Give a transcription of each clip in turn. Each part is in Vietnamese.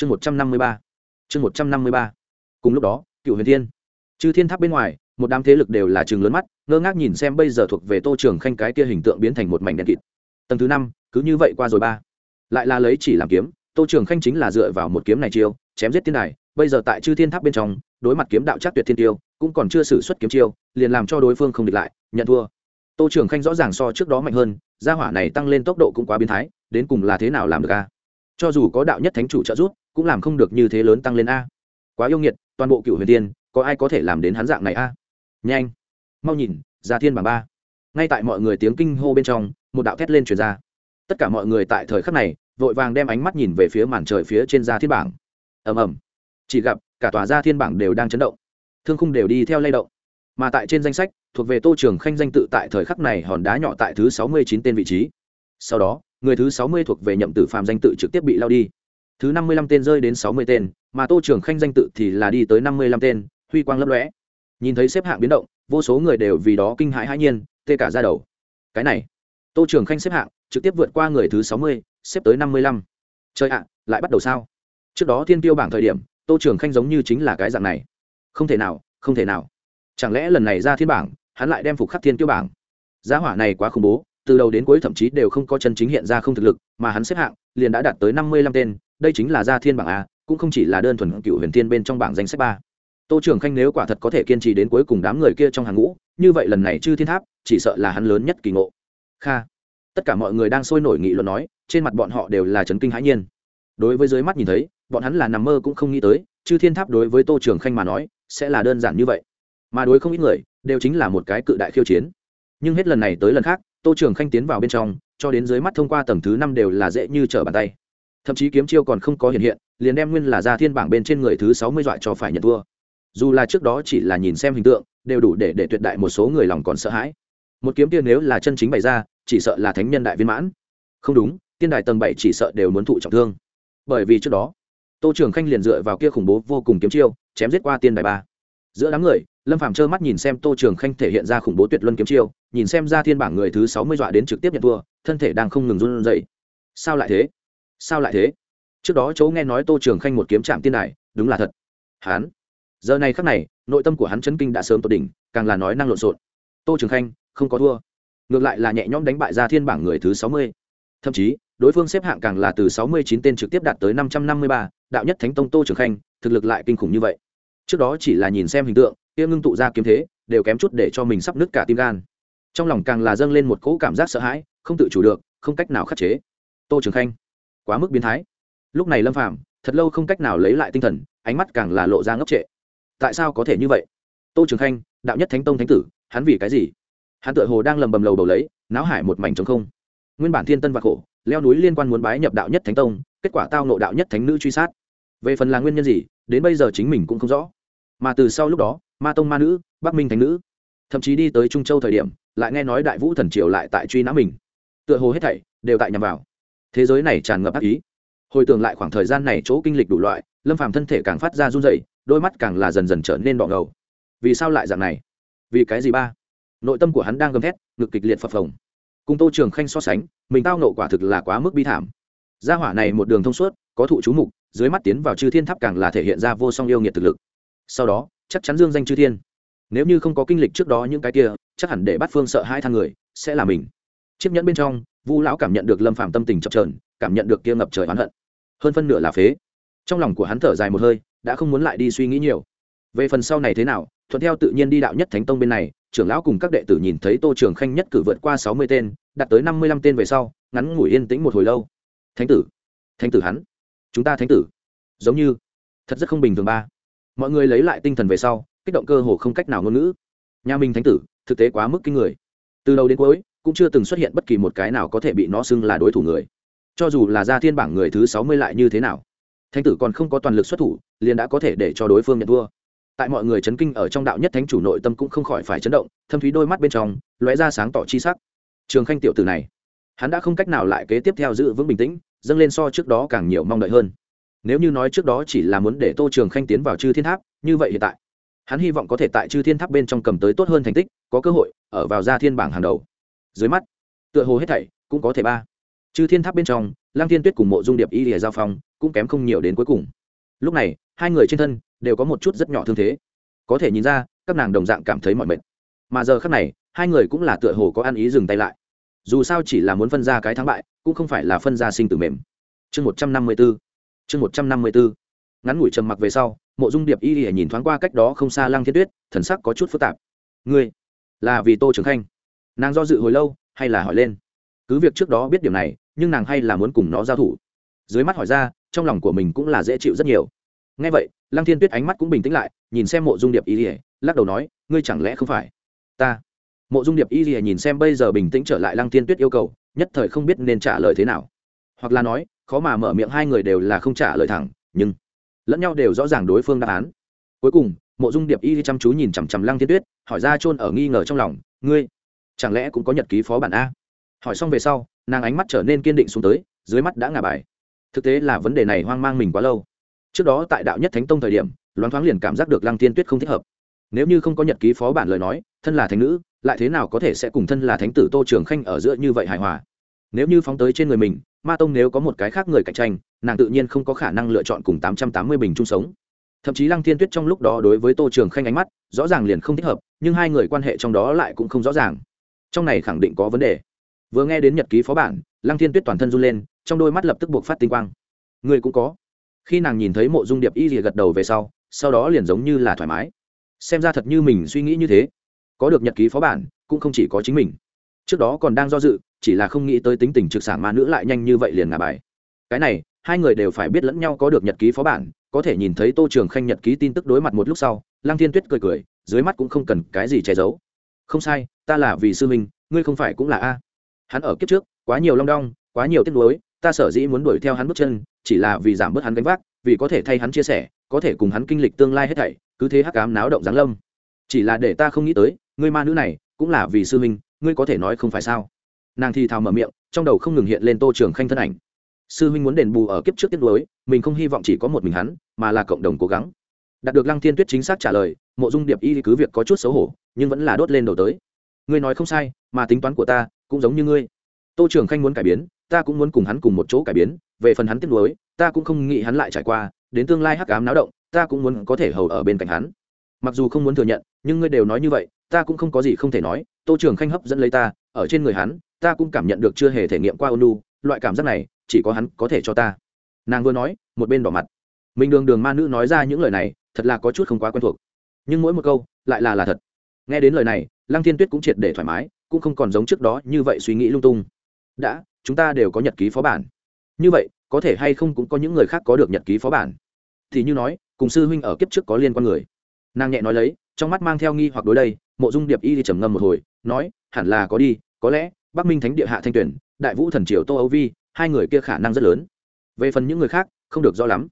chương một trăm năm mươi ba. Chương một trăm năm mươi ba. Cùng lúc đó, cựu huyền thiên. Chư thiên tháp bên ngoài, một đám thế lực đều là chừng lớn mắt, ngơ ngác nhìn xem bây giờ thuộc về tô trường khanh cái kia hình tượng biến thành một mảnh đen kịt. Tầng thứ năm, cứ như vậy qua rồi ba. Lại là lấy chỉ làm kiếm, tô trường khanh chính là dựa vào một kiếm này chiêu, chém giết thiên đài, bây giờ tại chư thiên tháp bên trong, đối mặt kiếm đạo chắc tuyệt thiên tiêu, cũng còn chưa xử xuất kiếm chiêu, liền làm cho đối phương không địch lại, nhận thua. Tô trường khanh rõ ràng so trước đó mạnh hơn, gia hỏa này tăng lên tốc độ cũng quá biến thái, đến cùng là thế nào làm được a? Cho dù có đạo nhất thánh chủ trợ giúp cũng làm không được như thế lớn tăng lên a. Quá yêu nghiệt, toàn bộ cựu huyền tiên, có ai có thể làm đến hắn dạng này a? Nhanh, mau nhìn ra thiên bảng ba. Ngay tại mọi người tiếng kinh hô bên trong, một đạo thét lên truyền ra. Tất cả mọi người tại thời khắc này, vội vàng đem ánh mắt nhìn về phía màn trời phía trên gia thiên bảng. Ầm ầm. Chỉ gặp, cả tòa gia thiên bảng đều đang chấn động. Thương khung đều đi theo lay động. Mà tại trên danh sách, thuộc về tô trường khanh danh tự tại thời khắc này hòn đá nhỏ tại thứ sáu mươi chín tên vị trí. Sau đó, người thứ sáu mươi thuộc về nhậm tử phàm danh tự trực tiếp bị lao đi thứ năm mươi lăm tên rơi đến sáu mươi tên, mà tô trường khanh danh tự thì là đi tới năm mươi lăm tên, huy quang lấp lõe nhìn thấy xếp hạng biến động, vô số người đều vì đó kinh hãi hãi nhiên, tê cả ra đầu. Cái này, tô trường khanh xếp hạng trực tiếp vượt qua người thứ sáu mươi, xếp tới năm mươi lăm. Chơi ạ, lại bắt đầu sao? Trước đó thiên tiêu bảng thời điểm, tô trường khanh giống như chính là cái dạng này. Không thể nào, không thể nào. Chẳng lẽ lần này ra thiên bảng, hắn lại đem phục khắc thiên tiêu bảng? Giá hỏa này quá khủng bố, từ đầu đến cuối thậm chí đều không có chân chính hiện ra không thực lực, mà hắn xếp hạng liền đã đạt tới năm mươi lăm tên đây chính là gia thiên bảng a, cũng không chỉ là đơn thuần cựu huyền thiên bên trong bảng danh sách ba. Tô trường khanh nếu quả thật có thể kiên trì đến cuối cùng đám người kia trong hàng ngũ, như vậy lần này chư thiên tháp, chỉ sợ là hắn lớn nhất kỳ ngộ. Kha. Tất cả mọi người đang sôi nổi nghị luận nói, trên mặt bọn họ đều là chấn kinh hãi nhiên. Đối với dưới mắt nhìn thấy, bọn hắn là nằm mơ cũng không nghĩ tới, chư thiên tháp đối với tô trường khanh mà nói, sẽ là đơn giản như vậy. Mà đối không ít người, đều chính là một cái cự đại khiêu chiến. Nhưng hết lần này tới lần khác, tô trường khanh tiến vào bên trong, cho đến dưới mắt thông qua tầng thứ năm đều là dễ như trở bàn tay thậm chí kiếm chiêu còn không có hiện hiện, liền đem nguyên là ra thiên bảng bên trên người thứ sáu mươi dọa cho phải nhận thua. Dù là trước đó chỉ là nhìn xem hình tượng, đều đủ để để tuyệt đại một số người lòng còn sợ hãi. Một kiếm tiên nếu là chân chính bày ra, chỉ sợ là thánh nhân đại viên mãn. Không đúng, tiên đại tầng bảy chỉ sợ đều muốn thụ trọng thương. Bởi vì trước đó, tô trường khanh liền dựa vào kia khủng bố vô cùng kiếm chiêu, chém giết qua tiên đại ba. Giữa đám người, lâm phàm trơ mắt nhìn xem tô trường khanh thể hiện ra khủng bố tuyệt luân kiếm chiêu, nhìn xem ra thiên bảng người thứ sáu mươi dọa đến trực tiếp nhận thua, thân thể đang không ngừng run dậy sao lại thế? Sao lại thế? Trước đó chỗ nghe nói tô trường khanh một kiếm chạm tiên đài, đúng là thật. Hán. Giờ này khắc này, nội tâm của hắn chấn kinh đã sớm tột đỉnh, càng là nói năng lộn xộn. Tô trường khanh, không có thua. Ngược lại là nhẹ nhõm đánh bại ra thiên bảng người thứ sáu mươi. Thậm chí, đối phương xếp hạng càng là từ sáu mươi chín tên trực tiếp đạt tới năm trăm năm mươi ba, đạo nhất thánh tông tô trường khanh, thực lực lại kinh khủng như vậy. Trước đó chỉ là nhìn xem hình tượng, kia ngưng tụ ra kiếm thế, đều kém chút để cho mình sắp nứt cả tim gan. Trong lòng càng là dâng lên một cỗ cảm giác sợ hãi, không tự chủ được, không cách nào khắc chế. Tô trường khanh quá mức biến thái. Lúc này lâm Phàm thật lâu không cách nào lấy lại tinh thần, ánh mắt càng là lộ ra ngốc trệ. Tại sao có thể như vậy? Tô trường khanh, đạo nhất thánh tông thánh tử, hắn vì cái gì? Hắn Tựa hồ đang lầm bầm lầu bầu lấy, náo hải một mảnh trống không. Nguyên bản thiên tân và khổ, leo núi liên quan muốn bái nhập đạo nhất thánh tông, kết quả tao nộ đạo nhất thánh nữ truy sát. Về phần là nguyên nhân gì, đến bây giờ chính mình cũng không rõ. Mà từ sau lúc đó, ma tông ma nữ, bắc minh thánh nữ, thậm chí đi tới trung châu thời điểm, lại nghe nói đại vũ thần triều lại tại truy nã mình. Tựa hồ hết thảy đều tại nhằm vào thế giới này tràn ngập ác ý. Hồi tưởng lại khoảng thời gian này chỗ kinh lịch đủ loại, lâm phàm thân thể càng phát ra run dậy đôi mắt càng là dần dần trở nên bọ ngầu. Vì sao lại dạng này? Vì cái gì ba? Nội tâm của hắn đang gầm thét, ngực kịch liệt phập phồng. Cùng tô trường khanh so sánh, mình tao nộ quả thực là quá mức bi thảm. Gia hỏa này một đường thông suốt, có thụ chú mục, dưới mắt tiến vào chư thiên tháp càng là thể hiện ra vô song yêu nghiệt thực lực. Sau đó, chắc chắn dương danh chư thiên. Nếu như không có kinh lịch trước đó những cái kia, chắc hẳn để bắt phương sợ hai thang người, sẽ là mình. Chiếc nhẫn bên trong vu lão cảm nhận được lâm phạm tâm tình chập trờn cảm nhận được kia ngập trời oán hận. Hơn phân nửa là phế. Trong lòng của hắn thở dài một hơi, đã không muốn lại đi suy nghĩ nhiều. Về phần sau này thế nào, thuận theo tự nhiên đi đạo nhất thánh tông bên này, trưởng lão cùng các đệ tử nhìn thấy tô trường khanh nhất cử vượt qua sáu mươi tên, đạt tới năm mươi lăm tên về sau, ngắn ngủi yên tĩnh một hồi lâu. Thánh tử thánh tử hắn. Chúng ta thánh tử. Giống như, thật rất không bình thường ba. Mọi người lấy lại tinh thần về sau, kích động cơ hồ không cách nào ngôn ngữ. Nhà minh thánh tử, thực tế quá mức kinh người. Từ đầu đến cuối cũng chưa từng xuất hiện bất kỳ một cái nào có thể bị nó xưng là đối thủ người. Cho dù là gia thiên bảng người thứ sáu mươi lại như thế nào, thánh tử còn không có toàn lực xuất thủ, liền đã có thể để cho đối phương nhận thua. Tại mọi người chấn kinh ở trong đạo nhất thánh chủ nội tâm cũng không khỏi phải chấn động, thâm thúy đôi mắt bên trong lóe ra sáng tỏ chi sắc. Trường khanh tiểu tử này, hắn đã không cách nào lại kế tiếp theo giữ vững bình tĩnh, dâng lên so trước đó càng nhiều mong đợi hơn. Nếu như nói trước đó chỉ là muốn để tô trường khanh tiến vào chư thiên tháp, như vậy hiện tại, hắn hy vọng có thể tại chư thiên tháp bên trong cầm tới tốt hơn thành tích, có cơ hội ở vào gia thiên bảng hàng đầu dưới mắt. Tựa hồ hết thảy cũng có thể ba. Chư thiên tháp bên trong lang thiên tuyết cùng mộ dung điệp y lìa giao phong cũng kém không nhiều đến cuối cùng. Lúc này, hai người trên thân đều có một chút rất nhỏ thương thế. Có thể nhìn ra, các nàng đồng dạng cảm thấy mọi mệt. Mà giờ khác này, hai người cũng là tựa hồ có ăn ý dừng tay lại. Dù sao chỉ là muốn phân ra cái thắng bại, cũng không phải là phân ra sinh tử mềm. Chương một trăm năm mươi b ố chương một trăm năm mươi b ố ngắn ngủi trầm mặc về sau, mộ dung điệp y lìa nhìn thoáng qua cách đó không xa lăng thiên tuyết, thần sắc có chút phức tạp. Ngươi là vì tô trường khanh? Nàng do dự hồi lâu, hay là hỏi lên. Cứ việc trước đó biết điểm này, nhưng nàng hay là muốn cùng nó giao thủ. Dưới mắt hỏi ra, trong lòng của mình cũng là dễ chịu rất nhiều. Ngay vậy, lăng thiên tuyết ánh mắt cũng bình tĩnh lại, nhìn xem mộ dung điệp y ỉa lắc đầu nói, ngươi chẳng lẽ không phải? Ta. Mộ dung điệp y ỉa nhìn xem bây giờ bình tĩnh trở lại lăng thiên tuyết yêu cầu, nhất thời không biết nên trả lời thế nào. Hoặc là nói, khó mà mở miệng hai người đều là không trả lời thẳng, nhưng lẫn nhau đều rõ ràng đối phương đáp án. Cuối cùng, mộ dung điệp y chăm chú nhìn chằm chằm lăng thiên tuyết, hỏi ra chôn ở nghi ngờ trong lòng, ngươi chẳng lẽ cũng có nhật ký phó bản a? Hỏi xong về sau, nàng ánh mắt trở nên kiên định xuống tới, dưới mắt đã ngả bài. Thực tế là vấn đề này hoang mang mình quá lâu. Trước đó tại đạo nhất thánh tông thời điểm, loáng thoáng liền cảm giác được lăng tiên tuyết không thích hợp. Nếu như không có nhật ký phó bản lời nói, thân là thánh nữ, lại thế nào có thể sẽ cùng thân là thánh tử tô trường khanh ở giữa như vậy hài hòa? Nếu như phóng tới trên người mình, ma tông nếu có một cái khác người cạnh tranh, nàng tự nhiên không có khả năng lựa chọn cùng tám trăm tám mươi bình chung sống. Thậm chí lăng thiên tuyết trong lúc đó đối với tô trường khanh ánh mắt, rõ ràng liền không thích hợp, nhưng hai người quan hệ trong đó lại cũng không rõ ràng trong này khẳng định có vấn đề. Vừa nghe đến nhật ký phó bản, lăng thiên tuyết toàn thân run lên, trong đôi mắt lập tức buộc phát tinh quang. Người cũng có. Khi nàng nhìn thấy mộ dung điệp y rìa gật đầu về sau sau đó liền giống như là thoải mái. Xem ra thật như mình suy nghĩ như thế. Có được nhật ký phó bản, cũng không chỉ có chính mình. Trước đó còn đang do dự, chỉ là không nghĩ tới tính tình trực sản ma nữ lại nhanh như vậy liền ngả bài. Cái này, hai người đều phải biết lẫn nhau có được nhật ký phó bản, có thể nhìn thấy tô trường khanh nhật ký tin tức đối mặt một lúc sau, lăng thiên tuyết cười cười, dưới mắt cũng không cần cái gì che giấu không sai, ta là vì sư minh ngươi không phải cũng là a. Hắn ở kiếp trước, quá nhiều long đong, quá nhiều tiếc nuối, ta sở dĩ muốn đuổi theo hắn bước chân, chỉ là vì giảm bớt hắn gánh vác, vì có thể thay hắn chia sẻ, có thể cùng hắn kinh lịch tương lai hết thảy, cứ thế hắc ám náo động giáng lâm. Chỉ là để ta không nghĩ tới, ngươi ma nữ này, cũng là vì sư minh ngươi có thể nói không phải sao? Nàng thì thào mở miệng, trong đầu không ngừng hiện lên tô trường khanh thân ảnh. Sư huynh muốn đền bù ở kiếp trước tiết đối mình không hy vọng chỉ có một mình hắn, mà là cộng đồng cố gắng. Đạt được lăng thiên tuyết chính xác trả lời mộ dung điệp y cứ việc có chút xấu hổ, nhưng vẫn là đốt lên đầu tới. Ngươi nói không sai, mà tính toán của ta cũng giống như ngươi. Tô trường khanh muốn cải biến, ta cũng muốn cùng hắn cùng một chỗ cải biến, về phần hắn tiếp nối ta cũng không nghĩ hắn lại trải qua, đến tương lai hắc ám náo động, ta cũng muốn có thể hầu ở bên cạnh hắn. Mặc dù không muốn thừa nhận, nhưng ngươi đều nói như vậy, ta cũng không có gì không thể nói, tô trường khanh hấp dẫn lấy ta, ở trên người hắn, ta cũng cảm nhận được chưa hề thể nghiệm qua ônu loại cảm giác này, chỉ có hắn có thể cho ta. Nàng vừa nói, một bên đỏ mặt. Mình đường đường ma nữ nói ra những lời này, thật là có chút không quá quen thuộc nhưng mỗi một câu lại là là thật. Nghe đến lời này, lăng thiên tuyết cũng triệt để thoải mái, cũng không còn giống trước đó như vậy suy nghĩ lung tung. Đã, chúng ta đều có nhật ký phó bản. Như vậy, có thể hay không cũng có những người khác có được nhật ký phó bản? Thì như nói, cùng sư huynh ở kiếp trước có liên quan người. Nàng nhẹ nói lấy, trong mắt mang theo nghi hoặc đối đây, mộ dung điệp y thì trầm ngâm một hồi, nói, hẳn là có đi, có lẽ, bắc minh thánh địa hạ thanh tuyển, đại vũ thần triều tô âu vi, hai người kia khả năng rất lớn. Về phần những người khác, không được rõ lắm.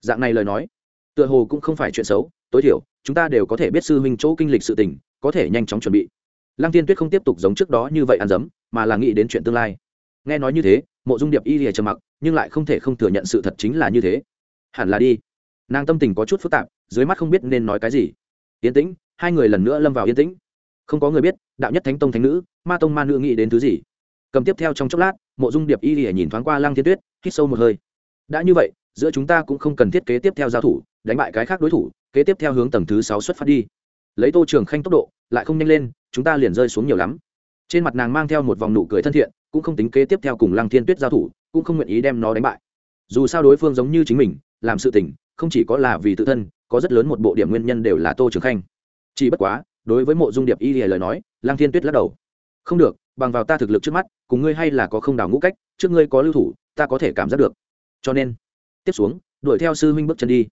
Dạng này lời nói, tựa hồ cũng không phải chuyện xấu, tối thiểu chúng ta đều có thể biết sư huynh chỗ kinh lịch sự tình, có thể nhanh chóng chuẩn bị. Lăng tiên tuyết không tiếp tục giống trước đó như vậy ăn dấm, mà là nghĩ đến chuyện tương lai. Nghe nói như thế, mộ dung điệp y lìa trầm mặc, nhưng lại không thể không thừa nhận sự thật chính là như thế. Hẳn là đi. Nàng tâm tình có chút phức tạp, dưới mắt không biết nên nói cái gì. Yên tĩnh, hai người lần nữa lâm vào yên tĩnh. Không có người biết, đạo nhất thánh tông thánh nữ, ma tông ma nữ nghĩ đến thứ gì. Cầm tiếp theo trong chốc lát, mộ dung điệp y lìa nhìn thoáng qua lăng thiên tuyết, hít sâu một hơi. Đã như vậy, giữa chúng ta cũng không cần thiết kế tiếp theo giao thủ, đánh bại cái khác đối thủ kế tiếp theo hướng tầng thứ sáu xuất phát đi. Lấy tô trường khanh tốc độ, lại không nhanh lên, chúng ta liền rơi xuống nhiều lắm. Trên mặt nàng mang theo một vòng nụ cười thân thiện, cũng không tính kế tiếp theo cùng lăng thiên tuyết giao thủ, cũng không nguyện ý đem nó đánh bại. Dù sao đối phương giống như chính mình, làm sự tình, không chỉ có là vì tự thân, có rất lớn một bộ điểm nguyên nhân đều là tô trường khanh. Chỉ bất quá, đối với mộ dung điệp y lời nói, lăng thiên tuyết lắc đầu. Không được, bằng vào ta thực lực trước mắt, cùng ngươi hay là có không đào ngũ cách, trước ngươi có lưu thủ, ta có thể cảm giác được. Cho nên, tiếp xuống, đuổi theo sư huynh bước chân đi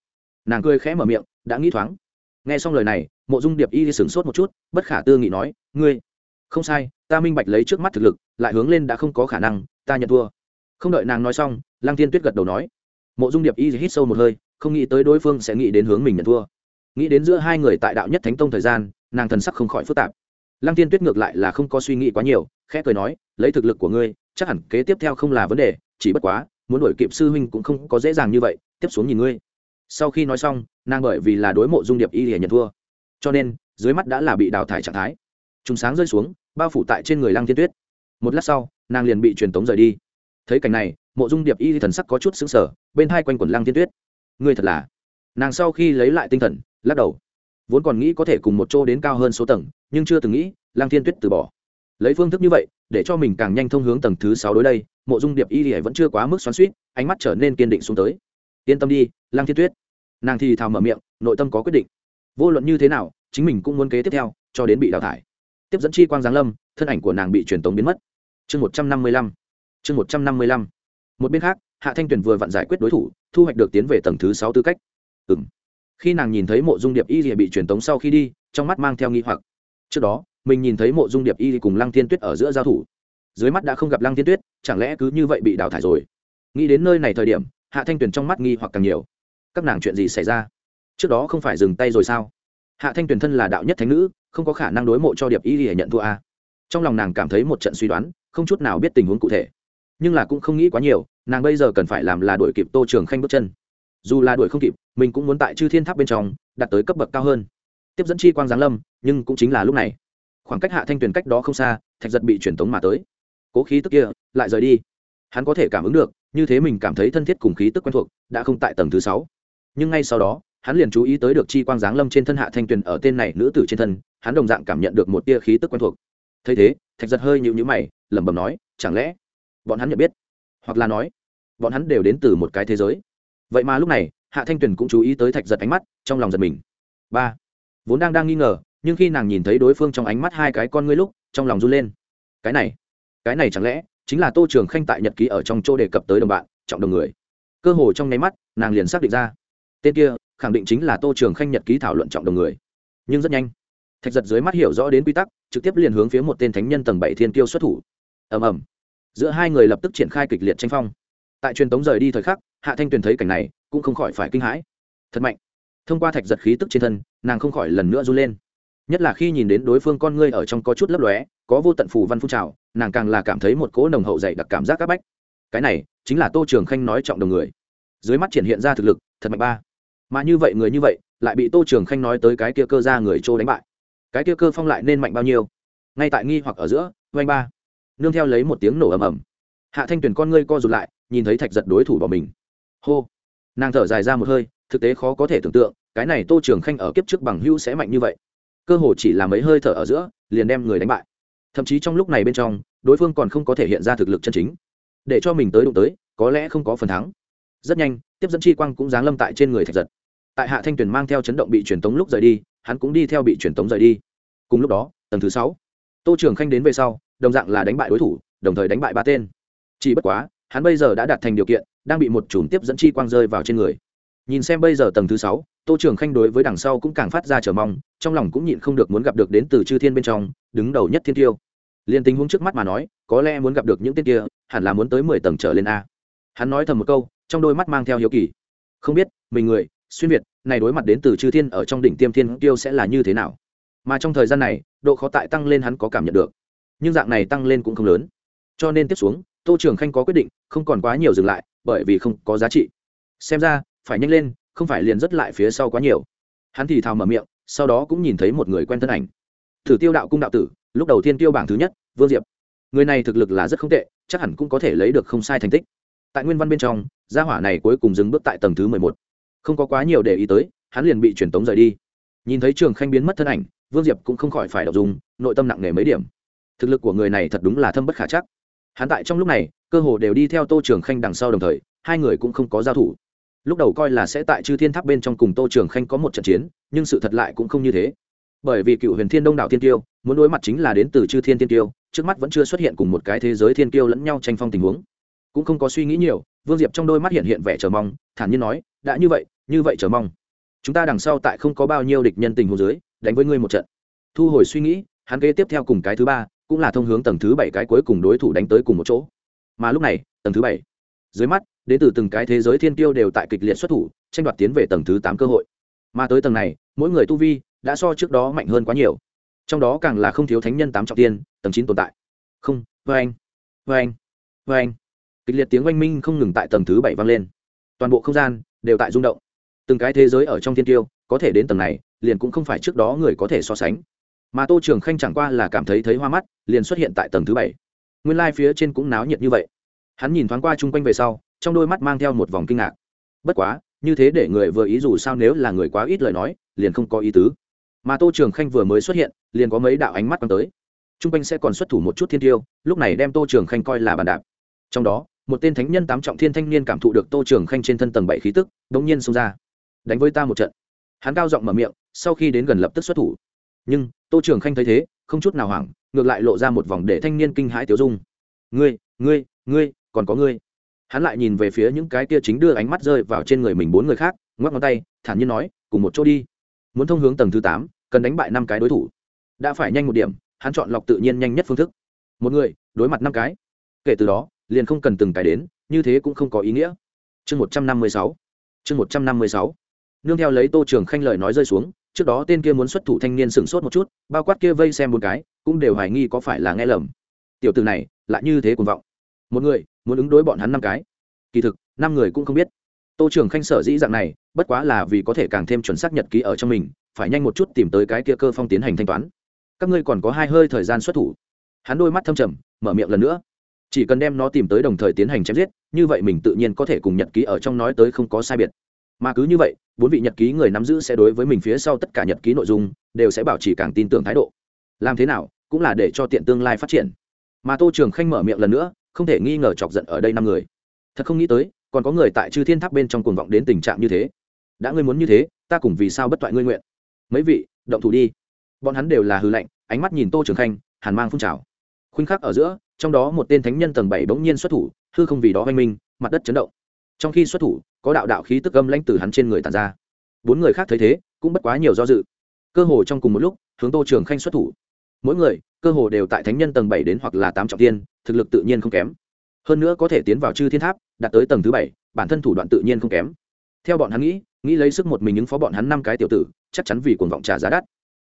nàng cười khẽ mở miệng, đã nghĩ thoáng. Nghe xong lời này, mộ dung điệp y sửng sốt một chút, bất khả tư nghị nói, ngươi, không sai, ta minh bạch lấy trước mắt thực lực, lại hướng lên đã không có khả năng, ta nhận thua. Không đợi nàng nói xong, lăng tiên tuyết gật đầu nói. Mộ dung điệp y hít sâu một hơi, không nghĩ tới đối phương sẽ nghĩ đến hướng mình nhận thua. Nghĩ đến giữa hai người tại đạo nhất thánh tông thời gian, nàng thần sắc không khỏi phức tạp. Lăng tiên tuyết ngược lại là không có suy nghĩ quá nhiều, khẽ cười nói, lấy thực lực của ngươi, chắc hẳn kế tiếp theo không là vấn đề, chỉ bất quá, muốn đổi kịp sư huynh cũng không có dễ dàng như vậy, tiếp xuống nhìn ngươi sau khi nói xong, nàng bởi vì là đối mộ dung điệp y hề nhận thua. Cho nên, dưới mắt đã là bị đào thải trạng thái. Chúng sáng rơi xuống, bao phủ tại trên người lăng thiên tuyết. Một lát sau, nàng liền bị truyền tống rời đi. Thấy cảnh này, mộ dung điệp y thần sắc có chút xứng sở bên hai quanh quần lăng thiên tuyết. Ngươi thật là. Nàng sau khi lấy lại tinh thần, lắc đầu. Vốn còn nghĩ có thể cùng một chỗ đến cao hơn số tầng, nhưng chưa từng nghĩ, lăng thiên tuyết từ bỏ. Lấy phương thức như vậy, để cho mình càng nhanh thông hướng tầng thứ sáu đối đây, mộ dung điệp y vẫn chưa quá mức xoắn suýt ánh mắt trở nên kiên định xuống tới yên tâm đi, lăng thiên tuyết. Nàng thì thào mở miệng, nội tâm có quyết định. Vô luận như thế nào, chính mình cũng muốn kế tiếp theo, cho đến bị đào thải. Tiếp dẫn chi quang giáng lâm, thân ảnh của nàng bị truyền tống biến mất. Chương một trăm năm mươi lăm. Chương một trăm năm mươi lăm. Một bên khác, hạ thanh tuyền vừa vặn giải quyết đối thủ, thu hoạch được tiến về tầng thứ sáu tư cách. Ừ m khi nàng nhìn thấy mộ dung điệp y bị truyền tống sau khi đi, trong mắt mang theo nghi hoặc. Trước đó, mình nhìn thấy mộ dung điệp y cùng lăng thiên tuyết ở giữa giao thủ. Dưới mắt đã không gặp lăng thiên tuyết, chẳng lẽ cứ như vậy bị đào thải rồi? Nghĩ đến nơi này thời điểm hạ thanh tuyền trong mắt nghi hoặc càng nhiều. Các nàng chuyện gì xảy ra? Trước đó không phải dừng tay rồi sao? Hạ thanh tuyền thân là đạo nhất thánh nữ, không có khả năng đối mộ cho điệp y để nhận thua a. Trong lòng nàng cảm thấy một trận suy đoán, không chút nào biết tình huống cụ thể. Nhưng là cũng không nghĩ quá nhiều, nàng bây giờ cần phải làm là đuổi kịp tô trường khanh bước chân. Dù là đuổi không kịp, mình cũng muốn tại chư thiên tháp bên trong, đạt tới cấp bậc cao hơn. Tiếp dẫn chi quang giáng lâm, nhưng cũng chính là lúc này. Khoảng cách hạ thanh tuyền cách đó không xa, thạch giật bị truyền tống mà tới. Cố khí tức kia, lại rời đi. Hắn có thể cảm ứng được như thế mình cảm thấy thân thiết cùng khí tức quen thuộc, đã không tại tầng thứ sáu. Nhưng ngay sau đó, hắn liền chú ý tới được chi quang giáng lâm trên thân hạ thanh tuyền ở tên này nữ tử trên thân, hắn đồng dạng cảm nhận được một tia khí tức quen thuộc. Thấy thế, thạch giật hơi nhịu nhữ mày, lẩm bẩm nói, chẳng lẽ bọn hắn nhận biết? Hoặc là nói, bọn hắn đều đến từ một cái thế giới? Vậy mà lúc này, hạ thanh tuyền cũng chú ý tới thạch giật ánh mắt, trong lòng giật mình. Ba. Vốn đang đang nghi ngờ, nhưng khi nàng nhìn thấy đối phương trong ánh mắt hai cái con ngươi lúc, trong lòng run lên. Cái này cái này chẳng lẽ chính là tô trường khanh tại nhật ký ở trong chỗ đề cập tới đồng bạn, trọng đồng người. Cơ hồ trong nháy mắt, nàng liền xác định ra. Tên kia, khẳng định chính là tô trường khanh nhật ký thảo luận trọng đồng người. Nhưng rất nhanh, thạch giật dưới mắt hiểu rõ đến quy tắc, trực tiếp liền hướng phía một tên thánh nhân tầng bảy thiên tiêu xuất thủ. Ầm ầm. Giữa hai người lập tức triển khai kịch liệt tranh phong. Tại truyền tống rời đi thời khắc, hạ thanh tuyền thấy cảnh này, cũng không khỏi phải kinh hãi. Thật mạnh. Thông qua thạch giật khí tức trên thân, nàng không khỏi lần nữa run lên. Nhất là khi nhìn đến đối phương con ngươi ở trong có chút lấp lóe có vô tận phù văn phun trào, nàng càng là cảm thấy một cỗ nồng hậu dày đặc cảm giác áp bách. Cái này chính là tô trường khanh nói trọng đồng người. Dưới mắt triển hiện ra thực lực, thật mạnh ba. Mà như vậy người như vậy, lại bị tô trường khanh nói tới cái kia cơ ra người trô đánh bại. Cái kia cơ phong lại nên mạnh bao nhiêu? Ngay tại nghi hoặc ở giữa, oanh ba. Nương theo lấy một tiếng nổ ầm ầm. Hạ thanh tuyền con ngươi co rụt lại, nhìn thấy thạch giật đối thủ bỏ mình. Hô. Nàng thở dài ra một hơi, thực tế khó có thể tưởng tượng, cái này tô trường khanh ở kiếp trước bằng hữu sẽ mạnh như vậy. Cơ hồ chỉ là mấy hơi thở ở giữa, liền đem người đánh bại thậm chí trong lúc này bên trong, đối phương còn không có thể hiện ra thực lực chân chính. Để cho mình tới đụng tới, có lẽ không có phần thắng. Rất nhanh, tiếp dẫn chi quang cũng giáng lâm tại trên người thạch giật. Tại hạ thanh tuyền mang theo chấn động bị truyền tống lúc rời đi, hắn cũng đi theo bị truyền tống rời đi. Cùng lúc đó, tầng thứ sáu, tô trường khanh đến về sau, đồng dạng là đánh bại đối thủ, đồng thời đánh bại ba tên. Chỉ bất quá, hắn bây giờ đã đạt thành điều kiện, đang bị một chùm tiếp dẫn chi quang rơi vào trên người. Nhìn xem bây giờ tầng thứ sáu, tô trường khanh đối với đằng sau cũng càng phát ra chờ mong, trong lòng cũng nhịn không được muốn gặp được đến từ chư thiên bên trong, đứng đầu nhất thiên tiêu liền tình huống trước mắt mà nói, có lẽ muốn gặp được những tên kia, hẳn là muốn tới mười tầng trở lên a. Hắn nói thầm một câu, trong đôi mắt mang theo hiếu kỳ. Không biết, mình người, xuyên việt, này đối mặt đến từ chư thiên ở trong đỉnh tiêm thiên tiêu sẽ là như thế nào? Mà trong thời gian này, độ khó tại tăng lên hắn có cảm nhận được. Nhưng dạng này tăng lên cũng không lớn. Cho nên tiếp xuống, tô trường khanh có quyết định, không còn quá nhiều dừng lại, bởi vì không có giá trị. Xem ra, phải nhanh lên, không phải liền rất lại phía sau quá nhiều. Hắn thì thào mở miệng, sau đó cũng nhìn thấy một người quen thân ảnh. Thử tiêu đạo cung đạo tử lúc đầu thiên tiêu bảng thứ nhất, vương diệp. Người này thực lực là rất không tệ, chắc hẳn cũng có thể lấy được không sai thành tích. Tại nguyên văn bên trong, gia hỏa này cuối cùng dừng bước tại tầng thứ mười một. Không có quá nhiều để ý tới, hắn liền bị truyền tống rời đi. Nhìn thấy trường khanh biến mất thân ảnh, vương diệp cũng không khỏi phải đọc dùng nội tâm nặng nề mấy điểm. Thực lực của người này thật đúng là thâm bất khả chắc. Hắn tại trong lúc này, cơ hồ đều đi theo tô trường khanh đằng sau đồng thời, hai người cũng không có giao thủ. Lúc đầu coi là sẽ tại chư thiên tháp bên trong cùng tô trường khanh có một trận chiến, nhưng sự thật lại cũng không như thế. Bởi vì cựu huyền thiên đông đảo thiên tiêu muốn đối mặt chính là đến từ chư thiên thiên tiêu trước mắt vẫn chưa xuất hiện cùng một cái thế giới thiên tiêu lẫn nhau tranh phong tình huống. Cũng không có suy nghĩ nhiều, vương diệp trong đôi mắt hiện hiện vẻ chờ mong, thản nhiên nói, đã như vậy như vậy chờ mong. Chúng ta đằng sau tại không có bao nhiêu địch nhân tình huống dưới, đánh với ngươi một trận. Thu hồi suy nghĩ, hắn kế tiếp theo cùng cái thứ ba, cũng là thông hướng tầng thứ bảy cái cuối cùng đối thủ đánh tới cùng một chỗ. Mà lúc này, tầng thứ bảy, dưới mắt, đến từ từng cái thế giới thiên tiêu đều tại kịch liệt xuất thủ, tranh đoạt tiến về tầng thứ tám cơ hội. Mà tới tầng này, mỗi người tu vi đã so trước đó mạnh hơn quá nhiều trong đó càng là không thiếu thánh nhân tám trọng tiên, tầng chín tồn tại. Không vê anh vê anh vê anh. Kịch liệt tiếng oanh minh không ngừng tại tầng thứ bảy vang lên. Toàn bộ không gian đều tại rung động. Từng cái thế giới ở trong thiên tiêu, có thể đến tầng này, liền cũng không phải trước đó người có thể so sánh. Mà tô trường khanh chẳng qua là cảm thấy thấy hoa mắt, liền xuất hiện tại tầng thứ bảy. Nguyên lai、like、phía trên cũng náo nhiệt như vậy. Hắn nhìn thoáng qua chung quanh về sau, trong đôi mắt mang theo một vòng kinh ngạc. Bất quá, như thế để người vừa ý dù sao nếu là người quá ít lời nói, liền không có ý tứ mà tô trường khanh vừa mới xuất hiện, liền có mấy đạo ánh mắt quăng tới. T r u n g quanh sẽ còn xuất thủ một chút thiên tiêu, lúc này đem tô trường khanh coi là bàn đạp. Trong đó, một tên thánh nhân tám trọng thiên thanh niên cảm thụ được tô trường khanh trên thân tầng bảy khí tức đ ỗ n g nhiên xông ra. Đánh với ta một trận. Hắn cao giọng mở miệng, sau khi đến gần lập tức xuất thủ. Nhưng, tô trường khanh thấy thế, không chút nào hoảng, ngược lại lộ ra một vòng để thanh niên kinh hãi tiêu dung. Ngươi ngươi ngươi, còn có ngươi. Hắn lại nhìn về phía những cái kia chính đưa ánh mắt rơi vào trên người mình bốn người khác, ngoắc ngón tay, thản nhiên nói, cùng một chỗ đi. Muốn thông hướng tầng thứ tám cần đánh bại năm cái đối thủ. Đã phải nhanh một điểm, hắn chọn lọc tự nhiên nhanh nhất phương thức. Một người, đối mặt năm cái. Kể từ đó, liền không cần từng cái đến, như thế cũng không có ý nghĩa. Chương một trăm năm mươi sáu. Chương một trăm năm mươi sáu. Nương theo lấy tô trường khanh lời nói rơi xuống, trước đó tên kia muốn xuất thủ thanh niên sửng sốt một chút, bao quát kia vây xem một cái, cũng đều hoài nghi có phải là nghe lầm. Tiểu từ này, lại như thế cuồng vọng. Một người, muốn ứng đối bọn hắn năm cái. Kỳ thực, năm người cũng không biết. Tô trường khanh sở dĩ dạng này, bất quá là vì có thể càng thêm chuẩn xác nhật ký ở trong mình phải nhanh một chút tìm tới cái kia cơ phong tiến hành thanh toán. Các ngươi còn có hai hơi thời gian xuất thủ. Hắn đôi mắt thâm trầm, mở miệng lần nữa. Chỉ cần đem nó tìm tới đồng thời tiến hành chém giết, như vậy mình tự nhiên có thể cùng nhật ký ở trong nói tới không có sai biệt. Mà cứ như vậy, bốn vị nhật ký người nắm giữ sẽ đối với mình phía sau tất cả nhật ký nội dung, đều sẽ bảo trì càng tin tưởng thái độ. Làm thế nào, cũng là để cho tiện tương lai phát triển. Mà tô trường khanh mở miệng lần nữa, không thể nghi ngờ chọc giận ở đây năm người. Thật không nghĩ tới, còn có người tại chư thiên tháp bên trong cuồng vọng đến tình trạng như thế. Đã ngươi muốn như thế, ta cùng vì sao bất toại ngươi nguyện? Mấy vị, động thủ đi. Bọn hắn đều là hư lệnh ánh mắt nhìn tô trường khanh, hàn mang phun trào. Khuynh khắc ở giữa, trong đó một tên thánh nhân tầng bảy bỗng nhiên xuất thủ, hư không vì đó oanh minh, mặt đất chấn động. Trong khi xuất thủ, có đạo đạo khí tức âm lãnh từ hắn trên người tàn ra. Bốn người khác thấy thế, cũng bất quá nhiều do dự. Cơ hồ trong cùng một lúc, hướng tô trường khanh xuất thủ. Mỗi người, cơ hồ đều tại thánh nhân tầng bảy đến hoặc là tám trọng tiên, thực lực tự nhiên không kém. Hơn nữa có thể tiến vào chư thiên tháp, đạt tới tầng thứ bảy, bản thân thủ đoạn tự nhiên không kém theo bọn hắn nghĩ nghĩ lấy sức một mình ứng phó bọn hắn năm cái tiểu tử, chắc chắn vì cuồng vọng trả giá đắt.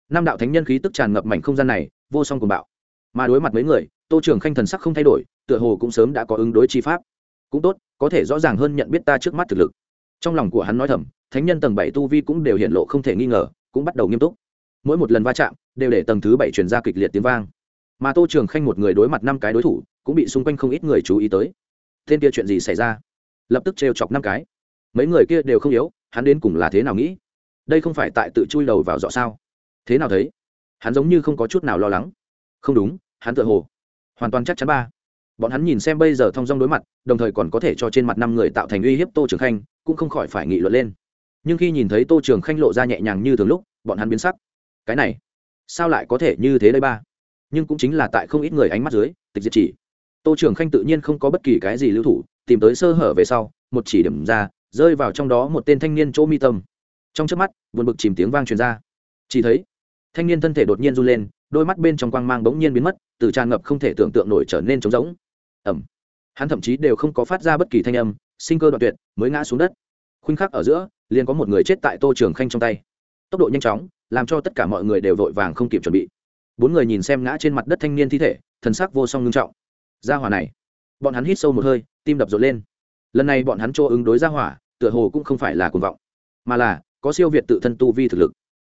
Năm đạo thánh nhân khí tức tràn ngập mảnh không gian này, vô song cuồng bạo. Mà đối mặt mấy người, tô trưởng khanh thần sắc không thay đổi, tựa hồ cũng sớm đã có ứng đối chi pháp. Cũng tốt, có thể rõ ràng hơn nhận biết ta trước mắt thực lực. Trong lòng của hắn nói thầm, thánh nhân tầng bảy tu vi cũng đều hiện lộ không thể nghi ngờ, cũng bắt đầu nghiêm túc. Mỗi một lần va chạm, đều để tầng thứ bảy truyền ra kịch liệt tiếng vang. Mà tô trường khanh một người đối mặt năm cái đối thủ, cũng bị xung quanh không ít người chú ý tới. Tên kia chuyện gì xảy ra? Lập tức trêu chọc năm cái mấy người kia đều không yếu, hắn đến cùng là thế nào nghĩ? Đây không phải tại tự chui đầu vào dọ sao? Thế nào thấy? Hắn giống như không có chút nào lo lắng. Không đúng, hắn tự hồ hoàn toàn chắc chắn ba. Bọn hắn nhìn xem bây giờ thong dong đối mặt, đồng thời còn có thể cho trên mặt năm người tạo thành uy hiếp tô trường khanh, cũng không khỏi phải nghị luận lên. Nhưng khi nhìn thấy tô trường khanh lộ ra nhẹ nhàng như thường lúc, bọn hắn biến sắc. Cái này, sao lại có thể như thế đây ba? Nhưng cũng chính là tại không ít người ánh mắt dưới, tịch diệt chỉ. Tô trường khanh tự nhiên không có bất kỳ cái gì lưu thủ, tìm tới sơ hở về sau, một chỉ điểm ra rơi vào trong đó một tên thanh niên chỗ mi tâm. Trong trước mắt, buồn bực chìm tiếng vang truyền ra. Chỉ thấy, thanh niên thân thể đột nhiên run lên, đôi mắt bên trong quang mang bỗng nhiên biến mất, từ tràn ngập không thể tưởng tượng nổi trở nên trống rỗng. Ẩm hắn thậm chí đều không có phát ra bất kỳ thanh âm, sinh cơ đoạn tuyệt, mới ngã xuống đất. Khuynh khắc ở giữa, liền có một người chết tại tô trường khanh trong tay. Tốc độ nhanh chóng, làm cho tất cả mọi người đều vội vàng không kịp chuẩn bị. Bốn người nhìn xem ngã trên mặt đất thanh niên thi thể, thần sắc vô song ngưng trọng. Gia hỏa này. Bọn hắn hít sâu một hơi, tim đập rộn lên lần này bọn hắn chỗ ứng đối gia hỏa, tựa hồ cũng không phải là cuồng vọng, mà là có siêu việt tự thân tu vi thực lực.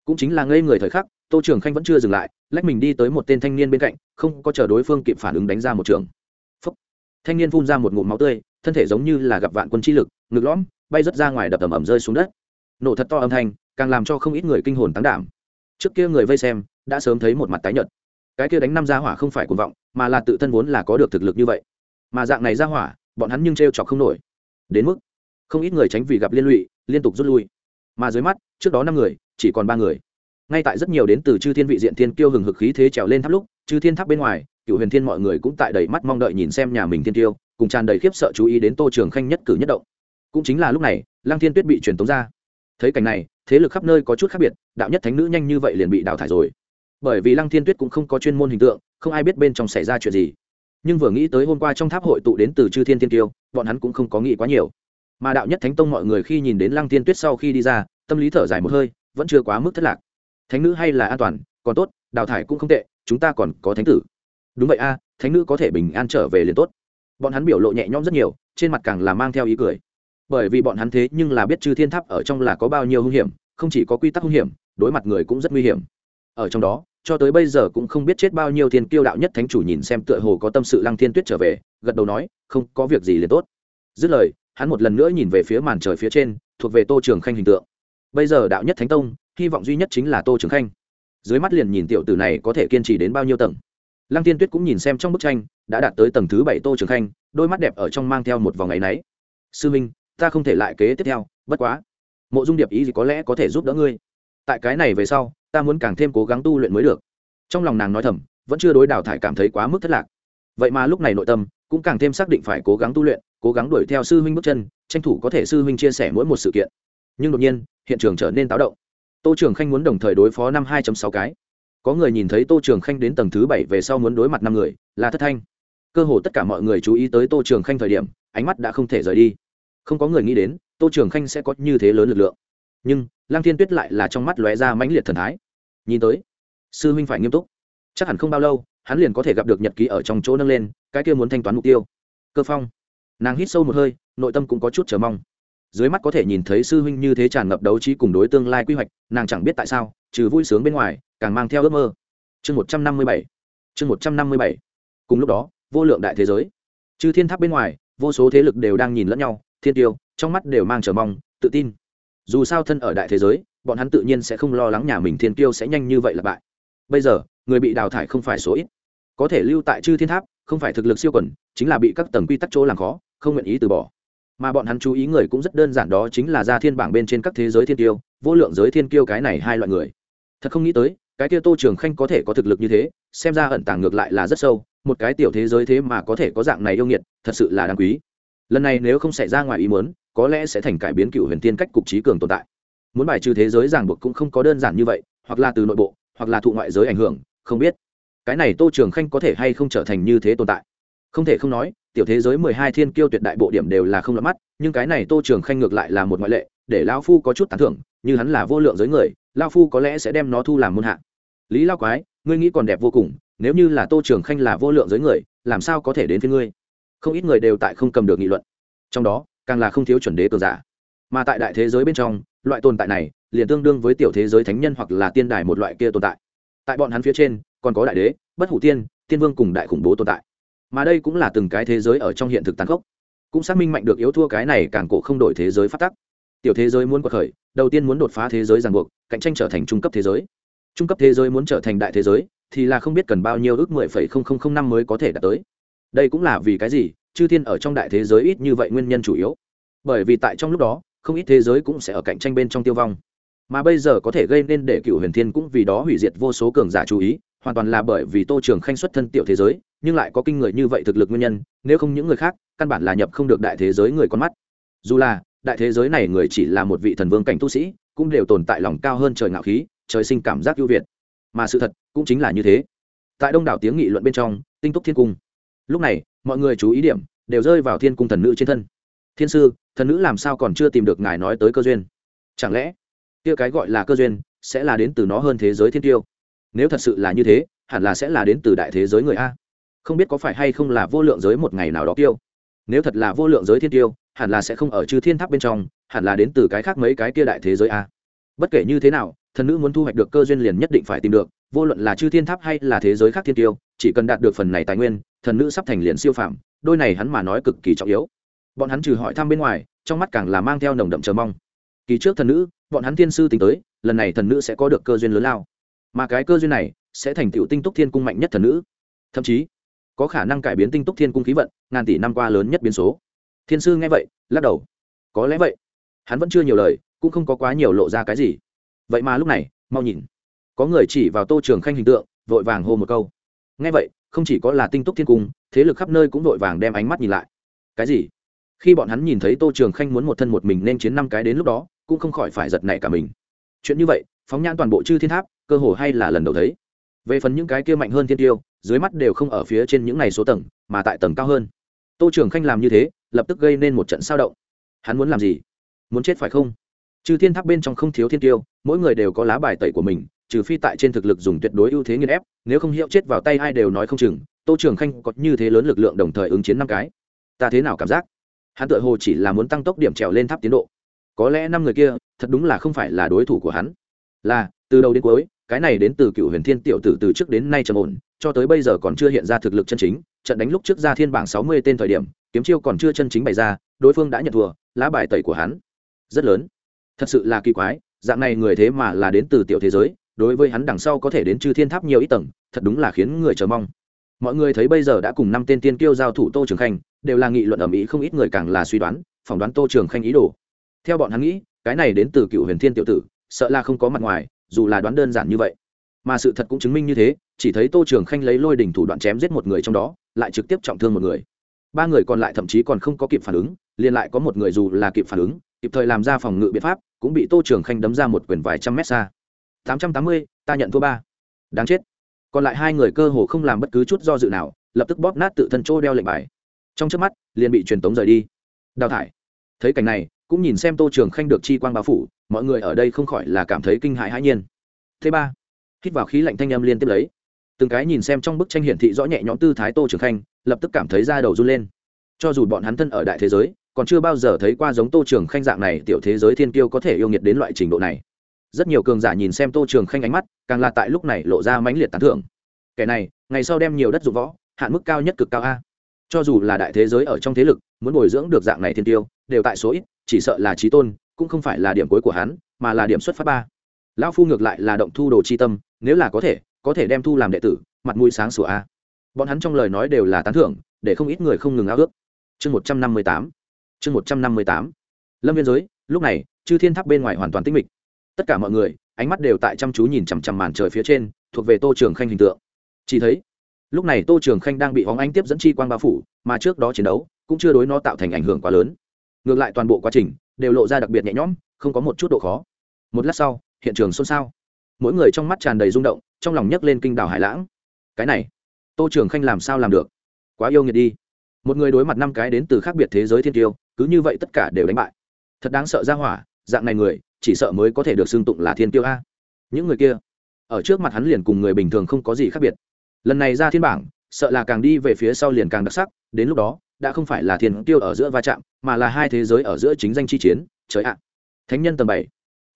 Cũng chính là ngây người thời khắc, tô trường khanh vẫn chưa dừng lại, lách mình đi tới một tên thanh niên bên cạnh, không có chờ đối phương kịp phản ứng đánh ra một trường. Phúc. thanh niên phun ra một ngụm máu tươi, thân thể giống như là gặp vạn quân chi lực, ngực lõm, bay rớt ra ngoài đập tầm ẩm rơi xuống đất. Nổ thật to âm thanh, càng làm cho không ít người kinh hồn tán đảm. Trước kia người vây xem, đã sớm thấy một mặt tái nhợt. Cái kia đánh năm gia hỏa không phải cuồng vọng, mà là tự thân vốn là có được thực lực như vậy. Mà dạng này gia hỏa, bọn hắn nhưng t chọc không nổi đến mức, không ít người tránh vì gặp liên lụy, liên tục rút lui. Mà dưới mắt, trước đó năm người, chỉ còn ba người. Ngay tại rất nhiều đến từ chư thiên vị diện thiên kiêu hừng hực khí thế trèo lên tháp lúc, chư thiên tháp bên ngoài, cựu huyền thiên mọi người cũng tại đầy mắt mong đợi nhìn xem nhà mình thiên tiêu cùng tràn đầy khiếp sợ chú ý đến tô trường khanh nhất cử nhất động. Cũng chính là lúc này, lăng thiên tuyết bị truyền tống ra. Thấy cảnh này, thế lực khắp nơi có chút khác biệt, đạo nhất thánh nữ nhanh như vậy liền bị đào thải rồi. Bởi vì lăng thiên tuyết cũng không có chuyên môn hình tượng, không ai biết bên trong xảy ra chuyện gì nhưng vừa nghĩ tới hôm qua trong tháp hội tụ đến từ chư thiên thiên tiêu bọn hắn cũng không có nghĩ quá nhiều. Mà đạo nhất thánh tông mọi người khi nhìn đến lăng tiên tuyết sau khi đi ra, tâm lý thở dài một hơi, vẫn chưa quá mức thất lạc. Thánh nữ hay là an toàn, còn tốt, đào thải cũng không tệ, chúng ta còn có thánh tử. Đúng vậy a, thánh nữ có thể bình an trở về liền tốt. Bọn hắn biểu lộ nhẹ nhõm rất nhiều, trên mặt càng là mang theo ý cười. Bởi vì bọn hắn thế nhưng là biết chư thiên tháp ở trong là có bao nhiêu hung hiểm, không chỉ có quy tắc hung hiểm, đối mặt người cũng rất nguy hiểm. Ở trong đó cho tới bây giờ cũng không biết chết bao nhiêu thiên kiêu đạo nhất thánh chủ nhìn xem tựa hồ có tâm sự lăng thiên tuyết trở về, gật đầu nói, không, có việc gì liền tốt. Dứt lời, hắn một lần nữa nhìn về phía màn trời phía trên, thuộc về tô trường khanh hình tượng. Bây giờ đạo nhất thánh tông, hy vọng duy nhất chính là tô trường khanh. Dưới mắt liền nhìn tiểu tử này có thể kiên trì đến bao nhiêu tầng. Lăng tiên tuyết cũng nhìn xem trong bức tranh, đã đạt tới tầng thứ bảy tô trường khanh, đôi mắt đẹp ở trong mang theo một vòng ngày náy. Sư minh, ta không thể lại kế tiếp theo, bất quá. Mộ dung điệp ý gì có lẽ có thể giúp đỡ ngươi. Tại cái này về sau ta muốn càng thêm cố gắng tu luyện mới được. Trong lòng nàng nói thầm, vẫn chưa đối đào thải cảm thấy quá mức thất lạc. Vậy mà lúc này nội tâm cũng càng thêm xác định phải cố gắng tu luyện, cố gắng đuổi theo sư huynh bước chân, tranh thủ có thể sư huynh chia sẻ mỗi một sự kiện. Nhưng đột nhiên, hiện trường trở nên táo động. Tô trường khanh muốn đồng thời đối phó năm hai sáu cái. Có người nhìn thấy tô trường khanh đến tầng thứ bảy về sau muốn đối mặt năm người, là thất thanh. Cơ hồ tất cả mọi người chú ý tới tô trường khanh thời điểm, ánh mắt đã không thể rời đi. Không có người nghĩ đến, tô trường khanh sẽ có như thế lớn lực lượng. Nhưng, lăng thiên tuyết lại là trong mắt lóe ra mãnh liệt thần thái nhìn tới, sư huynh phải nghiêm túc. Chắc hẳn không bao lâu, hắn liền có thể gặp được nhật ký ở trong chỗ nâng lên, cái kia muốn thanh toán mục tiêu. Cơ phong, nàng hít sâu một hơi, nội tâm cũng có chút chờ mong. Dưới mắt có thể nhìn thấy sư huynh như thế tràn ngập đấu trí cùng đối tương lai quy hoạch, nàng chẳng biết tại sao, trừ vui sướng bên ngoài, càng mang theo ước mơ. Chương một trăm năm mươi bảy, chương một trăm năm mươi bảy. Cùng lúc đó, vô lượng đại thế giới. Chư thiên tháp bên ngoài, vô số thế lực đều đang nhìn lẫn nhau, thiên tiêu, trong mắt đều mang chờ mong, tự tin. Dù sao thân ở đại thế giới bọn hắn tự nhiên sẽ không lo lắng nhà mình thiên tiêu sẽ nhanh như vậy là bại. Bây giờ, người bị đào thải không phải số ít. Có thể lưu tại chư thiên tháp, không phải thực lực siêu quẩn chính là bị các tầng quy tắc chỗ làm khó, không nguyện ý từ bỏ. Mà bọn hắn chú ý người cũng rất đơn giản đó chính là ra thiên bảng bên trên các thế giới thiên tiêu vô lượng giới thiên kiêu cái này hai loại người. Thật không nghĩ tới, cái kia tô trường khanh có thể có thực lực như thế, xem ra ẩn tàng ngược lại là rất sâu, một cái tiểu thế giới thế mà có thể có dạng này yêu nghiệt, thật sự là đáng quý. Lần này nếu không xảy ra ngoài ý muốn, có lẽ sẽ thành cải biến cựu huyền tiên cách cục trí cường tồn tại muốn bài trừ thế giới ràng buộc cũng không có đơn giản như vậy, hoặc là từ nội bộ, hoặc là thụ ngoại giới ảnh hưởng, không biết. Cái này tô trường khanh có thể hay không trở thành như thế tồn tại? Không thể không nói, tiểu thế giới mười hai thiên kiêu tuyệt đại bộ điểm đều là không lọt mắt, nhưng cái này tô trường khanh ngược lại là một ngoại lệ, để lao phu có chút tán thưởng, như hắn là vô lượng giới người lao phu có lẽ sẽ đem nó thu làm môn hạ. Lý lao quái, ngươi nghĩ còn đẹp vô cùng, nếu như là tô trường khanh là vô lượng giới người, làm sao có thể đến với ngươi? Không ít người đều tại không cầm được nghị luận. Trong đó, càng là không thiếu chuẩn đế cường giả mà tại đại thế giới bên trong, loại tồn tại này liền tương đương với tiểu thế giới thánh nhân hoặc là tiên đài một loại kia tồn tại. Tại bọn hắn phía trên, còn có đại đế, bất hủ tiên tiên vương cùng đại khủng bố tồn tại. Mà đây cũng là từng cái thế giới ở trong hiện thực tàn khốc. Cũng xác minh mạnh được yếu thua cái này càng cổ không đổi thế giới phát tắc. Tiểu thế giới muốn quật khởi, đầu tiên muốn đột phá thế giới ràng buộc, cạnh tranh trở thành trung cấp thế giới. Trung cấp thế giới muốn trở thành đại thế giới, thì là không biết cần bao nhiêu ước mười phẩy không không không năm mới có thể đạt tới. Đây cũng là vì cái gì, chư thiên ở trong đại thế giới ít như vậy nguyên nhân chủ yếu. Bởi vì tại trong lúc đó không ít thế giới cũng sẽ ở cạnh tranh bên trong tiêu vong. Mà bây giờ có thể gây nên để cựu huyền thiên cũng vì đó hủy diệt vô số cường giả chú ý, hoàn toàn là bởi vì tô trường khanh xuất thân tiểu thế giới, nhưng lại có kinh người như vậy thực lực nguyên nhân, nếu không những người khác, căn bản là nhập không được đại thế giới người con mắt. Dù là, đại thế giới này người chỉ là một vị thần vương cảnh tu sĩ, cũng đều tồn tại lòng cao hơn trời ngạo khí, trời sinh cảm giác ưu việt. Mà sự thật cũng chính là như thế. Tại đông đảo tiếng nghị luận bên trong, tinh túc thiên cung. Lúc này, mọi người chú ý điểm đều rơi vào thiên cung thần nữ trên thân. Thiên sư thần nữ làm sao còn chưa tìm được ngài nói tới cơ duyên? Chẳng lẽ, kia cái gọi là cơ duyên sẽ là đến từ nó hơn thế giới thiên tiêu? Nếu thật sự là như thế, hẳn là sẽ là đến từ đại thế giới người a. Không biết có phải hay không là vô lượng giới một ngày nào đó tiêu? Nếu thật là vô lượng giới thiên tiêu, hẳn là sẽ không ở chư thiên tháp bên trong, hẳn là đến từ cái khác mấy cái kia đại thế giới a. Bất kể như thế nào, thần nữ muốn thu hoạch được cơ duyên liền nhất định phải tìm được, vô luận là chư thiên tháp hay là thế giới khác thiên tiêu, chỉ cần đạt được phần này tài nguyên, thần nữ sắp thành liền siêu phạm đôi này hắn mà nói cực kỳ trọng yếu bọn hắn trừ hỏi thăm bên ngoài, trong mắt càng là mang theo nồng đậm chờ mong. Kỳ trước thần nữ, bọn hắn thiên sư tính tới, lần này thần nữ sẽ có được cơ duyên lớn lao. Mà cái cơ duyên này sẽ thành tựu tinh túc thiên cung mạnh nhất thần nữ. Thậm chí, có khả năng cải biến tinh túc thiên cung khí vận, ngàn tỷ năm qua lớn nhất biến số. Thiên sư nghe vậy, lắc đầu. Có lẽ vậy. Hắn vẫn chưa nhiều lời, cũng không có quá nhiều lộ ra cái gì. Vậy mà lúc này, mau nhìn. Có người chỉ vào tô trường khanh hình tượng, vội vàng hô một câu. Nghe vậy, không chỉ có là tinh túc thiên cung, thế lực khắp nơi cũng vội vàng đem ánh mắt nhìn lại. Cái gì? Khi bọn hắn nhìn thấy tô trường khanh muốn một thân một mình nên chiến năm cái đến lúc đó, cũng không khỏi phải giật nảy cả mình. Chuyện như vậy, phóng nhãn toàn bộ chư thiên tháp, cơ hồ hay là lần đầu thấy. Về phần những cái kia mạnh hơn thiên tiêu, dưới mắt đều không ở phía trên những này số tầng, mà tại tầng cao hơn. Tô trường khanh làm như thế, lập tức gây nên một trận sao động. Hắn muốn làm gì? Muốn chết phải không? Trừ thiên tháp bên trong không thiếu thiên tiêu, mỗi người đều có lá bài tẩy của mình, trừ phi tại trên thực lực dùng tuyệt đối ưu thế nghiên ép, nếu không hiệu chết vào tay ai đều nói không chừng, tô trường khanh có như thế lớn lực lượng đồng thời ứng chiến năm cái. Ta thế nào cảm giác? Hắn tự hồ chỉ là muốn tăng tốc điểm trèo lên tháp tiến độ. Có lẽ năm người kia, thật đúng là không phải là đối thủ của hắn. Là, từ đầu đến cuối, cái này đến từ cựu huyền thiên tiểu tử từ trước đến nay trầm ổn, cho tới bây giờ còn chưa hiện ra thực lực chân chính, trận đánh lúc trước ra thiên bảng sáu mươi tên thời điểm, kiếm chiêu còn chưa chân chính bày ra, đối phương đã nhận thua, lá bài tẩy của hắn. Rất lớn. Thật sự là kỳ quái, dạng này người thế mà là đến từ tiểu thế giới, đối với hắn đằng sau có thể đến chư thiên tháp nhiều ít tầng, thật đúng là khiến người chờ mong mọi người thấy bây giờ đã cùng năm tên tiên kiêu giao thủ tô trường khanh, đều là nghị luận ở mỹ không ít người càng là suy đoán, phỏng đoán tô trường khanh ý đồ. Theo bọn hắn nghĩ, cái này đến từ cựu huyền thiên tiểu tử, sợ là không có mặt ngoài, dù là đoán đơn giản như vậy. Mà sự thật cũng chứng minh như thế, chỉ thấy tô trường khanh lấy lôi đỉnh thủ đoạn chém giết một người trong đó, lại trực tiếp trọng thương một người. Ba người còn lại thậm chí còn không có kịp phản ứng, liền lại có một người dù là kịp phản ứng, kịp thời làm ra phòng ngự biện pháp, cũng bị tô trường khanh đấm ra một quyền vài trăm mét xa. Tám trăm tám mươi, ta nhận thua ba. Đáng chết còn lại hai người cơ hồ không làm bất cứ chút do dự nào, lập tức bóp nát tự thân chỗ đeo lệnh bài. Trong trước mắt, liền bị truyền tống rời đi. Đào thải. Thấy cảnh này, cũng nhìn xem tô trường khanh được chi quang bao phủ, mọi người ở đây không khỏi là cảm thấy kinh hãi hãi nhiên. Thứ ba, hít vào khí lạnh thanh âm liên tiếp lấy. Từng cái nhìn xem trong bức tranh hiển thị rõ nhẹ nhõm tư thái tô trường khanh, lập tức cảm thấy da đầu run lên. Cho dù bọn hắn thân ở đại thế giới, còn chưa bao giờ thấy qua giống tô trường khanh dạng này tiểu thế giới thiên tiêu có thể yêu nghiệt đến loại trình độ này rất nhiều cường giả nhìn xem tô trường khanh ánh mắt, càng là tại lúc này lộ ra mãnh liệt tán thưởng. Kẻ này, ngày sau đem nhiều đất dụng võ, hạn mức cao nhất cực cao a. Cho dù là đại thế giới ở trong thế lực, muốn bồi dưỡng được dạng này thiên tiêu, đều tại số ít, chỉ sợ là trí tôn, cũng không phải là điểm cuối của hắn, mà là điểm xuất phát ba. Lão phu ngược lại là động thu đồ chi tâm, nếu là có thể có thể đem thu làm đệ tử, mặt mũi sáng sủa a. Bọn hắn trong lời nói đều là tán thưởng, để không ít người không ngừng ao ước. Chương một trăm năm mươi tám. Chương một trăm năm mươi tám. Lâm viên giới, lúc này, chư thiên tháp bên ngoài hoàn toàn tinh mịch tất cả mọi người, ánh mắt đều tại chăm chú nhìn chằm chằm màn trời phía trên, thuộc về tô trường khanh hình tượng. Chỉ thấy, lúc này tô trường khanh đang bị hóng ánh tiếp dẫn chi quang bao phủ, mà trước đó chiến đấu, cũng chưa đối nó tạo thành ảnh hưởng quá lớn. Ngược lại toàn bộ quá trình, đều lộ ra đặc biệt nhẹ nhõm, không có một chút độ khó. Một lát sau, hiện trường xôn xao. Mỗi người trong mắt tràn đầy rung động, trong lòng nhấc lên kinh đảo hải lãng. Cái này, tô trường khanh làm sao làm được? Quá yêu nghiệt đi. Một người đối mặt năm cái đến từ khác biệt thế giới thiên tiêu, cứ như vậy tất cả đều đánh bại. Thật đáng sợ ra hỏa, dạng này người chỉ sợ mới có thể được xưng tụng là thiên tiêu a. Những người kia, ở trước mặt hắn liền cùng người bình thường không có gì khác biệt. Lần này ra thiên bảng, sợ là càng đi về phía sau liền càng đặc sắc, đến lúc đó, đã không phải là thiên tiêu ở giữa va chạm, mà là hai thế giới ở giữa chính danh chi chiến, trời ạ. Thánh nhân tầng bảy,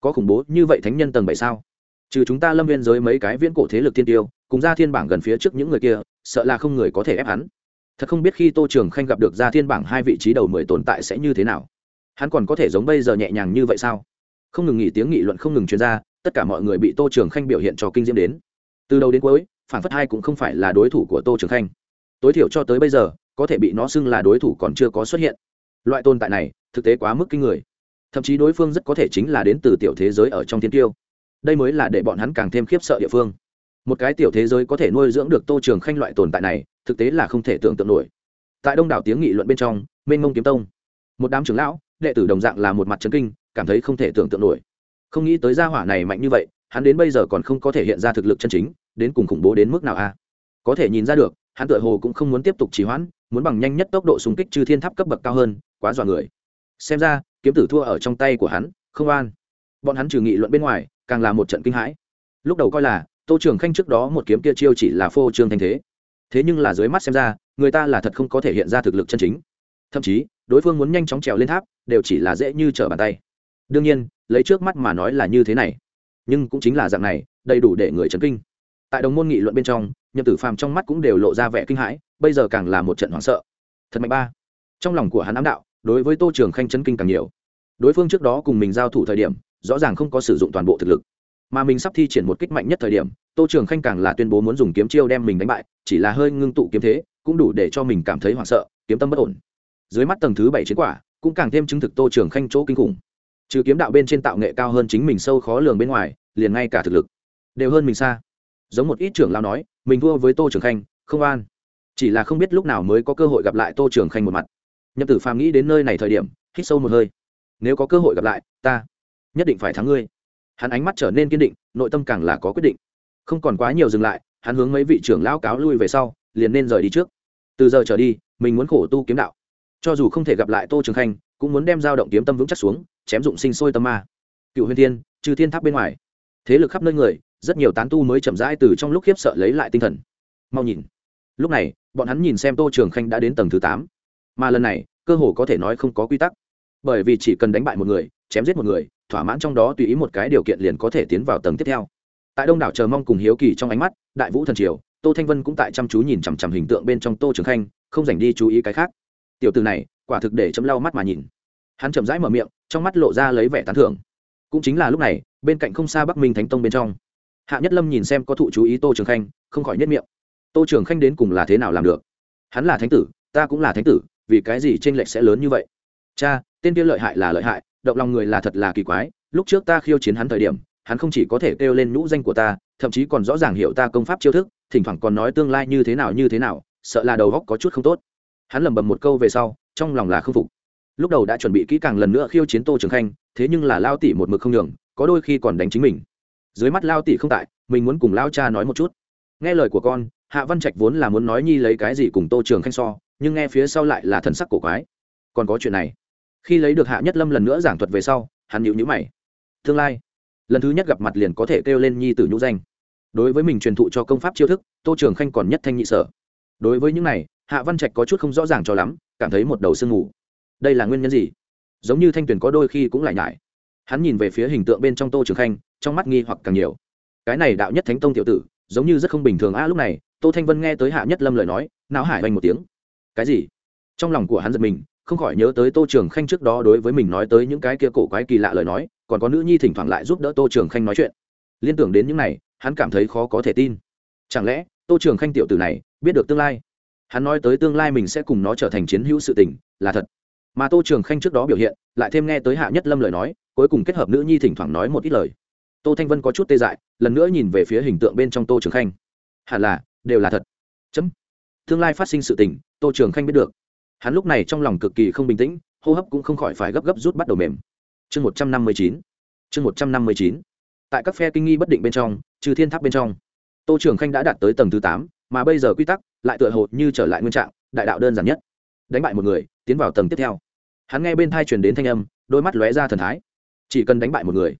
có khủng bố như vậy thánh nhân tầng bảy sao? Trừ chúng ta lâm viên giới mấy cái viễn cổ thế lực thiên tiêu, cùng ra thiên bảng gần phía trước những người kia, sợ là không người có thể ép hắn. Thật không biết khi tô trường khanh gặp được ra thiên bảng hai vị trí đầu mười tồn tại sẽ như thế nào. Hắn còn có thể giống bây giờ nhẹ nhàng như vậy sao? Không ngừng nghỉ tiếng nghị luận không ngừng chuyên ra, tất cả mọi người bị tô trường khanh biểu hiện cho kinh diễm đến. Từ đầu đến cuối, phản phất hai cũng không phải là đối thủ của tô trường khanh. Tối thiểu cho tới bây giờ, có thể bị nó xưng là đối thủ còn chưa có xuất hiện. Loại tồn tại này, thực tế quá mức kinh người. Thậm chí đối phương rất có thể chính là đến từ tiểu thế giới ở trong thiên tiêu đây mới là để bọn hắn càng thêm khiếp sợ địa phương. Một cái tiểu thế giới có thể nuôi dưỡng được tô trường khanh loại tồn tại này, thực tế là không thể tưởng tượng nổi. Tại đông đảo tiếng nghị luận bên trong, mênh mông kiếm tông, một đám trưởng lão, đệ tử đồng dạng là một mặt trấn kinh cảm thấy không thể tưởng tượng nổi. Không nghĩ tới gia hỏa này mạnh như vậy, hắn đến bây giờ còn không có thể hiện ra thực lực chân chính, đến cùng khủng bố đến mức nào a? Có thể nhìn ra được, hắn tựa hồ cũng không muốn tiếp tục trì hoãn, muốn bằng nhanh nhất tốc độ xung kích trừ thiên tháp cấp bậc cao hơn, quá dọa người. Xem ra, kiếm tử thua ở trong tay của hắn, không an bọn hắn trừ nghị luận bên ngoài, càng là một trận kinh hãi. Lúc đầu coi là, tô trường khanh trước đó một kiếm kia chiêu chỉ là phô trương thanh thế. Thế nhưng là dưới mắt xem ra, người ta là thật không có thể hiện ra thực lực chân chính. Thậm chí, đối phương muốn nhanh chóng trèo lên tháp, đều chỉ là dễ như trở bàn tay đương nhiên, lấy trước mắt mà nói là như thế này. Nhưng cũng chính là dạng này, đầy đủ để người chấn kinh. Tại đồng môn nghị luận bên trong, nhậm tử phàm trong mắt cũng đều lộ ra vẻ kinh hãi, bây giờ càng là một trận hoảng sợ. Thật mạnh ba. Trong lòng của hắn ám đạo, đối với tô trường khanh chấn kinh càng nhiều. Đối phương trước đó cùng mình giao thủ thời điểm, rõ ràng không có sử dụng toàn bộ thực lực. Mà mình sắp thi triển một kích mạnh nhất thời điểm, tô trường khanh càng là tuyên bố muốn dùng kiếm chiêu đem mình đánh bại, chỉ là hơi ngưng tụ kiếm thế, cũng đủ để cho mình cảm thấy hoảng sợ, kiếm tâm bất ổn. Dưới mắt tầng thứ bảy chiến quả, cũng càng thêm chứng thực tô trường khanh chỗ kinh khủng trừ kiếm đạo bên trên tạo nghệ cao hơn chính mình sâu khó lường bên ngoài, liền ngay cả thực lực đều hơn mình xa. Giống một ít trưởng lao nói, mình thua với tô trường khanh, không an chỉ là không biết lúc nào mới có cơ hội gặp lại tô trường khanh một mặt. Nhậm tử phàm nghĩ đến nơi này thời điểm, hít sâu một hơi. Nếu có cơ hội gặp lại, ta nhất định phải thắng ngươi. Hắn ánh mắt trở nên kiên định, nội tâm càng là có quyết định. Không còn quá nhiều dừng lại, hắn hướng mấy vị trưởng lão cáo lui về sau, liền nên rời đi trước. Từ giờ trở đi, mình muốn khổ tu kiếm đạo. Cho dù không thể gặp lại tô trường khanh cũng muốn đem dao động kiếm tâm vững chắc xuống, chém dụng sinh sôi tâm ma. Cựu huyền thiên, trừ thiên tháp bên ngoài. Thế lực khắp nơi người, rất nhiều tán tu mới chậm rãi từ trong lúc khiếp sợ lấy lại tinh thần. Mau nhìn. Lúc này, bọn hắn nhìn xem tô trường khanh đã đến tầng thứ tám. Mà lần này, cơ hồ có thể nói không có quy tắc. Bởi vì chỉ cần đánh bại một người, chém giết một người, thỏa mãn trong đó tùy ý một cái điều kiện liền có thể tiến vào tầng tiếp theo. Tại đông đảo chờ mong cùng hiếu kỳ trong ánh mắt, đại vũ thần triều, tô thanh vân cũng tại chăm chú nhìn chằm chằm hình tượng bên trong tô trường khanh, không dành đi chú ý cái khác. Tiểu từ này quả thực để chấm lau mắt mà nhìn. Hắn chậm rãi mở miệng, trong mắt lộ ra lấy vẻ tán thưởng. Cũng chính là lúc này, bên cạnh không xa bắc minh thánh tông bên trong. Hạ nhất lâm nhìn xem có thụ chú ý tô trường khanh, không khỏi nhất miệng. Tô trường khanh đến cùng là thế nào làm được? Hắn là thánh tử, ta cũng là thánh tử, vì cái gì t r ê n lệch sẽ lớn như vậy? Cha, tên kia lợi hại là lợi hại, động lòng người là thật là kỳ quái, lúc trước ta khiêu chiến hắn thời điểm, hắn không chỉ có thể kêu lên nhũ danh của ta, thậm chí còn rõ ràng hiểu ta công pháp chiêu thức, thỉnh thoảng còn nói tương lai như thế nào như thế nào, sợ là đầu góc có chút không tốt. Hắn lẩm bẩm một câu về sau trong lòng là k phục. Lúc đầu đã chuẩn bị kỹ càng lần nữa khiêu chiến tô trường khanh, thế nhưng là lao tỷ một mực không nhường, có đôi khi còn đánh chính mình. Dưới mắt lao tỷ không tại, mình muốn cùng lao cha nói một chút. Nghe lời của con, hạ văn trạch vốn là muốn nói nhi lấy cái gì cùng tô trường khanh so, nhưng nghe phía sau lại là thần sắc cổ quái. Còn có chuyện này. Khi lấy được hạ nhất lâm lần nữa giảng thuật về sau, hắn nhịu nhữ mày. Tương lai, lần thứ nhất gặp mặt liền có thể kêu lên nhi tử nhũ danh. Đối với mình truyền thụ cho công pháp chiêu thức, tô trường khanh còn nhất thanh nhị sở. Đối với những này, hạ văn trạch có chút không rõ ràng cho lắm cảm thấy một đầu sương ngủ đây là nguyên nhân gì? Giống như thanh tuyền có đôi khi cũng lại nhải. Hắn nhìn về phía hình tượng bên trong tô trường khanh, trong mắt nghi hoặc càng nhiều. Cái này đạo nhất thánh tông tiểu tử, giống như rất không bình thường a, lúc này, tô thanh vân nghe tới hạ nhất lâm lời nói, não hải oanh một tiếng. Cái gì? Trong lòng của hắn giật mình, không khỏi nhớ tới tô trường khanh trước đó đối với mình nói tới những cái kia cổ quái kỳ lạ lời nói, còn có nữ nhi thỉnh thoảng lại giúp đỡ tô trường khanh nói chuyện. Liên tưởng đến những này, hắn cảm thấy khó có thể tin. Chẳng lẽ, tô trường khanh tiểu tử này biết được tương lai? Hắn nói tới tương lai mình sẽ cùng nó trở thành chiến hữu sự tình, là thật. Mà tô trường khanh trước đó biểu hiện, lại thêm nghe tới hạ nhất lâm lời nói, cuối cùng kết hợp nữ nhi thỉnh thoảng nói một ít lời. Tô thanh vân có chút tê dại, lần nữa nhìn về phía hình tượng bên trong tô trường khanh. Hẳn là, đều là thật. Chấm. Tương lai phát sinh sự tình, tô trường khanh biết được. Hắn lúc này trong lòng cực kỳ không bình tĩnh, hô hấp cũng không khỏi phải gấp gấp rút bắt đầu mềm. Chương một trăm năm mươi chín. Chương một trăm năm mươi chín. Tại các phe kinh nghi bất định bên trong, trừ thiên tháp bên trong, tô trường khanh đã đạt tới tầng thứ tám mà bây giờ quy tắc lại tựa hồ như trở lại nguyên trạng, đại đạo đơn giản nhất. Đánh bại một người, tiến vào tầng tiếp theo. Hắn nghe bên thai truyền đến thanh âm, đôi mắt lóe ra thần thái. Chỉ cần đánh bại một người,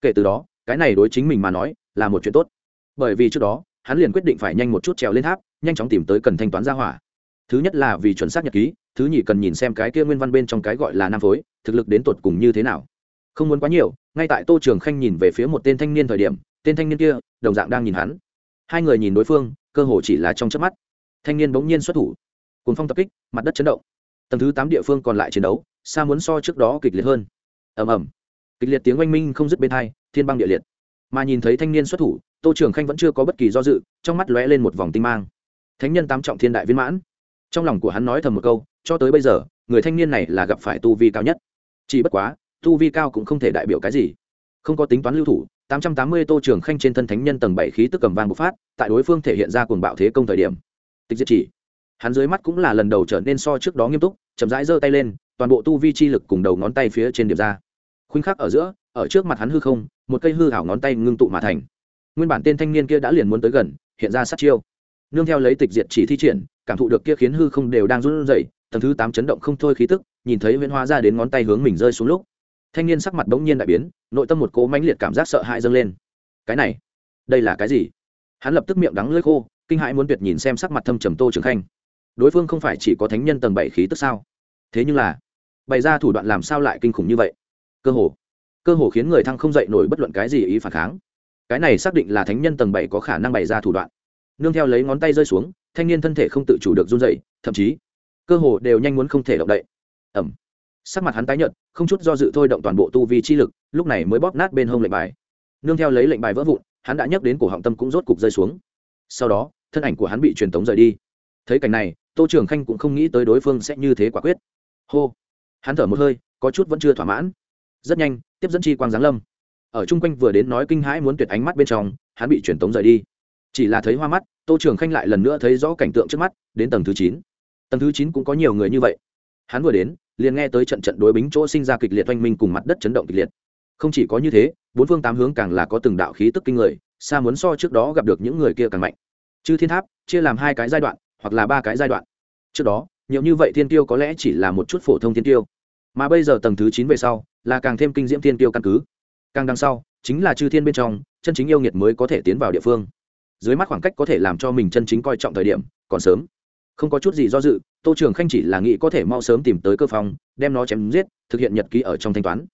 kể từ đó, cái này đối chính mình mà nói là một chuyện tốt. Bởi vì trước đó, hắn liền quyết định phải nhanh một chút trèo lên tháp, nhanh chóng tìm tới cần thanh toán ra hỏa. Thứ nhất là vì chuẩn xác nhật ký, thứ nhì cần nhìn xem cái kia nguyên văn bên trong cái gọi là nam phối, thực lực đến tột cùng như thế nào. Không muốn quá nhiều, ngay tại tô trường khanh nhìn về phía một tên thanh niên thời điểm, tên thanh niên kia, đồng dạng đang nhìn hắn. Hai người nhìn đối phương cơ hồ chỉ là trong chớp mắt. Thanh niên bỗng nhiên xuất thủ. Cuốn phong tập kích, mặt đất chấn động. Tầng thứ tám địa phương còn lại chiến đấu, xa muốn so trước đó kịch liệt hơn. Ầm ầm. Kịch liệt tiếng oanh minh không dứt bên hai, thiên băng địa liệt. Mà nhìn thấy thanh niên xuất thủ, tô trường khanh vẫn chưa có bất kỳ do dự, trong mắt lóe lên một vòng tinh mang. Thánh nhân tám trọng thiên đại viên mãn. Trong lòng của hắn nói thầm một câu, cho tới bây giờ, người thanh niên này là gặp phải tu vi cao nhất. Chỉ bất quá, tu vi cao cũng không thể đại biểu cái gì. Không có tính toán lưu thủ tám trăm tám mươi tô trường khanh trên thân thánh nhân tầng bảy khí tức cầm vang bộc phát, tại đối phương thể hiện ra cuồng bạo thế công thời điểm. Tịch diệt chỉ. Hắn dưới mắt cũng là lần đầu trở nên so trước đó nghiêm túc, chậm rãi giơ tay lên, toàn bộ tu vi chi lực cùng đầu ngón tay phía trên điểm ra. Khuynh khắc ở giữa, ở trước mặt hắn hư không, một cây hư hảo ngón tay ngưng tụ mà thành. Nguyên bản tên thanh niên kia đã liền muốn tới gần, hiện ra sát chiêu. Nương theo lấy tịch diệt chỉ thi triển, cảm thụ được kia khiến hư không đều đang run rẩy, tầng thứ tám chấn động không thôi khí tức, nhìn thấy Viễn hóa ra đến ngón tay hướng mình rơi xuống lúc thanh niên sắc mặt bỗng nhiên đại biến, nội tâm một cố mãnh liệt cảm giác sợ hãi dâng lên. Cái này, đây là cái gì? Hắn lập tức miệng đắng lưỡi khô, kinh hãi muốn tuyệt nhìn xem sắc mặt thâm trầm tô trường khanh. Đối phương không phải chỉ có thánh nhân tầng bảy khí tức sao? Thế nhưng là, bày ra thủ đoạn làm sao lại kinh khủng như vậy? Cơ hồ cơ hồ khiến người thăng không dậy nổi bất luận cái gì ý phản kháng. Cái này xác định là thánh nhân tầng bảy có khả năng bày ra thủ đoạn. Nương theo lấy ngón tay rơi xuống, thanh niên thân thể không tự chủ được run dậy thậm chí, cơ hồ đều nhanh muốn không thể động đậy. Ẩm sắc mặt hắn tái nhợt, không chút do dự thôi động toàn bộ tu vi chi lực, lúc này mới bóp nát bên hông lệnh bài. Nương theo lấy lệnh bài vỡ vụn, hắn đã nhấc đến cổ họng tâm cũng rốt cục rơi xuống. Sau đó, thân ảnh của hắn bị truyền tống rời đi. Thấy cảnh này, tô trường khanh cũng không nghĩ tới đối phương sẽ như thế quả quyết. Hô! Hắn thở một hơi, có chút vẫn chưa thỏa mãn. Rất nhanh, tiếp dẫn chi quang giáng lâm. Ở chung quanh vừa đến nói kinh hãi muốn tuyệt ánh mắt bên trong, hắn bị truyền tống rời đi. Chỉ là thấy hoa mắt, tô trường khanh lại lần nữa thấy rõ cảnh tượng trước mắt, đến tầng thứ chín. Tầng thứ chín cũng có nhiều người như vậy. Hắn vừa đến liền nghe tới trận trận đối bính chỗ sinh ra kịch liệt oanh minh cùng mặt đất chấn động kịch liệt. Không chỉ có như thế, bốn phương tám hướng càng là có từng đạo khí tức kinh người, xa muốn so trước đó gặp được những người kia càng mạnh. Chư thiên tháp, chia làm hai cái giai đoạn, hoặc là ba cái giai đoạn. Trước đó, nhiều như vậy thiên tiêu có lẽ chỉ là một chút phổ thông thiên tiêu mà bây giờ tầng thứ chín về sau, là càng thêm kinh diễm thiên tiêu căn cứ. Càng đằng sau, chính là chư thiên bên trong, chân chính yêu nghiệt mới có thể tiến vào địa phương. Dưới mắt khoảng cách có thể làm cho mình chân chính coi trọng thời điểm, còn sớm không có chút gì do dự, tô trường khanh chỉ là nghĩ có thể mau sớm tìm tới cơ phòng đem nó chém giết, thực hiện nhật ký ở trong thanh toán.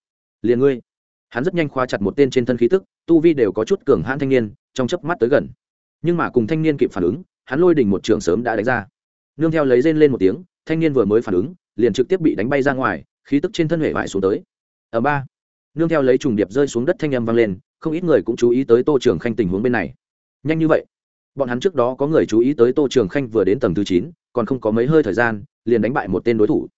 Liền ngươi. Hắn rất nhanh khoa chặt một tên trên thân khí tức, tu vi đều có chút cường hãn thanh niên, trong chớp mắt tới gần. Nhưng mà cùng thanh niên kịp phản ứng, hắn lôi đỉnh một trường sớm đã đánh ra. Nương theo lấy rên lên một tiếng, thanh niên vừa mới phản ứng, liền trực tiếp bị đánh bay ra ngoài, khí tức trên thân hệ vải xuống tới. Ở ba. Nương theo lấy trùng điệp rơi xuống đất thanh âm vang lên, không ít người cũng chú ý tới tô trường khanh tình huống bên này. Nhanh như vậy bọn hắn trước đó có người chú ý tới tô trường khanh vừa đến tầng thứ chín, còn không có mấy hơi thời gian, liền đánh bại một tên đối thủ.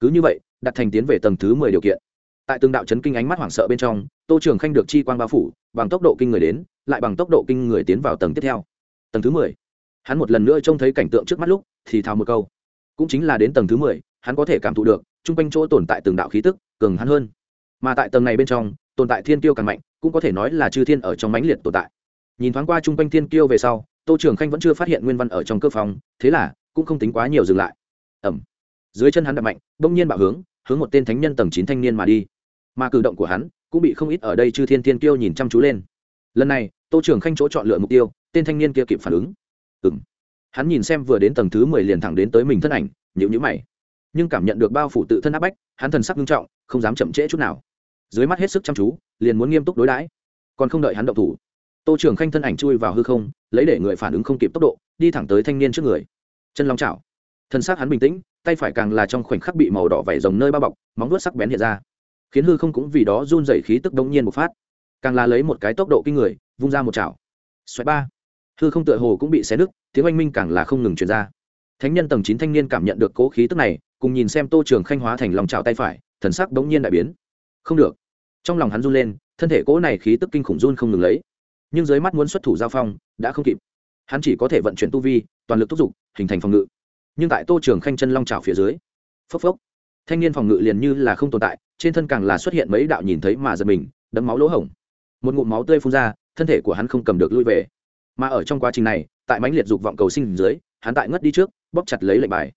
Cứ như vậy, đặt thành tiến về tầng thứ mười điều kiện. Tại từng đạo chấn kinh ánh mắt hoảng sợ bên trong, tô trường khanh được chi quang bao phủ, bằng tốc độ kinh người đến, lại bằng tốc độ kinh người tiến vào tầng tiếp theo. Tầng thứ mười. Hắn một lần nữa trông thấy cảnh tượng trước mắt lúc, thì thào một câu. Cũng chính là đến tầng thứ mười, hắn có thể cảm thụ được, chung quanh chỗ tồn tại từng đạo khí tức, cường hắn hơn. Mà tại tầng này bên trong, tồn tại thiên tiêu càng mạnh, cũng có thể nói là chư thiên ở trong mãnh liệt tồn tại. Nhìn thoáng qua chung quanh thiên kiêu về sau tô trường khanh vẫn chưa phát hiện nguyên văn ở trong cơ phòng, thế là cũng không tính quá nhiều dừng lại. Ẩm. Dưới chân hắn đập mạnh, bỗng nhiên bạo hướng hướng một tên thánh nhân tầng chín thanh niên mà đi. Mà cử động của hắn cũng bị không ít ở đây chư thiên thiên kiêu nhìn chăm chú lên. Lần này, tô trường khanh chỗ chọn lựa mục tiêu, tên thanh niên kia kịp phản ứng. Ừng hắn nhìn xem vừa đến tầng thứ mười liền thẳng đến tới mình thân ảnh nhịu nhữ mày. Nhưng cảm nhận được bao phủ tự thân áp bách, hắn thần sắc nghiêm trọng, không dám chậm trễ chút nào. Dưới mắt hết sức chăm chú, liền muốn nghiêm túc đối đãi. Còn không đợi hắn động thủ tô trường khanh thân ảnh chui vào hư không, lấy để người phản ứng không kịp tốc độ, đi thẳng tới thanh niên trước người. Chân long chảo. Thân xác hắn bình tĩnh, tay phải càng là trong khoảnh khắc bị màu đỏ vẩy rồng nơi bao bọc, móng vuốt sắc bén hiện ra. Khiến hư không cũng vì đó run dày khí tức đống nhiên một phát. Càng là lấy một cái tốc độ kinh người, vung ra một chảo. Xoáy ba. Hư không tựa hồ cũng bị xé nứt, tiếng oanh minh càng là không ngừng truyền ra. Thánh nhân tầng chín thanh niên cảm nhận được cố khí tức này, cùng nhìn xem tô trường khanh hóa thành lòng trào tay phải, thần sắc đống nhiên đại biến. Không được. Trong lòng hắn run lên, thân thể cỗ này khí tức kinh khủng run không ngừng lấy nhưng dưới mắt muốn xuất thủ giao phong, đã không kịp. Hắn chỉ có thể vận chuyển tu vi, toàn lực thúc giục, hình thành phòng ngự. Nhưng tại tô trường khanh chân long trào phía dưới, phốc phốc, thanh niên phòng ngự liền như là không tồn tại, trên thân càng là xuất hiện mấy đạo nhìn thấy mà giật mình, đấm máu lỗ hổng. Một ngụm máu tươi phun ra, thân thể của hắn không cầm được lui về. Mà ở trong quá trình này, tại mãnh liệt dục vọng cầu sinh dưới, hắn tại ngất đi trước, bóp chặt lấy lệnh bài.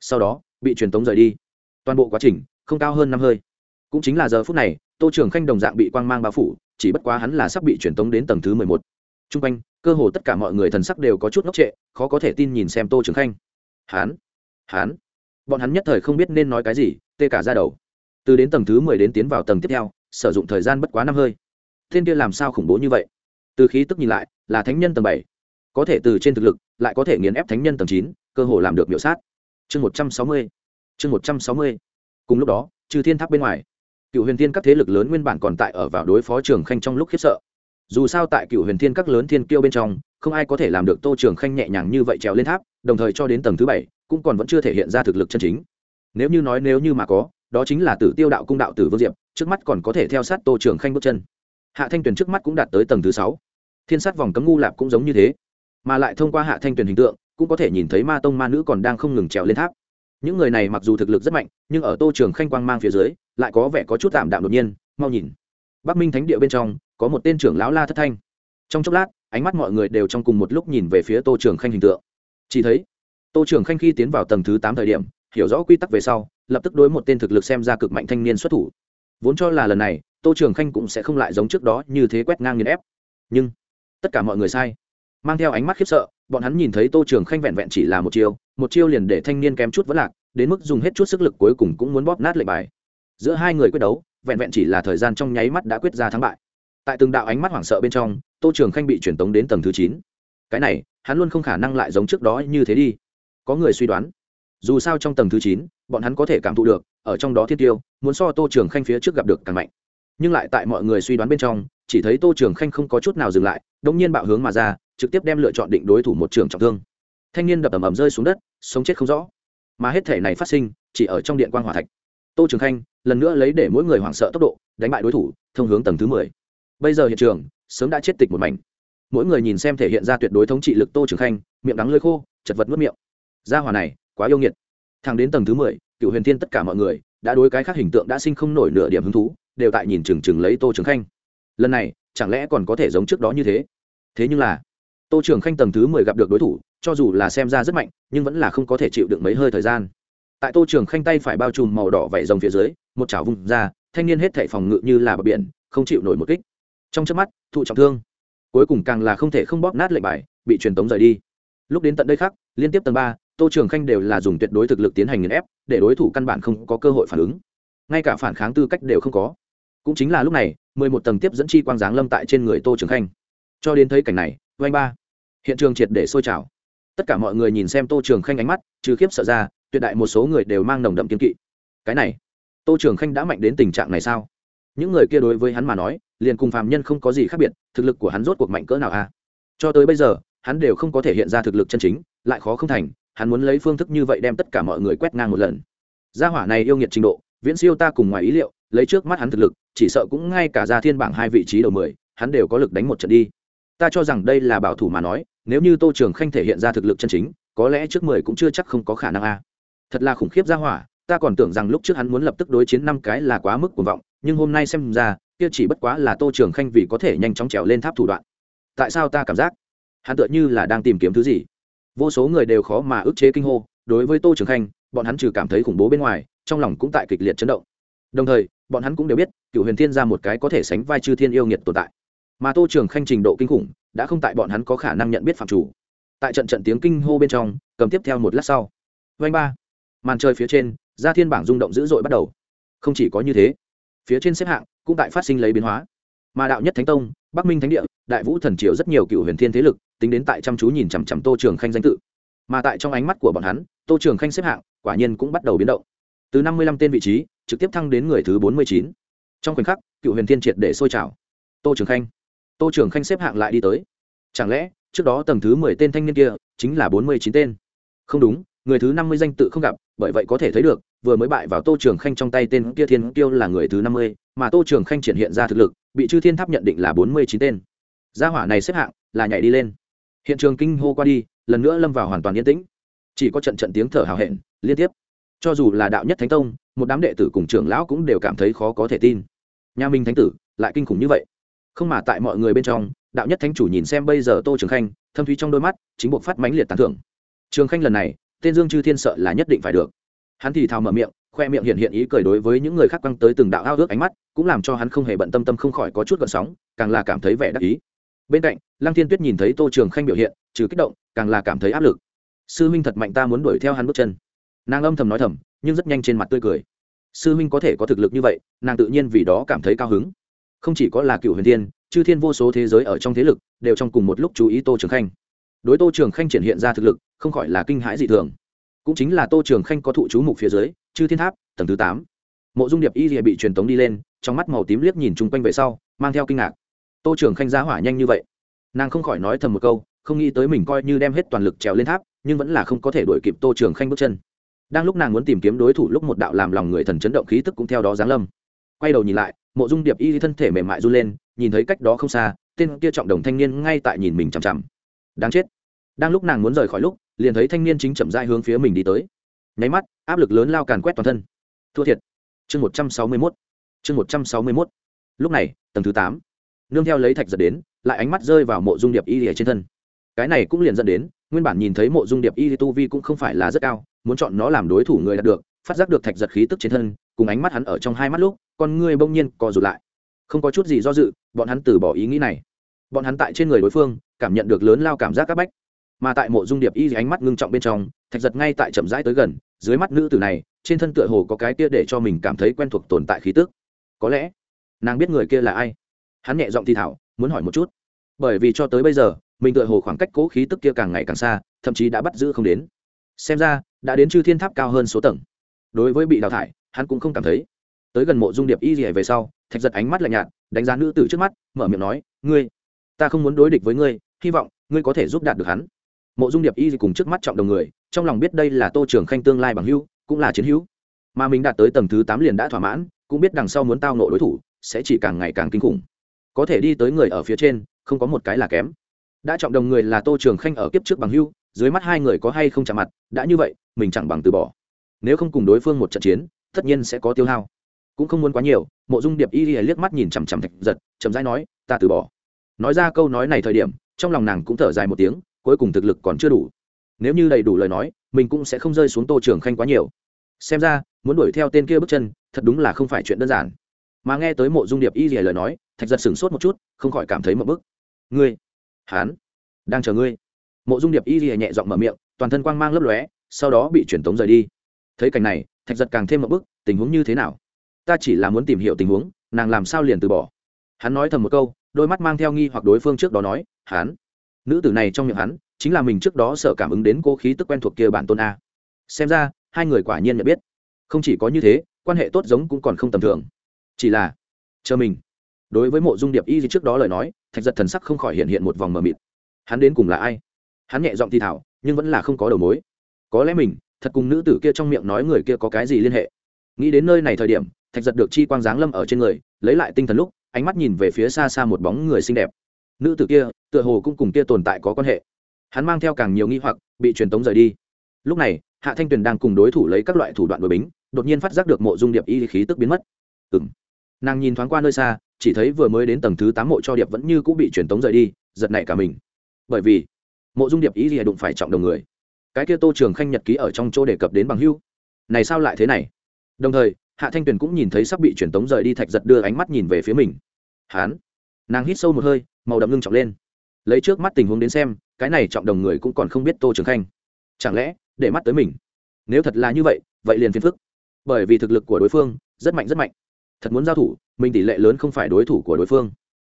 Sau đó, bị truyền tống rời đi. Toàn bộ quá trình không cao hơn năm hơi. Cũng chính là giờ phút này tô trường khanh đồng dạng bị quang mang bao phủ chỉ bất quá hắn là sắp bị truyền tống đến tầng thứ mười một. T r u n g quanh cơ hồ tất cả mọi người thần sắc đều có chút ngốc trệ khó có thể tin nhìn xem tô trường khanh. Hán, Hán, bọn hắn nhất thời không biết nên nói cái gì tê cả ra đầu. Từ đến tầng thứ mười đến tiến vào tầng tiếp theo sử dụng thời gian bất quá năm hơi. Thiên kia làm sao khủng bố như vậy? Từ khí tức nhìn lại là thánh nhân tầng bảy. Có thể từ trên thực lực lại có thể nghiền ép thánh nhân tầng chín cơ hồ làm được miểu sát. Chương một trăm sáu mươi chương một trăm sáu mươi. Cùng lúc đó trừ thiên tháp bên ngoài cựu huyền thiên các thế lực lớn nguyên bản còn tại ở vào đối phó trường khanh trong lúc khiếp sợ. Dù sao tại cựu huyền thiên các lớn thiên kiêu bên trong, không ai có thể làm được tô trường khanh nhẹ nhàng như vậy trèo lên tháp, đồng thời cho đến tầng thứ bảy, cũng còn vẫn chưa thể hiện ra thực lực chân chính. Nếu như nói nếu như mà có, đó chính là tử tiêu đạo cung đạo tử vương diệp, trước mắt còn có thể theo sát tô trường khanh bước chân. Hạ thanh tuyền trước mắt cũng đạt tới tầng thứ sáu. Thiên sát vòng cấm ngu lạp cũng giống như thế. Mà lại thông qua hạ thanh tuyền hình tượng, cũng có thể nhìn thấy ma tông ma nữ còn đang không ngừng trèo lên tháp những người này mặc dù thực lực rất mạnh, nhưng ở tô trường khanh quang mang phía dưới, lại có vẻ có chút tạm đạm đột nhiên, mau nhìn. Bắc minh thánh địa bên trong, có một tên trưởng lão la thất thanh. Trong chốc lát, ánh mắt mọi người đều trong cùng một lúc nhìn về phía tô trường khanh hình tượng. Chỉ thấy, tô trường khanh khi tiến vào tầng thứ tám thời điểm, hiểu rõ quy tắc về sau, lập tức đối một tên thực lực xem ra cực mạnh thanh niên xuất thủ. Vốn cho là lần này, tô trường khanh cũng sẽ không lại giống trước đó như thế quét ngang nghiền ép. Nhưng, tất cả mọi người sai. Mang theo ánh mắt khiếp sợ, bọn hắn nhìn thấy tô trường khanh vẹn vẹn chỉ là một chiều một chiêu liền để thanh niên kém chút vẫn lạc, đến mức dùng hết chút sức lực cuối cùng cũng muốn bóp nát lệnh bài. Giữa hai người quyết đấu, vẹn vẹn chỉ là thời gian trong nháy mắt đã quyết ra thắng bại. Tại từng đạo ánh mắt hoảng sợ bên trong, tô trường khanh bị truyền tống đến tầng thứ chín. Cái này, hắn luôn không khả năng lại giống trước đó như thế đi. Có người suy đoán, dù sao trong tầng thứ chín, bọn hắn có thể cảm thụ được, ở trong đó thiên tiêu, muốn so tô trường khanh phía trước gặp được càng mạnh. Nhưng lại tại mọi người suy đoán bên trong, chỉ thấy tô trường khanh không có chút nào dừng lại đông nhiên bạo hướng mà ra, trực tiếp đem lựa chọn định đối thủ một trường trọng thương thanh niên đập ầm ầm rơi xuống đất, sống chết không rõ. Mà hết thể này phát sinh chỉ ở trong điện quan hòa thạch. Tô trường khanh lần nữa lấy để mỗi người hoảng sợ tốc độ, đánh bại đối thủ, thông hướng tầng thứ mười. Bây giờ hiện trường sớm đã chết tịch một mảnh. Mỗi người nhìn xem thể hiện ra tuyệt đối thống trị lực tô trường khanh, miệng đắng lơi khô, chật vật mất miệng. Gia hòa này quá yêu nghiệt. Thang đến tầng thứ mười, cựu huyền thiên tất cả mọi người đã đối cái khác hình tượng đã sinh không nổi nửa điểm hứng thú, đều tại nhìn chừng chừng lấy tô trường khanh. Lần này, chẳng lẽ còn có thể giống trước đó như thế? Thế nhưng là, tô trường khanh tầng thứ mười gặp được đối thủ cho dù là xem ra rất mạnh, nhưng vẫn là không có thể chịu được mấy hơi thời gian. Tại tô trường khanh tay phải bao trùm màu đỏ vẩy rồng phía dưới, một chảo vùng ra, thanh niên hết thảy phòng ngự như là bờ biển, không chịu nổi một kích. Trong chớp mắt, thụ trọng thương. Cuối cùng càng là không thể không bóp nát lệnh bài, bị truyền tống rời đi. Lúc đến tận đây khác, liên tiếp tầng ba, tô trường khanh đều là dùng tuyệt đối thực lực tiến hành nghiền ép, để đối thủ căn bản không có cơ hội phản ứng. Ngay cả phản kháng tư cách đều không có. Cũng chính là lúc này, mười một tầng tiếp dẫn chi quang giáng lâm tại trên người tô trường khanh. Cho đến thấy cảnh này, oanh ba. Hiện trường triệt để sôi trào tất cả mọi người nhìn xem tô trường khanh ánh mắt, trừ khiếp sợ ra, tuyệt đại một số người đều mang nồng đậm kiên kỵ. Cái này, tô trường khanh đã mạnh đến tình trạng này sao? Những người kia đối với hắn mà nói, liền cùng phàm nhân không có gì khác biệt, thực lực của hắn rốt cuộc mạnh cỡ nào a à? cho tới bây giờ, hắn đều không có thể hiện ra thực lực chân chính, lại khó không thành, hắn muốn lấy phương thức như vậy đem tất cả mọi người quét ngang một lần. Gia hỏa này yêu nghiệt trình độ, viễn siêu ta cùng ngoài ý liệu, lấy trước mắt hắn thực lực, chỉ sợ cũng ngay cả ra thiên bảng hai vị trí đầu mười, hắn đều có lực đánh một trận đi. Ta cho rằng đây là bảo thủ mà nói nếu như tô trường khanh thể hiện ra thực lực chân chính, có lẽ trước mười cũng chưa chắc không có khả năng a. Thật là khủng khiếp gia hỏa, ta còn tưởng rằng lúc trước hắn muốn lập tức đối chiến năm cái là quá mức cuồng vọng, nhưng hôm nay xem ra, kia chỉ bất quá là tô trường khanh vì có thể nhanh chóng trèo lên tháp thủ đoạn. Tại sao ta cảm giác, hắn tựa như là đang tìm kiếm thứ gì? Vô số người đều khó mà ức chế kinh hô, đối với tô trường khanh, bọn hắn trừ cảm thấy khủng bố bên ngoài, trong lòng cũng tại kịch liệt chấn động. Đồng thời, bọn hắn cũng đều biết cựu huyền thiên ra một cái có thể sánh vai chư thiên yêu nghiệt tồn tại. Mà tô trường khanh trình độ kinh khủng đã không tại bọn hắn có khả năng nhận biết phạm chủ. Tại trận trận tiếng kinh hô bên trong, cầm tiếp theo một lát sau. Vanh ba. Màn trời phía trên ra thiên bảng rung động dữ dội bắt đầu. Không chỉ có như thế, phía trên xếp hạng cũng tại phát sinh lấy biến hóa. Mà đạo nhất thánh tông, bắc minh thánh địa, đại vũ thần triều rất nhiều cựu huyền thiên thế lực, tính đến tại chăm chú nhìn chằm chằm tô trường khanh danh tự. Mà tại trong ánh mắt của bọn hắn, tô trường khanh xếp hạng quả nhiên cũng bắt đầu biến động. Từ năm mươi lăm tên vị trí, trực tiếp thăng đến người thứ bốn mươi chín. Trong khoảnh khắc, cựu huyền thiên triệt để sôi trào. Tô trường khanh tô trường khanh xếp hạng lại đi tới. Chẳng lẽ, trước đó tầng thứ mười tên thanh niên kia chính là bốn mươi chín tên? Không đúng, người thứ năm mươi danh tự không gặp, bởi vậy có thể thấy được, vừa mới bại vào tô trường khanh trong tay tên kia thiên tiêu là người thứ năm mươi, mà tô trường khanh triển hiện ra thực lực, bị chư thiên tháp nhận định là bốn mươi chín tên. Gia hỏa này xếp hạng là nhảy đi lên. Hiện trường kinh hô qua đi, lần nữa lâm vào hoàn toàn yên tĩnh. Chỉ có trận trận tiếng thở hào hẹn, liên tiếp. Cho dù là đạo nhất thánh tông, một đám đệ tử cùng trưởng lão cũng đều cảm thấy khó có thể tin. Nhà minh thánh tử, lại kinh khủng như vậy không mà tại mọi người bên trong, đạo nhất thánh chủ nhìn xem bây giờ tô trường khanh, thâm thúy trong đôi mắt, chính buộc phát mãnh liệt tán thưởng. Trường khanh lần này, tên dương chư thiên sợ là nhất định phải được. Hắn thì thào mở miệng, khoe miệng hiện hiện ý cười đối với những người khác quăng tới từng đạo ao ước ánh mắt, cũng làm cho hắn không hề bận tâm tâm không khỏi có chút gợn sóng, càng là cảm thấy vẻ đắc ý. Bên cạnh, lăng thiên tuyết nhìn thấy tô trường khanh biểu hiện, trừ kích động, càng là cảm thấy áp lực. Sư huynh thật mạnh ta muốn đuổi theo hắn bước chân. Nàng âm thầm nói thầm, nhưng rất nhanh trên mặt tươi cười. Sư huynh có thể có thực lực như vậy, nàng tự nhiên vì đó cảm thấy cao hứng không chỉ có là cựu huyền thiên, chư thiên vô số thế giới ở trong thế lực, đều trong cùng một lúc chú ý tô trường khanh. Đối tô trường khanh triển hiện ra thực lực, không khỏi là kinh hãi dị thường. Cũng chính là tô trường khanh có thụ chú mục phía dưới, chư thiên tháp, tầng thứ tám. Mộ dung điệp y rìa bị truyền tống đi lên, trong mắt màu tím liếc nhìn chung quanh về sau, mang theo kinh ngạc. Tô trường khanh giá hỏa nhanh như vậy. Nàng không khỏi nói thầm một câu, không nghĩ tới mình coi như đem hết toàn lực trèo lên tháp, nhưng vẫn là không có thể đuổi kịp tô trường khanh bước chân. Đang lúc nàng muốn tìm kiếm đối thủ lúc một đạo làm lòng người thần chấn động khí tức cũng theo đó giáng lâm. Quay đầu nhìn lại mộ dung điệp y thân thể mềm mại run lên, nhìn thấy cách đó không xa, tên kia trọng đồng thanh niên ngay tại nhìn mình chằm chằm. Đáng chết. Đang lúc nàng muốn rời khỏi lúc, liền thấy thanh niên chính chậm dai hướng phía mình đi tới. Nháy mắt, áp lực lớn lao càn quét toàn thân. Thua thiệt. Chương một trăm sáu mươi mốt. Chương một trăm sáu mươi mốt. Lúc này, tầng thứ tám. Nương theo lấy thạch giật đến, lại ánh mắt rơi vào mộ dung điệp y ở trên thân. Cái này cũng liền dẫn đến, nguyên bản nhìn thấy mộ dung điệp y tu vi cũng không phải là rất cao, muốn chọn nó làm đối thủ người đạt được, phát giác được thạch giật khí tức trên thân cùng ánh mắt hắn ở trong hai mắt lúc, con ngươi bỗng nhiên co rụt lại. Không có chút gì do dự, bọn hắn từ bỏ ý nghĩ này. Bọn hắn tại trên người đối phương, cảm nhận được lớn lao cảm giác c áp bách. Mà tại mộ dung điệp y ánh mắt ngưng trọng bên trong, thạch giật ngay tại chậm rãi tới gần, dưới mắt nữ tử này, trên thân tựa hồ có cái kia để cho mình cảm thấy quen thuộc tồn tại khí tức. Có lẽ, nàng biết người kia là ai? Hắn nhẹ giọng thi thảo, muốn hỏi một chút. Bởi vì cho tới bây giờ, mình tựa hồ khoảng cách cố khí tức kia càng ngày càng xa, thậm chí đã bắt giữ không đến. Xem ra, đã đến chư thiên tháp cao hơn số tầng. Đối với bị đào thải hắn cũng không cảm thấy. Tới gần mộ dung điệp y gì về sau, thạch giật ánh mắt lạnh nhạt, đánh giá nữ tử trước mắt, mở miệng nói, ngươi, ta không muốn đối địch với ngươi, hy vọng ngươi có thể giúp đạt được hắn. Mộ dung điệp y cùng trước mắt trọng đồng người, trong lòng biết đây là tô trường khanh tương lai bằng hữu, cũng là chiến hữu. Mà mình đạt tới tầng thứ tám liền đã thỏa mãn, cũng biết đằng sau muốn tao nộ đối thủ, sẽ chỉ càng ngày càng kinh khủng. Có thể đi tới người ở phía trên, không có một cái là kém. Đã trọng đồng người là tô trường khanh ở kiếp trước bằng hưu dưới mắt hai người có hay không chạm mặt, đã như vậy, mình chẳng bằng từ bỏ. Nếu không cùng đối phương một trận chiến tất nhiên sẽ có tiêu hao. Cũng không muốn quá nhiều, mộ dung điệp y liếc mắt nhìn chằm chằm thạch giật, chậm rãi nói, ta từ bỏ. Nói ra câu nói này thời điểm, trong lòng nàng cũng thở dài một tiếng, cuối cùng thực lực còn chưa đủ. Nếu như đầy đủ lời nói, mình cũng sẽ không rơi xuống tô trường khanh quá nhiều. Xem ra, muốn đuổi theo tên kia bước chân, thật đúng là không phải chuyện đơn giản. Mà nghe tới mộ dung điệp y lời nói, thạch giật sửng sốt một chút, không khỏi cảm thấy một bức. Ngươi hán đang chờ ngươi. Mộ dung điệp y nhẹ giọng mở miệng, toàn thân quang mang lấp lóe, sau đó bị truyền tống rời đi. Thấy cảnh này thạch giật càng thêm một bức, tình huống như thế nào? Ta chỉ là muốn tìm hiểu tình huống, nàng làm sao liền từ bỏ? Hắn nói thầm một câu, đôi mắt mang theo nghi hoặc đối phương trước đó nói, hắn. Nữ tử này trong miệng hắn, chính là mình trước đó sợ cảm ứng đến cô khí tức quen thuộc kia bản tôn a. Xem ra, hai người quả nhiên nhận biết. Không chỉ có như thế, quan hệ tốt giống cũng còn không tầm thường. Chỉ là, chờ mình. Đối với mộ dung điệp y gì trước đó lời nói, thạch giật thần sắc không khỏi hiện hiện một vòng mờ mịt. Hắn đến cùng là ai? Hắn nhẹ giọng thì thảo, nhưng vẫn là không có đầu mối. Có lẽ mình thật cùng nữ tử kia trong miệng nói người kia có cái gì liên hệ. Nghĩ đến nơi này thời điểm, thạch giật được chi quang giáng lâm ở trên người, lấy lại tinh thần lúc, ánh mắt nhìn về phía xa xa một bóng người xinh đẹp. Nữ tử kia, tựa hồ cũng cùng kia tồn tại có quan hệ. Hắn mang theo càng nhiều nghi hoặc, bị truyền tống rời đi. Lúc này, hạ thanh tuyền đang cùng đối thủ lấy các loại thủ đoạn đội bính, đột nhiên phát giác được mộ dung điệp y khí tức biến mất. Ừng nàng nhìn thoáng qua nơi xa, chỉ thấy vừa mới đến tầng thứ tám mộ cho điệp vẫn như cũng bị truyền tống rời đi, giật nảy cả mình. Bởi vì, mộ dung điệp ý gì đụng phải trọng đồng người cái kia tô trường khanh nhật ký ở trong chỗ đề cập đến bằng hưu. Này sao lại thế này? Đồng thời, hạ thanh tuyền cũng nhìn thấy sắp bị truyền tống rời đi thạch giật đưa ánh mắt nhìn về phía mình. Hán. Nàng hít sâu một hơi, màu đậm ngưng trọng lên. Lấy trước mắt tình huống đến xem, cái này trọng đồng người cũng còn không biết tô trường khanh. Chẳng lẽ, để mắt tới mình? Nếu thật là như vậy vậy liền phiền phức. Bởi vì thực lực của đối phương, rất mạnh rất mạnh. Thật muốn giao thủ, mình tỷ lệ lớn không phải đối thủ của đối phương.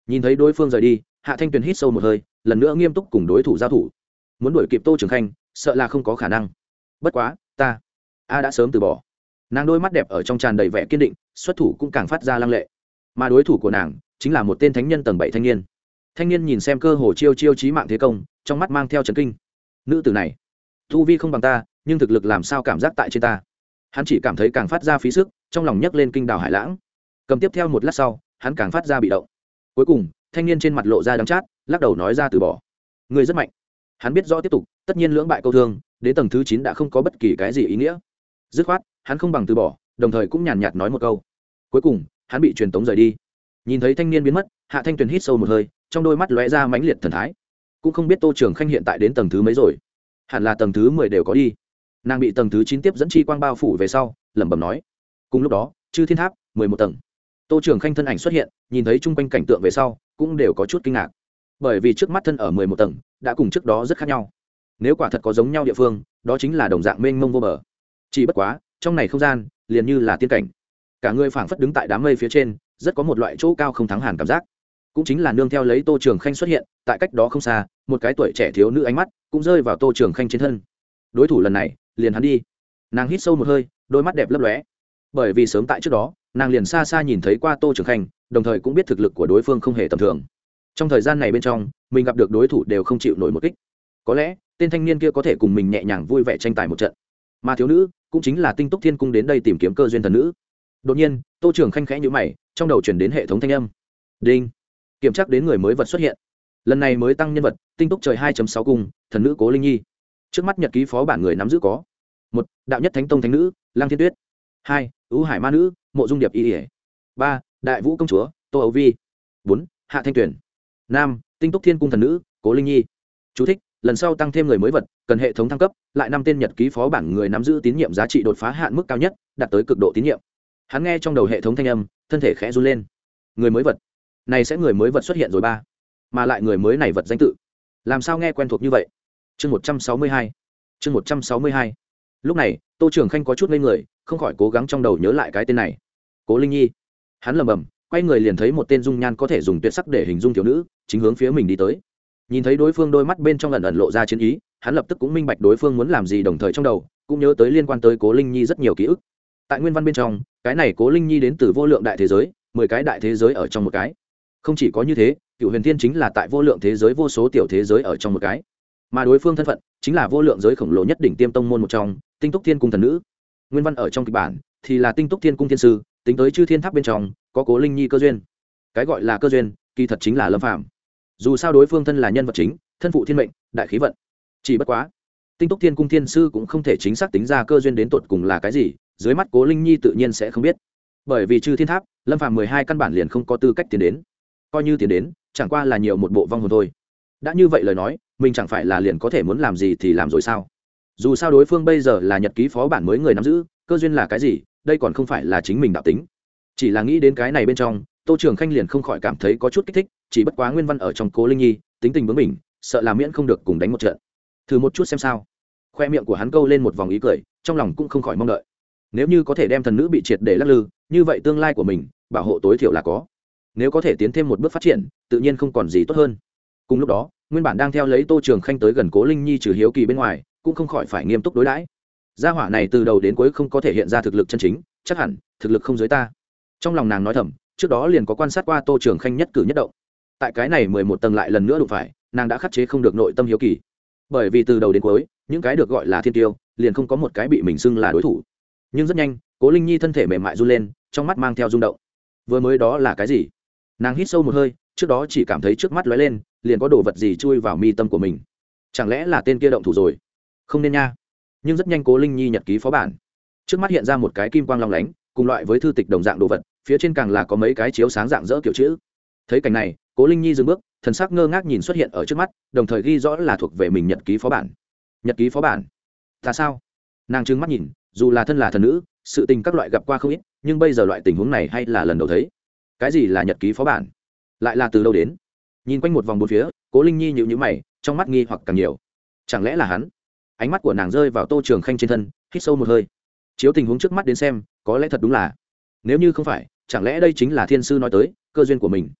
Nhìn thấy đối phương rời đi, hạ thanh tuyền hít sâu một hơi, lần nữa nghiêm túc cùng đối thủ giao thủ muốn đuổi kịp tô trường khanh, sợ là không có khả năng. Bất quá, ta, a đã sớm từ bỏ. Nàng đôi mắt đẹp ở trong tràn đầy vẻ kiên định, xuất thủ cũng càng phát ra lăng lệ. Mà đối thủ của nàng chính là một tên thánh nhân tầng bảy thanh niên. Thanh niên nhìn xem cơ hồ chiêu chiêu trí mạng thế công, trong mắt mang theo trần kinh. Nữ tử này thu vi không bằng ta, nhưng thực lực làm sao cảm giác tại trên ta? Hắn chỉ cảm thấy càng phát ra phí sức, trong lòng nhấc lên kinh đảo hải lãng. Cầm tiếp theo một lát sau, hắn càng phát ra bị động. Cuối cùng, thanh niên trên mặt lộ ra đắng chát, lắc đầu nói ra từ bỏ. Người rất mạnh hắn biết rõ tiếp tục, tất nhiên lưỡng bại câu thương, đến tầng thứ chín đã không có bất kỳ cái gì ý nghĩa. Dứt khoát, hắn không bằng từ bỏ, đồng thời cũng nhàn nhạt nói một câu. Cuối cùng, hắn bị truyền tống rời đi. Nhìn thấy thanh niên biến mất, hạ thanh tuyền hít sâu một hơi, trong đôi mắt lóe ra mãnh liệt thần thái. Cũng không biết tô trường khanh hiện tại đến tầng thứ mấy rồi. Hẳn là tầng thứ mười đều có đi. Nàng bị tầng thứ chín tiếp dẫn chi quang bao phủ về sau, lẩm bẩm nói. Cùng lúc đó, chư thiên tháp, mười một tầng. Tô trường khanh thân ảnh xuất hiện, nhìn thấy chung quanh cảnh tượng về sau, cũng đều có chút kinh ngạc bởi vì trước mắt thân ở mười một tầng, đã cùng trước đó rất khác nhau. Nếu quả thật có giống nhau địa phương, đó chính là đồng dạng mênh mông vô bờ. Chỉ bất quá, trong này không gian, liền như là tiên cảnh. Cả người phảng phất đứng tại đám mây phía trên, rất có một loại chỗ cao không thắng hàn cảm giác. Cũng chính là nương theo lấy tô trường khanh xuất hiện, tại cách đó không xa, một cái tuổi trẻ thiếu nữ ánh mắt cũng rơi vào tô trường khanh trên thân. Đối thủ lần này, liền hắn đi. Nàng hít sâu một hơi, đôi mắt đẹp lấp lóe. Bởi vì sớm tại trước đó, nàng liền xa xa nhìn thấy qua tô trường khanh, đồng thời cũng biết thực lực của đối phương không hề tầm thường trong thời gian này bên trong, mình gặp được đối thủ đều không chịu nổi một kích. Có lẽ, tên thanh niên kia có thể cùng mình nhẹ nhàng vui vẻ tranh tài một trận. Mà thiếu nữ, cũng chính là tinh túc thiên cung đến đây tìm kiếm cơ duyên thần nữ. Đột nhiên, tô trưởng khanh khẽ nhữ mày, trong đầu chuyển đến hệ thống thanh âm. Đinh! Kiểm tra đến người mới vật xuất hiện. Lần này mới tăng nhân vật, tinh túc trời hai sáu cung, thần nữ cố linh nhi. Trước mắt nhật ký phó bản người nắm giữ có một, đạo nhất thánh tông thánh nữ lang thiên tuyết. Hai ưu hải ma nữ, mộ dung điệp y ỉa ba, đại vũ công chúa, tô ấu vi. Bốn, hạ thanh tuyển Nam, tinh túc thiên cung thần nữ cố linh nhi. Chú thích, lần sau tăng thêm người mới vật cần hệ thống thăng cấp lại năm tên nhật ký phó bản người nắm giữ tín nhiệm giá trị đột phá hạn mức cao nhất đạt tới cực độ tín nhiệm. Hắn nghe trong đầu hệ thống thanh âm thân thể khẽ run lên. Người mới vật. Này sẽ người mới vật xuất hiện rồi ba. Mà lại người mới này vật danh tự. Làm sao nghe quen thuộc như vậy? Chương một trăm sáu mươi hai. Chương một trăm sáu mươi hai. Lúc này tô trường khanh có chút ngây người không khỏi cố gắng trong đầu nhớ lại cái tên này. Cố linh nhi. Hắn lầm bầm quay người liền thấy một tên dung nhan có thể dùng tuyệt sắc để hình dung thiếu nữ chính hướng phía mình đi tới. Nhìn thấy đối phương đôi mắt bên trong lần ẩn lộ ra chiến ý, hắn lập tức cũng minh bạch đối phương muốn làm gì đồng thời trong đầu, cũng nhớ tới liên quan tới cố linh nhi rất nhiều ký ức. Tại nguyên văn bên trong, cái này cố linh nhi đến từ vô lượng đại thế giới, mười cái đại thế giới ở trong một cái. Không chỉ có như thế, cựu huyền thiên chính là tại vô lượng thế giới vô số tiểu thế giới ở trong một cái. Mà đối phương thân phận, chính là vô lượng giới khổng lồ nhất đỉnh tiêm tông môn một trong, tinh túc thiên cung thần nữ. Nguyên văn ở trong kịch bản, thì là tinh túc thiên cung thiên sư, tính tới chư thiên tháp bên trong, có cố linh nhi cơ duyên. Cái gọi là cơ duyên, kỳ thật chính là lâm phạm dù sao đối phương thân là nhân vật chính, thân phụ thiên mệnh, đại khí vận. Chỉ bất quá, tinh túc thiên cung thiên sư cũng không thể chính xác tính ra cơ duyên đến tột cùng là cái gì, dưới mắt cố linh nhi tự nhiên sẽ không biết. Bởi vì trừ thiên tháp, lâm phàm mười hai căn bản liền không có tư cách tiến đến. Coi như tiến đến, chẳng qua là nhiều một bộ vong hồn thôi. Đã như vậy lời nói, mình chẳng phải là liền có thể muốn làm gì thì làm rồi sao? Dù sao đối phương bây giờ là nhật ký phó bản mới người nắm giữ, cơ duyên là cái gì, đây còn không phải là chính mình đạo tính. Chỉ là nghĩ đến cái này bên trong, tô trường khanh liền không khỏi cảm thấy có chút kích thích chỉ bất quá nguyên văn ở trong cố linh nhi, tính tình bướng mình sợ là miễn không được cùng đánh một trận. Thử một chút xem sao. Khoe miệng của hắn câu lên một vòng ý cười, trong lòng cũng không khỏi mong đợi. Nếu như có thể đem thần nữ bị triệt để lắc lư, như vậy tương lai của mình, bảo hộ tối thiểu là có. Nếu có thể tiến thêm một bước phát triển, tự nhiên không còn gì tốt hơn. Cùng lúc đó, nguyên bản đang theo lấy tô trường khanh tới gần cố linh nhi trừ hiếu kỳ bên ngoài, cũng không khỏi phải nghiêm túc đối đãi. Gia hỏa này từ đầu đến cuối không có thể hiện ra thực lực chân chính, chắc hẳn, thực lực không dưới ta. Trong lòng nàng nói thầm, trước đó liền có quan sát qua tô trường khanh nhất cử nhất động tại cái này mười một tầng lại lần nữa đụng phải, nàng đã khắc chế không được nội tâm hiếu kỳ. Bởi vì từ đầu đến cuối, những cái được gọi là thiên tiêu, liền không có một cái bị mình xưng là đối thủ. Nhưng rất nhanh, cố linh nhi thân thể mềm mại run lên, trong mắt mang theo rung động. Vừa mới đó là cái gì? Nàng hít sâu một hơi, trước đó chỉ cảm thấy trước mắt lóe lên, liền có đồ vật gì chui vào mi tâm của mình. Chẳng lẽ là tên kia động thủ rồi? Không nên nha. Nhưng rất nhanh cố linh nhi nhật ký phó bản. Trước mắt hiện ra một cái kim quang long lánh, cùng loại với thư tịch đồng dạng đồ vật, phía trên càng là có mấy cái chiếu sáng dạng dỡ kiểu chữ thấy cảnh này, cố linh nhi dừng bước, thần sắc ngơ ngác nhìn xuất hiện ở trước mắt, đồng thời ghi rõ là thuộc về mình nhật ký phó bản. Nhật ký phó bản? Ta sao? Nàng trừng mắt nhìn, dù là thân là thần nữ, sự tình các loại gặp qua không ít, nhưng bây giờ loại tình huống này hay là lần đầu thấy. Cái gì là nhật ký phó bản? Lại là từ đâu đến? Nhìn quanh một vòng bốn phía, cố linh nhi nhịu nhữ mày, trong mắt nghi hoặc càng nhiều. Chẳng lẽ là hắn? Ánh mắt của nàng rơi vào tô trường khanh trên thân, hít sâu một hơi. Chiếu tình huống trước mắt đến xem, có lẽ thật đúng là. Nếu như không phải, chẳng lẽ đây chính là thiên sư nói tới, cơ duyên của mình?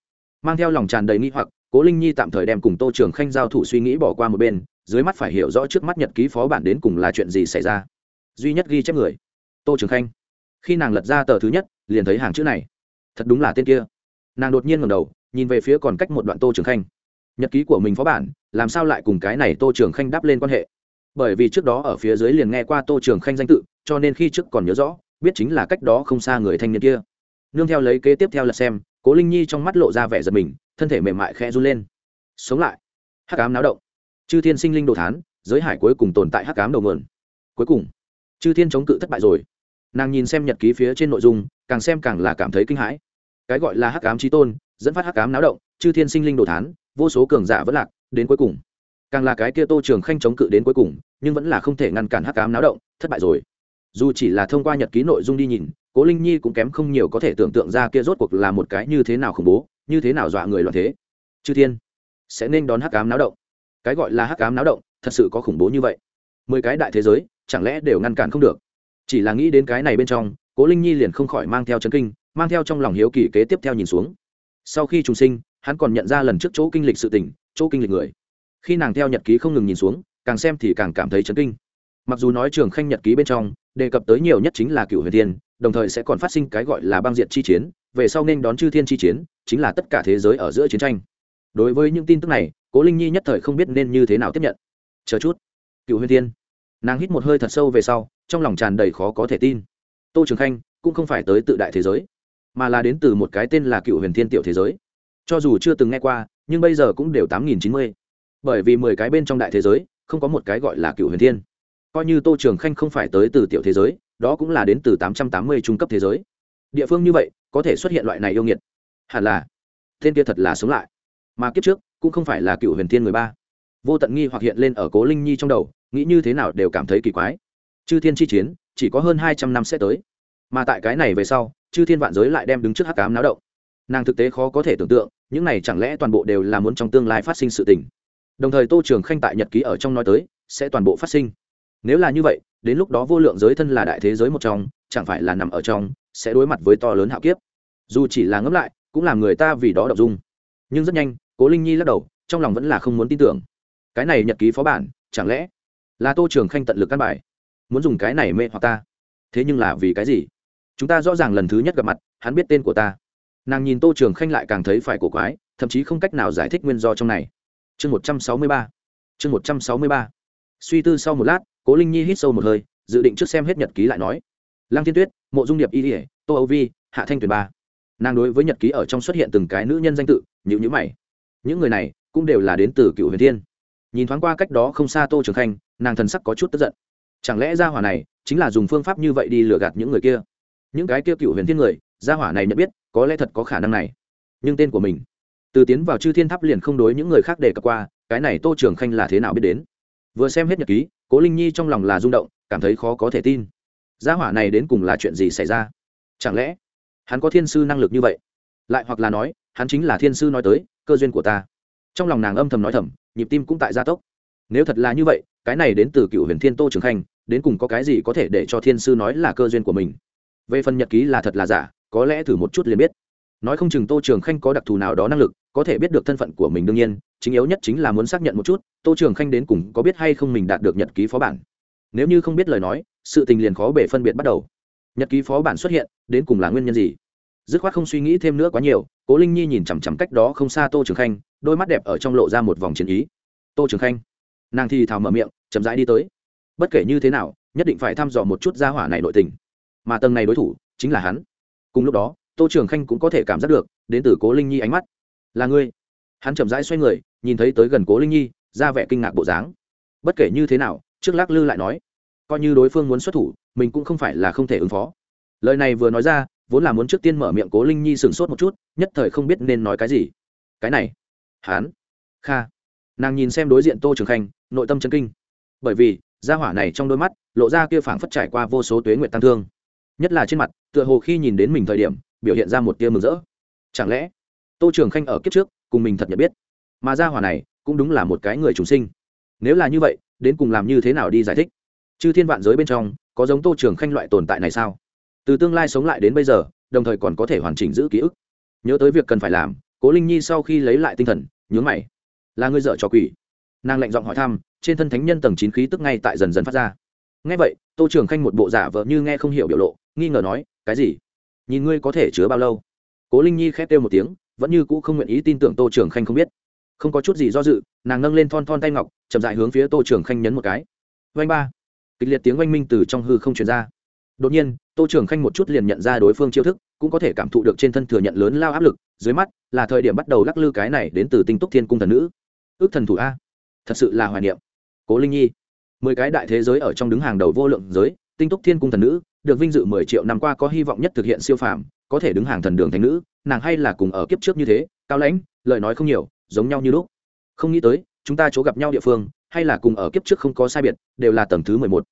Mang theo lòng tràn đầy nghi hoặc, cố linh nhi tạm thời đem cùng tô trường khanh giao thủ suy nghĩ bỏ qua một bên, dưới mắt phải hiểu rõ trước mắt nhật ký phó bản đến cùng là chuyện gì xảy ra. Duy nhất ghi chép người, tô trường khanh. Khi nàng lật ra tờ thứ nhất, liền thấy hàng chữ này. Thật đúng là tên kia. Nàng đột nhiên ngầm đầu, nhìn về phía còn cách một đoạn tô trường khanh. Nhật ký của mình phó bản, làm sao lại cùng cái này tô trường khanh đáp lên quan hệ? Bởi vì trước đó ở phía dưới liền nghe qua tô trường khanh danh tự, cho nên khi trước còn nhớ rõ, biết chính là cách đó không xa người thanh niên kia. Nương theo lấy kế tiếp theo là xem cố linh nhi trong mắt lộ ra vẻ giật mình, thân thể mềm mại khẽ run lên. Sống lại. Hắc ám náo động. Chư thiên sinh linh đồ thán, giới hải cuối cùng tồn tại hắc ám đầu nguồn. Cuối cùng, chư thiên chống cự thất bại rồi. Nàng nhìn xem nhật ký phía trên nội dung, càng xem càng là cảm thấy kinh hãi. Cái gọi là hắc ám trí tôn, dẫn phát hắc ám náo động, chư thiên sinh linh đồ thán, vô số cường giả vẫn lạc, đến cuối cùng. Càng là cái kia tô trường khanh chống cự đến cuối cùng, nhưng vẫn là không thể ngăn cản hắc ám náo động, thất bại rồi. Dù chỉ là thông qua nhật ký nội dung đi nhìn cố linh nhi cũng kém không nhiều có thể tưởng tượng ra kia rốt cuộc là một cái như thế nào khủng bố, như thế nào dọa người loạn thế. Chư thiên, sẽ nên đón hắc ám náo động. Cái gọi là hắc ám náo động, thật sự có khủng bố như vậy. Mười cái đại thế giới, chẳng lẽ đều ngăn cản không được? Chỉ là nghĩ đến cái này bên trong, cố linh nhi liền không khỏi mang theo chấn kinh, mang theo trong lòng hiếu kỳ kế tiếp theo nhìn xuống. Sau khi trùng sinh, hắn còn nhận ra lần trước chỗ kinh lịch sự tình, chỗ kinh lịch người. Khi nàng theo nhật ký không ngừng nhìn xuống, càng xem thì càng cảm thấy chấn kinh. Mặc dù nói trường khanh nhật ký bên trong, đề cập tới nhiều nhất chính là cựu huyền thiên đồng thời sẽ còn phát sinh cái gọi là băng diện chi chiến, về sau nên đón chư thiên chi chiến, chính là tất cả thế giới ở giữa chiến tranh. Đối với những tin tức này, cố linh nhi nhất thời không biết nên như thế nào tiếp nhận. Chờ chút. Cựu huyền thiên. Nàng hít một hơi thật sâu về sau, trong lòng tràn đầy khó có thể tin. Tô trường khanh cũng không phải tới tự đại thế giới, mà là đến từ một cái tên là cựu huyền thiên tiểu thế giới. Cho dù chưa từng nghe qua, nhưng bây giờ cũng đều tám nghìn chín mươi. Bởi vì mười cái bên trong đại thế giới, không có một cái gọi là cựu huyền thiên. Coi như tô trường khanh không phải tới từ tiểu thế giới đó cũng là đến từ tám trăm tám mươi trung cấp thế giới. Địa phương như vậy, có thể xuất hiện loại này yêu nghiệt. Hẳn là, tên kia thật là sống lại. Mà kiếp trước, cũng không phải là cựu huyền thiên người ba. Vô tận nghi hoặc hiện lên ở cố linh nhi trong đầu, nghĩ như thế nào đều cảm thấy kỳ quái. Chư thiên chi chiến, chỉ có hơn hai trăm năm sẽ tới. Mà tại cái này về sau, chư thiên vạn giới lại đem đứng trước hắc cám náo động. Nàng thực tế khó có thể tưởng tượng, những này chẳng lẽ toàn bộ đều là muốn trong tương lai phát sinh sự tình. Đồng thời tô trường khanh tại nhật ký ở trong nói tới, sẽ toàn bộ phát sinh. Nếu là như vậy đến lúc đó vô lượng giới thân là đại thế giới một trong, chẳng phải là nằm ở trong, sẽ đối mặt với to lớn hạo kiếp. Dù chỉ là ngẫm lại, cũng làm người ta vì đó đọc dung. Nhưng rất nhanh, cố linh nhi lắc đầu, trong lòng vẫn là không muốn tin tưởng. Cái này nhật ký phó bản, chẳng lẽ là tô trường khanh tận lực căn bài? Muốn dùng cái này mê hoặc ta? Thế nhưng là vì cái gì? Chúng ta rõ ràng lần thứ nhất gặp mặt, hắn biết tên của ta. Nàng nhìn tô trường khanh lại càng thấy phải cổ quái, thậm chí không cách nào giải thích nguyên do trong này. Chương một trăm sáu mươi ba. Chương một trăm sáu mươi ba. Suy tư sau một lát cố linh nhi hít sâu một hơi, dự định trước xem hết nhật ký lại nói. Lăng thiên tuyết, mộ dung điệp y ỉa tô âu vi, hạ thanh tuyền ba. Nàng đối với nhật ký ở trong xuất hiện từng cái nữ nhân danh tự nhữ nhữ mày. Những người này cũng đều là đến từ cựu huyền thiên. Nhìn thoáng qua cách đó không xa tô trường khanh, nàng thần sắc có chút tức giận. Chẳng lẽ gia hỏa này chính là dùng phương pháp như vậy đi lừa gạt những người kia? Những cái kia cựu huyền thiên người, gia hỏa này nhận biết, có lẽ thật có khả năng này. Nhưng tên của mình, từ tiến vào chư thiên tháp liền không đối những người khác đề cập qua, cái này tô trường khanh là thế nào biết đến? Vừa xem hết nhật ký cố linh nhi trong lòng là rung động cảm thấy khó có thể tin gia hỏa này đến cùng là chuyện gì xảy ra chẳng lẽ hắn có thiên sư năng lực như vậy lại hoặc là nói hắn chính là thiên sư nói tới cơ duyên của ta trong lòng nàng âm thầm nói thầm nhịp tim cũng tại gia tốc nếu thật là như vậy cái này đến từ cựu huyền thiên tô trường khanh đến cùng có cái gì có thể để cho thiên sư nói là cơ duyên của mình về phần nhật ký là thật là giả có lẽ thử một chút liền biết nói không chừng tô trường khanh có đặc thù nào đó năng lực có thể biết được thân phận của mình đương nhiên, chính yếu nhất chính là muốn xác nhận một chút, tô trường khanh đến cùng có biết hay không mình đạt được nhật ký phó bản. Nếu như không biết lời nói, sự tình liền khó bể phân biệt bắt đầu. Nhật ký phó bản xuất hiện, đến cùng là nguyên nhân gì? Dứt khoát không suy nghĩ thêm nữa quá nhiều, cố linh nhi nhìn chằm chằm cách đó không xa tô trường khanh, đôi mắt đẹp ở trong lộ ra một vòng chiến ý. Tô trường khanh. Nàng thì thào mở miệng, chậm rãi đi tới. Bất kể như thế nào, nhất định phải thăm dò một chút gia hỏa này nội tình. Mà tầng này đối thủ chính là hắn. Cùng lúc đó, tô trường khanh cũng có thể cảm giác được, đến từ cố linh nhi ánh mắt là ngươi. Hắn chậm rãi xoay người, nhìn thấy tới gần cố linh nhi, ra vẻ kinh ngạc bộ dáng. Bất kể như thế nào, trước lắc lư lại nói, coi như đối phương muốn xuất thủ, mình cũng không phải là không thể ứng phó. Lời này vừa nói ra, vốn là muốn trước tiên mở miệng cố linh nhi sửng sốt một chút, nhất thời không biết nên nói cái gì. Cái này hán kha. Nàng nhìn xem đối diện tô trường khanh, nội tâm chân kinh. Bởi vì, gia hỏa này trong đôi mắt, lộ ra kia phảng phất trải qua vô số tuế nguyện tăng thương. Nhất là trên mặt, tựa hồ khi nhìn đến mình thời điểm, biểu hiện ra một tia mừng rỡ. Chẳng lẽ tô trường khanh ở kiếp trước, cùng mình thật nhận biết. Mà gia hỏa này, cũng đúng là một cái người trùng sinh. Nếu là như vậy, đến cùng làm như thế nào đi giải thích? Chư thiên vạn giới bên trong, có giống tô trường khanh loại tồn tại này sao? Từ tương lai sống lại đến bây giờ, đồng thời còn có thể hoàn chỉnh giữ ký ức. Nhớ tới việc cần phải làm, cố linh nhi sau khi lấy lại tinh thần, nhướng mày. Là người dợ trò quỷ. Nàng lạnh giọng hỏi thăm, trên thân thánh nhân tầng chín khí tức ngay tại dần dần phát ra. Ngay vậy, tô trường khanh một bộ giả vợ như nghe không hiểu biểu lộ, nghi ngờ nói, cái gì? Nhìn ngươi có thể chứa bao lâu? Cố linh nhi khép kêu một tiếng vẫn như cũ không nguyện ý tin tưởng tô trường khanh không biết. Không có chút gì do dự, nàng nâng lên thon thon tay ngọc, chậm dại hướng phía tô trường khanh nhấn một cái. Vanh ba. Kịch liệt tiếng oanh minh từ trong hư không truyền ra. Đột nhiên, tô trường khanh một chút liền nhận ra đối phương chiêu thức, cũng có thể cảm thụ được trên thân thừa nhận lớn lao áp lực, dưới mắt, là thời điểm bắt đầu lắc lư cái này đến từ tinh túc thiên cung thần nữ. Ước thần thủ a. Thật sự là hoài niệm. Cố linh nhi. Mười cái đại thế giới ở trong đứng hàng đầu vô lượng giới, tinh túc thiên cung thần nữ, được vinh dự mười triệu năm qua có hy vọng nhất thực hiện siêu phàm, có thể đứng hàng thần đường thành nữ nàng hay là cùng ở kiếp trước như thế, cao lãnh, lời nói không nhiều, giống nhau như lúc. Không nghĩ tới, chúng ta chỗ gặp nhau địa phương, hay là cùng ở kiếp trước không có sai biệt, đều là tầng thứ mười một.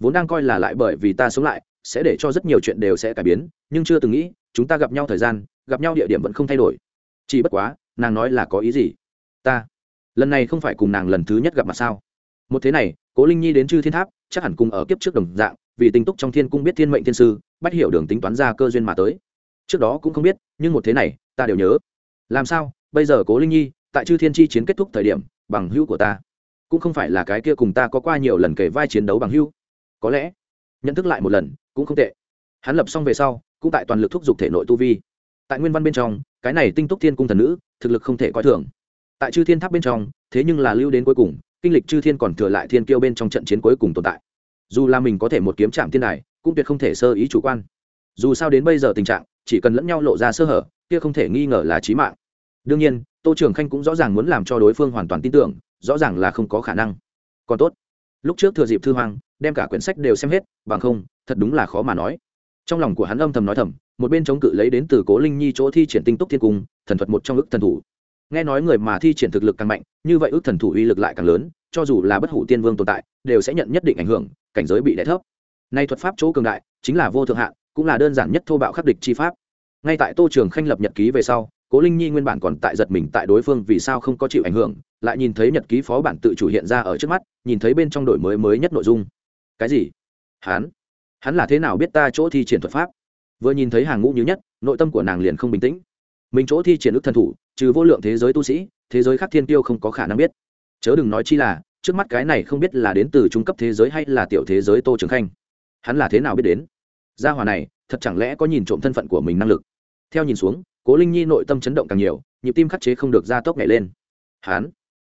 Vốn đang coi là lại bởi vì ta sống lại, sẽ để cho rất nhiều chuyện đều sẽ cải biến, nhưng chưa từng nghĩ, chúng ta gặp nhau thời gian, gặp nhau địa điểm vẫn không thay đổi. Chỉ bất quá, nàng nói là có ý gì? Ta, lần này không phải cùng nàng lần thứ nhất gặp mặt sao? Một thế này, cố linh nhi đến chư thiên tháp, chắc hẳn cùng ở kiếp trước đồng dạng, vì tinh túc trong thiên cung biết thiên mệnh thiên sư bắt hiểu đường tính toán ra cơ duyên mà tới trước đó cũng không biết, nhưng một thế này, ta đều nhớ. Làm sao? Bây giờ cố linh nhi, tại chư thiên chi chiến kết thúc thời điểm, bằng hữu của ta, cũng không phải là cái kia cùng ta có qua nhiều lần kể vai chiến đấu bằng hữu. Có lẽ, nhận thức lại một lần, cũng không tệ. Hắn lập xong về sau, cũng tại toàn lực thúc giục thể nội tu vi. Tại nguyên văn bên trong, cái này tinh túc thiên cung thần nữ, thực lực không thể coi thường. Tại chư thiên tháp bên trong, thế nhưng là lưu đến cuối cùng, kinh lịch chư thiên còn thừa lại thiên kiêu bên trong trận chiến cuối cùng tồn tại. Dù là mình có thể một kiếm chạm thiên đài, cũng tuyệt không thể sơ ý chủ quan. Dù sao đến bây giờ tình trạng chỉ cần lẫn nhau lộ ra sơ hở, kia không thể nghi ngờ là trí mạng. Đương nhiên, tô trường khanh cũng rõ ràng muốn làm cho đối phương hoàn toàn tin tưởng, rõ ràng là không có khả năng. Còn tốt, lúc trước thừa dịp thư hoang, đem cả quyển sách đều xem hết, bằng không, thật đúng là khó mà nói. Trong lòng của hắn âm thầm nói thầm, một bên chống cự lấy đến từ cố linh nhi chỗ thi triển tinh túc thiên cung, thần thuật một trong ước thần thủ. Nghe nói người mà thi triển thực lực càng mạnh, như vậy ước thần thủ uy lực lại càng lớn, cho dù là bất hủ tiên vương tồn tại, đều sẽ nhận nhất định ảnh hưởng, cảnh giới bị đẻ thấp. Nay thuật pháp chỗ cường đại, chính là vô thượng hạn cũng là đơn giản nhất thô bạo khắc địch chi pháp. Ngay tại tô trường khanh lập nhật ký về sau, cố linh nhi nguyên bản còn tại giật mình tại đối phương vì sao không có chịu ảnh hưởng, lại nhìn thấy nhật ký phó bản tự chủ hiện ra ở trước mắt, nhìn thấy bên trong đổi mới mới nhất nội dung. Cái gì? Hắn? Hắn là thế nào biết ta chỗ thi triển thuật pháp? Vừa nhìn thấy hàng ngũ như nhất, nội tâm của nàng liền không bình tĩnh. Mình chỗ thi triển ức thần thủ, trừ vô lượng thế giới tu sĩ, thế giới khác thiên tiêu không có khả năng biết. Chớ đừng nói chi là, trước mắt cái này không biết là đến từ trung cấp thế giới hay là tiểu thế giới tô trường khanh. Hắn là thế nào biết đến? Gia hòa này, thật chẳng lẽ có nhìn trộm thân phận của mình năng lực? Theo nhìn xuống, cố linh nhi nội tâm chấn động càng nhiều, nhịp tim khắc chế không được gia tốc nhảy lên. Hắn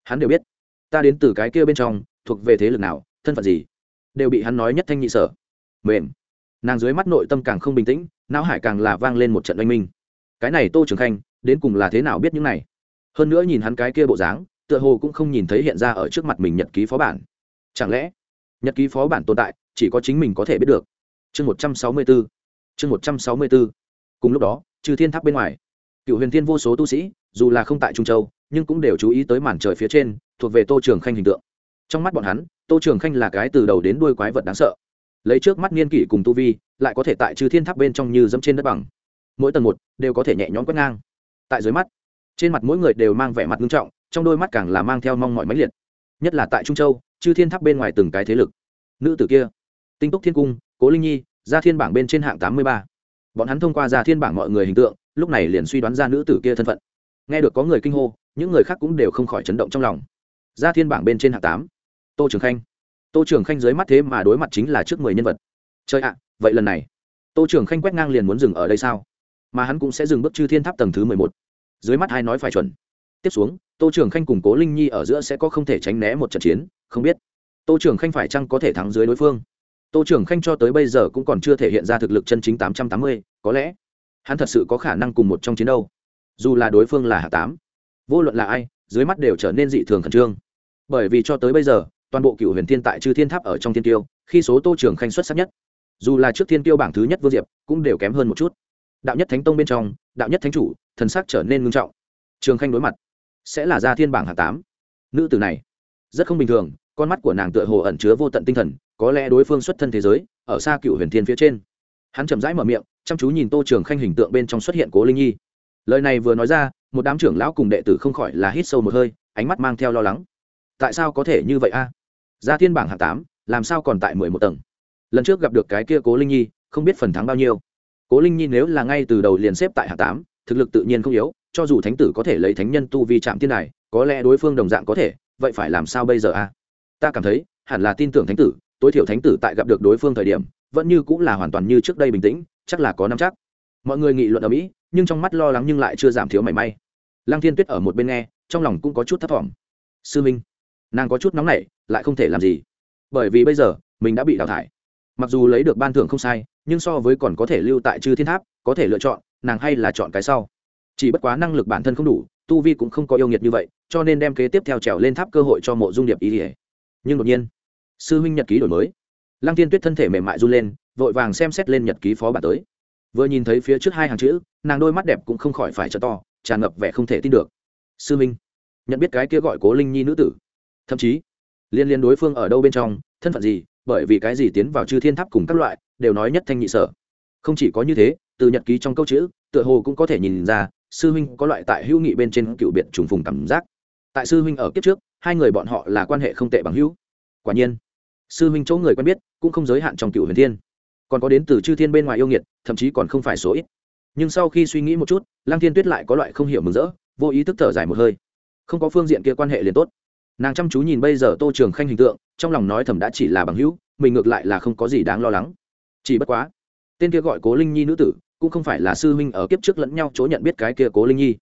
hắn đều biết, ta đến từ cái kia bên trong, thuộc về thế lực nào, thân phận gì? Đều bị hắn nói nhất thanh nhị sở. Mềm. Nàng dưới mắt nội tâm càng không bình tĩnh, não hải càng là vang lên một trận oanh minh. Cái này tô trường khanh, đến cùng là thế nào biết những này? Hơn nữa nhìn hắn cái kia bộ dáng, tựa hồ cũng không nhìn thấy hiện ra ở trước mặt mình nhật ký phó bản. Chẳng lẽ, nhật ký phó bản tồn tại, chỉ có chính mình có thể biết được? Chương một trăm sáu mươi bốn chương một trăm sáu mươi bốn cùng lúc đó, trừ thiên tháp bên ngoài, cựu huyền thiên vô số tu sĩ, dù là không tại trung châu, nhưng cũng đều chú ý tới màn trời phía trên, thuộc về tô trường khanh hình tượng. Trong mắt bọn hắn, tô trường khanh là cái từ đầu đến đuôi quái vật đáng sợ. Lấy trước mắt niên kỷ cùng tu vi, lại có thể tại trừ thiên tháp bên trong như dẫm trên đất bằng. Mỗi tầng một đều có thể nhẹ nhõm quét ngang. Tại dưới mắt, trên mặt mỗi người đều mang vẻ mặt nghiêm trọng, trong đôi mắt càng là mang theo mong mọi máy liệt. Nhất là tại trung châu chư thiên tháp bên ngoài từng cái thế lực. Nữ tử kia, tinh túc thiên cung cố linh nhi ra thiên bảng bên trên hạng tám mươi ba. Bọn hắn thông qua ra thiên bảng mọi người hình tượng, lúc này liền suy đoán ra nữ tử kia thân phận. Nghe được có người kinh hô, những người khác cũng đều không khỏi chấn động trong lòng. Ra thiên bảng bên trên hạng tám. Tô trường khanh. Tô trường khanh dưới mắt thế mà đối mặt chính là trước mười nhân vật. Chơi ạ, vậy lần này, tô trường khanh quét ngang liền muốn dừng ở đây sao? Mà hắn cũng sẽ dừng bước chư thiên tháp tầng thứ mười một. Dưới mắt hai nói phải chuẩn. Tiếp xuống, tô trường khanh cùng cố linh nhi ở giữa sẽ có không thể tránh né một trận chiến, không biết. Tô trường khanh phải chăng có thể thắng dưới đối phương? Tô trường khanh cho tới bây giờ cũng còn chưa thể hiện ra thực lực chân chính tám trăm tám mươi, có lẽ hắn thật sự có khả năng cùng một trong chiến đâu dù là đối phương là hạ tám, vô luận là ai, dưới mắt đều trở nên dị thường khẩn trương. Bởi vì cho tới bây giờ, toàn bộ cựu huyền thiên tại chư thiên tháp ở trong thiên tiêu khi số tô trường khanh xuất sắc nhất, dù là trước thiên tiêu bảng thứ nhất vô diệp, cũng đều kém hơn một chút. Đạo nhất thánh tông bên trong, đạo nhất thánh chủ, thần sắc trở nên ngưng trọng. Trường khanh đối mặt, sẽ là gia thiên bảng hạng tám. Nữ tử này, rất không bình thường, con mắt của nàng tựa hồ ẩn chứa vô tận tinh thần có lẽ đối phương xuất thân thế giới, ở xa cựu huyền thiên phía trên. Hắn chậm rãi mở miệng, chăm chú nhìn tô trường khanh hình tượng bên trong xuất hiện cố linh nhi. Lời này vừa nói ra, một đám trưởng lão cùng đệ tử không khỏi là hít sâu một hơi, ánh mắt mang theo lo lắng. Tại sao có thể như vậy a? Gia thiên bảng hạng tám, làm sao còn tại mười một tầng? Lần trước gặp được cái kia cố linh nhi, không biết phần thắng bao nhiêu. Cố linh nhi nếu là ngay từ đầu liền xếp tại hạng tám, thực lực tự nhiên không yếu, cho dù thánh tử có thể lấy thánh nhân tu vi chạm thiên này có lẽ đối phương đồng dạng có thể, vậy phải làm sao bây giờ a? Ta cảm thấy, hẳn là tin tưởng thánh tử tối thiểu thánh tử tại gặp được đối phương thời điểm, vẫn như cũng là hoàn toàn như trước đây bình tĩnh, chắc là có năm chắc. Mọi người nghị luận ở mỹ, nhưng trong mắt lo lắng nhưng lại chưa giảm thiếu mảy may. Lăng thiên tuyết ở một bên nghe, trong lòng cũng có chút thấp t sư minh, nàng có chút nóng nảy, lại không thể làm gì. Bởi vì bây giờ, mình đã bị đào thải. Mặc dù lấy được ban thưởng không sai, nhưng so với còn có thể lưu tại chư thiên tháp, có thể lựa chọn, nàng hay là chọn cái sau. Chỉ bất quá năng lực bản thân không đủ, tu vi cũng không có yêu nghiệt như vậy, cho nên đem kế tiếp theo trèo lên tháp cơ hội cho mộ dung điệp ý ỉa nhưng đột nhiên sư huynh nhật ký đổi mới. Lăng tiên tuyết thân thể mềm mại run lên, vội vàng xem xét lên nhật ký phó bản tới. Vừa nhìn thấy phía trước hai hàng chữ, nàng đôi mắt đẹp cũng không khỏi phải t to, tràn ngập vẻ không thể tin được. Sư minh nhận biết cái kia gọi cố linh nhi nữ tử. Thậm chí, liên liên đối phương ở đâu bên trong, thân phận gì, bởi vì cái gì tiến vào chư thiên tháp cùng các loại, đều nói nhất thanh nhị sở. Không chỉ có như thế, từ nhật ký trong câu chữ, tựa hồ cũng có thể nhìn ra, sư huynh có loại tại hữu nghị bên trên cựu biệt trùng phùng cảm giác. Tại sư huynh ở kiếp trước, hai người bọn họ là quan hệ không tệ bằng hữu quả nhiên, sư huynh chỗ người quen biết, cũng không giới hạn trong cựu huyền thiên. Còn có đến từ chư thiên bên ngoài yêu nghiệt, thậm chí còn không phải số ít. Nhưng sau khi suy nghĩ một chút, lăng thiên tuyết lại có loại không hiểu mừng rỡ, vô ý thức thở dài một hơi. Không có phương diện kia quan hệ liền tốt. Nàng chăm chú nhìn bây giờ tô trường khanh hình tượng, trong lòng nói thầm đã chỉ là bằng hữu, mình ngược lại là không có gì đáng lo lắng. Chỉ bất quá, tên kia gọi cố linh nhi nữ tử, cũng không phải là sư huynh ở kiếp trước lẫn nhau chỗ nhận biết cái kia cố linh nhi,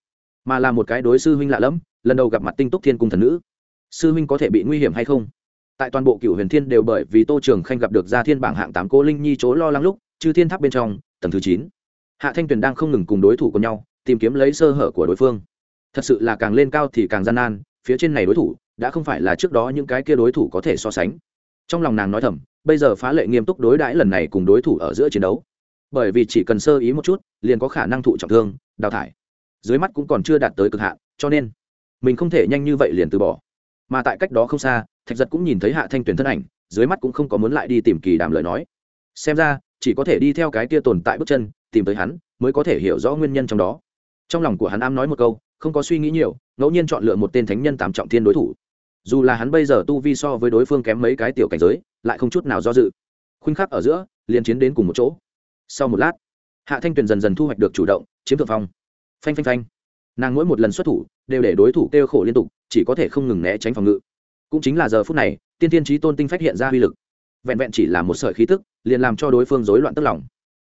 mà là một cái đối sư huynh lạ lẫm, lần đầu gặp mặt tinh túc thiên cung thần nữ. Sư huynh có thể bị nguy hiểm hay không? Tại toàn bộ cựu huyền thiên đều bởi vì tô trường khanh gặp được gia thiên bảng hạng tám cố linh nhi chỗ lo lắng lúc, chư thiên tháp bên trong, tầng thứ chín, hạ thanh tuyền đang không ngừng cùng đối thủ của nhau, tìm kiếm lấy sơ hở của đối phương. Thật sự là càng lên cao thì càng gian nan, phía trên này đối thủ, đã không phải là trước đó những cái kia đối thủ có thể so sánh. Trong lòng nàng nói thầm, bây giờ phá lệ nghiêm túc đối đãi lần này cùng đối thủ ở giữa chiến đấu. Bởi vì chỉ cần sơ ý một chút, liền có khả năng thụ trọng thương, đào thải. Dưới mắt cũng còn chưa đạt tới cực hạn, cho nên, mình không thể nhanh như vậy liền từ bỏ mà tại cách đó không xa, thạch giật cũng nhìn thấy hạ thanh tuyền thân ảnh, dưới mắt cũng không có muốn lại đi tìm kỳ đàm lời nói. Xem ra, chỉ có thể đi theo cái kia tồn tại bước chân, tìm tới hắn, mới có thể hiểu rõ nguyên nhân trong đó. Trong lòng của hắn am nói một câu, không có suy nghĩ nhiều, ngẫu nhiên chọn lựa một tên thánh nhân tám trọng thiên đối thủ. Dù là hắn bây giờ tu vi so với đối phương kém mấy cái tiểu cảnh giới, lại không chút nào do dự. Khuynh khắc ở giữa, liền chiến đến cùng một chỗ. Sau một lát, hạ thanh tuyền dần dần thu hoạch được chủ động, chiếm thượng phong. Phanh phanh phanh. Nàng mỗi một lần xuất thủ, đều để đối thủ kêu khổ liên tục chỉ có thể không ngừng né tránh phòng ngự. Cũng chính là giờ phút này, tiên tiên trí tôn tinh phát hiện ra uy lực. Vẹn vẹn chỉ là một sợi khí tức, liền làm cho đối phương rối loạn tức lòng.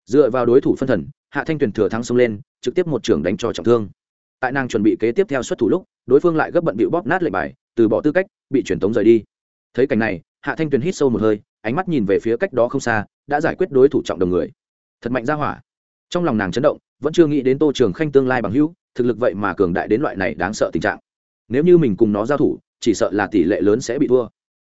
Dựa vào đối thủ phân thần, hạ thanh tuyền thừa thắng xông lên, trực tiếp một trưởng đánh cho trọng thương. Tại nàng chuẩn bị kế tiếp theo xuất thủ lúc, đối phương lại gấp bận bịu bóp nát lệnh bài, từ bỏ tư cách, bị truyền tống rời đi. Thấy cảnh này, hạ thanh tuyền hít sâu một hơi, ánh mắt nhìn về phía cách đó không xa, đã giải quyết đối thủ trọng đồng người. Thật mạnh ra hỏa. Trong lòng nàng chấn động, vẫn chưa nghĩ đến tô trường khanh tương lai bằng hữu, thực lực vậy mà cường đại đến loại này đáng sợ tình trạng nếu như mình cùng nó giao thủ, chỉ sợ là tỷ lệ lớn sẽ bị thua.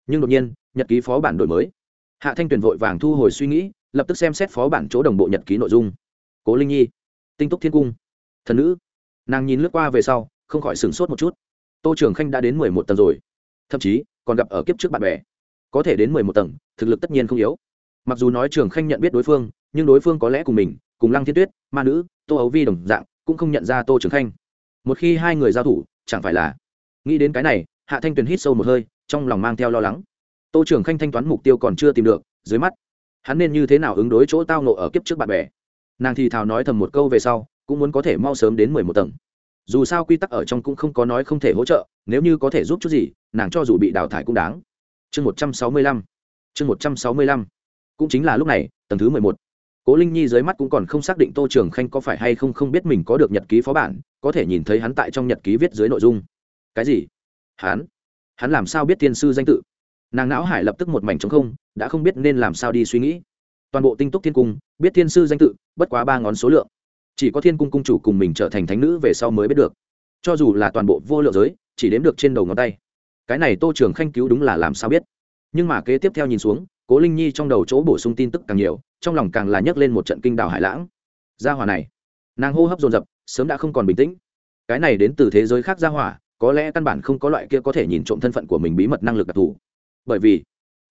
Nhưng đột nhiên, nhật ký phó bản đổi mới. Hạ thanh tuyền vội vàng thu hồi suy nghĩ, lập tức xem xét phó bản chỗ đồng bộ nhật ký nội dung. Cố linh nhi, tinh túc thiên cung, thần nữ. Nàng nhìn lướt qua về sau, không khỏi sửng sốt một chút. Tô trường khanh đã đến mười một tầng rồi. Thậm chí, còn gặp ở kiếp trước bạn bè. Có thể đến mười một tầng, thực lực tất nhiên không yếu. Mặc dù nói trường khanh nhận biết đối phương, nhưng đối phương có lẽ cùng mình, cùng lăng thiên tuyết, ma nữ, tô ấu vi đồng dạng, cũng không nhận ra tô trường khanh. Một khi hai người giao thủ, chẳng phải là nghĩ đến cái này, hạ thanh tuyền hít sâu một hơi, trong lòng mang theo lo lắng. Tô trường khanh thanh toán mục tiêu còn chưa tìm được, dưới mắt, hắn nên như thế nào ứng đối chỗ tao nộ ở kiếp trước bạn bè? Nàng thì thào nói thầm một câu về sau, cũng muốn có thể mau sớm đến mười một tầng. Dù sao quy tắc ở trong cũng không có nói không thể hỗ trợ, nếu như có thể giúp chút gì, nàng cho dù bị đào thải cũng đáng. Chương một trăm sáu mươi lăm, chương một trăm sáu mươi lăm. Cũng chính là lúc này, tầng thứ mười một. Cố linh nhi dưới mắt cũng còn không xác định tô trường khanh có phải hay không không biết mình có được nhật ký phó bản, có thể nhìn thấy hắn tại trong nhật ký viết dưới nội dung cái gì? Hắn? Hắn làm sao biết tiên sư danh tự? Nàng não hải lập tức một mảnh trống không, đã không biết nên làm sao đi suy nghĩ. Toàn bộ tinh túc thiên cung, biết thiên sư danh tự, bất quá ba ngón số lượng. Chỉ có thiên cung cung chủ cùng mình trở thành thánh nữ về sau mới biết được. Cho dù là toàn bộ vô lượng giới, chỉ đếm được trên đầu ngón tay. Cái này tô trường khanh cứu đúng là làm sao biết? Nhưng mà kế tiếp theo nhìn xuống, cố linh nhi trong đầu chỗ bổ sung tin tức càng nhiều, trong lòng càng là nhấc lên một trận kinh đào hải lãng. Gia hỏa này. Nàng hô hấp dồn dập, sớm đã không còn bình tĩnh. Cái này đến từ thế giới khác gia hỏa có lẽ căn bản không có loại kia có thể nhìn trộm thân phận của mình bí mật năng lực đặc thù. Bởi vì,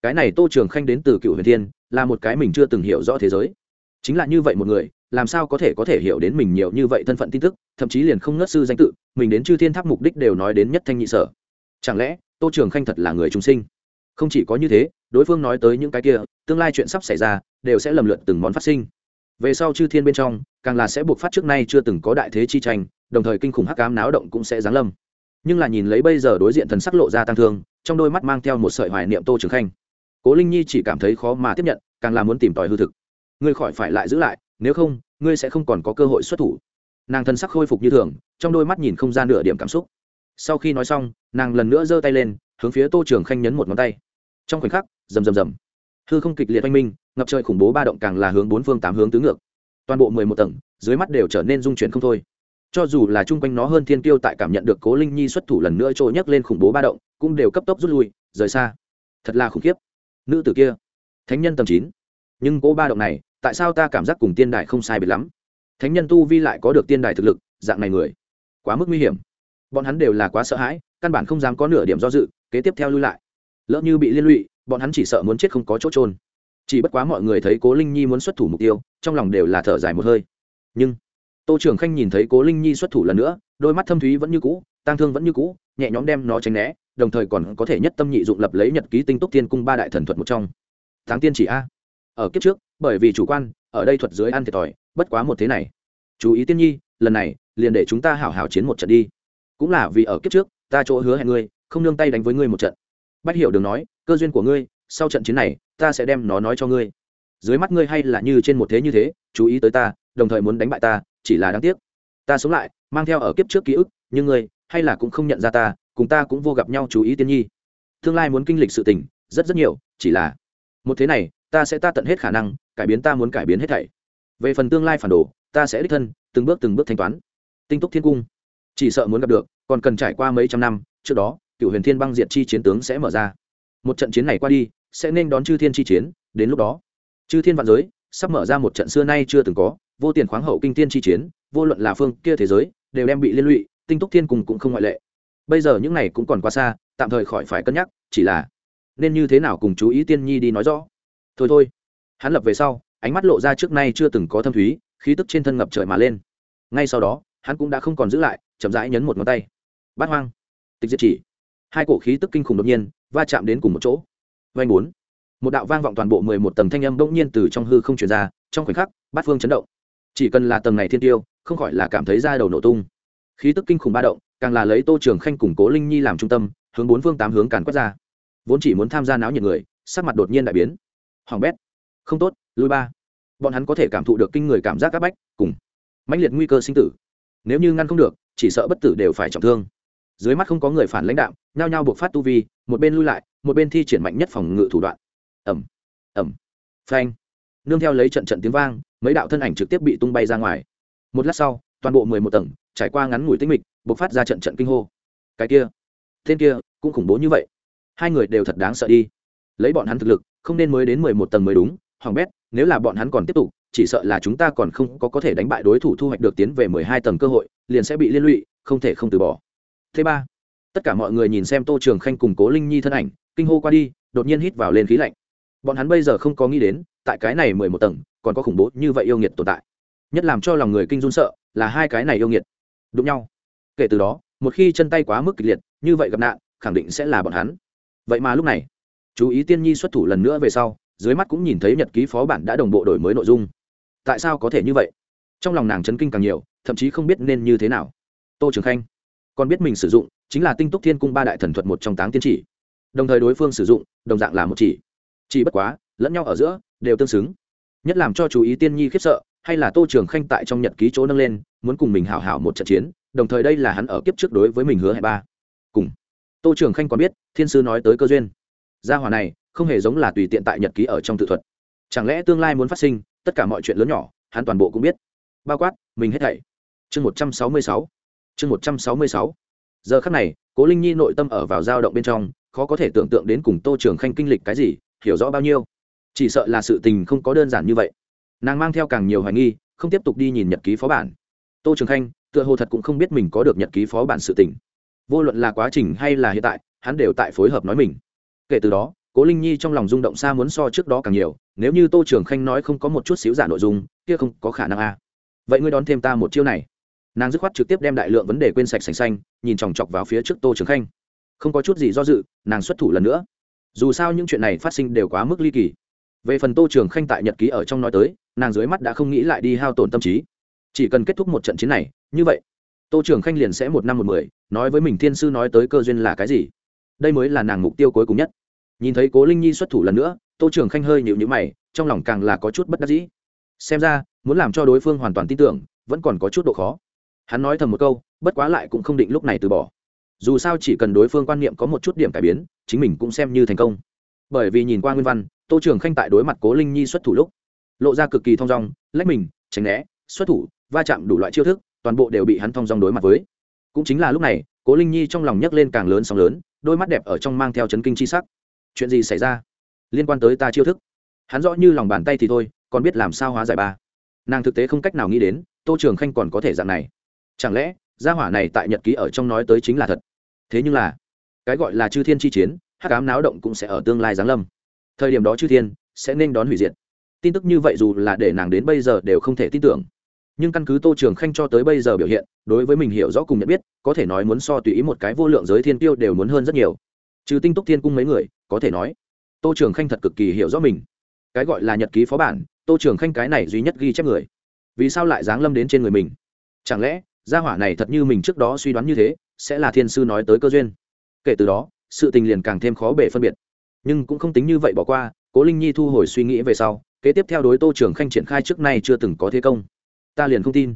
cái này tô trường khanh đến từ cựu huyền thiên, là một cái mình chưa từng hiểu rõ thế giới. Chính là như vậy một người, làm sao có thể có thể hiểu đến mình nhiều như vậy thân phận tin tức, thậm chí liền không ngất sư danh tự, mình đến chư thiên tháp mục đích đều nói đến nhất thanh nhị sở. Chẳng lẽ, tô trường khanh thật là người trung sinh? Không chỉ có như thế, đối phương nói tới những cái kia, tương lai chuyện sắp xảy ra, đều sẽ lầm lượt từng món phát sinh. Về sau chư thiên bên trong, càng là sẽ buộc phát trước nay chưa từng có đại thế chi tranh, đồng thời kinh khủng hắc cám náo động cũng sẽ giáng lâm nhưng là nhìn lấy bây giờ đối diện thần sắc lộ ra tăng thương, trong đôi mắt mang theo một sợi hoài niệm tô trường khanh. Cố linh nhi chỉ cảm thấy khó mà tiếp nhận, càng là muốn tìm tòi hư thực. Ngươi khỏi phải lại giữ lại, nếu không, ngươi sẽ không còn có cơ hội xuất thủ. Nàng thần sắc khôi phục như thường, trong đôi mắt nhìn không ra nửa điểm cảm xúc. Sau khi nói xong, nàng lần nữa giơ tay lên, hướng phía tô trường khanh nhấn một ngón tay. Trong khoảnh khắc, rầm rầm rầm. Hư không kịch liệt oanh minh, ngập trời khủng bố ba động càng là hướng bốn phương tám hướng tứ ngược. Toàn bộ mười một tầng, dưới mắt đều trở nên dung chuyển không thôi cho dù là chung quanh nó hơn thiên tiêu tại cảm nhận được cố linh nhi xuất thủ lần nữa trôi nhấc lên khủng bố ba động, cũng đều cấp tốc rút lui, rời xa. Thật là khủng khiếp. Nữ tử kia, thánh nhân tầm chín. Nhưng cố ba động này, tại sao ta cảm giác cùng tiên đại không sai biệt lắm? Thánh nhân tu vi lại có được tiên đại thực lực, dạng này người, quá mức nguy hiểm. Bọn hắn đều là quá sợ hãi, căn bản không dám có nửa điểm do dự, kế tiếp theo lui lại. Lỡ như bị liên lụy, bọn hắn chỉ sợ muốn chết không có chỗ trôn chỉ bất quá mọi người thấy cố linh nhi muốn xuất thủ mục tiêu, trong lòng đều là thở dài một hơi. Nhưng tô trưởng khanh nhìn thấy cố linh nhi xuất thủ lần nữa, đôi mắt thâm thúy vẫn như cũ, tang thương vẫn như cũ, nhẹ nhõm đem nó tránh né, đồng thời còn có thể nhất tâm nhị dụng lập lấy nhật ký tinh túc tiên cung ba đại thần thuật một trong. Tháng tiên chỉ a. Ở kiếp trước, bởi vì chủ quan, ở đây thuật dưới ăn thiệt thòi, bất quá một thế này. Chú ý tiên nhi, lần này, liền để chúng ta hảo hảo chiến một trận đi. Cũng là vì ở kiếp trước, ta chỗ hứa hẹn ngươi, không nương tay đánh với ngươi một trận. Bách hiểu Đường nói, cơ duyên của ngươi, sau trận chiến này, ta sẽ đem nó nói cho ngươi. Dưới mắt ngươi hay là như trên một thế như thế, chú ý tới ta, đồng thời muốn đánh bại ta chỉ là đáng tiếc. Ta sống lại, mang theo ở kiếp trước ký ức, nhưng ngươi, hay là cũng không nhận ra ta, cùng ta cũng vô gặp nhau chú ý tiên nhi. Tương lai muốn kinh lịch sự tình, rất rất nhiều, chỉ là một thế này, ta sẽ ta tận hết khả năng, cải biến ta muốn cải biến hết thảy. Về phần tương lai phản đồ, ta sẽ đích thân, từng bước từng bước thanh toán. Tinh túc thiên cung, chỉ sợ muốn gặp được, còn cần trải qua mấy trăm năm, trước đó, cựu huyền thiên băng diệt chi chiến tướng sẽ mở ra. Một trận chiến này qua đi, sẽ nên đón chư thiên chi chiến, đến lúc đó, chư thiên vạn giới sắp mở ra một trận xưa nay chưa từng có, vô tiền khoáng hậu kinh thiên chi chiến, vô luận là phương kia thế giới, đều đem bị liên lụy, tinh túc thiên cùng cũng không ngoại lệ. Bây giờ những này cũng còn quá xa, tạm thời khỏi phải cân nhắc, chỉ là nên như thế nào cùng chú ý tiên nhi đi nói rõ. Thôi thôi. Hắn lập về sau, ánh mắt lộ ra trước nay chưa từng có thâm thúy, khí tức trên thân ngập trời mà lên. Ngay sau đó, hắn cũng đã không còn giữ lại, chậm rãi nhấn một ngón tay. Bát hoang. Tịch diệt chỉ. Hai cổ khí tức kinh khủng đột nhiên va chạm đến cùng một chỗ. Vanh bốn một đạo vang vọng toàn bộ mười một tầng thanh âm bỗng nhiên từ trong hư không chuyển ra, trong khoảnh khắc, bát phương chấn động. Chỉ cần là tầng này thiên tiêu, không khỏi là cảm thấy da đầu nổ tung. Khí tức kinh khủng ba động, càng là lấy tô trường khanh củng cố linh nhi làm trung tâm, hướng bốn phương tám hướng càn quét ra. Vốn chỉ muốn tham gia náo nhiệt người, sắc mặt đột nhiên đại biến. Hoàng bét, không tốt, lui ba. Bọn hắn có thể cảm thụ được kinh người cảm giác áp bách, cùng mãnh liệt nguy cơ sinh tử. Nếu như ngăn không được, chỉ sợ bất tử đều phải trọng thương. Dưới mắt không có người phản lãnh đạo, nhao nhao buộc phát tu vi, một bên lui lại, một bên thi triển mạnh nhất phòng ngự thủ đoạn ẩm ẩm, phanh. Nương theo lấy trận trận tiếng vang, mấy đạo thân ảnh trực tiếp bị tung bay ra ngoài. Một lát sau, toàn bộ mười một tầng, trải qua ngắn ngủi tinh mịch, bộc phát ra trận trận kinh hô. Cái kia, tên kia, cũng khủng bố như vậy. Hai người đều thật đáng sợ đi. Lấy bọn hắn thực lực, không nên mới đến mười một tầng mới đúng, hoàng bét, nếu là bọn hắn còn tiếp tục, chỉ sợ là chúng ta còn không có có thể đánh bại đối thủ thu hoạch được tiến về mười hai tầng cơ hội, liền sẽ bị liên lụy, không thể không từ bỏ. Thứ ba, tất cả mọi người nhìn xem tô trường khanh cùng cố linh nhi thân ảnh, kinh hô qua đi, đột nhiên hít vào lên khí lạnh bọn hắn bây giờ không có nghĩ đến, tại cái này mười một tầng, còn có khủng bố như vậy yêu nghiệt tồn tại. Nhất làm cho lòng người kinh run sợ, là hai cái này yêu nghiệt. Đụng nhau. Kể từ đó, một khi chân tay quá mức kịch liệt, như vậy gặp nạn, khẳng định sẽ là bọn hắn. Vậy mà lúc này, chú ý tiên nhi xuất thủ lần nữa về sau, dưới mắt cũng nhìn thấy nhật ký phó bản đã đồng bộ đổi mới nội dung. Tại sao có thể như vậy? Trong lòng nàng chấn kinh càng nhiều, thậm chí không biết nên như thế nào. Tô trường khanh còn biết mình sử dụng, chính là tinh túc thiên cung ba đại thần thuật một trong táng tiên chỉ. Đồng thời đối phương sử dụng, đồng dạng là một chỉ chỉ bất quá, lẫn nhau ở giữa đều tương xứng. Nhất làm cho chú ý tiên nhi khiếp sợ, hay là tô trường khanh tại trong nhật ký chỗ nâng lên, muốn cùng mình hảo hảo một trận chiến, đồng thời đây là hắn ở kiếp trước đối với mình hứa hẹn ba. Cùng. Tô trường khanh còn biết, thiên sư nói tới cơ duyên. Gia hòa này, không hề giống là tùy tiện tại nhật ký ở trong tự thuật. Chẳng lẽ tương lai muốn phát sinh, tất cả mọi chuyện lớn nhỏ, hắn toàn bộ cũng biết. Bao quát, mình hết thảy. Chương một trăm sáu mươi sáu. Chương một trăm sáu mươi sáu. Giờ khắc này, cố linh nhi nội tâm ở vào dao động bên trong, khó có thể tưởng tượng đến cùng tô trường khanh kinh lịch cái gì hiểu rõ bao nhiêu. Chỉ sợ là sự tình không có đơn giản như vậy. Nàng mang theo càng nhiều hoài nghi, không tiếp tục đi nhìn nhật ký phó bản. Tô trường khanh, tựa hồ thật cũng không biết mình có được nhật ký phó bản sự tình. Vô luận là quá trình hay là hiện tại, hắn đều tại phối hợp nói mình. Kể từ đó, cố linh nhi trong lòng rung động xa muốn so trước đó càng nhiều, nếu như tô trường khanh nói không có một chút xíu giả nội dung, kia không có khả năng a. À. vậy ngươi đón thêm ta một chiêu này. Nàng dứt khoát trực tiếp đem đại lượng vấn đề quên sạch sành xanh, nhìn chòng chọc vào phía trước tô trường khanh. Không có chút gì do dự, nàng xuất thủ lần nữa dù sao những chuyện này phát sinh đều quá mức ly kỳ. Về phần tô trường khanh tại nhật ký ở trong nói tới, nàng dưới mắt đã không nghĩ lại đi hao tổn tâm trí. Chỉ cần kết thúc một trận chiến này, như vậy, tô trường khanh liền sẽ một năm một mười, nói với mình thiên sư nói tới cơ duyên là cái gì. Đây mới là nàng mục tiêu cuối cùng nhất. Nhìn thấy cố linh nhi xuất thủ lần nữa, tô trường khanh hơi nhịu nhữ mày, trong lòng càng là có chút bất đắc dĩ. Xem ra, muốn làm cho đối phương hoàn toàn tin tưởng, vẫn còn có chút độ khó. Hắn nói thầm một câu, bất quá lại cũng không định lúc này từ bỏ dù sao chỉ cần đối phương quan niệm có một chút điểm cải biến, chính mình cũng xem như thành công. Bởi vì nhìn qua nguyên văn, tô trường khanh tại đối mặt cố linh nhi xuất thủ lúc, lộ ra cực kỳ thong dong, lách mình, tránh né, xuất thủ, va chạm đủ loại chiêu thức, toàn bộ đều bị hắn thong dong đối mặt với. Cũng chính là lúc này, cố linh nhi trong lòng nhấc lên càng lớn sóng lớn, đôi mắt đẹp ở trong mang theo chấn kinh c h i sắc. Chuyện gì xảy ra? Liên quan tới ta chiêu thức. Hắn rõ như lòng bàn tay thì thôi, còn biết làm sao hóa giải ba. Nàng thực tế không cách nào nghĩ đến, tô trường khanh còn có thể dạng này. Chẳng lẽ, gia hỏa này tại nhật ký ở trong nói tới chính là thật? Thế nhưng là, cái gọi là chư thiên chi chiến, hắc ám náo động cũng sẽ ở tương lai giáng lâm. Thời điểm đó chư thiên sẽ nên đón hủy diệt. Tin tức như vậy dù là để nàng đến bây giờ đều không thể tin tưởng. Nhưng căn cứ tô trường khanh cho tới bây giờ biểu hiện, đối với mình hiểu rõ cùng nhận biết, có thể nói muốn so tùy ý một cái vô lượng giới thiên tiêu đều muốn hơn rất nhiều. Trừ tinh túc thiên cung mấy người, có thể nói, tô trường khanh thật cực kỳ hiểu rõ mình. Cái gọi là nhật ký phó bản, tô trường khanh cái này duy nhất ghi chép người. Vì sao lại giáng lâm đến trên người mình? Chẳng lẽ, gia hỏa này thật như mình trước đó suy đoán như thế? Sẽ là thiên sư nói tới cơ duyên. Kể từ đó, sự tình liền càng thêm khó bể phân biệt. Nhưng cũng không tính như vậy bỏ qua, cố linh nhi thu hồi suy nghĩ về sau, kế tiếp theo đối tô trường khanh triển khai trước nay chưa từng có thế công. Ta liền không tin.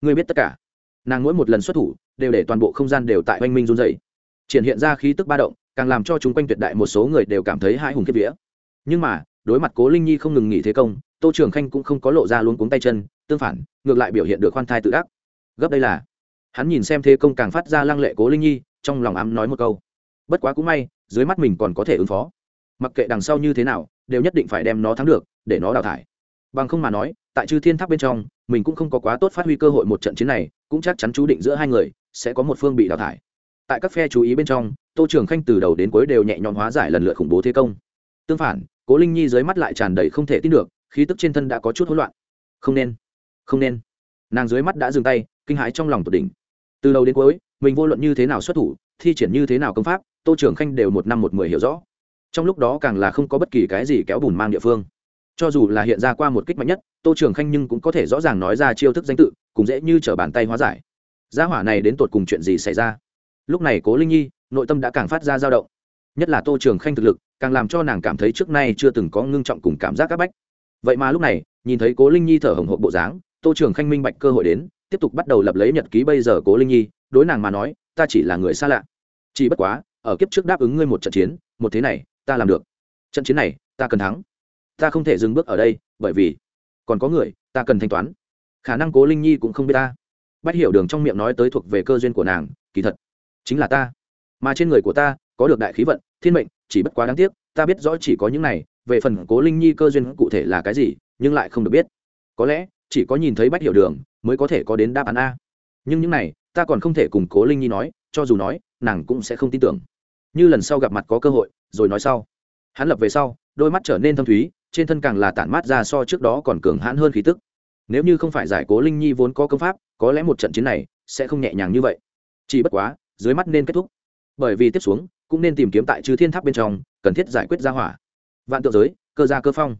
Ngươi biết tất cả. Nàng mỗi một lần xuất thủ, đều để toàn bộ không gian đều tại oanh minh run dày triển hiện ra khí tức ba động, càng làm cho chúng quanh tuyệt đại một số người đều cảm thấy hai hùng kiếp vía. Nhưng mà, đối mặt cố linh nhi không ngừng nghỉ thế công, tô trường khanh cũng không có lộ ra luôn cuống tay chân, tương phản, ngược lại biểu hiện được khoan thai tự ác. Gấp đây là hắn nhìn xem thế công càng phát ra lăng lệ cố linh nhi, trong lòng ám nói một câu. Bất quá cũng may, dưới mắt mình còn có thể ứng phó. Mặc kệ đằng sau như thế nào, đều nhất định phải đem nó thắng được, để nó đào thải. Bằng không mà nói, tại chư thiên tháp bên trong, mình cũng không có quá tốt phát huy cơ hội một trận chiến này, cũng chắc chắn chú định giữa hai người sẽ có một phương bị đào thải. Tại các phe chú ý bên trong, tô trường khanh từ đầu đến cuối đều nhẹ nhõm hóa giải lần lượt khủng bố thế công. Tương phản, cố linh nhi dưới mắt lại tràn đầy không thể tin được, khí tức trên thân đã có chút hỗn loạn. Không nên không nên. Nàng dưới mắt đã dừng tay, kinh hãi trong lòng tột đỉnh từ đầu đến cuối, mình vô luận như thế nào xuất thủ, thi triển như thế nào công pháp, tô trưởng khanh đều một năm một mười hiểu rõ. Trong lúc đó càng là không có bất kỳ cái gì kéo bùn mang địa phương. Cho dù là hiện ra qua một kích mạnh nhất, tô trưởng khanh nhưng cũng có thể rõ ràng nói ra chiêu thức danh tự cũng dễ như t r ở bàn tay hóa giải. Gia hỏa này đến tột cùng chuyện gì xảy ra? Lúc này cố linh nhi, nội tâm đã càng phát ra dao động. Nhất là tô trường khanh thực lực, càng làm cho nàng cảm thấy trước nay chưa từng có ngưng trọng cùng cảm giác áp bách. Vậy mà lúc này, nhìn thấy cố linh nhi thở hồng hộp bộ dáng, tô trường khanh minh bạch cơ hội đến tiếp tục bắt đầu lập lấy nhật ký bây giờ cố linh nhi đối nàng mà nói ta chỉ là người xa lạ chỉ bất quá ở kiếp trước đáp ứng ngươi một trận chiến một thế này ta làm được trận chiến này ta cần thắng ta không thể dừng bước ở đây bởi vì còn có người ta cần thanh toán khả năng cố linh nhi cũng không biết ta bắt hiểu đường trong miệng nói tới thuộc về cơ duyên của nàng kỳ thật chính là ta mà trên người của ta có được đại khí vận thiên mệnh chỉ bất quá đáng tiếc ta biết rõ chỉ có những này về phần cố linh nhi cơ duyên cụ thể là cái gì nhưng lại không được biết có lẽ chỉ có nhìn thấy bách hiểu đường mới có thể có đến đáp án a. Nhưng những này, ta còn không thể cùng cố linh nhi nói, cho dù nói, nàng cũng sẽ không tin tưởng. Như lần sau gặp mặt có cơ hội, rồi nói sau. Hắn lập về sau, đôi mắt trở nên thâm thúy, trên thân càng là tản mát ra so trước đó còn cường hãn hơn khí tức. Nếu như không phải giải cố linh nhi vốn có công pháp, có lẽ một trận chiến này sẽ không nhẹ nhàng như vậy. Chỉ bất quá, dưới mắt nên kết thúc. Bởi vì tiếp xuống, cũng nên tìm kiếm tại chư thiên tháp bên trong, cần thiết giải quyết ra hỏa. Vạn tượng giới, cơ gia cơ phong.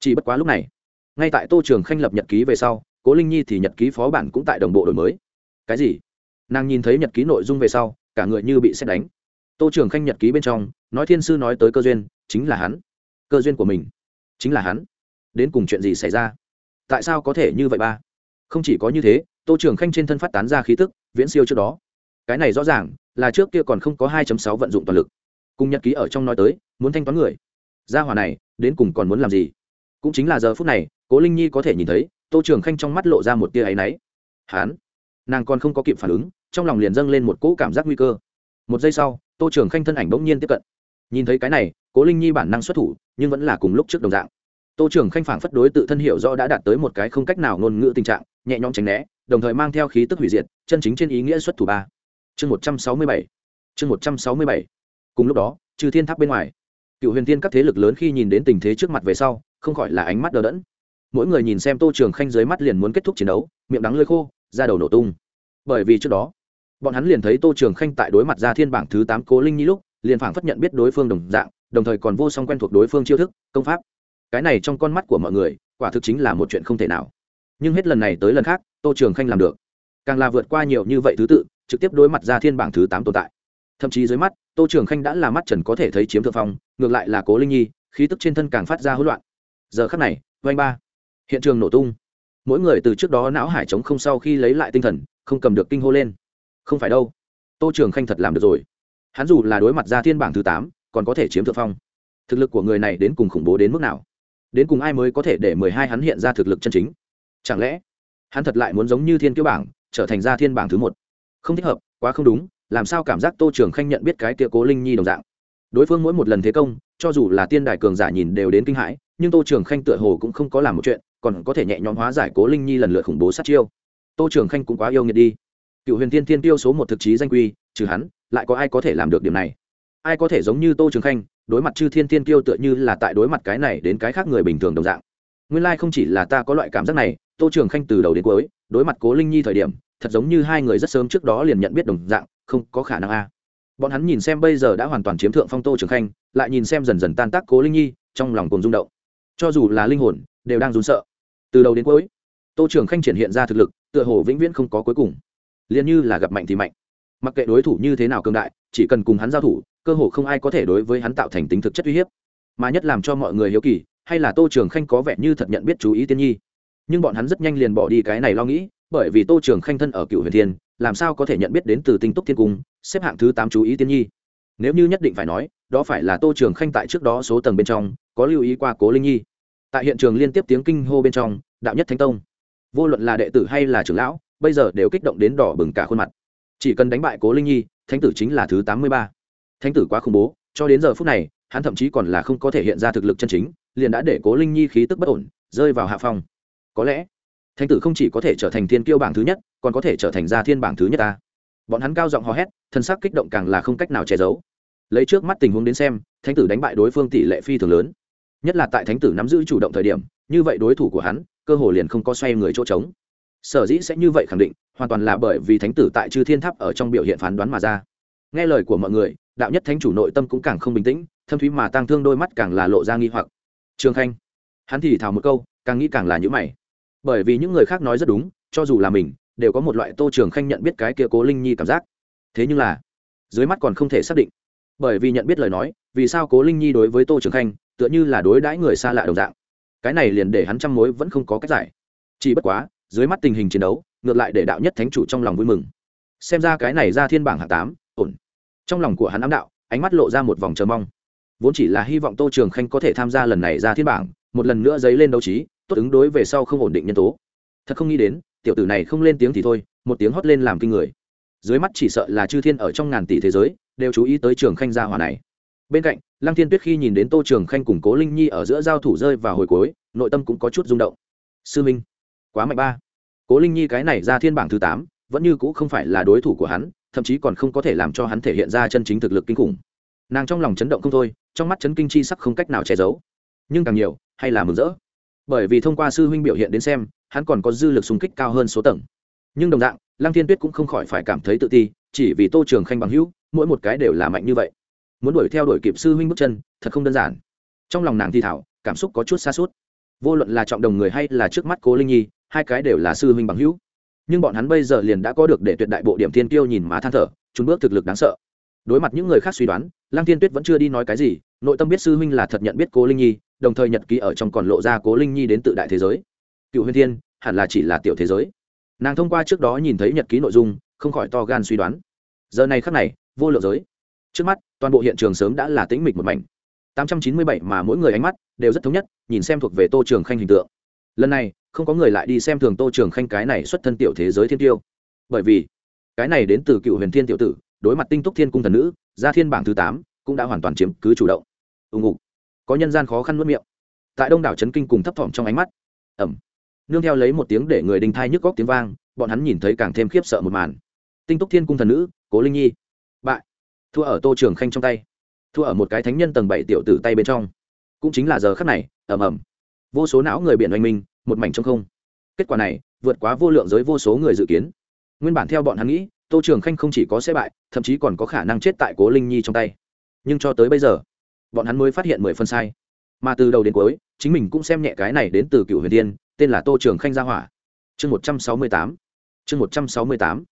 Chỉ bất quá lúc này, ngay tại tô trường khanh lập nhật ký về sau cố linh nhi thì nhật ký phó bản cũng tại đồng bộ đổi mới. Cái gì? Nàng nhìn thấy nhật ký nội dung về sau, cả người như bị xét đánh. Tô trường khanh nhật ký bên trong, nói thiên sư nói tới cơ duyên, chính là hắn. Cơ duyên của mình, chính là hắn. Đến cùng chuyện gì xảy ra? Tại sao có thể như vậy ba? Không chỉ có như thế, tô trường khanh trên thân phát tán ra khí tức, viễn siêu trước đó. Cái này rõ ràng là trước kia còn không có 2 sáu vận dụng toàn lực. Cùng nhật ký ở trong nói tới, muốn thanh toán người. Gia hỏa này, đến cùng còn muốn làm gì? Cũng chính là giờ phút này, cố linh nhi có thể nhìn thấy tô trường khanh trong mắt lộ ra một tia áy náy. Hán, nàng còn không có kịp phản ứng, trong lòng liền dâng lên một cỗ cảm giác nguy cơ. Một giây sau, tô trường khanh thân ảnh bỗng nhiên tiếp cận. Nhìn thấy cái này, cố linh nhi bản năng xuất thủ, nhưng vẫn là cùng lúc trước đồng dạng. Tô trường khanh phảng phất đối tự thân hiệu do đã đạt tới một cái không cách nào ngôn ngữ tình trạng, nhẹ nhõm tránh né, đồng thời mang theo khí tức hủy diệt, chân chính trên ý nghĩa xuất thủ ba. Chương một trăm sáu mươi bảy. Chương một trăm sáu mươi bảy. Cùng lúc đó, trừ thiên tháp bên ngoài, cựu huyền tiên các thế lực lớn khi nhìn đến tình thế trước mặt về sau, không khỏi là ánh mắt đờ đẫn mỗi người nhìn xem tô trường khanh dưới mắt liền muốn kết thúc chiến đấu, miệng đắng lơi khô ra đầu nổ tung. Bởi vì trước đó, bọn hắn liền thấy tô trường khanh tại đối mặt ra thiên bảng thứ tám cố linh nhi lúc, liền phảng phất nhận biết đối phương đồng dạng, đồng thời còn vô song quen thuộc đối phương chiêu thức, công pháp. Cái này trong con mắt của mọi người, quả thực chính là một chuyện không thể nào. Nhưng hết lần này tới lần khác, tô trường khanh làm được. Càng là vượt qua nhiều như vậy thứ tự, trực tiếp đối mặt ra thiên bảng thứ tám tồn tại. Thậm chí dưới mắt, tô trường khanh đã là mắt trần có thể thấy chiếm thượng phong, ngược lại là cố linh nhi, khí tức trên thân càng phát ra hỗn loạn. Giờ khắc này, oanh ba hiện trường nổ tung. Mỗi người từ trước đó não hải trống không sau khi lấy lại tinh thần, không cầm được kinh hô lên. Không phải đâu. Tô trường khanh thật làm được rồi. Hắn dù là đối mặt ra thiên bảng thứ tám, còn có thể chiếm thượng phong. Thực lực của người này đến cùng khủng bố đến mức nào? Đến cùng ai mới có thể để mười hai hắn hiện ra thực lực chân chính? Chẳng lẽ, hắn thật lại muốn giống như thiên kiêu bảng, trở thành ra thiên bảng thứ một? Không thích hợp, quá không đúng, làm sao cảm giác tô trường khanh nhận biết cái kia cố linh nhi đồng dạng? Đối phương mỗi một lần thế công, cho dù là tiên đài cường giả nhìn đều đến kinh hãi, nhưng tô trường khanh tựa hồ cũng không có làm một chuyện còn có thể nhẹ nhõm hóa giải cố linh nhi lần lượt khủng bố sát chiêu. Tô trường khanh cũng quá yêu nghiệt đi. Cựu huyền thiên thiên tiêu số một thực chí danh quy, trừ hắn, lại có ai có thể làm được điểm này? Ai có thể giống như tô trường khanh, đối mặt chư thiên thiên tiêu tựa như là tại đối mặt cái này đến cái khác người bình thường đồng dạng? Nguyên lai、like、không chỉ là ta có loại cảm giác này, tô trường khanh từ đầu đến cuối, đối mặt cố linh nhi thời điểm, thật giống như hai người rất sớm trước đó liền nhận biết đồng dạng, không có khả năng a. Bọn hắn nhìn xem bây giờ đã hoàn toàn chiếm thượng phong tô trường khanh, lại nhìn xem dần dần tan tác cố linh nhi, trong lòng cùng rung động. Cho dù là linh hồn, đều đang run sợ từ đầu đến cuối, tô trường khanh triển hiện ra thực lực, tựa hồ vĩnh viễn không có cuối cùng. Liền như là gặp mạnh thì mạnh. Mặc kệ đối thủ như thế nào cương đại, chỉ cần cùng hắn giao thủ, cơ hồ không ai có thể đối với hắn tạo thành tính thực chất uy hiếp. Mà nhất làm cho mọi người hiếu kỳ, hay là tô trường khanh có vẻ như thật nhận biết chú ý tiên nhi. Nhưng bọn hắn rất nhanh liền bỏ đi cái này lo nghĩ, bởi vì tô trường khanh thân ở cựu huyền thiên, làm sao có thể nhận biết đến từ tinh túc thiên cung, xếp hạng thứ tám chú ý tiên nhi. Nếu như nhất định phải nói, đó phải là tô trường khanh tại trước đó số tầng bên trong, có lưu ý qua cố linh nhi tại hiện trường liên tiếp tiếng kinh hô bên trong, đạo nhất thánh tông. Vô luận là đệ tử hay là trưởng lão, bây giờ đều kích động đến đỏ bừng cả khuôn mặt. Chỉ cần đánh bại cố linh nhi, thánh tử chính là thứ tám mươi ba. Thánh tử quá khủng bố, cho đến giờ phút này, hắn thậm chí còn là không có thể hiện ra thực lực chân chính, liền đã để cố linh nhi khí tức bất ổn, rơi vào hạ phong. Có lẽ, thánh tử không chỉ có thể trở thành thiên kiêu bảng thứ nhất, còn có thể trở thành gia thiên bảng thứ nhất ta. Bọn hắn cao giọng hò hét, thân xác kích động càng là không cách nào che giấu. Lấy trước mắt tình huống đến xem, thánh tử đánh bại đối phương tỷ lệ phi thường lớn nhất là tại thánh tử nắm giữ chủ động thời điểm, như vậy đối thủ của hắn, cơ hồ liền không có xoay người chỗ trống. Sở dĩ sẽ như vậy khẳng định, hoàn toàn là bởi vì thánh tử tại chư thiên tháp ở trong biểu hiện phán đoán mà ra. Nghe lời của mọi người, đạo nhất thánh chủ nội tâm cũng càng không bình tĩnh, thâm thúy mà tăng thương đôi mắt càng là lộ ra nghi hoặc. Trương khanh, hắn thì thào một câu, càng nghĩ càng là nhữ mày. Bởi vì những người khác nói rất đúng, cho dù là mình, đều có một loại tô trường khanh nhận biết cái kia cố linh nhi cảm giác. Thế nhưng là, dưới mắt còn không thể xác định. Bởi vì nhận biết lời nói, vì sao cố linh nhi đối với tô trường khanh tựa như là đối đãi người xa lạ đồng dạng. Cái này liền để hắn trăm mối vẫn không có cách giải. Chỉ bất quá, dưới mắt tình hình chiến đấu, ngược lại để đạo nhất thánh chủ trong lòng vui mừng. Xem ra cái này ra thiên bảng hạng tám, ổn. Trong lòng của hắn ám đạo, ánh mắt lộ ra một vòng chờ mong. Vốn chỉ là hy vọng tô trường khanh có thể tham gia lần này ra thiên bảng, một lần nữa dấy lên đấu trí, tốt ứng đối về sau không ổn định nhân tố. Thật không nghĩ đến, tiểu tử này không lên tiếng thì thôi, một tiếng hót lên làm kinh người. Dưới mắt chỉ sợ là chư thiên ở trong ngàn tỷ thế giới, đều chú ý tới trường khanh gia hỏa này. Bên cạnh lăng thiên tuyết khi nhìn đến tô trường khanh cùng cố linh nhi ở giữa giao thủ rơi vào hồi cuối, nội tâm cũng có chút rung động. Sư minh, quá mạnh ba. Cố linh nhi cái này ra thiên bảng thứ tám, vẫn như cũ không phải là đối thủ của hắn, thậm chí còn không có thể làm cho hắn thể hiện ra chân chính thực lực kinh khủng. Nàng trong lòng chấn động không thôi, trong mắt chấn kinh chi sắc không cách nào che giấu. Nhưng càng nhiều, hay là mừng rỡ. Bởi vì thông qua sư huynh biểu hiện đến xem, hắn còn có dư lực xung kích cao hơn số tầng. Nhưng đồng dạng, lăng thiên tuyết cũng không khỏi phải cảm thấy tự ti, chỉ vì tô trường khanh bằng hữu, mỗi một cái đều là mạnh như vậy muốn đuổi theo đuổi kịp sư huynh bước chân, thật không đơn giản. Trong lòng nàng thi thảo, cảm xúc có chút xa suốt. Vô luận là trọng đồng người hay là trước mắt cố linh nhi, hai cái đều là sư huynh bằng hữu. Nhưng bọn hắn bây giờ liền đã có được để tuyệt đại bộ điểm thiên tiêu nhìn má than thở, chúng bước thực lực đáng sợ. Đối mặt những người khác suy đoán, lăng thiên tuyết vẫn chưa đi nói cái gì, nội tâm biết sư huynh là thật nhận biết cố linh nhi, đồng thời nhật ký ở trong còn lộ ra cố linh nhi đến tự đại thế giới. Cựu huyền thiên, hẳn là chỉ là tiểu thế giới. Nàng thông qua trước đó nhìn thấy nhật ký nội dung, không khỏi to gan suy đoán. Giờ này khắc này, vô lượng giới. Trước mắt toàn bộ hiện trường sớm đã là tĩnh mịch một mảnh. Tám trăm chín mươi bảy mà mỗi người ánh mắt đều rất thống nhất, nhìn xem thuộc về tô trường khanh hình tượng. Lần này, không có người lại đi xem thường tô trường khanh cái này xuất thân tiểu thế giới thiên tiêu. Bởi vì, cái này đến từ cựu huyền thiên tiểu tử, đối mặt tinh túc thiên cung thần nữ, gia thiên bảng thứ tám cũng đã hoàn toàn chiếm cứ chủ động. Ưng ngục. Có nhân gian khó khăn nuốt miệng. Tại đông đảo trấn kinh cùng thấp thỏm trong ánh mắt. Ẩm. Nương theo lấy một tiếng để người đình thai nhức góc tiếng vang, bọn hắn nhìn thấy càng thêm khiếp sợ một màn. Tinh túc thiên cung thần nữ, cố linh nhi thua ở tô trường khanh trong tay. Thua ở một cái thánh nhân tầng bảy tiểu tử tay bên trong. Cũng chính là giờ khắc này ẩm ẩm vô số não người biển oanh minh, một mảnh trong không. Kết quả này, vượt quá vô lượng giới vô số người dự kiến. Nguyên bản theo bọn hắn nghĩ, tô trường khanh không chỉ có sẽ bại, thậm chí còn có khả năng chết tại cố linh nhi trong tay. Nhưng cho tới bây giờ, bọn hắn mới phát hiện mười phân sai. Mà từ đầu đến cuối, chính mình cũng xem nhẹ cái này đến từ cựu huyền tiên, tên là tô trường khanh gia hỏa. Chương một trăm sáu mươi tám. Chương một trăm sáu mươi tám.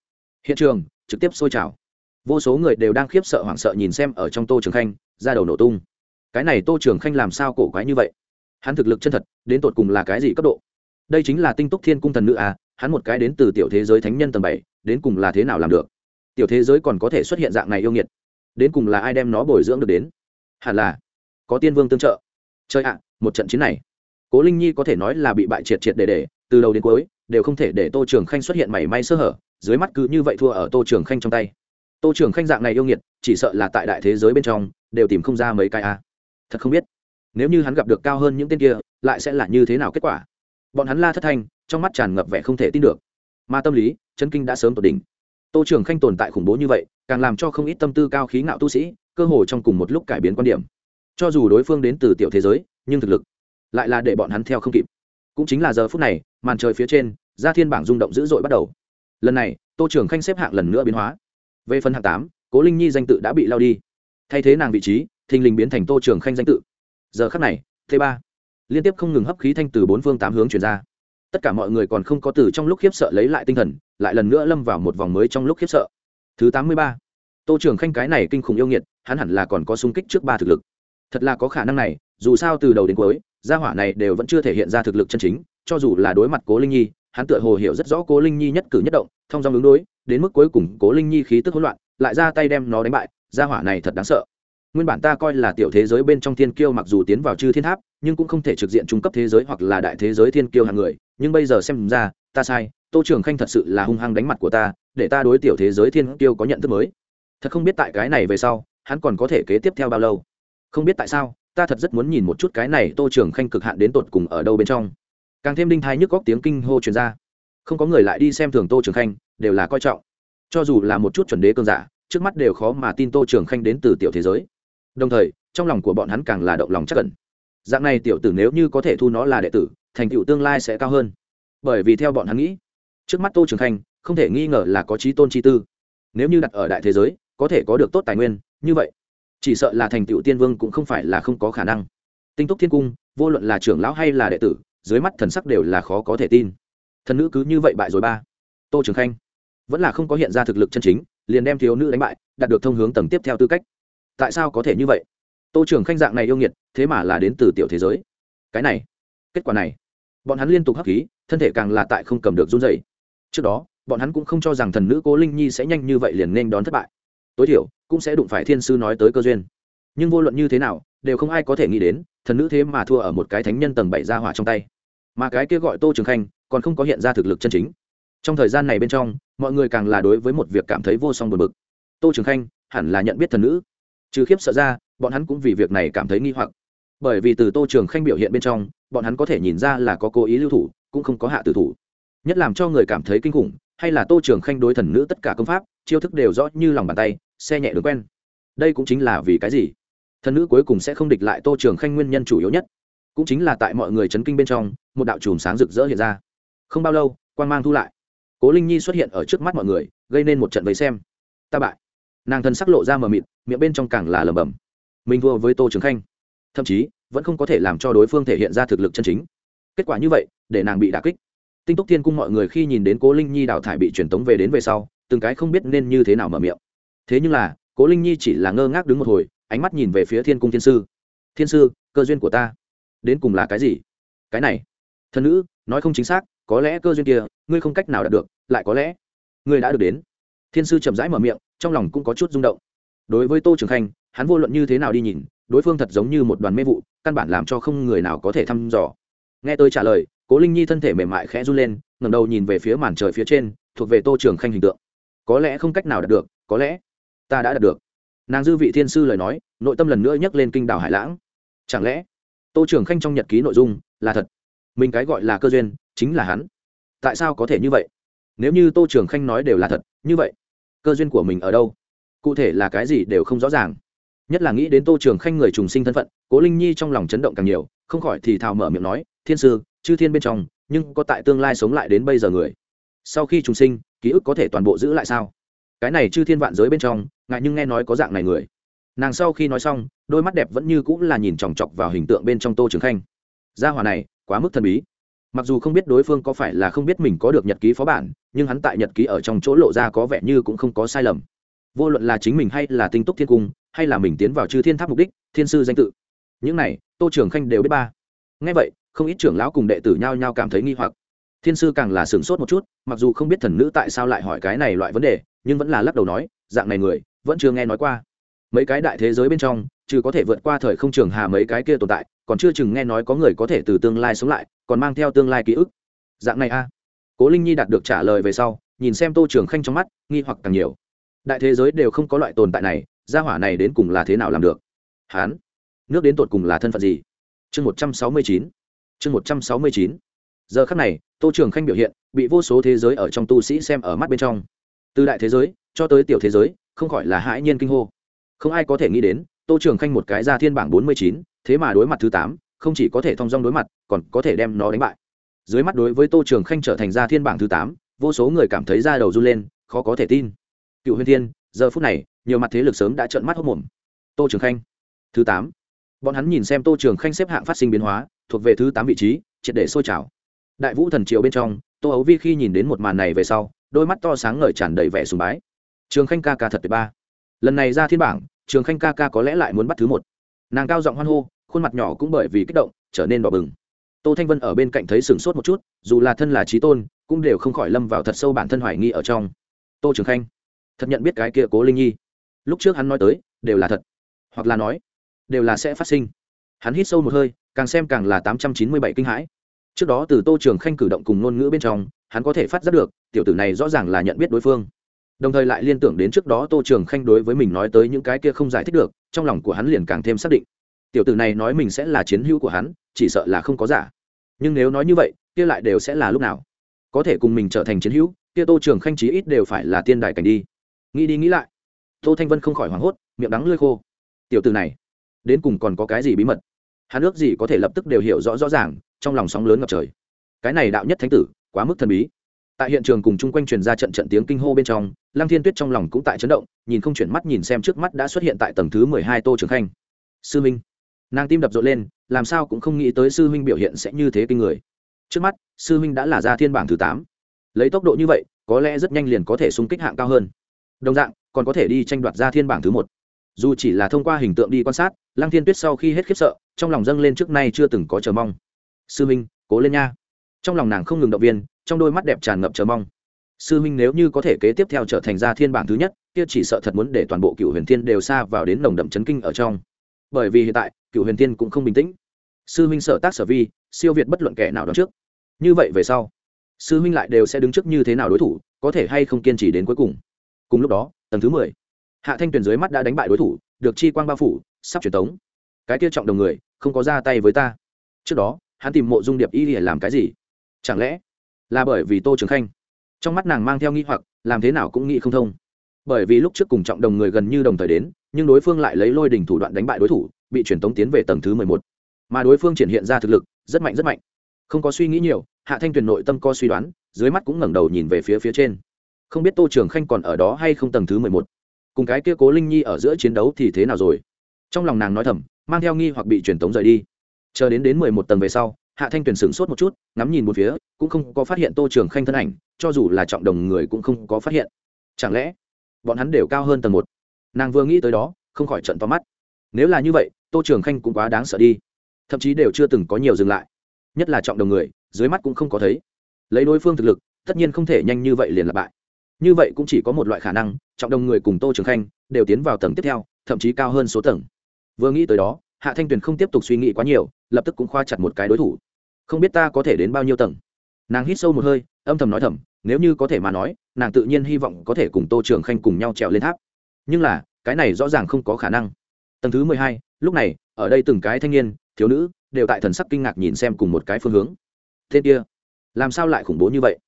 Hiện trường, trực tiếp sôi trào vô số người đều đang khiếp sợ hoảng sợ nhìn xem ở trong tô trường khanh ra đầu nổ tung. Cái này tô trường khanh làm sao cổ quái như vậy? Hắn thực lực chân thật, đến tột cùng là cái gì cấp độ? Đây chính là tinh túc thiên cung thần nữ à hắn một cái đến từ tiểu thế giới thánh nhân tầng bảy, đến cùng là thế nào làm được? Tiểu thế giới còn có thể xuất hiện dạng này yêu nghiệt, đến cùng là ai đem nó bồi dưỡng được đến? Hẳn là có tiên vương tương trợ. Chơi ạ, một trận chiến này, cố linh nhi có thể nói là bị bại triệt triệt để để, từ đầu đến cuối, đều không thể để tô trường khanh xuất hiện mảy may sơ hở, dưới mắt cứ như vậy thua ở tô trường khanh trong tay tô trường khanh dạng này yêu nghiệt, chỉ sợ là tại đại thế giới bên trong, đều tìm không ra mấy cái a. Thật không biết, nếu như hắn gặp được cao hơn những tên kia, lại sẽ là như thế nào kết quả? Bọn hắn la thất thanh, trong mắt tràn ngập vẻ không thể tin được. Mà tâm lý chân kinh đã sớm tột đỉnh. Tô trường khanh tồn tại khủng bố như vậy, càng làm cho không ít tâm tư cao khí ngạo tu sĩ, cơ hồ trong cùng một lúc cải biến quan điểm. Cho dù đối phương đến từ tiểu thế giới, nhưng thực lực lại là để bọn hắn theo không kịp. Cũng chính là giờ phút này, màn trời phía trên, gia thiên bảng rung động dữ dội bắt đầu. Lần này, tô trường khanh xếp hạng lần nữa biến hóa về phần hạng tám, cố linh nhi danh tự đã bị lao đi. Thay thế nàng vị trí, thình lình biến thành tô trường khanh danh tự. Giờ khắc này, t ba, liên tiếp không ngừng hấp khí thanh từ bốn phương tám hướng chuyển ra. Tất cả mọi người còn không có từ trong lúc khiếp sợ lấy lại tinh thần, lại lần nữa lâm vào một vòng mới trong lúc khiếp sợ. Thứ tám mươi ba, tô trường khanh cái này kinh khủng yêu nghiệt, hắn hẳn là còn có sung kích trước ba thực lực. Thật là có khả năng này, dù sao từ đầu đến cuối, gia hỏa này đều vẫn chưa thể hiện ra thực lực chân chính, cho dù là đối mặt cố linh nhi hắn tựa hồ hiểu rất rõ cố linh nhi nhất cử nhất động, thông dòng ứng đối, đến mức cuối cùng cố linh nhi khí tức hỗn loạn, lại ra tay đem nó đánh bại, gia hỏa này thật đáng sợ. Nguyên bản ta coi là tiểu thế giới bên trong thiên kiêu mặc dù tiến vào chư thiên tháp, nhưng cũng không thể trực diện trung cấp thế giới hoặc là đại thế giới thiên kiêu hàng người, nhưng bây giờ xem ra, ta sai, tô trường khanh thật sự là hung hăng đánh mặt của ta, để ta đối tiểu thế giới thiên kiêu có nhận thức mới. Thật không biết tại cái này về sau, hắn còn có thể kế tiếp theo bao lâu. Không biết tại sao, ta thật rất muốn nhìn một chút cái này tô trường khanh cực hạn đến tột cùng ở đâu bên trong càng thêm đinh thái nhức góc tiếng kinh hô truyền ra. Không có người lại đi xem thường tô trường khanh, đều là coi trọng. Cho dù là một chút chuẩn đế cơn giả, trước mắt đều khó mà tin tô trường khanh đến từ tiểu thế giới. Đồng thời, trong lòng của bọn hắn càng là động lòng chắc cẩn dạng này tiểu tử nếu như có thể thu nó là đệ tử, thành tựu tương lai sẽ cao hơn. Bởi vì theo bọn hắn nghĩ, trước mắt tô trường khanh, không thể nghi ngờ là có trí tôn chi tư. Nếu như đặt ở đại thế giới, có thể có được tốt tài nguyên, như vậy, chỉ sợ là thành tựu tiên vương cũng không phải là không có khả năng. Tinh túc thiên cung, vô luận là trưởng lão hay là đệ tử dưới mắt thần sắc đều là khó có thể tin. Thần nữ cứ như vậy bại rồi ba. Tô trường khanh vẫn là không có hiện ra thực lực chân chính, liền đem thiếu nữ đánh bại, đạt được thông hướng tầng tiếp theo tư cách. Tại sao có thể như vậy? Tô trường khanh dạng này yêu nghiệt, thế mà là đến từ tiểu thế giới. Cái này, kết quả này, bọn hắn liên tục hấp khí, thân thể càng là tại không cầm được run dày trước đó, bọn hắn cũng không cho rằng thần nữ cố linh nhi sẽ nhanh như vậy liền nên đón thất bại. Tối thiểu, cũng sẽ đụng phải thiên sư nói tới cơ duyên nhưng vô luận như thế nào, đều không ai có thể nghĩ đến, thần nữ thế mà thua ở một cái thánh nhân tầng bảy gia hỏa trong tay. Mà cái kia gọi tô trường khanh, còn không có hiện ra thực lực chân chính. Trong thời gian này bên trong, mọi người càng là đối với một việc cảm thấy vô song buồn bực. Tô trường khanh, hẳn là nhận biết thần nữ. Trừ khiếp sợ ra, bọn hắn cũng vì việc này cảm thấy nghi hoặc. Bởi vì từ tô trường khanh biểu hiện bên trong, bọn hắn có thể nhìn ra là có cố ý lưu thủ, cũng không có hạ tử thủ. Nhất làm cho người cảm thấy kinh khủng, hay là tô trường khanh đối thần nữ tất cả công pháp, chiêu thức đều rõ như lòng bàn tay, xe nhẹ đứng quen. Đây cũng chính là vì cái gì? Thần nữ cuối cùng sẽ không địch lại tô trường khanh nguyên nhân chủ yếu nhất. Cũng chính là tại mọi người chấn kinh bên trong, một đạo chùm sáng rực rỡ hiện ra. Không bao lâu quan mang thu lại. Cố linh nhi xuất hiện ở trước mắt mọi người, gây nên một trận vây xem. Ta bại. Nàng thân sắc lộ ra mờ mịt, miệng bên trong càng là lầm bầm mình thua với tô trường khanh. Thậm chí, vẫn không có thể làm cho đối phương thể hiện ra thực lực chân chính. Kết quả như vậy, để nàng bị đà kích. Tinh túc thiên cung mọi người khi nhìn đến cố linh nhi đào thải bị truyền tống về đến về sau, từng cái không biết nên như thế nào mở miệng. Thế nhưng là, cố linh nhi chỉ là ngơ ngác đứng một hồi ánh mắt nhìn về phía thiên cung thiên sư. Thiên sư, cơ duyên của ta. Đến cùng là cái gì? Cái này. Thân nữ, nói không chính xác, có lẽ cơ duyên kia, ngươi không cách nào đạt được, lại có lẽ ngươi đã được đến. Thiên sư chậm rãi mở miệng, trong lòng cũng có chút rung động. Đối với tô trường khanh, hắn vô luận như thế nào đi nhìn, đối phương thật giống như một đoàn mê vụ, căn bản làm cho không người nào có thể thăm dò. Nghe tôi trả lời, cố linh nhi thân thể mềm mại khẽ run lên, ngẩng đầu nhìn về phía màn trời phía trên, thuộc về tô trường khanh hình tượng. Có lẽ không cách nào đạt được, có lẽ ta đã đạt được nàng dư vị thiên sư lời nói, nội tâm lần nữa nhắc lên kinh đảo hải lãng. Chẳng lẽ, tô trưởng khanh trong nhật ký nội dung là thật? Mình cái gọi là cơ duyên, chính là hắn. Tại sao có thể như vậy? Nếu như tô trưởng khanh nói đều là thật, như vậy, cơ duyên của mình ở đâu? Cụ thể là cái gì đều không rõ ràng. Nhất là nghĩ đến tô trường khanh người trùng sinh thân phận, cố linh nhi trong lòng chấn động càng nhiều, không khỏi thì thào mở miệng nói, thiên sư, chư thiên bên trong, nhưng có tại tương lai sống lại đến bây giờ người. Sau khi trùng sinh, ký ức có thể toàn bộ giữ lại sao? Cái này chư thiên vạn giới bên trong ngại nhưng nghe nói có dạng này người. Nàng sau khi nói xong, đôi mắt đẹp vẫn như cũng là nhìn chòng chọc vào hình tượng bên trong tô trường khanh. Gia hòa này, quá mức thần bí. Mặc dù không biết đối phương có phải là không biết mình có được nhật ký phó bản, nhưng hắn tại nhật ký ở trong chỗ lộ ra có vẻ như cũng không có sai lầm. Vô luận là chính mình hay là tinh túc thiên cung, hay là mình tiến vào chư thiên tháp mục đích, thiên sư danh tự. Những này, tô trường khanh đều biết ba. Ngay vậy, không ít trưởng lão cùng đệ tử nhao nhao cảm thấy nghi hoặc thiên sư càng là sửng sốt một chút, mặc dù không biết thần nữ tại sao lại hỏi cái này loại vấn đề, nhưng vẫn là lắc đầu nói, dạng này người, vẫn chưa nghe nói qua. Mấy cái đại thế giới bên trong, trừ có thể vượt qua thời không trường hà mấy cái kia tồn tại, còn chưa chừng nghe nói có người có thể từ tương lai sống lại, còn mang theo tương lai ký ức. Dạng này a. Cố linh nhi đạt được trả lời về sau, nhìn xem tô trường khanh trong mắt, nghi hoặc càng nhiều. Đại thế giới đều không có loại tồn tại này, gia hỏa này đến cùng là thế nào làm được? Hán, nước đến tột cùng là thân phận gì? Chương một trăm sáu mươi chín. Chương một trăm sáu mươi chín giờ khắc này, tô trường khanh biểu hiện bị vô số thế giới ở trong tu sĩ xem ở mắt bên trong. Từ đại thế giới cho tới tiểu thế giới, không khỏi là hãi nhiên kinh hô. Không ai có thể nghĩ đến, tô trường khanh một cái ra thiên bảng bốn mươi chín, thế mà đối mặt thứ tám, không chỉ có thể thong dong đối mặt, còn có thể đem nó đánh bại. Dưới mắt đối với tô trường khanh trở thành ra thiên bảng thứ tám, vô số người cảm thấy da đầu run lên, khó có thể tin. Cựu huyền thiên, giờ phút này, nhiều mặt thế lực sớm đã trợn mắt hốc mồm tô trường khanh, thứ tám. Bọn hắn nhìn xem tô trường khanh xếp hạng phát sinh biến hóa, thuộc về thứ tám vị trí, triệt để sôi trào đại vũ thần triều bên trong, tô ấu vi khi nhìn đến một màn này về sau, đôi mắt to sáng ngời tràn đầy vẻ sùng bái. Trường khanh ca ca thật tuyệt ba. Lần này ra thiên bảng, trường khanh ca ca có lẽ lại muốn bắt thứ một. Nàng cao giọng hoan hô, khuôn mặt nhỏ cũng bởi vì kích động, trở nên đỏ bừng. Tô thanh vân ở bên cạnh thấy sửng sốt một chút, dù là thân là trí tôn, cũng đều không khỏi lâm vào thật sâu bản thân hoài nghi ở trong. Tô trường khanh, thật nhận biết cái kia cố linh nhi. Lúc trước hắn nói tới, đều là thật. Hoặc là nói, đều là sẽ phát sinh. Hắn hít sâu một hơi, càng xem càng là tám trăm chín mươi bảy kinh hãi trước đó từ tô trường khanh cử động cùng ngôn ngữ bên trong, hắn có thể phát giác được, tiểu tử này rõ ràng là nhận biết đối phương. Đồng thời lại liên tưởng đến trước đó tô trường khanh đối với mình nói tới những cái kia không giải thích được, trong lòng của hắn liền càng thêm xác định. Tiểu tử này nói mình sẽ là chiến hữu của hắn, chỉ sợ là không có giả. Nhưng nếu nói như vậy, kia lại đều sẽ là lúc nào? Có thể cùng mình trở thành chiến hữu, kia tô trường khanh chí ít đều phải là tiên đại cảnh đi. Nghĩ đi nghĩ lại, tô thanh vân không khỏi hoảng hốt, miệng đắng lơi khô. Tiểu tử này, đến cùng còn có cái gì bí mật? Hắn ước gì có thể lập tức đều hiểu rõ rõ ràng, trong lòng sóng lớn ngập trời. Cái này đạo nhất thánh tử, quá mức thần bí. Tại hiện trường cùng chung quanh truyền ra trận trận tiếng kinh hô bên trong, lăng thiên tuyết trong lòng cũng tại chấn động, nhìn không chuyển mắt nhìn xem trước mắt đã xuất hiện tại tầng thứ mười hai tô trường khanh. Sư minh. Nàng tim đập rộn lên, làm sao cũng không nghĩ tới sư minh biểu hiện sẽ như thế kinh người. Trước mắt, sư minh đã là ra thiên bảng thứ tám. Lấy tốc độ như vậy, có lẽ rất nhanh liền có thể xung kích hạng cao hơn. Đồng dạng, còn có thể đi tranh đoạt ra thiên bảng thứ một dù chỉ là thông qua hình tượng đi quan sát, lăng thiên tuyết sau khi hết khiếp sợ, trong lòng dâng lên trước nay chưa từng có chờ mong. Sư minh, cố lên nha. Trong lòng nàng không ngừng động viên, trong đôi mắt đẹp tràn ngập chờ mong. Sư minh nếu như có thể kế tiếp theo trở thành gia thiên bảng thứ nhất, kia chỉ sợ thật muốn để toàn bộ cựu huyền thiên đều xa vào đến nồng đậm chấn kinh ở trong. Bởi vì hiện tại, cựu huyền thiên cũng không bình tĩnh. Sư minh sở tác sở vi, siêu việt bất luận kẻ nào đó trước. Như vậy về sau, sư minh lại đều sẽ đứng trước như thế nào đối thủ, có thể hay không kiên trì đến cuối cùng. Cùng lúc đó, tầng thứ mười hạ thanh tuyền dưới mắt đã đánh bại đối thủ, được chi quang bao phủ, sắp truyền tống. Cái kia trọng đồng người, không có ra tay với ta. Trước đó, hắn tìm mộ dung điệp y để làm cái gì? Chẳng lẽ là bởi vì tô trường khanh? Trong mắt nàng mang theo nghi hoặc, làm thế nào cũng nghĩ không thông. Bởi vì lúc trước cùng trọng đồng người gần như đồng thời đến, nhưng đối phương lại lấy lôi đình thủ đoạn đánh bại đối thủ, bị truyền tống tiến về tầng thứ mười một. Mà đối phương triển hiện ra thực lực, rất mạnh rất mạnh. Không có suy nghĩ nhiều, hạ thanh tuyền nội tâm co suy đoán, dưới mắt cũng ngẩng đầu nhìn về phía phía trên. Không biết tô trường khanh còn ở đó hay không tầng thứ mười một cùng cái kia cố linh nhi ở giữa chiến đấu thì thế nào rồi? Trong lòng nàng nói thầm, mang theo nghi hoặc bị truyền tống rời đi. Chờ đến đến mười một tầng về sau, hạ thanh tuyền sửng sốt một chút, ngắm nhìn một phía, cũng không có phát hiện tô trường khanh thân ảnh, cho dù là trọng đồng người cũng không có phát hiện. Chẳng lẽ, bọn hắn đều cao hơn tầng một? Nàng vừa nghĩ tới đó, không khỏi trận to mắt. Nếu là như vậy, tô trường khanh cũng quá đáng sợ đi. Thậm chí đều chưa từng có nhiều dừng lại. Nhất là trọng đồng người, dưới mắt cũng không có thấy. Lấy đối phương thực lực, tất nhiên không thể nhanh như vậy liền lặp bại như vậy cũng chỉ có một loại khả năng, trọng đồng người cùng tô trường khanh đều tiến vào tầng tiếp theo, thậm chí cao hơn số tầng. Vừa nghĩ tới đó, hạ thanh tuyền không tiếp tục suy nghĩ quá nhiều, lập tức cũng khoa chặt một cái đối thủ. Không biết ta có thể đến bao nhiêu tầng? Nàng hít sâu một hơi, âm thầm nói thầm, nếu như có thể mà nói, nàng tự nhiên hy vọng có thể cùng tô trường khanh cùng nhau trèo lên tháp. Nhưng là, cái này rõ ràng không có khả năng. Tầng thứ mười hai, lúc này, ở đây từng cái thanh niên, thiếu nữ, đều tại thần sắc kinh ngạc nhìn xem cùng một cái phương hướng. Thế kia, làm sao lại khủng bố như vậy?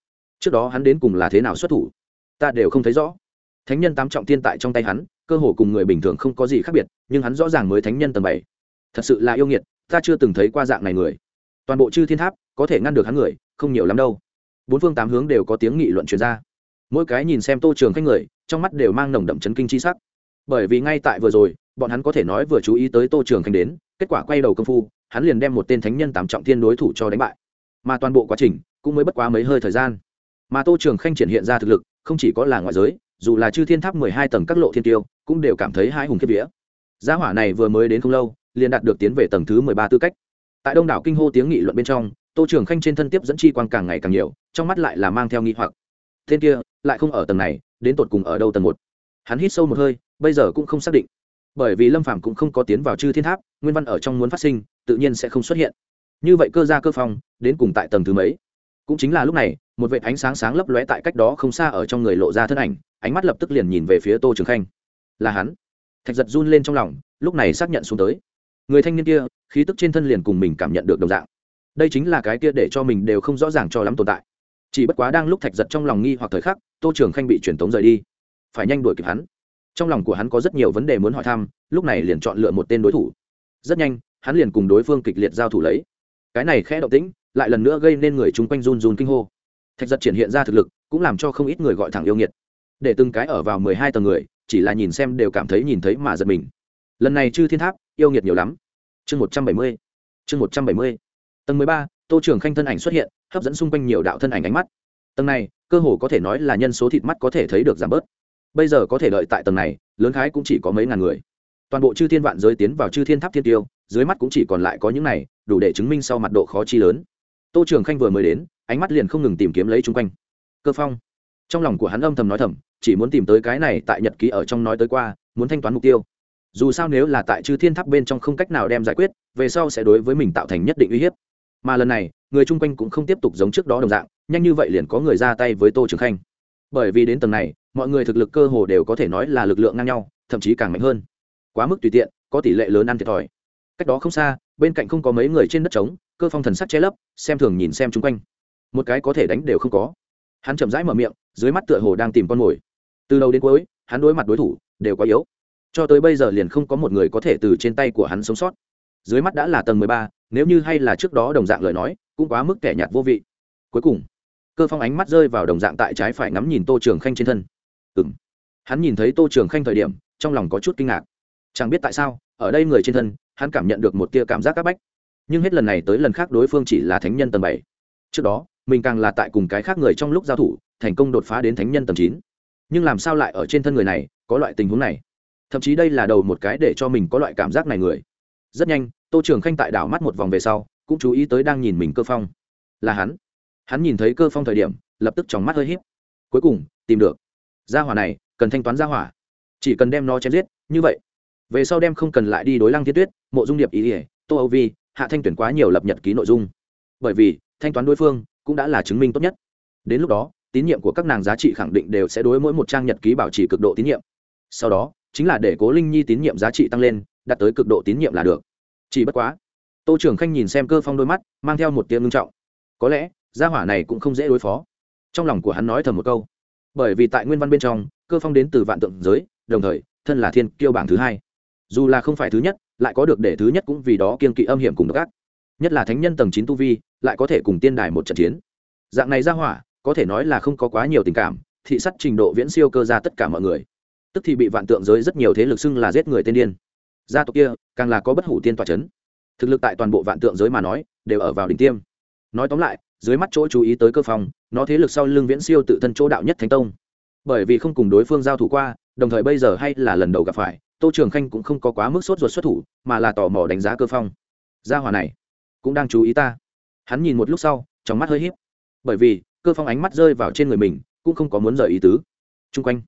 Trước đó hắn đến cùng là thế nào xuất thủ? Ta đều không thấy rõ. Thánh nhân tám trọng thiên tại trong tay hắn, cơ hồ cùng người bình thường không có gì khác biệt, nhưng hắn rõ ràng mới thánh nhân tầng bảy. Thật sự là yêu nghiệt, ta chưa từng thấy qua dạng này người. Toàn bộ chư thiên tháp, có thể ngăn được hắn người, không nhiều lắm đâu. Bốn phương tám hướng đều có tiếng nghị luận truyền ra. Mỗi cái nhìn xem tô trường khách người, trong mắt đều mang nồng đậm chấn kinh chi sắc. Bởi vì ngay tại vừa rồi, bọn hắn có thể nói vừa chú ý tới tô trường khanh đến, kết quả quay đầu công phu, hắn liền đem một tên thánh nhân tám trọng thiên đối thủ cho đánh bại. Mà toàn bộ quá trình, cũng mới bất quá mấy hơi thời gian. Mà tô trường khanh triển hiện ra thực lực không chỉ có là ngoại giới, dù là chư thiên tháp mười hai tầng các lộ thiên tiêu cũng đều cảm thấy hai hùng kiếp vía. Gia hỏa này vừa mới đến không lâu, liền đạt được tiến về tầng thứ mười ba tư cách. Tại đông đảo kinh hô tiếng nghị luận bên trong, tô trường khanh trên thân tiếp dẫn chi quang càng ngày càng nhiều, trong mắt lại là mang theo nghi hoặc. Tên kia, lại không ở tầng này, đến tột cùng ở đâu tầng một? Hắn hít sâu một hơi, bây giờ cũng không xác định. Bởi vì lâm phàm cũng không có tiến vào chư thiên tháp, nguyên văn ở trong muốn phát sinh, tự nhiên sẽ không xuất hiện. Như vậy cơ gia cơ phong đến cùng tại tầng thứ mấy? Cũng chính là lúc này một vệt ánh sáng sáng lấp lóe tại cách đó không xa ở trong người lộ ra thân ảnh, ánh mắt lập tức liền nhìn về phía tô trường khanh. Là hắn. Thạch giật run lên trong lòng, lúc này xác nhận xuống tới. Người thanh niên kia, khí tức trên thân liền cùng mình cảm nhận được đồng dạng. Đây chính là cái kia để cho mình đều không rõ ràng cho lắm tồn tại. Chỉ bất quá đang lúc thạch giật trong lòng nghi hoặc thời khắc, tô trường khanh bị truyền tống rời đi. Phải nhanh đuổi kịp hắn. Trong lòng của hắn có rất nhiều vấn đề muốn hỏi thăm, lúc này liền chọn lựa một tên đối thủ. Rất nhanh, hắn liền cùng đối phương kịch liệt giao thủ lấy. Cái này khẽ động tĩnh, lại lần nữa gây nên người chung quanh run run kinh hô thạch giật triển hiện ra thực lực, cũng làm cho không ít người gọi thẳng yêu nghiệt. Để từng cái ở vào mười hai tầng người, chỉ là nhìn xem đều cảm thấy nhìn thấy mà giật mình. Lần này chư thiên tháp, yêu nghiệt nhiều lắm. Chương một trăm bảy mươi, chương một trăm bảy mươi. Tầng mười ba, tô trưởng khanh thân ảnh xuất hiện, hấp dẫn xung quanh nhiều đạo thân ảnh ánh mắt. Tầng này, cơ hồ có thể nói là nhân số thịt mắt có thể thấy được giảm bớt. Bây giờ có thể đợi tại tầng này, lớn khái cũng chỉ có mấy ngàn người. Toàn bộ chư thiên vạn giới tiến vào chư thiên tháp thiên tiêu, dưới mắt cũng chỉ còn lại có những này, đủ để chứng minh sau mặt độ khó chi lớn. Tô trường khanh vừa mới đến ánh mắt liền không ngừng tìm kiếm lấy chung quanh. Cơ phong, trong lòng của hắn âm thầm nói thầm, chỉ muốn tìm tới cái này tại nhật ký ở trong nói tới qua, muốn thanh toán mục tiêu. Dù sao nếu là tại chư thiên tháp bên trong không cách nào đem giải quyết, về sau sẽ đối với mình tạo thành nhất định uy hiếp. Mà lần này, người chung quanh cũng không tiếp tục giống trước đó đồng dạng, nhanh như vậy liền có người ra tay với tô trường khanh. Bởi vì đến tầng này, mọi người thực lực cơ hồ đều có thể nói là lực lượng ngang nhau, thậm chí càng mạnh hơn. Quá mức tùy tiện, có tỷ lệ lớn ăn thiệt thòi. Cách đó không xa, bên cạnh không có mấy người trên đất trống, cơ phong thần sắc che lấp, xem thường nhìn xem chung quanh một cái có thể đánh đều không có. Hắn chậm rãi mở miệng, dưới mắt tựa hồ đang tìm con mồi. Từ đầu đến cuối, hắn đối mặt đối thủ đều quá yếu. Cho tới bây giờ liền không có một người có thể từ trên tay của hắn sống sót. Dưới mắt đã là tầng mười ba, nếu như hay là trước đó đồng dạng lời nói, cũng quá mức kẻ nhạt vô vị. Cuối cùng, cơ phong ánh mắt rơi vào đồng dạng tại trái phải ngắm nhìn tô trường khanh trên thân. Ừng hắn nhìn thấy tô trường khanh thời điểm, trong lòng có chút kinh ngạc. Chẳng biết tại sao, ở đây người trên thân, hắn cảm nhận được một tia cảm giác c áp bách. Nhưng hết lần này tới lần khác đối phương chỉ là thánh nhân tầng bảy. Trước đó mình càng là tại cùng cái khác người trong lúc giao thủ, thành công đột phá đến thánh nhân tầng chín. Nhưng làm sao lại ở trên thân người này có loại tình huống này? Thậm chí đây là đầu một cái để cho mình có loại cảm giác này người. Rất nhanh, tô trường khanh tại đảo mắt một vòng về sau, cũng chú ý tới đang nhìn mình cơ phong. Là hắn. Hắn nhìn thấy cơ phong thời điểm, lập tức chóng mắt hơi h í p cuối cùng, tìm được. Gia hỏa này, cần thanh toán gia hỏa. Chỉ cần đem nó chém giết, như vậy. Về sau đem không cần lại đi đối lăng thiên tuyết, mộ dung điệp ý ỉa tô âu vi, hạ thanh tuyển quá nhiều lập nhật ký nội dung. Bởi vì, thanh toán đối phương cũng đã là chứng minh tốt nhất. Đến lúc đó, tín nhiệm của các nàng giá trị khẳng định đều sẽ đối mỗi một trang nhật ký bảo trì cực độ tín nhiệm. Sau đó, chính là để cố linh nhi tín nhiệm giá trị tăng lên, đạt tới cực độ tín nhiệm là được. Chỉ bất quá, tô trưởng khanh nhìn xem cơ phong đôi mắt, mang theo một tiếng ngưng trọng. Có lẽ, gia hỏa này cũng không dễ đối phó. Trong lòng của hắn nói thầm một câu. Bởi vì tại nguyên văn bên trong, cơ phong đến từ vạn tượng giới, đồng thời, thân là thiên kiêu bảng thứ hai. Dù là không phải thứ nhất, lại có được để thứ nhất cũng vì đó kiên kỵ âm hiểm cùng độc ác nhất là thánh nhân tầng chín tu vi, lại có thể cùng tiên đài một trận chiến. Dạng này ra hỏa, có thể nói là không có quá nhiều tình cảm, thị sắt trình độ viễn siêu cơ ra tất cả mọi người. Tức thì bị vạn tượng giới rất nhiều thế lực xưng là giết người tên điên. Gia tộc kia, càng là có bất hủ tiên tòa c h ấ n thực lực tại toàn bộ vạn tượng giới mà nói, đều ở vào đỉnh tiêm. Nói tóm lại, dưới mắt chỗ chú ý tới cơ phòng, nó thế lực sau lưng viễn siêu tự thân chỗ đạo nhất thánh tông. Bởi vì không cùng đối phương giao thủ qua, đồng thời bây giờ hay là lần đầu gặp phải, tô trường khanh cũng không có quá mức sốt ruột xuất thủ, mà là tò mò đánh giá cơ phong. Gia hòa này cũng đang chú ý ta. Hắn nhìn một lúc sau, trong mắt hơi h í p bởi vì, cơ phong ánh mắt rơi vào trên người mình, cũng không có muốn rời ý tứ. T r u n g quanh.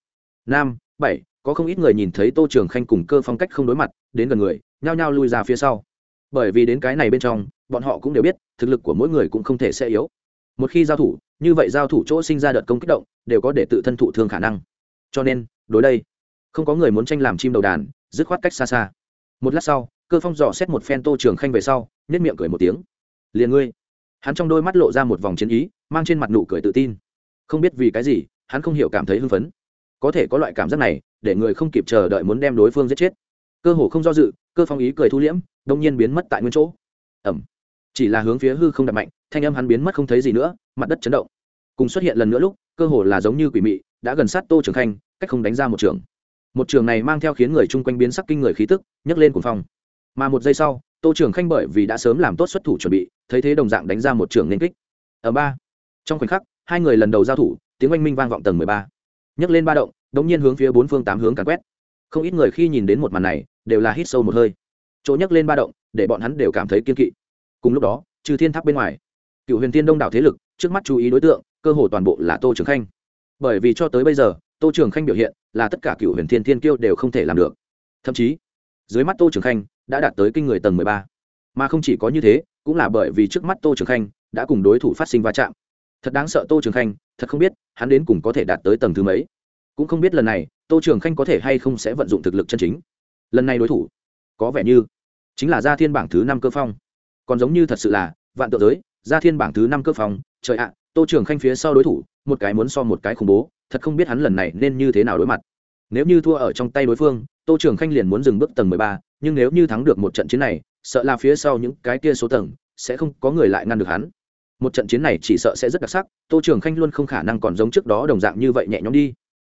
Nam, bảy, có không ít người nhìn thấy tô trường khanh cùng cơ phong cách không đối mặt, đến gần người, nhao nhao lui ra phía sau. Bởi vì đến cái này bên trong, bọn họ cũng đều biết, thực lực của mỗi người cũng không thể sẽ yếu. Một khi giao thủ, như vậy giao thủ chỗ sinh ra đợt công kích động, đều có để tự thân thụ thương khả năng. Cho nên, đối đây, không có người muốn tranh làm chim đầu đàn, dứt khoát cách xa xa. Một lát sau cơ phong dò xét một phen tô trường khanh về sau nhất miệng cười một tiếng. Liền ngươi. Hắn trong đôi mắt lộ ra một vòng chiến ý, mang trên mặt nụ cười tự tin. Không biết vì cái gì, hắn không hiểu cảm thấy hưng phấn. Có thể có loại cảm giác này, để người không kịp chờ đợi muốn đem đối phương giết chết. Cơ hồ không do dự, cơ phong ý cười thu liễm, đông nhiên biến mất tại nguyên chỗ. Ẩm. Chỉ là hướng phía hư không đập mạnh, thanh âm hắn biến mất không thấy gì nữa, mặt đất chấn động. Cùng xuất hiện lần nữa lúc, cơ hồ là giống như quỷ mị, đã gần sát tô trường khanh, cách không đánh ra một trường. Một trường này mang theo khiến người chung quanh biến sắc kinh người khí tức, nhấc lên cuồng phong mà một giây sau, tô trưởng khanh bởi vì đã sớm làm tốt xuất thủ chuẩn bị, thấy thế đồng dạng đánh ra một trường nên kích. Ở ba. Trong khoảnh khắc, hai người lần đầu giao thủ, tiếng oanh minh vang vọng tầng mười ba. Nhấc lên ba động đống nhiên hướng phía bốn phương tám hướng càn quét. Không ít người khi nhìn đến một màn này, đều là hít sâu một hơi. Chỗ nhấc lên ba động, để bọn hắn đều cảm thấy kiên kỵ. Cùng lúc đó, trừ thiên tháp bên ngoài, cựu huyền tiên đông đảo thế lực, trước mắt chú ý đối tượng, cơ hồ toàn bộ là tô trường khanh. Bởi vì cho tới bây giờ, tô trường khanh biểu hiện là tất cả cựu huyền thiên thiên kiêu đều không thể làm được. Thậm chí, dưới mắt tô trường khanh đã đạt tới kinh người tầng mười ba. Mà không chỉ có như thế, cũng là bởi vì trước mắt tô trường khanh đã cùng đối thủ phát sinh va chạm. Thật đáng sợ tô trường khanh, thật không biết hắn đến cùng có thể đạt tới tầng thứ mấy. Cũng không biết lần này, tô trường khanh có thể hay không sẽ vận dụng thực lực chân chính. Lần này đối thủ, có vẻ như chính là gia thiên bảng thứ năm cơ phong. Còn giống như thật sự là vạn tự giới, gia thiên bảng thứ năm cơ phong. Trời ạ, tô trường khanh phía sau đối thủ, một cái muốn so một cái khủng bố, thật không biết hắn lần này nên như thế nào đối mặt. Nếu như thua ở trong tay đối phương, tô trường khanh liền muốn dừng bước tầng mười ba nhưng nếu như thắng được một trận chiến này, sợ là phía sau những cái kia số tầng sẽ không có người lại ngăn được hắn. Một trận chiến này chỉ sợ sẽ rất đặc sắc, tô trường khanh luôn không khả năng còn giống trước đó đồng dạng như vậy nhẹ nhõm đi.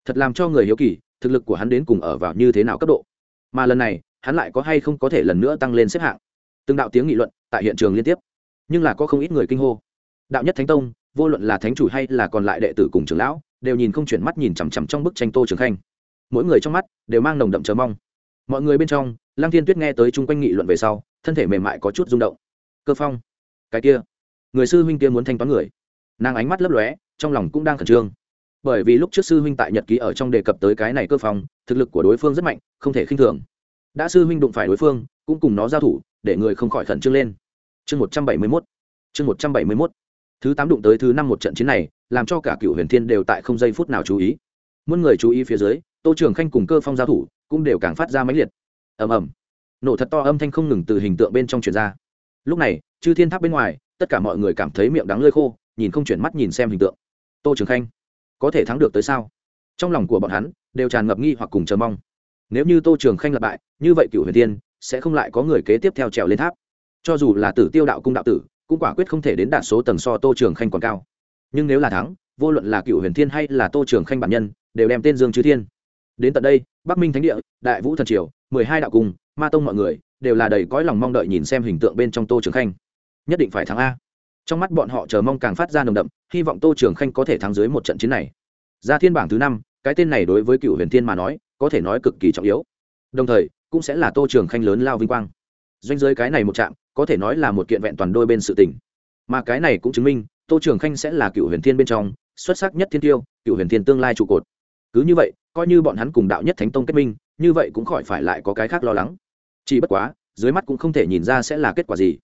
Thật làm cho người hiếu kỳ, thực lực của hắn đến cùng ở vào như thế nào cấp độ. Mà lần này, hắn lại có hay không có thể lần nữa tăng lên xếp hạng? Từng đạo tiếng nghị luận tại hiện trường liên tiếp. Nhưng là có không ít người kinh hô. Đạo nhất thánh tông, vô luận là thánh chủ hay là còn lại đệ tử cùng trưởng lão, đều nhìn không chuyển mắt nhìn chằm chằm trong bức tranh tô trường khanh. Mỗi người trong mắt đều mang nồng đậm chờ mong mọi người bên trong, lăng thiên tuyết nghe tới chung quanh nghị luận về sau, thân thể mềm mại có chút rung động. Cơ phong, cái kia, người sư huynh kia muốn thanh toán người. Nàng ánh mắt lấp lóe, trong lòng cũng đang khẩn trương. Bởi vì lúc trước sư huynh tại nhật ký ở trong đề cập tới cái này cơ phong, thực lực của đối phương rất mạnh, không thể khinh thường. Đã sư huynh đụng phải đối phương, cũng cùng nó giao thủ, để người không khỏi khẩn trương lên. Chương một trăm bảy mươi mốt, chương một trăm bảy mươi mốt. Thứ tám đụng tới thứ năm một trận chiến này, làm cho cả cựu huyền thiên đều tại không giây phút nào chú ý. Muôn người chú ý phía dưới tô trường khanh cùng cơ phong giao thủ cũng đều càng phát ra máy liệt. Ầm ầm. Nổ thật to âm thanh không ngừng từ hình tượng bên trong truyền ra. Lúc này, chư thiên tháp bên ngoài, tất cả mọi người cảm thấy miệng đắng lơi khô, nhìn không chuyển mắt nhìn xem hình tượng. Tô trường khanh, có thể thắng được tới sao? Trong lòng của bọn hắn đều tràn ngập nghi hoặc cùng chờ mong. Nếu như tô trường khanh lập bại, như vậy cựu huyền tiên sẽ không lại có người kế tiếp theo trèo lên tháp. Cho dù là tử tiêu đạo cung đạo tử, cũng quả quyết không thể đến đạt số tầng so tô trường khanh còn cao. Nhưng nếu là thắng, vô luận là cựu huyền thiên hay là tô trường khanh bản nhân, đều đem tên dương chư thiên đến tận đây, bắc minh thánh địa, đại vũ thần triều, mười hai đạo cung, ma tông mọi người đều là đầy cõi lòng mong đợi nhìn xem hình tượng bên trong tô trường khanh. Nhất định phải thắng a. Trong mắt bọn họ chờ mong càng phát ra nồng đậm, hy vọng tô trường khanh có thể thắng dưới một trận chiến này. Ra thiên bảng thứ năm, cái tên này đối với cựu huyền thiên mà nói, có thể nói cực kỳ trọng yếu. Đồng thời, cũng sẽ là tô trường khanh lớn lao vinh quang. Doanh giới cái này một chạm có thể nói là một kiện vẹn toàn đôi bên sự tình. Mà cái này cũng chứng minh, tô trường khanh sẽ là cựu huyền thiên bên trong, xuất sắc nhất thiên tiêu, cựu huyền thiên tương lai trụ cột cứ như vậy, coi như bọn hắn cùng đạo nhất thánh tông kết minh, như vậy cũng khỏi phải lại có cái khác lo lắng. Chỉ bất quá, dưới mắt cũng không thể nhìn ra sẽ là kết quả gì.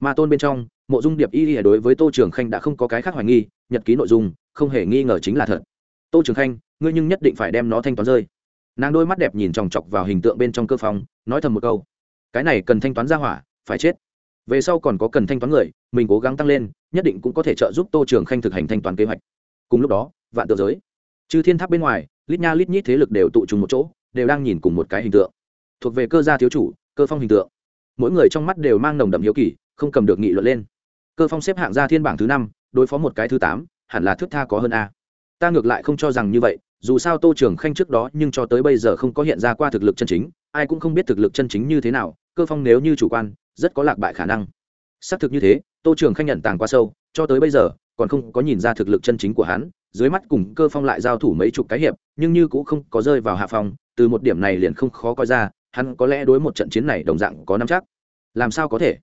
Mà tôn bên trong, mộ dung điệp y y đối với tô trường khanh đã không có cái khác hoài nghi, nhật ký nội dung, không hề nghi ngờ chính là thật. Tô trường khanh, ngươi nhưng nhất định phải đem nó thanh toán rơi. Nàng đôi mắt đẹp nhìn chòng chọc vào hình tượng bên trong cơ phòng nói thầm một câu. Cái này cần thanh toán ra hỏa, phải chết. Về sau còn có cần thanh toán người, mình cố gắng tăng lên, nhất định cũng có thể trợ giúp tô trường khanh thực hành thanh toán kế hoạch. Cùng lúc đó, vạn tự giới chư thiên tháp bên ngoài, lít nha lít nhít thế lực đều tụ trùng một chỗ, đều đang nhìn cùng một cái hình tượng. Thuộc về cơ gia thiếu chủ, cơ phong hình tượng. Mỗi người trong mắt đều mang nồng đậm hiếu kỳ, không cầm được nghị luận lên. Cơ phong xếp hạng gia thiên bảng thứ năm, đối phó một cái thứ tám, hẳn là thước tha có hơn a. Ta ngược lại không cho rằng như vậy, dù sao tô trường khanh trước đó nhưng cho tới bây giờ không có hiện ra qua thực lực chân chính, ai cũng không biết thực lực chân chính như thế nào, cơ phong nếu như chủ quan, rất có lạc bại khả năng. Xác thực như thế, tô trường khanh nhận tàng quá sâu, cho tới bây giờ, còn không có nhìn ra thực lực chân chính của hắn dưới mắt cùng cơ phong lại giao thủ mấy chục cái hiệp, nhưng như cũng không có rơi vào hạ phòng từ một điểm này liền không khó coi ra, hắn có lẽ đối một trận chiến này đồng dạng có năm chắc. Làm sao có thể?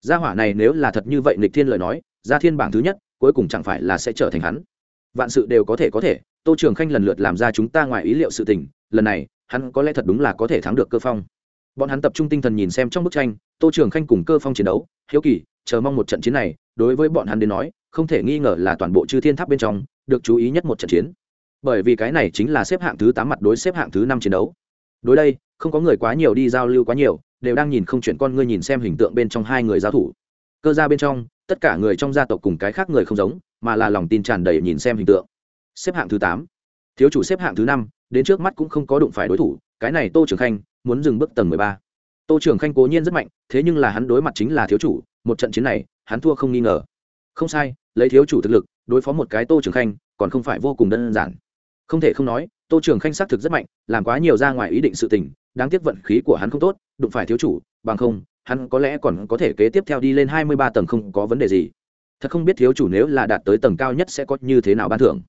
Gia hỏa này nếu là thật như vậy nghịch thiên lời nói, gia thiên bảng thứ nhất, cuối cùng chẳng phải là sẽ trở thành hắn? Vạn sự đều có thể có thể, tô trường khanh lần lượt làm ra chúng ta ngoài ý liệu sự tình, lần này, hắn có lẽ thật đúng là có thể thắng được cơ phong. Bọn hắn tập trung tinh thần nhìn xem trong bức tranh, tô trường khanh cùng cơ phong chiến đấu, hiếu kỳ, chờ mong một trận chiến này, đối với bọn hắn đến nói, không thể nghi ngờ là toàn bộ chư thiên tháp bên trong được chú ý nhất một trận chiến. Bởi vì cái này chính là xếp hạng thứ tám mặt đối xếp hạng thứ năm chiến đấu. Đối đây, không có người quá nhiều đi giao lưu quá nhiều, đều đang nhìn không chuyển con ngươi nhìn xem hình tượng bên trong hai người giao thủ. Cơ ra bên trong, tất cả người trong gia tộc cùng cái khác người không giống, mà là lòng tin tràn đầy nhìn xem hình tượng. Xếp hạng thứ tám. Thiếu chủ xếp hạng thứ năm, đến trước mắt cũng không có đụng phải đối thủ, cái này tô trường khanh muốn dừng bước tầng mười ba. Tô trường khanh cố nhiên rất mạnh, thế nhưng là hắn đối mặt chính là thiếu chủ, một trận chiến này, hắn thua không nghi ngờ. Không sai, lấy thiếu chủ thực lực đối phó một cái tô trường khanh, còn không phải vô cùng đơn giản. Không thể không nói, tô trường khanh xác thực rất mạnh, làm quá nhiều ra ngoài ý định sự tình, đáng tiếc vận khí của hắn không tốt, đụng phải thiếu chủ, bằng không, hắn có lẽ còn có thể kế tiếp theo đi lên hai mươi ba tầng không có vấn đề gì. Thật không biết thiếu chủ nếu là đạt tới tầng cao nhất sẽ có như thế nào ban thưởng.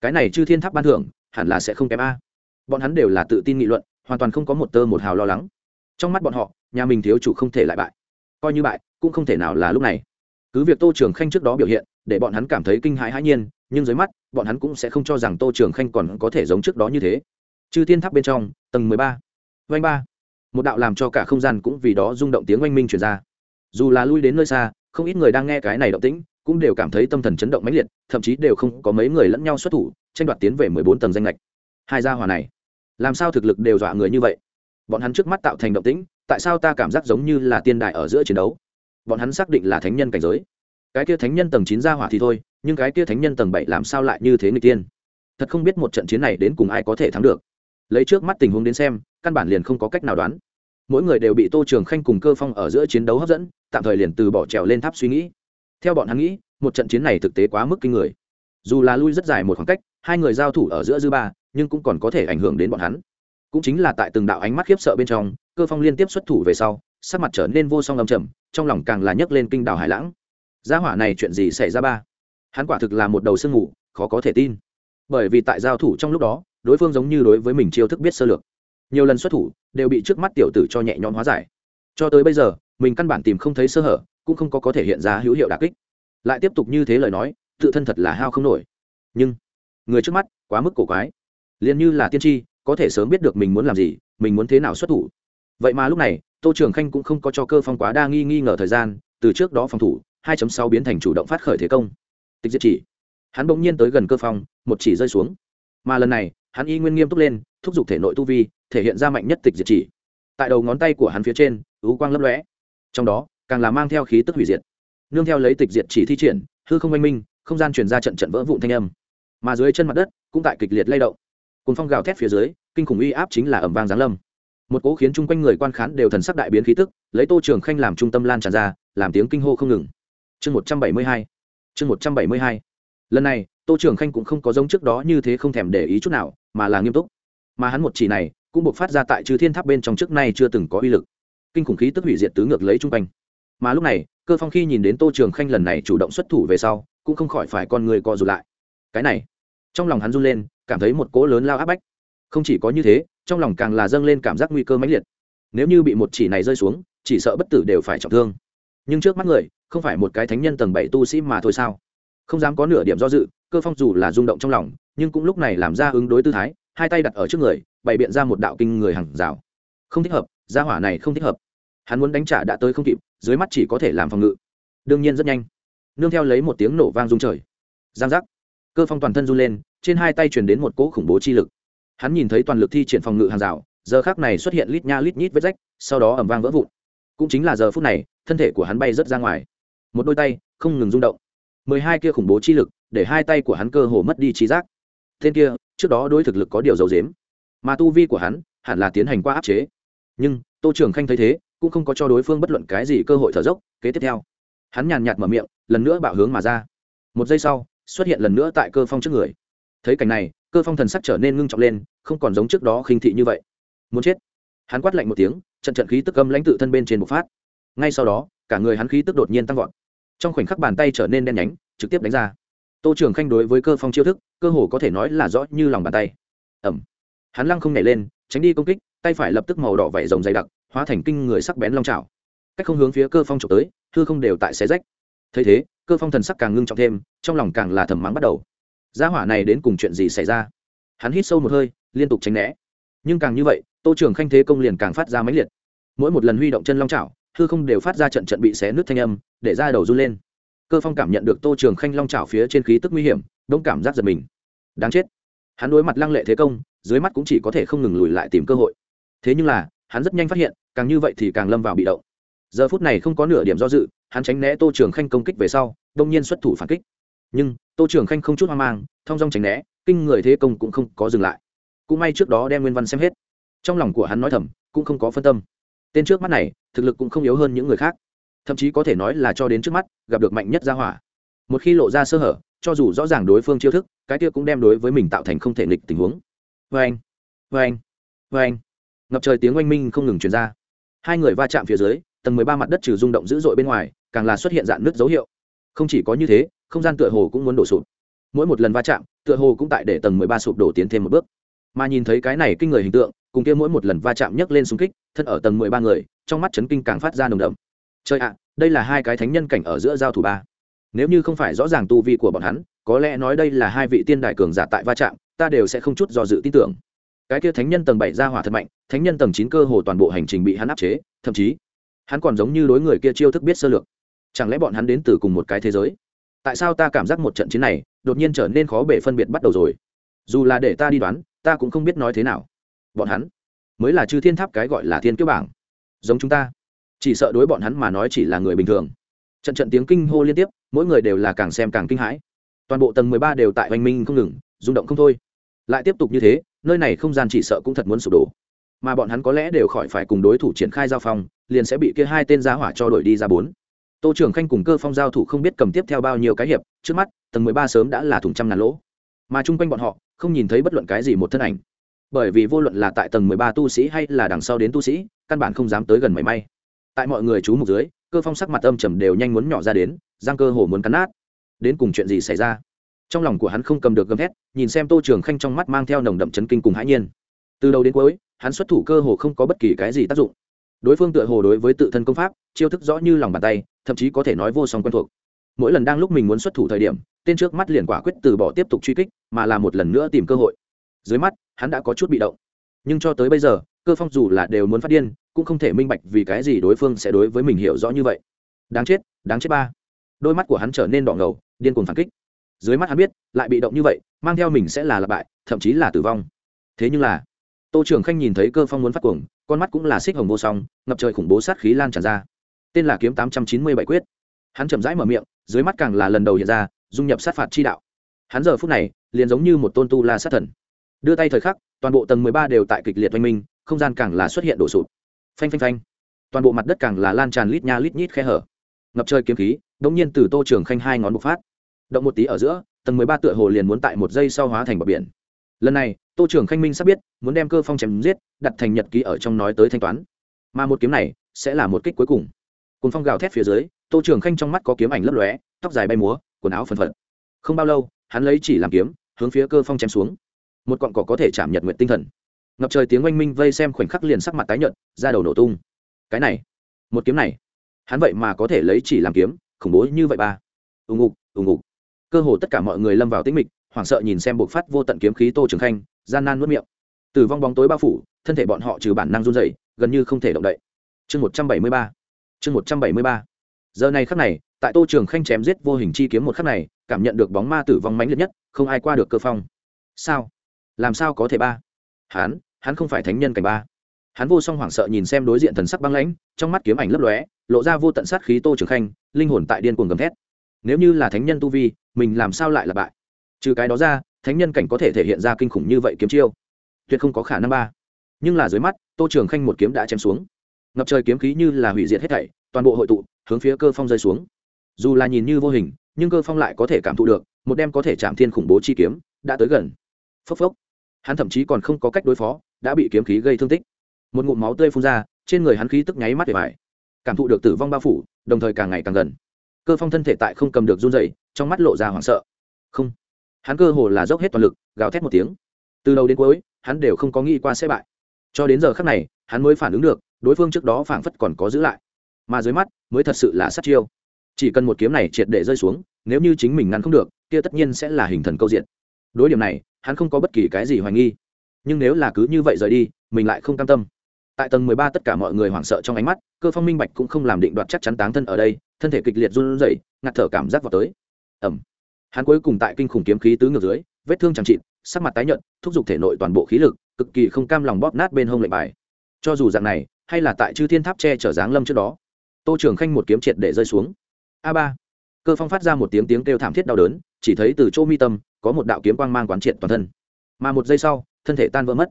Cái này chư thiên tháp ban thưởng, hẳn là sẽ không kém a. Bọn hắn đều là tự tin nghị luận, hoàn toàn không có một tơ một hào lo lắng. Trong mắt bọn họ, nhà mình thiếu chủ không thể lại bại. Coi như bại, cũng không thể nào là lúc này cứ việc tô trường khanh trước đó biểu hiện, để bọn hắn cảm thấy kinh hãi hãi nhiên, nhưng dưới mắt, bọn hắn cũng sẽ không cho rằng tô trường khanh còn có thể giống trước đó như thế. Chư thiên tháp bên trong, tầng mười ba vanh ba. Một đạo làm cho cả không gian cũng vì đó rung động tiếng oanh minh truyền ra. Dù là lui đến nơi xa, không ít người đang nghe cái này động tĩnh, cũng đều cảm thấy tâm thần chấn động mãnh liệt, thậm chí đều không có mấy người lẫn nhau xuất thủ, tranh đoạt tiến về mười bốn tầng danh lệch hai gia hòa này, làm sao thực lực đều dọa người như vậy? Bọn hắn trước mắt tạo thành động tĩnh, tại sao ta cảm giác giống như là tiên đại ở giữa chiến đấu? Bọn hắn xác định là thánh nhân cảnh giới. Cái kia thánh nhân tầng chín gia hỏa thì thôi, nhưng cái kia thánh nhân tầng bảy làm sao lại như thế người tiên? Thật không biết một trận chiến này đến cùng ai có thể thắng được. Lấy trước mắt tình huống đến xem, căn bản liền không có cách nào đoán. Mỗi người đều bị tô trường khanh cùng cơ phong ở giữa chiến đấu hấp dẫn, tạm thời liền từ bỏ trèo lên tháp suy nghĩ. Theo bọn hắn nghĩ, một trận chiến này thực tế quá mức kinh người. Dù là lui rất dài một khoảng cách, hai người giao thủ ở giữa dư ba, nhưng cũng còn có thể ảnh hưởng đến bọn hắn. Cũng chính là tại từng đạo ánh mắt khiếp sợ bên trong, cơ phong liên tiếp xuất thủ về sau sắc mặt trở nên vô song âm trầm, trong lòng càng là nhấc lên kinh đảo hải lãng. Gia hỏa này chuyện gì xảy ra ba? Hắn quả thực là một đầu sương ngủ khó có thể tin. Bởi vì tại giao thủ trong lúc đó, đối phương giống như đối với mình chiêu thức biết sơ lược. Nhiều lần xuất thủ, đều bị trước mắt tiểu tử cho nhẹ nhõm hóa giải. Cho tới bây giờ, mình căn bản tìm không thấy sơ hở, cũng không có có thể hiện ra hữu hiệu đà kích. Lại tiếp tục như thế lời nói, tự thân thật là hao không nổi. Nhưng, người trước mắt, quá mức cổ quái. Liền như là tiên tri, có thể sớm biết được mình muốn làm gì, mình muốn thế nào xuất thủ. Vậy mà lúc này tô trường khanh cũng không có cho cơ phong quá đa nghi nghi ngờ thời gian, từ trước đó phòng thủ 2.6 biến thành chủ động phát khởi thế công. Tịch diệt chỉ. Hắn bỗng nhiên tới gần cơ phong, một chỉ rơi xuống. Mà lần này, hắn y nguyên nghiêm túc lên, thúc giục thể nội tu vi, thể hiện ra mạnh nhất tịch diệt chỉ. Tại đầu ngón tay của hắn phía trên ứ quang lấp lóe. Trong đó, càng là mang theo khí tức hủy diệt. Nương theo lấy tịch diệt chỉ thi triển, hư không oanh minh, không gian truyền ra trận trận vỡ vụn thanh âm. Mà dưới chân mặt đất, cũng tại kịch liệt lay động. Cùng phong gào thét phía dưới, kinh khủng uy áp chính là ẩm vang giáng lâm một cố khiến chung quanh người quan khán đều thần sắc đại biến khí tức, lấy tô trường khanh làm trung tâm lan tràn ra, làm tiếng kinh hô không ngừng. Chương một trăm bảy mươi hai, chương một trăm bảy mươi hai. Lần này, tô trường khanh cũng không có giống trước đó như thế không thèm để ý chút nào, mà là nghiêm túc. Mà hắn một chỉ này, cũng buộc phát ra tại chư thiên tháp bên trong trước nay chưa từng có uy lực. Kinh khủng khí tức hủy diệt tứ ngược lấy chung quanh. Mà lúc này, cơ phong khi nhìn đến tô trường khanh lần này chủ động xuất thủ về sau, cũng không khỏi phải con người co rụt lại. Cái này, trong lòng hắn run lên, cảm thấy một cỗ lớn lao áp bách. Không chỉ có như thế trong lòng càng là dâng lên cảm giác nguy cơ mãnh liệt. Nếu như bị một chỉ này rơi xuống, chỉ sợ bất tử đều phải trọng thương. Nhưng trước mắt người, không phải một cái thánh nhân tầng bảy tu sĩ mà thôi sao? Không dám có nửa điểm do dự, cơ phong dù là rung động trong lòng, nhưng cũng lúc này làm ra ứng đối tư thái, hai tay đặt ở trước người, bày biện ra một đạo kinh người hàng rào. Không thích hợp, gia hỏa này không thích hợp. Hắn muốn đánh trả đã tới không kịp, dưới mắt chỉ có thể làm phòng ngự. Đương nhiên rất nhanh. Nương theo lấy một tiếng nổ vang rung trời. Giang giác. Cơ phong toàn thân run lên, trên hai tay truyền đến một cỗ khủng bố chi lực hắn nhìn thấy toàn lực thi triển phòng ngự hàng rào, giờ khác này xuất hiện lít nha lít nhít vết rách, sau đó ẩm vang vỡ vụn. Cũng chính là giờ phút này, thân thể của hắn bay rớt ra ngoài. Một đôi tay không ngừng rung động. Mười hai kia khủng bố chi lực, để hai tay của hắn cơ hồ mất đi trí giác. Tên kia, trước đó đối thực lực có điều dấu dếm mà tu vi của hắn, hẳn là tiến hành qua áp chế. Nhưng, tô trường khanh thấy thế, cũng không có cho đối phương bất luận cái gì cơ hội thở dốc, kế tiếp theo. Hắn nhàn nhạt mở miệng, lần nữa bạo hướng mà ra. Một giây sau, xuất hiện lần nữa tại cơ phong trước người. Thấy cảnh này cơ phong thần sắc trở nên ngưng trọng lên, không còn giống trước đó khinh thị như vậy. Muốn chết. Hắn quát lạnh một tiếng, trận trận khí tức âm lãnh tự thân bên trên một phát. Ngay sau đó, cả người hắn khí tức đột nhiên tăng vọt. Trong khoảnh khắc bàn tay trở nên đen nhánh, trực tiếp đánh ra. Tô trường khanh đối với cơ phong chiêu thức, cơ hồ có thể nói là rõ như lòng bàn tay. Ẩm hắn lăng không nhảy lên, tránh đi công kích, tay phải lập tức màu đỏ vẩy rồng dày đặc, hóa thành kinh người sắc bén long trào cách không hướng phía cơ phong trộm tới thư không đều tại xé rách. Thấy thế, cơ phong thần sắc càng ngưng trọng thêm, trong lòng càng là thầm mắng bắt đầu gia hỏa này đến cùng chuyện gì xảy ra? Hắn hít sâu một hơi, liên tục tránh né. Nhưng càng như vậy, tô trường khanh thế công liền càng phát ra mãnh liệt. Mỗi một lần huy động chân long chảo, hư không đều phát ra trận trận bị xé nước thanh âm, để ra đầu run lên. Cơ phong cảm nhận được tô trường khanh long chảo phía trên khí tức nguy hiểm, đông cảm giác giật mình. Đáng chết. Hắn đối mặt lăng lệ thế công, dưới mắt cũng chỉ có thể không ngừng lùi lại tìm cơ hội. Thế nhưng là, hắn rất nhanh phát hiện, càng như vậy thì càng lâm vào bị động. Giờ phút này không có nửa điểm do dự, hắn tránh né tô trường khanh công kích về sau, đông nhiên xuất thủ phản kích nhưng, tô trường khanh không chút hoang mang, thong dong tránh né, kinh người thế công cũng không có dừng lại. Cũng may trước đó đem nguyên văn xem hết. Trong lòng của hắn nói thầm, cũng không có phân tâm. Tên trước mắt này, thực lực cũng không yếu hơn những người khác. Thậm chí có thể nói là cho đến trước mắt, gặp được mạnh nhất ra hỏa. Một khi lộ ra sơ hở, cho dù rõ ràng đối phương chiêu thức, cái kia cũng đem đối với mình tạo thành không thể nghịch tình huống. Vê anh vê anh vê anh. Ngập trời tiếng oanh minh không ngừng truyền ra. Hai người va chạm phía dưới, tầng mười ba mặt đất trừ rung động dữ dội bên ngoài, càng là xuất hiện dạng nước dấu hiệu không chỉ có như thế, không gian tựa hồ cũng muốn đổ sụp. Mỗi một lần va chạm, tựa hồ cũng tại để tầng mười ba sụp đổ tiến thêm một bước. Mà nhìn thấy cái này kinh người hình tượng, cùng kia mỗi một lần va chạm nhấc lên xung kích, thân ở tầng mười ba người, trong mắt chấn kinh càng phát ra nồng đậm. Trời ạ, đây là hai cái thánh nhân cảnh ở giữa giao thủ ba. Nếu như không phải rõ ràng tu vi của bọn hắn, có lẽ nói đây là hai vị tiên đại cường giả tại va chạm, ta đều sẽ không chút do dự tin tưởng. Cái kia thánh nhân tầng bảy ra hỏa thật mạnh, thánh nhân tầng chín cơ hồ toàn bộ hành trình bị hắn áp chế, thậm chí, hắn còn giống như đối người kia chiêu thức biết sơ lược chẳng lẽ bọn hắn đến từ cùng một cái thế giới? Tại sao ta cảm giác một trận chiến này đột nhiên trở nên khó bể phân biệt bắt đầu rồi? Dù là để ta đi đoán, ta cũng không biết nói thế nào. Bọn hắn mới là chư thiên tháp cái gọi là thiên kiếp bảng. Giống chúng ta. Chỉ sợ đối bọn hắn mà nói chỉ là người bình thường. Trận trận tiếng kinh hô liên tiếp, mỗi người đều là càng xem càng kinh hãi. Toàn bộ tầng mười ba đều tại hoành minh không ngừng, rung động không thôi. Lại tiếp tục như thế, nơi này không gian chỉ sợ cũng thật muốn sụp đổ. Mà bọn hắn có lẽ đều khỏi phải cùng đối thủ triển khai giao phong, liền sẽ bị kia hai tên giá hỏa cho đổi đi ra bốn tô trưởng khanh cùng cơ phong giao thủ không biết cầm tiếp theo bao nhiêu cái hiệp, trước mắt, tầng mười ba sớm đã là thùng trăm ngàn lỗ. Mà chung quanh bọn họ, không nhìn thấy bất luận cái gì một thân ảnh. Bởi vì vô luận là tại tầng mười ba tu sĩ hay là đằng sau đến tu sĩ, căn bản không dám tới gần mảy may. Tại mọi người chú mục dưới, cơ phong sắc mặt âm trầm đều nhanh muốn nhỏ ra đến, giang cơ hồ muốn cắn nát. Đến cùng chuyện gì xảy ra? Trong lòng của hắn không cầm được gầm thét, nhìn xem tô trường khanh trong mắt mang theo nồng đậm chấn kinh cùng hãi nhiên. Từ đầu đến cuối, hắn xuất thủ cơ hồ không có bất kỳ cái gì tác dụng. Đối phương tựa hồ đối với tự thân công pháp, chiêu thức rõ như lòng bàn tay thậm chí có thể nói vô song quen thuộc. Mỗi lần đang lúc mình muốn xuất thủ thời điểm, tên trước mắt liền quả quyết từ bỏ tiếp tục truy kích, mà là một lần nữa tìm cơ hội. Dưới mắt, hắn đã có chút bị động. Nhưng cho tới bây giờ, cơ phong dù là đều muốn phát điên, cũng không thể minh bạch vì cái gì đối phương sẽ đối với mình hiểu rõ như vậy. Đáng chết đáng chết ba. Đôi mắt của hắn trở nên đỏ ngầu, điên cuồng phản kích. Dưới mắt hắn biết, lại bị động như vậy, mang theo mình sẽ là lặp bại, thậm chí là tử vong. Thế nhưng là, tô trường khanh nhìn thấy cơ phong muốn phát cuồng, con mắt cũng là xích hồng vô song, ngập trời khủng bố sát khí lan tràn ra tên là kiếm tám trăm chín mươi bảy quyết. Hắn chậm rãi mở miệng, dưới mắt càng là lần đầu hiện ra, dung nhập sát phạt chi đạo. Hắn giờ phút này, liền giống như một tôn tu la sát thần. Đưa tay thời khắc, toàn bộ tầng mười ba đều tại kịch liệt oanh minh, không gian càng là xuất hiện đổ sụt phanh phanh phanh. Toàn bộ mặt đất càng là lan tràn lít nha lít nhít khe hở. Ngập trời kiếm khí đống nhiên từ tô trường khanh hai ngón bộc phát. Động một tí ở giữa, tầng mười ba tựa hồ liền muốn tại một giây sau hóa thành bờ biển. Lần này, tô trường khanh minh sắp biết, muốn đem cơ phong chém giết, đặt thành nhật ký ở trong nói tới thanh toán. Mà một kiếm này, sẽ là một kích cuối cùng cùng phong gào thét phía dưới, tô trường khanh trong mắt có kiếm ảnh lấp lóe, tóc dài bay múa, quần áo phần phật. Không bao lâu, hắn lấy chỉ làm kiếm, hướng phía cơ phong chém xuống. Một cọn cỏ có thể chạm nhật nguyện tinh thần. Ngập trời tiếng oanh minh vây xem khoảnh khắc liền sắc mặt tái nhợt ra đầu nổ tung. Cái này, một kiếm này, hắn vậy mà có thể lấy chỉ làm kiếm, khủng bố như vậy ba. Ùng ục ùng ục cơ hồ tất cả mọi người lâm vào tĩnh mịch, hoảng sợ nhìn xem bộc phát vô tận kiếm khí tô trường khanh, gian nan nuốt miệng. Tử vong bóng tối bao phủ, thân thể bọn họ trừ bản năng run dày gần như không thể động đậy. Chương một trăm bảy mươi ba chương một trăm bảy mươi ba. Giờ này khắc này, tại tô trường khanh chém giết vô hình chi kiếm một khắc này, cảm nhận được bóng ma tử vong mãnh liệt nhất, không ai qua được cơ phong. Sao? Làm sao có thể ba? Hắn hắn không phải thánh nhân cảnh ba. Hắn vô song hoảng sợ nhìn xem đối diện thần sắc băng lãnh, trong mắt kiếm ảnh lấp lóe, lộ ra vô tận sát khí tô trường khanh, linh hồn tại điên cuồng gầm thét. Nếu như là thánh nhân tu vi, mình làm sao lại là bại? Trừ cái đó ra, thánh nhân cảnh có thể thể hiện ra kinh khủng như vậy kiếm chiêu, tuyệt không có khả năng ba. Nhưng là dưới mắt, tô trường khanh một kiếm đã chém xuống ngập trời kiếm khí như là hủy diệt hết thảy, toàn bộ hội tụ, hướng phía cơ phong rơi xuống. Dù là nhìn như vô hình, nhưng cơ phong lại có thể cảm thụ được, một đem có thể chạm thiên khủng bố chi kiếm, đã tới gần. Phốc phốc. Hắn thậm chí còn không có cách đối phó, đã bị kiếm khí gây thương tích. Một ngụm máu tươi phun ra, trên người hắn khí tức nháy mắt để bài cảm thụ được tử vong bao phủ, đồng thời càng ngày càng gần. Cơ phong thân thể tại không cầm được run dậy trong mắt lộ ra hoảng sợ. Không. Hắn cơ hồ là dốc hết toàn lực, gào thét một tiếng. Từ đầu đến cuối, hắn đều không có nghĩ qua sẽ bại. Cho đến giờ khắc này, hắn mới phản ứng được đối phương trước đó phảng phất còn có giữ lại. Mà dưới mắt, mới thật sự là sát chiêu. Chỉ cần một kiếm này triệt để rơi xuống, nếu như chính mình ngăn không được, kia tất nhiên sẽ là hình thần câu diện. Đối điểm này, hắn không có bất kỳ cái gì hoài nghi. Nhưng nếu là cứ như vậy rời đi, mình lại không cam tâm. Tại tầng mười ba tất cả mọi người hoảng sợ trong ánh mắt, cơ phong minh bạch cũng không làm định đoạt chắc chắn táng thân ở đây, thân thể kịch liệt run rẩy, ngạt thở cảm giác vào tới. Ẩm hắn cuối cùng tại kinh khủng kiếm khí tứ ngược dưới, vết thương chẳng trịn sắc mặt tái nhợt, thúc giục thể nội toàn bộ khí lực, cực kỳ không cam lòng bóp nát bên hông lệnh bài. Cho dù dạng này hay là tại chư thiên tháp che chở dáng lâm trước đó? Tô trường khanh một kiếm triệt để rơi xuống. A ba. Cơ phong phát ra một tiếng tiếng kêu thảm thiết đau đớn, chỉ thấy từ chỗ mi tâm có một đạo kiếm quang mang quán triệt toàn thân. Mà một giây sau, thân thể tan vỡ mất.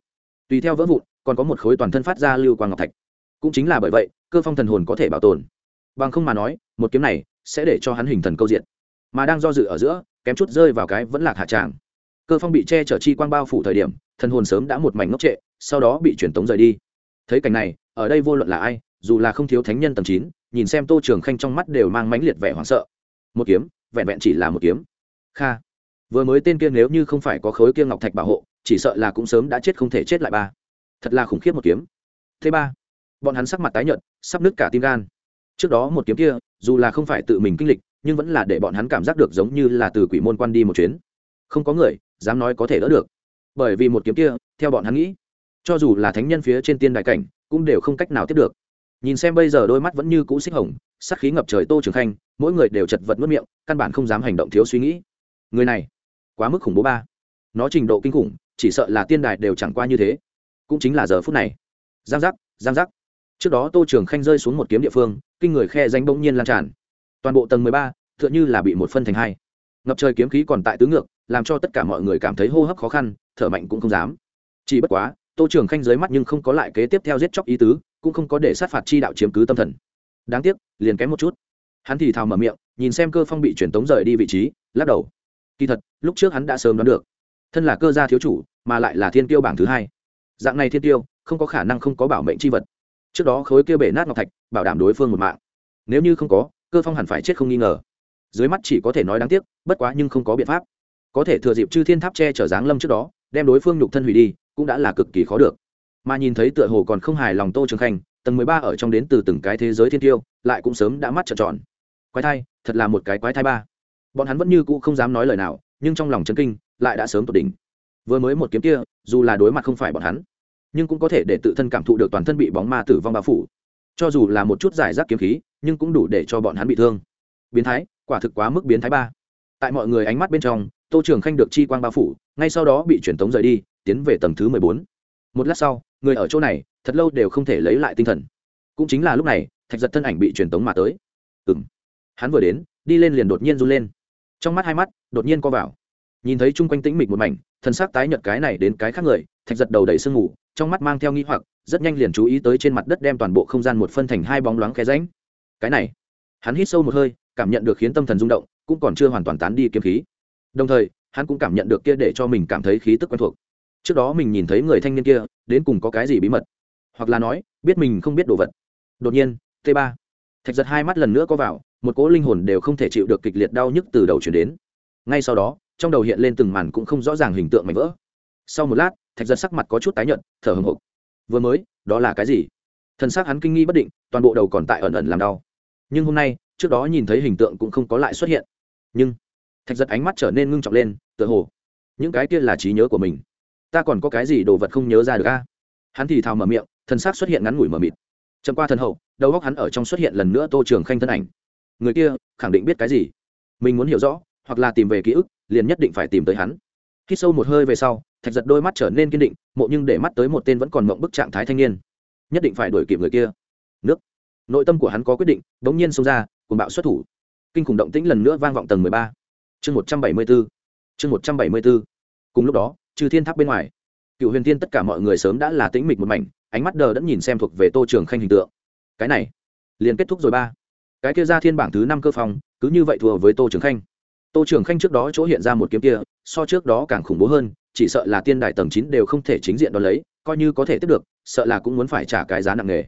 Tùy theo vỡ vụn, còn có một khối toàn thân phát ra lưu quang ngọc thạch. Cũng chính là bởi vậy, cơ phong thần hồn có thể bảo tồn. Bằng không mà nói, một kiếm này sẽ để cho hắn hình thần câu diện mà đang do dự ở giữa, kém chút rơi vào cái vẫn lạc hạ tràng cơ phong bị che chở chi quang bao phủ thời điểm, thần hồn sớm đã một mảnh ngốc trệ, sau đó bị truyền tống rời đi. Thấy cảnh này ở đây vô luận là ai, dù là không thiếu thánh nhân tầm chín, nhìn xem tô trường khanh trong mắt đều mang mãnh liệt vẻ hoảng sợ. Một kiếm, vẹn vẹn chỉ là một kiếm. Kha. Vừa mới tên kia nếu như không phải có khối kia ngọc thạch bảo hộ, chỉ sợ là cũng sớm đã chết không thể chết lại ba. Thật là khủng khiếp một kiếm. Thế ba, bọn hắn sắc mặt tái nhợt, sắp nứt cả tim gan. Trước đó một kiếm kia, dù là không phải tự mình kinh lịch, nhưng vẫn là để bọn hắn cảm giác được giống như là từ quỷ môn quan đi một chuyến. Không có người, dám nói có thể đỡ được. Bởi vì một kiếm kia, theo bọn hắn nghĩ, cho dù là thánh nhân phía trên tiên đại cảnh cũng đều không cách nào tiếp được. Nhìn xem bây giờ đôi mắt vẫn như cũ xích hồng sắc khí ngập trời tô trường khanh, mỗi người đều chật vật mất miệng, căn bản không dám hành động thiếu suy nghĩ. Người này, quá mức khủng bố ba. Nó trình độ kinh khủng, chỉ sợ là tiên đài đều chẳng qua như thế. Cũng chính là giờ phút này. Giang giác giang giác. Trước đó tô trường khanh rơi xuống một kiếm địa phương, kinh người khe danh bỗng nhiên lan tràn. Toàn bộ tầng mười ba t h ư ợ n h ư là bị một phân thành hai. Ngập trời kiếm khí còn tại tứ ngược, làm cho tất cả mọi người cảm thấy hô hấp khó khăn, thở mạnh cũng không dám. Chỉ bất quá tô trường khanh dưới mắt nhưng không có lại kế tiếp theo giết chóc ý tứ, cũng không có để sát phạt chi đạo chiếm cứ tâm thần. Đáng tiếc, liền kém một chút. Hắn thì thào mở miệng, nhìn xem cơ phong bị truyền tống rời đi vị trí, lắc đầu. Kỳ thật, lúc trước hắn đã sớm đoán được. Thân là cơ gia thiếu chủ, mà lại là thiên tiêu bảng thứ hai. Dạng này thiên tiêu không có khả năng không có bảo mệnh c h i vật. Trước đó khối kia bể nát ngọc thạch, bảo đảm đối phương một mạng. Nếu như không có, cơ phong hẳn phải chết không nghi ngờ. Dưới mắt chỉ có thể nói đáng tiếc, bất quá nhưng không có biện pháp. Có thể thừa dịp chư thiên tháp che chở giáng lâm trước đó, đem đối phương nhục thân hủy đi cũng đã là cực kỳ khó được. Mà nhìn thấy tựa hồ còn không hài lòng tô trường khanh, tầng mười ba ở trong đến từ từng cái thế giới thiên tiêu, lại cũng sớm đã mắt trợn tròn. Quái thai, thật là một cái quái thai ba. Bọn hắn vẫn như cũ không dám nói lời nào, nhưng trong lòng chấn kinh, lại đã sớm tột đỉnh. Vừa mới một kiếm kia, dù là đối mặt không phải bọn hắn, nhưng cũng có thể để tự thân cảm thụ được toàn thân bị bóng ma tử vong bao phủ. Cho dù là một chút giải rác kiếm khí, nhưng cũng đủ để cho bọn hắn bị thương. Biến thái, quả thực quá mức biến thái ba tại mọi người ánh mắt bên trong, tô trường khanh được chi quang bao phủ, ngay sau đó bị truyền tống rời đi, tiến về tầng thứ mười bốn. Một lát sau, người ở chỗ này, thật lâu đều không thể lấy lại tinh thần. Cũng chính là lúc này, thạch giật thân ảnh bị truyền tống mà tới. Ừ m hắn vừa đến, đi lên liền đột nhiên run lên. Trong mắt hai mắt, đột nhiên co vào. Nhìn thấy chung quanh tĩnh mịch một mảnh thân xác tái nhợt cái này đến cái khác người, thạch giật đầu đầy sương ngủ trong mắt mang theo nghi hoặc, rất nhanh liền chú ý tới trên mặt đất đem toàn bộ không gian một phân thành hai bóng loáng khe ránh cái này, hắn hít sâu một hơi, cảm nhận được khiến tâm thần rung động cũng còn chưa hoàn toàn tán đi kiếm khí. Đồng thời, hắn cũng cảm nhận được kia để cho mình cảm thấy khí tức quen thuộc. Trước đó mình nhìn thấy người thanh niên kia, đến cùng có cái gì bí mật? Hoặc là nói, biết mình không biết đồ vật. Đột nhiên, t ba. Thạch giật hai mắt lần nữa có vào, một cỗ linh hồn đều không thể chịu được kịch liệt đau nhức từ đầu chuyển đến. Ngay sau đó, trong đầu hiện lên từng màn cũng không rõ ràng hình tượng mảnh vỡ. Sau một lát, thạch giật sắc mặt có chút tái nhợt, thở hồng hộc. Vừa mới, đó là cái gì? Thân xác hắn kinh nghi bất định, toàn bộ đầu còn tại ẩn ẩn làm đau. Nhưng hôm nay, trước đó nhìn thấy hình tượng cũng không có lại xuất hiện nhưng thạch giật ánh mắt trở nên ngưng trọng lên tựa hồ những cái kia là trí nhớ của mình ta còn có cái gì đồ vật không nhớ ra được a hắn thì thào mở miệng thân xác xuất hiện ngắn ngủi mờ mịt chậm qua thân hậu đầu góc hắn ở trong xuất hiện lần nữa tô trường khanh thân ảnh người kia khẳng định biết cái gì mình muốn hiểu rõ hoặc là tìm về ký ức liền nhất định phải tìm tới hắn khi sâu một hơi về sau thạch giật đôi mắt trở nên kiên định mộ nhưng để mắt tới một tên vẫn còn mộng bức trạng thái thanh niên nhất định phải đuổi kịp người kia nước nội tâm của hắn có quyết định đ ố n g nhiên xông ra cùng bạo xuất thủ kinh khủng động tĩnh lần nữa vang vọng tầng mười ba. Chương một trăm bảy mươi b ố chương một trăm bảy mươi b ố cùng lúc đó, trừ thiên tháp bên ngoài cựu huyền tiên tất cả mọi người sớm đã là tĩnh mịch một mảnh, ánh mắt đờ đẫn nhìn xem thuộc về tô trường khanh hình tượng. Cái này, liền kết thúc rồi ba. Cái kia ra thiên bảng thứ năm cơ phòng, cứ như vậy thua với tô trường khanh. Tô trường khanh trước đó chỗ hiện ra một kiếm kia, so trước đó càng khủng bố hơn, chỉ sợ là tiên đại tầng chín đều không thể chính diện đón lấy, coi như có thể tiếp được, sợ là cũng muốn phải trả cái giá nặng nề.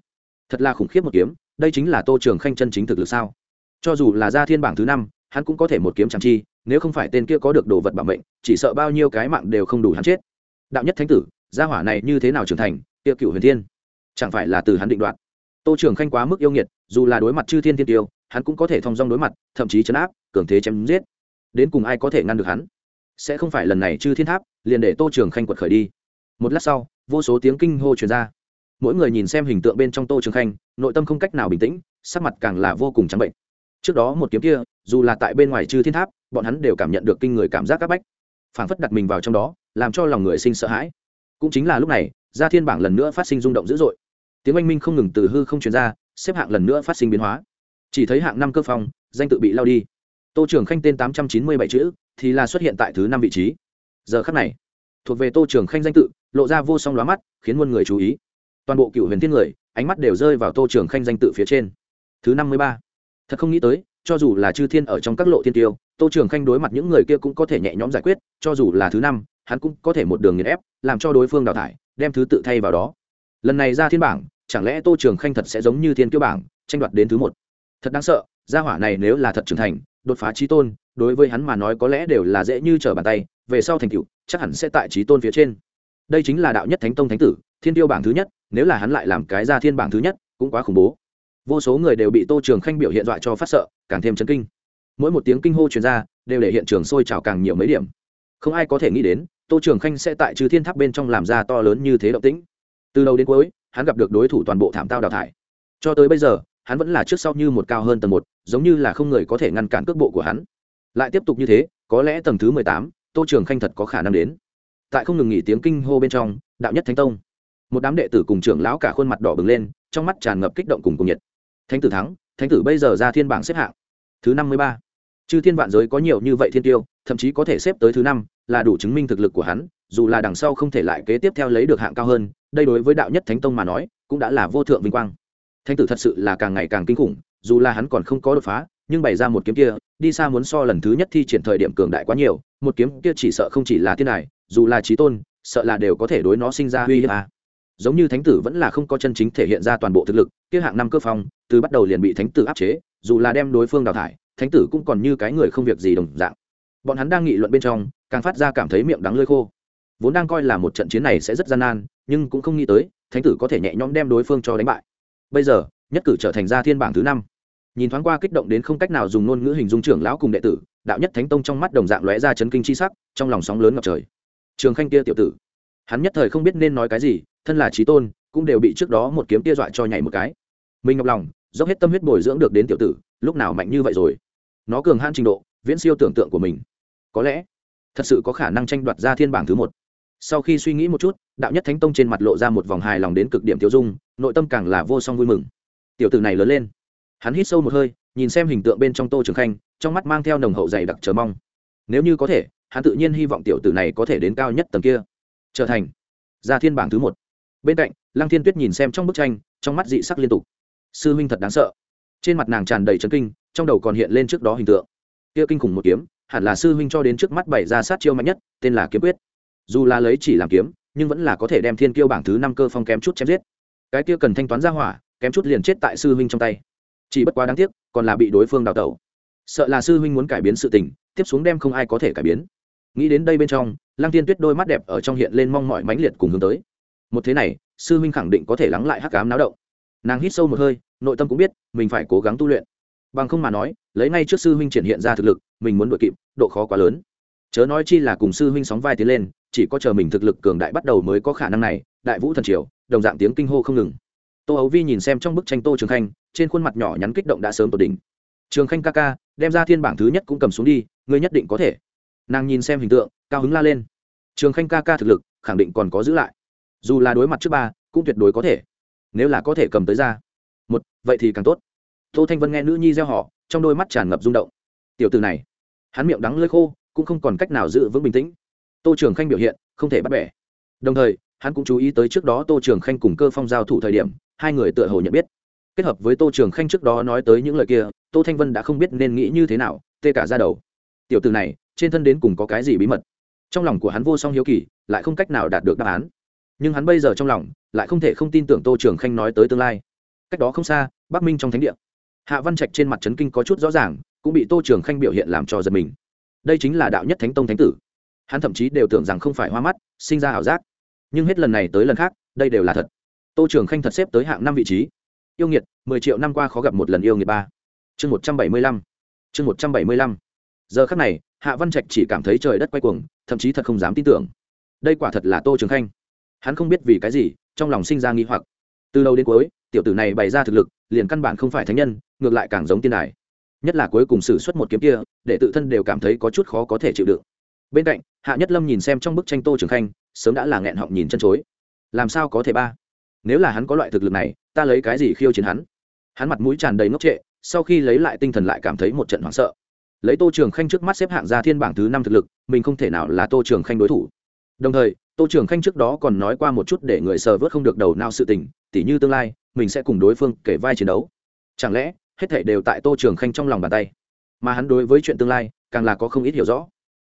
Thật là khủng khiếp một kiếm, đây chính là tô trường khanh chân chính thực lực sao? Cho dù là gia thiên bảng thứ năm, hắn cũng có thể một kiếm chẳng chi, nếu không phải tên kia có được đồ vật bảo mệnh, chỉ sợ bao nhiêu cái mạng đều không đủ hắn chết. Đạo nhất thánh tử, gia hỏa này như thế nào trưởng thành Tiêu cựu huyền thiên? Chẳng phải là từ hắn định đoạt. Tô trường khanh quá mức yêu nghiệt, dù là đối mặt chư thiên thiên tiêu, hắn cũng có thể thong dong đối mặt, thậm chí chấn áp, cường thế chém giết. Đến cùng ai có thể ngăn được hắn? Sẽ không phải lần này chư thiên tháp, liền để tô trường khanh quật khởi đi. Một lát sau, vô số tiếng kinh hô truyền ra. Mỗi người nhìn xem hình tượng bên trong tô trường khanh, nội tâm không cách nào bình tĩnh, sắc mặt càng là vô cùng trắng bệnh trước đó một kiếm kia, dù là tại bên ngoài chư thiên tháp, bọn hắn đều cảm nhận được kinh người cảm giác áp bách. Phảng phất đặt mình vào trong đó, làm cho lòng người sinh sợ hãi. Cũng chính là lúc này, gia thiên bảng lần nữa phát sinh rung động dữ dội. Tiếng oanh minh không ngừng từ hư không truyền ra, xếp hạng lần nữa phát sinh biến hóa. Chỉ thấy hạng năm cơ phong, danh tự bị lao đi. Tô trường khanh tên tám trăm chín mươi bảy chữ, thì là xuất hiện tại thứ năm vị trí. Giờ khắc này, thuộc về tô trường khanh danh tự, lộ ra vô song lóa mắt, khiến muôn người chú ý. Toàn bộ cựu huyền thiên người, ánh mắt đều rơi vào tô trường khanh danh tự phía trên. Thứ năm mươi ba thật không nghĩ tới, cho dù là chư thiên ở trong các lộ thiên tiêu, tô trường khanh đối mặt những người kia cũng có thể nhẹ nhõm giải quyết, cho dù là thứ năm, hắn cũng có thể một đường nghiền ép, làm cho đối phương đào thải, đem thứ tự thay vào đó. Lần này ra thiên bảng, chẳng lẽ tô trường khanh thật sẽ giống như thiên kiêu bảng, tranh đoạt đến thứ một? Thật đáng sợ, gia hỏa này nếu là thật trưởng thành, đột phá trí tôn, đối với hắn mà nói có lẽ đều là dễ như trở bàn tay, về sau thành tựu, chắc hẳn sẽ tại trí tôn phía trên. Đây chính là đạo nhất thánh tông thánh tử, thiên tiêu bảng thứ nhất, nếu là hắn lại làm cái ra thiên bảng thứ nhất, cũng quá khủng bố vô số người đều bị tô trường khanh biểu hiện dọa cho phát sợ, càng thêm chấn kinh. Mỗi một tiếng kinh hô truyền ra, đều để hiện trường sôi trào càng nhiều mấy điểm. Không ai có thể nghĩ đến, tô trường khanh sẽ tại trừ thiên tháp bên trong làm ra to lớn như thế động tĩnh. Từ đầu đến cuối, hắn gặp được đối thủ toàn bộ thảm tao đào thải. Cho tới bây giờ, hắn vẫn là trước sau như một cao hơn tầng một, giống như là không người có thể ngăn cản cước bộ của hắn. Lại tiếp tục như thế, có lẽ tầng thứ mười tám, tô trường khanh thật có khả năng đến. Tại không ngừng nghỉ tiếng kinh hô bên trong, đạo nhất thánh tông, một đám đệ tử cùng trưởng lão cả khuôn mặt đỏ bừng lên, trong mắt tràn ngập kích động cùng cùng nhiệt thánh tử thắng, thánh tử bây giờ ra thiên bảng xếp hạng. Thứ năm mươi ba. Chư thiên vạn giới có nhiều như vậy thiên tiêu, thậm chí có thể xếp tới thứ năm, là đủ chứng minh thực lực của hắn, dù là đằng sau không thể lại kế tiếp theo lấy được hạng cao hơn, đây đối với đạo nhất thánh tông mà nói, cũng đã là vô thượng vinh quang. Thánh tử thật sự là càng ngày càng kinh khủng, dù là hắn còn không có đột phá, nhưng bày ra một kiếm kia, đi xa muốn so lần thứ nhất thi triển thời điểm cường đại quá nhiều, một kiếm kia chỉ sợ không chỉ là thiên đài, dù là trí tôn, sợ là đều có thể đối nó sinh ra uy hiếp à giống như thánh tử vẫn là không có chân chính thể hiện ra toàn bộ thực lực, kia hạng năm cơ phong, từ bắt đầu liền bị thánh tử áp chế, dù là đem đối phương đào thải, thánh tử cũng còn như cái người không việc gì đồng dạng. Bọn hắn đang nghị luận bên trong, càng phát ra cảm thấy miệng đắng lơi khô. Vốn đang coi là một trận chiến này sẽ rất gian nan, nhưng cũng không nghĩ tới, thánh tử có thể nhẹ nhõm đem đối phương cho đánh bại. Bây giờ, nhất cử trở thành gia thiên bảng thứ năm. Nhìn thoáng qua kích động đến không cách nào dùng ngôn ngữ hình dung trưởng lão cùng đệ tử, đạo nhất thánh tông trong mắt đồng dạng lóe ra chấn kinh chi sắc, trong lòng sóng lớn ngập trời. Trường khanh kia tiểu tử, hắn nhất thời không biết nên nói cái gì thân là trí tôn, cũng đều bị trước đó một kiếm tia dọa cho nhảy một cái. Mình ngọc lòng, dốc hết tâm huyết bồi dưỡng được đến tiểu tử, lúc nào mạnh như vậy rồi? Nó cường hãn trình độ, viễn siêu tưởng tượng của mình. Có lẽ, thật sự có khả năng tranh đoạt ra thiên bảng thứ một. Sau khi suy nghĩ một chút, đạo nhất thánh tông trên mặt lộ ra một vòng hài lòng đến cực điểm tiêu dung, nội tâm càng là vô song vui mừng. Tiểu tử này lớn lên. Hắn hít sâu một hơi, nhìn xem hình tượng bên trong tô trường khanh, trong mắt mang theo nồng hậu dày đặc chờ mong. Nếu như có thể, hắn tự nhiên hy vọng tiểu tử này có thể đến cao nhất tầng kia. Trở thành gia thiên bảng thứ một bên cạnh, lăng thiên tuyết nhìn xem trong bức tranh, trong mắt dị sắc liên tục. Sư huynh thật đáng sợ. Trên mặt nàng tràn đầy trấn kinh, trong đầu còn hiện lên trước đó hình tượng. Kia kinh khủng một kiếm, hẳn là sư huynh cho đến trước mắt bảy ra sát chiêu mạnh nhất, tên là kiếm quyết. Dù là lấy chỉ làm kiếm, nhưng vẫn là có thể đem thiên kiêu bảng thứ năm cơ phong kém chút chém giết. Cái kia cần thanh toán ra hỏa, kém chút liền chết tại sư huynh trong tay. Chỉ bất quá đáng tiếc, còn là bị đối phương đào tẩu. Sợ là sư huynh muốn cải biến sự tình, tiếp xuống đem không ai có thể cải biến. Nghĩ đến đây bên trong, lăng tiên tuyết đôi mắt đẹp ở trong hiện lên mong mọi mãnh liệt cùng hướng tới một thế này, sư huynh khẳng định có thể lắng lại hắc cám náo động. Nàng hít sâu một hơi, nội tâm cũng biết, mình phải cố gắng tu luyện. Bằng không mà nói, lấy ngay trước sư huynh triển hiện ra thực lực, mình muốn đội kịp, độ khó quá lớn. Chớ nói chi là cùng sư huynh sóng vai tiến lên, chỉ có chờ mình thực lực cường đại bắt đầu mới có khả năng này, đại vũ thần triều, đồng dạng tiếng kinh hô không ngừng. Tô ấu vi nhìn xem trong bức tranh tô trường khanh, trên khuôn mặt nhỏ nhắn kích động đã sớm tột đỉnh. Trường khanh ca ca, đem ra thiên bảng thứ nhất cũng cầm xuống đi, ngươi nhất định có thể. Nàng nhìn xem hình tượng, cao hứng la lên. Trường khanh ca ca thực lực, khẳng định còn có giữ lại dù là đối mặt trước ba, cũng tuyệt đối có thể. Nếu là có thể cầm tới ra, một, vậy thì càng tốt. Tô thanh vân nghe nữ nhi gieo họ, trong đôi mắt tràn ngập rung động. Tiểu từ này, hắn miệng đắng lơi khô, cũng không còn cách nào giữ vững bình tĩnh. Tô trường khanh biểu hiện, không thể bắt bẻ. Đồng thời, hắn cũng chú ý tới trước đó tô trường khanh cùng cơ phong giao thủ thời điểm, hai người tựa hồ nhận biết. Kết hợp với tô trường khanh trước đó nói tới những lời kia, tô thanh vân đã không biết nên nghĩ như thế nào, tê cả ra đầu. Tiểu từ này, trên thân đến cùng có cái gì bí mật? Trong lòng của hắn vô song hiếu kỳ, lại không cách nào đạt được đáp án nhưng hắn bây giờ trong lòng lại không thể không tin tưởng tô trường khanh nói tới tương lai cách đó không xa bắc minh trong thánh địa hạ văn trạch trên mặt trấn kinh có chút rõ ràng cũng bị tô trường khanh biểu hiện làm cho giật mình đây chính là đạo nhất thánh tông thánh tử hắn thậm chí đều tưởng rằng không phải hoa mắt sinh ra ảo giác nhưng hết lần này tới lần khác đây đều là thật tô trường khanh thật xếp tới hạng năm vị trí yêu nghiệt mười triệu năm qua khó gặp một lần yêu nghiệt ba chương một trăm bảy mươi lăm chương một trăm bảy mươi lăm giờ khắc này hạ văn trạch chỉ cảm thấy trời đất quay cuồng thậm chí thật không dám tin tưởng đây quả thật là tô trường khanh hắn không biết vì cái gì, trong lòng sinh ra nghi hoặc. Từ đầu đến cuối, tiểu tử này bày ra thực lực, liền căn bản không phải thánh nhân, ngược lại càng giống tiên đài. Nhất là cuối cùng xử suất một kiếm kia, để tự thân đều cảm thấy có chút khó có thể chịu đựng. Bên cạnh, hạ nhất lâm nhìn xem trong bức tranh tô trường khanh, sớm đã là nghẹn họng nhìn chân chối. Làm sao có thể ba? Nếu là hắn có loại thực lực này, ta lấy cái gì khiêu chiến hắn? Hắn mặt mũi tràn đầy ngốc trệ, sau khi lấy lại tinh thần lại cảm thấy một trận hoảng sợ. Lấy tô trường khanh trước mắt xếp hạng ra thiên bảng thứ năm thực lực, mình không thể nào là tô trường khanh đối thủ. Đồng thời tô trường khanh trước đó còn nói qua một chút để người sờ vớt không được đầu nào sự tình, tỉ như tương lai, mình sẽ cùng đối phương kể vai chiến đấu. Chẳng lẽ, hết thể đều tại tô trường khanh trong lòng bàn tay? Mà hắn đối với chuyện tương lai, càng là có không ít hiểu rõ.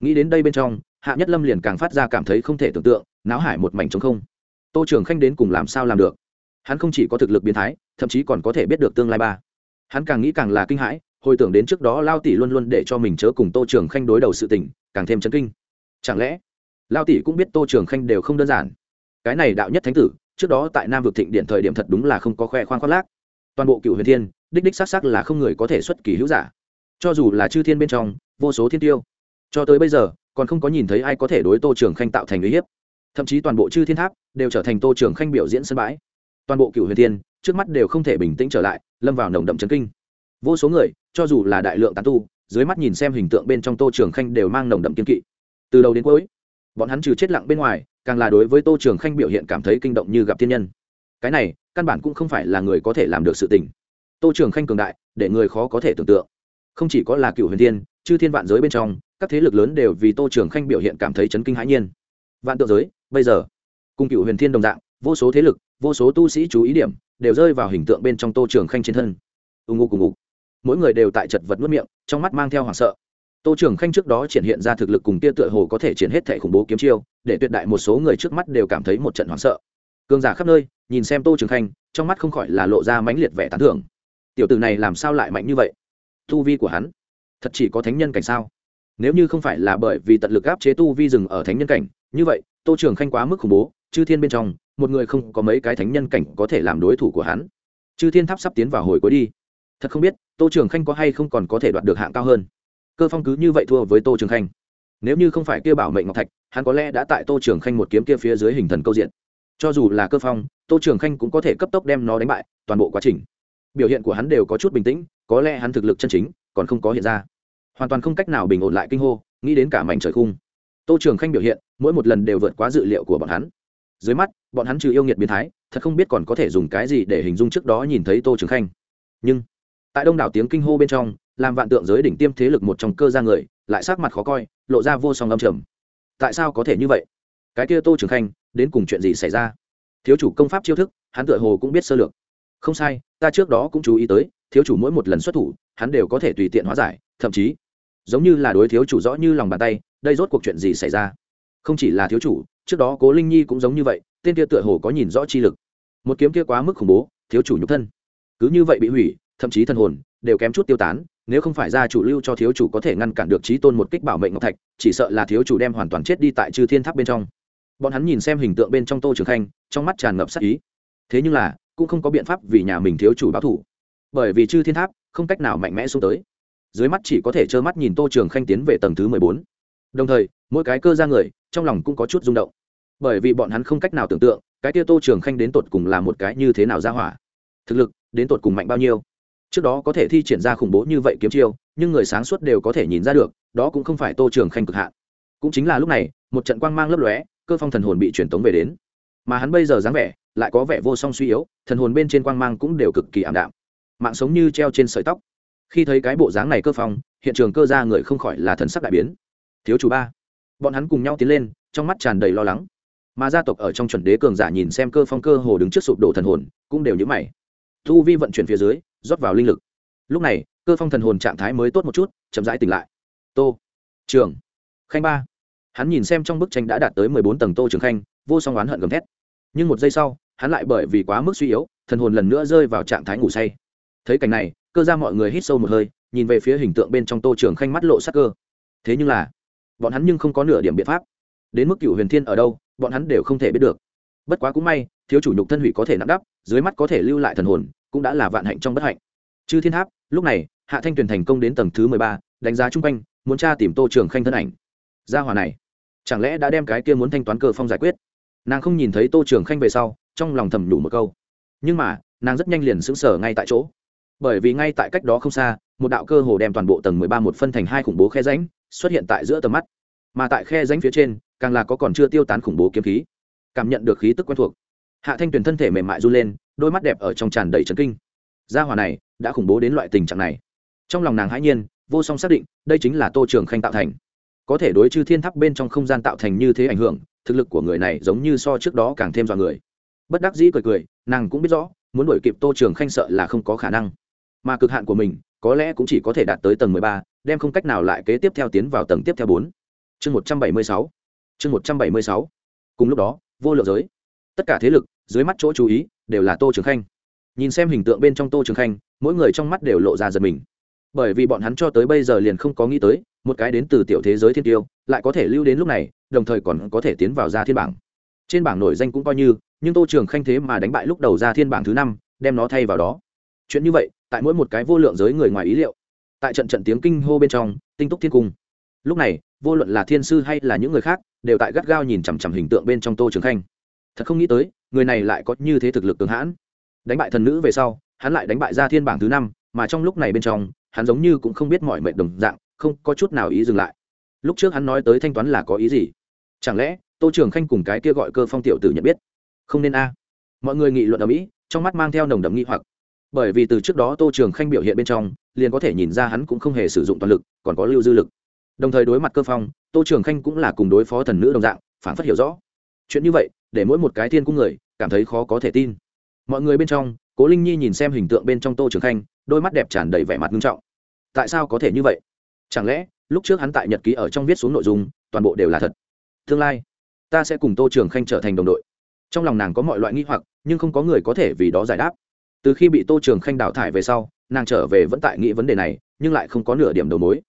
Nghĩ đến đây bên trong, hạ nhất lâm liền càng phát ra cảm thấy không thể tưởng tượng náo hải một mảnh trống không. Tô trường khanh đến cùng làm sao làm được? Hắn không chỉ có thực lực biến thái, thậm chí còn có thể biết được tương lai ba. Hắn càng nghĩ càng là kinh hãi, hồi tưởng đến trước đó lao tỷ luôn luôn để cho mình chớ cùng tô trường khanh đối đầu sự tình, càng thêm chấn kinh. Chẳng lẽ lao tỷ cũng biết tô trường khanh đều không đơn giản. Cái này đạo nhất thánh tử, trước đó tại nam vực thịnh điện thời điểm thật đúng là không có khoe khoang khoác lác. Toàn bộ cựu huyền thiên, đích đích s á c s á c là không người có thể xuất kỳ hữu giả. Cho dù là chư thiên bên trong, vô số thiên tiêu. Cho tới bây giờ, còn không có nhìn thấy ai có thể đối tô trường khanh tạo thành uy hiếp. Thậm chí toàn bộ chư thiên tháp đều trở thành tô trường khanh biểu diễn sân bãi. Toàn bộ cựu huyền thiên, trước mắt đều không thể bình tĩnh trở lại, lâm vào nồng đậm trấn kinh. Vô số người, cho dù là đại lượng tán tu, dưới mắt nhìn xem hình tượng bên trong tô trường khanh đều mang nồng đậm kiên kỵ. Từ đầu đến cuối bọn hắn trừ chết lặng bên ngoài, càng là đối với tô trường khanh biểu hiện cảm thấy kinh động như gặp thiên nhân. Cái này, căn bản cũng không phải là người có thể làm được sự tình. Tô trường khanh cường đại, để người khó có thể tưởng tượng. Không chỉ có là cựu huyền thiên, chư thiên vạn giới bên trong, các thế lực lớn đều vì tô trường khanh biểu hiện cảm thấy chấn kinh hãi nhiên. Vạn tượng giới, bây giờ, cùng cựu huyền thiên đồng dạng, vô số thế lực, vô số tu sĩ chú ý điểm, đều rơi vào hình tượng bên trong tô trường khanh trên thân. Ù ngụ cùng ngụ mỗi người đều tại chật vật nuốt miệng, trong mắt mang theo hoảng sợ tô trường khanh trước đó triển hiện ra thực lực cùng tia tựa hồ có thể triển hết thẻ khủng bố kiếm chiêu, để tuyệt đại một số người trước mắt đều cảm thấy một trận hoảng sợ. Cường giả khắp nơi, nhìn xem tô trường khanh, trong mắt không khỏi là lộ ra mãnh liệt vẻ tán thưởng. Tiểu tử này làm sao lại mạnh như vậy? Tu vi của hắn, thật chỉ có thánh nhân cảnh sao? Nếu như không phải là bởi vì tận lực áp chế tu vi dừng ở thánh nhân cảnh, như vậy, tô trường khanh quá mức khủng bố, chư thiên bên trong, một người không có mấy cái thánh nhân cảnh có thể làm đối thủ của hắn. Chư thiên tháp sắp tiến vào hồi cuối đi. Thật không biết, tô trường khanh có hay không còn có thể đoạt được hạng cao hơn cơ phong cứ như vậy thua với tô trường khanh. Nếu như không phải kia bảo mệnh ngọc thạch, hắn có lẽ đã tại tô trường khanh một kiếm kia phía dưới hình thần câu diện. Cho dù là cơ phong, tô trường khanh cũng có thể cấp tốc đem nó đánh bại, toàn bộ quá trình. Biểu hiện của hắn đều có chút bình tĩnh, có lẽ hắn thực lực chân chính còn không có hiện ra. Hoàn toàn không cách nào bình ổn lại kinh hô, nghĩ đến cả mảnh trời khung. Tô trường khanh biểu hiện, mỗi một lần đều vượt quá dự liệu của bọn hắn. Dưới mắt, bọn hắn trừ yêu nghiệt biến thái, thật không biết còn có thể dùng cái gì để hình dung trước đó nhìn thấy tô trường khanh. Nhưng, tại đông đảo tiếng kinh hô bên trong làm vạn tượng giới đỉnh tiêm thế lực một trong cơ ra người, lại sắc mặt khó coi, lộ ra vô song âm trầm. Tại sao có thể như vậy? Cái kia tô trường khanh, đến cùng chuyện gì xảy ra? Thiếu chủ công pháp chiêu thức, hắn tựa hồ cũng biết sơ lược. Không sai, ta trước đó cũng chú ý tới, thiếu chủ mỗi một lần xuất thủ, hắn đều có thể tùy tiện hóa giải, thậm chí, giống như là đối thiếu chủ rõ như lòng bàn tay, đây rốt cuộc chuyện gì xảy ra? Không chỉ là thiếu chủ, trước đó cố linh nhi cũng giống như vậy, tên kia tựa hồ có nhìn rõ chi lực. Một kiếm kia quá mức khủng bố, thiếu chủ nhục thân. Cứ như vậy bị hủy, thậm chí thân hồn đều kém chút tiêu tán, nếu không phải gia chủ lưu cho thiếu chủ có thể ngăn cản được trí tôn một kích bảo mệnh ngọc thạch, chỉ sợ là thiếu chủ đem hoàn toàn chết đi tại chư thiên tháp bên trong. Bọn hắn nhìn xem hình tượng bên trong tô trường khanh, trong mắt tràn ngập sắc ý. Thế nhưng là, cũng không có biện pháp vì nhà mình thiếu chủ báo thủ bởi vì chư thiên tháp không cách nào mạnh mẽ xuống tới. Dưới mắt chỉ có thể trơ mắt nhìn tô trường khanh tiến về tầng thứ mười bốn. Đồng thời, mỗi cái cơ ra người, trong lòng cũng có chút rung động. Bởi vì bọn hắn không cách nào tưởng tượng, cái tia tô trường khanh đến tột cùng là một cái như thế nào ra hỏa. Thực lực, đến tột cùng mạnh bao nhiêu? Trước đó có thể thi triển ra khủng bố như vậy kiếm chiêu, nhưng người sáng suốt đều có thể nhìn ra được, đó cũng không phải tô trường khanh cực hạn. Cũng chính là lúc này, một trận quang mang lấp lóe, cơ phong thần hồn bị truyền tống về đến. Mà hắn bây giờ dáng vẻ, lại có vẻ vô song suy yếu, thần hồn bên trên quang mang cũng đều cực kỳ ảm đạm. Mạng sống như treo trên sợi tóc. Khi thấy cái bộ dáng này cơ phong, hiện trường cơ ra người không khỏi là thần sắc đại biến. Thiếu chủ ba. Bọn hắn cùng nhau tiến lên, trong mắt tràn đầy lo lắng. Mà gia tộc ở trong chuẩn đế cường giả nhìn xem cơ phong cơ hồ đứng trước sụp đổ thần hồn, cũng đều nhữ mày. Thu vi vận chuyển phía dưới rót vào linh lực. Lúc này, cơ phong thần hồn trạng thái mới tốt một chút, chậm rãi tỉnh lại. Tô trường khanh ba. Hắn nhìn xem trong bức tranh đã đạt tới mười bốn tầng tô trường khanh, vô song oán hận gầm thét. Nhưng một giây sau, hắn lại bởi vì quá mức suy yếu, thần hồn lần nữa rơi vào trạng thái ngủ say. Thấy cảnh này, cơ ra mọi người hít sâu một hơi, nhìn về phía hình tượng bên trong tô trường khanh mắt lộ sắc cơ. Thế nhưng là, bọn hắn nhưng không có nửa điểm biện pháp. Đến mức cựu huyền thiên ở đâu, bọn hắn đều không thể biết được. Bất quá cũng may, thiếu chủ nhục thân hủy có thể nắm đắp, dưới mắt có thể lưu lại thần hồn cũng đã là vạn hạnh trong bất hạnh. Chư thiên tháp, lúc này, hạ thanh tuyền thành công đến tầng thứ mười ba, đánh giá chung quanh, muốn tra tìm tô trường khanh thân ảnh. Gia hòa này, chẳng lẽ đã đem cái kia muốn thanh toán cơ phong giải quyết? Nàng không nhìn thấy tô trường khanh về sau, trong lòng thầm đủ một câu. Nhưng mà, nàng rất nhanh liền sững sờ ngay tại chỗ. Bởi vì ngay tại cách đó không xa, một đạo cơ hồ đem toàn bộ tầng mười ba một phân thành hai khủng bố khe ránh xuất hiện tại giữa tầm mắt. Mà tại khe ránh phía trên, càng là có còn chưa tiêu tán khủng bố kiếm khí. Cảm nhận được khí tức quen thuộc. Hạ thanh tuyền thân thể mềm mại run lên đôi mắt đẹp ở trong tràn đầy trấn kinh. Gia hòa này đã khủng bố đến loại tình trạng này. Trong lòng nàng hãi nhiên, vô song xác định, đây chính là tô trường khanh tạo thành. Có thể đối chư thiên tháp bên trong không gian tạo thành như thế ảnh hưởng, thực lực của người này giống như so trước đó càng thêm dọa người. Bất đắc dĩ cười cười, nàng cũng biết rõ, muốn đổi kịp tô trường khanh sợ là không có khả năng. Mà cực hạn của mình, có lẽ cũng chỉ có thể đạt tới tầng mười ba, đem không cách nào lại kế tiếp theo tiến vào tầng tiếp theo bốn. Chương một trăm bảy mươi sáu. Chương một trăm bảy mươi sáu. Cùng lúc đó, vô lượng giới. Tất cả thế lực, dưới mắt chỗ chú ý đều là tô trường khanh nhìn xem hình tượng bên trong tô trường khanh mỗi người trong mắt đều lộ ra giật mình bởi vì bọn hắn cho tới bây giờ liền không có nghĩ tới một cái đến từ tiểu thế giới thiên tiêu lại có thể lưu đến lúc này đồng thời còn có thể tiến vào ra thiên bảng trên bảng nổi danh cũng coi như nhưng tô trường khanh thế mà đánh bại lúc đầu ra thiên bảng thứ năm đem nó thay vào đó chuyện như vậy tại mỗi một cái vô lượng giới người ngoài ý liệu tại trận trận tiếng kinh hô bên trong tinh túc thiên cung lúc này vô luận là thiên sư hay là những người khác đều tại gắt gao nhìn chằm chằm hình tượng bên trong tô trường khanh thật không nghĩ tới người này lại có như thế thực lực cường hãn. Đánh bại thần nữ về sau, hắn lại đánh bại ra thiên bảng thứ năm, mà trong lúc này bên trong, hắn giống như cũng không biết mọi mệnh đồng dạng, không có chút nào ý dừng lại. Lúc trước hắn nói tới thanh toán là có ý gì? Chẳng lẽ, tô trường khanh cùng cái kia gọi cơ phong tiểu tử nhận biết? Không nên a. Mọi người nghị luận ở mỹ, trong mắt mang theo nồng đậm nghi hoặc. Bởi vì từ trước đó tô trường khanh biểu hiện bên trong, liền có thể nhìn ra hắn cũng không hề sử dụng toàn lực, còn có lưu dư lực. Đồng thời đối mặt cơ phong, tô trường khanh cũng là cùng đối phó thần nữ đồng dạng, phản phát hiểu rõ. Chuyện như vậy để mỗi một cái thiên cung người cảm thấy khó có thể tin. Mọi người bên trong, cố linh nhi nhìn xem hình tượng bên trong tô trường khanh, đôi mắt đẹp tràn đầy vẻ mặt nghiêm trọng. Tại sao có thể như vậy? Chẳng lẽ, lúc trước hắn tại nhật ký ở trong viết xuống nội dung, toàn bộ đều là thật? Tương lai, ta sẽ cùng tô trường khanh trở thành đồng đội. Trong lòng nàng có mọi loại nghi hoặc, nhưng không có người có thể vì đó giải đáp. Từ khi bị tô trường khanh đào thải về sau, nàng trở về vẫn tại nghĩ vấn đề này, nhưng lại không có nửa điểm đầu mối.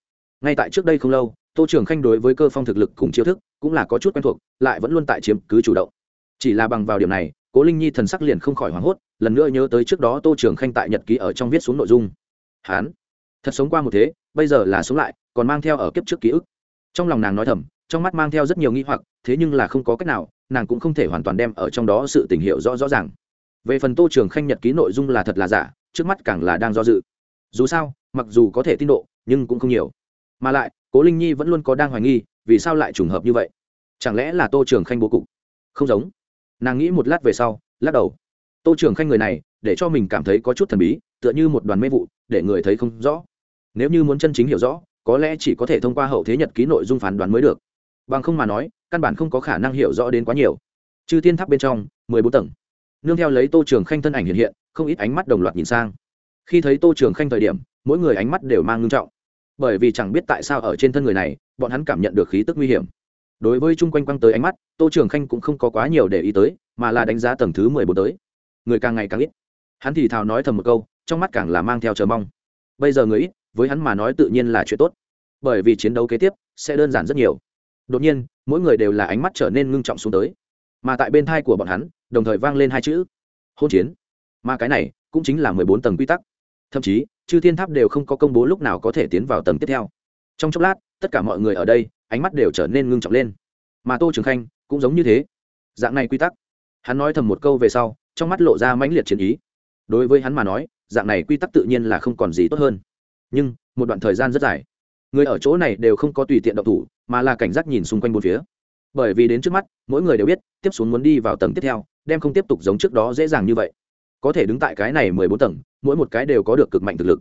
Ngay tại trước đây không lâu, tô trường khanh đối với cơ phong thực lực cùng chiêu thức cũng là có chút quen thuộc, lại vẫn luôn tại chiếm cứ chủ động chỉ là bằng vào điểm này, cố linh nhi thần sắc liền không khỏi hoảng hốt, lần nữa nhớ tới trước đó tô trường khanh tại nhật ký ở trong viết xuống nội dung. Hán, thật sống qua một thế, bây giờ là sống lại, còn mang theo ở kiếp trước ký ức. Trong lòng nàng nói thầm, trong mắt mang theo rất nhiều nghi hoặc, thế nhưng là không có cách nào, nàng cũng không thể hoàn toàn đem ở trong đó sự tình hiệu rõ rõ ràng. Về phần tô trường khanh nhật ký nội dung là thật là giả, trước mắt càng là đang do dự. Dù sao, mặc dù có thể tin độ, nhưng cũng không nhiều. Mà lại, cố linh nhi vẫn luôn có đang hoài nghi, vì sao lại trùng hợp như vậy? Chẳng lẽ là tô trường khanh bố cục? Không giống nàng nghĩ một lát về sau, lắc đầu. Tô trường khanh người này, để cho mình cảm thấy có chút thần bí, tựa như một đoàn mê vụ, để người thấy không rõ. Nếu như muốn chân chính hiểu rõ, có lẽ chỉ có thể thông qua hậu thế nhật ký nội dung phán đoán mới được. Bằng không mà nói, căn bản không có khả năng hiểu rõ đến quá nhiều. Chư thiên tháp bên trong, mười bốn tầng. Nương theo lấy tô trường khanh thân ảnh hiện hiện, không ít ánh mắt đồng loạt nhìn sang. Khi thấy tô trường khanh thời điểm, mỗi người ánh mắt đều mang ngưng trọng. Bởi vì chẳng biết tại sao ở trên thân người này, bọn hắn cảm nhận được khí tức nguy hiểm đối với chung quanh quăng tới ánh mắt, tô trường khanh cũng không có quá nhiều để ý tới, mà là đánh giá tầng thứ mười bốn tới. Người càng ngày càng ít. Hắn thì thào nói thầm một câu, trong mắt càng là mang theo chờ mong. Bây giờ người ít, với hắn mà nói tự nhiên là chuyện tốt. Bởi vì chiến đấu kế tiếp sẽ đơn giản rất nhiều. Đột nhiên, mỗi người đều là ánh mắt trở nên ngưng trọng xuống tới. Mà tại bên thai của bọn hắn, đồng thời vang lên hai chữ hôn chiến. Mà cái này cũng chính là mười bốn tầng quy tắc. Thậm chí, chư thiên tháp đều không có công bố lúc nào có thể tiến vào tầng tiếp theo. Trong chốc lát, tất cả mọi người ở đây ánh mắt đều trở nên ngưng trọng lên. Mà tô trường khanh cũng giống như thế. Dạng này quy tắc, hắn nói thầm một câu về sau, trong mắt lộ ra mãnh liệt chiến ý. Đối với hắn mà nói, dạng này quy tắc tự nhiên là không còn gì tốt hơn. Nhưng, một đoạn thời gian rất dài, người ở chỗ này đều không có tùy tiện độc thủ, mà là cảnh giác nhìn xung quanh bốn phía. Bởi vì đến trước mắt, mỗi người đều biết, tiếp xuống muốn đi vào tầng tiếp theo, đem không tiếp tục giống trước đó dễ dàng như vậy. Có thể đứng tại cái này mười bốn tầng, mỗi một cái đều có được cực mạnh thực lực.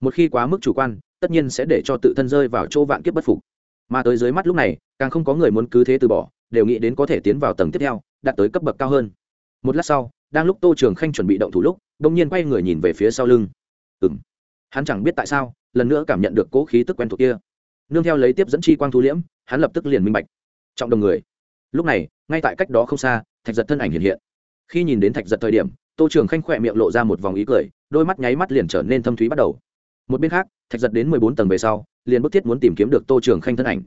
Một khi quá mức chủ quan, tất nhiên sẽ để cho tự thân rơi vào chỗ vạn kiếp bất phục mà tới dưới mắt lúc này, càng không có người muốn cứ thế từ bỏ, đều nghĩ đến có thể tiến vào tầng tiếp theo, đạt tới cấp bậc cao hơn. Một lát sau, đang lúc tô trường khanh chuẩn bị động thủ lúc đ ỗ n g nhiên quay người nhìn về phía sau lưng. Ừ m hắn chẳng biết tại sao, lần nữa cảm nhận được cố khí tức quen thuộc kia. Nương theo lấy tiếp dẫn chi quang thu liễm, hắn lập tức liền minh bạch. Trọng đồng người. Lúc này, ngay tại cách đó không xa, thạch giật thân ảnh hiện hiện. Khi nhìn đến thạch giật thời điểm, tô trường khanh khỏe miệng lộ ra một vòng ý cười, đôi mắt nháy mắt liền trở nên thâm thúy bắt đầu. Một bên khác, thạch giật đến mười bốn tầng về sau liền bức thiết muốn tìm kiếm được tô trường khanh thân ảnh.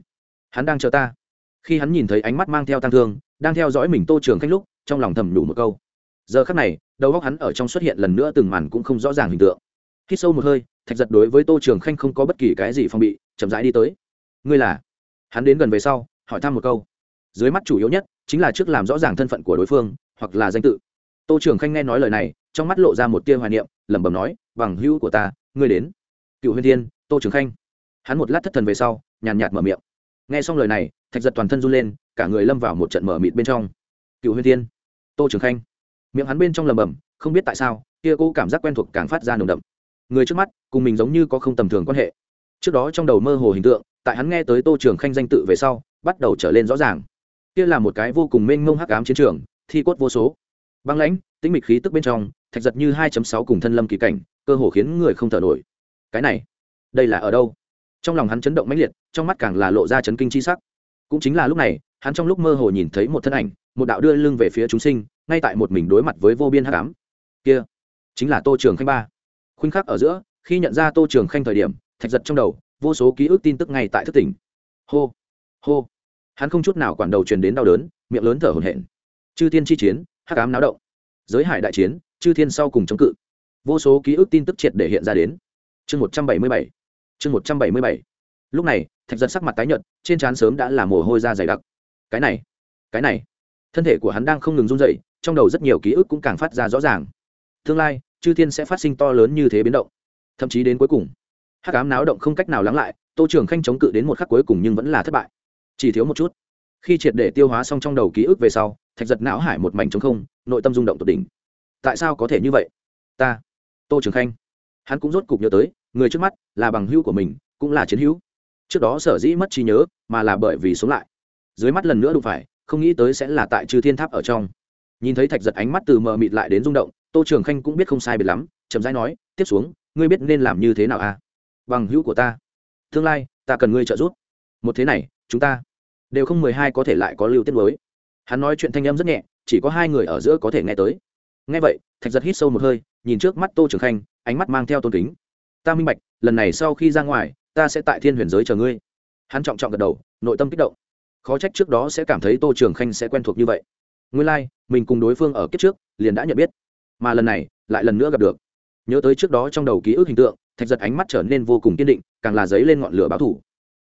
Hắn đang chờ ta. Khi hắn nhìn thấy ánh mắt mang theo tăng thương, đang theo dõi mình tô trường khanh lúc, trong lòng thầm đủ một câu. Giờ khắc này, đầu góc hắn ở trong xuất hiện lần nữa từng màn cũng không rõ ràng hình tượng. Khi sâu một hơi, thạch giật đối với tô trường khanh không có bất kỳ cái gì phong bị, chậm rãi đi tới. Ngươi là? Hắn đến gần về sau, hỏi thăm một câu. Dưới mắt chủ yếu nhất, chính là trước làm rõ ràng thân phận của đối phương, hoặc là danh tự. Tô trường khanh nghe nói lời này, trong mắt lộ ra một tia hoài niệm, lẩm bẩm nói, bằng hữu của ta, ngươi đến. Cựu huyền thiên, tô trường khanh hắn một lát thất thần về sau, nhàn nhạt mở miệng. Nghe xong lời này, thạch giật toàn thân run lên, cả người lâm vào một trận mở mịt bên trong. Cựu huyên thiên, tô trường khanh. Miệng hắn bên trong lầm bầm không biết tại sao, kia cô cảm giác quen thuộc càng phát ra nồng đậm. Người trước mắt, cùng mình giống như có không tầm thường quan hệ. Trước đó trong đầu mơ hồ hình tượng, tại hắn nghe tới tô trường khanh danh tự về sau, bắt đầu trở lên rõ ràng. Kia là một cái vô cùng mênh mông hắc ám chiến trường, thi cốt vô số. Băng lãnh, tĩnh mịch khí tức bên trong, thạch giật như hai sáu cùng thân lâm kỳ cảnh, cơ hồ khiến người không thở nổi. Cái này, đây là ở đâu? Trong lòng hắn chấn động mãnh liệt, trong mắt càng là lộ ra chấn kinh chi sắc. Cũng chính là lúc này, hắn trong lúc mơ hồ nhìn thấy một thân ảnh, một đạo đưa lưng về phía chúng sinh, ngay tại một mình đối mặt với vô biên hắc ám. Kia, chính là tô trường khanh ba. Khuynh khắc ở giữa, khi nhận ra tô trường khanh thời điểm, thạch giật trong đầu, vô số ký ức tin tức ngay tại thất tỉnh. Hô hô. Hắn không chút nào quản đầu truyền đến đau đớn, miệng lớn thở hổn hển. Chư thiên chi chiến, hắc ám náo động. Giới hải đại chiến, chư thiên sau cùng chống cự. Vô số ký ức tin tức triệt để hiện ra đến. Chương một trăm bảy mươi bảy chương một trăm bảy mươi bảy. Lúc này, thạch giật sắc mặt tái nhợt, trên trán sớm đã là mồ hôi da dày đặc. Cái này cái này. Thân thể của hắn đang không ngừng run dậy trong đầu rất nhiều ký ức cũng càng phát ra rõ ràng. Tương lai, chư thiên sẽ phát sinh to lớn như thế biến động. Thậm chí đến cuối cùng, hắc ám náo động không cách nào lắng lại, tô trường khanh chống cự đến một khắc cuối cùng nhưng vẫn là thất bại. Chỉ thiếu một chút. Khi triệt để tiêu hóa xong trong đầu ký ức về sau, thạch giật não hải một mảnh trống không, nội tâm rung động tột đỉnh. Tại sao có thể như vậy? Ta, tô trường khanh hắn cũng rốt cục nhớ tới, người trước mắt là bằng hữu của mình, cũng là chiến hữu. Trước đó sở dĩ mất trí nhớ, mà là bởi vì sống lại. Dưới mắt lần nữa đụng phải, không nghĩ tới sẽ là tại trừ thiên tháp ở trong. Nhìn thấy thạch giật ánh mắt từ mờ mịt lại đến rung động, tô trường khanh cũng biết không sai biệt lắm, chậm rãi nói, tiếp xuống, ngươi biết nên làm như thế nào à? Bằng hữu của ta, tương lai, ta cần ngươi trợ giúp. Một thế này, chúng ta đều không mười hai có thể lại có lưu tiết mới. Hắn nói chuyện thanh âm rất nhẹ, chỉ có hai người ở giữa có thể nghe tới nghe vậy thạch giật hít sâu một hơi nhìn trước mắt tô trường khanh ánh mắt mang theo tôn kính. Ta minh bạch lần này sau khi ra ngoài ta sẽ tại thiên huyền giới chờ ngươi. Hắn trọng trọng gật đầu nội tâm kích động. Khó trách trước đó sẽ cảm thấy tô trường khanh sẽ quen thuộc như vậy. Ngươi lai、like, mình cùng đối phương ở kiếp trước liền đã nhận biết. Mà lần này lại lần nữa gặp được. Nhớ tới trước đó trong đầu ký ức hình tượng thạch giật ánh mắt trở nên vô cùng kiên định càng là dấy lên ngọn lửa báo thủ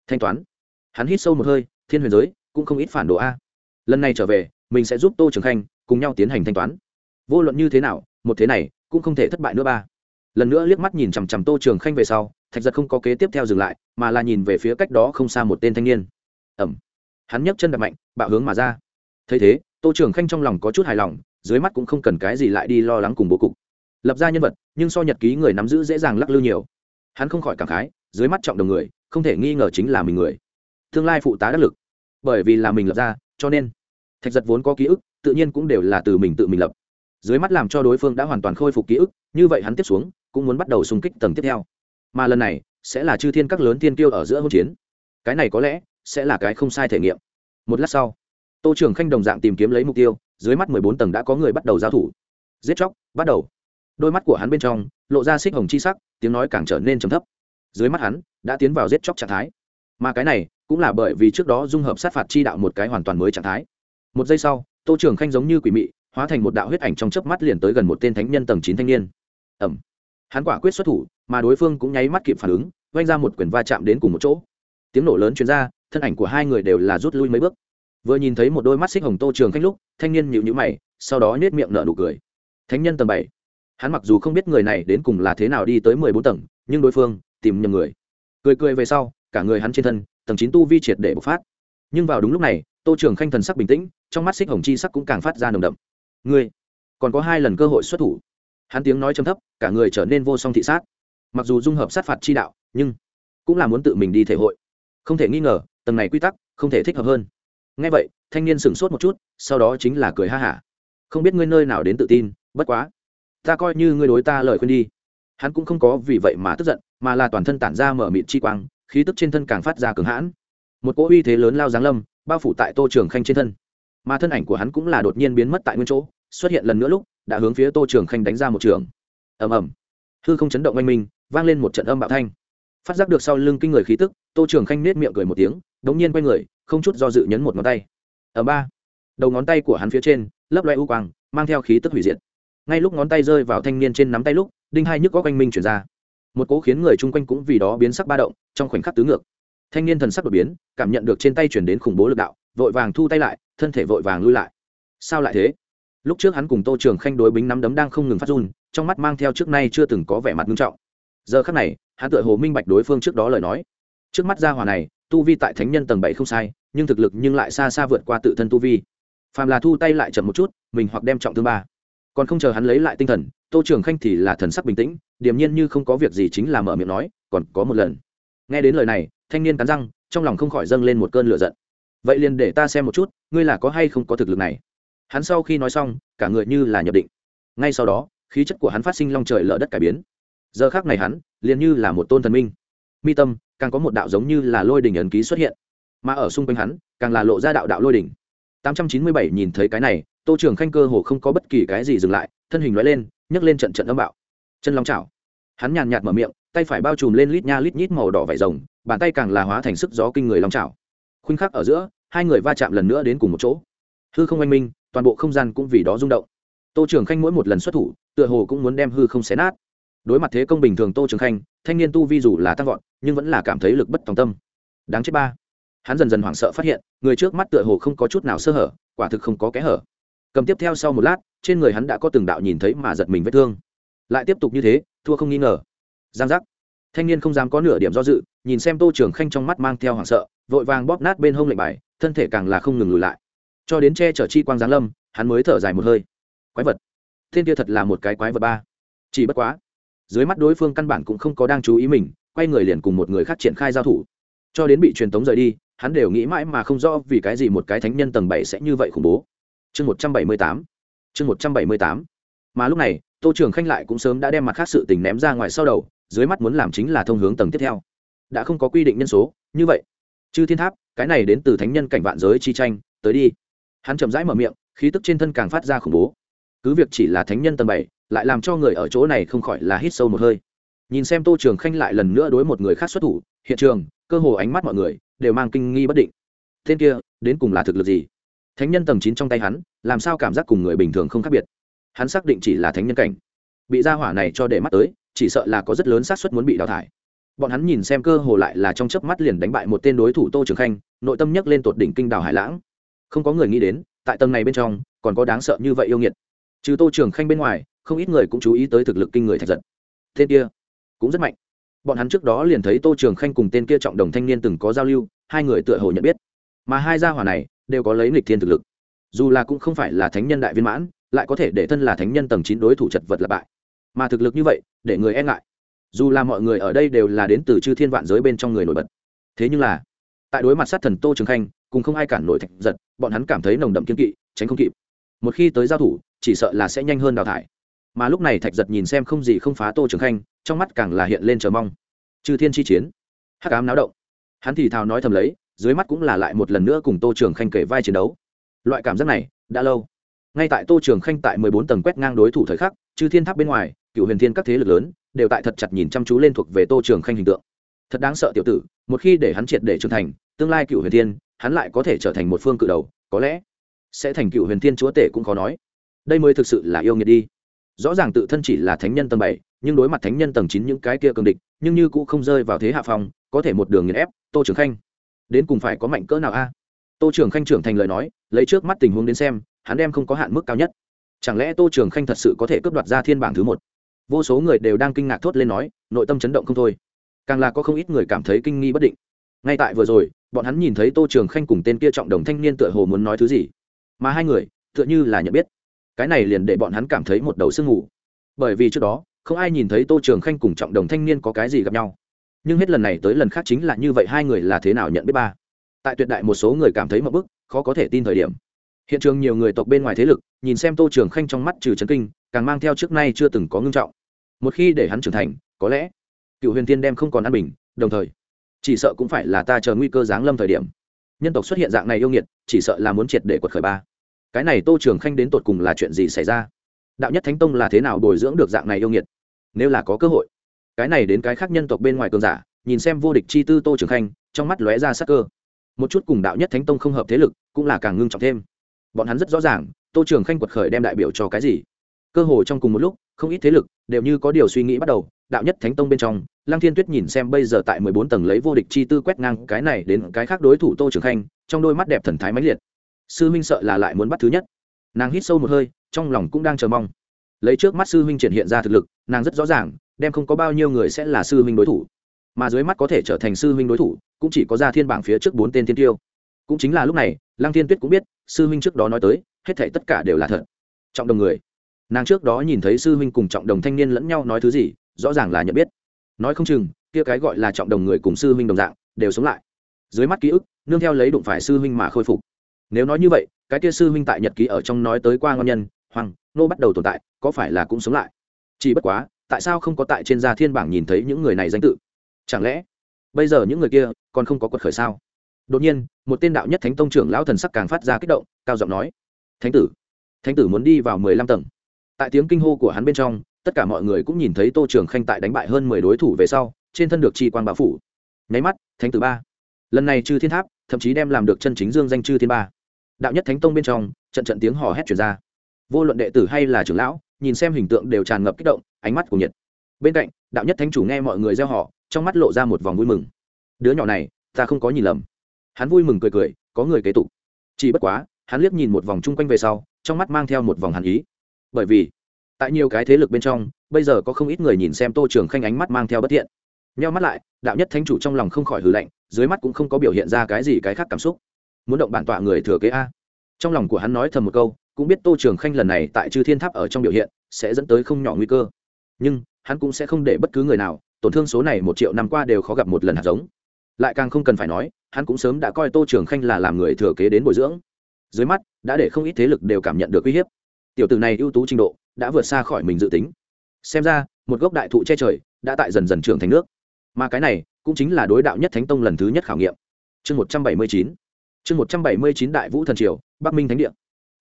thanh toán. Hắn hít sâu một hơi thiên huyền giới cũng không ít phản đồ a. Lần này trở về mình sẽ giúp tô trường khanh cùng nhau tiến hành thanh toán vô luận như thế nào, một thế này cũng không thể thất bại nữa ba. Lần nữa liếc mắt nhìn chằm chằm tô trường khanh về sau, thạch giật không có kế tiếp theo dừng lại, mà là nhìn về phía cách đó không xa một tên thanh niên. Ẩm hắn nhấc chân đập mạnh, bạo hướng mà ra. Thấy thế, tô trường khanh trong lòng có chút hài lòng, dưới mắt cũng không cần cái gì lại đi lo lắng cùng bố cục. Lập ra nhân vật, nhưng so nhật ký người nắm giữ dễ dàng lắc lư nhiều. Hắn không khỏi cảm khái, dưới mắt trọng đồng người, không thể nghi ngờ chính là mình người. Tương lai phụ tá đắc lực. Bởi vì là mình lập ra, cho nên thạch giật vốn có ký ức, tự nhiên cũng đều là từ mình tự mình lập dưới mắt làm cho đối phương đã hoàn toàn khôi phục ký ức, như vậy hắn tiếp xuống cũng muốn bắt đầu xung kích tầng tiếp theo. Mà lần này sẽ là chư thiên các lớn tiên tiêu ở giữa hỗn chiến. Cái này có lẽ sẽ là cái không sai thể nghiệm. Một lát sau, tô trưởng khanh đồng dạng tìm kiếm lấy mục tiêu, dưới mắt mười bốn tầng đã có người bắt đầu giao thủ. Giết chóc, bắt đầu. Đôi mắt của hắn bên trong lộ ra xích hồng chi sắc, tiếng nói càng trở nên trầm thấp. Dưới mắt hắn đã tiến vào giết chóc trạng thái. Mà cái này cũng là bởi vì trước đó dung hợp sát phạt chi đạo một cái hoàn toàn mới trạng thái. Một giây sau, tô trưởng khanh giống như quỷ mị hóa thành một đạo huyết ảnh trong chớp mắt liền tới gần một tên thánh nhân tầng chín thanh niên. Ẩm. Hắn quả quyết xuất thủ, mà đối phương cũng nháy mắt kịp phản ứng, oanh ra một quyền va chạm đến cùng một chỗ. Tiếng nổ lớn chuyên r a thân ảnh của hai người đều là rút lui mấy bước. Vừa nhìn thấy một đôi mắt xích hồng tô trường khanh lúc, thanh niên nhịu nhữ mày, sau đó nhét miệng nở nụ cười. Thánh nhân tầng bảy. Hắn mặc dù không biết người này đến cùng là thế nào đi tới mười bốn tầng, nhưng đối phương tìm nhầm người. Cười cười về sau, cả người hắn trên thân, tầng chín tu vi triệt để bộc phát. Nhưng vào đúng lúc này, tô trường khanh thần sắc bình tĩnh, trong mắt xích hồng chi sắc cũng càng phát ra nồng đậm ngươi, còn có hai lần cơ hội xuất thủ. Hắn tiếng nói chấm thấp, cả người trở nên vô song thị sát. Mặc dù dung hợp sát phạt chi đạo, nhưng cũng là muốn tự mình đi thể hội. Không thể nghi ngờ, tầng này quy tắc không thể thích hợp hơn. Ngay vậy, thanh niên sửng sốt một chút, sau đó chính là cười ha hả. Không biết ngươi nơi nào đến tự tin, bất quá, ta coi như ngươi đối ta lời khuyên đi. Hắn cũng không có vì vậy mà tức giận, mà là toàn thân tản ra mở mịt chi quang, khí tức trên thân càng phát ra cường hãn. Một cỗ uy thế lớn lao giáng lâm, bao phủ tại tô trường khanh trên thân. Mà thân ảnh của hắn cũng là đột nhiên biến mất tại nguyên chỗ xuất hiện lần nữa lúc, đã hướng phía tô trường khanh đánh ra một trường. Ầm ầm. Hư không chấn động oanh minh, vang lên một trận âm bạo thanh. Phát giác được sau lưng kinh người khí tức, tô trường khanh nết miệng cười một tiếng, đống nhiên quay người, không chút do dự nhấn một ngón tay. Ở ba. Đầu ngón tay của hắn phía trên, lấp loe u quang, mang theo khí tức hủy diệt. Ngay lúc ngón tay rơi vào thanh niên trên nắm tay lúc, đinh hai nhức có quanh minh chuyển ra. Một cố khiến người chung quanh cũng vì đó biến sắc ba động, trong khoảnh khắc tứ ngược. Thanh niên thần sắc đột biến, cảm nhận được trên tay chuyển đến khủng bố lực đạo, vội vàng thu tay lại, thân thể vội vàng lui lại. Sao lại thế? Lúc trước hắn cùng tô trường khanh đối bính nắm đấm đang không ngừng phát run, trong mắt mang theo trước nay chưa từng có vẻ mặt nghiêm trọng. Giờ khắc này, hắn tựa hồ minh bạch đối phương trước đó lời nói. Trước mắt gia hòa này, tu vi tại thánh nhân tầng bảy không sai, nhưng thực lực nhưng lại xa xa vượt qua tự thân tu vi. Phàm là thu tay lại chậm một chút, mình hoặc đem trọng thương ba. Còn không chờ hắn lấy lại tinh thần, tô trường khanh thì là thần sắc bình tĩnh, điềm nhiên như không có việc gì chính là mở miệng nói, còn có một lần. Nghe đến lời này, thanh niên cắn răng, trong lòng không khỏi dâng lên một cơn lửa giận. Vậy liền để ta xem một chút, ngươi là có hay không có thực lực này? Hắn sau khi nói xong, cả người như là nhập định. Ngay sau đó, khí chất của hắn phát sinh long trời lở đất cải biến. Giờ khác này hắn, liền như là một tôn thần minh. Mi tâm, càng có một đạo giống như là lôi đình ấn ký xuất hiện. Mà ở xung quanh hắn, càng là lộ ra đạo đạo lôi đình. 897 nhìn thấy cái này, tô trường khanh cơ hồ không có bất kỳ cái gì dừng lại, thân hình nói lên, nhấc lên trận trận âm bạo. Chân long chảo. Hắn nhàn nhạt mở miệng, tay phải bao trùm lên lít nha lít nhít màu đỏ vải rồng, bàn tay càng là hóa thành sức gió kinh người long chảo. Khuynh khắc ở giữa, hai người va chạm lần nữa đến cùng một chỗ. Hư không anh minh toàn bộ không gian cũng vì đó rung động. Tô trường khanh mỗi một lần xuất thủ, tựa hồ cũng muốn đem hư không xé nát. Đối mặt thế công bình thường tô trường khanh, thanh niên tu vi dù là tăng vọt, nhưng vẫn là cảm thấy lực bất tòng tâm. Đáng chết ba. Hắn dần dần hoảng sợ phát hiện, người trước mắt tựa hồ không có chút nào sơ hở, quả thực không có kẽ hở. Cầm tiếp theo sau một lát, trên người hắn đã có từng đạo nhìn thấy mà giật mình vết thương. Lại tiếp tục như thế, thua không nghi ngờ. Giang giác. Thanh niên không dám có nửa điểm do dự, nhìn xem tô trường khanh trong mắt mang theo hoảng sợ, vội vàng bóp nát bên hông lệnh bài, thân thể càng là không ngừng lùi lại cho đến che chở chi quang giáng lâm, hắn mới thở dài một hơi. Quái vật. Thiên kia thật là một cái quái vật ba. Chỉ bất quá, dưới mắt đối phương căn bản cũng không có đang chú ý mình, quay người liền cùng một người khác triển khai giao thủ. Cho đến bị truyền tống rời đi, hắn đều nghĩ mãi mà không rõ vì cái gì một cái thánh nhân tầng bảy sẽ như vậy khủng bố. Chương một trăm bảy mươi tám. Chương một trăm bảy mươi tám. Mà lúc này, tô trường khanh lại cũng sớm đã đem mặt khác sự tình ném ra ngoài sau đầu, dưới mắt muốn làm chính là thông hướng tầng tiếp theo. Đã không có quy định nhân số, như vậy. Chư thiên tháp, cái này đến từ thánh nhân cảnh vạn giới chi tranh, tới đi hắn chậm rãi mở miệng, khí tức trên thân càng phát ra khủng bố. Cứ việc chỉ là thánh nhân tầng bảy, lại làm cho người ở chỗ này không khỏi là hít sâu một hơi. Nhìn xem tô trường khanh lại lần nữa đối một người khác xuất thủ, hiện trường, cơ hồ ánh mắt mọi người đều mang kinh nghi bất định. Tên kia, đến cùng là thực lực gì? Thánh nhân tầng chín trong tay hắn, làm sao cảm giác cùng người bình thường không khác biệt? Hắn xác định chỉ là thánh nhân cảnh. Bị gia hỏa này cho để mắt tới, chỉ sợ là có rất lớn xác suất muốn bị đào thải. Bọn hắn nhìn xem cơ hồ lại là trong chớp mắt liền đánh bại một tên đối thủ tô trường khanh, nội tâm nhấc lên tột đỉnh kinh đào hải lãng không có người nghĩ đến, tại tầng này bên trong, còn có đáng sợ như vậy yêu nghiệt. Trừ tô trường khanh bên ngoài, không ít người cũng chú ý tới thực lực kinh người thạch giật. Tên kia cũng rất mạnh. Bọn hắn trước đó liền thấy tô trường khanh cùng tên kia trọng đồng thanh niên từng có giao lưu, hai người tựa hồ nhận biết. Mà hai gia hỏa này đều có lấy nghịch thiên thực lực. Dù là cũng không phải là thánh nhân đại viên mãn, lại có thể để thân là thánh nhân tầng chín đối thủ chật vật là bại. Mà thực lực như vậy, để người e ngại. Dù là mọi người ở đây đều là đến từ chư thiên vạn giới bên trong người nổi bật. Thế nhưng là, tại đối mặt sát thần tô trường khanh cùng không ai cản nổi thạch giật, bọn hắn cảm thấy nồng đậm kiên kỵ, tránh không kịp. Một khi tới giao thủ, chỉ sợ là sẽ nhanh hơn đào thải. Mà lúc này thạch giật nhìn xem không gì không phá tô trường khanh, trong mắt càng là hiện lên chờ mong. Chư thiên chi chiến. Hắc ám náo động. Hắn thì thào nói thầm lấy, dưới mắt cũng là lại một lần nữa cùng tô trường khanh kể vai chiến đấu. Loại cảm giác này, đã lâu. Ngay tại tô trường khanh tại mười bốn tầng quét ngang đối thủ thời khắc, chư thiên tháp bên ngoài, cựu huyền thiên các thế lực lớn, đều tại thật chặt nhìn chăm chú lên thuộc về tô trường khanh hình tượng. Thật đáng sợ tiểu tử, một khi để hắn triệt để trưởng thành, tương lai cựu huyền thiên hắn lại có thể trở thành một phương cự đầu, có lẽ sẽ thành cựu huyền thiên chúa tể cũng khó nói. Đây mới thực sự là yêu nghiệt đi. Rõ ràng tự thân chỉ là thánh nhân tầng bảy, nhưng đối mặt thánh nhân tầng chín những cái kia cường địch, nhưng như cũng không rơi vào thế hạ phòng có thể một đường nghiền ép, tô trưởng khanh. Đến cùng phải có mạnh cỡ nào a? Tô trưởng khanh trưởng thành lời nói, lấy trước mắt tình huống đến xem, hắn đem không có hạn mức cao nhất. Chẳng lẽ tô trưởng khanh thật sự có thể cướp đoạt ra thiên bảng thứ một? Vô số người đều đang kinh ngạc thốt lên nói, nội tâm chấn động không thôi. Càng là có không ít người cảm thấy kinh nghi bất định. Ngay tại vừa rồi bọn hắn nhìn thấy tô trường khanh cùng tên kia trọng đồng thanh niên tựa hồ muốn nói thứ gì. Mà hai người, tựa như là nhận biết. Cái này liền để bọn hắn cảm thấy một đầu sương ngủ bởi vì trước đó, không ai nhìn thấy tô trường khanh cùng trọng đồng thanh niên có cái gì gặp nhau. Nhưng hết lần này tới lần khác chính là như vậy, hai người là thế nào nhận biết ba? Tại tuyệt đại một số người cảm thấy một bức, khó có thể tin thời điểm. Hiện trường nhiều người tộc bên ngoài thế lực, nhìn xem tô trường khanh trong mắt trừ trấn kinh, càng mang theo trước nay chưa từng có ngưng trọng. Một khi để hắn trưởng thành, có lẽ cựu huyền tiên đem không còn an bình, đồng thời chỉ sợ cũng phải là ta chờ nguy cơ giáng lâm thời điểm. Nhân tộc xuất hiện dạng này yêu nghiệt, chỉ sợ là muốn triệt để quật khởi ba. Cái này tô trường khanh đến tột cùng là chuyện gì xảy ra? Đạo nhất thánh tông là thế nào bồi dưỡng được dạng này yêu nghiệt? Nếu là có cơ hội, cái này đến cái khác nhân tộc bên ngoài cường giả, nhìn xem vô địch chi tư tô trường khanh, trong mắt lóe ra sắc cơ. Một chút cùng đạo nhất thánh tông không hợp thế lực, cũng là càng ngưng trọng thêm. Bọn hắn rất rõ ràng, tô trường khanh quật khởi đem đại biểu cho cái gì? Cơ hội trong cùng một lúc, không ít thế lực đều như có điều suy nghĩ bắt đầu, đạo nhất thánh tông bên trong, lăng thiên tuyết nhìn xem bây giờ tại mười bốn tầng lấy vô địch chi tư quét ngang cái này đến cái khác đối thủ tô trường khanh, trong đôi mắt đẹp thần thái mãnh liệt. Sư huynh sợ là lại muốn bắt thứ nhất. Nàng hít sâu một hơi, trong lòng cũng đang chờ mong. Lấy trước mắt sư huynh triển hiện ra thực lực, nàng rất rõ ràng, đem không có bao nhiêu người sẽ là sư huynh đối thủ. Mà dưới mắt có thể trở thành sư huynh đối thủ, cũng chỉ có ra thiên bảng phía trước bốn tên thiên tiêu. Cũng chính là lúc này, lăng thiên tuyết cũng biết, sư huynh trước đó nói tới, hết thể tất cả đều là thật. Trọng đồng người nàng trước đó nhìn thấy sư huynh cùng trọng đồng thanh niên lẫn nhau nói thứ gì, rõ ràng là nhận biết. Nói không chừng, kia cái gọi là trọng đồng người cùng sư huynh đồng dạng, đều sống lại. Dưới mắt ký ức, nương theo lấy đụng phải sư huynh mà khôi phục. Nếu nói như vậy, cái kia sư huynh tại nhật ký ở trong nói tới qua ngon nhân, hoàng, nô bắt đầu tồn tại, có phải là cũng sống lại? Chỉ bất quá, tại sao không có tại trên gia thiên bảng nhìn thấy những người này danh tự? Chẳng lẽ, bây giờ những người kia còn không có quật khởi sao? Đột nhiên, một tên đạo nhất thánh tông trưởng lão thần sắc càng phát ra kích động, cao giọng nói, thánh tử thánh tử muốn đi vào mười lăm tầng tại tiếng kinh hô của hắn bên trong, tất cả mọi người cũng nhìn thấy tô trường khanh tại đánh bại hơn mười đối thủ về sau, trên thân được chi quan báo phủ. Nháy mắt, thánh tử ba. Lần này chư thiên tháp, thậm chí đem làm được chân chính dương danh chư thiên ba. Đạo nhất thánh tông bên trong, trận trận tiếng hò hét chuyển ra. Vô luận đệ tử hay là trưởng lão, nhìn xem hình tượng đều tràn ngập kích động, ánh mắt của nhiệt. Bên cạnh, đạo nhất thánh chủ nghe mọi người gieo họ, trong mắt lộ ra một vòng vui mừng. Đứa nhỏ này, ta không có nhìn lầm. Hắn vui mừng cười cười, có người kế tục. Chỉ bất quá, hắn liếc nhìn một vòng chung quanh về sau, trong mắt mang theo một vòng hàn ý bởi vì tại nhiều cái thế lực bên trong, bây giờ có không ít người nhìn xem tô trường khanh ánh mắt mang theo bất thiện. Nheo mắt lại, đạo nhất thánh chủ trong lòng không khỏi hư lạnh, dưới mắt cũng không có biểu hiện ra cái gì cái khác cảm xúc. Muốn động bản tọa người thừa kế a. Trong lòng của hắn nói thầm một câu, cũng biết tô trường khanh lần này tại chư thiên tháp ở trong biểu hiện, sẽ dẫn tới không nhỏ nguy cơ. Nhưng, hắn cũng sẽ không để bất cứ người nào, tổn thương số này một triệu năm qua đều khó gặp một lần hạt giống. Lại càng không cần phải nói, hắn cũng sớm đã coi tô trường khanh là làm người thừa kế đến bồi dưỡng. Dưới mắt, đã để không ít thế lực đều cảm nhận được uy hiếp tiểu tử này ưu tú trình độ, đã vượt xa khỏi mình dự tính. Xem ra, một gốc đại thụ che trời đã tại dần dần trưởng thành nước. Mà cái này cũng chính là đối đạo nhất thánh tông lần thứ nhất khảo nghiệm. Chương một trăm bảy mươi chín, chương một trăm bảy mươi chín đại vũ thần triều, bắc minh thánh địa.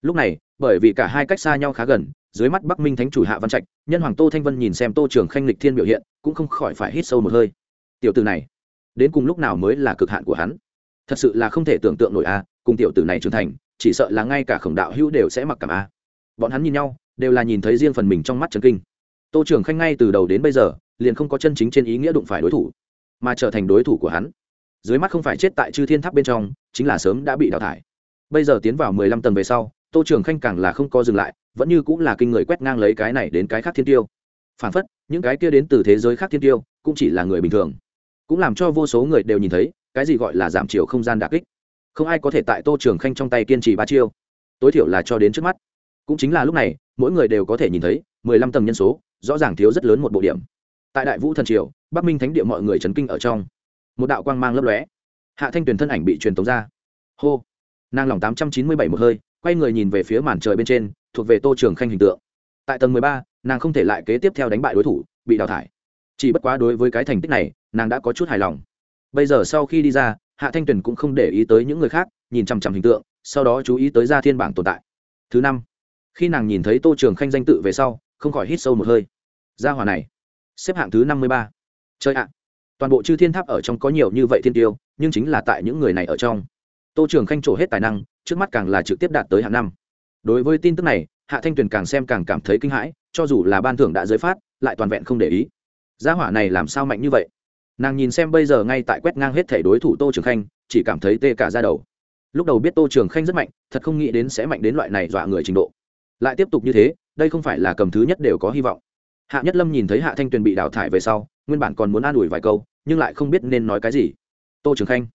Lúc này, bởi vì cả hai cách xa nhau khá gần, dưới mắt bắc minh thánh chủ hạ văn trạch, nhân hoàng tô thanh vân nhìn xem tô trường khanh lịch thiên biểu hiện, cũng không khỏi phải hít sâu một hơi. Tiểu tử này, đến cùng lúc nào mới là cực hạn của hắn? Thật sự là không thể tưởng tượng nổi a, cùng tiểu tử này trưởng thành, chỉ sợ là ngay cả khổng đạo hữu đều sẽ mặc cảm a bọn hắn nhìn nhau, đều là nhìn thấy riêng phần mình trong mắt trần kinh. Tô trường khanh ngay từ đầu đến bây giờ, liền không có chân chính trên ý nghĩa đụng phải đối thủ, mà trở thành đối thủ của hắn. Dưới mắt không phải chết tại chư thiên tháp bên trong, chính là sớm đã bị đào thải. Bây giờ tiến vào mười lăm tầng về sau, tô trường khanh càng là không có dừng lại, vẫn như cũng là kinh người quét ngang lấy cái này đến cái khác thiên tiêu. Phản phất, những cái kia đến từ thế giới khác thiên tiêu, cũng chỉ là người bình thường. Cũng làm cho vô số người đều nhìn thấy, cái gì gọi là giảm chiều không gian đà kích. Không ai có thể tại tô trường khanh trong tay kiên trì ba chiêu. Tối thiểu là cho đến trước mắt cũng chính là lúc này, mỗi người đều có thể nhìn thấy, mười lăm tầng nhân số, rõ ràng thiếu rất lớn một bộ điểm. Tại đại vũ thần triều, bắc minh thánh địa mọi người chấn kinh ở trong. Một đạo quang mang lấp lóe. Hạ thanh tuyền thân ảnh bị truyền tống ra. Hô! Nàng lòng tám trăm chín mươi bảy một hơi, quay người nhìn về phía màn trời bên trên, thuộc về tô trường khanh hình tượng. Tại tầng mười ba, nàng không thể lại kế tiếp theo đánh bại đối thủ, bị đào thải. Chỉ bất quá đối với cái thành tích này, nàng đã có chút hài lòng. Bây giờ sau khi đi ra, hạ thanh tuyền cũng không để ý tới những người khác, nhìn chằm chằm hình tượng, sau đó chú ý tới gia thiên bảng tồn tại. Thứ năm khi nàng nhìn thấy tô trường khanh danh tự về sau, không khỏi hít sâu một hơi. Gia hòa này, xếp hạng thứ năm mươi ba. Chơi ạ, toàn bộ chư thiên tháp ở trong có nhiều như vậy thiên tiêu, nhưng chính là tại những người này ở trong. Tô trường khanh trổ hết tài năng, trước mắt càng là trực tiếp đạt tới hạng năm. Đối với tin tức này, hạ thanh tuyền càng xem càng cảm thấy kinh hãi, cho dù là ban thưởng đã giới phát, lại toàn vẹn không để ý. Gia hỏa này làm sao mạnh như vậy? Nàng nhìn xem bây giờ ngay tại quét ngang hết thể đối thủ tô trường khanh, chỉ cảm thấy tê cả ra đầu. Lúc đầu biết tô trường khanh rất mạnh, thật không nghĩ đến sẽ mạnh đến loại này dọa người trình độ lại tiếp tục như thế, đây không phải là cầm thứ nhất đều có hy vọng. Hạ nhất lâm nhìn thấy hạ thanh tuyền bị đào thải về sau, nguyên bản còn muốn an ủi vài câu, nhưng lại không biết nên nói cái gì. Tô trường khanh.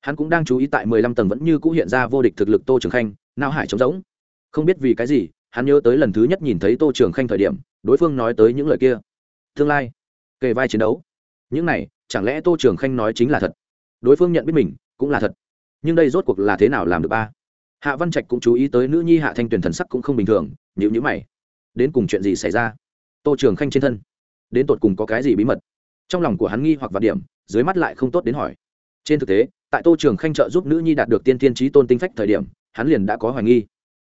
Hắn cũng đang chú ý tại mười lăm tầng vẫn như cũ hiện ra vô địch thực lực tô trường khanh nao hải trống rỗng. Không biết vì cái gì, hắn nhớ tới lần thứ nhất nhìn thấy tô trường khanh thời điểm, đối phương nói tới những lời kia. Tương lai. Kề vai chiến đấu. Những này, chẳng lẽ tô trường khanh nói chính là thật? Đối phương nhận biết mình, cũng là thật. Nhưng đây rốt cuộc là thế nào làm được ba? Hạ văn trạch cũng chú ý tới nữ nhi hạ thanh tuyền thần sắc cũng không bình thường nhữ nhữ mày. Đến cùng chuyện gì xảy ra? Tô trường khanh trên thân, đến tột cùng có cái gì bí mật? Trong lòng của hắn nghi hoặc vạn điểm, dưới mắt lại không tốt đến hỏi. Trên thực tế, tại tô trường khanh trợ giúp nữ nhi đạt được tiên tiên trí tôn tinh phách thời điểm, hắn liền đã có hoài nghi.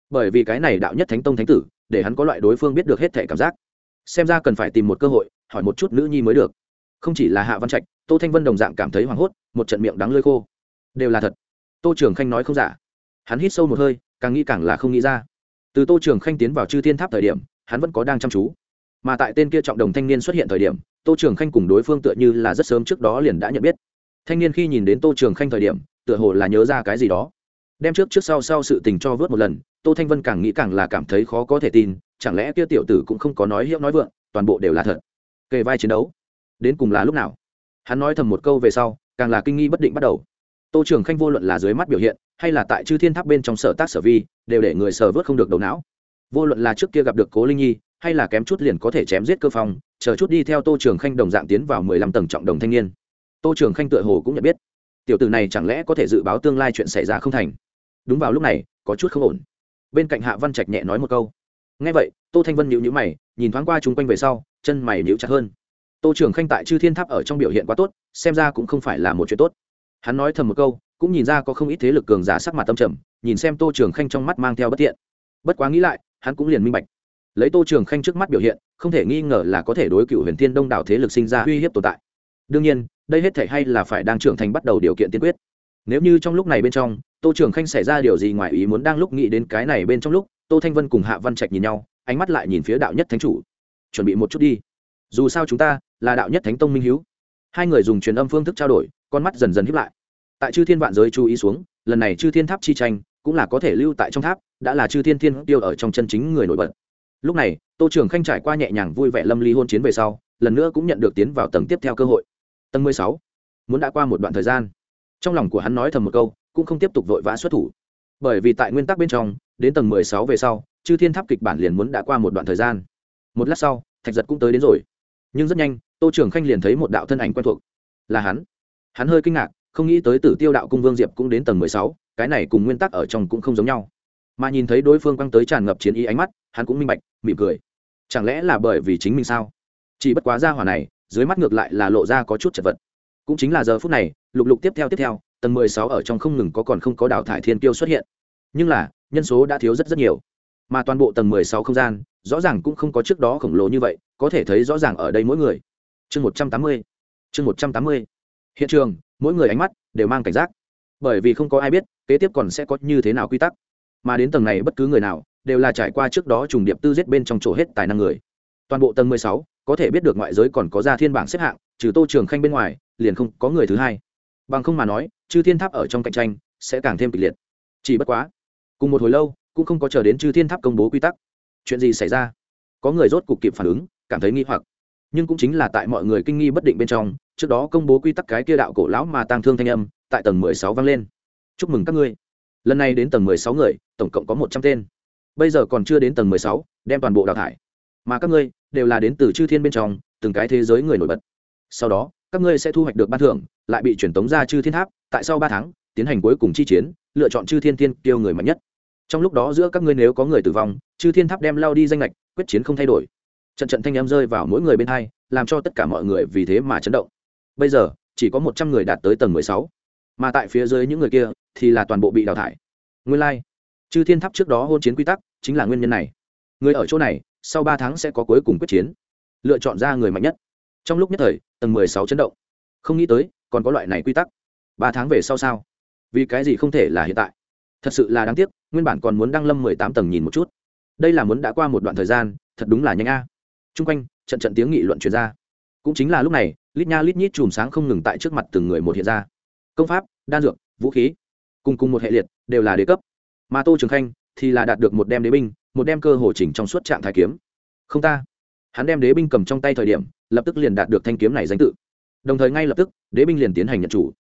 Bởi vì cái này đạo nhất thánh tông thánh tử, để hắn có loại đối phương biết được hết thể cảm giác. Xem ra cần phải tìm một cơ hội, hỏi một chút nữ nhi mới được. Không chỉ là hạ văn trạch, tô thanh vân đồng dạng cảm thấy hoảng hốt, một trận miệng đắng lơi khô. Đều là thật. Tô trường khanh nói không giả hắn hít sâu một hơi, càng nghĩ càng là không nghĩ ra. Từ tô trường khanh tiến vào chư thiên tháp thời điểm, hắn vẫn có đang chăm chú. Mà tại tên kia trọng đồng thanh niên xuất hiện thời điểm, tô trường khanh cùng đối phương tựa như là rất sớm trước đó liền đã nhận biết. Thanh niên khi nhìn đến tô trường khanh thời điểm, tựa hồ là nhớ ra cái gì đó. Đem trước trước sau sau sự tình cho vớt một lần, tô thanh vân càng nghĩ càng là cảm thấy khó có thể tin, chẳng lẽ kia tiểu tử cũng không có nói hiệu nói vượng, toàn bộ đều là thật. Kề vai chiến đấu. Đến cùng là lúc nào? Hắn nói thầm một câu về sau, càng là kinh nghi bất định bắt đầu. Tô trường khanh vô luận là dưới mắt biểu hiện hay là tại chư thiên tháp bên trong sở tác sở vi, đều để người sờ vớt không được đầu não. Vô luận là trước kia gặp được cố linh nhi, hay là kém chút liền có thể chém giết cơ phong, chờ chút đi theo tô trường khanh đồng dạng tiến vào mười lăm tầng trọng đồng thanh niên. Tô trường khanh tựa hồ cũng nhận biết, tiểu tử này chẳng lẽ có thể dự báo tương lai chuyện xảy ra không thành. Đúng vào lúc này, có chút không ổn. Bên cạnh hạ văn trạch nhẹ nói một câu. Ngay vậy, tô thanh vân nhịu nhữ mày, nhìn thoáng qua chung quanh về sau, chân mày nhịu chặt hơn. Tô trường khanh tại chư thiên tháp ở trong biểu hiện quá tốt, xem ra cũng không phải là một chuyện tốt. Hắn nói thầm một câu cũng nhìn ra có không ít thế lực cường giả sắc mặt tâm trầm, nhìn xem tô trường khanh trong mắt mang theo bất thiện. Bất quá nghĩ lại, hắn cũng liền minh bạch. Lấy tô trường khanh trước mắt biểu hiện, không thể nghi ngờ là có thể đối cựu huyền thiên đông đảo thế lực sinh ra uy hiếp tồn tại. Đương nhiên, đây hết thể hay là phải đang trưởng thành bắt đầu điều kiện tiên quyết. Nếu như trong lúc này bên trong, tô trường khanh xảy ra điều gì ngoài ý muốn đang lúc nghĩ đến cái này bên trong lúc, tô thanh vân cùng hạ văn trạch nhìn nhau, ánh mắt lại nhìn phía đạo nhất thánh chủ. Chuẩn bị một chút đi. Dù sao chúng ta là đạo nhất thánh tông minh h hai người dùng truyền âm phương thức trao đổi, con mắt dần dần hiếp lại tại chư thiên vạn giới chú ý xuống, lần này chư thiên tháp chi tranh cũng là có thể lưu tại trong tháp, đã là chư thiên thiên tiêu ở trong chân chính người nổi bật. Lúc này, tô trường khanh trải qua nhẹ nhàng vui vẻ lâm ly hôn chiến về sau, lần nữa cũng nhận được tiến vào tầng tiếp theo cơ hội. Tầng mười sáu, muốn đã qua một đoạn thời gian. Trong lòng của hắn nói thầm một câu, cũng không tiếp tục vội vã xuất thủ. Bởi vì tại nguyên tắc bên trong, đến tầng mười sáu về sau, chư thiên tháp kịch bản liền muốn đã qua một đoạn thời gian. Một lát sau, thạch giật cũng tới đến rồi. Nhưng rất nhanh, tô trường khanh liền thấy một đạo thân ảnh quen thuộc. Là hắn. Hắn hơi kinh ngạc không nghĩ tới tử tiêu đạo cung vương diệp cũng đến tầng mười sáu, cái này cùng nguyên tắc ở trong cũng không giống nhau. Mà nhìn thấy đối phương quăng tới tràn ngập chiến ý ánh mắt, hắn cũng minh bạch, mỉm cười. Chẳng lẽ là bởi vì chính mình sao? Chỉ bất quá ra hỏa này, dưới mắt ngược lại là lộ ra có chút chật vật. Cũng chính là giờ phút này, lục lục tiếp theo tiếp theo, tầng mười sáu ở trong không ngừng có còn không có đào thải thiên kiêu xuất hiện. Nhưng là, nhân số đã thiếu rất rất nhiều. Mà toàn bộ tầng mười sáu không gian, rõ ràng cũng không có trước đó khổng lồ như vậy, có thể thấy rõ ràng ở đây mỗi người. Chương một trăm tám mươi, chương một trăm tám mươi. Hiện trường mỗi người ánh mắt đều mang cảnh giác. Bởi vì không có ai biết, kế tiếp còn sẽ có như thế nào quy tắc. Mà đến tầng này bất cứ người nào đều là trải qua trước đó trùng điệp tư giết bên trong chỗ hết tài năng người. Toàn bộ tầng mười sáu, có thể biết được ngoại giới còn có ra thiên bảng xếp hạng, trừ tô trường khanh bên ngoài, liền không có người thứ hai. Bằng không mà nói, chư thiên tháp ở trong cạnh tranh sẽ càng thêm kịch liệt. Chỉ bất quá, cùng một hồi lâu, cũng không có chờ đến chư thiên tháp công bố quy tắc. Chuyện gì xảy ra? Có người rốt cục kịp phản ứng, cảm thấy nghi hoặc. Nhưng cũng chính là tại mọi người kinh nghi bất định bên trong trước đó công bố quy tắc cái kia đạo cổ lão mà tang thương thanh âm, tại tầng mười sáu vang lên. Chúc mừng các ngươi. Lần này đến tầng mười sáu người, tổng cộng có một trăm tên. Bây giờ còn chưa đến tầng mười sáu, đem toàn bộ đào thải. Mà các ngươi, đều là đến từ chư thiên bên trong, từng cái thế giới người nổi bật. Sau đó, các ngươi sẽ thu hoạch được ban thưởng, lại bị truyền tống ra chư thiên tháp, tại sau ba tháng, tiến hành cuối cùng chi chiến, lựa chọn chư thiên thiên tiêu người mạnh nhất. Trong lúc đó giữa các ngươi nếu có người tử vong, chư thiên tháp đem lao đi danh lệch, quyết chiến không thay đổi. Trận trận thanh em rơi vào mỗi người bên hai, làm cho tất cả mọi người vì thế mà chấn động bây giờ, chỉ có một trăm người đạt tới tầng mười sáu. Mà tại phía dưới những người kia, thì là toàn bộ bị đào thải. Nguyên lai、like. chư thiên tháp trước đó hôn chiến quy tắc, chính là nguyên nhân này. Người ở chỗ này, sau ba tháng sẽ có cuối cùng quyết chiến. Lựa chọn ra người mạnh nhất. Trong lúc nhất thời, tầng mười sáu chấn động. Không nghĩ tới, còn có loại này quy tắc. Ba tháng về sau sao? Vì cái gì không thể là hiện tại? Thật sự là đáng tiếc, nguyên bản còn muốn đăng lâm mười tám tầng nhìn một chút. Đây là muốn đã qua một đoạn thời gian, thật đúng là nhanh a. T r u n g quanh, trận trận tiếng nghị luận truyền ra. Cũng chính là lúc này lít nha lít nhít chùm sáng không ngừng tại trước mặt từng người một hiện ra. Công pháp, đan dược, vũ khí, cùng cùng một hệ liệt, đều là đế cấp. Mà tô trường khanh thì là đạt được một đem đế binh, một đem cơ hồ chỉnh trong suốt trạng thái kiếm. Không ta. Hắn đem đế binh cầm trong tay thời điểm, lập tức liền đạt được thanh kiếm này danh tự. Đồng thời ngay lập tức, đế binh liền tiến hành nhận chủ.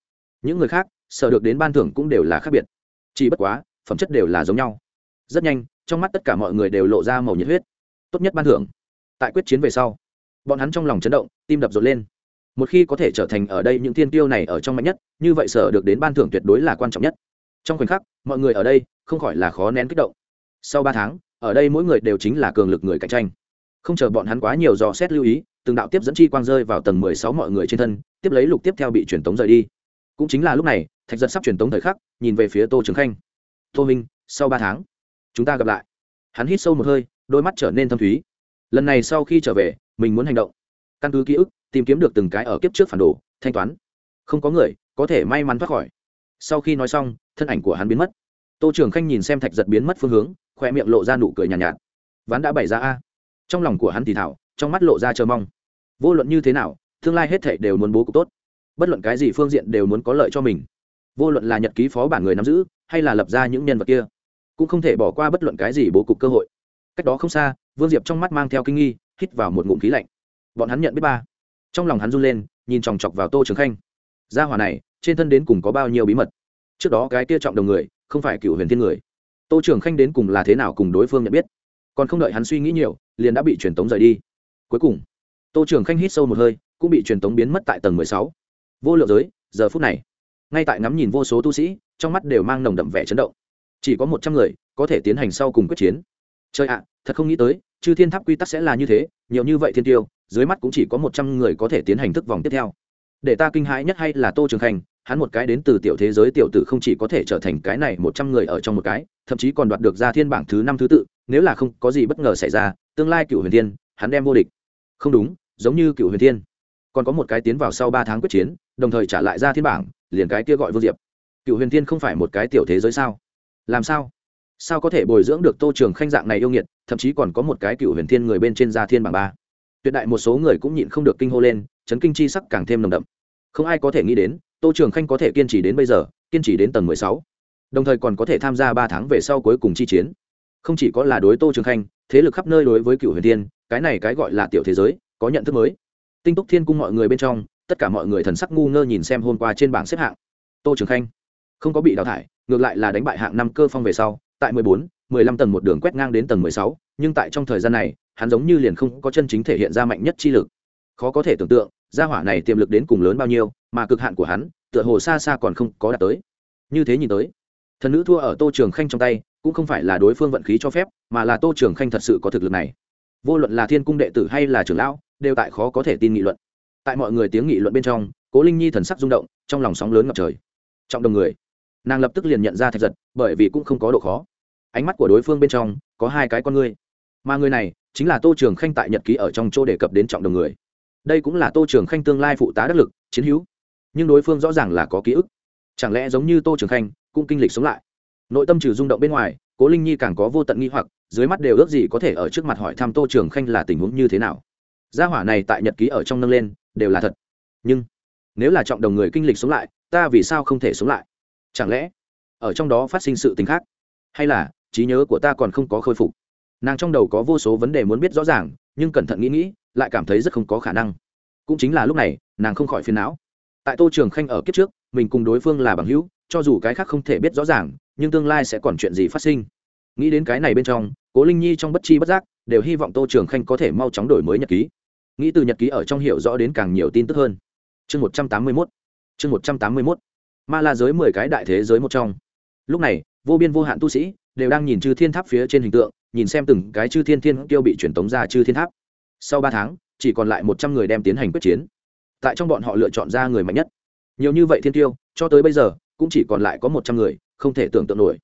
Những người khác sợ được đến ban thưởng cũng đều là khác biệt. Chỉ bất quá, phẩm chất đều là giống nhau. Rất nhanh, trong mắt tất cả mọi người đều lộ ra màu nhiệt huyết. Tốt nhất ban thưởng. Tại quyết chiến về sau, bọn hắn trong lòng chấn động, tim đập rộn lên một khi có thể trở thành ở đây những thiên tiêu này ở trong mạnh nhất, như vậy sở được đến ban thưởng tuyệt đối là quan trọng nhất. Trong khoảnh khắc, mọi người ở đây không khỏi là khó nén kích động. Sau ba tháng, ở đây mỗi người đều chính là cường lực người cạnh tranh. Không chờ bọn hắn quá nhiều dò xét lưu ý, từng đạo tiếp dẫn chi quang rơi vào tầng mười sáu mọi người trên thân, tiếp lấy lục tiếp theo bị truyền tống rời đi. Cũng chính là lúc này, thạch giật sắp truyền tống thời khắc, nhìn về phía tô trường khanh. Tô minh, sau ba tháng, chúng ta gặp lại. Hắn hít sâu một hơi, đôi mắt trở nên thâm thúy. Lần này sau khi trở về, mình muốn hành động. Căn cứ ký ức tìm kiếm được từng cái ở kiếp trước phản đồ thanh toán. Không có người có thể may mắn thoát khỏi. Sau khi nói xong thân ảnh của hắn biến mất. Tô trường khanh nhìn xem thạch giật biến mất phương hướng khoe miệng lộ ra nụ cười nhàn nhạt, nhạt. Ván đã bày ra a. Trong lòng của hắn thì thảo trong mắt lộ ra chờ mong. Vô luận như thế nào tương lai hết thể đều muốn bố cục tốt. Bất luận cái gì phương diện đều muốn có lợi cho mình. Vô luận là nhật ký phó bản người nắm giữ hay là lập ra những nhân vật kia cũng không thể bỏ qua bất luận cái gì bố cục cơ hội. Cách đó không xa vương diệp trong mắt mang theo kinh nghi hít vào một ngụm khí lạnh. Bọn hắn nhận biết ba trong lòng hắn run lên, nhìn chòng chọc vào tô trường khanh. Gia hỏa này, trên thân đến cùng có bao nhiêu bí mật? Trước đó cái kia trọng đồng người, không phải cựu huyền thiên người. Tô trường khanh đến cùng là thế nào cùng đối phương nhận biết? Còn không đợi hắn suy nghĩ nhiều, liền đã bị truyền tống rời đi. Cuối cùng, tô trường khanh hít sâu một hơi, cũng bị truyền tống biến mất tại tầng mười sáu. Vô lượng giới, giờ phút này, ngay tại ngắm nhìn vô số tu sĩ, trong mắt đều mang nồng đậm vẻ chấn động. Chỉ có một trăm người, có thể tiến hành sau cùng quyết chiến. Chơi ạ, thật không nghĩ tới, chư thiên tháp quy tắc sẽ là như thế, nhiều như vậy thiên tiêu dưới mắt cũng chỉ có một trăm người có thể tiến hành thức vòng tiếp theo. Để ta kinh hãi nhất hay là tô trường khanh, hắn một cái đến từ tiểu thế giới tiểu tử không chỉ có thể trở thành cái này một trăm người ở trong một cái, thậm chí còn đoạt được ra thiên bảng thứ năm thứ tự, nếu là không có gì bất ngờ xảy ra, tương lai cựu huyền thiên, hắn đem vô địch. Không đúng, giống như cựu huyền thiên. Còn có một cái tiến vào sau ba tháng quyết chiến, đồng thời trả lại ra thiên bảng, liền cái kia gọi vô diệp. Cựu huyền thiên không phải một cái tiểu thế giới sao? Làm sao? Sao có thể bồi dưỡng được tô trường khanh dạng này yêu nghiệt, thậm chí còn có một cái cựu huyền thiên người bên trên gia thiên bảng ba? Tuyệt đại một số người cũng nhịn không được kinh hô lên, chấn kinh chi sắc càng thêm nồng đậm. Không ai có thể nghĩ đến, tô trường khanh có thể kiên trì đến bây giờ, kiên trì đến tầng mười sáu. Đồng thời còn có thể tham gia ba tháng về sau cuối cùng chi chiến. Không chỉ có là đối tô trường khanh, thế lực khắp nơi đối với cựu huyền thiên, cái này cái gọi là tiểu thế giới, có nhận thức mới. Tinh túc thiên cung mọi người bên trong, tất cả mọi người thần sắc ngu ngơ nhìn xem hôm qua trên bảng xếp hạng. Tô trường khanh không có bị đào thải, ngược lại là đánh bại hạng năm cơ phong về sau, tại mười bốn, mười lăm tầng một đường quét ngang đến tầng mười sáu, nhưng tại trong thời gian này hắn giống như liền không có chân chính thể hiện ra mạnh nhất chi lực. Khó có thể tưởng tượng, gia hỏa này tiềm lực đến cùng lớn bao nhiêu, mà cực hạn của hắn, tựa hồ xa xa còn không có đạt tới. Như thế nhìn tới, thần nữ thua ở tô trường khanh trong tay, cũng không phải là đối phương vận khí cho phép, mà là tô trường khanh thật sự có thực lực này. Vô luận là thiên cung đệ tử hay là trưởng lão, đều tại khó có thể tin nghị luận. Tại mọi người tiếng nghị luận bên trong, cố linh nhi thần sắc rung động, trong lòng sóng lớn ngập trời. Trọng đồng người, nàng lập tức liền nhận ra thạch giật, bởi vì cũng không có độ khó. Ánh mắt của đối phương bên trong, có hai cái con ngươi mà người này chính là tô trường khanh tại nhật ký ở trong chỗ đề cập đến trọng đồng người. Đây cũng là tô trường khanh tương lai phụ tá đắc lực, chiến hữu. Nhưng đối phương rõ ràng là có ký ức. Chẳng lẽ giống như tô trường khanh, cũng kinh lịch sống lại? Nội tâm trừ rung động bên ngoài, cố linh nhi càng có vô tận nghi hoặc, dưới mắt đều ước gì có thể ở trước mặt hỏi thăm tô trường khanh là tình huống như thế nào. Gia hỏa này tại nhật ký ở trong nâng lên, đều là thật. Nhưng, nếu là trọng đồng người kinh lịch sống lại, ta vì sao không thể sống lại? Chẳng lẽ, ở trong đó phát sinh sự tình khác? Hay là, trí nhớ của ta còn không có khôi phục? Nàng trong đầu có vô số vấn đề muốn biết rõ ràng, nhưng cẩn thận nghĩ nghĩ, lại cảm thấy rất không có khả năng. Cũng chính là lúc này, nàng không khỏi phiền não. Tại tô trường khanh ở kiếp trước, mình cùng đối phương là bằng hữu, cho dù cái khác không thể biết rõ ràng, nhưng tương lai sẽ còn chuyện gì phát sinh. Nghĩ đến cái này bên trong, cố linh nhi trong bất chi bất giác, đều hy vọng tô trường khanh có thể mau chóng đổi mới nhật ký. Nghĩ từ nhật ký ở trong hiểu rõ đến càng nhiều tin tức hơn. Chương một trăm tám mươi mốt. Chương một trăm tám mươi mốt. Ma la giới mười cái đại thế giới một trong. Lúc này, vô biên vô hạn tu sĩ, đều đang nhìn chư thiên tháp phía trên hình tượng nhìn xem từng cái chư thiên thiên tiêu bị truyền tống ra chư thiên tháp. Sau ba tháng, chỉ còn lại một trăm người đem tiến hành quyết chiến. Tại trong bọn họ lựa chọn ra người mạnh nhất. Nhiều như vậy thiên tiêu cho tới bây giờ, cũng chỉ còn lại có một trăm người, không thể tưởng tượng nổi.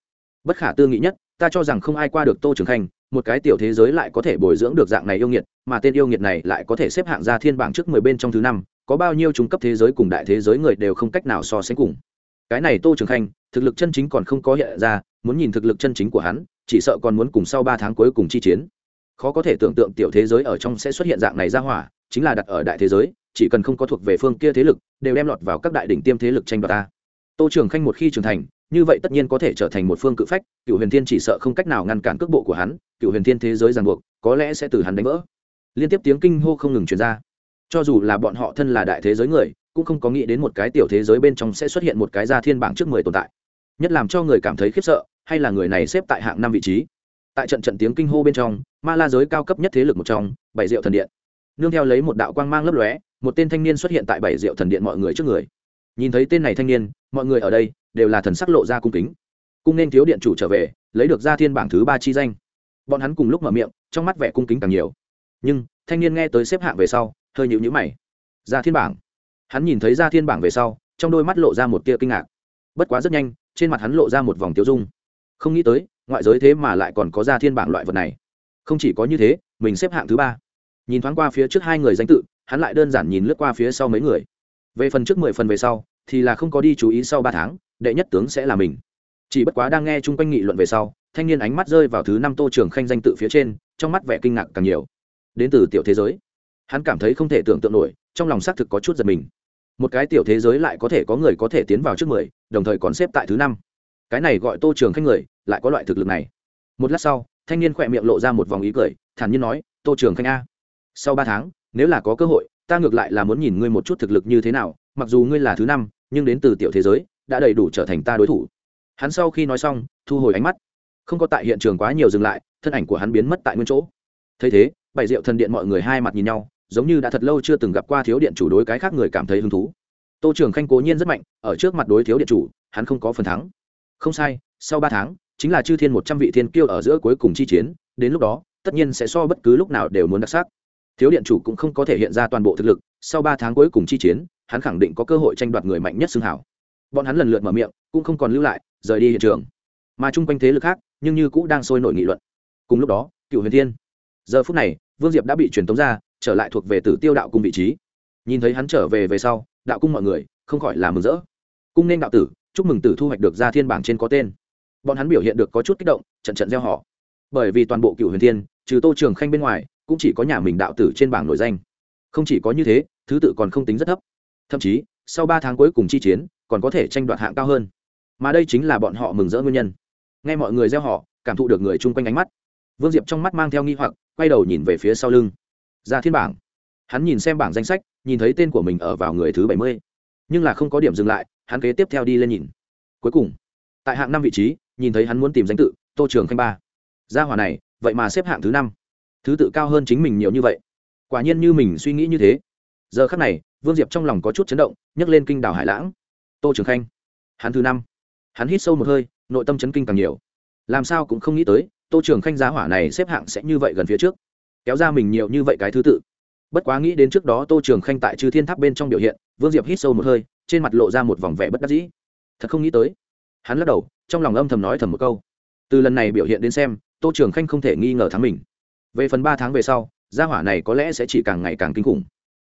Bất khả tư nghị nhất, ta cho rằng không ai qua được tô trường khanh, một cái tiểu thế giới lại có thể bồi dưỡng được dạng này yêu nghiệt, mà tên yêu nghiệt này lại có thể xếp hạng ra thiên bảng trước mười bên trong thứ năm, có bao nhiêu trung cấp thế giới cùng đại thế giới người đều không cách nào so sánh cùng cái này tô trường khanh, thực lực chân chính còn không có hiện ra, muốn nhìn thực lực chân chính của hắn, chỉ sợ còn muốn cùng sau ba tháng cuối cùng chi chiến. Khó có thể tưởng tượng tiểu thế giới ở trong sẽ xuất hiện dạng này ra hỏa, chính là đặt ở đại thế giới, chỉ cần không có thuộc về phương kia thế lực, đều đem lọt vào các đại đỉnh tiêm thế lực tranh đoạt ta. Tô trường khanh một khi trưởng thành, như vậy tất nhiên có thể trở thành một phương cự phách cựu huyền thiên chỉ sợ không cách nào ngăn cản cước bộ của hắn cựu huyền thiên thế giới ràng buộc, có lẽ sẽ từ hắn đánh vỡ. Liên tiếp tiếng kinh hô không ngừng truyền ra. Cho dù là bọn họ thân là đại thế giới người cũng không có nghĩ đến một cái tiểu thế giới bên trong sẽ xuất hiện một cái gia thiên bảng trước mười tồn tại. Nhất làm cho người cảm thấy khiếp sợ, hay là người này xếp tại hạng năm vị trí? Tại trận trận tiếng kinh hô bên trong, ma la giới cao cấp nhất thế lực một trong, bảy diệu thần điện. Nương theo lấy một đạo quang mang lấp lóe, một tên thanh niên xuất hiện tại bảy diệu thần điện mọi người trước người. Nhìn thấy tên này thanh niên, mọi người ở đây đều là thần sắc lộ ra cung kính. Cung nên thiếu điện chủ trở về, lấy được gia thiên bảng thứ ba chi danh. Bọn hắn cùng lúc mở miệng, trong mắt vẻ cung kính càng nhiều. Nhưng, thanh niên nghe tới xếp hạng về sau, hơi nhịu nhữ mày. Gia thiên bảng hắn nhìn thấy ra thiên bảng về sau, trong đôi mắt lộ ra một tia kinh ngạc. Bất quá rất nhanh, trên mặt hắn lộ ra một vòng tiêu dung. Không nghĩ tới, ngoại giới thế mà lại còn có ra thiên bảng loại vật này. Không chỉ có như thế, mình xếp hạng thứ ba. Nhìn thoáng qua phía trước hai người danh tự, hắn lại đơn giản nhìn lướt qua phía sau mấy người. Về phần trước mười phần về sau, thì là không có đi chú ý sau ba tháng, đệ nhất tướng sẽ là mình. Chỉ bất quá đang nghe chung quanh nghị luận về sau, thanh niên ánh mắt rơi vào thứ năm tô trường khanh danh tự phía trên, trong mắt vẻ kinh ngạc càng nhiều. Đến từ tiểu thế giới hắn cảm thấy không thể tưởng tượng nổi, trong lòng xác thực có chút giật mình. Một cái tiểu thế giới lại có thể có người có thể tiến vào trước mười, đồng thời còn xếp tại thứ năm. Cái này gọi tô trường khanh người, lại có loại thực lực này. Một lát sau, thanh niên khỏe miệng lộ ra một vòng ý cười, thản nhiên nói, tô trường khanh a, sau ba tháng, nếu là có cơ hội, ta ngược lại là muốn nhìn ngươi một chút thực lực như thế nào, mặc dù ngươi là thứ năm, nhưng đến từ tiểu thế giới, đã đầy đủ trở thành ta đối thủ. Hắn sau khi nói xong, thu hồi ánh mắt. Không có tại hiện trường quá nhiều dừng lại, thân ảnh của hắn biến mất tại nguyên chỗ. Thấy thế, bảy rượu thần điện mọi người hai mặt nhìn nhau giống như đã thật lâu chưa từng gặp qua thiếu điện chủ đối cái khác người cảm thấy hứng thú. Tô trường khanh cố nhiên rất mạnh, ở trước mặt đối thiếu điện chủ, hắn không có phần thắng. Không sai, sau ba tháng, chính là chư thiên một trăm vị thiên kiêu ở giữa cuối cùng chi chiến, đến lúc đó, tất nhiên sẽ so bất cứ lúc nào đều muốn đặc sắc. Thiếu điện chủ cũng không có thể hiện ra toàn bộ thực lực, sau ba tháng cuối cùng chi chiến, hắn khẳng định có cơ hội tranh đoạt người mạnh nhất xưng hảo. Bọn hắn lần lượt mở miệng, cũng không còn lưu lại, rời đi hiện trường. Mà chung quanh thế lực khác, nhưng như cũ đang sôi nổi nghị luận. Cùng lúc đó, cựu huyền thiên. Giờ phút này, vương diệp đã bị truyền tống ra trở lại thuộc về tử tiêu đạo cung vị trí. Nhìn thấy hắn trở về về sau, đạo cung mọi người, không khỏi là mừng rỡ. Cung nên đạo tử, chúc mừng tử thu hoạch được ra thiên bảng trên có tên. Bọn hắn biểu hiện được có chút kích động, trận trận gieo họ. Bởi vì toàn bộ cựu huyền thiên, trừ tô trường khanh bên ngoài, cũng chỉ có nhà mình đạo tử trên bảng nổi danh. Không chỉ có như thế, thứ tự còn không tính rất thấp. Thậm chí, sau ba tháng cuối cùng chi chiến, còn có thể tranh đoạt hạng cao hơn. Mà đây chính là bọn họ mừng rỡ nguyên nhân. Nghe mọi người gieo họ, cảm thụ được người chung quanh ánh mắt. Vương diệp trong mắt mang theo nghi hoặc, quay đầu nhìn về phía sau lưng ra thiên bảng. Hắn nhìn xem bảng danh sách, nhìn thấy tên của mình ở vào người thứ bảy mươi, nhưng là không có điểm dừng lại, hắn kế tiếp theo đi lên nhìn. Cuối cùng, tại hạng năm vị trí, nhìn thấy hắn muốn tìm danh tự, tô trường khanh ba. Gia hỏa này, vậy mà xếp hạng thứ năm. Thứ tự cao hơn chính mình nhiều như vậy. Quả nhiên như mình suy nghĩ như thế. Giờ khắc này, vương diệp trong lòng có chút chấn động, nhấc lên kinh đảo hải lãng. Tô trường khanh, hắn thứ năm. Hắn hít sâu một hơi, nội tâm chấn kinh càng nhiều. Làm sao cũng không nghĩ tới, tô trường khanh giá hỏa này xếp hạng sẽ như vậy gần phía trước kéo ra mình nhiều như vậy cái thứ tự. Bất quá nghĩ đến trước đó tô trường khanh tại chư thiên tháp bên trong biểu hiện, vương diệp hít sâu một hơi, trên mặt lộ ra một vòng vẻ bất đắc dĩ. Thật không nghĩ tới, hắn lắc đầu, trong lòng âm thầm nói thầm một câu. Từ lần này biểu hiện đến xem, tô trường khanh không thể nghi ngờ thắng mình. Về phần ba tháng về sau, gia hỏa này có lẽ sẽ chỉ càng ngày càng kinh khủng.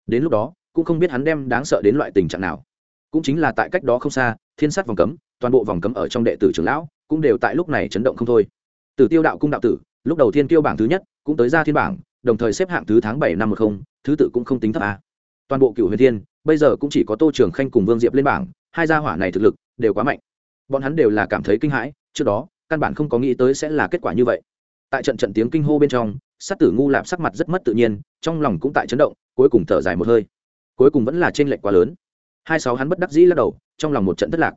Đến lúc đó, cũng không biết hắn đem đáng sợ đến loại tình trạng nào. Cũng chính là tại cách đó không xa, thiên sát vòng cấm, toàn bộ vòng cấm ở trong đệ tử trưởng lão, cũng đều tại lúc này chấn động không thôi. Từ tiêu đạo cung đạo tử, lúc đầu thiên tiêu bảng thứ nhất, cũng tới ra thiên bảng đồng thời xếp hạng thứ tháng bảy năm một không, thứ tự cũng không tính thấp a toàn bộ cựu huyền thiên, bây giờ cũng chỉ có tô trường khanh cùng vương diệp lên bảng, hai gia hỏa này thực lực đều quá mạnh. Bọn hắn đều là cảm thấy kinh hãi, trước đó, căn bản không có nghĩ tới sẽ là kết quả như vậy. Tại trận trận tiếng kinh hô bên trong, sát tử ngu lạp sắc mặt rất mất tự nhiên, trong lòng cũng tại chấn động, cuối cùng thở dài một hơi. Cuối cùng vẫn là t r ê n lệch quá lớn. Hai sáu hắn bất đắc dĩ lắc đầu, trong lòng một trận thất lạc.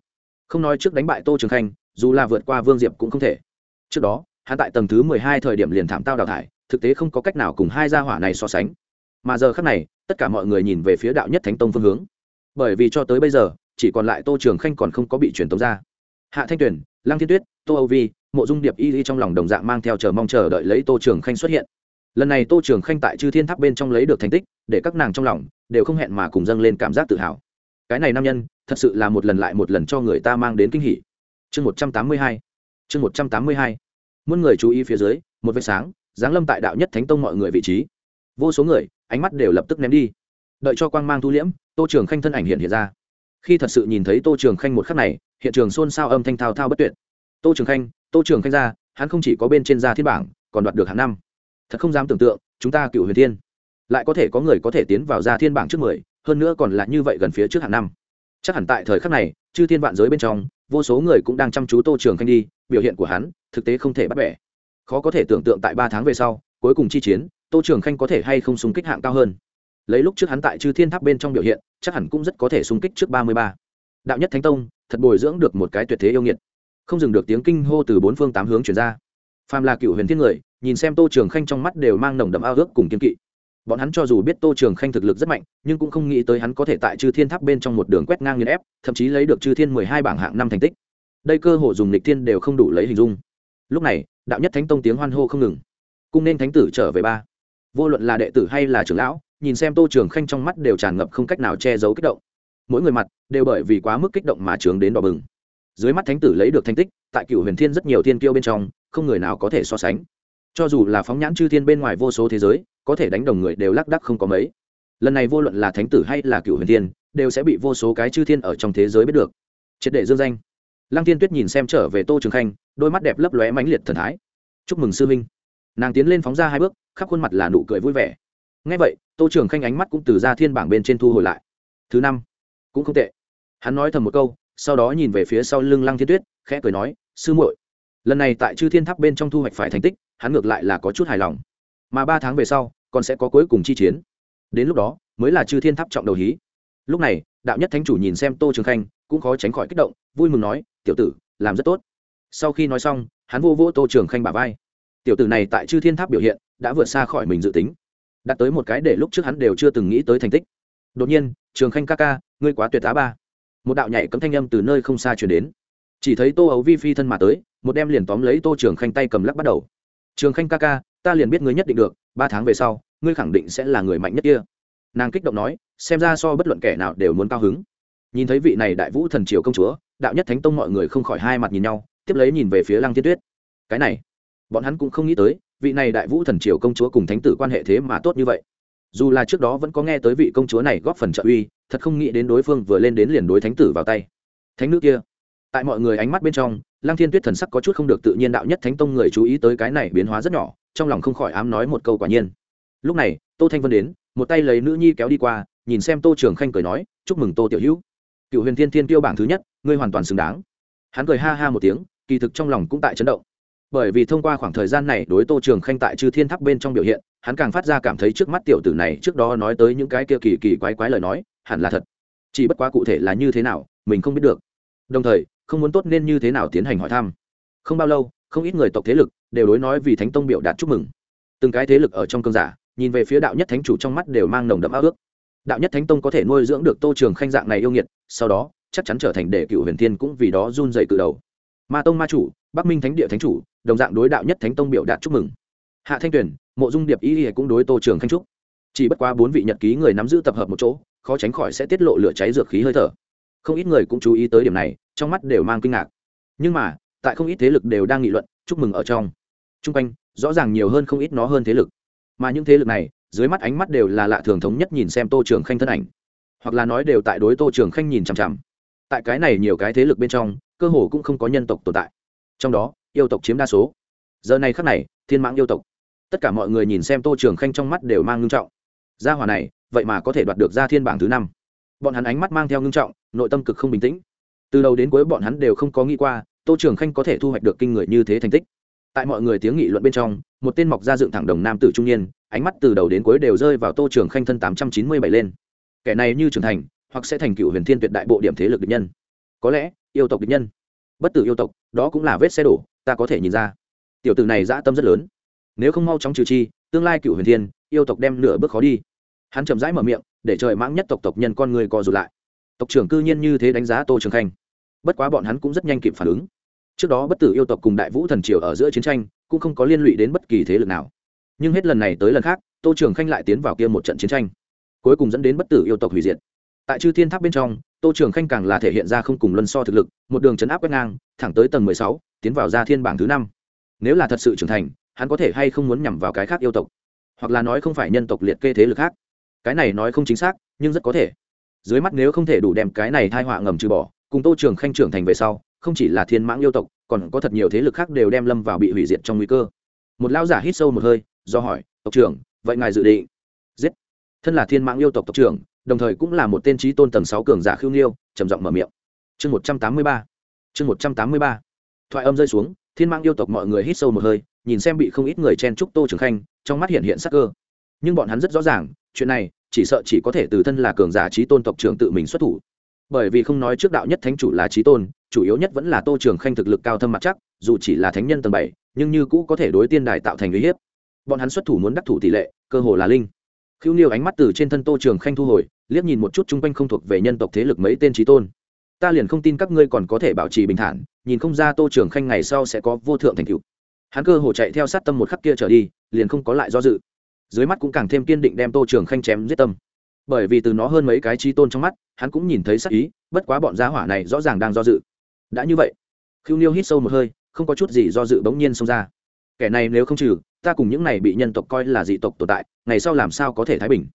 Không nói trước đánh bại tô trường khanh, dù là vượt qua vương diệp cũng không thể. Trước đó hắn tại tầng thứ mười hai thời điểm liền thảm tao đào thải, thực tế không có cách nào cùng hai gia hỏa này so sánh. Mà giờ khác này, tất cả mọi người nhìn về phía đạo nhất thánh tông phương hướng. Bởi vì cho tới bây giờ, chỉ còn lại tô trường khanh còn không có bị truyền tống ra. Hạ thanh tuyền lăng thiên tuyết, tô âu vi, mộ dung điệp y y trong lòng đồng dạng mang theo chờ mong chờ đợi lấy tô trường khanh xuất hiện. Lần này tô trường khanh tại chư thiên tháp bên trong lấy được thành tích, để các nàng trong lòng đều không hẹn mà cùng dâng lên cảm giác tự hào. Cái này nam nhân, thật sự là một lần lại một lần cho người ta mang đến kinh hỉ. Chương một trăm tám mươi hai, chương một trăm tám mươi hai muôn người chú ý phía dưới, một vệt sáng, giáng lâm tại đạo nhất thánh tông mọi người vị trí. Vô số người, ánh mắt đều lập tức ném đi. Đợi cho quang mang thu liễm, tô trường khanh thân ảnh hiện hiện ra. Khi thật sự nhìn thấy tô trường khanh một khắc này, hiện trường xôn xao âm thanh thao thao bất tuyệt. Tô trường khanh, tô trường khanh ra, hắn không chỉ có bên trên gia thiên bảng, còn đoạt được hạng năm. Thật không dám tưởng tượng, chúng ta cựu huyền thiên, lại có thể có người có thể tiến vào gia thiên bảng trước mười, hơn nữa còn là như vậy gần phía trước hạng năm. Chắc hẳn tại thời khắc này, chư thiên vạn giới bên trong vô số người cũng đang chăm chú tô trường khanh đi, biểu hiện của hắn, thực tế không thể bắt bẻ. Khó có thể tưởng tượng tại ba tháng về sau, cuối cùng chi chiến, tô trường khanh có thể hay không xung kích hạng cao hơn. Lấy lúc trước hắn tại chư thiên tháp bên trong biểu hiện, chắc hẳn cũng rất có thể xung kích trước ba mươi ba. Đạo nhất thánh tông, thật bồi dưỡng được một cái tuyệt thế yêu nghiệt. Không dừng được tiếng kinh hô từ bốn phương tám hướng chuyển ra. Phàm là cựu huyền thiên người, nhìn xem tô trường khanh trong mắt đều mang nồng đậm ao ước cùng kiên kỵ bọn hắn cho dù biết tô trường khanh thực lực rất mạnh, nhưng cũng không nghĩ tới hắn có thể tại chư thiên tháp bên trong một đường quét ngang nghiên ép, thậm chí lấy được chư thiên mười hai bảng hạng năm thành tích. Đây cơ hội dùng lịch thiên đều không đủ lấy hình dung. Lúc này, đạo nhất thánh tông tiếng hoan hô không ngừng. Cung nên thánh tử trở về ba. Vô luận là đệ tử hay là trưởng lão, nhìn xem tô trường khanh trong mắt đều tràn ngập không cách nào che giấu kích động. Mỗi người mặt đều bởi vì quá mức kích động mà trướng đến đỏ bừng. Dưới mắt thánh tử lấy được thành tích, tại cựu huyền thiên rất nhiều thiên kiêu bên trong, không người nào có thể so sánh cho dù là phóng nhãn chư thiên bên ngoài vô số thế giới, có thể đánh đồng người đều lác đắc không có mấy. Lần này vô luận là thánh tử hay là cựu huyền thiên, đều sẽ bị vô số cái chư thiên ở trong thế giới biết được. Triệt để dương danh. Lăng tiên tuyết nhìn xem trở về tô trường khanh, đôi mắt đẹp lấp lóe mãnh liệt thần thái. Chúc mừng sư minh nàng tiến lên phóng ra hai bước, khắp khuôn mặt là nụ cười vui vẻ. Ngay vậy, tô trường khanh ánh mắt cũng từ ra thiên bảng bên trên thu hồi lại. Thứ năm, cũng không tệ. Hắn nói thầm một câu, sau đó nhìn về phía sau lưng lăng thiên tuyết, khẽ cười nói, sư muội lần này tại chư thiên tháp bên trong thu hoạch phải thành tích, hắn ngược lại là có chút hài lòng. Mà ba tháng về sau, còn sẽ có cuối cùng chi chiến. Đến lúc đó, mới là chư thiên tháp trọng đầu hí. Lúc này, đạo nhất thánh chủ nhìn xem tô trường khanh, cũng khó tránh khỏi kích động, vui mừng nói, tiểu tử, làm rất tốt. Sau khi nói xong, hắn vô vô tô trường khanh bả vai. Tiểu tử này tại chư thiên tháp biểu hiện, đã vượt xa khỏi mình dự tính. Đạt tới một cái để lúc trước hắn đều chưa từng nghĩ tới thành tích. Đột nhiên, trường khanh ca ca, ngươi quá tuyệt tá ba. Một đạo nhảy cấm thanh âm từ nơi không xa chuyển đến. Chỉ thấy tô ấu vi phi thân mà tới một đem liền tóm lấy tô trường khanh tay cầm lắc bắt đầu. Trường khanh ca ca, ta liền biết ngươi nhất định được, ba tháng về sau, ngươi khẳng định sẽ là người mạnh nhất kia. Nàng kích động nói, xem ra so bất luận kẻ nào đều muốn cao hứng. Nhìn thấy vị này đại vũ thần triều công chúa, đạo nhất thánh tông mọi người không khỏi hai mặt nhìn nhau, tiếp lấy nhìn về phía lăng thiên tuyết. Cái này, bọn hắn cũng không nghĩ tới, vị này đại vũ thần triều công chúa cùng thánh tử quan hệ thế mà tốt như vậy. Dù là trước đó vẫn có nghe tới vị công chúa này góp phần trợ uy, thật không nghĩ đến đối phương vừa lên đến liền đối thánh tử vào tay. Thánh nữ kia, tại mọi người ánh mắt bên trong lăng thiên tuyết thần sắc có chút không được tự nhiên đạo nhất thánh tông người chú ý tới cái này biến hóa rất nhỏ, trong lòng không khỏi ám nói một câu quả nhiên. Lúc này, tô thanh vân đến, một tay lấy nữ nhi kéo đi qua, nhìn xem tô trường khanh cười nói, chúc mừng tô tiểu hữu. Cựu huyền thiên thiên tiêu bảng thứ nhất, ngươi hoàn toàn xứng đáng. Hắn cười ha ha một tiếng, kỳ thực trong lòng cũng tại chấn động. Bởi vì thông qua khoảng thời gian này đối tô trường khanh tại chư thiên tháp bên trong biểu hiện, hắn càng phát ra cảm thấy trước mắt tiểu tử này trước đó nói tới những cái kia kỳ kỳ quái quái lời nói, hẳn là thật. Chỉ bất quá cụ thể là như thế nào, mình không biết được. Đồng thời không muốn tốt nên như thế nào tiến hành hỏi thăm. Không bao lâu, không ít người tộc thế lực đều đối nói vì thánh tông biểu đạt chúc mừng. Từng cái thế lực ở trong cơn giả, nhìn về phía đạo nhất thánh chủ trong mắt đều mang nồng đậm ao ước. Đạo nhất thánh tông có thể nuôi dưỡng được tô trường khanh dạng này yêu nghiệt, sau đó, chắc chắn trở thành đệ cựu huyền thiên cũng vì đó run rẩy từ đầu. Ma tông ma chủ, bắc minh thánh địa thánh chủ, đồng dạng đối đạo nhất thánh tông biểu đạt chúc mừng. Hạ thanh tuyền, mộ dung điệp y cũng đối tô trường khanh trúc chỉ bất quá bốn vị nhật ký người nắm giữ tập hợp một chỗ, khó tránh khỏi sẽ tiết lộ lửa cháy dược khí hơi thở không ít người cũng chú ý tới điểm này, trong mắt đều mang kinh ngạc. Nhưng mà, tại không ít thế lực đều đang nghị luận, chúc mừng ở trong. T r u n g quanh, rõ ràng nhiều hơn không ít nó hơn thế lực. Mà những thế lực này, dưới mắt ánh mắt đều là lạ thường thống nhất nhìn xem tô trường khanh thân ảnh. Hoặc là nói đều tại đối tô trường khanh nhìn chằm chằm. Tại cái này nhiều cái thế lực bên trong, cơ hồ cũng không có nhân tộc tồn tại. Trong đó, yêu tộc chiếm đa số. Giờ này khắc này, thiên mãng yêu tộc. Tất cả mọi người nhìn xem tô trường khanh trong mắt đều mang ngưng trọng. Gia hòa này, vậy mà có thể đoạt được ra thiên bảng thứ năm bọn hắn ánh mắt mang theo ngưng trọng, nội tâm cực không bình tĩnh. Từ đầu đến cuối bọn hắn đều không có nghĩ qua, tô trường khanh có thể thu hoạch được kinh người như thế thành tích. Tại mọi người tiếng nghị luận bên trong, một tên mọc ra dựng thẳng đồng nam tử trung niên, ánh mắt từ đầu đến cuối đều rơi vào tô trường khanh thân tám trăm chín mươi bảy lên. Kẻ này như trưởng thành, hoặc sẽ thành cựu huyền thiên tuyệt đại bộ điểm thế lực địch nhân. Có lẽ, yêu tộc địch nhân. Bất tử yêu tộc, đó cũng là vết xe đổ, ta có thể nhìn ra. Tiểu tử này dã tâm rất lớn. Nếu không mau chóng trừ chi, tương lai cựu huyền thiên, yêu tộc đem nửa bước khó đi hắn chậm rãi mở miệng, để trời mãng nhất tộc tộc nhân con người co rụt lại. Tộc trưởng cư nhiên như thế đánh giá tô trường khanh. Bất quá bọn hắn cũng rất nhanh kịp phản ứng. Trước đó bất tử yêu tộc cùng đại vũ thần triều ở giữa chiến tranh, cũng không có liên lụy đến bất kỳ thế lực nào. Nhưng hết lần này tới lần khác, tô trường khanh lại tiến vào kia một trận chiến tranh. Cuối cùng dẫn đến bất tử yêu tộc hủy diệt. Tại chư thiên tháp bên trong, tô trường khanh càng là thể hiện ra không cùng luân so thực lực, một đường chấn áp quét ngang, thẳng tới tầng mười sáu, tiến vào ra thiên bảng thứ năm. Nếu là thật sự trưởng thành, hắn có thể hay không muốn nhằm vào cái khác yêu tộc? Hoặc là nói không phải nhân tộc liệt kê thế lực khác? Cái này nói không chính xác, nhưng rất có thể. Dưới mắt nếu không thể đủ đem cái này thai họa ngầm trừ bỏ, cùng tô trường khanh trưởng thành về sau, không chỉ là thiên mãng yêu tộc, còn có thật nhiều thế lực khác đều đem lâm vào bị hủy diệt trong nguy cơ. Một lao giả hít sâu một hơi, do hỏi, tộc trưởng, vậy ngài dự định giết? Thân là thiên mãng yêu tộc tộc trưởng, đồng thời cũng là một tên trí tôn tầng sáu cường giả khiêu nghiêu, trầm giọng mở miệng. Chương một trăm tám mươi ba. Chương một trăm tám mươi ba. Thoại âm rơi xuống, thiên mãng yêu tộc mọi người hít sâu một hơi, nhìn xem bị không ít người chen trúc tô trường khanh, trong mắt hiện hiện sắc cơ. Nhưng bọn hắn rất rõ ràng chuyện này, chỉ sợ chỉ có thể từ thân là cường giả trí tôn tộc trưởng tự mình xuất thủ. Bởi vì không nói trước đạo nhất thánh chủ là trí tôn, chủ yếu nhất vẫn là tô trường khanh thực lực cao thâm mặt chắc, dù chỉ là thánh nhân tầng bảy, nhưng như cũ có thể đối tiên đài tạo thành uy hiếp. Bọn hắn xuất thủ muốn đắc thủ tỷ lệ, cơ hồ là linh. Khiêu niêu ánh mắt từ trên thân tô trường khanh thu hồi, liếc nhìn một chút chung quanh không thuộc về nhân tộc thế lực mấy tên trí tôn. Ta liền không tin các ngươi còn có thể bảo trì bình thản, nhìn không ra tô trường khanh ngày sau sẽ có vô thượng thành cựu hắn cơ hồ chạy theo sát tâm một khắc kia trở đi, liền không có lại do dự dưới mắt cũng càng thêm kiên định đem tô trường khanh chém giết tâm. Bởi vì từ nó hơn mấy cái chi tôn trong mắt, hắn cũng nhìn thấy sắc ý, bất quá bọn giá hỏa này rõ ràng đang do dự. Đã như vậy khiêu niêu hít sâu một hơi, không có chút gì do dự bỗng nhiên xông ra. Kẻ này nếu không trừ, ta cùng những này bị nhân tộc coi là dị tộc tồn tại, ngày sau làm sao có thể thái bình?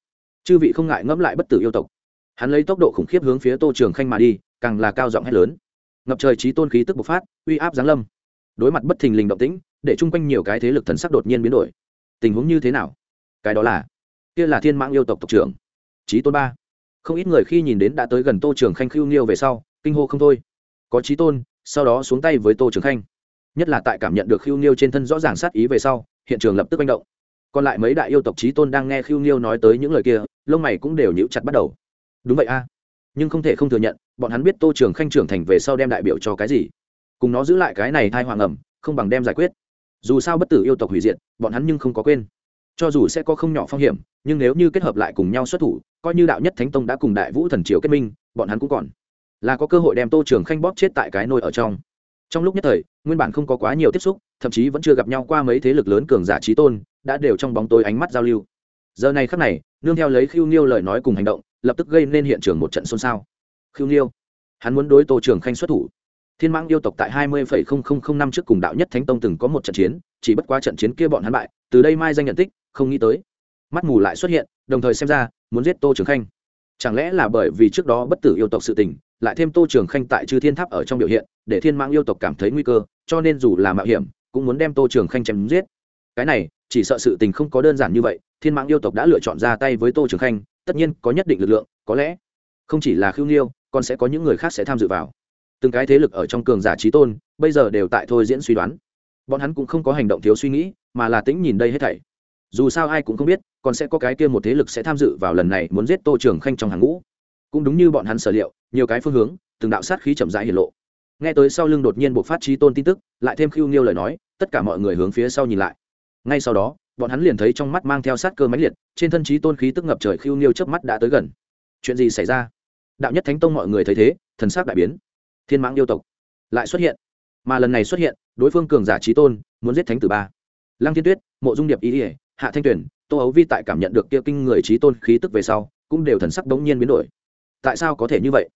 Chư vị không ngại ngẫm lại bất tử yêu tộc. Hắn lấy tốc độ khủng khiếp hướng phía tô trường khanh mà đi, càng là cao giọng hét lớn. Ngập trời trí tôn khí tức bộc phát, uy áp giáng lâm. Đối mặt bất thình lình động tĩnh, để chung quanh nhiều cái thế lực thần sắc đột nhiên biến đổi. Tình huống như thế nào? Cái đó là, kia là thiên mãng yêu tộc tộc trưởng trí tôn ba. Không ít người khi nhìn đến đã tới gần tô trường khanh khiêu nghiêu về sau, kinh hô không thôi. Có trí tôn, sau đó xuống tay với tô trường khanh. Nhất là tại cảm nhận được khiêu nghiêu trên thân rõ ràng sát ý về sau, hiện trường lập tức manh động. Còn lại mấy đại yêu tộc trí tôn đang nghe khiêu nghiêu nói tới những lời kia, lông mày cũng đều nhíu chặt bắt đầu. Đúng vậy a. Nhưng không thể không thừa nhận, bọn hắn biết tô trường khanh trưởng thành về sau đem đại biểu cho cái gì. Cùng nó giữ lại cái này thai hoàng ẩm, không bằng đem giải quyết. Dù sao bất tử yêu tộc hủy diệt, bọn hắn nhưng không có quên cho dù sẽ có không nhỏ phong hiểm, nhưng nếu như kết hợp lại cùng nhau xuất thủ, coi như đạo nhất thánh tông đã cùng đại vũ thần triều kết minh, bọn hắn cũng còn là có cơ hội đem tô trường khanh bóp chết tại cái nôi ở trong. Trong lúc nhất thời, nguyên bản không có quá nhiều tiếp xúc, thậm chí vẫn chưa gặp nhau qua mấy thế lực lớn cường giả trí tôn, đã đều trong bóng tối ánh mắt giao lưu. Giờ này khắc này, nương theo lấy khiêu nghiêu lời nói cùng hành động, lập tức gây nên hiện trường một trận xôn xao. Khiêu nghiêu, hắn muốn đối tô trường khanh xuất thủ. Thiên mãng yêu tộc tại hai mươi năm trước cùng đạo nhất thánh tông từng có một trận chiến, chỉ bất quá trận chiến kia bọn hắn bại từ đây mai danh nhận tích, không nghĩ tới. Mắt mù lại xuất hiện, đồng thời xem ra, muốn giết tô trường khanh. Chẳng lẽ là bởi vì trước đó bất tử yêu tộc sự tình, lại thêm tô trường khanh tại chư thiên tháp ở trong biểu hiện, để thiên Mạng yêu tộc cảm thấy nguy cơ, cho nên dù là mạo hiểm, cũng muốn đem tô trường khanh chém giết. Cái này, chỉ sợ sự tình không có đơn giản như vậy, thiên Mạng yêu tộc đã lựa chọn ra tay với tô trường khanh, tất nhiên có nhất định lực lượng, có lẽ không chỉ là khiêu nghiêu, còn sẽ có những người khác sẽ tham dự vào. Từng cái thế lực ở trong cường giả trí tôn, bây giờ đều tại thôi diễn suy đoán bọn hắn cũng không có hành động thiếu suy nghĩ, mà là tính nhìn đây hết thảy. Dù sao ai cũng không biết, còn sẽ có cái kia một thế lực sẽ tham dự vào lần này muốn giết tô trường khanh trong hàng ngũ. Cũng đúng như bọn hắn sở liệu, nhiều cái phương hướng, từng đạo sát khí chậm rãi hiển lộ. Nghe tới sau lưng đột nhiên buộc phát trí tôn tin tức, lại thêm khiêu nghiêu lời nói, tất cả mọi người hướng phía sau nhìn lại. Ngay sau đó, bọn hắn liền thấy trong mắt mang theo sát cơ mãnh liệt, trên thân trí tôn khí tức ngập trời khiêu nghiêu chớp mắt đã tới gần. Chuyện gì xảy ra? Đạo nhất thánh tông mọi người thấy thế, thần sắc đại biến. Thiên mãng yêu tộc lại xuất hiện. Mà lần này xuất hiện đối phương cường giả trí tôn, muốn giết thánh tử ba. Lăng thiên tuyết, mộ dung điệp ý ỉa hạ thanh tuyển tô ấu vi tại cảm nhận được kia kinh người trí tôn khí tức về sau, cũng đều thần sắc đống nhiên biến đổi. Tại sao có thể như vậy?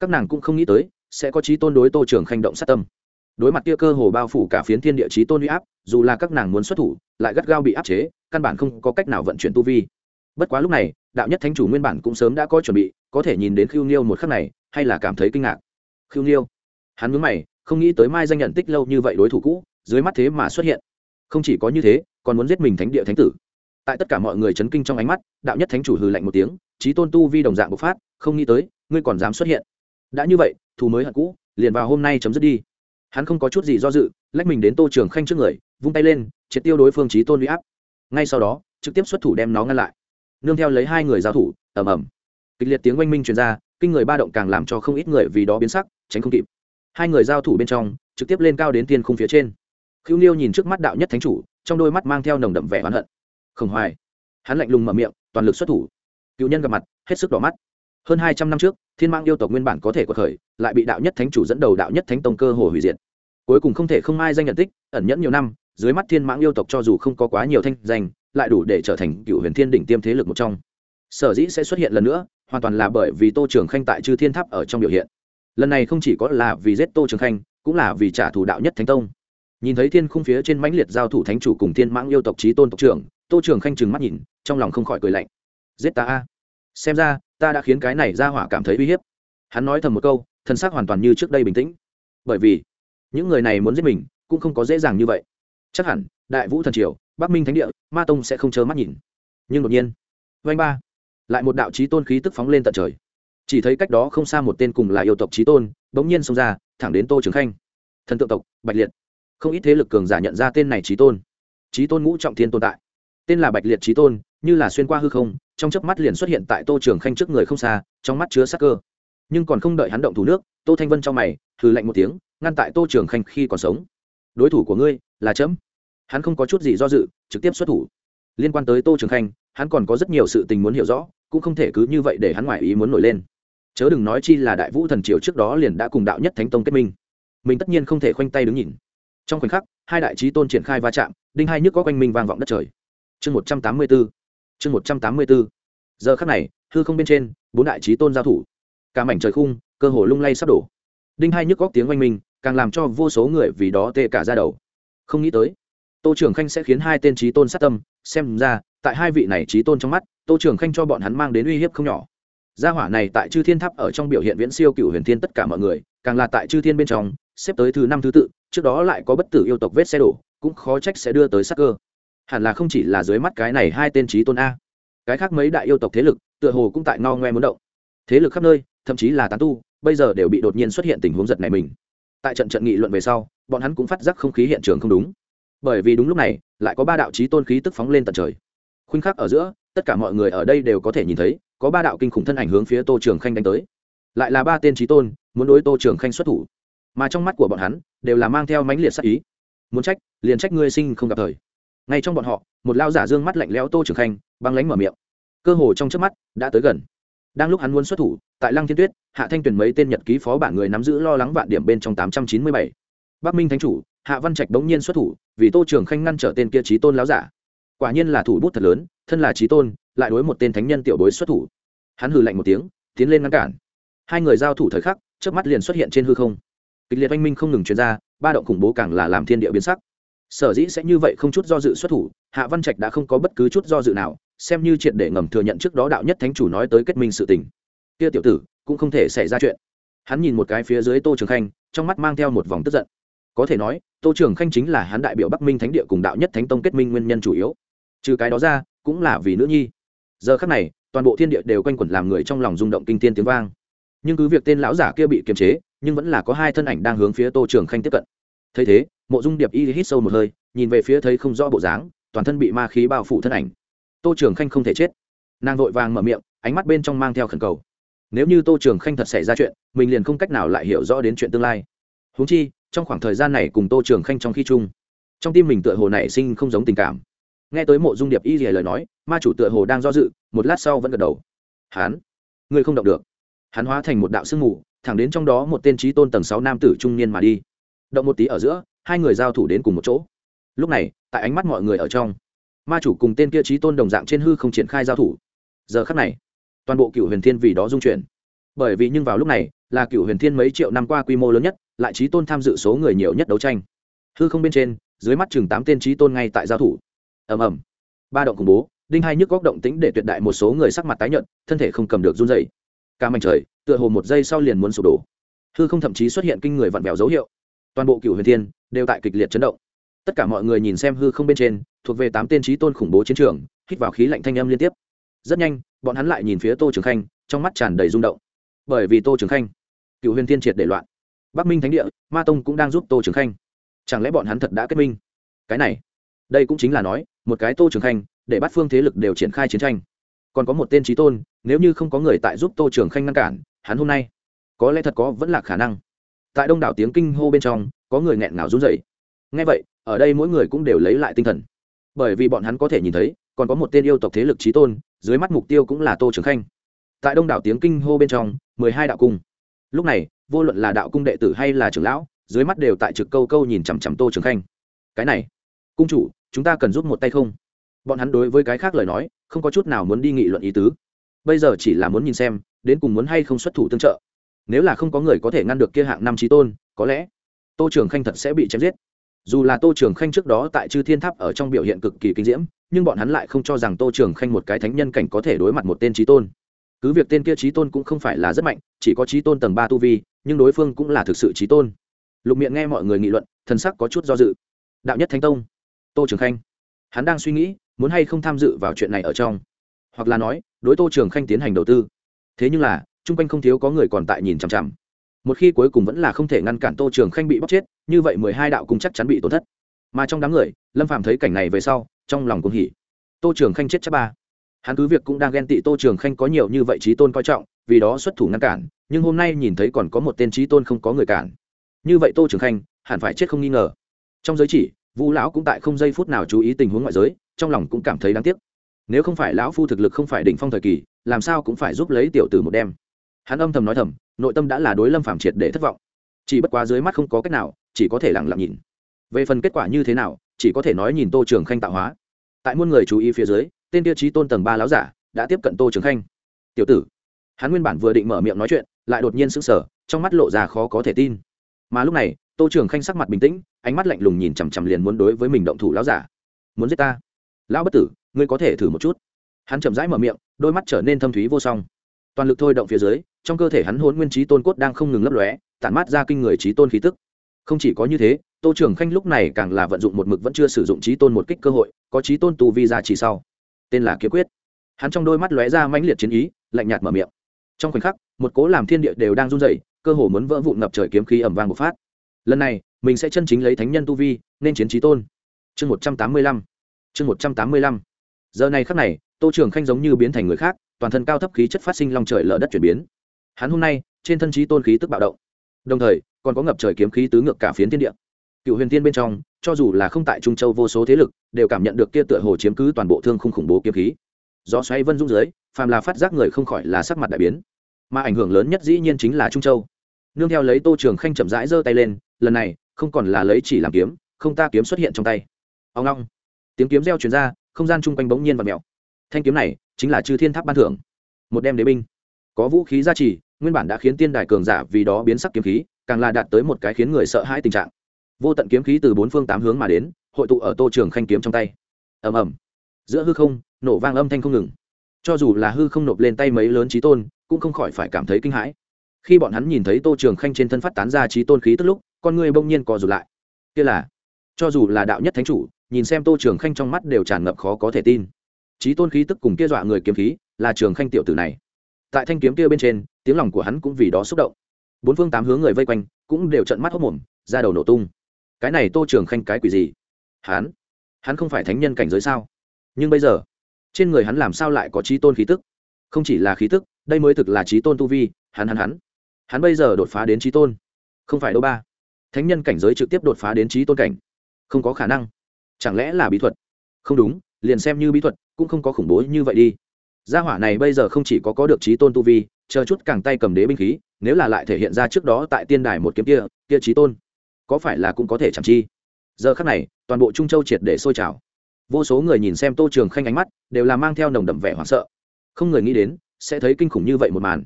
Các nàng cũng không nghĩ tới, sẽ có trí tôn đối tô trường khanh động sát tâm. Đối mặt kia cơ hồ bao phủ cả phiến thiên địa trí tôn huy áp, dù là các nàng muốn xuất thủ, lại gắt gao bị áp chế, căn bản không có cách nào vận chuyển tu vi. Bất quá lúc này, đạo nhất thánh chủ nguyên bản cũng sớm đã có chuẩn bị, có thể nhìn đến khiêu niêu một khắc này, hay là cảm thấy kinh ngạc. Khiêu niêu hắn mướn mày không nghĩ tới mai danh nhận tích lâu như vậy đối thủ cũ, dưới mắt thế mà xuất hiện. Không chỉ có như thế, còn muốn giết mình thánh địa thánh tử. Tại tất cả mọi người chấn kinh trong ánh mắt, đạo nhất thánh chủ hừ lạnh một tiếng trí tôn tu vi đồng dạng bộc phát, không nghĩ tới, ngươi còn dám xuất hiện. Đã như vậy, thù mới hận cũ, liền vào hôm nay chấm dứt đi. Hắn không có chút gì do dự, lách mình đến tô trường khanh trước người, vung tay lên, triệt tiêu đối phương trí tôn huy áp. Ngay sau đó, trực tiếp xuất thủ đem nó ngăn lại. Nương theo lấy hai người giao thủ, ầm ầm. Kịch liệt tiếng oanh minh truyền ra, kinh người ba động càng làm cho không ít người vì đó biến sắc, tránh không kịp hai người giao thủ bên trong, trực tiếp lên cao đến tiên khung phía trên. Khiêu niêu nhìn trước mắt đạo nhất thánh chủ, trong đôi mắt mang theo nồng đậm vẻ oán hận. Khổng hoài. Hắn lạnh lùng mở miệng, toàn lực xuất thủ. Cựu nhân gặp mặt, hết sức đỏ mắt. Hơn hai trăm năm trước, thiên mang yêu tộc nguyên bản có thể quật khởi, lại bị đạo nhất thánh chủ dẫn đầu đạo nhất thánh tông cơ hồ hủy diệt. Cuối cùng không thể không ai danh nhận tích, ẩn nhẫn nhiều năm, dưới mắt thiên mãng yêu tộc cho dù không có quá nhiều thanh danh, lại đủ để trở thành cựu huyền thiên đỉnh tiêm thế lực một trong. Sở dĩ sẽ xuất hiện lần nữa, hoàn toàn là bởi vì tô trường khanh tại chư thiên tháp ở trong biểu hiện lần này không chỉ có là vì giết tô trường khanh, cũng là vì trả thù đạo nhất thánh tông. Nhìn thấy thiên khung phía trên mãnh liệt giao thủ thánh chủ cùng thiên mãng yêu tộc trí tôn tộc trưởng, tô trường khanh trừng mắt nhìn, trong lòng không khỏi cười lạnh. Giết ta a. Xem ra, ta đã khiến cái này ra hỏa cảm thấy uy hiếp. Hắn nói thầm một câu, thân xác hoàn toàn như trước đây bình tĩnh. Bởi vì, những người này muốn giết mình, cũng không có dễ dàng như vậy. Chắc hẳn, đại vũ thần triều, bắc minh thánh địa, ma tông sẽ không chớ mắt nhìn. Nhưng đột nhiên vanh ba, lại một đạo trí tôn khí tức phóng lên tận trời chỉ thấy cách đó không xa một tên cùng là yêu tộc trí tôn, bỗng nhiên xông ra, thẳng đến tô trường khanh. Thần tượng tộc, bạch liệt. Không ít thế lực cường giả nhận ra tên này trí tôn. Trí tôn ngũ trọng thiên tồn tại. Tên là bạch liệt trí tôn, như là xuyên qua hư không, trong chớp mắt liền xuất hiện tại tô trường khanh trước người không xa, trong mắt chứa sắc cơ. Nhưng còn không đợi hắn động thủ nước, tô thanh vân trong mày thử lạnh một tiếng, ngăn tại tô trường khanh khi còn sống. Đối thủ của ngươi là chấm. Hắn không có chút gì do dự, trực tiếp xuất thủ. Liên quan tới tô trường khanh, hắn còn có rất nhiều sự tình muốn hiểu rõ, cũng không thể cứ như vậy để hắn ngoại ý muốn nổi lên chớ đừng nói chi là đại vũ thần triều trước đó liền đã cùng đạo nhất thánh tông kết minh. Mình tất nhiên không thể khoanh tay đứng nhìn. Trong khoảnh khắc, hai đại trí tôn triển khai va chạm, đinh hai nhức có quanh minh vang vọng đất trời. Chương một trăm tám mươi bốn chương một trăm tám mươi bốn giờ khắc này, hư không bên trên, bốn đại trí tôn giao thủ. Cả mảnh trời khung, cơ hồ lung lay sắp đổ. Đinh hai nhức góc tiếng oanh minh càng làm cho vô số người vì đó tê cả ra đầu. Không nghĩ tới, tô trưởng khanh sẽ khiến hai tên trí tôn sát tâm. Xem ra, tại hai vị này trí tôn trong mắt, tô trưởng khanh cho bọn hắn mang đến uy hiếp không nhỏ gia hỏa này tại chư thiên tháp ở trong biểu hiện viễn siêu cựu huyền thiên tất cả mọi người, càng là tại chư thiên bên trong, xếp tới thứ năm thứ tự, trước đó lại có bất tử yêu tộc vết xe đổ, cũng khó trách sẽ đưa tới sắc cơ. Hẳn là không chỉ là dưới mắt cái này hai tên trí tôn a. Cái khác mấy đại yêu tộc thế lực, tựa hồ cũng tại no ngoe muốn động. Thế lực khắp nơi, thậm chí là tán tu, bây giờ đều bị đột nhiên xuất hiện tình huống giật này mình. Tại trận trận nghị luận về sau, bọn hắn cũng phát giác không khí hiện trường không đúng. Bởi vì đúng lúc này, lại có ba đạo trí tôn khí tức phóng lên tận trời. Khuynh khắc ở giữa tất cả mọi người ở đây đều có thể nhìn thấy, có ba đạo kinh khủng thân ảnh hướng phía tô trường khanh đánh tới. Lại là ba tên trí tôn, muốn đối tô trường khanh xuất thủ. Mà trong mắt của bọn hắn, đều là mang theo mãnh liệt sắc ý. Muốn trách, liền trách ngươi sinh không gặp thời. Ngay trong bọn họ, một lao giả dương mắt lạnh lẽo tô trường khanh, băng lánh mở miệng. Cơ hồ trong trước mắt, đã tới gần. Đang lúc hắn muốn xuất thủ, tại lăng thiên tuyết, hạ thanh tuyển mấy tên nhật ký phó bản người nắm giữ lo lắng vạn điểm bên trong tám trăm chín mươi bảy. Bắc minh thánh chủ, hạ văn trạch đống nhiên xuất thủ, vì tô trường khanh ngăn trở tên kia trí tôn láo giả. Quả nhiên là thủ bút thật lớn thân là trí tôn, lại đối một tên thánh nhân tiểu bối xuất thủ. Hắn hừ lạnh một tiếng, tiến lên ngăn cản. Hai người giao thủ thời khắc trước mắt liền xuất hiện trên hư không. Kịch liệt oanh minh không ngừng chuyển ra, ba động khủng bố càng là làm thiên địa biến sắc. Sở dĩ sẽ như vậy không chút do dự xuất thủ, hạ văn trạch đã không có bất cứ chút do dự nào, xem như triệt để ngầm thừa nhận trước đó đạo nhất thánh chủ nói tới kết minh sự tình. Kia tiểu tử, cũng không thể xảy ra chuyện. Hắn nhìn một cái phía dưới tô trường khanh, trong mắt mang theo một vòng tức giận. Có thể nói, tô trường khanh chính là hắn đại biểu bắc minh thánh địa cùng đạo nhất thánh tông kết minh nguyên nhân chủ yếu. Trừ cái đó ra cũng là vì nữ nhi. Giờ khắc này, toàn bộ thiên địa đều quanh quẩn làm người trong lòng rung động kinh tiên tiếng vang. Nhưng cứ việc tên lão giả kia bị kiềm chế, nhưng vẫn là có hai thân ảnh đang hướng phía tô trường khanh tiếp cận. Thấy thế, mộ dung điệp y hít sâu một hơi, nhìn về phía thấy không rõ bộ dáng, toàn thân bị ma khí bao phủ thân ảnh. Tô trường khanh không thể chết. Nàng vội vàng mở miệng, ánh mắt bên trong mang theo khẩn cầu. Nếu như tô trường khanh thật xảy ra chuyện, mình liền không cách nào lại hiểu rõ đến chuyện tương lai. Húng chi, trong khoảng thời gian này cùng tô trường khanh trong khi chung, trong tim mình tựa hồ nảy sinh không giống tình cảm nghe tới mộ dung điệp y rìa lời nói, ma chủ tựa hồ đang do dự, một lát sau vẫn gật đầu. Hán người không động được. Hắn hóa thành một đạo sương mù, thẳng đến trong đó một tên trí tôn tầng sáu nam tử trung niên mà đi. Động một tí ở giữa, hai người giao thủ đến cùng một chỗ. Lúc này, tại ánh mắt mọi người ở trong, ma chủ cùng tên kia trí tôn đồng dạng trên hư không triển khai giao thủ. Giờ khắc này, toàn bộ cựu huyền thiên vì đó dung chuyển. Bởi vì nhưng vào lúc này, là cựu huyền thiên mấy triệu năm qua quy mô lớn nhất, lại trí tôn tham dự số người nhiều nhất đấu tranh. Hư không bên trên, dưới mắt chừng tám tên trí tôn ngay tại giao thủ ầm ầm. Ba động khủng bố, đinh hai nhức góc động tính để tuyệt đại một số người sắc mặt tái nhợt, thân thể không cầm được run dày cả mảnh trời, tựa hồ một giây sau liền muốn sụp đổ. Hư không thậm chí xuất hiện kinh người vặn vẹo dấu hiệu. Toàn bộ cựu huyền thiên đều tại kịch liệt chấn động. Tất cả mọi người nhìn xem hư không bên trên, thuộc về tám tên trí tôn khủng bố chiến trường, hít vào khí lạnh thanh âm liên tiếp. Rất nhanh, bọn hắn lại nhìn phía tô trường khanh, trong mắt tràn đầy rung động. Bởi vì tô trường khanh cựu huyền thiên triệt để loạn. Bắc minh thánh địa, ma tông cũng đang giúp tô trường khanh. Chẳng lẽ bọn hắn thật đã kết minh? Cái này, đây cũng chính là nói một cái tô trường khanh, để bắt phương thế lực đều triển khai chiến tranh. Còn có một tên trí tôn, nếu như không có người tại giúp tô trường khanh ngăn cản, hắn hôm nay có lẽ thật có vẫn là khả năng. Tại đông đảo tiếng kinh hô bên trong, có người nghẹn ngào run dậy ngay vậy, ở đây mỗi người cũng đều lấy lại tinh thần. Bởi vì bọn hắn có thể nhìn thấy, còn có một tên yêu tộc thế lực trí tôn, dưới mắt mục tiêu cũng là tô trường khanh. Tại đông đảo tiếng kinh hô bên trong, mười hai đạo cung. Lúc này, vô luận là đạo cung đệ tử hay là trưởng lão, dưới mắt đều tại trực câu câu nhìn chằm chằm tô trường khanh. Cái này, cung chủ chúng ta cần giúp một tay không? Bọn hắn đối với cái khác lời nói, không có chút nào muốn đi nghị luận ý tứ. Bây giờ chỉ là muốn nhìn xem, đến cùng muốn hay không xuất thủ tương trợ. Nếu là không có người có thể ngăn được kia hạng năm trí tôn, có lẽ tô trường khanh thật sẽ bị chém giết. Dù là tô trường khanh trước đó tại chư thiên tháp ở trong biểu hiện cực kỳ kinh diễm, nhưng bọn hắn lại không cho rằng tô trường khanh một cái thánh nhân cảnh có thể đối mặt một tên trí tôn. Cứ việc tên kia trí tôn cũng không phải là rất mạnh, chỉ có trí tôn tầng ba tu vi, nhưng đối phương cũng là thực sự trí tôn. Lục miệng nghe mọi người nghị luận, thần sắc có chút do dự. Đạo nhất thánh tông tô trường khanh. Hắn đang suy nghĩ, muốn hay không tham dự vào chuyện này ở trong. Hoặc là nói, đối tô trường khanh tiến hành đầu tư. Thế nhưng là, chung quanh không thiếu có người còn tại nhìn chằm chằm. Một khi cuối cùng vẫn là không thể ngăn cản tô trường khanh bị bóc chết, như vậy mười hai đạo cũng chắc chắn bị tổn thất. Mà trong đám người, lâm phàm thấy cảnh này về sau, trong lòng cũng hỉ. Tô trường khanh chết chắc ba. Hắn cứ việc cũng đang ghen tị tô trường khanh có nhiều như vậy trí tôn coi trọng, vì đó xuất thủ ngăn cản, nhưng hôm nay nhìn thấy còn có một tên trí tôn không có người cản. Như vậy tô trường khanh, hẳn phải chết không nghi ngờ. Trong giới chỉ vũ lão cũng tại không giây phút nào chú ý tình huống ngoại giới, trong lòng cũng cảm thấy đáng tiếc. Nếu không phải lão phu thực lực không phải đỉnh phong thời kỳ, làm sao cũng phải giúp lấy tiểu tử một đêm. Hắn âm thầm nói thầm, nội tâm đã là đối lâm phàm triệt để thất vọng. Chỉ bất quá dưới mắt không có cách nào, chỉ có thể lặng lặng nhìn. Về phần kết quả như thế nào, chỉ có thể nói nhìn tô trường khanh tạo hóa. Tại muôn người chú ý phía dưới, tên tiêu chí tôn tầng ba láo giả đã tiếp cận tô trường khanh. Tiểu tử. Hắn nguyên bản vừa định mở miệng nói chuyện, lại đột nhiên sững sờ, trong mắt lộ ra khó có thể tin mà lúc này, tô trường khanh sắc mặt bình tĩnh, ánh mắt lạnh lùng nhìn chằm chằm liền muốn đối với mình động thủ lão giả. Muốn giết ta? Lão bất tử, ngươi có thể thử một chút. Hắn chậm rãi mở miệng, đôi mắt trở nên thâm thúy vô song. Toàn lực thôi động phía dưới, trong cơ thể hắn hôn nguyên trí tôn cốt đang không ngừng lấp lóe, tản mát ra kinh người trí tôn khí tức. Không chỉ có như thế, tô trường khanh lúc này càng là vận dụng một mực vẫn chưa sử dụng trí tôn một kích cơ hội, có trí tôn tù vi ra chỉ sau. Tên là kiếm quyết. Hắn trong đôi mắt lóe ra mãnh liệt chiến ý, lạnh nhạt mở miệng. Trong khoảnh khắc, một cố làm thiên địa đều đang run dậy cơ hồ muốn vỡ vụn ngập trời kiếm khí ẩm vang một phát. Lần này, mình sẽ chân chính lấy thánh nhân tu vi, nên chiến trí tôn. Chương một trăm tám mươi lăm. Chương một trăm tám mươi lăm. Giờ này khắc này, tô trường khanh giống như biến thành người khác, toàn thân cao thấp khí chất phát sinh long trời lở đất chuyển biến. Hắn hôm nay, trên thân trí tôn khí tức bạo động. Đồng thời, còn có ngập trời kiếm khí tứ ngược cả phiến thiên địa. Cựu huyền tiên bên trong, cho dù là không tại trung châu vô số thế lực, đều cảm nhận được kia tựa hồ chiếm cứ toàn bộ thương không khủng bố kiếm khí. Do xoay vân dung dưới, phàm là phát giác người không khỏi là sắc mặt đại biến. Mà ảnh hưởng lớn nhất dĩ nhiên chính là trung châu nương theo lấy tô trường khanh chậm rãi giơ tay lên, lần này, không còn là lấy chỉ làm kiếm, không ta kiếm xuất hiện trong tay. Ông long tiếng kiếm reo chuyển ra, không gian chung quanh bỗng nhiên và mẹo thanh kiếm này, chính là chư thiên tháp ban thưởng. Một đem đế binh. Có vũ khí gia trì, nguyên bản đã khiến tiên đài cường giả vì đó biến sắc kiếm khí, càng là đạt tới một cái khiến người sợ hãi tình trạng. Vô tận kiếm khí từ bốn phương tám hướng mà đến, hội tụ ở tô trường khanh kiếm trong tay. Ầm ầm. Giữa hư không, nổ vang âm thanh không ngừng. Cho dù là hư không nộp lên tay mấy lớn trí tôn, cũng không khỏi phải cảm thấy kinh hãi khi bọn hắn nhìn thấy tô trường khanh trên thân phát tán ra trí tôn khí tức lúc, con người bỗng nhiên co rụt lại. Kia là, cho dù là đạo nhất thánh chủ, nhìn xem tô trường khanh trong mắt đều tràn ngập khó có thể tin. Trí tôn khí tức cùng kia dọa người kiếm khí, là trường khanh tiểu tử này. Tại thanh kiếm kia bên trên, tiếng lòng của hắn cũng vì đó xúc động. Bốn phương tám hướng người vây quanh cũng đều trận mắt hốc mồm ra đầu nổ tung. Cái này tô trường khanh cái quỷ gì? Hắn hắn không phải thánh nhân cảnh giới sao? Nhưng bây giờ, trên người hắn làm sao lại có trí tôn khí tức? Không chỉ là khí tức, đây mới thực là trí tôn tu vi, hắn hắn hắn hắn bây giờ đột phá đến trí tôn. Không phải đâu ba. Thánh nhân cảnh giới trực tiếp đột phá đến trí tôn cảnh. Không có khả năng. Chẳng lẽ là bí thuật? Không đúng, liền xem như bí thuật, cũng không có khủng bố như vậy đi. Gia hỏa này bây giờ không chỉ có có được trí tôn tu vi, chờ chút càng tay cầm đế binh khí, nếu là lại thể hiện ra trước đó tại tiên đài một kiếm kia kia trí tôn, có phải là cũng có thể chẳng chi? Giờ khắc này, toàn bộ trung châu triệt để sôi trào. Vô số người nhìn xem tô trường khanh ánh mắt, đều là mang theo nồng đậm vẻ hoảng sợ. Không người nghĩ đến, sẽ thấy kinh khủng như vậy một màn.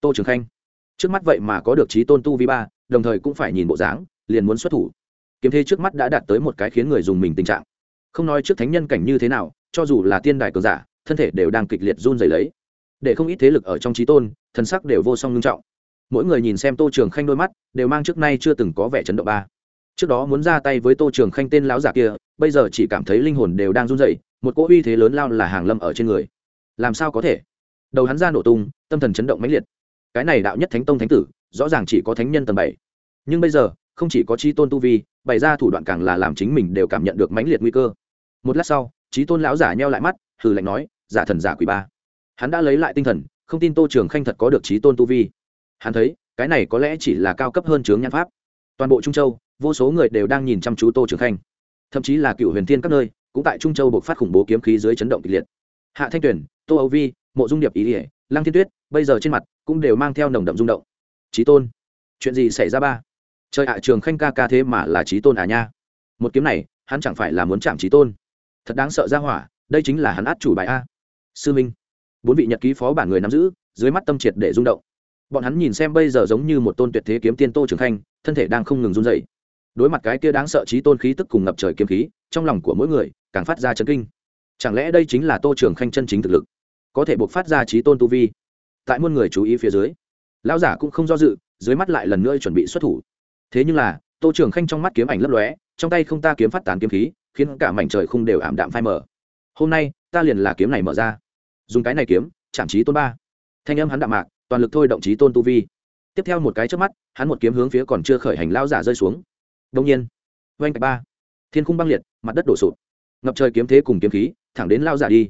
Tô trường khanh trước mắt vậy mà có được trí tôn tu vi ba, đồng thời cũng phải nhìn bộ dáng, liền muốn xuất thủ. Kiếm thế trước mắt đã đạt tới một cái khiến người dùng mình tình trạng. Không nói trước thánh nhân cảnh như thế nào, cho dù là tiên đài cường giả, thân thể đều đang kịch liệt run rẩy lấy. Để không ít thế lực ở trong trí tôn, thần sắc đều vô song ngưng trọng. Mỗi người nhìn xem tô trường khanh đôi mắt, đều mang trước nay chưa từng có vẻ chấn động ba. Trước đó muốn ra tay với tô trường khanh tên lão giả kia, bây giờ chỉ cảm thấy linh hồn đều đang run rẩy, một cỗ uy thế lớn lao là hàng lâm ở trên người. Làm sao có thể? Đầu hắn ra nổ tung, tâm thần chấn động mãnh liệt cái này đạo nhất thánh tông thánh tử, rõ ràng chỉ có thánh nhân tầm bảy. Nhưng bây giờ, không chỉ có trí tôn tu vi, bày ra thủ đoạn càng là làm chính mình đều cảm nhận được mãnh liệt nguy cơ. Một lát sau trí tôn lão giả nheo lại mắt, hừ lạnh nói, giả thần giả quỷ ba. Hắn đã lấy lại tinh thần, không tin tô trường khanh thật có được trí tôn tu vi. Hắn thấy, cái này có lẽ chỉ là cao cấp hơn chướng nhan pháp. Toàn bộ trung châu, vô số người đều đang nhìn chăm chú tô trường khanh. Thậm chí là cựu huyền thiên các nơi, cũng tại trung châu buộc phát khủng bố kiếm khí dưới chấn động kịch liệt. Hạ thanh tuyển, tô âu vi, mộ dung điệp ý ỉa lăng thiên tuyết, bây giờ trên mặt cũng đều mang theo nồng đậm rung động. Trí tôn, chuyện gì xảy ra ba? Trời hạ trường khanh ca ca thế mà là trí tôn à nha. Một kiếm này, hắn chẳng phải là muốn chạm trí tôn. Thật đáng sợ ra hỏa, đây chính là hắn át chủ bài a. Sư minh, bốn vị nhật ký phó bản người nắm giữ, dưới mắt tâm triệt để rung động. Bọn hắn nhìn xem bây giờ giống như một tôn tuyệt thế kiếm tiên tô trường khanh, thân thể đang không ngừng run dậy đối mặt cái kia đáng sợ trí tôn khí tức cùng ngập trời kiếm khí, trong lòng của mỗi người càng phát ra chấn kinh. Chẳng lẽ đây chính là tô trường khanh chân chính thực lực? Có thể buộc phát ra trí tôn tu vi tại muôn người chú ý phía dưới. Lão giả cũng không do dự, dưới mắt lại lần nữa chuẩn bị xuất thủ. Thế nhưng là, tô trường khanh trong mắt kiếm ảnh lấp lóe, trong tay không ta kiếm phát tán kiếm khí, khiến cả mảnh trời không đều ảm đạm phai mở hôm nay, ta liền là kiếm này mở ra. Dùng cái này kiếm, chạm trí tôn ba. Thanh âm hắn đạm mạc, toàn lực thôi động trí tôn tu vi. Tiếp theo một cái trước mắt, hắn một kiếm hướng phía còn chưa khởi hành lao giả rơi xuống. Đông nhiên, oanh cạch ba. Thiên khung băng liệt, mặt đất đổ sụp. Ngập trời kiếm thế cùng kiếm khí, thẳng đến lao giả đi.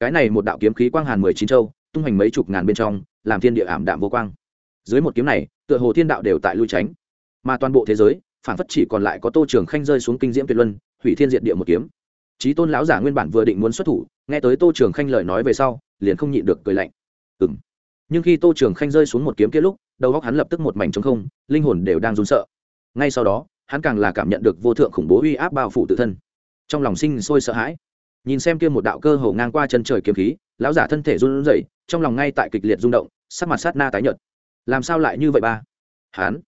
Cái này một đạo kiếm khí quang hàn mười chín châu tung hành mấy chục ngàn bên trong, làm thiên địa ảm đạm vô quang. Dưới một kiếm này, tựa hồ thiên đạo đều tại lui tránh. Mà toàn bộ thế giới, phản phất chỉ còn lại có tô trường khanh rơi xuống kinh diễm tuyệt luân, hủy thiên diện địa một kiếm. Trí tôn lão giả nguyên bản vừa định muốn xuất thủ, nghe tới tô trường khanh lời nói về sau, liền không nhịn được cười lạnh. Ừng nhưng khi tô trường khanh rơi xuống một kiếm kia lúc, đầu góc hắn lập tức một mảnh trống không, linh hồn đều đang run sợ. Ngay sau đó, hắn càng là cảm nhận được vô thượng khủng bố uy áp bao phủ tự thân. Trong lòng sinh sôi sợ hãi. Nhìn xem kia một đạo cơ hồ ngang qua chân trời kiếm khí, lão giả thân thể run rẩy trong lòng ngay tại kịch liệt rung động, sắc mặt sát na tái nhợt. Làm sao lại như vậy ba? Hắn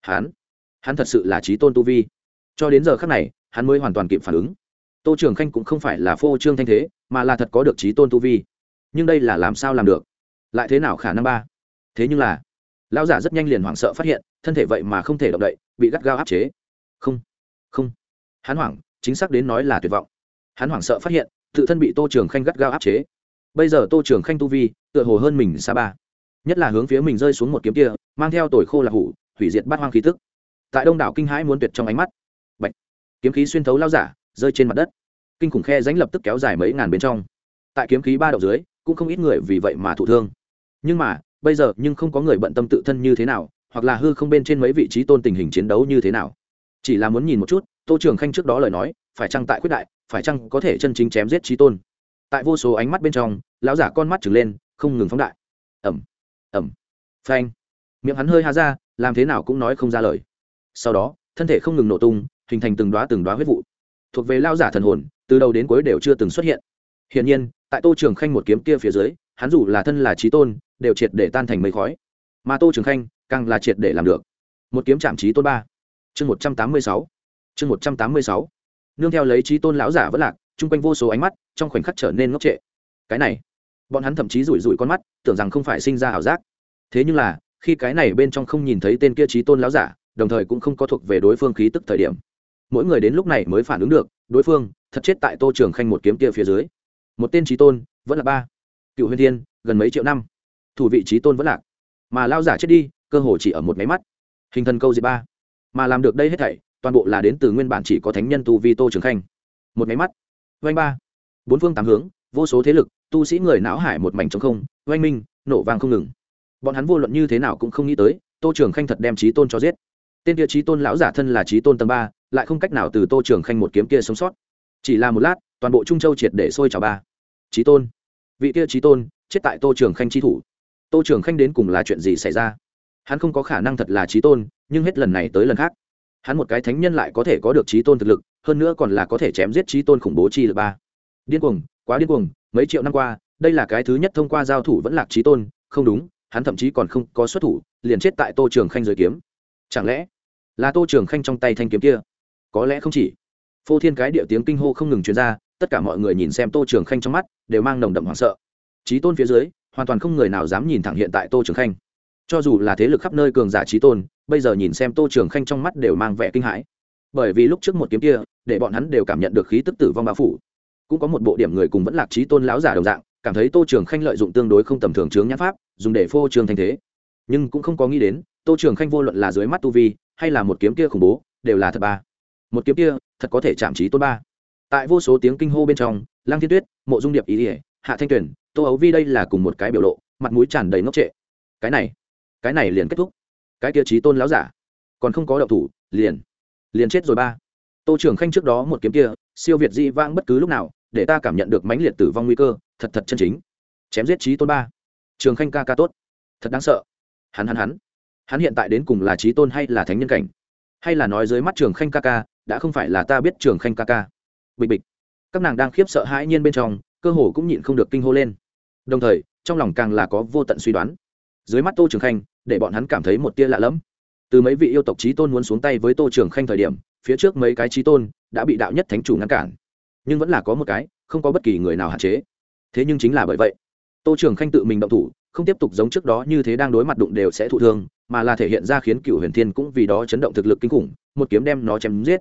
hắn hắn thật sự là trí tôn tu vi. Cho đến giờ khác này, hắn mới hoàn toàn kịp phản ứng. Tô trường khanh cũng không phải là phô trương thanh thế, mà là thật có được trí tôn tu vi. Nhưng đây là làm sao làm được? Lại thế nào khả năng ba? Thế nhưng là, lão giả rất nhanh liền hoảng sợ phát hiện, thân thể vậy mà không thể động đậy, bị gắt gao áp chế. Không không. Hắn hoảng, chính xác đến nói là tuyệt vọng. Hắn hoảng sợ phát hiện, tự thân bị tô trường khanh gắt gao áp chế bây giờ tô trường khanh tu vi, tựa hồ hơn mình xa ba. Nhất là hướng phía mình rơi xuống một kiếm kia, mang theo tồi khô là hủ, hủy diệt bát hoang khí tức. Tại đông đảo kinh hãi muốn tuyệt trong ánh mắt. Bạch. kiếm khí xuyên thấu lao giả, rơi trên mặt đất. Kinh khủng khe ránh lập tức kéo dài mấy ngàn bên trong. Tại kiếm khí ba đậu dưới, cũng không ít người vì vậy mà thụ thương. Nhưng mà, bây giờ nhưng không có người bận tâm tự thân như thế nào, hoặc là hư không bên trên mấy vị trí tôn tình hình chiến đấu như thế nào. Chỉ là muốn nhìn một chút, tô trường khanh trước đó lời nói, phải chăng tại quyết đại, phải chăng có thể chân chính chém giết trí tôn? Tại vô số ánh mắt bên trong, lão giả con mắt trừng lên, không ngừng phóng đại. Ẩm ẩm phanh. Miệng hắn hơi há ra, làm thế nào cũng nói không ra lời. Sau đó, thân thể không ngừng nổ tung, hình thành từng đoá từng đoá huyết vụ. Thuộc về lao giả thần hồn, từ đầu đến cuối đều chưa từng xuất hiện. Hiển nhiên, tại tô trường khanh một kiếm kia phía dưới, hắn dù là thân là trí tôn, đều triệt để tan thành mây khói. Mà tô trường khanh, càng là triệt để làm được. Một kiếm chạm trí tôn ba. Chương một trăm tám mươi sáu. Chương một trăm tám mươi sáu. Nương theo lấy trí tôn lão giả vẫn lạc chung quanh vô số ánh mắt, trong khoảnh khắc trở nên ngốc trệ. Cái này, bọn hắn thậm chí rủi rủi con mắt, tưởng rằng không phải sinh ra ảo giác. Thế nhưng là, khi cái này bên trong không nhìn thấy tên kia trí tôn lão giả, đồng thời cũng không có thuộc về đối phương khí tức thời điểm. Mỗi người đến lúc này mới phản ứng được, đối phương, thật chết tại tô trường khanh một kiếm kia phía dưới. Một tên trí tôn, vẫn là ba. Cựu huyền thiên, gần mấy triệu năm. Thủ vị trí tôn vẫn lạc. Mà lao giả chết đi, cơ hồ chỉ ở một máy mắt. Hình thần câu diệt ba. Mà làm được đây hết thảy, toàn bộ là đến từ nguyên bản chỉ có thánh nhân tu vi tô trường khanh. Một máy mắt vanh ba. Bốn phương tám hướng, vô số thế lực, tu sĩ người não hải một mảnh trong không, oanh minh, nổ vàng không ngừng. Bọn hắn vô luận như thế nào cũng không nghĩ tới, tô trường khanh thật đem trí tôn cho giết. Tên kia trí tôn lão giả thân là trí tôn tầng ba, lại không cách nào từ tô trường khanh một kiếm kia sống sót. Chỉ là một lát, toàn bộ trung châu triệt để sôi trào ba. Trí tôn. Vị kia trí tôn, chết tại tô trường khanh trí thủ. Tô trường khanh đến cùng là chuyện gì xảy ra? Hắn không có khả năng thật là trí tôn, nhưng hết lần này tới lần khác. Hắn một cái thánh nhân lại có thể có được trí tôn thực lực hơn nữa còn là có thể chém giết trí tôn khủng bố chi lực ba. Điên cuồng, quá điên cuồng, mấy triệu năm qua, đây là cái thứ nhất thông qua giao thủ vẫn lạc trí tôn, không đúng, hắn thậm chí còn không có xuất thủ, liền chết tại tô trường khanh rời kiếm. Chẳng lẽ là tô trường khanh trong tay thanh kiếm kia? Có lẽ không chỉ. Phô thiên cái địa tiếng kinh hô không ngừng truyền ra, tất cả mọi người nhìn xem tô trường khanh trong mắt, đều mang nồng đậm hoảng sợ. Trí tôn phía dưới, hoàn toàn không người nào dám nhìn thẳng hiện tại tô trường khanh. Cho dù là thế lực khắp nơi cường giả trí tôn, bây giờ nhìn xem tô trường khanh trong mắt đều mang vẻ kinh hãi bởi vì lúc trước một kiếm kia, để bọn hắn đều cảm nhận được khí tức tử vong bao phủ. Cũng có một bộ điểm người cùng vẫn lạc trí tôn lão giả đồng dạng, cảm thấy tô trường khanh lợi dụng tương đối không tầm thường chướng nhãn pháp, dùng để phô trường thanh thế. Nhưng cũng không có nghĩ đến, tô trường khanh vô luận là dưới mắt tu vi, hay là một kiếm kia khủng bố, đều là thật ba. Một kiếm kia, thật có thể chạm trí tôn ba. Tại vô số tiếng kinh hô bên trong lang thiên tuyết, mộ dung điệp, ý ỉa hạ thanh tuyển tô ấu vi đây là cùng một cái biểu lộ, mặt mũi tràn đầy ngốc trệ. Cái này cái này liền kết thúc. Cái kia trí tôn láo giả, còn không có đậu thủ, liền liền chết rồi ba. Tô trưởng khanh trước đó một kiếm kia, siêu việt di vang bất cứ lúc nào, để ta cảm nhận được mãnh liệt tử vong nguy cơ, thật thật chân chính. Chém giết trí tôn ba. Trường khanh ca ca tốt. Thật đáng sợ. Hắn hắn hắn. Hắn hiện tại đến cùng là trí tôn hay là thánh nhân cảnh? Hay là nói dưới mắt trường khanh ca ca, đã không phải là ta biết trường khanh ca ca? Bịch bịch. Các nàng đang khiếp sợ hãi nhiên bên trong, cơ hồ cũng nhịn không được kinh hô lên. Đồng thời, trong lòng càng là có vô tận suy đoán. Dưới mắt tô trường khanh, để bọn hắn cảm thấy một tia lạ lẫm từ mấy vị yêu tộc trí tôn muốn xuống tay với tô trường khanh thời điểm, phía trước mấy cái trí tôn đã bị đạo nhất thánh chủ ngăn cản. Nhưng vẫn là có một cái, không có bất kỳ người nào hạn chế. Thế nhưng chính là bởi vậy, tô trường khanh tự mình động thủ, không tiếp tục giống trước đó như thế đang đối mặt đụng đều sẽ thụ thương, mà là thể hiện ra khiến cựu huyền thiên cũng vì đó chấn động thực lực kinh khủng, một kiếm đem nó chém giết.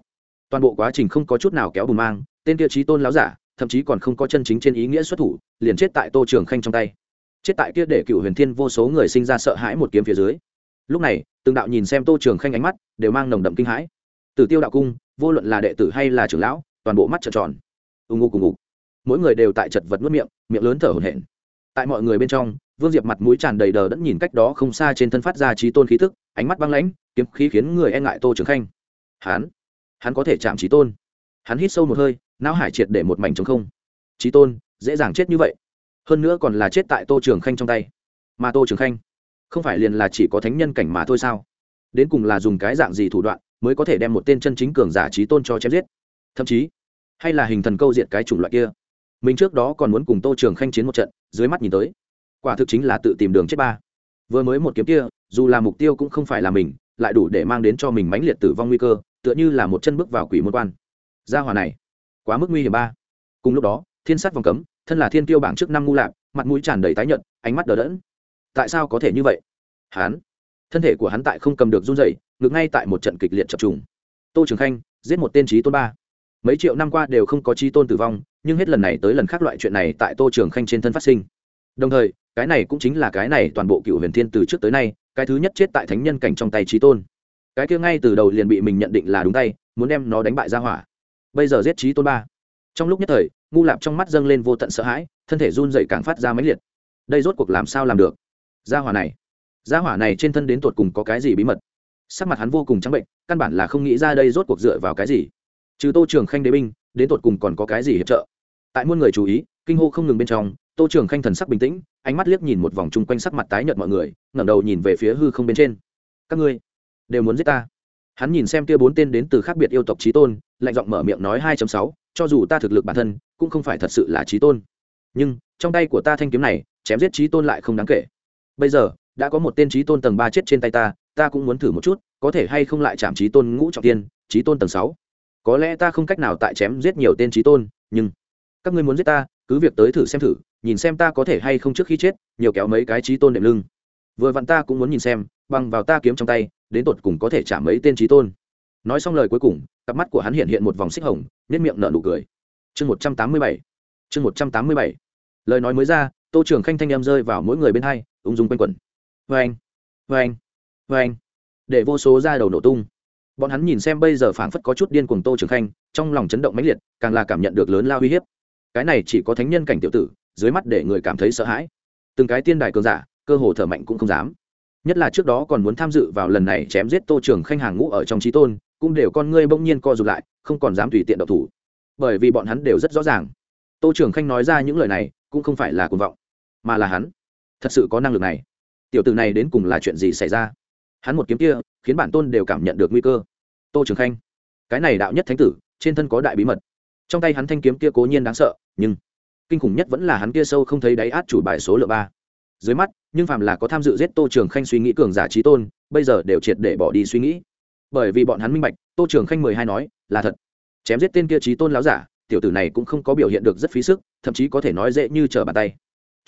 Toàn bộ quá trình không có chút nào kéo bùn mang, tên kia trí tôn láo giả, thậm chí còn không có chân chính trên ý nghĩa xuất thủ, liền chết tại tô trường khanh trong tay. Chết tại kia để cựu huyền thiên vô số người sinh ra sợ hãi một kiếm phía dưới lúc này, từng đạo nhìn xem tô trường khanh ánh mắt đều mang nồng đậm kinh hãi. Từ tiêu đạo cung, vô luận là đệ tử hay là trưởng lão, toàn bộ mắt trợn tròn. Ưng ngô cùng ngục mỗi người đều tại chật vật nuốt miệng miệng lớn thở hổn hển. Tại mọi người bên trong, vương diệp mặt mũi tràn đầy đờ đẫn nhìn cách đó không xa trên thân phát ra trí tôn khí thức ánh mắt băng lãnh, kiếm khí khiến người e ngại tô trường khanh. Hắn hắn có thể chạm trí tôn. Hắn hít sâu một hơi, não hải triệt để một mảnh trống không. Trí tôn, dễ dàng chết như vậy. Hơn nữa còn là chết tại tô trường khanh trong tay. Mà tô trường khanh không phải liền là chỉ có thánh nhân cảnh mà thôi sao? Đến cùng là dùng cái dạng gì thủ đoạn mới có thể đem một tên chân chính cường giả trí tôn cho chém giết? Thậm chí, hay là hình thần câu diện cái chủng loại kia? Mình trước đó còn muốn cùng tô trường khanh chiến một trận, dưới mắt nhìn tới, quả thực chính là tự tìm đường chết ba. Vừa mới một kiếm kia, dù là mục tiêu cũng không phải là mình, lại đủ để mang đến cho mình mãnh liệt tử vong nguy cơ, tựa như là một chân bước vào quỷ môn quan. Gia hòa này, quá mức nguy hiểm ba. Cùng lúc đó, thiên sát vòng cấm, thân là thiên tiêu bảng trước năm ngu lạc mặt mũi tràn đầy tái nhợt, ánh mắt đờ đẫn tại sao có thể như vậy? Hắn, thân thể của hắn tại không cầm được run dày ngược ngay tại một trận kịch liệt chập trùng. Tô trường khanh, giết một tên trí tôn ba. Mấy triệu năm qua đều không có trí tôn tử vong, nhưng hết lần này tới lần khác loại chuyện này tại tô trường khanh trên thân phát sinh. Đồng thời, cái này cũng chính là cái này toàn bộ cựu huyền thiên từ trước tới nay, cái thứ nhất chết tại thánh nhân cảnh trong tay trí tôn. Cái kia ngay từ đầu liền bị mình nhận định là đúng tay, muốn đem nó đánh bại ra hỏa. Bây giờ giết trí tôn ba. Trong lúc nhất thời, ngu lạp trong mắt dâng lên vô tận sợ hãi, thân thể run dậy càng phát ra máy liệt. Đây rốt cuộc làm sao làm được? Gia hỏa này. Gia hỏa này trên thân đến tột cùng có cái gì bí mật? Sắc mặt hắn vô cùng trắng bệnh, căn bản là không nghĩ ra đây rốt cuộc dựa vào cái gì. Trừ tô trường khanh đế binh, đến tột cùng còn có cái gì hiệp trợ? Tại muôn người chú ý, kinh hô không ngừng bên trong, tô trường khanh thần sắc bình tĩnh, ánh mắt liếc nhìn một vòng chung quanh sắc mặt tái nhợt mọi người, ngẩng đầu nhìn về phía hư không bên trên. Các ngươi đều muốn giết ta? Hắn nhìn xem kia bốn tên đến từ khác biệt yêu tộc trí tôn, lạnh giọng mở miệng nói hai sáu, cho dù ta thực lực bản thân, cũng không phải thật sự là trí tôn. Nhưng, trong tay của ta thanh kiếm này, chém giết trí tôn lại không đáng kể bây giờ, đã có một tên trí tôn tầng ba chết trên tay ta ta cũng muốn thử một chút, có thể hay không lại chạm trí tôn ngũ trọng tiên, trí tôn tầng sáu. Có lẽ ta không cách nào tại chém giết nhiều tên trí tôn, nhưng các ngươi muốn giết ta, cứ việc tới thử xem thử, nhìn xem ta có thể hay không trước khi chết, nhiều kéo mấy cái trí tôn đệm lưng. Vừa vặn ta cũng muốn nhìn xem, bằng vào ta kiếm trong tay, đến tột cùng có thể chạm mấy tên trí tôn. Nói xong lời cuối cùng, cặp mắt của hắn hiện hiện một vòng xích hồng nếp miệng nở nụ cười. Chương một trăm tám mươi bảy. Chương một trăm tám mươi bảy. Lời nói mới ra, tô trưởng khanh thanh em rơi vào mỗi người bên hai ung dung quanh quẩn. Vê anh vê anh vê anh. Để vô số ra đầu nổ tung. Bọn hắn nhìn xem bây giờ phảng phất có chút điên cuồng tô trường khanh, trong lòng chấn động mãnh liệt, càng là cảm nhận được lớn lao uy hiếp. Cái này chỉ có thánh nhân cảnh tiểu tử, dưới mắt để người cảm thấy sợ hãi. Từng cái tiên đài cường giả, cơ hồ thở mạnh cũng không dám. Nhất là trước đó còn muốn tham dự vào lần này chém giết tô trường khanh hàng ngũ ở trong trí tôn, cũng đều con ngươi bỗng nhiên co rụt lại, không còn dám tùy tiện độc thủ. Bởi vì bọn hắn đều rất rõ ràng. Tô trường khanh nói ra những lời này, cũng không phải là cuồng vọng, mà là hắn thật sự có năng lực này. Tiểu tử này đến cùng là chuyện gì xảy ra? Hắn một kiếm kia, khiến bản tôn đều cảm nhận được nguy cơ. Tô trường khanh, cái này đạo nhất thánh tử, trên thân có đại bí mật. Trong tay hắn thanh kiếm kia cố nhiên đáng sợ, nhưng kinh khủng nhất vẫn là hắn kia sâu không thấy đáy át chủ bài số lượng ba. Dưới mắt, nhưng phàm là có tham dự giết tô trường khanh suy nghĩ cường giả trí tôn, bây giờ đều triệt để bỏ đi suy nghĩ. Bởi vì bọn hắn minh bạch, tô trường khanh mười hai nói, là thật. Chém giết tên kia trí tôn láo giả, tiểu tử này cũng không có biểu hiện được rất phí sức, thậm chí có thể nói dễ như trở bàn tay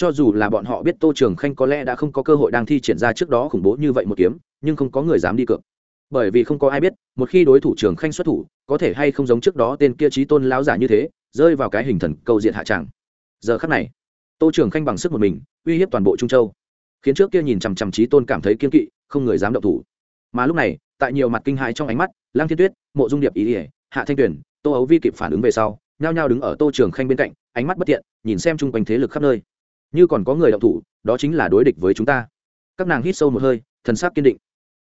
cho dù là bọn họ biết tô trường khanh có lẽ đã không có cơ hội đang thi triển ra trước đó khủng bố như vậy một kiếm, nhưng không có người dám đi cược. Bởi vì không có ai biết, một khi đối thủ trường khanh xuất thủ, có thể hay không giống trước đó tên kia trí tôn láo giả như thế, rơi vào cái hình thần câu diện hạ tràng giờ khắc này, tô trường khanh bằng sức một mình, uy hiếp toàn bộ trung châu. Khiến trước kia nhìn chằm chằm trí tôn cảm thấy kiên kỵ, không người dám động thủ. Mà lúc này, tại nhiều mặt kinh hại trong ánh mắt lang thiên tuyết, mộ dung điệp, ý ỉa hạ thanh tuyền, tô ấu vi kịp phản ứng về sau, nhao nhao đứng ở tô trường khanh bên cạnh, ánh mắt bất tiện, nhìn xem chung quanh thế lực khắp nơi như còn có người động thủ, đó chính là đối địch với chúng ta. Các nàng hít sâu một hơi, thần sắc kiên định.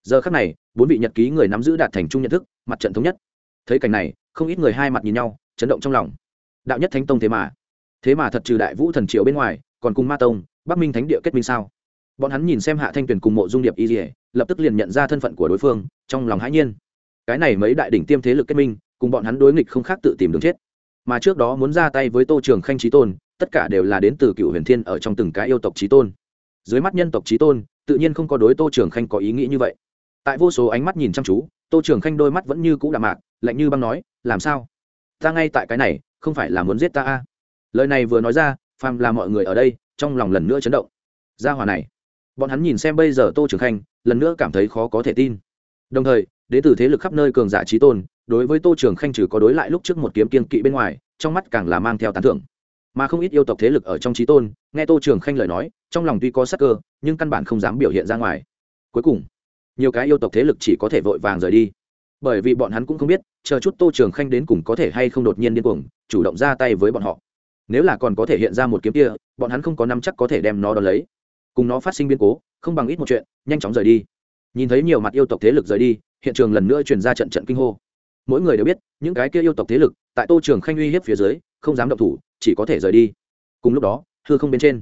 Giờ khắc này, bốn vị nhật ký người nắm giữ đạt thành chung nhận thức, mặt trận thống nhất. Thấy cảnh này, không ít người hai mặt nhìn nhau, chấn động trong lòng. Đạo nhất thánh tông thế mà. Thế mà thật trừ đại vũ thần triệu bên ngoài, còn cùng ma tông, bắc minh thánh địa kết minh sao? Bọn hắn nhìn xem hạ thanh tuyền cùng mộ dung điệp y dỉa lập tức liền nhận ra thân phận của đối phương, trong lòng hãi nhiên. Cái này mấy đại đỉnh tiêm thế lực kết minh, cùng bọn hắn đối nghịch không khác tự tìm đường chết. Mà trước đó muốn ra tay với tô trường khanh trí tôn tất cả đều là đến từ cựu huyền thiên ở trong từng cái yêu tộc trí tôn. Dưới mắt nhân tộc trí tôn, tự nhiên không có đối tô trường khanh có ý nghĩ như vậy. Tại vô số ánh mắt nhìn chăm chú, tô trường khanh đôi mắt vẫn như cũ đạm mạc, lạnh như băng nói, làm sao? Ta ngay tại cái này, không phải là muốn giết ta a? Lời này vừa nói ra, phàm là mọi người ở đây, trong lòng lần nữa chấn động. Ra hòa này. Bọn hắn nhìn xem bây giờ tô trường khanh, lần nữa cảm thấy khó có thể tin. Đồng thời, đến từ thế lực khắp nơi cường giả trí tôn, đối với tô trường khanh trừ có đối lại lúc trước một kiếm kiên kỵ bên ngoài, trong mắt càng là mang theo tán thưởng mà không ít yêu tộc thế lực ở trong trí tôn, nghe tô trường khanh lời nói, trong lòng tuy có sắc cơ, nhưng căn bản không dám biểu hiện ra ngoài. Cuối cùng, nhiều cái yêu tộc thế lực chỉ có thể vội vàng rời đi. Bởi vì bọn hắn cũng không biết, chờ chút tô trường khanh đến cùng có thể hay không đột nhiên điên cuồng, chủ động ra tay với bọn họ. Nếu là còn có thể hiện ra một kiếm kia, bọn hắn không có năm chắc có thể đem nó đón lấy. Cùng nó phát sinh biến cố, không bằng ít một chuyện, nhanh chóng rời đi. Nhìn thấy nhiều mặt yêu tộc thế lực rời đi, hiện trường lần nữa truyền ra trận trận kinh hô. Mỗi người đều biết, những cái kia yêu tộc thế lực, tại tô trường khanh uy hiếp phía dưới, không dám động thủ chỉ có thể rời đi. Cùng lúc đó, hư không bên trên,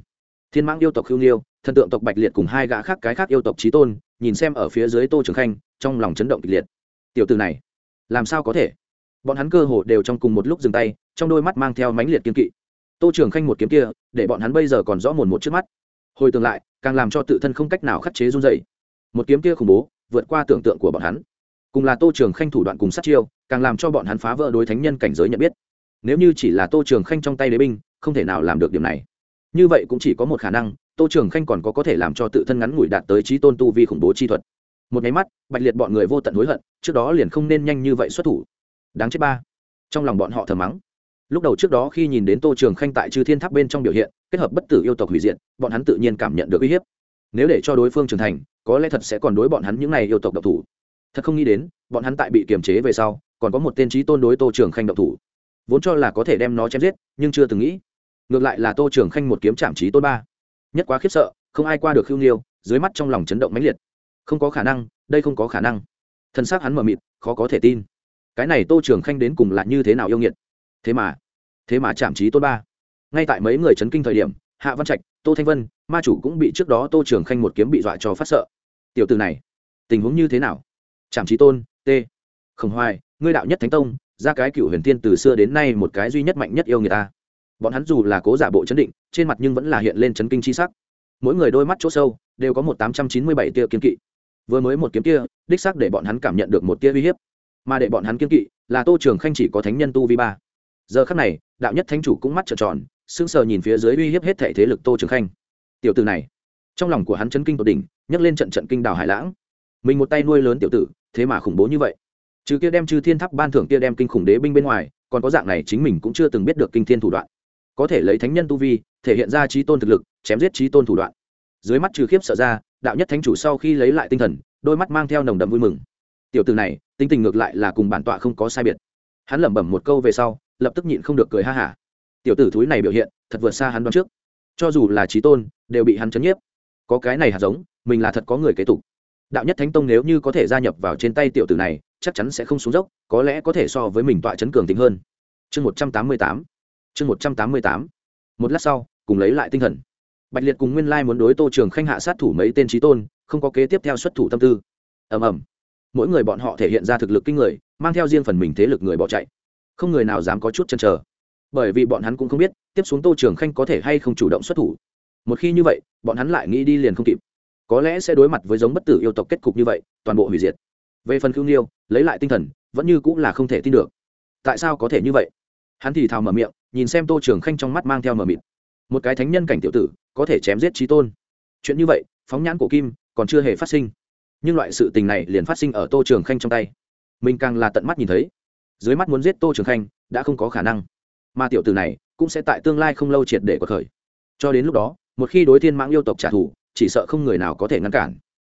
thiên mãng yêu tộc hưu nghiêu, thần tượng tộc bạch liệt cùng hai gã khác cái khác yêu tộc trí tôn, nhìn xem ở phía dưới tô trường khanh, trong lòng chấn động kịch liệt. Tiểu từ này, làm sao có thể? Bọn hắn cơ hồ đều trong cùng một lúc dừng tay, trong đôi mắt mang theo mãnh liệt kiên kỵ. Tô trường khanh một kiếm kia, để bọn hắn bây giờ còn rõ mồn một trước mắt. Hồi tương lại, càng làm cho tự thân không cách nào khắc chế run dày một kiếm kia khủng bố, vượt qua tưởng tượng của bọn hắn. Cùng là tô trường khanh thủ đoạn cùng sát chiêu, càng làm cho bọn hắn phá vỡ đối thánh nhân cảnh giới nhận biết nếu như chỉ là tô trường khanh trong tay đế binh, không thể nào làm được điểm này. Như vậy cũng chỉ có một khả năng, tô trường khanh còn có có thể làm cho tự thân ngắn ngủi đạt tới trí tôn tu vi khủng bố chi thuật. Một nháy mắt, bạch liệt bọn người vô tận hối hận, trước đó liền không nên nhanh như vậy xuất thủ. Đáng chết ba. Trong lòng bọn họ thờ mắng. Lúc đầu trước đó khi nhìn đến tô trường khanh tại chư thiên tháp bên trong biểu hiện, kết hợp bất tử yêu tộc hủy diện bọn hắn tự nhiên cảm nhận được uy hiếp. Nếu để cho đối phương trưởng thành, có lẽ thật sẽ còn đối bọn hắn những n à y yêu tộc độc thủ. Thật không nghĩ đến, bọn hắn tại bị kiềm chế về sau, còn có một tên trí tôn đối tô trường khanh độc thủ vốn cho là có thể đem nó chém giết, nhưng chưa từng nghĩ. Ngược lại là tô trường khanh một kiếm chạm trí tôn ba. Nhất quá khiếp sợ, không ai qua được khiêu nghiêu, dưới mắt trong lòng chấn động mãnh liệt. Không có khả năng, đây không có khả năng. Thân xác hắn mờ mịt, khó có thể tin. Cái này tô trường khanh đến cùng là như thế nào yêu nghiệt? Thế mà thế mà chạm trí tôn ba. Ngay tại mấy người chấn kinh thời điểm, hạ văn trạch, tô thanh vân, ma chủ cũng bị trước đó tô trường khanh một kiếm bị dọa cho phát sợ. Tiểu từ này, tình huống như thế nào? Chạm trí tôn, t. Khổng hoài, ngươi đạo nhất thánh tông ra cái cựu huyền tiên từ xưa đến nay một cái duy nhất mạnh nhất yêu người ta. Bọn hắn dù là cố giả bộ chấn định, trên mặt nhưng vẫn là hiện lên chấn kinh c h i sắc. Mỗi người đôi mắt chỗ sâu, đều có một tám trăm chín mươi bảy tia kiếm kỵ. Vừa mới một kiếm kia, đích xác để bọn hắn cảm nhận được một tia uy hiếp. Mà để bọn hắn kiếm kỵ, là tô trường khanh chỉ có thánh nhân tu vi ba. Giờ khắc này, đạo nhất thánh chủ cũng mắt trợn tròn, sững sờ nhìn phía dưới uy hiếp hết thệ thế lực tô trường khanh. Tiểu tử này, trong lòng của hắn chấn kinh tột đỉnh, nhấc lên trận trận kinh đào hải lãng. Mình một tay nuôi lớn tiểu tử, thế mà khủng bố như vậy trừ kia đem chư thiên tháp ban thưởng kia đem kinh khủng đế binh bên ngoài, còn có dạng này chính mình cũng chưa từng biết được kinh thiên thủ đoạn. Có thể lấy thánh nhân tu vi, thể hiện ra trí tôn thực lực, chém giết trí tôn thủ đoạn. Dưới mắt trừ khiếp sợ ra, đạo nhất thánh chủ sau khi lấy lại tinh thần, đôi mắt mang theo nồng đậm vui mừng. Tiểu từ này, tính tình ngược lại là cùng bản tọa không có sai biệt. Hắn lẩm bẩm một câu về sau, lập tức nhịn không được cười ha hả. Tiểu tử thúi này biểu hiện, thật vượt xa hắn đoán trước. Cho dù là trí tôn, đều bị hắn chấn nhiếp. Có cái này hạt giống, mình là thật có người kế tục. Đạo nhất thánh tông nếu như có thể gia nhập vào trên tay tiểu tử này chắc chắn sẽ không xuống dốc, có lẽ có thể so với mình tọa chấn cường tính hơn. Chương một trăm tám mươi tám. Chương một trăm tám mươi tám. Một lát sau, cùng lấy lại tinh thần. Bạch liệt cùng nguyên lai muốn đối tô trường khanh hạ sát thủ mấy tên trí tôn, không có kế tiếp theo xuất thủ tâm tư. Ầm ầm. Mỗi người bọn họ thể hiện ra thực lực kinh người, mang theo riêng phần mình thế lực người bỏ chạy. Không người nào dám có chút chần chờ. Bởi vì bọn hắn cũng không biết, tiếp xuống tô trường khanh có thể hay không chủ động xuất thủ. Một khi như vậy, bọn hắn lại nghĩ đi liền không kịp. Có lẽ sẽ đối mặt với giống bất tử yêu tộc kết cục như vậy, toàn bộ hủy diệt về phần khương nghiêu, lấy lại tinh thần, vẫn như cũng là không thể tin được. Tại sao có thể như vậy? Hắn thì thào mở miệng, nhìn xem tô trường khanh trong mắt mang theo mờ mịt. Một cái thánh nhân cảnh tiểu tử, có thể chém giết trí tôn. Chuyện như vậy, phóng nhãn cổ kim còn chưa hề phát sinh. Nhưng loại sự tình này liền phát sinh ở tô trường khanh trong tay. Mình càng là tận mắt nhìn thấy. Dưới mắt muốn giết tô trường khanh, đã không có khả năng. Mà tiểu tử này cũng sẽ tại tương lai không lâu triệt để có khởi. Cho đến lúc đó, một khi đối thiên mãng yêu tộc trả thù, chỉ sợ không người nào có thể ngăn cản.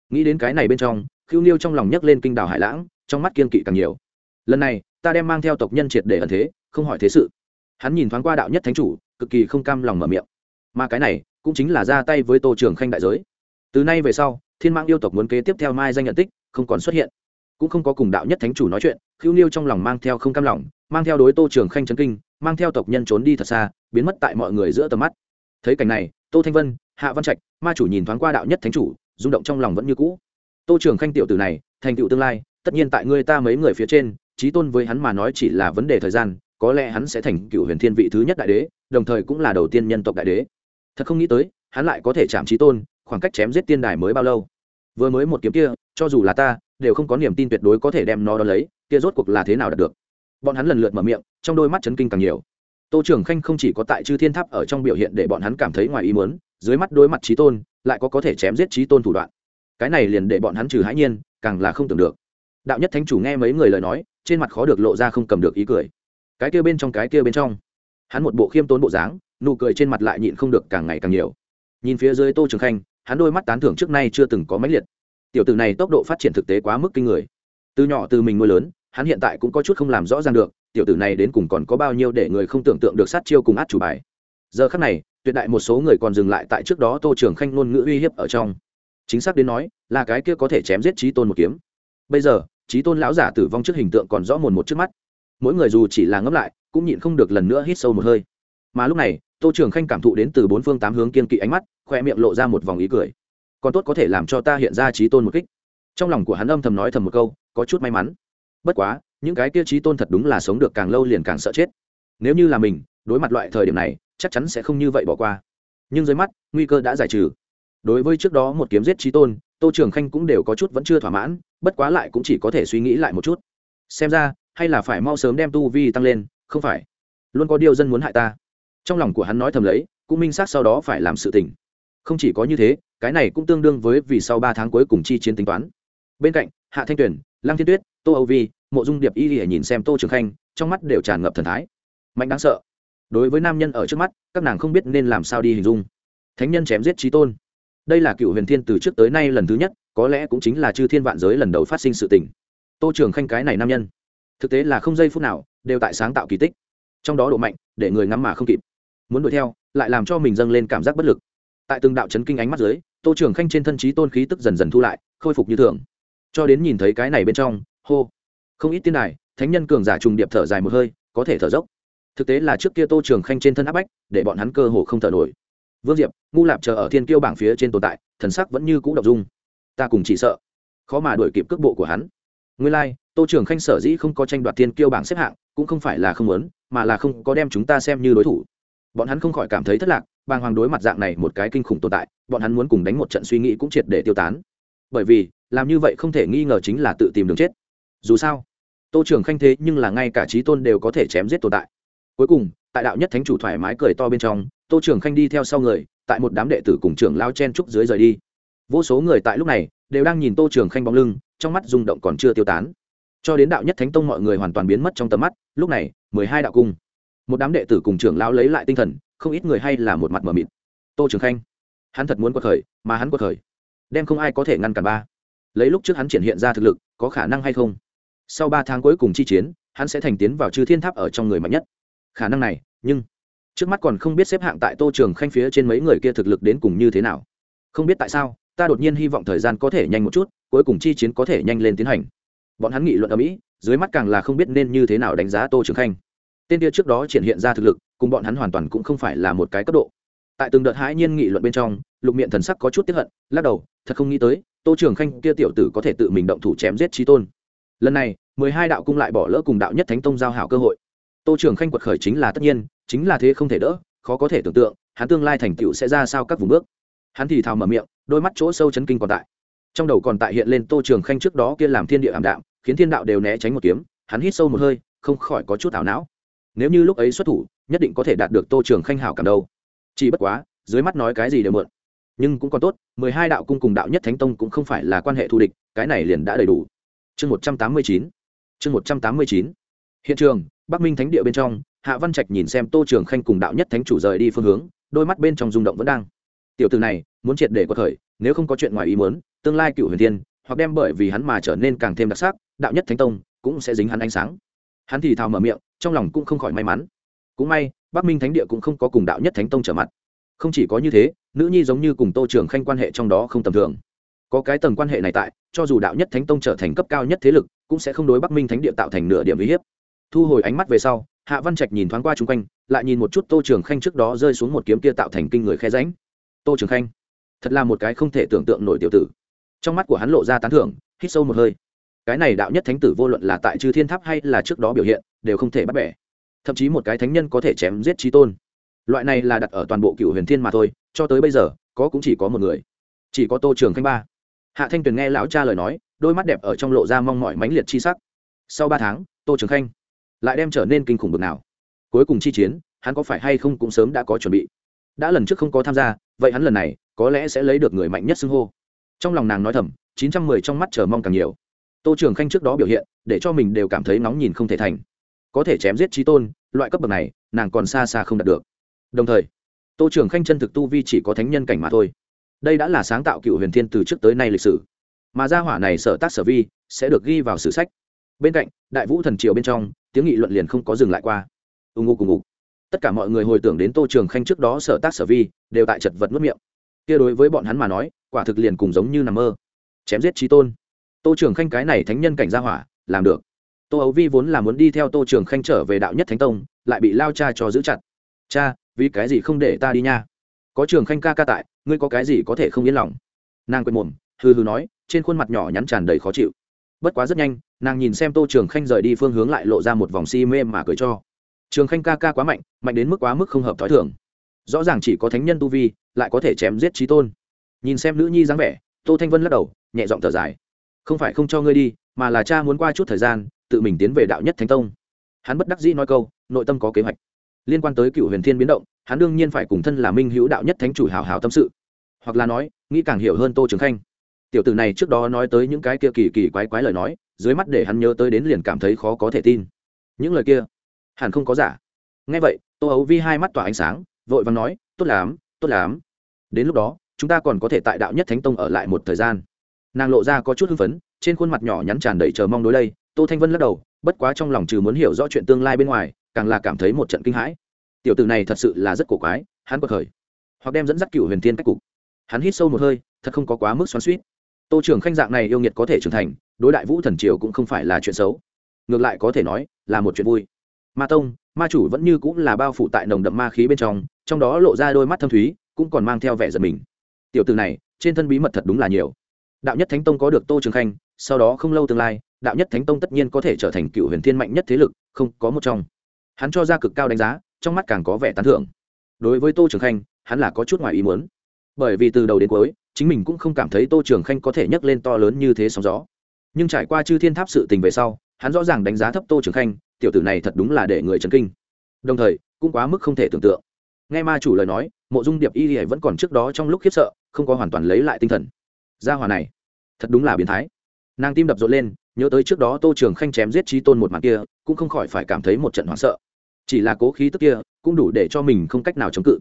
Nghĩ đến cái này bên trong khiêu niêu trong lòng nhấc lên kinh đào hải lãng, trong mắt kiên kỵ càng nhiều. Lần này, ta đem mang theo tộc nhân triệt để ẩn thế, không hỏi thế sự. Hắn nhìn thoáng qua đạo nhất thánh chủ, cực kỳ không cam lòng mở miệng. Mà cái này, cũng chính là ra tay với tô trường khanh đại giới. Từ nay về sau, thiên mạng yêu tộc muốn kế tiếp theo mai danh nhận tích, không còn xuất hiện. Cũng không có cùng đạo nhất thánh chủ nói chuyện khiêu niêu trong lòng mang theo không cam lòng, mang theo đối tô trường khanh trấn kinh, mang theo tộc nhân trốn đi thật xa, biến mất tại mọi người giữa tầm mắt. Thấy cảnh này, tô thanh vân, hạ văn trạch, ma chủ nhìn thoáng qua đạo nhất thánh chủ, rung động trong lòng vẫn như cũ tô trường khanh tiểu tử này, thành tựu tương lai, tất nhiên tại ngươi ta mấy người phía trên, trí tôn với hắn mà nói chỉ là vấn đề thời gian, có lẽ hắn sẽ thành cựu huyền thiên vị thứ nhất đại đế, đồng thời cũng là đầu tiên nhân tộc đại đế. Thật không nghĩ tới, hắn lại có thể chạm trí tôn, khoảng cách chém giết tiên đài mới bao lâu? Vừa mới một kiếm kia, cho dù là ta, đều không có niềm tin tuyệt đối có thể đem nó đo lấy, kia rốt cuộc là thế nào đạt được? Bọn hắn lần lượt mở miệng, trong đôi mắt chấn kinh càng nhiều. Tô trưởng khanh không chỉ có tại chư thiên tháp ở trong biểu hiện để bọn hắn cảm thấy ngoài ý muốn, dưới mắt đối mặt trí tôn, lại có có thể chém giết trí tôn thủ đoạn cái này liền để bọn hắn trừ hãi nhiên, càng là không tưởng được. Đạo nhất thánh chủ nghe mấy người lời nói, trên mặt khó được lộ ra không cầm được ý cười. Cái kia bên trong, cái kia bên trong. Hắn một bộ khiêm tốn bộ dáng, nụ cười trên mặt lại nhịn không được càng ngày càng nhiều. Nhìn phía dưới tô trường khanh, hắn đôi mắt tán thưởng trước nay chưa từng có mãnh liệt. Tiểu tử này tốc độ phát triển thực tế quá mức kinh người. Từ nhỏ từ mình nuôi lớn, hắn hiện tại cũng có chút không làm rõ ràng được, tiểu tử này đến cùng còn có bao nhiêu để người không tưởng tượng được sát chiêu cùng át chủ bài. Giờ khắc này, tuyệt đại một số người còn dừng lại tại trước đó tô trường khanh ngôn ngữ uy hiếp ở trong chính xác đến nói, là cái kia có thể chém giết trí tôn một kiếm. Bây giờ trí tôn lão giả tử vong trước hình tượng còn rõ mồn một trước mắt. Mỗi người dù chỉ là ngấp lại, cũng nhịn không được lần nữa hít sâu một hơi. Mà lúc này, tô trường khanh cảm thụ đến từ bốn phương tám hướng kiên kỵ ánh mắt, khoe miệng lộ ra một vòng ý cười. Còn tốt có thể làm cho ta hiện ra trí tôn một kích. Trong lòng của hắn âm thầm nói thầm một câu, có chút may mắn. Bất quá, những cái kia trí tôn thật đúng là sống được càng lâu liền càng sợ chết. Nếu như là mình, đối mặt loại thời điểm này, chắc chắn sẽ không như vậy bỏ qua. Nhưng dưới mắt, nguy cơ đã giải trừ đối với trước đó một kiếm giết trí tôn, tô trường khanh cũng đều có chút vẫn chưa thỏa mãn, bất quá lại cũng chỉ có thể suy nghĩ lại một chút. Xem ra, hay là phải mau sớm đem tu vi tăng lên, không phải? Luôn có điều dân muốn hại ta. Trong lòng của hắn nói thầm lấy, cũng minh xác sau đó phải làm sự tình. Không chỉ có như thế, cái này cũng tương đương với vì sau ba tháng cuối cùng chi chiến tính toán. Bên cạnh, hạ thanh tuyền, lăng thiên tuyết, tô âu vi, mộ dung điệp y lìa nhìn xem tô trường khanh, trong mắt đều tràn ngập thần thái. Mạnh đáng sợ. Đối với nam nhân ở trước mắt, các nàng không biết nên làm sao đi hình dung. Thánh nhân chém giết trí tôn đây là cựu huyền thiên từ trước tới nay lần thứ nhất, có lẽ cũng chính là chư thiên vạn giới lần đầu phát sinh sự tình. Tô trường khanh cái này nam nhân, thực tế là không giây phút nào, đều tại sáng tạo kỳ tích. Trong đó độ mạnh, để người ngắm mà không kịp. Muốn đuổi theo, lại làm cho mình dâng lên cảm giác bất lực. Tại từng đạo chấn kinh ánh mắt dưới, tô trường khanh trên thân trí tôn khí tức dần dần thu lại, khôi phục như thường. Cho đến nhìn thấy cái này bên trong, hô, không ít tiên đài, thánh nhân cường giả trùng điệp thở dài một hơi, có thể thở dốc. Thực tế là trước kia tô trường khanh trên thân áp bách, để bọn hắn cơ hồ không thở nổi vương diệp ngu lạp chờ ở thiên kiêu bảng phía trên tồn tại thần sắc vẫn như cũ đ ộ n g dung. Ta cùng chỉ sợ. Khó mà đuổi kịp cước bộ của hắn. Nguyên lai、like, tô trường khanh sở dĩ không có tranh đoạt thiên kiêu bảng xếp hạng cũng không phải là không lớn, mà là không có đem chúng ta xem như đối thủ. Bọn hắn không khỏi cảm thấy thất lạc bàng hoàng đối mặt dạng này một cái kinh khủng tồn tại bọn hắn muốn cùng đánh một trận suy nghĩ cũng triệt để tiêu tán. Bởi vì làm như vậy không thể nghi ngờ chính là tự tìm đường chết. Dù sao tô trường khanh thế nhưng là ngay cả trí tôn đều có thể chém giết tồn tại cuối cùng, tại đạo nhất thánh chủ thoải mái cười to bên trong, tô trường khanh đi theo sau người, tại một đám đệ tử cùng trưởng lao chen trúc dưới rời đi. Vô số người tại lúc này, đều đang nhìn tô trường khanh bóng lưng, trong mắt rung động còn chưa tiêu tán. Cho đến đạo nhất thánh tông mọi người hoàn toàn biến mất trong tầm mắt, lúc này, mười hai đạo cung. Một đám đệ tử cùng trưởng lao lấy lại tinh thần, không ít người hay là một mặt mờ mịt. Tô trường khanh, hắn thật muốn quật khởi, mà hắn quật khởi, đem không ai có thể ngăn cản ba. Lấy lúc trước hắn triển hiện ra thực lực, có khả năng hay không? Sau ba tháng cuối cùng chi chiến, hắn sẽ thành tiến vào chư thiên tháp ở trong người mạnh nhất khả năng này, nhưng trước mắt còn không biết xếp hạng tại tô trường khanh phía trên mấy người kia thực lực đến cùng như thế nào. Không biết tại sao, ta đột nhiên hy vọng thời gian có thể nhanh một chút, cuối cùng chi chiến có thể nhanh lên tiến hành. Bọn hắn nghị luận ở mỹ, dưới mắt càng là không biết nên như thế nào đánh giá tô trường khanh. Tên kia trước đó triển hiện ra thực lực, cùng bọn hắn hoàn toàn cũng không phải là một cái cấp độ. Tại từng đợt hãi nhiên nghị luận bên trong, lục miệng thần sắc có chút tiếp hận, lắc đầu, thật không nghĩ tới, tô trường khanh kia tiểu tử có thể tự mình động thủ chém giết trí tôn. Lần này, mười hai đạo cung lại bỏ lỡ cùng đạo nhất thánh tông giao hảo cơ hội tô trường khanh quật khởi chính là tất nhiên, chính là thế không thể đỡ, khó có thể tưởng tượng, hắn tương lai thành tựu sẽ ra sao các vùng bước. Hắn thì thào mở miệng, đôi mắt chỗ sâu chấn kinh còn tại. Trong đầu còn tại hiện lên tô trường khanh trước đó kia làm thiên địa ảm đạm, khiến thiên đạo đều né tránh một kiếm, hắn hít sâu một hơi, không khỏi có chút ảo não. Nếu như lúc ấy xuất thủ, nhất định có thể đạt được tô trường khanh hảo cảm đâu. Chỉ bất quá, dưới mắt nói cái gì đều mượn nhưng cũng còn tốt, mười hai đạo cung cùng đạo nhất thánh tông cũng không phải là quan hệ thù địch, cái này liền đã đầy đủ. Chương một trăm tám mươi chín. Chương một trăm tám mươi chín hiện trường, bắc minh thánh địa bên trong, hạ văn trạch nhìn xem tô trường khanh cùng đạo nhất thánh chủ rời đi phương hướng, đôi mắt bên trong rung động vẫn đang. Tiểu từ này, muốn triệt để có thời nếu không có chuyện ngoài ý muốn, tương lai cựu huyền thiên, hoặc đem bởi vì hắn mà trở nên càng thêm đặc sắc, đạo nhất thánh tông cũng sẽ dính hắn ánh sáng. Hắn thì thào mở miệng, trong lòng cũng không khỏi may mắn. Cũng may, bắc minh thánh địa cũng không có cùng đạo nhất thánh tông trở mặt. Không chỉ có như thế, nữ nhi giống như cùng tô trường khanh quan hệ trong đó không tầm thường. Có cái tầng quan hệ này tại, cho dù đạo nhất thánh tông trở thành cấp cao nhất thế lực, cũng sẽ không đối bắc minh thánh địa tạo thành nửa điểm uy hiếp thu hồi ánh mắt về sau, hạ văn trạch nhìn thoáng qua chung quanh, lại nhìn một chút tô trường khanh trước đó rơi xuống một kiếm kia tạo thành kinh người khe ránh tô trường khanh, thật là một cái không thể tưởng tượng nổi tiểu tử. Trong mắt của hắn lộ ra tán thưởng, hít sâu một hơi. Cái này đạo nhất thánh tử vô luận là tại chư thiên tháp hay là trước đó biểu hiện, đều không thể bắt bẻ. Thậm chí một cái thánh nhân có thể chém giết trí tôn. Loại này là đặt ở toàn bộ cựu huyền thiên mà thôi, cho tới bây giờ, có cũng chỉ có một người. Chỉ có tô trường khanh ba. Hạ thanh tuyền nghe lão cha lời nói, đôi mắt đẹp ở trong lộ ra mong mỏi mãnh liệt chi sắc. Sau ba tháng, tô trường khanh lại đem trở nên kinh khủng bực nào. Cuối cùng chi chiến, hắn có phải hay không cũng sớm đã có chuẩn bị. Đã lần trước không có tham gia, vậy hắn lần này có lẽ sẽ lấy được người mạnh nhất xưng hô. Trong lòng nàng nói thầm, chín trăm mười trong mắt chờ mong càng nhiều. Tô trường khanh trước đó biểu hiện, để cho mình đều cảm thấy nóng nhìn không thể thành. Có thể chém giết trí tôn, loại cấp bậc này, nàng còn xa xa không đạt được. Đồng thời, tô trường khanh chân thực tu vi chỉ có thánh nhân cảnh mà thôi. Đây đã là sáng tạo cựu huyền thiên từ trước tới nay lịch sử. Mà gia hỏa này sở tác sở vi, sẽ được ghi vào sử sách. Bên cạnh, đại vũ thần triều bên trong tiếng nghị luận liền không có dừng lại qua. Ù ngụ cùng ngụ tất cả mọi người hồi tưởng đến tô trường khanh trước đó sở tác sở vi, đều tại chật vật mất miệng. Kia đối với bọn hắn mà nói, quả thực liền cùng giống như nằm mơ. Chém giết trí tôn. Tô trường khanh cái này thánh nhân cảnh gia hỏa, làm được. Tô ấu vi vốn là muốn đi theo tô trường khanh trở về đạo nhất thánh tông, lại bị lao cha cho giữ chặt. Cha, vì cái gì không để ta đi nha? Có trường khanh ca ca tại, ngươi có cái gì có thể không yên lòng? Nàng quên mồm, hừ hừ nói, trên khuôn mặt nhỏ nhắn tràn đầy khó chịu bất quá rất nhanh, nàng nhìn xem tô trường khanh rời đi phương hướng lại lộ ra một vòng si mê mà cười cho. Trường khanh ca ca quá mạnh mạnh đến mức quá mức không hợp t h ó i thường. Rõ ràng chỉ có thánh nhân tu vi, lại có thể chém giết trí tôn. Nhìn xem nữ nhi dáng vẻ, tô thanh vân lắc đầu, nhẹ giọng thở dài. Không phải không cho ngươi đi, mà là cha muốn qua chút thời gian, tự mình tiến về đạo nhất thánh tông. Hắn bất đắc dĩ nói câu, nội tâm có kế hoạch. Liên quan tới cựu huyền thiên biến động, hắn đương nhiên phải cùng thân là minh hữu đạo nhất thánh chủ hào hào tâm sự. Hoặc là nói, nghĩ càng hiểu hơn tô trường khanh tiểu tử này trước đó nói tới những cái kia kỳ kỳ quái quái lời nói, dưới mắt để hắn nhớ tới đến liền cảm thấy khó có thể tin. Những lời kia, hẳn không có giả. Ngay vậy, tô ấu vi hai mắt tỏa ánh sáng, vội vàng nói, tốt lắm tốt lắm. Đến lúc đó, chúng ta còn có thể tại đạo nhất thánh tông ở lại một thời gian. Nàng lộ ra có chút hưng phấn, trên khuôn mặt nhỏ nhắn tràn đầy chờ mong đối đây tô thanh vân lắc đầu, bất quá trong lòng trừ muốn hiểu rõ chuyện tương lai bên ngoài, càng là cảm thấy một trận kinh hãi. Tiểu tử này thật sự là rất cổ quái, hắn bật khởi. Hoặc đem dẫn dắt cựu huyền thiên cách cục. Hắn hít sâu một hơi, thật không có quá mức xoắn suýt tô trưởng khanh dạng này yêu nghiệt có thể trưởng thành, đối đại vũ thần triều cũng không phải là chuyện xấu. Ngược lại có thể nói, là một chuyện vui. Ma tông, ma chủ vẫn như cũng là bao phủ tại nồng đậm ma khí bên trong trong đó lộ ra đôi mắt thâm thúy, cũng còn mang theo vẻ giật mình. Tiểu từ này, trên thân bí mật thật đúng là nhiều. Đạo nhất thánh tông có được tô trường khanh, sau đó không lâu tương lai, đạo nhất thánh tông tất nhiên có thể trở thành cựu huyền thiên mạnh nhất thế lực, không có một trong. Hắn cho ra cực cao đánh giá, trong mắt càng có vẻ tán thưởng. Đối với tô trường khanh, hắn là có chút ngoài ý muốn. Bởi vì từ đầu đến cuối chính mình cũng không cảm thấy tô trường khanh có thể nhấc lên to lớn như thế sóng gió. Nhưng trải qua chư thiên tháp sự tình về sau, hắn rõ ràng đánh giá thấp tô trường khanh, tiểu tử này thật đúng là để người chấn kinh. Đồng thời, cũng quá mức không thể tưởng tượng. Nghe ma chủ lời nói, mộ dung điệp y vẫn còn trước đó trong lúc khiếp sợ, không có hoàn toàn lấy lại tinh thần. Gia hòa này, thật đúng là biến thái. Nàng tim đập rộn lên, nhớ tới trước đó tô trường khanh chém giết trí tôn một mặt kia, cũng không khỏi phải cảm thấy một trận hoảng sợ. Chỉ là cố khí tức kia, cũng đủ để cho mình không cách nào chống cự.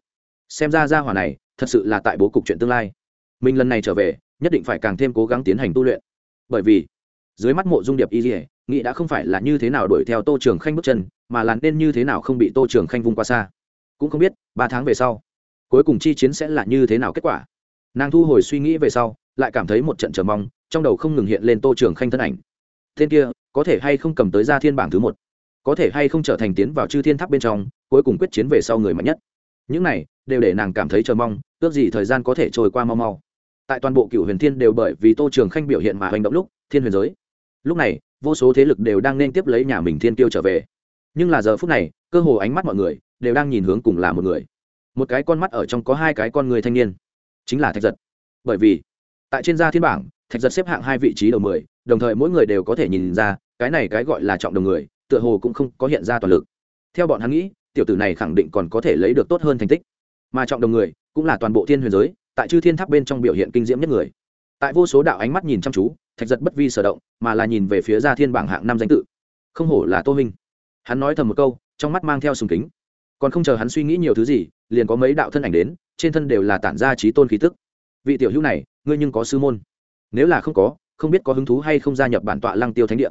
Xem ra gia hòa này, thật sự là tại bố cục chuyện tương lai mình lần này trở về, nhất định phải càng thêm cố gắng tiến hành tu luyện. Bởi vì, dưới mắt mộ dung điệp y dỉa nghĩ đã không phải là như thế nào đuổi theo tô trường khanh bước chân, mà là nên như thế nào không bị tô trường khanh vung qua xa. Cũng không biết, ba tháng về sau, cuối cùng chi chiến sẽ là như thế nào kết quả. Nàng thu hồi suy nghĩ về sau, lại cảm thấy một trận chờ mong, trong đầu không ngừng hiện lên tô trường khanh thân ảnh. Tên kia, có thể hay không cầm tới ra thiên bảng thứ một? Có thể hay không trở thành tiến vào chư thiên tháp bên trong, cuối cùng quyết chiến về sau người mạnh nhất? Những này, đều để nàng cảm thấy chờ mong, ước gì thời gian có thể trôi qua mau mau tại toàn bộ cựu huyền thiên đều bởi vì tô trường khanh biểu hiện mà hành động lúc, thiên huyền giới. Lúc này, vô số thế lực đều đang nên tiếp lấy nhà mình thiên tiêu trở về. Nhưng là giờ phút này, cơ hồ ánh mắt mọi người đều đang nhìn hướng cùng là một người. Một cái con mắt ở trong có hai cái con người thanh niên, chính là thạch giật. Bởi vì, tại trên gia thiên bảng, thạch giật xếp hạng hai vị trí đầu mười, đồng thời mỗi người đều có thể nhìn ra, cái này cái gọi là trọng đồng người, tựa hồ cũng không có hiện ra toàn lực. Theo bọn hắn nghĩ, tiểu tử này khẳng định còn có thể lấy được tốt hơn thành tích. Mà trọng đồng người cũng là toàn bộ thiên huyền giới tại chư thiên tháp bên trong biểu hiện kinh diễm nhất người. Tại vô số đạo ánh mắt nhìn chăm chú, thạch giật bất vi sở động, mà là nhìn về phía gia thiên bảng hạng năm danh tự. Không hổ là tô minh hắn nói thầm một câu, trong mắt mang theo sùng kính. Còn không chờ hắn suy nghĩ nhiều thứ gì, liền có mấy đạo thân ảnh đến, trên thân đều là tản ra trí tôn khí tức. Vị tiểu hữu này, ngươi nhưng có sư môn. Nếu là không có, không biết có hứng thú hay không gia nhập bản tọa lăng tiêu thánh địa.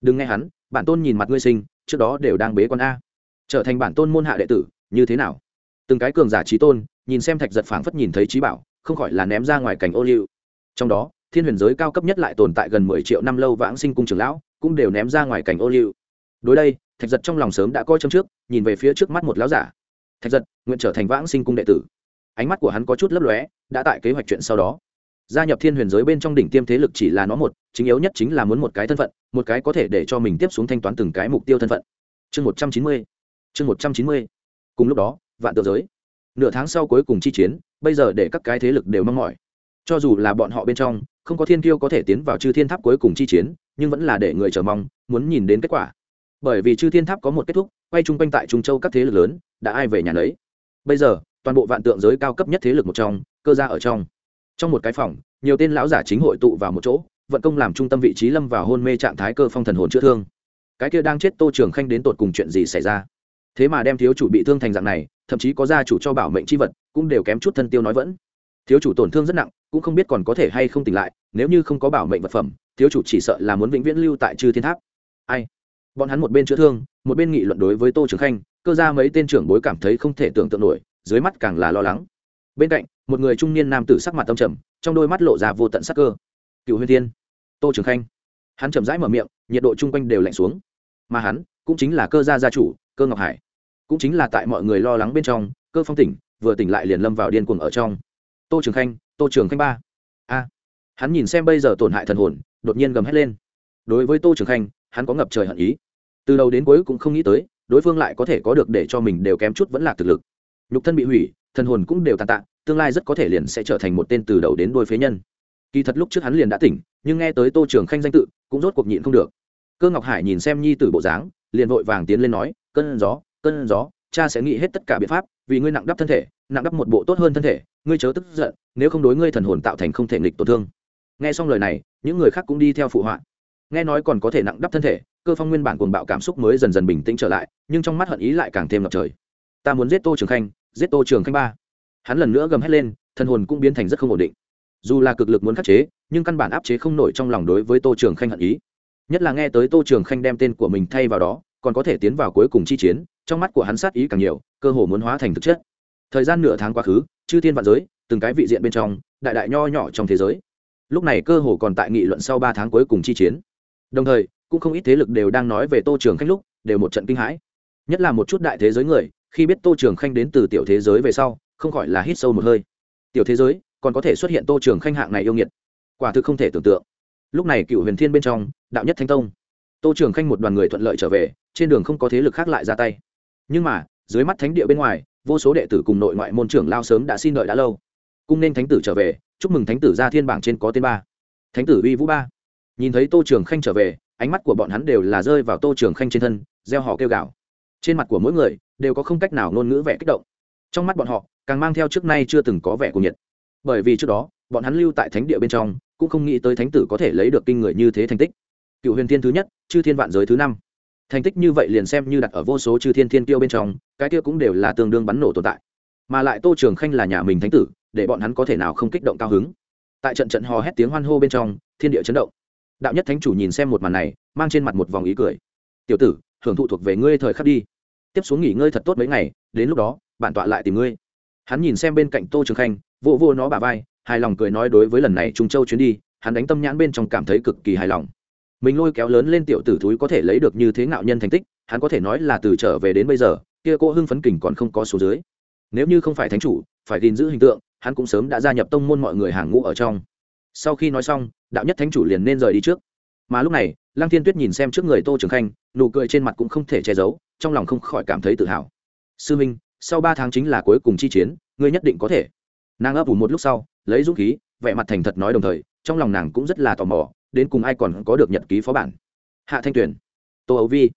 Đừng nghe hắn, bản tôn nhìn mặt ngươi sinh, trước đó đều đang bế con a. Trở thành bản tôn môn hạ đệ tử, như thế nào? Từng cái cường giả trí tôn nhìn xem thạch giật phảng phất nhìn thấy trí bảo, không khỏi là ném ra ngoài cảnh ô liu. Trong đó, thiên huyền giới cao cấp nhất lại tồn tại gần mười triệu năm lâu vãng sinh cung trường lão, cũng đều ném ra ngoài cảnh ô liu. Đối đây, thạch giật trong lòng sớm đã coi châm trước, nhìn về phía trước mắt một lão giả. Thạch giật, nguyện trở thành vãng sinh cung đệ tử. Ánh mắt của hắn có chút lấp lóe, đã tại kế hoạch chuyện sau đó. Gia nhập thiên huyền giới bên trong đỉnh tiêm thế lực chỉ là nó một, chính yếu nhất chính là muốn một cái thân phận, một cái có thể để cho mình tiếp xuống thanh toán từng cái mục tiêu thân phận. Chương một trăm chín mươi, chương một trăm chín mươi. Cùng lúc đó, vạn tự giới nửa tháng sau cuối cùng chi chiến, bây giờ để các cái thế lực đều mong mỏi. Cho dù là bọn họ bên trong, không có thiên kiêu có thể tiến vào chư thiên tháp cuối cùng chi chiến, nhưng vẫn là để người chờ mong, muốn nhìn đến kết quả. Bởi vì chư thiên tháp có một kết thúc, quay chung quanh tại trung châu các thế lực lớn, đã ai về nhà lấy bây giờ, toàn bộ vạn tượng giới cao cấp nhất thế lực một trong, cơ gia ở trong. Trong một cái phòng, nhiều tên lão giả chính hội tụ vào một chỗ, vận công làm trung tâm vị trí lâm vào hôn mê trạng thái cơ phong thần hồn chữa thương. Cái kia đang chết tô trường khanh đến tột cùng chuyện gì xảy ra? Thế mà đem thiếu chủ bị thương thành dạng này thậm chí có gia chủ cho bảo mệnh c h i vật, cũng đều kém chút thân tiêu nói vẫn. Thiếu chủ tổn thương rất nặng, cũng không biết còn có thể hay không tỉnh lại, nếu như không có bảo mệnh vật phẩm, thiếu chủ chỉ sợ là muốn vĩnh viễn lưu tại chư thiên tháp. Ai? Bọn hắn một bên chữa thương, một bên nghị luận đối với tô trường khanh, cơ ra mấy tên trưởng bối cảm thấy không thể tưởng tượng nổi, dưới mắt càng là lo lắng. Bên cạnh, một người trung niên nam tử sắc mặt tâm trầm, trong đôi mắt lộ ra vô tận sắc cơ. Cựu huyền thiên. Tô trường khanh. Hắn chậm rãi mở miệng, nhiệt độ chung quanh đều lạnh xuống. Mà hắn, cũng chính là cơ gia gia chủ, cơ ngọc hải cũng chính là tại mọi người lo lắng bên trong, cơ phong tỉnh, vừa tỉnh lại liền lâm vào điên cuồng ở trong. Tô trường khanh, tô trường khanh ba. A. Hắn nhìn xem bây giờ tổn hại thần hồn, đột nhiên gầm hét lên. Đối với tô trường khanh, hắn có ngập trời hận ý. Từ đầu đến cuối cũng không nghĩ tới, đối phương lại có thể có được để cho mình đều kém chút vẫn là thực lực. Nhục thân bị hủy, thần hồn cũng đều tàn tạ, tương lai rất có thể liền sẽ trở thành một tên từ đầu đến đuôi phế nhân. Kỳ thật lúc trước hắn liền đã tỉnh, nhưng nghe tới tô trường khanh danh tự, cũng rốt cuộc nhịn không được. Cơ ngọc hải nhìn xem nhi tử bộ dáng, liền vội vàng tiến lên nói, cơn gió cơn gió, cha sẽ nghĩ hết tất cả biện pháp, vì ngươi nặng đắp thân thể, nặng đắp một bộ tốt hơn thân thể, ngươi chớ tức giận, nếu không đối ngươi thần hồn tạo thành không thể nghịch tổn thương. Nghe xong lời này, những người khác cũng đi theo phụ họa. Nghe nói còn có thể nặng đắp thân thể, cơ phong nguyên bản cuồng bạo cảm xúc mới dần dần bình tĩnh trở lại, nhưng trong mắt hận ý lại càng thêm ngập trời. Ta muốn giết tô trường khanh, giết tô trường khanh ba. Hắn lần nữa gầm hét lên, thần hồn cũng biến thành rất không ổn định. Dù là cực lực muốn khắc chế, nhưng căn bản áp chế không nổi trong lòng đối với tô trường khanh hận ý. Nhất là nghe tới tô trường khanh đem tên của mình thay vào đó, còn có thể tiến vào cuối cùng chi chiến trong mắt của hắn sát ý càng nhiều, cơ hồ muốn hóa thành thực chất. Thời gian nửa tháng quá khứ, chư thiên vạn giới, từng cái vị diện bên trong, đại đại nho nhỏ trong thế giới. Lúc này cơ hồ còn tại nghị luận sau ba tháng cuối cùng chi chiến. Đồng thời, cũng không ít thế lực đều đang nói về tô trường khanh lúc, đều một trận kinh hãi. Nhất là một chút đại thế giới người, khi biết tô trường khanh đến từ tiểu thế giới về sau, không khỏi là hít sâu một hơi. Tiểu thế giới, còn có thể xuất hiện tô trường khanh hạng này yêu nghiệt. Quả thực không thể tưởng tượng. Lúc này cựu huyền thiên bên trong, đạo nhất thanh tông. Tô trường khanh một đoàn người thuận lợi trở về, trên đường không có thế lực khác lại ra tay nhưng mà, dưới mắt thánh địa bên ngoài, vô số đệ tử cùng nội ngoại môn trưởng lao sớm đã xin đợi đã lâu. Cung nên thánh tử trở về, chúc mừng thánh tử ra thiên bảng trên có tên ba. Thánh tử uy vũ ba. Nhìn thấy tô trường khanh trở về, ánh mắt của bọn hắn đều là rơi vào tô trường khanh trên thân gieo họ kêu gào. Trên mặt của mỗi người, đều có không cách nào ngôn ngữ vẻ kích động. Trong mắt bọn họ, càng mang theo trước nay chưa từng có vẻ của nhiệt. Bởi vì trước đó, bọn hắn lưu tại thánh địa bên trong, cũng không nghĩ tới thánh tử có thể lấy được kinh người như thế thành tích. Cựu huyền thiên thứ nhất, chư thiên vạn giới thứ năm thành tích như vậy liền xem như đặt ở vô số chư thiên thiên tiêu bên trong, cái kia cũng đều là tương đương bắn nổ tồn tại. Mà lại tô trường khanh là nhà mình thánh tử, để bọn hắn có thể nào không kích động cao hứng. Tại trận trận hò hét tiếng hoan hô bên trong, thiên địa chấn động. Đạo nhất thánh chủ nhìn xem một màn này, mang trên mặt một vòng ý cười. Tiểu tử, hưởng thụ thuộc về ngươi thời khắc đi. Tiếp xuống nghỉ ngơi thật tốt mấy ngày, đến lúc đó, bản tọa lại tìm ngươi. Hắn nhìn xem bên cạnh tô trường khanh vô vô nó bà vai, hài lòng cười nói đối với lần này trung châu chuyến đi, hắn đánh tâm nhãn bên trong cảm thấy cực kỳ hài lòng mình lôi kéo lớn lên tiểu tử thúi có thể lấy được như thế ngạo nhân thành tích, hắn có thể nói là từ trở về đến bây giờ, kia cô hưng phấn kình còn không có số dưới. Nếu như không phải thánh chủ, phải gìn giữ hình tượng, hắn cũng sớm đã gia nhập tông môn mọi người hàng ngũ ở trong. Sau khi nói xong, đạo nhất thánh chủ liền nên rời đi trước. Mà lúc này, lăng thiên tuyết nhìn xem trước người tô trường khanh, nụ cười trên mặt cũng không thể che giấu, trong lòng không khỏi cảm thấy tự hào. Sư minh, sau ba tháng chính là cuối cùng chi chiến, ngươi nhất định có thể. Nàng ấp ủ một lúc sau, lấy dũng khí, vẻ mặt thành thật nói đồng thời, trong lòng nàng cũng rất là tò mò đến cùng ai còn có được nhật ký phó bản? Hạ thanh tuyền, tô ấu vi.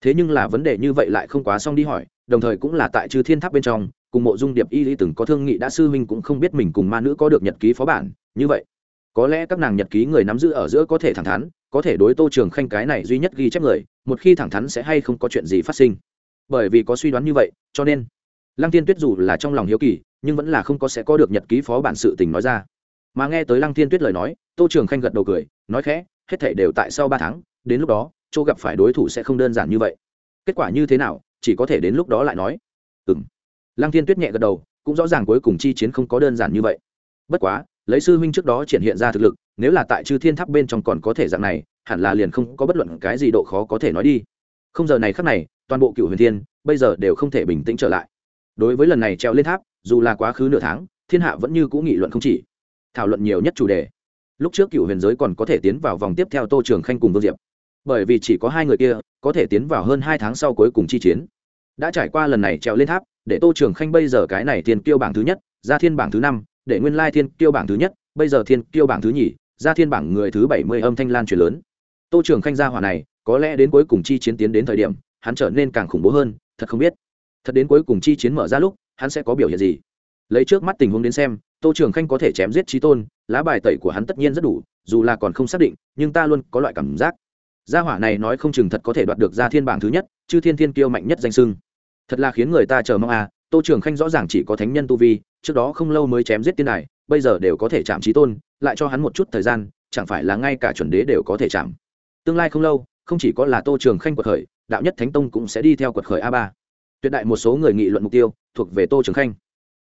Thế nhưng là vấn đề như vậy lại không quá xong đi hỏi, đồng thời cũng là tại chư thiên tháp bên trong, cùng mộ dung điệp y lý từng có thương nghị đã sư huynh cũng không biết mình cùng ma nữ có được nhật ký phó bản, như vậy. Có lẽ các nàng nhật ký người nắm giữ ở giữa có thể thẳng thắn, có thể đối tô trường khanh cái này duy nhất ghi chép người, một khi thẳng thắn sẽ hay không có chuyện gì phát sinh. Bởi vì có suy đoán như vậy, cho nên, lăng tiên tuyết dù là trong lòng hiếu kỳ, nhưng vẫn là không có sẽ có được nhật ký phó bản sự tình nói ra. Mà nghe tới lăng tiên tuyết lời nói, tô trường khanh gật đầu cười nói khẽ, hết thể đều tại sau ba tháng, đến lúc đó châu gặp phải đối thủ sẽ không đơn giản như vậy. Kết quả như thế nào, chỉ có thể đến lúc đó lại nói. Ừ m lăng thiên tuyết nhẹ gật đầu, cũng rõ ràng cuối cùng chi chiến không có đơn giản như vậy. Bất quá, lấy sư huynh trước đó triển hiện ra thực lực, nếu là tại chư thiên tháp bên trong còn có thể dạng này, hẳn là liền không có bất luận cái gì độ khó có thể nói đi. Không giờ này khắc này, toàn bộ cựu huyền thiên, bây giờ đều không thể bình tĩnh trở lại. Đối với lần này treo lên tháp, dù là quá khứ nửa tháng, thiên hạ vẫn như cũ nghị luận không chỉ. Thảo luận nhiều nhất chủ đề lúc trước cựu huyền giới còn có thể tiến vào vòng tiếp theo tô trường khanh cùng vương diệp. Bởi vì chỉ có hai người kia, có thể tiến vào hơn hai tháng sau cuối cùng chi chiến. Đã trải qua lần này trèo lên tháp, để tô trường khanh bây giờ cái này thiên kiêu bảng thứ nhất ra thiên bảng thứ năm, để nguyên lai thiên kiêu bảng thứ nhất, bây giờ thiên kiêu bảng thứ nhì ra thiên bảng người thứ bảy mươi âm thanh lan truyền lớn. Tô trường khanh gia hỏa này, có lẽ đến cuối cùng chi chiến tiến đến thời điểm, hắn trở nên càng khủng bố hơn, thật không biết. Thật đến cuối cùng chi chiến mở ra lúc, hắn sẽ có biểu hiện gì? Lấy trước mắt tình huống đến xem, tô trường khanh có thể chém giết trí tôn lá bài tẩy của hắn tất nhiên rất đủ, dù là còn không xác định, nhưng ta luôn có loại cảm giác. Gia hỏa này nói không chừng thật có thể đoạt được ra thiên bảng thứ nhất chứ thiên thiên kiêu mạnh nhất danh sưng thật là khiến người ta chờ mong à tô trường khanh rõ ràng chỉ có thánh nhân tu vi, trước đó không lâu mới chém giết tiên này bây giờ đều có thể chạm trí tôn, lại cho hắn một chút thời gian, chẳng phải là ngay cả chuẩn đế đều có thể chạm. Tương lai không lâu, không chỉ có là tô trường khanh quật khởi, đạo nhất thánh tông cũng sẽ đi theo quật khởi a ba. Tuyệt đại một số người nghị luận mục tiêu thuộc về tô trường khanh.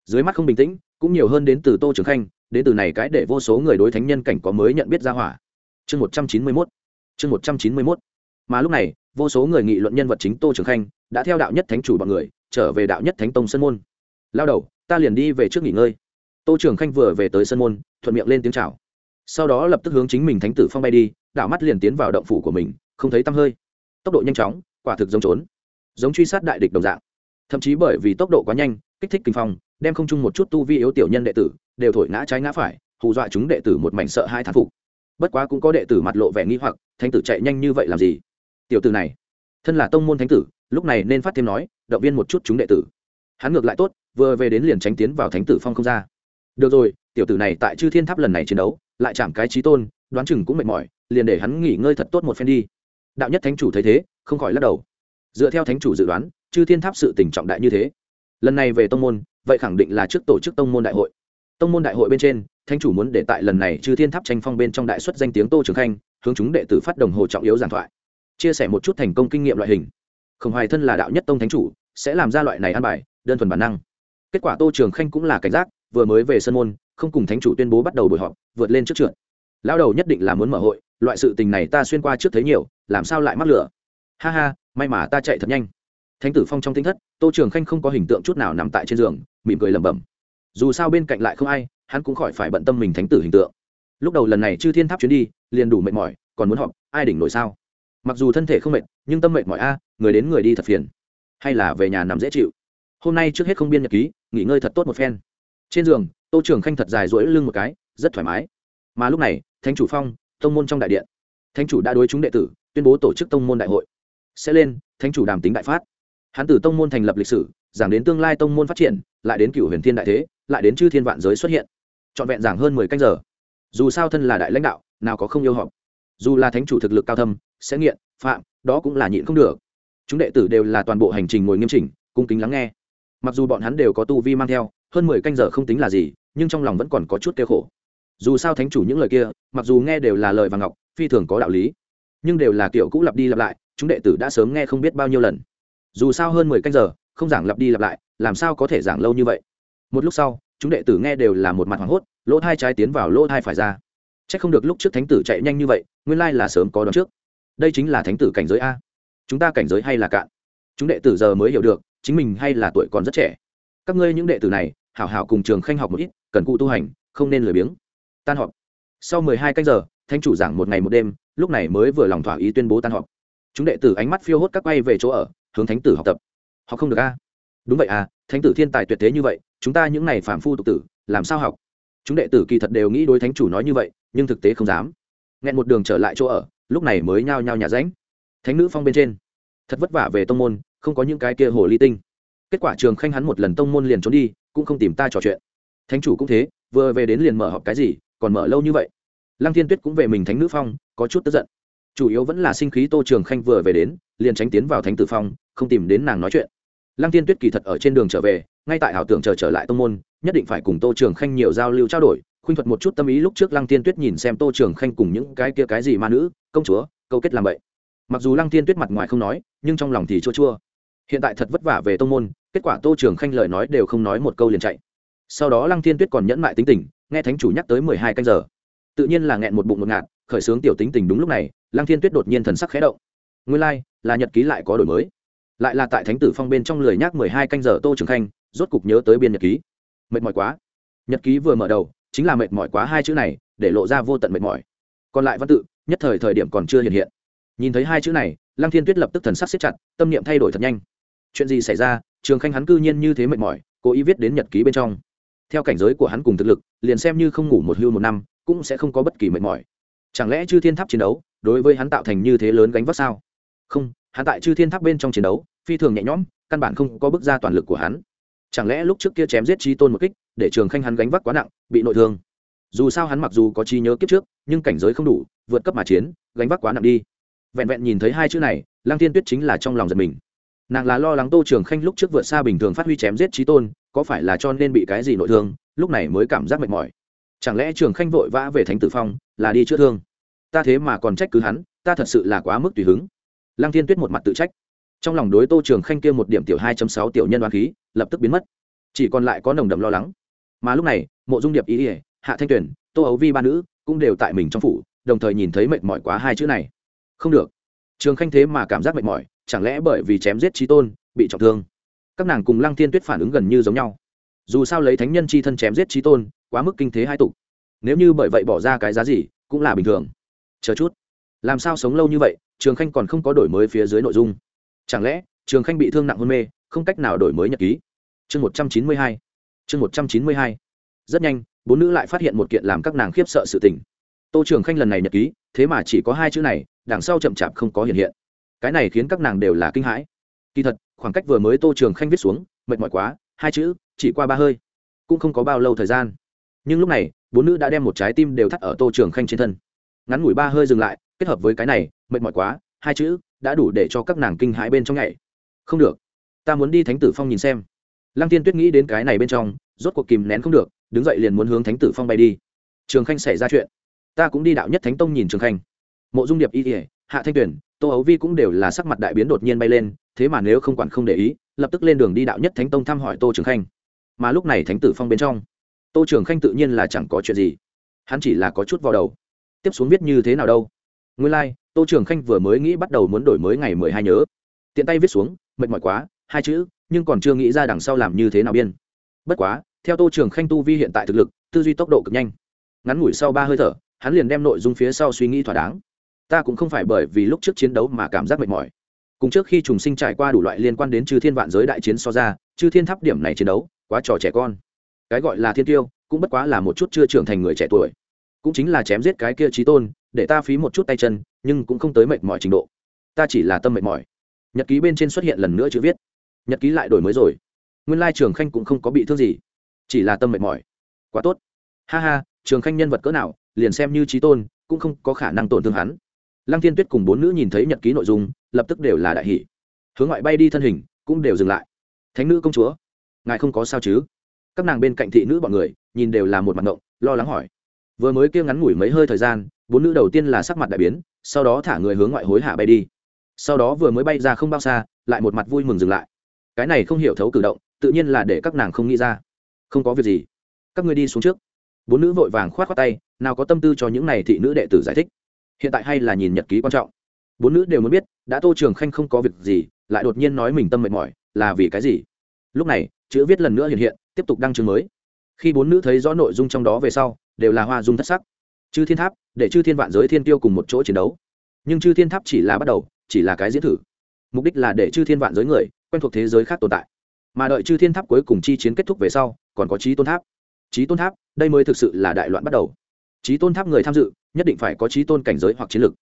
Dưới mắt không bình tĩnh, cũng nhiều hơn đến từ tô trường khanh đến từ này cái để vô số người đối thánh nhân cảnh có mới nhận biết ra hỏa. Chương một trăm chín mươi mốt. Chương một trăm chín mươi mốt. Mà lúc này, vô số người nghị luận nhân vật chính tô trường khanh đã theo đạo nhất thánh chủ bọn người trở về đạo nhất thánh tông sân môn. Lao đầu, ta liền đi về trước nghỉ ngơi. Tô trường khanh vừa về tới sân môn, thuận miệng lên tiếng c h à o sau đó lập tức hướng chính mình thánh tử phong bay đi đạo mắt liền tiến vào động phủ của mình, không thấy tăm hơi. Tốc độ nhanh chóng, quả thực giống trốn. Giống truy sát đại địch đồng dạng. Thậm chí bởi vì tốc độ quá nhanh, kích thích kinh phong đem không chung một chút tu vi yếu tiểu nhân đệ tử, đều thổi ngã trái ngã phải, hù dọa chúng đệ tử một mảnh sợ hai thán phục. Bất quá cũng có đệ tử mặt lộ vẻ nghi hoặc, thánh tử chạy nhanh như vậy làm gì? Tiểu tử này, thân là tông môn thánh tử, lúc này nên phát thêm nói, động viên một chút chúng đệ tử. Hắn ngược lại tốt, vừa về đến liền tránh tiến vào thánh tử phong không ra. Được rồi, tiểu tử này tại chư thiên tháp lần này chiến đấu, lại chạm cái trí tôn, đoán chừng cũng mệt mỏi, liền để hắn nghỉ ngơi thật tốt một phen đi. Đạo nhất thánh chủ thấy thế, không khỏi lắc đầu. Dựa theo thánh chủ dự đoán, chư thiên tháp sự tình trọng đại như thế. Lần này về tông môn vậy khẳng định là trước tổ chức tông môn đại hội. Tông môn đại hội bên trên, thánh chủ muốn để tại lần này chư thiên tháp tranh phong bên trong đại xuất danh tiếng tô trường khanh, hướng chúng đệ tử phát đồng hồ trọng yếu giảng thoại. Chia sẻ một chút thành công kinh nghiệm loại hình. Không hoài thân là đạo nhất tông thánh chủ, sẽ làm ra loại này ăn bài, đơn thuần bản năng. Kết quả tô trường khanh cũng là cảnh giác, vừa mới về sân môn, không cùng thánh chủ tuyên bố bắt đầu buổi họp, vượt lên trước trượt. Lão đầu nhất định là muốn mở hội, loại sự tình này ta xuyên qua trước thấy nhiều, làm sao lại mắc lửa? Ha ha, may mà ta chạy thật nhanh thánh tử phong trong tinh thất, tô trường khanh không có hình tượng chút nào nằm tại trên giường, mỉm cười lẩm bẩm. Dù sao bên cạnh lại không ai, hắn cũng khỏi phải bận tâm mình thánh tử hình tượng. Lúc đầu lần này chư thiên tháp chuyến đi, liền đủ mệt mỏi, còn muốn họp, ai đỉnh nổi sao? Mặc dù thân thể không mệt, nhưng tâm mệt mỏi a, người đến người đi thật phiền. Hay là về nhà nằm dễ chịu. Hôm nay trước hết không biên nhật ký, nghỉ ngơi thật tốt một phen. Trên giường, tô trường khanh thật dài rỗi lưng một cái, rất thoải mái. Mà lúc này, thánh chủ phong, tông môn trong đại điện. Thánh chủ đã đối chúng đệ tử tuyên bố tổ chức tông môn đại hội. Sẽ lên, thánh chủ đàm tính đại phát hắn từ tông môn thành lập lịch sử, giảng đến tương lai tông môn phát triển, lại đến cựu huyền thiên đại thế, lại đến chư thiên vạn giới xuất hiện. Trọn vẹn giảng hơn mười canh giờ. Dù sao thân là đại lãnh đạo, nào có không yêu họp dù là thánh chủ thực lực cao thâm, sẽ nghiện, phạm, đó cũng là nhịn không được. Chúng đệ tử đều là toàn bộ hành trình ngồi nghiêm chỉnh, cung kính lắng nghe. Mặc dù bọn hắn đều có tu vi mang theo, hơn mười canh giờ không tính là gì, nhưng trong lòng vẫn còn có chút kêu khổ. Dù sao thánh chủ những lời kia, mặc dù nghe đều là lời và ngọc, phi thường có đạo lý. Nhưng đều là kiểu cũ lặp đi lặp lại, chúng đệ tử đã sớm nghe không biết bao nhiêu lần dù sao hơn mười canh giờ, không giảng lặp đi lặp lại, làm sao có thể giảng lâu như vậy? Một lúc sau, chúng đệ tử nghe đều là một mặt hoảng hốt, lỗ thai trái tiến vào lỗ thai phải ra. C h ắ c không được lúc trước thánh tử chạy nhanh như vậy, nguyên lai là sớm có đón trước. Đây chính là thánh tử cảnh giới a. Chúng ta cảnh giới hay là cạn? Chúng đệ tử giờ mới hiểu được, chính mình hay là tuổi còn rất trẻ. Các ngươi những đệ tử này, hảo hảo cùng trường khanh học một ít, cần cụ tu hành, không nên lười biếng. Tan họp. Sau mười hai canh giờ, thánh chủ giảng một ngày một đêm, lúc này mới vừa lòng thỏa ý tuyên bố tan họp. Chúng đệ tử ánh mắt phiêu hốt các quay về chỗ ở hướng thánh tử học tập. Họ không được a? Đúng vậy à thánh tử thiên tài tuyệt thế như vậy, chúng ta những này phản phu tục tử, làm sao học? Chúng đệ tử kỳ thật đều nghĩ đối thánh chủ nói như vậy, nhưng thực tế không dám. Nghẹn một đường trở lại chỗ ở, lúc này mới nhao nhao nhà ránh. Thánh nữ phong bên trên. Thật vất vả về tông môn, không có những cái kia hồ ly tinh. Kết quả trường khanh hắn một lần tông môn liền trốn đi, cũng không tìm ta trò chuyện. Thánh chủ cũng thế, vừa về đến liền mở họp cái gì, còn mở lâu như vậy. Lăng thiên tuyết cũng về mình thánh nữ phong, có chút tức giận. Chủ yếu vẫn là sinh khí tô trường khanh vừa về đến, liền tránh tiến vào thánh tử phong không tìm đến nàng nói chuyện. Lăng tiên tuyết kỳ thật ở trên đường trở về ngay tại ảo tưởng chờ trở lại tông môn nhất định phải cùng tô trường khanh nhiều giao lưu trao đổi khuynh thuật một chút tâm ý lúc trước lăng tiên tuyết nhìn xem tô trường khanh cùng những cái kia cái gì ma nữ công chúa câu kết làm vậy. Mặc dù lăng tiên tuyết mặt ngoài không nói nhưng trong lòng thì chua chua. Hiện tại thật vất vả về tông môn kết quả tô trường khanh lời nói đều không nói một câu liền chạy. Sau đó lăng tiên tuyết còn nhẫn mại tính tình nghe thánh chủ nhắc tới mười hai canh giờ. Tự nhiên là nghẹn một bụng một ngạt khởi xướng tiểu tính tình đúng lúc này lăng thiên tuyết đột nhiên thần sắc khẽ động. Nguyên lai、like, là nhật ký lại có đổi mới lại là tại thánh tử phong bên trong lười nhác mười hai canh giờ tô trường khanh, rốt cục nhớ tới biên nhật ký. Mệt mỏi quá. Nhật ký vừa mở đầu, chính là mệt mỏi quá hai chữ này, để lộ ra vô tận mệt mỏi. Còn lại văn tự, nhất thời thời điểm còn chưa hiện hiện. Nhìn thấy hai chữ này, lăng thiên tuyết lập tức thần sắc xếp chặt, tâm niệm thay đổi thật nhanh. Chuyện gì xảy ra? Trường khanh hắn cư nhiên như thế mệt mỏi, cố ý viết đến nhật ký bên trong. Theo cảnh giới của hắn cùng thực lực, liền xem như không ngủ một hưu một năm, cũng sẽ không có bất kỳ mệt mỏi. Chẳng lẽ chư thiên tháp chiến đấu, đối với hắn tạo thành như thế lớn gánh vác sao? Không hắn tại chư thiên tháp bên trong chiến đấu, phi thường nhẹ nhõm, căn bản không có bước ra toàn lực của hắn. Chẳng lẽ lúc trước kia chém giết trí tôn một kích, để trường khanh hắn gánh vác quá nặng, bị nội thương? Dù sao hắn mặc dù có trí nhớ kiếp trước, nhưng cảnh giới không đủ, vượt cấp mà chiến, gánh vác quá nặng đi. Vẹn vẹn nhìn thấy hai chữ này, lăng Thiên tuyết chính là trong lòng giật mình. Nàng là lo lắng tô trường khanh lúc trước vượt xa bình thường phát huy chém giết trí tôn, có phải là cho nên bị cái gì nội thương, lúc này mới cảm giác mệt mỏi. Chẳng lẽ trường khanh vội vã về thánh tử phong, là đi chữa thương? Ta thế mà còn trách cứ hắn, ta thật sự là quá mức tùy hứng lăng thiên tuyết một mặt tự trách. Trong lòng đối tô trường khanh kia một điểm tiểu hai sáu tiểu nhân đoán khí, lập tức biến mất. Chỉ còn lại có nồng đậm lo lắng. Mà lúc này, mộ dung điệp ý ỉa hạ thanh tuyển tô ấu vi ba nữ cũng đều tại mình trong phủ, đồng thời nhìn thấy mệt mỏi quá hai chữ này. Không được. Trường khanh thế mà cảm giác mệt mỏi, chẳng lẽ bởi vì chém giết trí tôn, bị trọng thương? Các nàng cùng lăng thiên tuyết phản ứng gần như giống nhau. Dù sao lấy thánh nhân chi thân chém giết trí tôn, quá mức kinh thế hai tục. Nếu như bởi vậy bỏ ra cái giá gì, cũng là bình thường. Chờ chút. Làm sao sống lâu như vậy? Trường khanh còn không có đổi mới phía dưới nội dung chẳng lẽ trường khanh bị thương nặng hôn mê không cách nào đổi mới nhật ký chương một trăm chín mươi hai chương một trăm chín mươi hai rất nhanh bốn nữ lại phát hiện một kiện làm các nàng khiếp sợ sự tình tô trường khanh lần này nhật ký thế mà chỉ có hai chữ này đằng sau chậm chạp không có hiện hiện cái này khiến các nàng đều là kinh hãi kỳ thật khoảng cách vừa mới tô trường khanh viết xuống mệt mỏi quá hai chữ chỉ qua ba hơi cũng không có bao lâu thời gian nhưng lúc này bốn nữ đã đem một trái tim đều thắt ở tô trường khanh trên thân ngắn ngủi ba hơi dừng lại kết hợp với cái này, mệt mỏi quá, hai chữ đã đủ để cho các nàng kinh hãi bên trong nhảy. Không được, ta muốn đi thánh tử phong nhìn xem. Lăng tiên tuyết nghĩ đến cái này bên trong, rốt cuộc kìm nén không được, đứng dậy liền muốn hướng thánh tử phong bay đi. Trường khanh xảy ra chuyện. Ta cũng đi đạo nhất thánh tông nhìn trường khanh. Mộ dung điệp y ỉa hạ thanh tuyển tô ấu vi cũng đều là sắc mặt đại biến đột nhiên bay lên, thế mà nếu không quản không để ý, lập tức lên đường đi đạo nhất thánh tông thăm hỏi tô trường khanh. Mà lúc này thánh tử phong bên trong, tô trường khanh tự nhiên là chẳng có chuyện gì. Hắn chỉ là có chút vào đầu. Tiếp xuống viết như thế nào đâu? Nguyên lai、like, tô trường khanh vừa mới nghĩ bắt đầu muốn đổi mới ngày mười hai nhớ. Tiện tay viết xuống mệt mỏi quá hai chữ nhưng còn chưa nghĩ ra đằng sau làm như thế nào biên. Bất quá theo tô trường khanh tu vi hiện tại thực lực tư duy tốc độ cực nhanh. Ngắn ngủi sau ba hơi thở hắn liền đem nội dung phía sau suy nghĩ thỏa đáng. Ta cũng không phải bởi vì lúc trước chiến đấu mà cảm giác mệt mỏi. Cùng trước khi trùng sinh trải qua đủ loại liên quan đến chư thiên vạn giới đại chiến so ra chư thiên tháp điểm này chiến đấu quá trò trẻ con. Cái gọi là thiên tiêu cũng bất quá là một chút chưa trưởng thành người trẻ tuổi. Cũng chính là chém giết cái kia trí tôn để ta phí một chút tay chân, nhưng cũng không tới mệt mỏi trình độ. Ta chỉ là tâm mệt mỏi. Nhật ký bên trên xuất hiện lần nữa chữ viết. Nhật ký lại đổi mới rồi. Nguyên lai trường khanh cũng không có bị thương gì, chỉ là tâm mệt mỏi. Quá tốt. Ha ha, trường khanh nhân vật cỡ nào, liền xem như trí tôn, cũng không có khả năng tổn thương hắn. Lăng thiên tuyết cùng bốn nữ nhìn thấy nhật ký nội dung, lập tức đều là đại hỷ hướng ngoại bay đi thân hình, cũng đều dừng lại. Thánh nữ công chúa, ngài không có sao chứ? Các nàng bên cạnh thị nữ bọn người, nhìn đều là một mặt ngộng, lo lắng hỏi vừa mới kia ngắn ngủi mấy hơi thời gian, bốn nữ đầu tiên là sắc mặt đại biến, sau đó thả người hướng ngoại hối hạ bay đi. Sau đó vừa mới bay ra không bao xa, lại một mặt vui mừng dừng lại. Cái này không hiểu thấu cử động, tự nhiên là để các nàng không nghĩ ra. Không có việc gì. Các ngươi đi xuống trước. Bốn nữ vội vàng k h o á t khoác tay, nào có tâm tư cho những n à y thị nữ đệ tử giải thích. Hiện tại hay là nhìn nhật ký quan trọng. Bốn nữ đều muốn biết, đã tô trường khanh không có việc gì, lại đột nhiên nói mình tâm mệt mỏi, là vì cái gì? Lúc này, chữ viết lần nữa hiện hiện, tiếp tục đăng chương mới. Khi bốn nữ thấy rõ nội dung trong đó về sau đều là hoa dung thất sắc. Chư thiên tháp, để chư thiên vạn giới thiên tiêu cùng một chỗ chiến đấu. Nhưng chư thiên tháp chỉ là bắt đầu, chỉ là cái diễn thử. Mục đích là để chư thiên vạn giới người quen thuộc thế giới khác tồn tại. Mà đợi chư thiên tháp cuối cùng chi chiến kết thúc về sau, còn có trí tôn tháp. Trí tôn tháp, đây mới thực sự là đại loạn bắt đầu. Trí tôn tháp người tham dự, nhất định phải có trí tôn cảnh giới hoặc chiến lược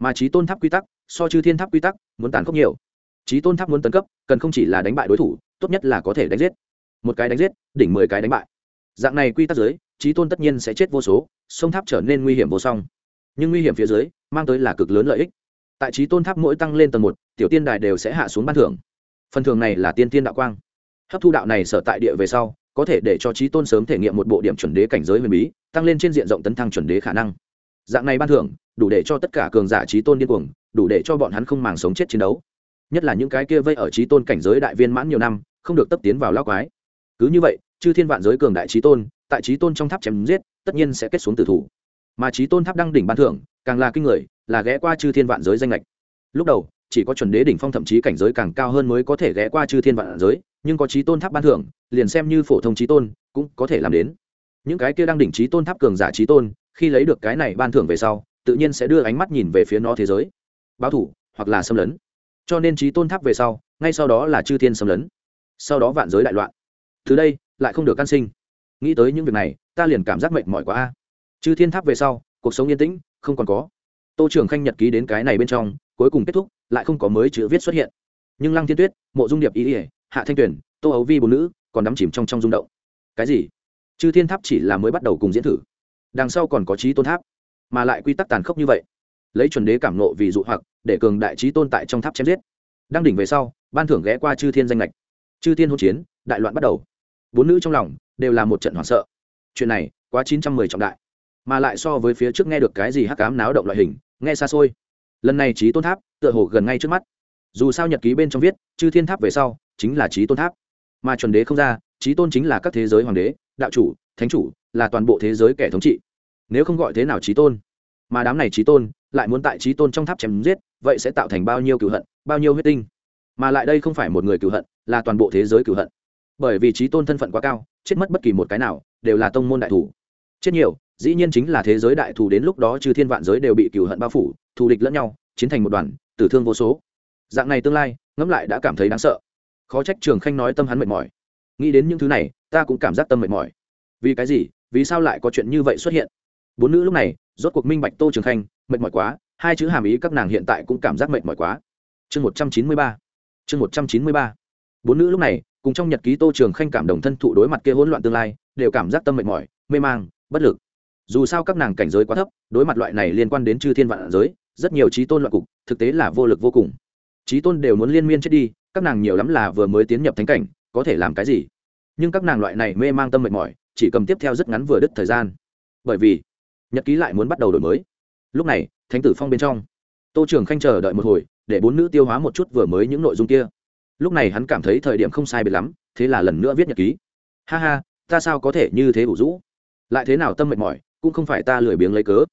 mà trí tôn tháp quy tắc, so chư thiên tháp quy tắc, muốn tàn khốc nhiều. Trí tôn tháp muốn tấn cấp, cần không chỉ là đánh bại đối thủ, tốt nhất là có thể đánh giết. Một cái đánh giết, đỉnh mười cái đánh bại. Dạng này quy tắc giới trí tôn tất nhiên sẽ chết vô số, sông tháp trở nên nguy hiểm vô song. Nhưng nguy hiểm phía dưới, mang tới là cực lớn lợi ích. Tại trí tôn tháp mỗi tăng lên tầng một, tiểu tiên đài đều sẽ hạ xuống ban thưởng. Phần thưởng này là tiên tiên đạo quang. Hấp thu đạo này sở tại địa về sau, có thể để cho trí tôn sớm thể nghiệm một bộ điểm chuẩn đế cảnh giới huyền bí, tăng lên trên diện rộng tấn thăng chuẩn đế khả năng. Dạng này ban thưởng, đủ để cho tất cả cường giả trí tôn điên cuồng, đủ để cho bọn hắn không màng sống chết chiến đấu. Nhất là những cái kia vây ở trí tôn cảnh giới đại viên mãn nhiều năm, không được tấp tiến vào lao quái. Cứ như vậy, chư thiên vạn giới cường đại trí tôn tại trí tôn trong tháp chém giết, tất nhiên sẽ kết xuống tử thủ. Mà trí tôn tháp đăng đỉnh ban thưởng, càng là kinh người, là ghé qua chư thiên vạn giới danh lệch lúc đầu, chỉ có chuẩn đế đỉnh phong thậm chí cảnh giới càng cao hơn mới có thể ghé qua chư thiên vạn giới, nhưng có trí tôn tháp ban thưởng, liền xem như phổ thông trí tôn, cũng có thể làm đến. Những cái kia đang đỉnh trí tôn tháp cường giả trí tôn, khi lấy được cái này ban thưởng về sau, tự nhiên sẽ đưa ánh mắt nhìn về phía nó thế giới. Báo thủ, hoặc là xâm lấn. Cho nên trí tôn tháp về sau, ngay sau đó là chư thiên xâm lấn. Sau đó vạn giới đại loạn. Từ đây, lại không được can sinh nghĩ tới những việc này, ta liền cảm giác mệt mỏi quá a. Chư thiên tháp về sau, cuộc sống yên tĩnh, không còn có. Tô trưởng khanh nhật ký đến cái này bên trong, cuối cùng kết thúc, lại không có mới chữ viết xuất hiện. Nhưng lăng thiên tuyết, mộ dung điệp ý ỉa hạ thanh tuyển tô ấu vi bốn nữ, còn đắm chìm trong trong rung động. Cái gì? Chư thiên tháp chỉ là mới bắt đầu cùng diễn thử. Đằng sau còn có trí tôn tháp, mà lại quy tắc tàn khốc như vậy. Lấy chuẩn đế cảm nộ vì dụ hoặc, để cường đại trí tôn tại trong tháp chém giết. Đang đỉnh về sau, ban thưởng ghé qua chư thiên danh lệch chư thiên hỗn chiến, đại loạn bắt đầu. Bốn nữ trong lòng đều là một trận hoảng sợ. Chuyện này quá chín trăm mười trọng đại, mà lại so với phía trước nghe được cái gì hắc cám náo động loại hình, nghe xa xôi. Lần này trí tôn tháp tựa hồ gần ngay trước mắt. Dù sao nhật ký bên trong viết, chư thiên tháp về sau chính là trí tôn tháp. Mà chuẩn đế không ra trí tôn chính là các thế giới hoàng đế, đạo chủ, thánh chủ, là toàn bộ thế giới kẻ thống trị. Nếu không gọi thế nào trí tôn? Mà đám này trí tôn lại muốn tại trí tôn trong tháp chém giết, vậy sẽ tạo thành bao nhiêu cựu hận, bao nhiêu huyết tinh? Mà lại đây không phải một người cựu hận, là toàn bộ thế giới cựu hận. Bởi vì trí tôn thân phận quá cao chết mất bất kỳ một cái nào, đều là tông môn đại thủ. Chết nhiều, dĩ nhiên chính là thế giới đại thù đến lúc đó trừ thiên vạn giới đều bị cửu hận bao phủ, thù địch lẫn nhau, chiến thành một đoàn, tử thương vô số. Dạng này tương lai, ngẫm lại đã cảm thấy đáng sợ. Khó trách trường khanh nói tâm hắn mệt mỏi. Nghĩ đến những thứ này, ta cũng cảm giác tâm mệt mỏi. Vì cái gì? Vì sao lại có chuyện như vậy xuất hiện? Bốn nữ lúc này, rốt cuộc minh bạch tô trường khanh, mệt mỏi quá, hai chữ hàm ý các nàng hiện tại cũng cảm giác mệt mỏi quá. Chương một trăm chín mươi ba. Chương một trăm chín mươi ba. Bốn nữ lúc này cùng trong nhật ký tô trường khanh cảm động thân thụ đối mặt kia hỗn loạn tương lai, đều cảm giác tâm mệt mỏi, mê mang, bất lực. Dù sao các nàng cảnh giới quá thấp, đối mặt loại này liên quan đến chư thiên vạn giới, rất nhiều trí tôn loạn cục, thực tế là vô lực vô cùng. Trí tôn đều muốn liên miên chết đi, các nàng nhiều lắm là vừa mới tiến nhập thánh cảnh, có thể làm cái gì? Nhưng các nàng loại này mê mang tâm mệt mỏi, chỉ cầm tiếp theo rất ngắn vừa đứt thời gian. Bởi vì, nhật ký lại muốn bắt đầu đổi mới. Lúc này, thánh tử phong bên trong. Tô trường khanh chờ đợi một hồi, để bốn nữ tiêu hóa một chút vừa mới những nội dung kia lúc này hắn cảm thấy thời điểm không sai biệt lắm, thế là lần nữa viết nhật ký. Ha ha, ta sao có thể như thế ủ rũ? Lại thế nào tâm mệt mỏi, cũng không phải ta lười biếng lấy cớ.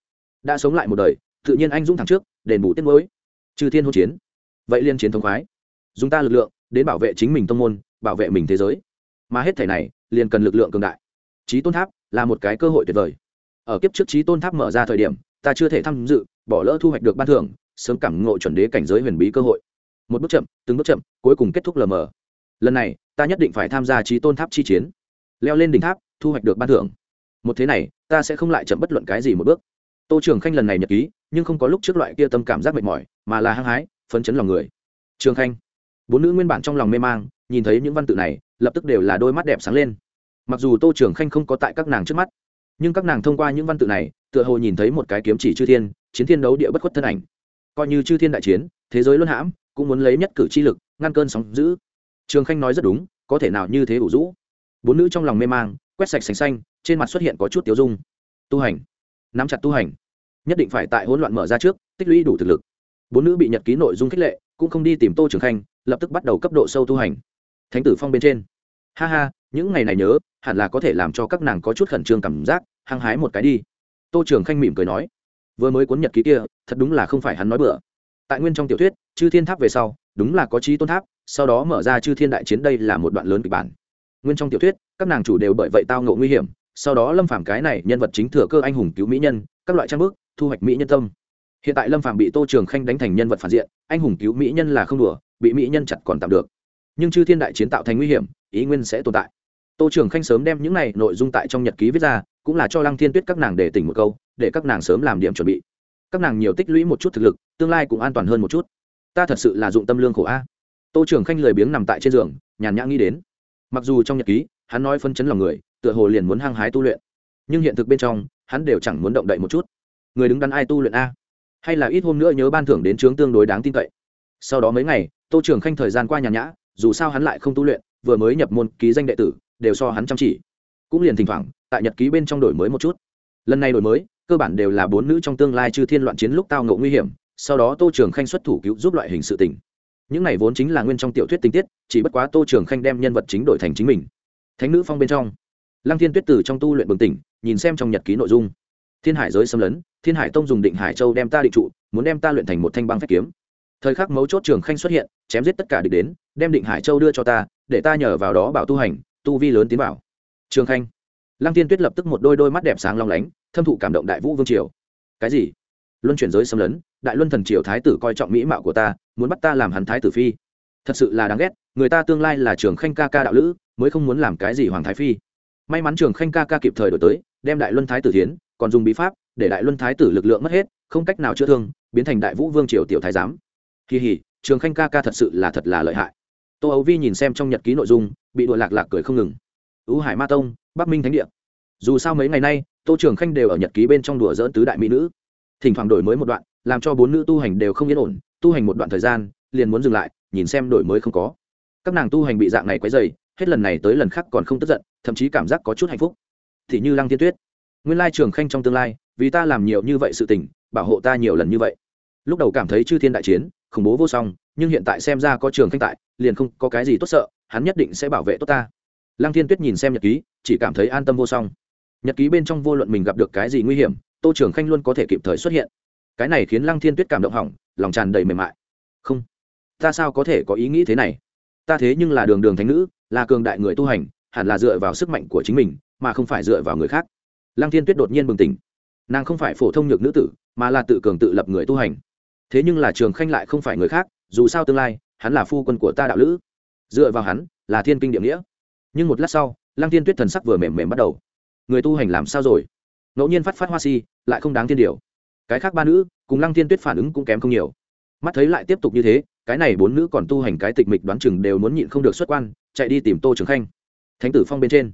Đã sống lại một đời, tự nhiên anh dũng thẳng trước, đền bù tiết mới trừ thiên hôn chiến. Vậy liên chiến thống khoái. Dùng ta lực lượng, đến bảo vệ chính mình tông môn, bảo vệ mình thế giới. Mà hết thể này, liền cần lực lượng cường đại. Trí tôn tháp là một cái cơ hội tuyệt vời. Ở kiếp trước trí tôn tháp mở ra thời điểm, ta chưa thể tham dự, bỏ lỡ thu hoạch được ban thưởng, sớm cảm ngộ chuẩn đế cảnh giới huyền bí cơ hội một bước chậm, từng bước chậm, cuối cùng kết thúc lờ mờ. Lần này, ta nhất định phải tham gia trí tôn tháp chi chiến. Leo lên đỉnh tháp, thu hoạch được ban thưởng. Một thế này, ta sẽ không lại chậm bất luận cái gì một bước. Tô trường khanh lần này nhật ký, nhưng không có lúc trước loại kia tâm cảm giác mệt mỏi, mà là hăng hái, phấn chấn lòng người. Trường khanh, bốn nữ nguyên bản trong lòng mê mang, nhìn thấy những văn tự này, lập tức đều là đôi mắt đẹp sáng lên. Mặc dù tô trường khanh không có tại các nàng trước mắt, nhưng các nàng thông qua những văn tự này, tựa hồ nhìn thấy một cái kiếm chỉ chư thiên, chiến thiên đấu địa bất khuất thân ảnh. Coi như chư thiên đại chiến, thế giới luân hãm cũng muốn lấy nhất cử chi lực, ngăn cơn sóng giữ trường khanh nói rất đúng, có thể nào như thế ủ rũ. Bốn nữ trong lòng mê mang, quét sạch sành xanh, trên mặt xuất hiện có chút tiêu dung. Tu hành. Nắm chặt tu hành. Nhất định phải tại hỗn loạn mở ra trước, tích lũy đủ thực lực. Bốn nữ bị nhật ký nội dung khích lệ, cũng không đi tìm tô trường khanh, lập tức bắt đầu cấp độ sâu tu hành. Thánh tử phong bên trên. Ha ha, những ngày này nhớ, hẳn là có thể làm cho các nàng có chút khẩn trương cảm giác, hăng hái một cái đi. Tô trường khanh mỉm cười nói, vừa mới cuốn nhật ký kia, thật đúng là không phải hắn nói bừa tại nguyên trong tiểu thuyết, chư thiên tháp về sau, đúng là có trí tôn tháp, sau đó mở ra chư thiên đại chiến đây là một đoạn lớn kịch bản. Nguyên trong tiểu thuyết, các nàng chủ đều bởi vậy tao ngộ nguy hiểm, sau đó lâm phàm cái này nhân vật chính thừa cơ anh hùng cứu mỹ nhân, các loại trang bước thu hoạch mỹ nhân tâm. Hiện tại lâm phàm bị tô trường khanh đánh thành nhân vật phản diện, anh hùng cứu mỹ nhân là không đùa, bị mỹ nhân chặt còn tạm được. Nhưng chư thiên đại chiến tạo thành nguy hiểm, ý nguyên sẽ tồn tại. Tô trường khanh sớm đem những này nội dung tại trong nhật ký viết ra, cũng là cho lăng thiên tuyết các nàng để tỉnh một câu, để các nàng sớm làm điểm chuẩn bị các nàng nhiều tích lũy một chút thực lực, tương lai cũng an toàn hơn một chút. Ta thật sự là dụng tâm lương khổ a. Tô trưởng khanh lười biếng nằm tại trên giường, nhàn nhã nghĩ đến. Mặc dù trong nhật ký, hắn nói phân chấn lòng người, tựa hồ liền muốn hăng hái tu luyện. Nhưng hiện thực bên trong, hắn đều chẳng muốn động đậy một chút. Người đứng đắn ai tu luyện a? Hay là ít hôm nữa nhớ ban thưởng đến chướng tương đối đáng tin cậy. Sau đó mấy ngày, tô trưởng khanh thời gian qua nhàn nhã, dù sao hắn lại không tu luyện, vừa mới nhập môn ký danh đệ tử, đều so hắn chăm chỉ. Cũng liền thỉnh thoảng, tại nhật ký bên trong đổi mới một chút. Lần này đổi mới cơ bản đều là bốn nữ trong tương lai chư thiên loạn chiến lúc tao ngộ nguy hiểm, sau đó tô trường khanh xuất thủ cứu giúp loại hình sự tình. Những này vốn chính là nguyên trong tiểu thuyết tình tiết, chỉ bất quá tô trường khanh đem nhân vật chính đổi thành chính mình. Thánh nữ phong bên trong, lăng thiên tuyết tử trong tu luyện bừng tỉnh, nhìn xem trong nhật ký nội dung. Thiên hải giới xâm lấn, thiên hải tông dùng định hải châu đem ta định trụ, muốn đem ta luyện thành một thanh băng phép kiếm. Thời khắc mấu chốt trường khanh xuất hiện, chém giết tất cả địch đến, đem định hải châu đưa cho ta, để ta nhờ vào đó bảo tu hành, tu vi lớn tiến bảo trường khanh lăng tiên tuyết lập tức một đôi đôi mắt đẹp sáng long lánh, thâm thụ cảm động đại vũ vương triều. Cái gì? Luân chuyển giới xâm lấn, đại luân thần triều thái tử coi trọng mỹ mạo của ta, muốn bắt ta làm hắn thái tử phi. Thật sự là đáng ghét, người ta tương lai là trường khanh ca ca đạo lữ, mới không muốn làm cái gì hoàng thái phi. May mắn trường khanh ca ca kịp thời đổi tới, đem đại luân thái tử thiến, còn dùng bí pháp, để đại luân thái tử lực lượng mất hết, không cách nào chữa thương, biến thành đại vũ vương triều tiểu thái giám. Kỳ hỉ, trường khanh ca ca thật sự là thật là lợi hại. Tô ấu vi nhìn xem trong nhật ký nội dung, bị đùa lạc lạc cười không ngừng. Ưu hải ma tông bắc minh thánh địa. Dù sao mấy ngày nay, tô trường khanh đều ở nhật ký bên trong đùa dỡn tứ đại mỹ nữ. Thỉnh thoảng đổi mới một đoạn, làm cho bốn nữ tu hành đều không yên ổn. Tu hành một đoạn thời gian, liền muốn dừng lại, nhìn xem đổi mới không có. Các nàng tu hành bị dạng này quấy dày hết lần này tới lần khác còn không tức giận, thậm chí cảm giác có chút hạnh phúc. Thì như lăng tiên tuyết. Nguyên lai trường khanh trong tương lai, vì ta làm nhiều như vậy sự tình, bảo hộ ta nhiều lần như vậy. Lúc đầu cảm thấy chư thiên đại chiến, khủng bố vô song, nhưng hiện tại xem ra có trường khanh tại, liền không có cái gì tốt sợ, hắn nhất định sẽ bảo vệ tốt ta lăng thiên tuyết nhìn xem nhật ký, chỉ cảm thấy an tâm vô song. Nhật ký bên trong vô luận mình gặp được cái gì nguy hiểm, tô trường khanh luôn có thể kịp thời xuất hiện. Cái này khiến lăng thiên tuyết cảm động hỏng, lòng tràn đầy mềm mại. Không, ta sao có thể có ý nghĩ thế này? Ta thế nhưng là đường đường thánh nữ, là cường đại người tu hành, hẳn là dựa vào sức mạnh của chính mình, mà không phải dựa vào người khác. Lăng thiên tuyết đột nhiên bừng tỉnh. Nàng không phải phổ thông nhược nữ tử, mà là tự cường tự lập người tu hành. Thế nhưng là trường khanh lại không phải người khác, dù sao tương lai, hắn là phu quân của ta đạo lữ. Dựa vào hắn, là thiên kinh địa nghĩa nhưng một lát sau, lăng thiên tuyết thần sắc vừa mềm mềm bắt đầu. Người tu hành làm sao rồi? Ngẫu nhiên phát phát hoa si, lại không đáng tiên điều. Cái khác ba nữ, cùng lăng thiên tuyết phản ứng cũng kém không nhiều. Mắt thấy lại tiếp tục như thế, cái này bốn nữ còn tu hành cái tịch mịch đoán chừng đều muốn nhịn không được xuất quan, chạy đi tìm tô trường khanh. Thánh tử phong bên trên.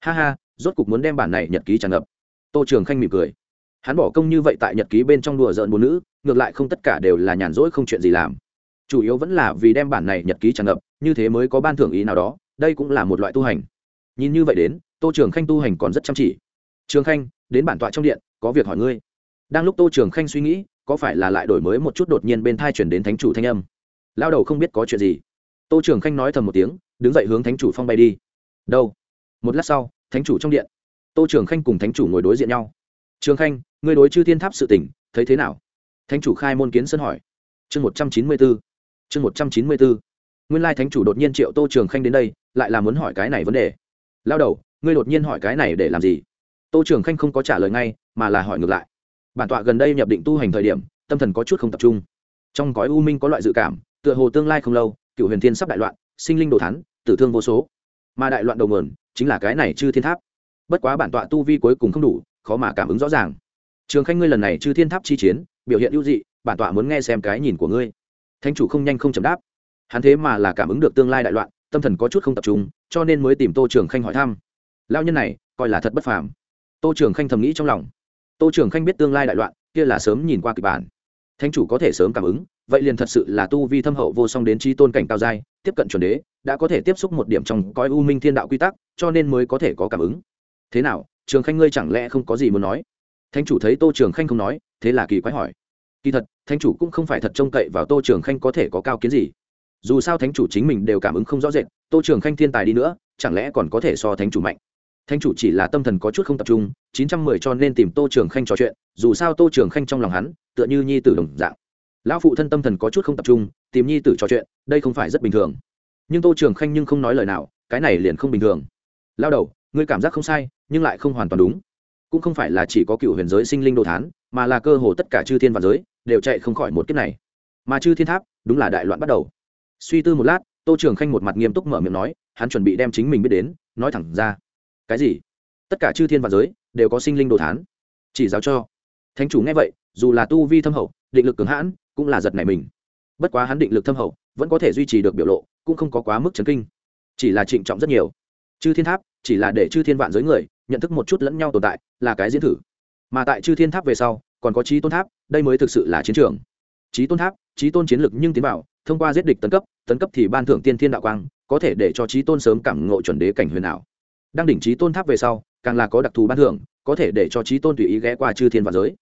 Ha ha, rốt cục muốn đem bản này nhật ký tràn ngập. Tô trường khanh mỉm cười. Hắn bỏ công như vậy tại nhật ký bên trong đùa giỡn bốn nữ, ngược lại không tất cả đều là nhàn rỗi không chuyện gì làm. Chủ yếu vẫn là vì đem bản này nhật ký tràn ngập, như thế mới có ban thưởng ý nào đó đây cũng là một loại tu hành. Nhìn như vậy đến, tô trường khanh tu hành còn rất chăm chỉ. Trường khanh, đến bản tọa trong điện, có việc hỏi ngươi. Đang lúc tô trường khanh suy nghĩ, có phải là lại đổi mới một chút đột nhiên bên thai chuyển đến thánh chủ thanh âm? Lao đầu không biết có chuyện gì. Tô trường khanh nói thầm một tiếng, đứng dậy hướng thánh chủ phong bay đi. Đâu? Một lát sau, thánh chủ trong điện. Tô trường khanh cùng thánh chủ ngồi đối diện nhau. Trường khanh người đối chư thiên tháp sự tỉnh thấy thế nào? Thánh chủ khai môn kiến sân hỏi. Chương một trăm chín mươi bốn chương một trăm chín mươi bốn nguyên lai thánh chủ đột nhiên triệu tô trường khanh đến đây lại là muốn hỏi cái này vấn đề. Lao đầu, ngươi đột nhiên hỏi cái này để làm gì? Tô trường khanh không có trả lời ngay, mà là hỏi ngược lại. Bản tọa gần đây nhập định tu hành thời điểm, tâm thần có chút không tập trung. Trong cõi u minh có loại dự cảm, tựa hồ tương lai không lâu, cựu huyền thiên sắp đại loạn, sinh linh đồ thắn tử thương vô số. Mà đại loạn đầu nguồn, chính là cái này chư thiên tháp. Bất quá bản tọa tu vi cuối cùng không đủ, khó mà cảm ứng rõ ràng. Trường khanh ngươi lần này chư thiên tháp chi chiến, biểu hiện ưu dị, bản tọa muốn nghe xem cái nhìn của ngươi. Thánh chủ không nhanh không chậm đáp. Hắn thế mà là cảm ứng được tương lai đại loạn tâm thần có chút không tập trung, cho nên mới tìm tô trường khanh hỏi thăm. Lao nhân này, coi là thật bất phàm. Tô trường khanh thầm nghĩ trong lòng. Tô trường khanh biết tương lai đại loạn, kia là sớm nhìn qua kịch bản. Thánh chủ có thể sớm cảm ứng, vậy liền thật sự là tu vi thâm hậu vô song đến trí tôn cảnh cao giai, tiếp cận chuẩn đế, đã có thể tiếp xúc một điểm trong coi u minh thiên đạo quy tắc, cho nên mới có thể có cảm ứng. Thế nào, trường khanh ngươi chẳng lẽ không có gì muốn nói? Thánh chủ thấy tô trường khanh không nói, thế là kỳ quái hỏi. Kỳ thật, thánh chủ cũng không phải thật trông cậy vào tô trường khanh có thể có cao kiến gì dù sao thánh chủ chính mình đều cảm ứng không rõ rệt, tô trường khanh thiên tài đi nữa, chẳng lẽ còn có thể so thánh chủ mạnh? Thánh chủ chỉ là tâm thần có chút không tập trung, chín trăm mười cho nên tìm tô trường khanh trò chuyện, dù sao tô trường khanh trong lòng hắn, tựa như nhi tử đồng dạng. Lão phụ thân tâm thần có chút không tập trung, tìm nhi tử trò chuyện, đây không phải rất bình thường. Nhưng tô trường khanh nhưng không nói lời nào, cái này liền không bình thường. Lao đầu, ngươi cảm giác không sai, nhưng lại không hoàn toàn đúng. Cũng không phải là chỉ có cựu huyền giới sinh linh đồ thán, mà là cơ hồ tất cả chư thiên và giới, đều chạy không khỏi một kiếp này. Mà chư thiên tháp, đúng là đại loạn bắt đầu suy tư một lát, tô trường khanh một mặt nghiêm túc mở miệng nói, hắn chuẩn bị đem chính mình biết đến, nói thẳng ra. Cái gì? Tất cả chư thiên và giới đều có sinh linh đồ thán. Chỉ giáo cho. Thánh chủ nghe vậy, dù là tu vi thâm hậu, định lực cường hãn, cũng là giật này mình. Bất quá hắn định lực thâm hậu, vẫn có thể duy trì được biểu lộ, cũng không có quá mức chấn kinh. Chỉ là trịnh trọng rất nhiều. Chư thiên tháp, chỉ là để chư thiên vạn giới người nhận thức một chút lẫn nhau tồn tại, là cái diễn thử. Mà tại chư thiên tháp về sau, còn có trí tôn tháp, đây mới thực sự là chiến trường. Trí tôn tháp trí tôn chiến lực nhưng tiến bảo thông qua giết địch tấn cấp tấn cấp thì ban thưởng tiên thiên đạo quang, có thể để cho trí tôn sớm cảm ngộ chuẩn đế cảnh huyền ảo. Đang đỉnh trí tôn tháp về sau, càng là có đặc thù ban thưởng, có thể để cho trí tôn tùy ý ghé qua chư thiên vạn giới.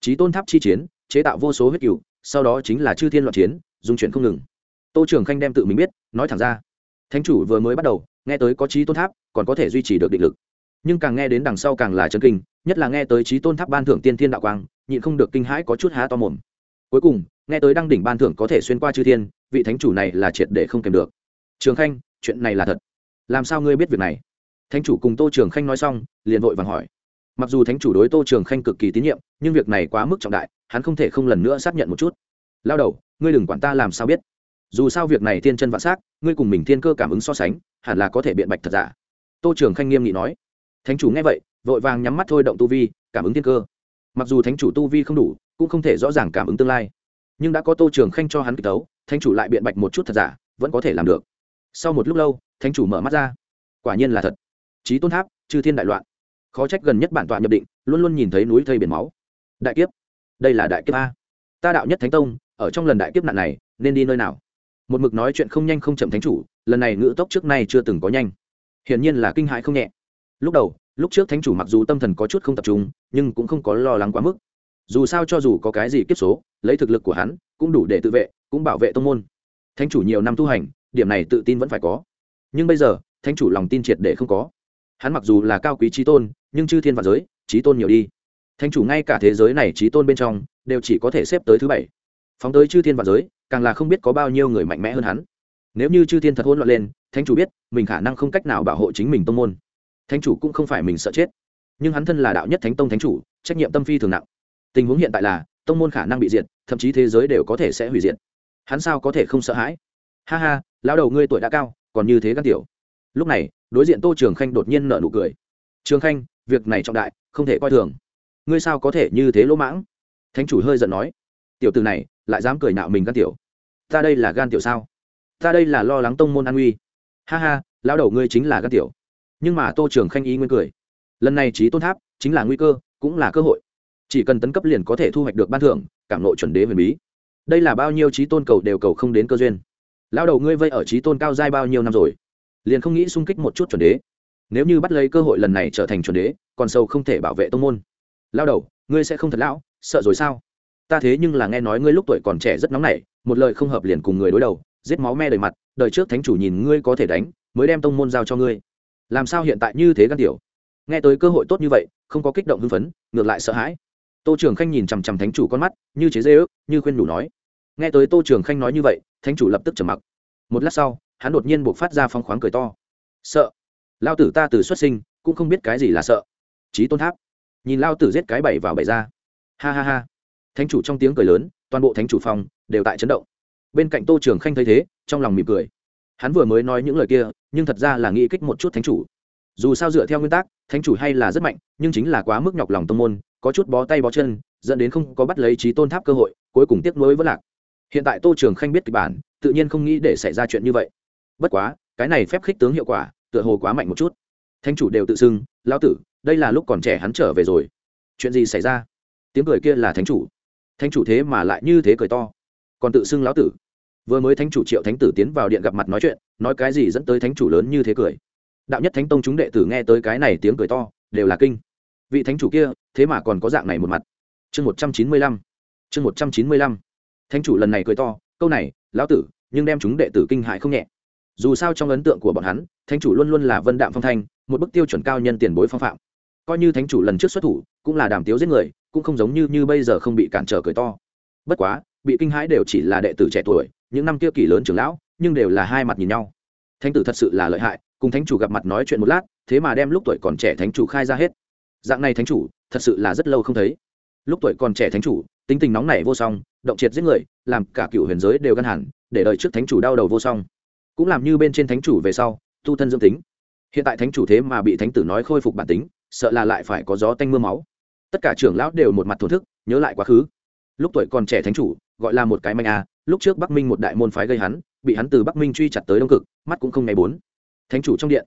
Trí tôn tháp chi chiến, chế tạo vô số huyết cựu sau đó chính là chư thiên loạn chiến, dung chuyển không ngừng. Tô trường khanh đem tự mình biết, nói thẳng ra. Thánh chủ vừa mới bắt đầu, nghe tới có trí tôn tháp, còn có thể duy trì được định lực. Nhưng càng nghe đến đằng sau càng là chân kinh, nhất là nghe tới trí tôn tháp ban thưởng tiên thiên đạo quang, nhịn không được kinh hãi có chút há to mồm cuối cùng, nghe tới đăng đỉnh ban thưởng có thể xuyên qua chư thiên, vị thánh chủ này là triệt để không kèm được. Trường khanh, chuyện này là thật. Làm sao ngươi biết việc này? Thánh chủ cùng tô trường khanh nói xong, liền vội vàng hỏi. Mặc dù thánh chủ đối tô trường khanh cực kỳ tín nhiệm, nhưng việc này quá mức trọng đại, hắn không thể không lần nữa xác nhận một chút. Lao đầu, ngươi đừng quản ta làm sao biết. Dù sao việc này thiên chân vạn s á c ngươi cùng mình thiên cơ cảm ứng so sánh, hẳn là có thể biện bạch thật giả. Tô trường khanh nghiêm nghị nói. Thánh chủ nghe vậy, vội vàng nhắm mắt thôi động tu vi, cảm ứng thiên cơ. Mặc dù thánh chủ tu vi không đủ cũng không thể rõ ràng cảm ứng tương lai. Nhưng đã có tô trường khanh cho hắn kịch tấu, thánh chủ lại biện bạch một chút thật giả, vẫn có thể làm được. Sau một lúc lâu, thánh chủ mở mắt ra. Quả nhiên là thật. Trí tôn tháp, chư thiên đại loạn. Khó trách gần nhất bản tọa nhập định, luôn luôn nhìn thấy núi thây biển máu. Đại kiếp. Đây là đại kiếp a. Ta đạo nhất thánh tông, ở trong lần đại kiếp nạn này, nên đi nơi nào? Một mực nói chuyện không nhanh không chậm thánh chủ, lần này ngữ tốc trước nay chưa từng có nhanh. Hiển nhiên là kinh hãi không nhẹ. Lúc đầu, lúc trước thánh chủ mặc dù tâm thần có chút không tập trung, nhưng cũng không có lo lắng quá mức dù sao cho dù có cái gì kiếp số, lấy thực lực của hắn, cũng đủ để tự vệ, cũng bảo vệ tông môn. Thánh chủ nhiều năm tu hành, điểm này tự tin vẫn phải có. Nhưng bây giờ, thánh chủ lòng tin triệt để không có. Hắn mặc dù là cao quý trí tôn, nhưng chư thiên và giới trí tôn nhiều đi. Thánh chủ ngay cả thế giới này trí tôn bên trong, đều chỉ có thể xếp tới thứ bảy. Phóng tới chư thiên và giới, càng là không biết có bao nhiêu người mạnh mẽ hơn hắn. Nếu như chư thiên thật hỗn loạn lên, thánh chủ biết, mình khả năng không cách nào bảo hộ chính mình tông môn. Thánh chủ cũng không phải mình sợ chết. Nhưng hắn thân là đạo nhất thánh tông thánh chủ, trách nhiệm tâm phi thường nặng tình huống hiện tại là, tông môn khả năng bị diệt, thậm chí thế giới đều có thể sẽ hủy diệt. Hắn sao có thể không sợ hãi? Ha ha, lão đầu ngươi tuổi đã cao, còn như thế gan tiểu. Lúc này, đối diện tô trường khanh đột nhiên nở nụ cười. Trường khanh, việc này trọng đại, không thể coi thường. Ngươi sao có thể như thế lỗ mãng? Thánh chủ hơi giận nói. Tiểu từ này, lại dám cười nạo mình gan tiểu. Ta đây là gan tiểu sao? Ta đây là lo lắng tông môn an uy ha ha lao đầu ngươi chính là gan tiểu. Nhưng mà tô trường khanh ý nguyên cười. Lần này trí tôn tháp chính là nguy cơ, cũng là cơ hội chỉ cần tấn cấp liền có thể thu hoạch được ban thưởng, cảm lộ chuẩn đế huyền bí. Đây là bao nhiêu trí tôn cầu đều cầu không đến cơ duyên. Lao đầu ngươi vây ở trí tôn cao giai bao nhiêu năm rồi? Liền không nghĩ sung kích một chút chuẩn đế. Nếu như bắt lấy cơ hội lần này trở thành chuẩn đế, còn sâu không thể bảo vệ tông môn. Lao đầu, ngươi sẽ không thật lão, sợ rồi sao? Ta thế nhưng là nghe nói ngươi lúc tuổi còn trẻ rất nóng nảy, một lời không hợp liền cùng người đối đầu, giết máu me đời mặt, đời trước thánh chủ nhìn ngươi có thể đánh, mới đem tông môn giao cho ngươi. Làm sao hiện tại như thế gan tiểu? Nghe tới cơ hội tốt như vậy, không có kích động hưng phấn, ngược lại sợ hãi tô trường khanh nhìn chằm chằm thánh chủ con mắt, như chế dê ước, như khuyên đủ nói. Nghe tới tô trường khanh nói như vậy, thánh chủ lập tức trầm mặc. Một lát sau, hắn đột nhiên buộc phát ra phong khoáng cười to. Sợ. Lao tử ta từ xuất sinh, cũng không biết cái gì là sợ. Trí tôn tháp. Nhìn lao tử giết cái bảy vào bảy ra. Ha ha ha. Thánh chủ trong tiếng cười lớn, toàn bộ thánh chủ phòng đều tại chấn động. Bên cạnh tô trường khanh thấy thế, trong lòng mỉm cười. Hắn vừa mới nói những lời kia, nhưng thật ra là nghĩ kích một chút thánh chủ. Dù sao dựa theo nguyên tắc, thánh chủ hay là rất mạnh, nhưng chính là quá mức nhọc lòng tông môn có chút bó tay bó chân, dẫn đến không có bắt lấy trí tôn tháp cơ hội, cuối cùng tiếc nuối vẫn lạc. Hiện tại tô trường khanh biết kịch bản, tự nhiên không nghĩ để xảy ra chuyện như vậy. Bất quá, cái này phép khích tướng hiệu quả, tựa hồ quá mạnh một chút. Thánh chủ đều tự xưng, lão tử, đây là lúc còn trẻ hắn trở về rồi. Chuyện gì xảy ra? Tiếng cười kia là thánh chủ. Thánh chủ thế mà lại như thế cười to. Còn tự xưng lão tử. Vừa mới thánh chủ triệu thánh tử tiến vào điện gặp mặt nói chuyện, nói cái gì dẫn tới thánh chủ lớn như thế cười. Đạo nhất thánh tông chúng đệ tử nghe tới cái này tiếng cười to, đều là kinh vị thánh chủ kia, thế mà còn có dạng này một mặt. Chương một trăm chín mươi lăm. Chương một trăm chín mươi lăm. Thánh chủ lần này cười to, câu này, lão tử, nhưng đem chúng đệ tử kinh hại không nhẹ. Dù sao trong ấn tượng của bọn hắn, thánh chủ luôn luôn là vân đạm phong thanh, một bức tiêu chuẩn cao nhân tiền bối phong phạm. Coi như thánh chủ lần trước xuất thủ, cũng là đàm tiếu giết người, cũng không giống như như bây giờ không bị cản trở cười to. Bất quá, bị kinh hãi đều chỉ là đệ tử trẻ tuổi, những năm kia kỳ lớn trưởng lão, nhưng đều là hai mặt nhìn nhau. Thánh tử thật sự là lợi hại, cùng thánh chủ gặp mặt nói chuyện một lát, thế mà đem lúc tuổi còn trẻ thánh chủ khai ra hết dạng này thánh chủ, thật sự là rất lâu không thấy. Lúc tuổi còn trẻ thánh chủ, tính tình nóng nảy vô song, động triệt giết người, làm cả cựu huyền giới đều gân hẳn, để đợi trước thánh chủ đau đầu vô song. Cũng làm như bên trên thánh chủ về sau, tu thân dương tính. Hiện tại thánh chủ thế mà bị thánh tử nói khôi phục bản tính, sợ là lại phải có gió tanh mưa máu. Tất cả trưởng lão đều một mặt thổn thức, nhớ lại quá khứ. Lúc tuổi còn trẻ thánh chủ, gọi là một cái manh a, lúc trước bắc minh một đại môn phái gây hắn, bị hắn từ bắc minh truy chặt tới đông cực, mắt cũng không ngày bốn. Thánh chủ trong điện.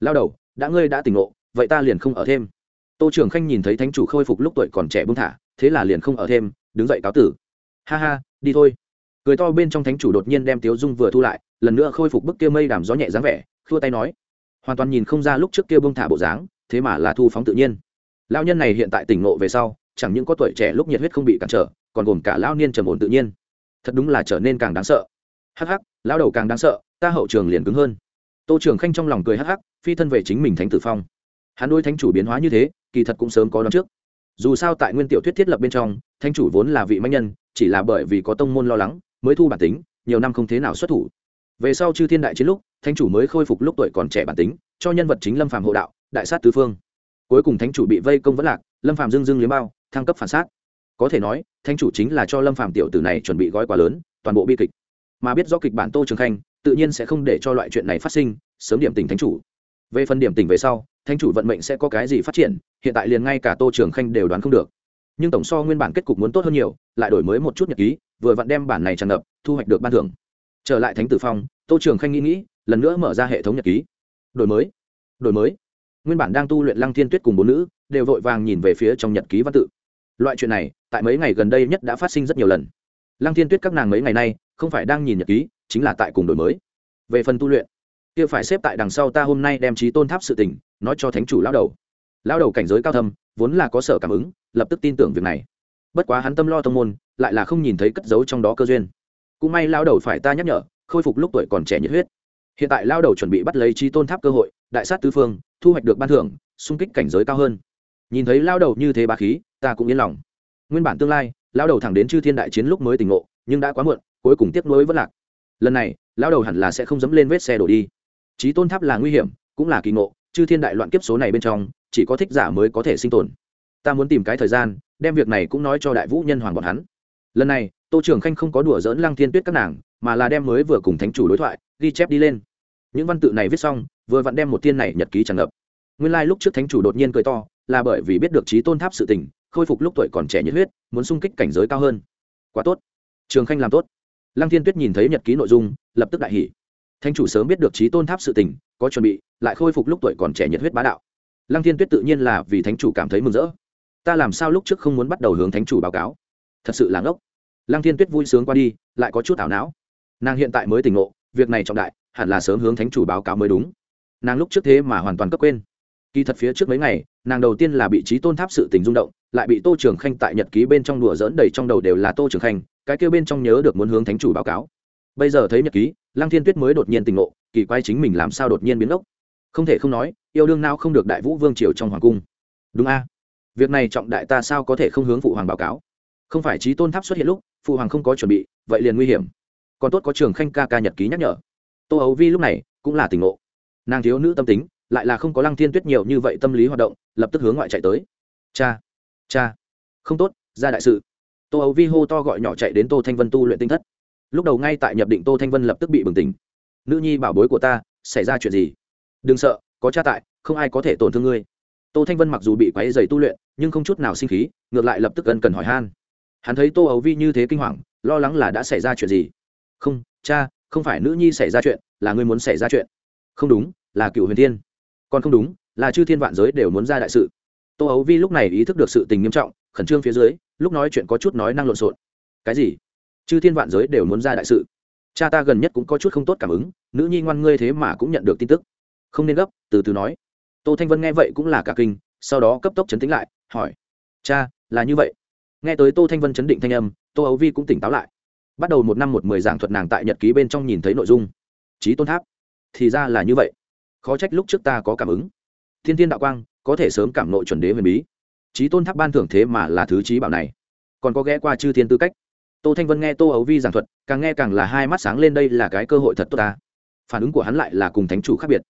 Lao đầu, đã ngươi đã tỉnh ngộ, vậy ta liền không ở thêm tô trưởng khanh nhìn thấy thánh chủ khôi phục lúc tuổi còn trẻ bưng thả, thế là liền không ở thêm, đứng dậy cáo tử. Ha ha, đi thôi. Cười to bên trong thánh chủ đột nhiên đem tiếu dung vừa thu lại, lần nữa khôi phục bức kia mây đàm gió nhẹ dáng vẻ, khua tay nói. Hoàn toàn nhìn không ra lúc trước kia bưng thả bộ dáng, thế mà là thu phóng tự nhiên. Lao nhân này hiện tại tỉnh ngộ về sau, chẳng những có tuổi trẻ lúc nhiệt huyết không bị cản trở, còn gồm cả lao niên trầm ổn tự nhiên. Thật đúng là trở nên càng đáng sợ. Hắc hắc lao đầu càng đáng sợ, ta hậu trường liền cứng hơn. Tô trường khanh trong lòng cười hắc hắc, phi thân về chính mình thánh tử phong. Hắn đôi thánh chủ biến hóa như thế kỳ thật cũng sớm có đón trước. Dù sao tại nguyên tiểu thuyết thiết lập bên trong, thanh chủ vốn là vị mạnh nhân, chỉ là bởi vì có tông môn lo lắng, mới thu bản tính, nhiều năm không thế nào xuất thủ. Về sau chư thiên đại chiến lúc, thanh chủ mới khôi phục lúc tuổi còn trẻ bản tính, cho nhân vật chính lâm phàm hộ đạo, đại sát tứ phương. Cuối cùng thánh chủ bị vây công vẫn lạc, lâm phàm dưng dưng liếm bao, thăng cấp phản sát. Có thể nói thánh chủ chính là cho lâm phàm tiểu tử này chuẩn bị gói quá lớn, toàn bộ bi kịch. Mà biết do kịch bản tô trường khanh, tự nhiên sẽ không để cho loại chuyện này phát sinh, sớm điểm tỉnh thánh chủ. Về phần điểm tỉnh về sau thánh chủ vận mệnh sẽ có cái gì phát triển, hiện tại liền ngay cả tô trường khanh đều đoán không được. Nhưng tổng so nguyên bản kết cục muốn tốt hơn nhiều, lại đổi mới một chút nhật ký, vừa vặn đem bản này tràn ngập, thu hoạch được ban thưởng. Trở lại thánh tử phong, tô trường khanh nghĩ nghĩ, lần nữa mở ra hệ thống nhật ký. Đổi mới đổi mới. Nguyên bản đang tu luyện lăng thiên tuyết cùng bốn nữ, đều vội vàng nhìn về phía trong nhật ký văn tự. Loại chuyện này, tại mấy ngày gần đây nhất đã phát sinh rất nhiều lần. Lăng thiên tuyết các nàng mấy ngày nay, không phải đang nhìn nhật ký, chính là tại cùng đổi mới. Về phần tu luyện, kia phải xếp tại đằng sau ta hôm nay đem trí tôn tháp sự tình nói cho thánh chủ lão đầu. Lão đầu cảnh giới cao thâm, vốn là có sở cảm ứng, lập tức tin tưởng việc này. Bất quá hắn tâm lo thông môn, lại là không nhìn thấy cất giấu trong đó cơ duyên. Cũng may lão đầu phải ta nhắc nhở, khôi phục lúc tuổi còn trẻ nhiệt huyết. Hiện tại lão đầu chuẩn bị bắt lấy trí tôn tháp cơ hội, đại sát tứ phương, thu hoạch được ban thưởng, xung kích cảnh giới cao hơn. Nhìn thấy lão đầu như thế bá khí, ta cũng yên lòng. Nguyên bản tương lai, lão đầu thẳng đến chư thiên đại chiến lúc mới tỉnh ngộ, nhưng đã quá muộn, cuối cùng tiếp nối vẫn lạc. Lần này, lão đầu hẳn là sẽ không dẫm lên vết xe đổ đi. Trí tôn tháp là nguy hiểm, cũng là kỳ ngộ chư thiên đại loạn kiếp số này bên trong, chỉ có thích giả mới có thể sinh tồn. Ta muốn tìm cái thời gian, đem việc này cũng nói cho đại vũ nhân hoàng bọn hắn. Lần này, tô trường khanh không có đùa dỡn lăng thiên tuyết các nàng, mà là đem mới vừa cùng thánh chủ đối thoại, ghi chép đi lên. Những văn tự này viết xong, vừa vặn đem một tiên này nhật ký tràn ngập. Nguyên lai、like、lúc trước thánh chủ đột nhiên cười to, là bởi vì biết được trí tôn tháp sự tình, khôi phục lúc tuổi còn trẻ nhiệt huyết, muốn sung kích cảnh giới cao hơn. Quá tốt. Trường khanh làm tốt. Lăng thiên tuyết nhìn thấy nhật ký nội dung, lập tức đại hỉ. Thánh chủ sớm biết được trí tôn tháp sự tình có chuẩn bị, lại khôi phục lúc tuổi còn trẻ nhiệt huyết bá đạo. Lăng thiên tuyết tự nhiên là vì thánh chủ cảm thấy mừng rỡ. Ta làm sao lúc trước không muốn bắt đầu hướng thánh chủ báo cáo? Thật sự là ngốc. Lăng thiên tuyết vui sướng qua đi, lại có chút ảo não. Nàng hiện tại mới tỉnh ngộ, việc này trọng đại, hẳn là sớm hướng thánh chủ báo cáo mới đúng. Nàng lúc trước thế mà hoàn toàn cấp quên. Kỳ thật phía trước mấy ngày, nàng đầu tiên là bị trí tôn tháp sự tình rung động, lại bị tô trường khanh tại nhật ký bên trong đùa dỡn đầy trong đầu đều là tô trường khanh, cái kêu bên trong nhớ được muốn hướng thánh chủ báo cáo. Bây giờ thấy nhật ký lăng thiên tuyết mới đột nhiên tỉnh ngộ, kỳ quay chính mình làm sao đột nhiên biến ốc. Không thể không nói, yêu đương nào không được đại vũ vương triều trong hoàng cung. Đúng a. Việc này trọng đại ta sao có thể không hướng phụ hoàng báo cáo? Không phải trí tôn tháp xuất hiện lúc, phụ hoàng không có chuẩn bị, vậy liền nguy hiểm. Còn tốt có trường khanh ca ca nhật ký nhắc nhở. Tô ấu vi lúc này cũng là tỉnh ngộ. Nàng thiếu nữ tâm tính, lại là không có lăng thiên tuyết nhiều như vậy tâm lý hoạt động, lập tức hướng ngoại chạy tới. Cha cha. Không tốt, ra đại sự. Tô ấu vi hô to gọi nhỏ chạy đến tô thanh vân tu luyện tinh thất lúc đầu ngay tại nhập định tô thanh vân lập tức bị bừng tỉnh. Nữ nhi bảo bối của ta, xảy ra chuyện gì? Đừng sợ, có cha tại, không ai có thể tổn thương ngươi. Tô thanh vân mặc dù bị quáy dày tu luyện, nhưng không chút nào sinh khí, ngược lại lập tức ân cần hỏi han. Hắn thấy tô ấu vi như thế kinh hoàng, lo lắng là đã xảy ra chuyện gì. Không, cha, không phải nữ nhi xảy ra chuyện, là ngươi muốn xảy ra chuyện. Không đúng, là cựu huyền thiên. Còn không đúng, là chư thiên vạn giới đều muốn ra đại sự. Tô ấu vi lúc này ý thức được sự tình nghiêm trọng, khẩn trương phía dưới, lúc nói chuyện có chút nói năng lộn xộn. Cái gì? Chư thiên vạn giới đều muốn ra đại sự. Cha ta gần nhất cũng có chút không tốt cảm ứng, nữ nhi ngoan ngươi thế mà cũng nhận được tin tức. Không nên gấp, từ từ nói. Tô thanh vân nghe vậy cũng là cả kinh, sau đó cấp tốc chấn tĩnh lại, hỏi. Cha, là như vậy. Nghe tới tô thanh vân chấn định thanh âm, tô ấu vi cũng tỉnh táo lại. Bắt đầu một năm một mười giảng thuật nàng tại nhật ký bên trong nhìn thấy nội dung. Trí tôn tháp. Thì ra là như vậy. Khó trách lúc trước ta có cảm ứng. Thiên tiên đạo quang, có thể sớm cảm nội chuẩn đế huyền bí. Trí tôn tháp ban thưởng thế mà là thứ trí bảo này. Còn có ghé qua chư thiên tư cách tô thanh vân nghe tô ấu vi giảng thuật, càng nghe càng là hai mắt sáng lên đây là cái cơ hội thật tốt ta. Phản ứng của hắn lại là cùng thánh chủ khác biệt.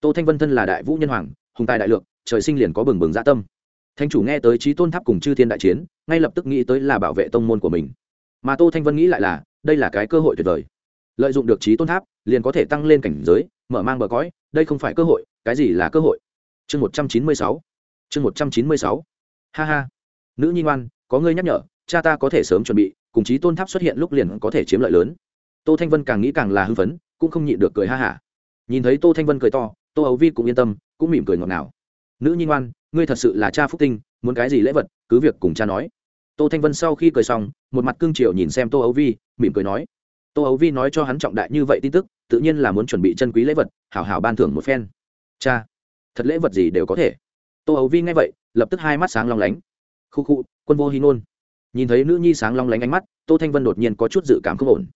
Tô thanh vân thân là đại vũ nhân hoàng, hùng tài đại lượng, trời sinh liền có bừng bừng dạ tâm. Thánh chủ nghe tới trí tôn tháp cùng chư thiên đại chiến, ngay lập tức nghĩ tới là bảo vệ tông môn của mình. Mà tô thanh vân nghĩ lại là, đây là cái cơ hội tuyệt vời. Lợi dụng được trí tôn tháp, liền có thể tăng lên cảnh giới, mở mang bờ cõi, đây không phải cơ hội, cái gì là cơ hội? Chương một trăm chín mươi sáu. Chương một trăm chín mươi sáu. Ha ha. Nữ nhi ngoan, có ngươi nhắc nhở cha ta có thể sớm chuẩn bị, cùng chí tôn tháp xuất hiện lúc liền có thể chiếm lợi lớn. Tô thanh vân càng nghĩ càng là hưng phấn, cũng không nhịn được cười ha hả. Nhìn thấy tô thanh vân cười to, tô ấu vi cũng yên tâm, cũng mỉm cười ngọt ngào. Nữ nhi ngoan, ngươi thật sự là cha phúc tinh, muốn cái gì lễ vật, cứ việc cùng cha nói. Tô thanh vân sau khi cười xong, một mặt cương triều nhìn xem tô ấu vi, mỉm cười nói. Tô ấu vi nói cho hắn trọng đại như vậy tin tức, tự nhiên là muốn chuẩn bị chân quý lễ vật, hảo hảo ban thưởng một phen. Cha, thật lễ vật gì đều có thể. Tô ấu vi nghe vậy, lập tức hai mắt sáng long lánh. Khu khu, quân vô hy ngôn nhìn thấy nữ nhi sáng long lánh ánh mắt, tô thanh vân đột nhiên có chút dự cảm không ổn.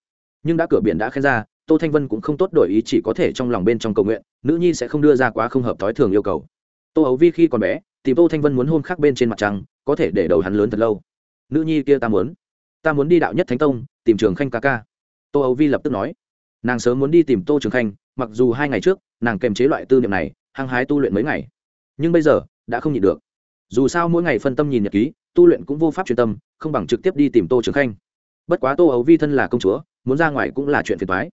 Nhưng đã cửa biển đã khen ra, tô thanh vân cũng không tốt đổi ý, chỉ có thể trong lòng bên trong cầu nguyện, nữ nhi sẽ không đưa ra quá không hợp thói thường yêu cầu. Tô ấu vi khi còn bé thì tô thanh vân muốn hôn khác bên trên mặt trăng, có thể để đầu hắn lớn thật lâu. Nữ nhi kia ta muốn ta muốn đi đạo nhất thánh tông, tìm trường khanh ca ca. Tô ấu vi lập tức nói, nàng sớm muốn đi tìm tô trường khanh, mặc dù hai ngày trước, nàng kềm chế loại tư niệm này, hăng hái tu luyện mấy ngày. Nhưng bây giờ, đã không nhịn được. Dù sao mỗi ngày phân tâm nhìn nhật ký tu luyện cũng vô pháp chuyên tâm, không bằng trực tiếp đi tìm tô trường khanh. Bất quá tô ấu vi thân là công chúa, muốn ra ngoài cũng là chuyện phiền thoái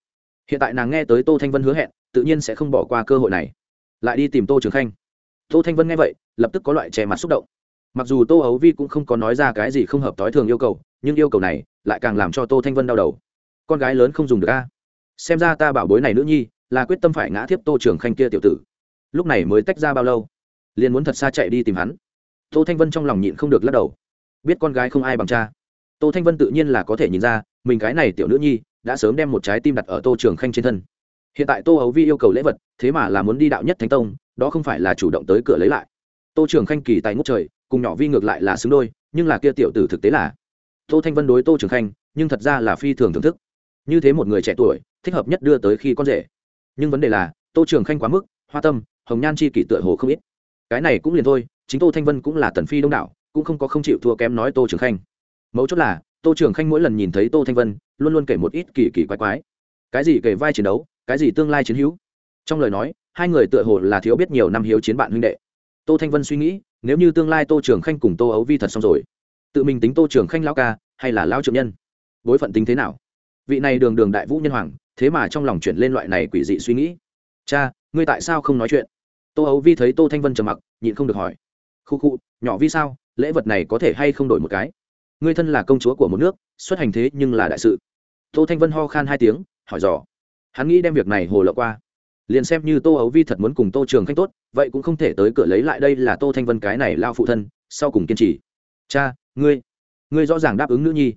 hiện tại nàng nghe tới tô thanh vân hứa hẹn, tự nhiên sẽ không bỏ qua cơ hội này. Lại đi tìm tô trường khanh. Tô thanh vân nghe vậy, lập tức có loại che mặt xúc động. Mặc dù tô ấu vi cũng không có nói ra cái gì không hợp t ố i thường yêu cầu, nhưng yêu cầu này lại càng làm cho tô thanh vân đau đầu. Con gái lớn không dùng được a. Xem ra ta bảo bối này nữ nhi, là quyết tâm phải ngã thiếp tô trường khanh kia tiểu tử. Lúc này mới tách ra bao lâu? Liền muốn thật xa chạy đi tìm hắn tô thanh vân trong lòng nhịn không được lắc đầu. Biết con gái không ai bằng cha. Tô thanh vân tự nhiên là có thể nhìn ra, mình cái này tiểu nữ nhi đã sớm đem một trái tim đặt ở tô trường khanh trên thân. Hiện tại tô ấu vi yêu cầu lễ vật, thế mà là muốn đi đạo nhất thánh tông, đó không phải là chủ động tới cửa lấy lại. Tô trường khanh kỳ tài ngút trời, cùng nhỏ vi ngược lại là xứng đôi, nhưng là kia tiểu tử thực tế là tô thanh vân đối tô trường khanh, nhưng thật ra là phi thường thưởng thức. Như thế một người trẻ tuổi, thích hợp nhất đưa tới khi con rể. Nhưng vấn đề là, tô trường khanh quá mức hoa tâm, hồng nhan chi kỷ tựa hồ không ít. Cái này cũng liền thôi chính tô thanh vân cũng là tần phi đông đảo, cũng không có không chịu thua kém nói tô trường khanh. Mấu chốt là, tô trường khanh mỗi lần nhìn thấy tô thanh vân, luôn luôn kể một ít kỳ kỳ quái quái. Cái gì kể vai chiến đấu, cái gì tương lai chiến hữu? Trong lời nói, hai người tựa hồ là thiếu biết nhiều năm hiếu chiến bạn huynh đệ. Tô thanh vân suy nghĩ, nếu như tương lai tô trường khanh cùng tô ấu vi thật xong rồi, tự mình tính tô trường khanh lao ca, hay là lao trượng nhân? Bối phận tính thế nào? Vị này đường đường đại vũ nhân hoàng, thế mà trong lòng chuyển lên loại này quỷ dị suy nghĩ. Cha, ngươi tại sao không nói chuyện? Tô ấu vi thấy tô thanh vân trầm mặc, nhịn không được hỏi khu khu nhỏ vi sao, lễ vật này có thể hay không đổi một cái? Ngươi thân là công chúa của một nước, xuất hành thế nhưng là đại sự. Tô thanh vân ho khan hai tiếng, hỏi dò. Hắn nghĩ đem việc này hồ lộ qua. Liền xem như tô ấu vi thật muốn cùng tô trường khanh tốt, vậy cũng không thể tới cửa lấy lại đây là tô thanh vân cái này lao phụ thân, sau cùng kiên trì. Cha, ngươi ngươi rõ ràng đáp ứng nữ nhi.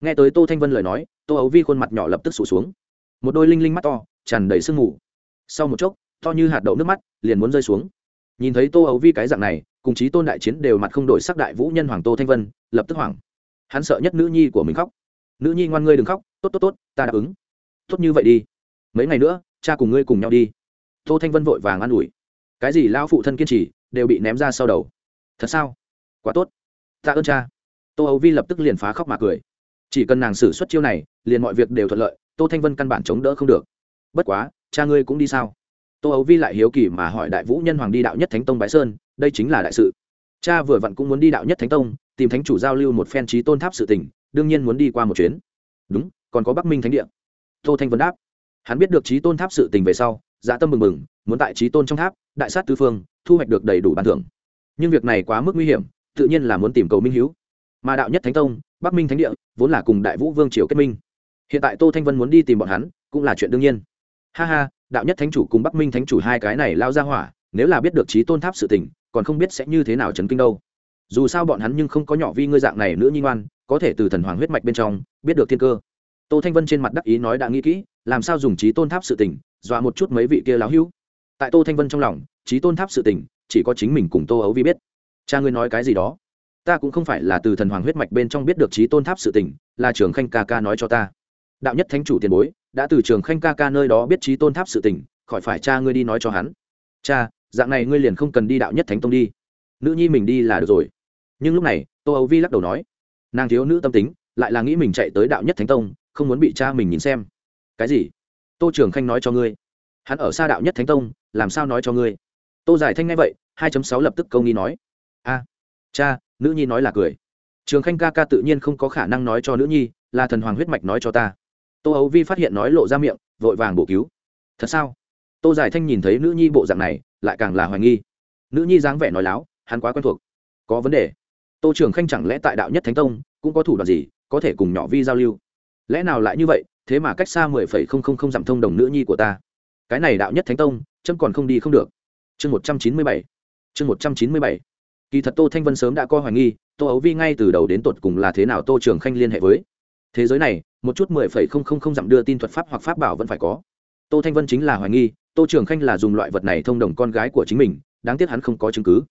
Nghe tới tô thanh vân lời nói, tô ấu vi khuôn mặt nhỏ lập tức sụt xuống. Một đôi linh linh mắt to, tràn đầy sương mù. Sau một chốc, to như hạt đậu nước mắt, liền muốn rơi xuống. Nhìn thấy tô ấu vi cái dạng này cùng chí tôn đại chiến đều mặt không đổi sắc đại vũ nhân hoàng tô thanh vân, lập tức hoảng. Hắn sợ nhất nữ nhi của mình khóc. Nữ nhi ngoan ngươi đừng khóc, tốt tốt tốt, ta đáp ứng. Tốt như vậy đi. Mấy ngày nữa, cha cùng ngươi cùng nhau đi. Tô thanh vân vội vàng an ủi. Cái gì lão phụ thân kiên trì, đều bị ném ra sau đầu. Thật sao? Quá tốt. Tạ ơn cha. Tô âu vi lập tức liền phá khóc mà cười. Chỉ cần nàng xử suất chiêu này, liền mọi việc đều thuận lợi, tô thanh vân căn bản chống đỡ không được. Bất quá, cha ngươi cũng đi sao? Tô âu vi lại hiếu kỳ mà hỏi đại vũ nhân hoàng đi đạo nhất thánh tông bái sơn đây chính là đại sự. Cha vừa vặn cũng muốn đi đạo nhất thánh tông, tìm thánh chủ giao lưu một phen trí tôn tháp sự tình, đương nhiên muốn đi qua một chuyến. Đúng, còn có bắc minh thánh địa. Tô thanh vân đáp. Hắn biết được trí tôn tháp sự tình về sau dạ tâm mừng mừng, muốn tại trí tôn trong tháp, đại sát tứ phương, thu hoạch được đầy đủ bản thưởng. Nhưng việc này quá mức nguy hiểm, tự nhiên là muốn tìm cầu minh hữu. Mà đạo nhất thánh tông, bắc minh thánh địa, vốn là cùng đại vũ vương triều kết minh. Hiện tại tô thanh vân muốn đi tìm bọn hắn, cũng là chuyện đương nhiên. Ha ha, đạo nhất thánh chủ cùng bắc minh thánh chủ hai cái này lao ra hỏa nếu là biết được trí tôn tháp sự tình, còn không biết sẽ như thế nào chấn kinh đâu. Dù sao bọn hắn nhưng không có nhỏ vi ngươi dạng này nữa nhi ngoan, có thể từ thần hoàng huyết mạch bên trong biết được thiên cơ. Tô thanh vân trên mặt đắc ý nói đã nghĩ kỹ, làm sao dùng trí tôn tháp sự tình, dọa một chút mấy vị kia láo hữu. Tại tô thanh vân trong lòng, trí tôn tháp sự tình chỉ có chính mình cùng tô ấu vi biết. Cha ngươi nói cái gì đó? Ta cũng không phải là từ thần hoàng huyết mạch bên trong biết được trí tôn tháp sự tình, là trường khanh ca ca nói cho ta. Đạo nhất thánh chủ tiền bối, đã từ trường khanh ca ca nơi đó biết trí tôn tháp sự tình, khỏi phải cha ngươi đi nói cho hắn. Cha dạng này ngươi liền không cần đi đạo nhất thánh tông đi. Nữ nhi mình đi là được rồi. Nhưng lúc này, tô ấu vi lắc đầu nói, nàng thiếu nữ tâm tính, lại là nghĩ mình chạy tới đạo nhất thánh tông, không muốn bị cha mình nhìn xem. Cái gì? Tô trường khanh nói cho ngươi. Hắn ở xa đạo nhất thánh tông, làm sao nói cho ngươi? Tô giải thanh nghe vậy, hai sáu lập tức câu nghi nói, a, cha, nữ nhi nói là cười. Trường khanh ca ca tự nhiên không có khả năng nói cho nữ nhi, là thần hoàng huyết mạch nói cho ta. Tô ấu vi phát hiện nói lộ ra miệng, vội vàng bổ cứu. Thật sao? Tô giải thanh nhìn thấy nữ nhi bộ dạng này lại càng là hoài nghi. Nữ nhi dáng vẻ nói láo, hắn quá quen thuộc. Có vấn đề. Tô trường khanh chẳng lẽ tại đạo nhất thánh tông, cũng có thủ đoạn gì, có thể cùng nhỏ vi giao lưu? Lẽ nào lại như vậy, thế mà cách xa mười phẩy không không không dặm thông đồng nữ nhi của ta. Cái này đạo nhất thánh tông, chấm còn không đi không được. Chương một trăm chín mươi bảy. Chương một trăm chín mươi bảy. Kỳ thật tô thanh vân sớm đã coi hoài nghi, tô ấu vi ngay từ đầu đến tột cùng là thế nào tô trường khanh liên hệ với. Thế giới này, một chút mười phẩy không không không dặm đưa tin thuật pháp hoặc pháp bảo vẫn phải có. Tô thanh vân chính là hoài nghi tô trường khanh là dùng loại vật này thông đồng con gái của chính mình, đáng tiếc hắn không có chứng cứ.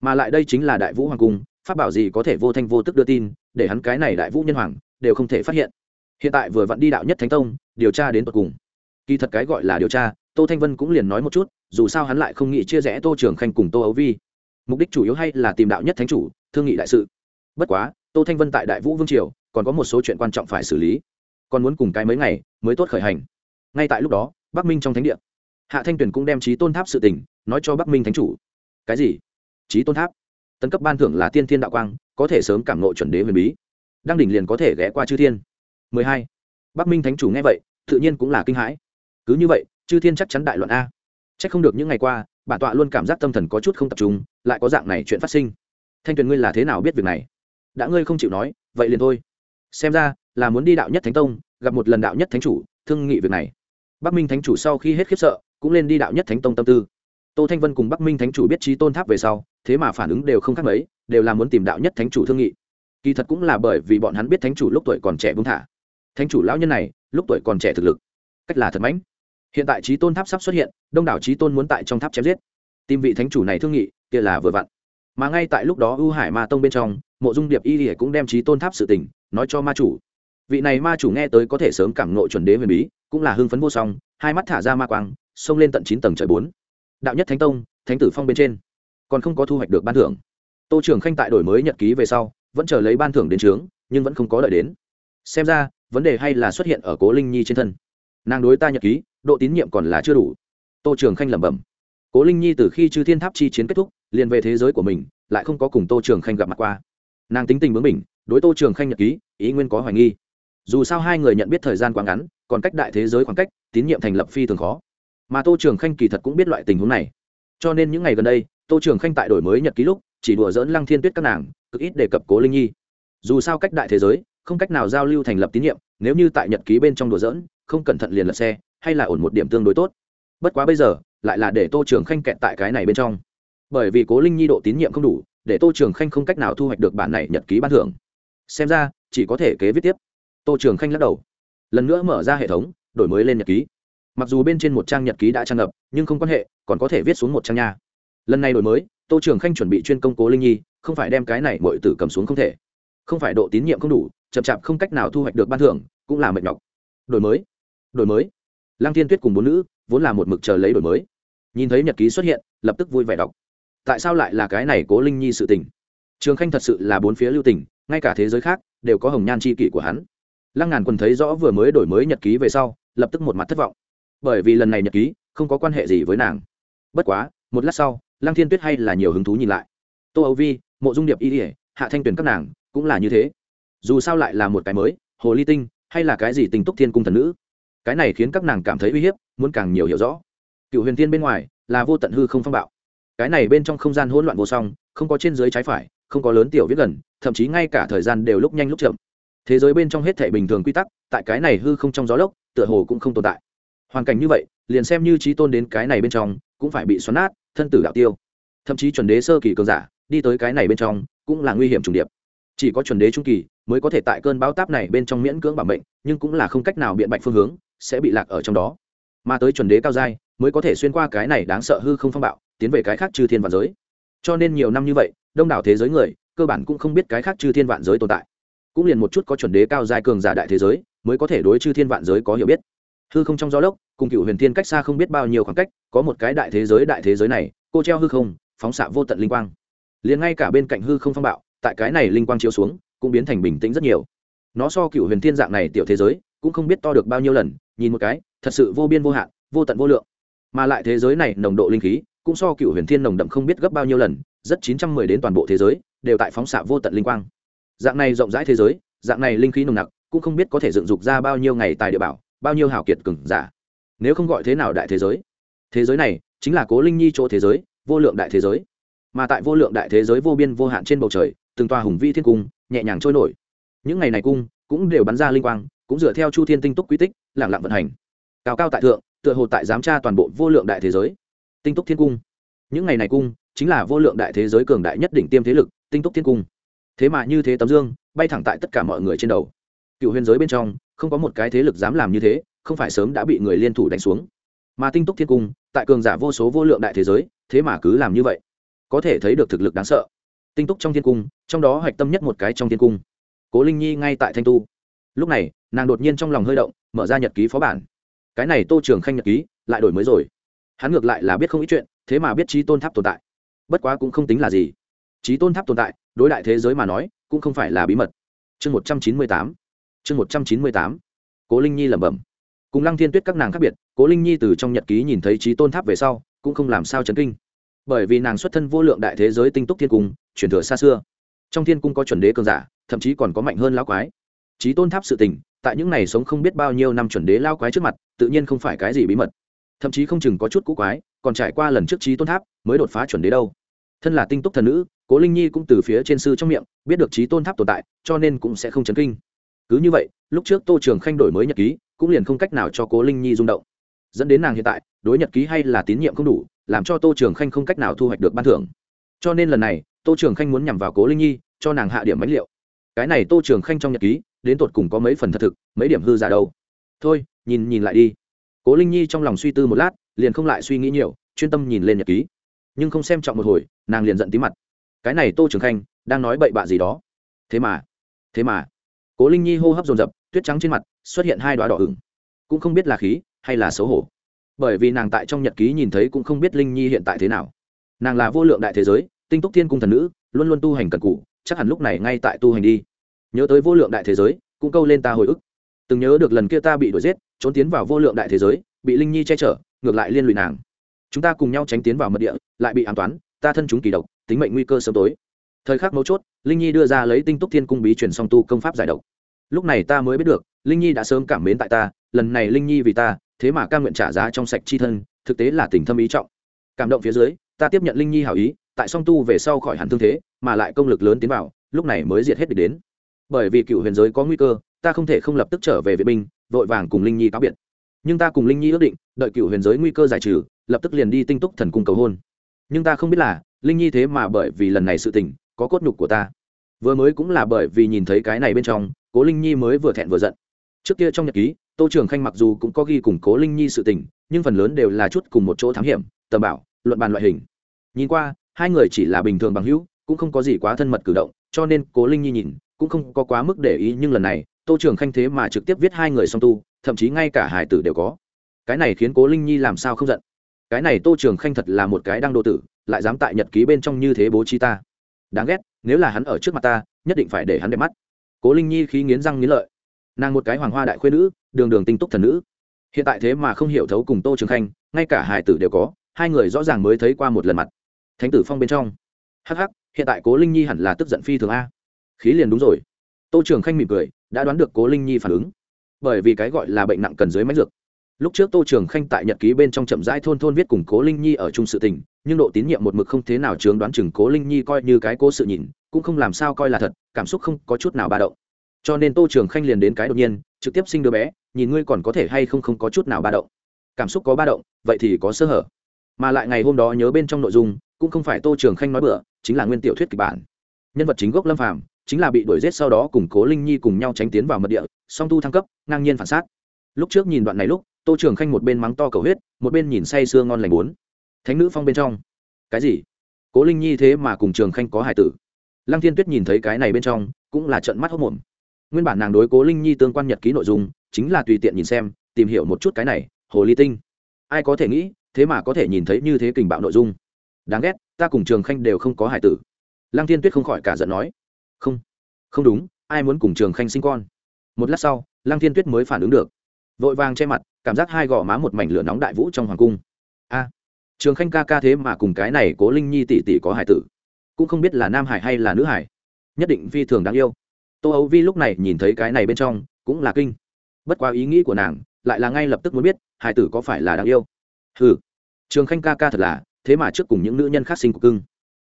Mà lại đây chính là đại vũ hoàng cung, pháp bảo gì có thể vô thanh vô tức đưa tin, để hắn cái này đại vũ nhân hoàng, đều không thể phát hiện. Hiện tại vừa vặn đi đạo nhất thánh tông, điều tra đến tận cùng. Kỳ thật cái gọi là điều tra, tô thanh vân cũng liền nói một chút, dù sao hắn lại không nghĩ chia rẽ tô trường khanh cùng tô ấu vi. Mục đích chủ yếu hay là tìm đạo nhất thánh chủ, thương nghị đại sự. Bất quá, tô thanh vân tại đại vũ vương triều, còn có một số chuyện quan trọng phải xử lý. Còn muốn cùng cái mấy ngày mới tốt khởi hành. Ngay tại lúc đó, bắc minh trong thánh địa hạ thanh tuyền cũng đem trí tôn tháp sự tình nói cho bắc minh thánh chủ. Cái gì? Trí tôn tháp? Tấn cấp ban thưởng là tiên thiên đạo quang, có thể sớm cảm nộ chuẩn đế huyền bí. Đăng đỉnh liền có thể ghé qua chư thiên. 12. bắc minh thánh chủ nghe vậy, tự nhiên cũng là kinh hãi. Cứ như vậy, chư thiên chắc chắn đại luận a. C không được những ngày qua, bản tọa luôn cảm giác tâm thần có chút không tập trung, lại có dạng này chuyện phát sinh. Thanh tuyền ngươi là thế nào biết việc này? Đã ngươi không chịu nói, vậy liền thôi. Xem ra, là muốn đi đạo nhất thánh tông, gặp một lần đạo nhất thánh chủ, thương nghị việc này. Bắc minh thánh chủ sau khi hết khiếp sợ cũng lên đi đạo nhất thánh tông tâm tư. Tô thanh vân cùng bắc minh thánh chủ biết trí tôn tháp về sau, thế mà phản ứng đều không khác mấy, đều là muốn tìm đạo nhất thánh chủ thương nghị. Kỳ thật cũng là bởi vì bọn hắn biết thánh chủ lúc tuổi còn trẻ buông thả. Thánh chủ lão nhân này, lúc tuổi còn trẻ thực lực, cách là thật mãnh. Hiện tại trí tôn tháp sắp xuất hiện, đông đảo trí tôn muốn tại trong tháp chém giết. Tìm vị thánh chủ này thương nghị, kia là vừa vặn. Mà ngay tại lúc đó ưu hải ma tông bên trong, mộ dung điệp y lìa cũng đem trí tôn tháp sự tình, nói cho ma chủ. Vị này ma chủ nghe tới có thể sớm cảm nộ chuẩn đế huyền bí, cũng là hưng phấn vô song, hai mắt thả ra ma quang xông lên tận chín tầng trời bốn. Đạo nhất thánh tông, thánh tử phong bên trên. Còn không có thu hoạch được ban thưởng. Tô trưởng khanh tại đổi mới nhật ký về sau, vẫn chờ lấy ban thưởng đến trướng, nhưng vẫn không có đợi đến. Xem ra, vấn đề hay là xuất hiện ở cố linh nhi trên thân. Nàng đối ta nhật ký, độ tín nhiệm còn là chưa đủ. Tô trường khanh lẩm bẩm. Cố linh nhi từ khi chư thiên tháp chi chiến kết thúc, liền về thế giới của mình, lại không có cùng tô trường khanh gặp mặt qua. Nàng tính tình bướng mình đối tô trường khanh nhật ký, ý nguyên có hoài nghi. Dù sao hai người nhận biết thời gian quá ngắn, còn cách đại thế giới khoảng cách, tín nhiệm thành lập phi thường khó mà tô trường khanh kỳ thật cũng biết loại tình huống này. Cho nên những ngày gần đây, tô trường khanh tại đổi mới nhật ký lúc, chỉ đùa dỡn lăng thiên tuyết các nàng, cực ít đề cập cố linh nhi. Dù sao cách đại thế giới, không cách nào giao lưu thành lập tín nhiệm, nếu như tại nhật ký bên trong đùa dỡn không cẩn thận liền lật xe, hay là ổn một điểm tương đối tốt. Bất quá bây giờ, lại là để tô trường khanh kẹt tại cái này bên trong. Bởi vì cố linh nhi độ tín nhiệm không đủ, để tô trường khanh không cách nào thu hoạch được bản này nhật ký ban thưởng. Xem ra, chỉ có thể kế viết tiếp. Tô trường khanh lắc đầu. Lần nữa mở ra hệ thống, đổi mới lên nhật ký mặc dù bên trên một trang nhật ký đã trang ngập, nhưng không quan hệ, còn có thể viết xuống một trang nha. Lần này đổi mới, tô trường khanh chuẩn bị chuyên công cố linh nhi, không phải đem cái này mọi tử cầm xuống không thể. Không phải độ tín nhiệm không đủ, chậm chạp không cách nào thu hoạch được ban thưởng, cũng là mệt nhọc. Đổi mới đổi mới. Lăng thiên tuyết cùng bốn nữ, vốn là một mực chờ lấy đổi mới. Nhìn thấy nhật ký xuất hiện, lập tức vui vẻ đọc. Tại sao lại là cái này cố linh nhi sự tình? Trường khanh thật sự là bốn phía lưu tình, ngay cả thế giới khác, đều có hồng nhan c h i kỷ của hắn. Lăng ngàn quần thấy rõ vừa mới đổi mới nhật ký về sau, lập tức một mặt thất vọng bởi vì lần này nhật ký không có quan hệ gì với nàng. Bất quá, một lát sau, lăng thiên tuyết hay là nhiều hứng thú nhìn lại. Tô âu vi, mộ dung điệp y ỉa hạ thanh tuyển các nàng, cũng là như thế. Dù sao lại là một cái mới, hồ ly tinh, hay là cái gì tình túc thiên cung thần nữ. Cái này khiến các nàng cảm thấy uy hiếp, muốn càng nhiều hiểu rõ. Cựu huyền tiên bên ngoài, là vô tận hư không phong bạo. Cái này bên trong không gian hỗn loạn vô song, không có trên dưới trái phải, không có lớn tiểu viết gần, thậm chí ngay cả thời gian đều lúc nhanh lúc chậm. Thế giới bên trong hết thể bình thường quy tắc, tại cái này hư không trong gió lốc, tựa hồ cũng không tồn tại hoàn cảnh như vậy, liền xem như trí tôn đến cái này bên trong, cũng phải bị xoắn nát, thân tử đạo tiêu. Thậm chí chuẩn đế sơ kỳ cường giả, đi tới cái này bên trong, cũng là nguy hiểm trùng điệp. Chỉ có chuẩn đế trung kỳ, mới có thể tại cơn bão táp này bên trong miễn cưỡng bảo mệnh, nhưng cũng là không cách nào biện bạch phương hướng, sẽ bị lạc ở trong đó. Mà tới chuẩn đế cao giai, mới có thể xuyên qua cái này đáng sợ hư không phong bạo, tiến về cái khác chư thiên vạn giới. Cho nên nhiều năm như vậy, đông đảo thế giới người, cơ bản cũng không biết cái khác chư thiên vạn giới tồn tại. Cũng liền một chút có chuẩn đế cao giai cường giả đại thế giới, mới có thể đối chư thiên vạn giới có hiểu biết hư không trong gió lốc, cùng cựu huyền thiên cách xa không biết bao nhiêu khoảng cách, có một cái đại thế giới đại thế giới này, cô treo hư không, phóng xạ vô tận linh quang. Liền ngay cả bên cạnh hư không phong bạo, tại cái này linh quang chiếu xuống, cũng biến thành bình tĩnh rất nhiều. Nó so cựu huyền thiên dạng này tiểu thế giới, cũng không biết to được bao nhiêu lần, nhìn một cái, thật sự vô biên vô hạn, vô tận vô lượng. Mà lại thế giới này nồng độ linh khí, cũng so cựu huyền thiên nồng đậm không biết gấp bao nhiêu lần, rất chín trăm mười đến toàn bộ thế giới, đều tại phóng xạ vô tận linh quang. Dạng này rộng rãi thế giới, dạng này linh khí nồng nặc, cũng không biết có thể dựng dục ra bao nhiêu ngày tài địa bảo bao nhiêu hảo kiệt cừng giả. Nếu không gọi thế nào đại thế giới? Thế giới này chính là cố linh nhi chỗ thế giới, vô lượng đại thế giới. Mà tại vô lượng đại thế giới vô biên vô hạn trên bầu trời, từng tòa hùng vi thiên cung nhẹ nhàng trôi nổi. Những ngày này cung cũng đều bắn ra linh quang, cũng dựa theo chu thiên tinh túc quy tích lẳng lặng vận hành. Cao cao tại thượng, tựa hồ tại giám tra toàn bộ vô lượng đại thế giới. Tinh túc thiên cung. Những ngày này cung chính là vô lượng đại thế giới cường đại nhất đỉnh tiêm thế lực, tinh túc thiên cung. Thế mà như thế tấm dương, bay thẳng tại tất cả mọi người trên đầu. Cựu huyền giới bên trong không có một cái thế lực dám làm như thế, không phải sớm đã bị người liên thủ đánh xuống. Mà tinh túc thiên cung, tại cường giả vô số vô lượng đại thế giới, thế mà cứ làm như vậy. Có thể thấy được thực lực đáng sợ. Tinh túc trong thiên cung, trong đó hạch tâm nhất một cái trong thiên cung. Cố linh nhi ngay tại thanh tu. Lúc này, nàng đột nhiên trong lòng hơi động, mở ra nhật ký phó bản. Cái này tô trường khanh nhật ký, lại đổi mới rồi. Hắn ngược lại là biết không ít chuyện, thế mà biết trí tôn tháp tồn tại. Bất quá cũng không tính là gì. Trí tôn tháp tồn tại, đối đại thế giới mà nói, cũng không phải là bí mật. Chương một trăm chín mươi tám chương một trăm chín mươi tám, cố linh nhi lẩm bẩm. Cùng lăng thiên tuyết các nàng khác biệt, cố linh nhi từ trong nhật ký nhìn thấy trí tôn tháp về sau, cũng không làm sao chấn kinh. Bởi vì nàng xuất thân vô lượng đại thế giới tinh túc thiên cung, truyền thừa xa xưa. Trong thiên cung có chuẩn đế cường giả, thậm chí còn có mạnh hơn lão quái. Trí tôn tháp sự tình, tại những này sống không biết bao nhiêu năm chuẩn đế lao quái trước mặt, tự nhiên không phải cái gì bí mật. Thậm chí không chừng có chút cũ quái, còn trải qua lần trước trí tôn tháp mới đột phá chuẩn đế đâu. Thân là tinh túc thần nữ, cố linh nhi cũng từ phía trên sư trong miệng, biết được trí tôn tháp tồn tại, cho nên cũng sẽ không chấn kinh cứ như vậy, lúc trước tô trường khanh đổi mới nhật ký, cũng liền không cách nào cho cố linh nhi rung động. Dẫn đến nàng hiện tại, đối nhật ký hay là tín nhiệm không đủ, làm cho tô trường khanh không cách nào thu hoạch được ban thưởng. Cho nên lần này, tô trường khanh muốn nhằm vào cố linh nhi, cho nàng hạ điểm bánh liệu. Cái này tô trường khanh trong nhật ký, đến tột cùng có mấy phần thật thực, mấy điểm hư giả đâu. Thôi, nhìn nhìn lại đi. Cố linh nhi trong lòng suy tư một lát, liền không lại suy nghĩ nhiều, chuyên tâm nhìn lên nhật ký. Nhưng không xem trọng một hồi, nàng liền giận tí mặt. Cái này tô trường khanh, đang nói bậy bạ gì đó. Thế mà thế mà cố linh nhi hô hấp dồn dập, tuyết trắng trên mặt, xuất hiện hai đoá đỏ ửng. Cũng không biết là khí hay là xấu hổ. Bởi vì nàng tại trong nhật ký nhìn thấy cũng không biết linh nhi hiện tại thế nào. Nàng là vô lượng đại thế giới, tinh túc thiên cung thần nữ, luôn luôn tu hành cần cụ chắc hẳn lúc này ngay tại tu hành đi. Nhớ tới vô lượng đại thế giới, cũng câu lên ta hồi ức. Từng nhớ được lần kia ta bị đuổi giết, trốn tiến vào vô lượng đại thế giới, bị linh nhi che chở, ngược lại liên lụy nàng. Chúng ta cùng nhau tránh tiến vào mật địa, lại bị an toán, ta thân chúng kỳ độc, tính mệnh nguy cơ sớm tối thời khắc mấu chốt, linh nhi đưa ra lấy tinh túc thiên cung bí truyền song tu công pháp giải độc. Lúc này ta mới biết được, linh nhi đã sớm cảm mến tại ta, lần này linh nhi vì ta, thế mà ca nguyện trả giá trong sạch chi thân, thực tế là tình thâm ý trọng. Cảm động phía dưới, ta tiếp nhận linh nhi hảo ý, tại song tu về sau khỏi hẳn thương thế, mà lại công lực lớn tiến vào, lúc này mới diệt hết địch đến. Bởi vì cựu huyền giới có nguy cơ, ta không thể không lập tức trở về vệ binh, vội vàng cùng linh nhi cáo biệt. Nhưng ta cùng linh nhi ước định, đợi cựu huyền giới nguy cơ giải trừ, lập tức liền đi tinh túc thần cung cầu hôn. Nhưng ta không biết là, linh nhi thế mà bởi vì lần này sự tình có cốt nhục của ta. Vừa mới cũng là bởi vì nhìn thấy cái này bên trong, cố linh nhi mới vừa thẹn vừa giận. Trước kia trong nhật ký, tô trường khanh mặc dù cũng có ghi cùng cố linh nhi sự tình, nhưng phần lớn đều là chút cùng một chỗ thám hiểm, tầm bảo, luận bàn loại hình. Nhìn qua, hai người chỉ là bình thường bằng hữu, cũng không có gì quá thân mật cử động, cho nên cố linh nhi nhìn, cũng không có quá mức để ý, nhưng lần này, tô trường khanh thế mà trực tiếp viết hai người song tu, thậm chí ngay cả hải tử đều có. Cái này khiến cố linh nhi làm sao không giận? Cái này tô trường khanh thật là một cái đang đô tử, lại dám tại nhật ký bên trong như thế bố trí ta đáng ghét, nếu là hắn ở trước mặt ta, nhất định phải để hắn đẹp mắt. Cố linh nhi khí nghiến răng nghiến lợi. Nàng một cái hoàng hoa đại khuyên nữ, đường đường tinh túc thần nữ. Hiện tại thế mà không hiểu thấu cùng tô trường khanh, ngay cả hải tử đều có, hai người rõ ràng mới thấy qua một lần mặt. Thánh tử phong bên trong. Hh hiện tại cố linh nhi hẳn là tức giận phi thường a. Khí liền đúng rồi. Tô trường khanh mỉm cười, đã đoán được cố linh nhi phản ứng. Bởi vì cái gọi là bệnh nặng cần dưới máy dược lúc trước tô trường khanh tại nhật ký bên trong chậm rãi thôn thôn viết cùng cố linh nhi ở chung sự tình, nhưng độ tín nhiệm một mực không thế nào chướng đoán chừng cố linh nhi coi như cái cố sự nhìn, cũng không làm sao coi là thật, cảm xúc không có chút nào ba động. Cho nên tô trường khanh liền đến cái đột nhiên, trực tiếp sinh đứa bé, nhìn ngươi còn có thể hay không không có chút nào ba động. Cảm xúc có ba động, vậy thì có sơ hở. Mà lại ngày hôm đó nhớ bên trong nội dung, cũng không phải tô trường khanh nói bừa, chính là nguyên tiểu thuyết kịch bản. Nhân vật chính gốc lâm phàm, chính là bị đuổi giết sau đó cùng cố linh nhi cùng nhau tránh tiến vào mật địa, song tu thăng cấp, ngang nhiên phản xác. Lúc trước nhìn đoạn này lúc tô trường khanh một bên mắng to cầu huyết, một bên nhìn say sưa ngon lành bốn. Thánh nữ phong bên trong. Cái gì? Cố linh nhi thế mà cùng trường khanh có hải tử. Lăng thiên tuyết nhìn thấy cái này bên trong, cũng là trận mắt hốc mồm nguyên bản nàng đối cố linh nhi tương quan nhật ký nội dung, chính là tùy tiện nhìn xem, tìm hiểu một chút cái này, hồ ly tinh. Ai có thể nghĩ, thế mà có thể nhìn thấy như thế kình bạo nội dung. Đáng ghét, ta cùng trường khanh đều không có hải tử. Lăng thiên tuyết không khỏi cả giận nói. Không không đúng, ai muốn cùng trường khanh sinh con? Một lát sau, lăng thiên tuyết mới phản ứng được. Vội vàng che mặt cảm giác hai gò má một mảnh lửa nóng đại vũ trong hoàng cung. A, trường khanh ca ca thế mà cùng cái này cố linh nhi tỷ tỷ có hải tử. Cũng không biết là nam hải hay là nữ hải nhất định phi thường đáng yêu. Tô ấu vi lúc này nhìn thấy cái này bên trong, cũng là kinh. Bất quá ý nghĩ của nàng, lại là ngay lập tức muốn biết hải tử có phải là đáng yêu? Ừ trường khanh ca ca thật là, thế mà trước cùng những nữ nhân khác sinh của cưng.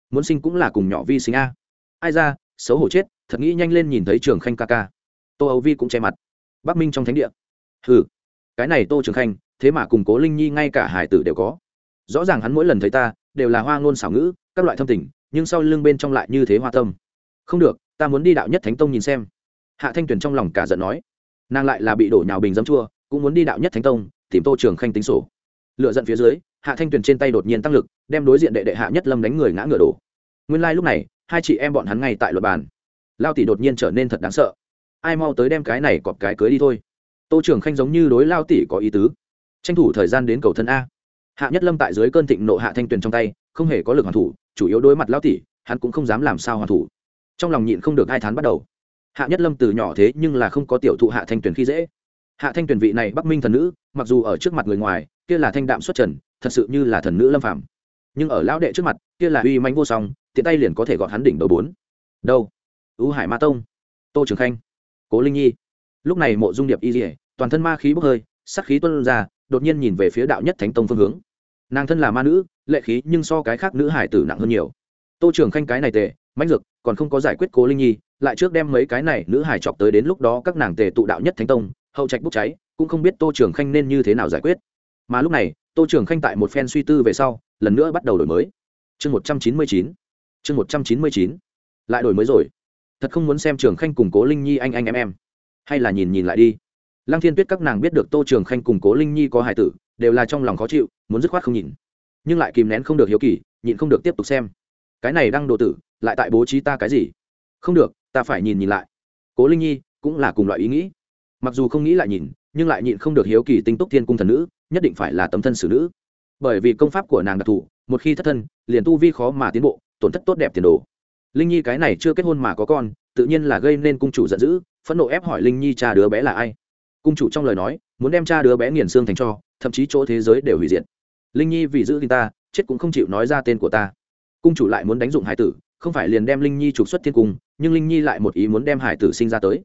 Muốn sinh cũng là cùng nhỏ vi sinh a. Ai ra, xấu hổ chết, thật nghĩ nhanh lên nhìn thấy trường khanh ca ca. Tô âu vi cũng che mặt. Bắc minh trong thánh địa. Hừ cái này tô trường khanh, thế mà cùng cố linh nhi ngay cả hải tử đều có. Rõ ràng hắn mỗi lần thấy ta, đều là hoa ngôn xảo ngữ, các loại thâm tình, nhưng sau lưng bên trong lại như thế hoa tâm. Không được, ta muốn đi đạo nhất thánh tông nhìn xem. Hạ thanh tuyền trong lòng cả giận nói. Nàng lại là bị đổ nhào bình dấm chua, cũng muốn đi đạo nhất thánh tông, tìm tô trường khanh tính sổ. Lựa giận phía dưới, hạ thanh tuyền trên tay đột nhiên tăng lực, đem đối diện đệ đệ hạ nhất lâm đánh người ngã ngựa đổ. Nguyên lai、like、lúc này, hai chị em bọn hắn ngay tại luật bàn. Lao tỷ đột nhiên trở nên thật đáng sợ. Ai mau tới đem cái này cọp cái cưới đi thôi tô trường khanh giống như đối lao tỷ có ý tứ. Tranh thủ thời gian đến cầu thân a. Hạ nhất lâm tại dưới cơn thịnh nộ hạ thanh tuyền trong tay, không hề có lực hoàn thủ, chủ yếu đối mặt lao tỷ, hắn cũng không dám làm sao hoàn thủ. Trong lòng nhịn không được hai tháng bắt đầu. Hạ nhất lâm từ nhỏ thế nhưng là không có tiểu thụ hạ thanh tuyền khi dễ. Hạ thanh tuyền vị này bắc minh thần nữ, mặc dù ở trước mặt người ngoài, kia là thanh đạm xuất trần, thật sự như là thần nữ lâm phạm nhưng ở lão đệ trước mặt, kia là uy mánh vô song, tiện tay liền có thể gọt hắn đỉnh đầu bốn. Đâu? Ưu hải ma tông. Tô trường khanh. Cố linh nhi lúc này mộ dung điệp y dỉa toàn thân ma khí bốc hơi, sắc khí tuân ra, đột nhiên nhìn về phía đạo nhất thánh tông phương hướng. Nàng thân là ma nữ, lệ khí nhưng so cái khác nữ hải tử nặng hơn nhiều. Tô trưởng khanh cái này tệ mãnh dực còn không có giải quyết cố linh nhi, lại trước đem mấy cái này nữ hải chọc tới đến lúc đó các nàng tề tụ đạo nhất thánh tông, hậu trạch bốc cháy, cũng không biết tô trưởng khanh nên như thế nào giải quyết. Mà lúc này, tô trưởng khanh tại một phen suy tư về sau, lần nữa bắt đầu đổi mới. Chương một trăm chín mươi chín, chương một trăm chín mươi chín, lại đổi mới rồi. Thật không muốn xem trưởng khanh củng cố linh nhi anh anh em em hay là nhìn nhìn lại đi. Lăng thiên tuyết các nàng biết được tô trường khanh củng cố linh nhi có hải tử, đều là trong lòng khó chịu, muốn dứt khoát không nhìn. Nhưng lại kìm nén không được hiếu kỳ, nhịn không được tiếp tục xem. Cái này đang độ tử, lại tại bố trí ta cái gì? Không được, ta phải nhìn nhìn lại. Cố linh nhi, cũng là cùng loại ý nghĩ. Mặc dù không nghĩ lại nhìn, nhưng lại nhịn không được hiếu kỳ tinh túc thiên cung thần nữ, nhất định phải là tấm thân xử nữ. Bởi vì công pháp của nàng đặc thù, một khi thất thân, liền tu vi khó mà tiến bộ, tổn thất tốt đẹp tiền đồ. Linh nhi cái này chưa kết hôn mà có con, tự nhiên là gây nên cung chủ giận dữ phẫn nộ ép hỏi linh nhi cha đứa bé là ai cung chủ trong lời nói muốn đem cha đứa bé nghiền xương thành cho thậm chí chỗ thế giới đều hủy diệt linh nhi vì giữ tin ta chết cũng không chịu nói ra tên của ta cung chủ lại muốn đánh dụng hải tử không phải liền đem linh nhi trục xuất thiên cung nhưng linh nhi lại một ý muốn đem hải tử sinh ra tới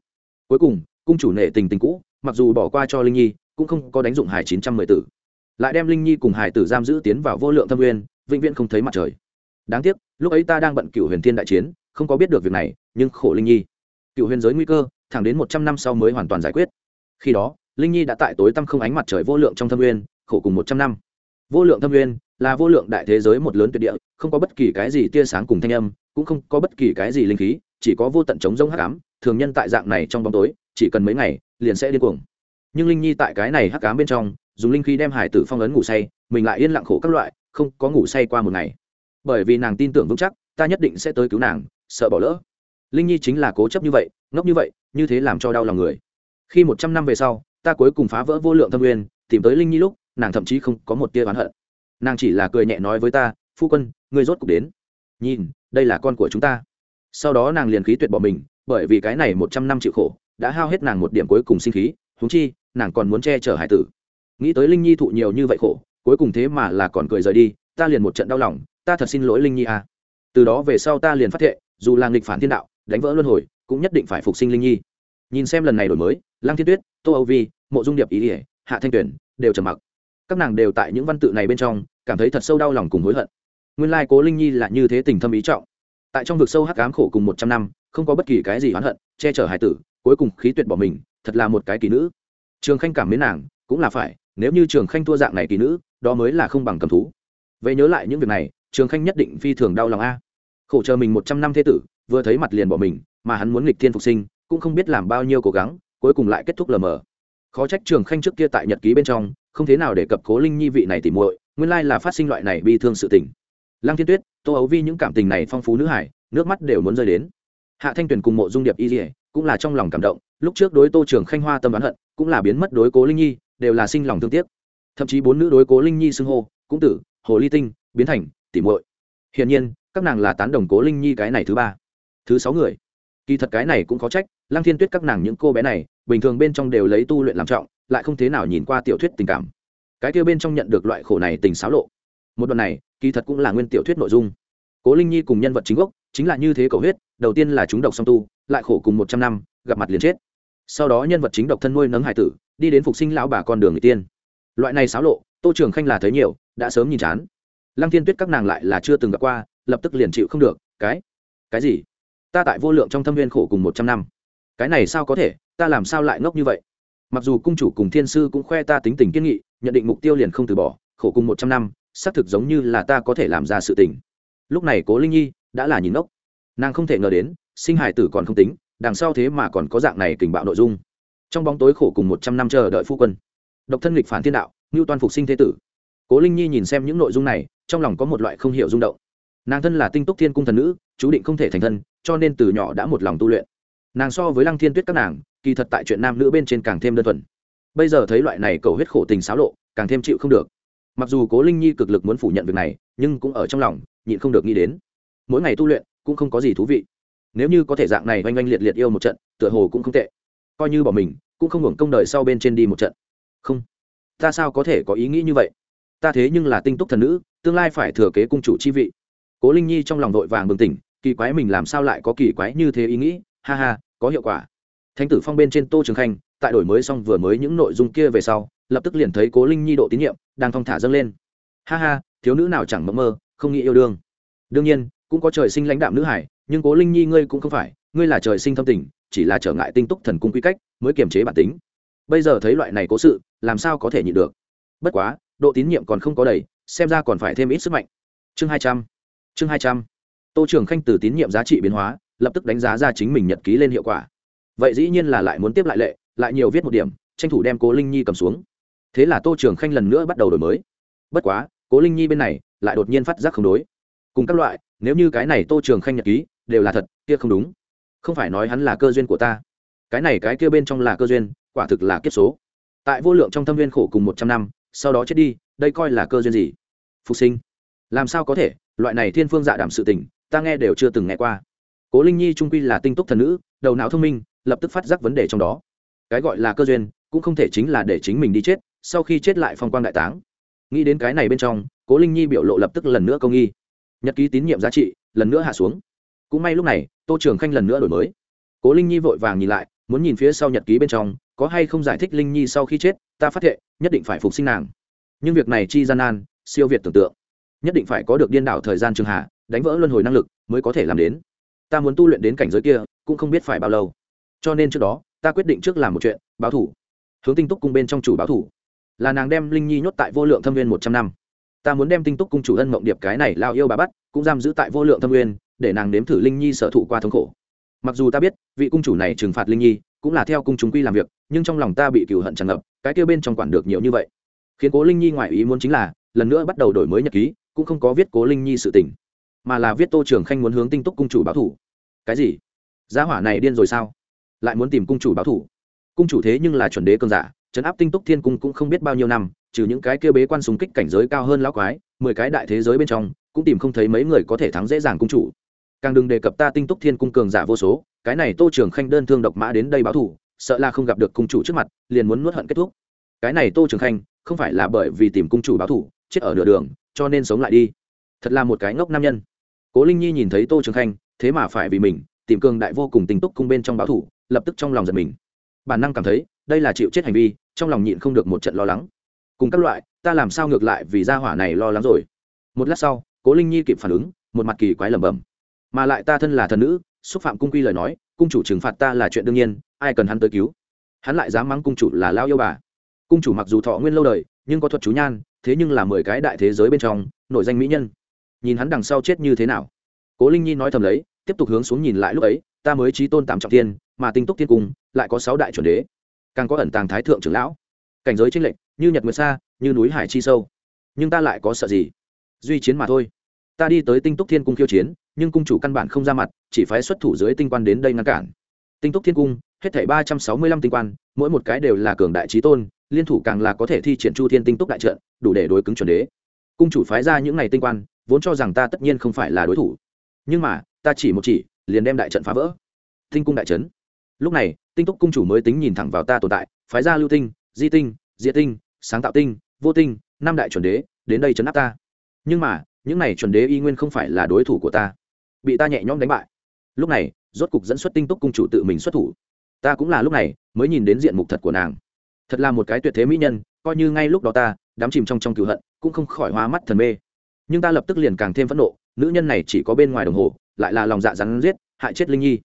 cuối cùng cung chủ nể tình tình cũ mặc dù bỏ qua cho linh nhi cũng không có đánh dụng hải chín trăm mười tử lại đem linh nhi cùng hải tử giam giữ tiến vào vô lượng thâm nguyên vĩnh viễn không thấy mặt trời đáng tiếc lúc ấy ta đang bận cựu huyền thiên đại chiến không có biết được việc này nhưng khổ linh nhi cựu huyền giới nguy cơ thẳng đến một trăm năm sau mới hoàn toàn giải quyết. Khi đó, linh nhi đã tại tối tăm không ánh mặt trời vô lượng trong thâm nguyên, khổ cùng một trăm năm. Vô lượng thâm nguyên là vô lượng đại thế giới một lớn tuyệt địa, không có bất kỳ cái gì tia sáng cùng thanh âm, cũng không có bất kỳ cái gì linh khí, chỉ có vô tận chống rông hắc ám, thường nhân tại dạng này trong bóng tối, chỉ cần mấy ngày, liền sẽ điên cuồng. Nhưng linh nhi tại cái này hắc ám bên trong, dùng linh khí đem hải tử phong ấn ngủ say, mình lại yên lặng khổ các loại, không có ngủ say qua một ngày. Bởi vì nàng tin tưởng vững chắc, ta nhất định sẽ tới cứu nàng, sợ bỏ lỡ linh nhi chính là cố chấp như vậy, ngốc như vậy, như thế làm cho đau lòng người. Khi một trăm năm về sau, ta cuối cùng phá vỡ vô lượng thâm nguyên, tìm tới linh nhi lúc, nàng thậm chí không có một tia oán hận. Nàng chỉ là cười nhẹ nói với ta, phu quân, ngươi rốt cục đến. Nhìn, đây là con của chúng ta. Sau đó nàng liền khí tuyệt bỏ mình, bởi vì cái này một trăm năm chịu khổ, đã hao hết nàng một điểm cuối cùng sinh khí húng chi, nàng còn muốn che chở hải tử. Nghĩ tới linh nhi thụ nhiều như vậy khổ, cuối cùng thế mà là còn cười rời đi, ta liền một trận đau lòng, ta thật xin lỗi linh nhi à. từ đó về sau ta liền phát thệ, dù là nghịch phản thiên đạo đánh vỡ luân hồi, cũng nhất định phải phục sinh linh nhi. Nhìn xem lần này đổi mới, lăng thiên tuyết, tô âu vi, mộ dung điệp, ý ỉa hạ thanh tuyển đều trầm mặc. Các nàng đều tại những văn tự này bên trong, cảm thấy thật sâu đau lòng cùng hối hận. Nguyên lai cố linh nhi là như thế tình thâm ý trọng. Tại trong vực sâu hắc ám khổ cùng một trăm năm, không có bất kỳ cái gì oán hận, che chở hải tử, cuối cùng khí tuyệt bỏ mình, thật là một cái kỳ nữ. Trường khanh cảm mến nàng, cũng là phải, nếu như trường khanh thua dạng này kỳ nữ, đó mới là không bằng cầm thú. Vậy nhớ lại những việc này, trường khanh nhất định phi thường đau lòng a. Khổ chờ mình một trăm năm thế tử vừa thấy mặt liền bỏ mình, mà hắn muốn nghịch thiên phục sinh, cũng không biết làm bao nhiêu cố gắng, cuối cùng lại kết thúc lờ mờ. Khó trách trường khanh trước kia tại nhật ký bên trong, không thế nào để cập cố linh nhi vị này tìm muội, nguyên lai là phát sinh loại này bi thương sự tình. Lăng thiên tuyết, tô ấu vi những cảm tình này phong phú nữ hải, nước mắt đều muốn rơi đến. Hạ thanh tuyền cùng mộ dung điệp y dỉa cũng là trong lòng cảm động, lúc trước đối tô trường khanh hoa tâm bán hận, cũng là biến mất đối cố linh nhi, đều là sinh lòng thương tiếc. Thậm chí bốn nữ đối cố linh nhi xưng hô, cũng tử, hồ ly tinh, biến thành tỉ muội. Hiển nhiên, các nàng là tán đồng cố linh nhi cái này thứ ba thứ sáu người. Kỳ thật cái này cũng có trách, lăng thiên tuyết các nàng những cô bé này, bình thường bên trong đều lấy tu luyện làm trọng, lại không thế nào nhìn qua tiểu thuyết tình cảm. Cái kia bên trong nhận được loại khổ này tình xáo lộ. Một đoạn này, kỳ thật cũng là nguyên tiểu thuyết nội dung. Cố linh nhi cùng nhân vật chính gốc, chính là như thế cầu huyết, đầu tiên là chúng độc song tu, lại khổ cùng một trăm năm, gặp mặt liền chết. Sau đó nhân vật chính độc thân nuôi nấng hải tử, đi đến phục sinh lão bà con đường người tiên. Loại này xáo lộ, tô trường khanh là thấy nhiều, đã sớm nhìn chán. Lăng thiên tuyết các nàng lại là chưa từng gặp qua, lập tức liền chịu không được, cái cái gì? Ta tại vô lượng trong thâm viên khổ cùng một trăm năm. Cái này sao có thể, ta làm sao lại ngốc như vậy? Mặc dù cung chủ cùng thiên sư cũng khoe ta tính tình kiên nghị, nhận định mục tiêu liền không từ bỏ, khổ cùng một trăm năm, xác thực giống như là ta có thể làm ra sự tình. Lúc này cố linh nhi đã là nhìn ngốc. Nàng không thể ngờ đến, sinh hải tử còn không tính, đằng sau thế mà còn có dạng này tình bạo nội dung. Trong bóng tối khổ cùng một trăm năm chờ đợi phu quân. Độc thân nghịch phản thiên đạo, ngưu toàn phục sinh thế tử. Cố linh nhi nhìn xem những nội dung này, trong lòng có một loại không hiểu rung động nàng thân là tinh túc thiên cung thần nữ, chú định không thể thành thân, cho nên từ nhỏ đã một lòng tu luyện. Nàng so với lăng thiên tuyết các nàng, kỳ thật tại chuyện nam nữ bên trên càng thêm đơn thuần. Bây giờ thấy loại này cầu huyết khổ tình xáo lộ, càng thêm chịu không được. Mặc dù cố linh nhi cực lực muốn phủ nhận việc này, nhưng cũng ở trong lòng, nhịn không được nghĩ đến. Mỗi ngày tu luyện, cũng không có gì thú vị. Nếu như có thể dạng này oanh oanh liệt liệt yêu một trận, tựa hồ cũng không tệ. Coi như bỏ mình, cũng không hưởng công đời sau bên trên đi một trận. Không. Ta sao có thể có ý nghĩ như vậy? Ta thế nhưng là tinh túc thần nữ, tương lai phải thừa kế cung chủ chi vị cố linh nhi trong lòng vội vàng bừng tỉnh, kỳ quái mình làm sao lại có kỳ quái như thế ý nghĩ, ha ha, có hiệu quả. Thánh tử phong bên trên tô trường khanh, tại đổi mới xong vừa mới những nội dung kia về sau, lập tức liền thấy cố linh nhi độ tín nhiệm, đang thong thả dâng lên. Ha ha, thiếu nữ nào chẳng mơ mơ, không nghĩ yêu đương. Đương nhiên, cũng có trời sinh lãnh đạm nữ hải, nhưng cố linh nhi ngươi cũng không phải, ngươi là trời sinh thâm tình, chỉ là trở ngại tinh túc thần cung quy cách, mới kiềm chế bản tính. Bây giờ thấy loại này cố sự, làm sao có thể nhịn được? Bất quá, độ tín nhiệm còn không có đầy, xem ra còn phải thêm ít sức mạnh. Chương hai trăm chương hai trăm. Tô trường khanh từ tín nhiệm giá trị biến hóa, lập tức đánh giá ra chính mình nhật ký lên hiệu quả. Vậy dĩ nhiên là lại muốn tiếp lại lệ, lại nhiều viết một điểm, tranh thủ đem cố linh nhi cầm xuống. Thế là tô trường khanh lần nữa bắt đầu đổi mới. Bất quá, cố linh nhi bên này lại đột nhiên phát giác không đối. Cùng các loại, nếu như cái này tô trường khanh nhật ký đều là thật, kia không đúng. Không phải nói hắn là cơ duyên của ta. Cái này cái kia bên trong là cơ duyên, quả thực là kiếp số. Tại vô lượng trong thâm viên khổ cùng một trăm năm, sau đó chết đi, đây coi là cơ duyên gì? Phục sinh. Làm sao có thể? Loại này thiên phương dạ đảm sự tình, ta nghe đều chưa từng nghe qua. Cố linh nhi trung quy là tinh túc thần nữ, đầu não thông minh, lập tức phát giác vấn đề trong đó. Cái gọi là cơ duyên, cũng không thể chính là để chính mình đi chết, sau khi chết lại phong quang đại táng. Nghĩ đến cái này bên trong, cố linh nhi biểu lộ lập tức lần nữa công nghi. Nhật ký tín nhiệm giá trị, lần nữa hạ xuống. Cũng may lúc này, tô trường khanh lần nữa đổi mới. Cố linh nhi vội vàng nhìn lại, muốn nhìn phía sau nhật ký bên trong, có hay không giải thích linh nhi sau khi chết, ta phát hiện, nhất định phải phục sinh nàng. Nhưng việc này chi gian nan, siêu việt tưởng tượng nhất định phải có được điên đảo thời gian trường hạ, đánh vỡ luân hồi năng lực mới có thể làm đến. Ta muốn tu luyện đến cảnh giới kia, cũng không biết phải bao lâu. Cho nên trước đó, ta quyết định trước làm một chuyện, báo thủ. Hướng tinh túc cung bên trong chủ báo thủ. Là nàng đem linh nhi nhốt tại vô lượng thâm viên một trăm năm. Ta muốn đem tinh túc cung chủ ân mộng điệp cái này lao yêu bà bắt, cũng giam giữ tại vô lượng thâm viên để nàng nếm thử linh nhi sở thụ qua thống khổ. Mặc dù ta biết, vị cung chủ này trừng phạt linh nhi, cũng là theo cung chúng quy làm việc, nhưng trong lòng ta bị cừu hận tràn ngập, cái kêu bên trong quản được nhiều như vậy. Khiến cố linh nhi ngoại ý muốn chính là, lần nữa bắt đầu đổi mới nhật ký cũng không có viết cố linh nhi sự tình, mà là viết tô trường khanh muốn hướng tinh túc cung chủ báo thủ. Cái gì? Giá hỏa này điên rồi sao? Lại muốn tìm cung chủ báo thủ? Cung chủ thế nhưng là chuẩn đế cơn giả, trấn áp tinh túc thiên cung cũng không biết bao nhiêu năm, trừ những cái kia bế quan súng kích cảnh giới cao hơn lão quái, mười cái đại thế giới bên trong, cũng tìm không thấy mấy người có thể thắng dễ dàng cung chủ. Càng đừng đề cập ta tinh túc thiên cung cường giả vô số, cái này tô trường khanh đơn thương độc mã đến đây báo thủ, sợ là không gặp được cung chủ trước mặt, liền muốn nuốt hận kết thúc. Cái này tô trường khanh, không phải là bởi vì tìm cung chủ báo thủ chết ở nửa đường, cho nên sống lại đi. Thật là một cái ngốc nam nhân. Cố linh nhi nhìn thấy tô trường khanh, thế mà phải vì mình, tìm cường đại vô cùng tình túc cung bên trong báo thủ, lập tức trong lòng giật mình. Bản năng cảm thấy, đây là chịu chết hành vi, trong lòng nhịn không được một trận lo lắng. Cùng các loại, ta làm sao ngược lại vì gia hỏa này lo lắng rồi? Một lát sau, cố linh nhi kịp phản ứng, một mặt kỳ quái lẩm bẩm. Mà lại ta thân là thần nữ, xúc phạm cung quy lời nói, cung chủ trừng phạt ta là chuyện đương nhiên, ai cần hắn tới cứu? Hắn lại dám mắng cung chủ là lao yêu bà. Cung chủ mặc dù thọ nguyên lâu đời nhưng có thuật chú nhan, thế nhưng là mười cái đại thế giới bên trong, nổi danh mỹ nhân. Nhìn hắn đằng sau chết như thế nào. Cố linh nhi nói thầm lấy, tiếp tục hướng xuống nhìn lại lúc ấy, ta mới trí tôn tạm trọng tiên mà tinh túc thiên cung, lại có sáu đại chuẩn đế. Càng có ẩn tàng thái thượng trưởng lão. Cảnh giới tranh lệch, như nhật nguyệt xa như núi hải chi sâu. Nhưng ta lại có sợ gì? Duy chiến mà thôi. Ta đi tới tinh túc thiên cung khiêu chiến, nhưng cung chủ căn bản không ra mặt, chỉ phái xuất thủ dưới tinh quan đến đây ngăn cản. Tinh túc thiên cung, hết thảy ba trăm sáu mươi lăm tinh quan, mỗi một cái đều là cường đại trí tôn liên thủ càng là có thể thi triển chu thiên tinh túc đại trận, đủ để đối cứng chuẩn đế. Cung chủ phái ra những ngày tinh quan, vốn cho rằng ta tất nhiên không phải là đối thủ. Nhưng mà, ta chỉ một chỉ, liền đem đại trận phá vỡ. Tinh cung đại trấn. Lúc này, tinh túc cung chủ mới tính nhìn thẳng vào ta tồn tại, phái ra lưu tinh, di tinh diệ tinh, sáng tạo tinh, vô tinh, năm đại chuẩn đế, đến đây chấn áp ta. Nhưng mà, những này chuẩn đế y nguyên không phải là đối thủ của ta. Bị ta nhẹ nhõm đánh bại. Lúc này, rốt cục dẫn xuất tinh túc cung chủ tự mình xuất thủ. Ta cũng là lúc này mới nhìn đến diện mục thật của nàng thật là một cái tuyệt thế mỹ nhân, coi như ngay lúc đó ta đám chìm trong trong cựu hận, cũng không khỏi hóa mắt thần mê. Nhưng ta lập tức liền càng thêm phẫn nộ, nữ nhân này chỉ có bên ngoài đồng hồ, lại là lòng dạ rắn giết, hại chết linh nhi.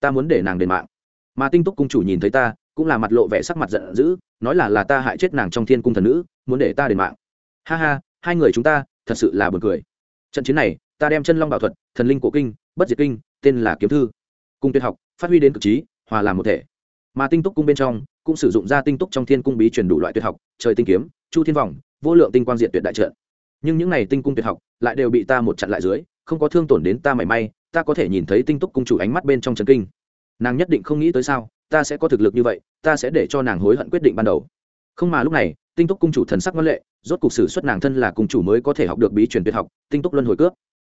Ta muốn để nàng đền mạng. Mà tinh túc cung chủ nhìn thấy ta, cũng là mặt lộ vẻ sắc mặt giận dữ, nói là là ta hại chết nàng trong thiên cung thần nữ, muốn để ta đền mạng. Ha ha, hai người chúng ta, thật sự là buồn cười. Trận chiến này, ta đem chân long bảo thuật, thần linh cổ kinh, bất diệt kinh, tên là kiếm thư. Cung tuyệt học, phát huy đến cực trí, hòa làm một thể mà tinh túc cung bên trong cũng sử dụng ra tinh túc trong thiên cung bí truyền đủ loại tuyệt học trời tinh kiếm chu thiên Vòng, vô lượng tinh quang diện tuyệt đại trận. Nhưng những này tinh cung tuyệt học lại đều bị ta một chặn lại dưới không có thương tổn đến ta mảy may ta có thể nhìn thấy tinh túc cung chủ ánh mắt bên trong trần kinh. Nàng nhất định không nghĩ tới sao ta sẽ có thực lực như vậy ta sẽ để cho nàng hối hận quyết định ban đầu. Không mà lúc này tinh túc cung chủ thần sắc văn lệ rốt cuộc sử xuất nàng thân là cung chủ mới có thể học được bí truyền tuyệt học tinh túc luân hồi cướp.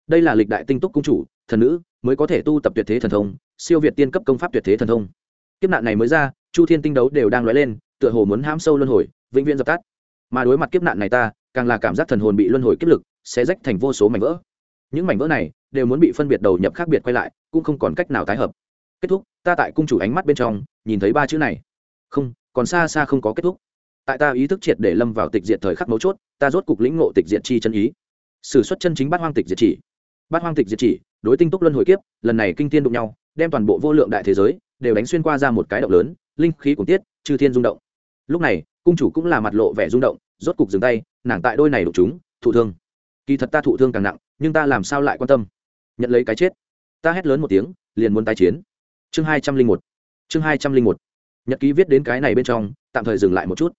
Đây là lịch đại tinh túc cung chủ thần nữ mới có thể tu tập tuyệt thế thần thông siêu việt tiên cấp công pháp tuyệt thế thần thông kiếp nạn này mới ra, chu thiên tinh đấu đều đang lóe lên, tựa hồ muốn hãm sâu luân hồi, vĩnh viễn dập tắt. Mà đối mặt kiếp nạn này ta, càng là cảm giác thần hồn bị luân hồi kiếp lực, sẽ rách thành vô số mảnh vỡ. Những mảnh vỡ này đều muốn bị phân biệt đầu nhập khác biệt quay lại, cũng không còn cách nào tái hợp. Kết thúc, ta tại cung chủ ánh mắt bên trong, nhìn thấy ba chữ này. Không, còn xa xa không có kết thúc. Tại ta ý thức triệt để lâm vào tịch diệt thời khắc mấu chốt, ta rốt cục lĩnh ngộ tịch diệt chi chân ý. S ử suất chân chính bát hoang tịch diệt chỉ. Bát hoang tịch diệt chỉ, đối tinh túc luân hồi kiếp, lần này kinh tiên đụng nhau, đem toàn bộ vô lượng đại thế giới đều đánh xuyên qua ra một cái động lớn, linh khí cùng tiết, chư thiên rung động. Lúc này, cung chủ cũng là mặt lộ vẻ rung động, rốt cục dừng tay, nàng tại đôi này đụng chúng, thụ thương. Kỳ thật ta thụ thương càng nặng, nhưng ta làm sao lại quan tâm? Nhận lấy cái chết. Ta hét lớn một tiếng, liền muốn tái chiến. Chương hai trăm linh một. Chương hai trăm linh một. Nhật ký viết đến cái này bên trong, tạm thời dừng lại một chút.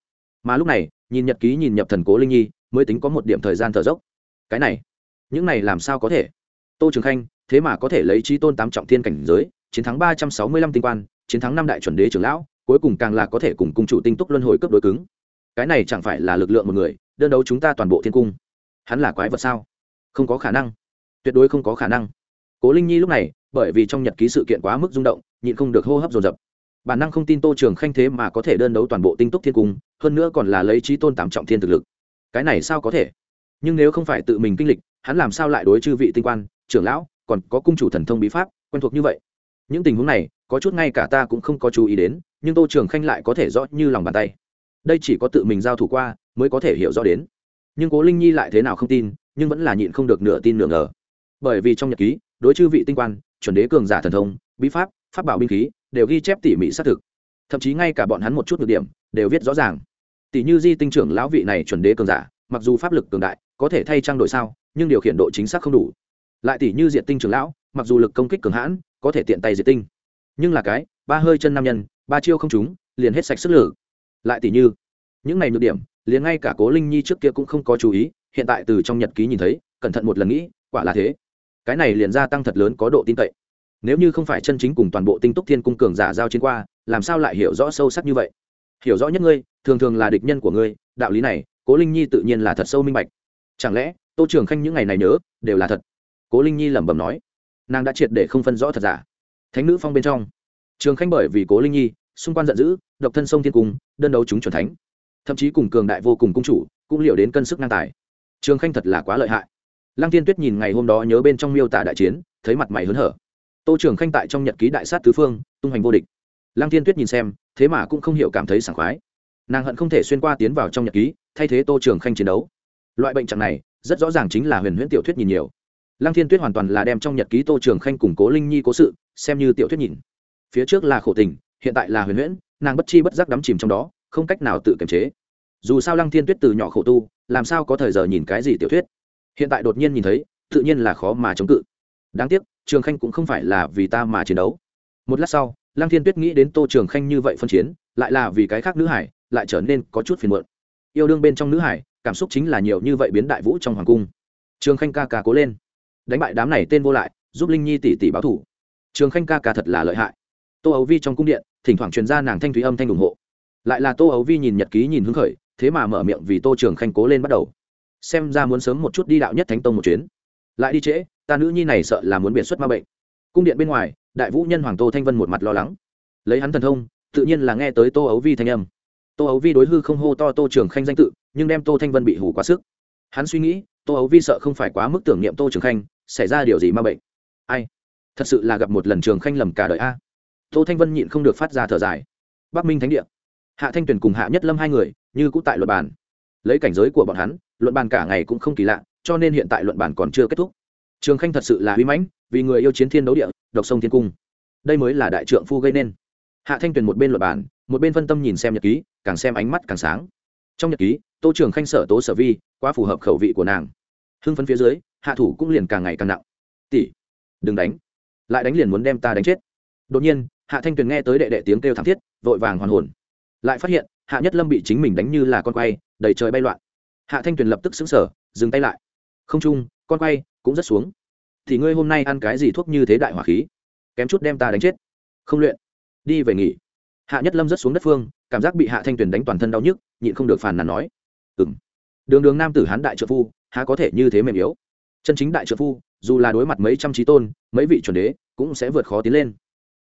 Mà lúc này, nhìn nhật ký nhìn nhập thần cố linh nhi, mới tính có một điểm thời gian thở dốc. Cái này, những này làm sao có thể? Tô trường khanh, thế mà có thể lấy trí tôn tám trọng thiên cảnh giới chiến thắng ba trăm sáu mươi lăm tinh quan, chiến thắng năm đại chuẩn đế trưởng lão, cuối cùng càng là có thể cùng cung chủ tinh túc luân hồi cấp đối cứng. Cái này chẳng phải là lực lượng một người, đơn đấu chúng ta toàn bộ thiên cung. Hắn là quái vật sao? Không có khả năng. Tuyệt đối không có khả năng. Cố linh nhi lúc này, bởi vì trong nhật ký sự kiện quá mức rung động, nhịn không được hô hấp dồn dập. Bản năng không tin tô trường khanh thế mà có thể đơn đấu toàn bộ tinh túc thiên cung, hơn nữa còn là lấy trí tôn tám trọng thiên thực lực. Cái này sao có thể? Nhưng nếu không phải tự mình kinh lịch, hắn làm sao lại đối chư vị tinh quan, trưởng lão, còn có cung chủ thần thông bí pháp, quen thuộc như vậy? Những tình huống này, có chút ngay cả ta cũng không có chú ý đến, nhưng tô trường khanh lại có thể rõ như lòng bàn tay. Đây chỉ có tự mình giao thủ qua, mới có thể hiểu rõ đến. Nhưng cố linh nhi lại thế nào không tin, nhưng vẫn là nhịn không được nửa tin nửa ngờ. Bởi vì trong nhật ký, đối chư vị tinh quan, chuẩn đế cường giả thần thông, bí pháp pháp bảo binh khí, đều ghi chép tỉ mỉ xác thực. Thậm chí ngay cả bọn hắn một chút nhược điểm, đều viết rõ ràng. Tỷ như di tinh trưởng lão vị này chuẩn đế cường giả, mặc dù pháp lực cường đại, có thể thay trang đổi sao, nhưng điều khiển độ chính xác không đủ. Lại tỷ như diện tinh trưởng lão mặc dù lực công kích cường hãn, có thể tiện tay diệt tinh. Nhưng là cái, ba hơi chân nam nhân, ba chiêu không trúng, liền hết sạch sức lử lại tỷ như, những này nhược điểm, liền ngay cả cố linh nhi trước kia cũng không có chú ý, hiện tại từ trong nhật ký nhìn thấy, cẩn thận một lần nghĩ, quả là thế. Cái này liền gia tăng thật lớn có độ tin cậy. Nếu như không phải chân chính cùng toàn bộ tinh túc thiên cung cường giả giao chiến qua, làm sao lại hiểu rõ sâu sắc như vậy? Hiểu rõ nhất ngươi, thường thường là địch nhân của ngươi, đạo lý này, cố linh nhi tự nhiên là thật sâu minh bạch. Chẳng lẽ, tô trường khanh những ngày này nhớ, đều là thật? Cố linh nhi lẩm bẩm nói nàng đã triệt để không phân rõ thật giả. Thánh nữ phong bên trong. Trường khanh bởi vì cố linh nhi, xung quanh giận dữ, độc thân sông thiên cung, đơn đấu chúng c thánh. Thậm chí cùng cường đại vô cùng cung chủ, cũng liệu đến cân sức ngang tài. Trường khanh thật là quá lợi hại. Lăng tiên tuyết nhìn ngày hôm đó nhớ bên trong miêu tả đại chiến, thấy mặt mày hớn hở. Tô trường khanh tại trong nhật ký đại sát tứ phương, tung hành vô địch. Lăng tiên tuyết nhìn xem, thế mà cũng không hiểu cảm thấy sảng khoái. Nàng hận không thể xuyên qua tiến vào trong nhật ký, thay thế tô trường khanh chiến đấu. Loại bệnh trạng này, rất rõ ràng chính là huyền huyễn tiểu thuyết nhìn nhiều lăng thiên tuyết hoàn toàn là đem trong nhật ký tô trường khanh củng cố linh nhi cố sự, xem như tiểu thuyết nhìn. Phía trước là khổ tình, hiện tại là huyền huyễn, nàng bất chi bất giác đắm chìm trong đó, không cách nào tự kiềm chế. Dù sao lăng thiên tuyết từ nhỏ khổ tu, làm sao có thời giờ nhìn cái gì tiểu thuyết? Hiện tại đột nhiên nhìn thấy, tự nhiên là khó mà chống cự. Đáng tiếc, trường khanh cũng không phải là vì ta mà chiến đấu. Một lát sau, lăng thiên tuyết nghĩ đến tô trường khanh như vậy phân chiến, lại là vì cái khác nữ hải, lại trở nên có chút phiền muộn. Yêu đương bên trong nữ hải, cảm xúc chính là nhiều như vậy biến đại vũ trong hoàng cung. Trường khanh ca ca cố lên đánh bại đám này tên vô lại, giúp linh nhi tỷ tỷ báo thủ. Trường khanh ca ca thật là lợi hại. Tô ấu vi trong cung điện, thỉnh thoảng truyền ra nàng thanh thúy âm thanh ủng hộ. Lại là tô ấu vi nhìn nhật ký nhìn hứng khởi, thế mà mở miệng vì tô trường khanh cố lên bắt đầu. Xem ra muốn sớm một chút đi đạo nhất thánh tông một chuyến. Lại đi trễ, ta nữ nhi này sợ là muốn biển xuất ma bệnh. Cung điện bên ngoài, đại vũ nhân hoàng tô thanh vân một mặt lo lắng. Lấy hắn thần thông, tự nhiên là nghe tới tô ấu vi thanh âm. Tô ấu vi đối hư không hô to tô trường khanh danh tự, nhưng đem tô thanh vân bị hủ quá sức. Hắn suy nghĩ, tô ấu vi sợ không phải quá mức tưởng niệm tô trường khanh xảy ra điều gì ma bệnh? Ai? Thật sự là gặp một lần trường khanh lầm cả đời a. Tô thanh vân nhịn không được phát ra thở dài. Bắc minh thánh địa. Hạ thanh tuyền cùng hạ nhất lâm hai người, như cũ tại luật bàn. Lấy cảnh giới của bọn hắn, luận bàn cả ngày cũng không kỳ lạ, cho nên hiện tại luận bàn còn chưa kết thúc. Trường khanh thật sự là uy mãnh, vì người yêu chiến thiên đấu địa, độc sông thiên cung. Đây mới là đại trượng phu gây nên. Hạ thanh tuyền một bên luật bàn, một bên phân tâm nhìn xem nhật ký, càng xem ánh mắt càng sáng. Trong nhật ký, tô trường khanh sở tố sở vi, quá phù hợp khẩu vị của nàng. Hưng phấn phía dưới hạ thủ cũng liền càng ngày càng nặng. Tỷ, đừng đánh. Lại đánh liền muốn đem ta đánh chết. Đột nhiên, hạ thanh tuyền nghe tới đệ đệ tiếng kêu thảm thiết, vội vàng hoàn hồn. Lại phát hiện, hạ nhất lâm bị chính mình đánh như là con quay, đầy trời bay loạn. Hạ thanh tuyền lập tức xứng sở dừng tay lại. Không chung, con quay cũng rất xuống. Thì ngươi hôm nay ăn cái gì thuốc như thế đại hỏa khí? Kém chút đem ta đánh chết. Không luyện. Đi về nghỉ. Hạ nhất lâm rất xuống đất phương, cảm giác bị hạ thanh tuyền đánh toàn thân đau nhức, nhịn không được phàn nàn nói. Ừng đường đường nam tử hán đại trợ phu, há có thể như thế mềm yếu? Chân chính đại trượng phu dù là đối mặt mấy trăm trí tôn mấy vị chuẩn đế cũng sẽ vượt khó tiến lên.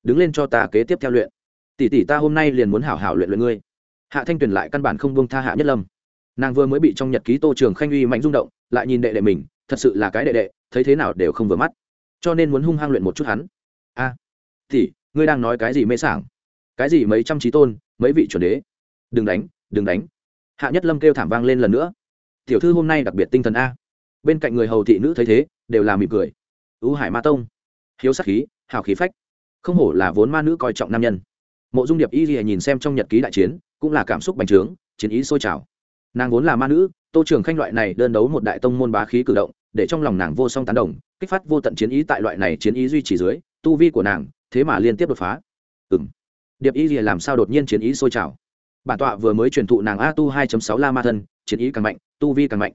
Đứng lên cho ta kế tiếp theo luyện. Tỷ tỷ ta hôm nay liền muốn hảo hảo luyện luyện ngươi. Hạ thanh tuyền lại căn bản không buông tha hạ nhất lâm. Nàng vừa mới bị trong nhật ký tô trường khanh uy mạnh rung động lại nhìn đệ đệ mình thật sự là cái đệ đệ thấy thế nào đều không vừa mắt. Cho nên muốn hung hăng luyện một chút hắn. A à, ngươi đang nói cái gì mê sảng? Cái gì mấy trăm trí tôn mấy vị chuẩn đế? Đừng đánh đừng đánh. Hạ nhất lâm kêu thảm vang lên lần nữa. Tiểu thư hôm nay đặc biệt tinh thần a bên cạnh người hầu thị nữ thấy thế, đều là mỉm cười. Ưu hải ma tông, hiếu sắc khí, hào khí phách, không hổ là vốn ma nữ coi trọng nam nhân. Mộ dung điệp y gì nhìn xem trong nhật ký đại chiến, cũng là cảm xúc bành trướng, chiến ý sôi trào. Nàng vốn là ma nữ, tô trường khanh loại này đơn đấu một đại tông môn bá khí cử động, để trong lòng nàng vô song tán đồng, kích phát vô tận chiến ý tại loại này chiến ý duy trì dưới, tu vi của nàng, thế mà liên tiếp đột phá. Ừ m điệp y gì làm sao đột nhiên chiến ý sôi trào? Bản tọa vừa mới truyền thụ nàng a tu 2 sáu la ma thân, chiến ý càng mạnh, tu vi càng mạnh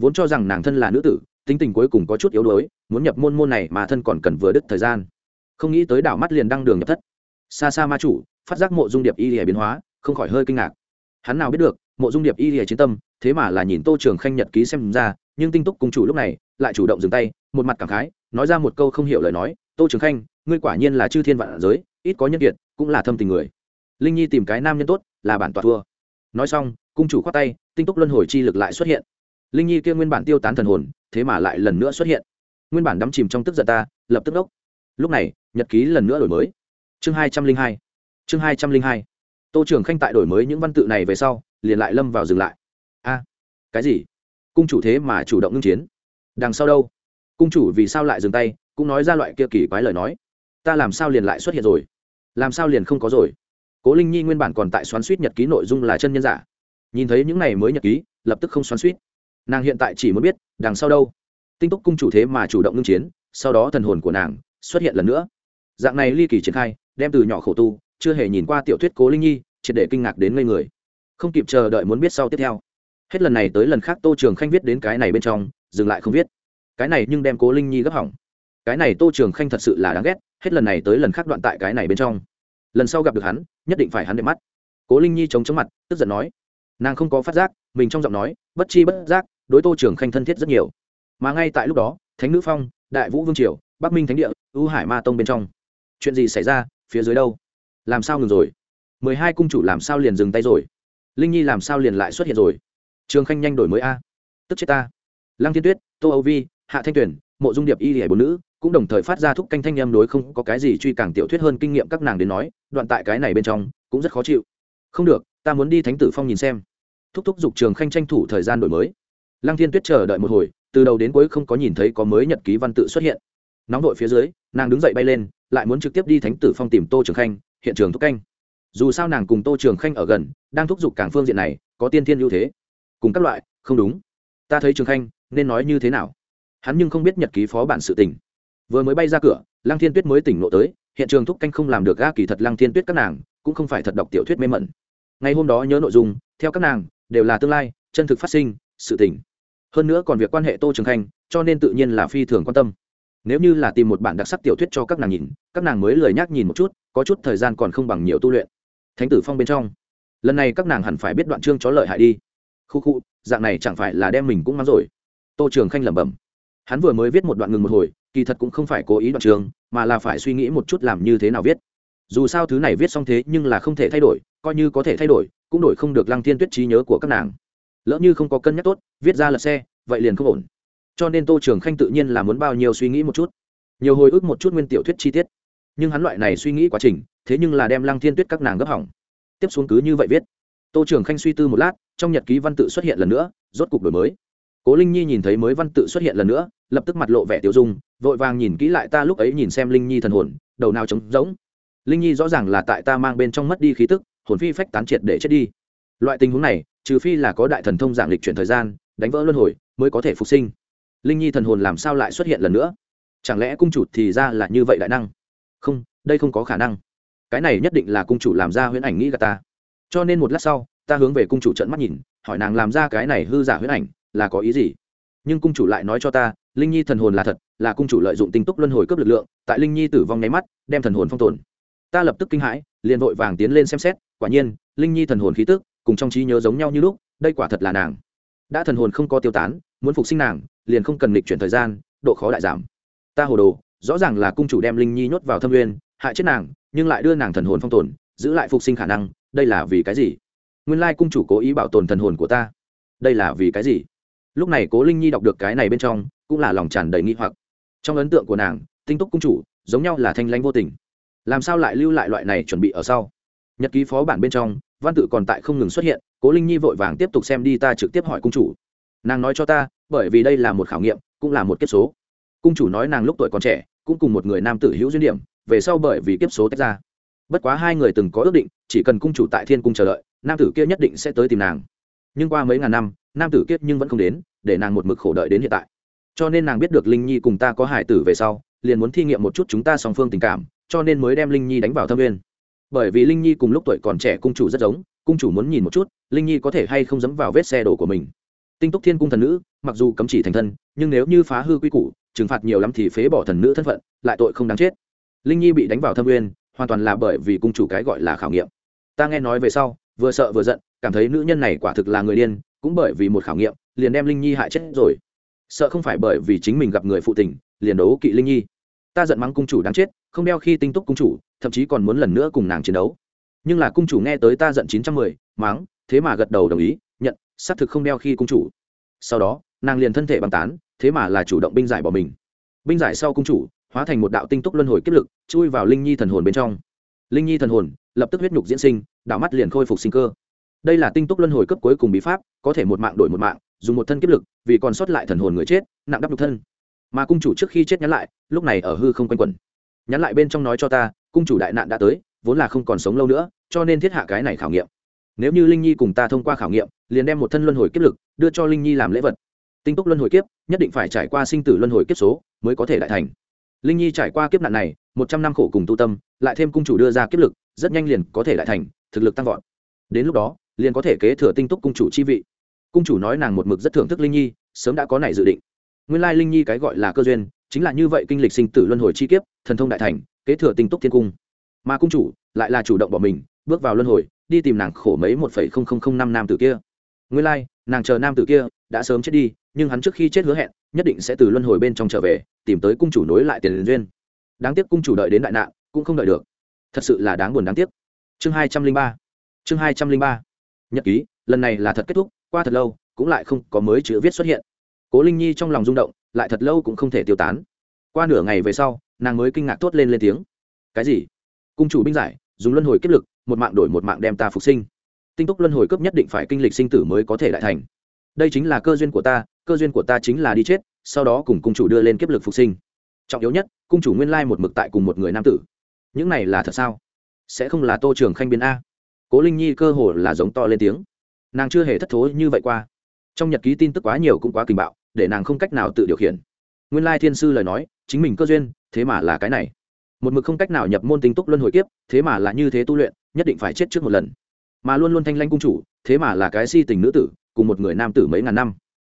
vốn cho rằng nàng thân là nữ tử, tính tình cuối cùng có chút yếu đuối, muốn nhập môn môn này mà thân còn cần vừa đứt thời gian. Không nghĩ tới đảo mắt liền đăng đường nhập thất. Xa xa ma chủ, phát giác mộ dung điệp y lìa biến hóa, không khỏi hơi kinh ngạc. Hắn nào biết được, mộ dung điệp y lìa chiến tâm, thế mà là nhìn tô trường khanh nhật ký xem ra, nhưng tinh túc cùng chủ lúc này lại chủ động dừng tay, một mặt cảm khái, nói ra một câu không hiểu lời nói, tô trường khanh, ngươi quả nhiên là chư thiên vạn giới, ít có nhân kiệt, cũng là thâm tình người. Linh nhi tìm cái nam nhân tốt, là bản tọa thua. Nói xong, cung chủ khoát tay, tinh túc luân hồi chi lực lại xuất hiện linh nhi kia nguyên bản tiêu tán thần hồn, thế mà lại lần nữa xuất hiện. Nguyên bản đắm chìm trong tức giận ta, lập tức đốc. Lúc này, nhật ký lần nữa đổi mới. Chương hai trăm linh hai. Chương hai trăm linh hai. Tô trưởng khanh tại đổi mới những văn tự này về sau, liền lại lâm vào dừng lại. A, cái gì? Cung chủ thế mà chủ động ngưng chiến. Đằng sau đâu? Cung chủ vì sao lại dừng tay, cũng nói ra loại kia kỳ quái lời nói. Ta làm sao liền lại xuất hiện rồi? Làm sao liền không có rồi? Cố linh nhi nguyên bản còn tại xoắn suýt nhật ký nội dung là chân nhân giả. Nhìn thấy những này mới nhật ký, lập tức không xoắn suýt nàng hiện tại chỉ muốn biết, đằng sau đâu? Tinh túc cung chủ thế mà chủ động ngưng chiến, sau đó thần hồn của nàng xuất hiện lần nữa. Dạng này ly kỳ triển khai, đem từ nhỏ khổ tu, chưa hề nhìn qua tiểu thuyết cố linh nhi, triệt để kinh ngạc đến ngây người. Không kịp chờ đợi muốn biết sau tiếp theo. Hết lần này tới lần khác tô trường khanh viết đến cái này bên trong, dừng lại không viết. Cái này nhưng đem cố linh nhi gấp hỏng. Cái này tô trường khanh thật sự là đáng ghét, hết lần này tới lần khác đoạn tại cái này bên trong. Lần sau gặp được hắn, nhất định phải hắn để mắt. Cố linh nhi chống chống mặt, tức giận nói. Nàng không có phát giác, mình trong giọng nói, bất chi bất giác đối tô trường khanh thân thiết rất nhiều. Mà ngay tại lúc đó, thánh nữ phong, đại vũ vương triều, bắc minh thánh địa ưu hải ma tông bên trong. Chuyện gì xảy ra? Phía dưới đâu? Làm sao ngừng rồi? Mười hai cung chủ làm sao liền dừng tay rồi? Linh nhi làm sao liền lại xuất hiện rồi? Trường khanh nhanh đổi mới a. Tức chết ta. Lăng thiên tuyết, tô âu vi, hạ thanh tuyển mộ dung điệp y hải bốn nữ cũng đồng thời phát ra thúc canh thanh em đối không có cái gì truy càng tiểu thuyết hơn kinh nghiệm các nàng đến nói, đoạn tại cái này bên trong cũng rất khó chịu. Không được, ta muốn đi thánh tử phong nhìn xem. Thúc thúc giục trường khanh tranh thủ thời gian đổi mới lăng thiên tuyết chờ đợi một hồi, từ đầu đến cuối không có nhìn thấy có mới nhật ký văn tự xuất hiện. Nóng đội phía dưới, nàng đứng dậy bay lên, lại muốn trực tiếp đi thánh tử phong tìm tô trường khanh, hiện trường thúc canh. Dù sao nàng cùng tô trường khanh ở gần, đang thúc giục cảng phương diện này, có tiên thiên ưu thế. Cùng các loại, không đúng. Ta thấy trường khanh, nên nói như thế nào? Hắn nhưng không biết nhật ký phó bản sự tình. Vừa mới bay ra cửa, lăng thiên tuyết mới tỉnh lộ tới, hiện trường thúc canh không làm được ga kỳ thật lăng thiên tuyết các nàng, cũng không phải thật đọc tiểu thuyết mê mẩn. Ngày hôm đó nhớ nội dung, theo các nàng, đều là tương lai, chân thực phát sinh, sự tình hơn nữa còn việc quan hệ tô trường khanh, cho nên tự nhiên là phi thường quan tâm. Nếu như là tìm một bản đặc sắc tiểu thuyết cho các nàng nhìn, các nàng mới lười nhắc nhìn một chút, có chút thời gian còn không bằng nhiều tu luyện. Thánh tử phong bên trong. Lần này các nàng hẳn phải biết đoạn chương chó lợi hại đi. Khu khu, dạng này chẳng phải là đem mình cũng mắng rồi. Tô trường khanh lẩm bẩm. Hắn vừa mới viết một đoạn ngừng một hồi, kỳ thật cũng không phải cố ý đoạn trường mà là phải suy nghĩ một chút làm như thế nào viết. Dù sao thứ này viết xong thế nhưng là không thể thay đổi, coi như có thể thay đổi, cũng đổi không được lăng thiên tuyết trí nhớ của các nàng lỡ như không có cân nhắc tốt, viết ra lật xe, vậy liền không ổn. Cho nên tô trường khanh tự nhiên là muốn bao nhiêu suy nghĩ một chút, nhiều hồi ức một chút nguyên tiểu thuyết chi tiết. Nhưng hắn loại này suy nghĩ quá trình, thế nhưng là đem lăng thiên tuyết các nàng gấp hỏng. Tiếp xuống cứ như vậy viết. Tô trường khanh suy tư một lát, trong nhật ký văn tự xuất hiện lần nữa, rốt cục đổi mới. Cố linh nhi nhìn thấy mới văn tự xuất hiện lần nữa, lập tức mặt lộ vẻ tiêu dung, vội vàng nhìn kỹ lại ta lúc ấy nhìn xem linh nhi thần hồn, đầu nào trống rỗng. Linh nhi rõ ràng là tại ta mang bên trong mất đi khí tức, hồn phi phách tán triệt để chết đi loại tình huống này, trừ phi là có đại thần thông giảng lịch chuyển thời gian, đánh vỡ luân hồi mới có thể phục sinh. Linh nhi thần hồn làm sao lại xuất hiện lần nữa? Chẳng lẽ cung chủ thì ra là như vậy đại năng? Không, đây không có khả năng. Cái này nhất định là cung chủ làm ra huyễn ảnh nghĩ gà ta. Cho nên một lát sau, ta hướng về cung chủ trận mắt nhìn, hỏi nàng làm ra cái này hư giả huyễn ảnh, là có ý gì? Nhưng cung chủ lại nói cho ta, linh nhi thần hồn là thật, là cung chủ lợi dụng tinh túc luân hồi cấp lực lượng, tại linh nhi tử vong nháy mắt, đem thần hồn phong tồn. Ta lập tức kinh hãi, liền vội vàng tiến lên xem xét, quả nhiên, linh nhi thần hồn khí tức cùng trong trí nhớ giống nhau như lúc, đây quả thật là nàng. Đã thần hồn không có tiêu tán, muốn phục sinh nàng, liền không cần lịch chuyển thời gian, độ khó đại giảm. Ta hồ đồ, rõ ràng là cung chủ đem linh nhi nhốt vào thâm nguyên, hại chết nàng, nhưng lại đưa nàng thần hồn phong tồn, giữ lại phục sinh khả năng, đây là vì cái gì? Nguyên lai cung chủ cố ý bảo tồn thần hồn của ta. Đây là vì cái gì? Lúc này cố linh nhi đọc được cái này bên trong, cũng là lòng tràn đầy nghi hoặc. Trong ấn tượng của nàng, tinh túc cung chủ, giống nhau là thanh lãnh vô tình. Làm sao lại lưu lại loại này chuẩn bị ở sau? Nhật ký phó bản bên trong văn tự còn tại không ngừng xuất hiện, cố linh nhi vội vàng tiếp tục xem đi ta trực tiếp hỏi cung chủ. Nàng nói cho ta, bởi vì đây là một khảo nghiệm, cũng là một kiếp số. Cung chủ nói nàng lúc tuổi còn trẻ, cũng cùng một người nam tử hữu duyên điểm, về sau bởi vì kiếp số tách ra. Bất quá hai người từng có ước định, chỉ cần cung chủ tại thiên cung chờ đợi, nam tử kia nhất định sẽ tới tìm nàng. Nhưng qua mấy ngàn năm, nam tử kiếp nhưng vẫn không đến, để nàng một mực khổ đợi đến hiện tại. Cho nên nàng biết được linh nhi cùng ta có hải tử về sau, liền muốn thi nghiệm một chút chúng ta song phương tình cảm, cho nên mới đem linh nhi đánh vào thâm viên bởi vì linh nhi cùng lúc tuổi còn trẻ cung chủ rất giống, cung chủ muốn nhìn một chút, linh nhi có thể hay không dẫm vào vết xe đổ của mình. Tinh túc thiên cung thần nữ, mặc dù cấm chỉ thành thân, nhưng nếu như phá hư quy củ, trừng phạt nhiều lắm thì phế bỏ thần nữ thân phận, lại tội không đáng chết. Linh nhi bị đánh vào thâm uyên, hoàn toàn là bởi vì cung chủ cái gọi là khảo nghiệm. Ta nghe nói về sau, vừa sợ vừa giận, cảm thấy nữ nhân này quả thực là người điên, cũng bởi vì một khảo nghiệm, liền đem linh nhi hại chết rồi. Sợ không phải bởi vì chính mình gặp người phụ tình, liền đấu kỵ linh nhi ta giận mắng cung chủ đáng chết, không đeo khi tinh túc cung chủ, thậm chí còn muốn lần nữa cùng nàng chiến đấu. Nhưng là cung chủ nghe tới ta giận chín trăm mười, mắng, thế mà gật đầu đồng ý, nhận, xác thực không đeo khi cung chủ. Sau đó, nàng liền thân thể băng tán, thế mà là chủ động binh giải bỏ mình. Binh giải sau cung chủ, hóa thành một đạo tinh túc luân hồi kiếp lực, chui vào linh nhi thần hồn bên trong. Linh nhi thần hồn, lập tức huyết nhục diễn sinh, đạo mắt liền khôi phục sinh cơ. Đây là tinh túc luân hồi cấp cuối cùng bí pháp, có thể một mạng đổi một mạng, dùng một thân kiếp lực, vì còn sót lại thần hồn người chết, nặng đắp nhục thân mà cung chủ trước khi chết nhắn lại, lúc này ở hư không quanh quẩn. Nhắn lại bên trong nói cho ta, cung chủ đại nạn đã tới, vốn là không còn sống lâu nữa, cho nên thiết hạ cái này khảo nghiệm. Nếu như linh nhi cùng ta thông qua khảo nghiệm, liền đem một thân luân hồi kiếp lực, đưa cho linh nhi làm lễ vật. Tinh túc luân hồi kiếp, nhất định phải trải qua sinh tử luân hồi kiếp số, mới có thể đại thành. Linh nhi trải qua kiếp nạn này, một trăm năm khổ cùng tu tâm, lại thêm cung chủ đưa ra kiếp lực, rất nhanh liền có thể đại thành, thực lực tăng vọt. Đến lúc đó, liền có thể kế thừa tinh túc cung chủ chi vị. Cung chủ nói nàng một mực rất thưởng thức linh nhi, sớm đã có này dự định nguyên lai linh nhi cái gọi là cơ duyên, chính là như vậy kinh lịch sinh tử luân hồi chi kiếp, thần thông đại thành, kế thừa tinh túc thiên cung. Mà cung chủ lại là chủ động bỏ mình, bước vào luân hồi, đi tìm nàng khổ mấy một phẩy không không không năm nam tử kia. Nguyên lai, nàng chờ nam tử kia đã sớm chết đi, nhưng hắn trước khi chết hứa hẹn, nhất định sẽ từ luân hồi bên trong trở về, tìm tới cung chủ nối lại tiền duyên. Đáng tiếc cung chủ đợi đến đại nạn, cũng không đợi được. Thật sự là đáng buồn đáng tiếc. Chương hai trăm linh ba. Chương hai trăm linh ba. Nhật ký, lần này là thật kết thúc, qua thật lâu, cũng lại không có mới chữ viết xuất hiện cố linh nhi trong lòng rung động, lại thật lâu cũng không thể tiêu tán. Qua nửa ngày về sau, nàng mới kinh ngạc thốt lên lên tiếng. Cái gì? Cung chủ binh giải, dùng luân hồi kiếp lực, một mạng đổi một mạng đem ta phục sinh. Tinh túc luân hồi cấp nhất định phải kinh lịch sinh tử mới có thể đại thành. Đây chính là cơ duyên của ta, cơ duyên của ta chính là đi chết, sau đó cùng cung chủ đưa lên kiếp lực phục sinh. Trọng yếu nhất, cung chủ nguyên lai một mực tại cùng một người nam tử. Những này là thật sao? Sẽ không là tô trường khanh biến a? Cố linh nhi cơ hồ là giống to lên tiếng. Nàng chưa hề thất thố như vậy qua. Trong nhật ký tin tức quá nhiều cũng quá kình bạo để nàng không cách nào tự điều khiển. Nguyên lai thiên sư lời nói, chính mình cơ duyên, thế mà là cái này. Một mực không cách nào nhập môn tinh túc luân hồi kiếp, thế mà là như thế tu luyện, nhất định phải chết trước một lần. Mà luôn luôn thanh lanh cung chủ, thế mà là cái si tình nữ tử, cùng một người nam tử mấy ngàn năm.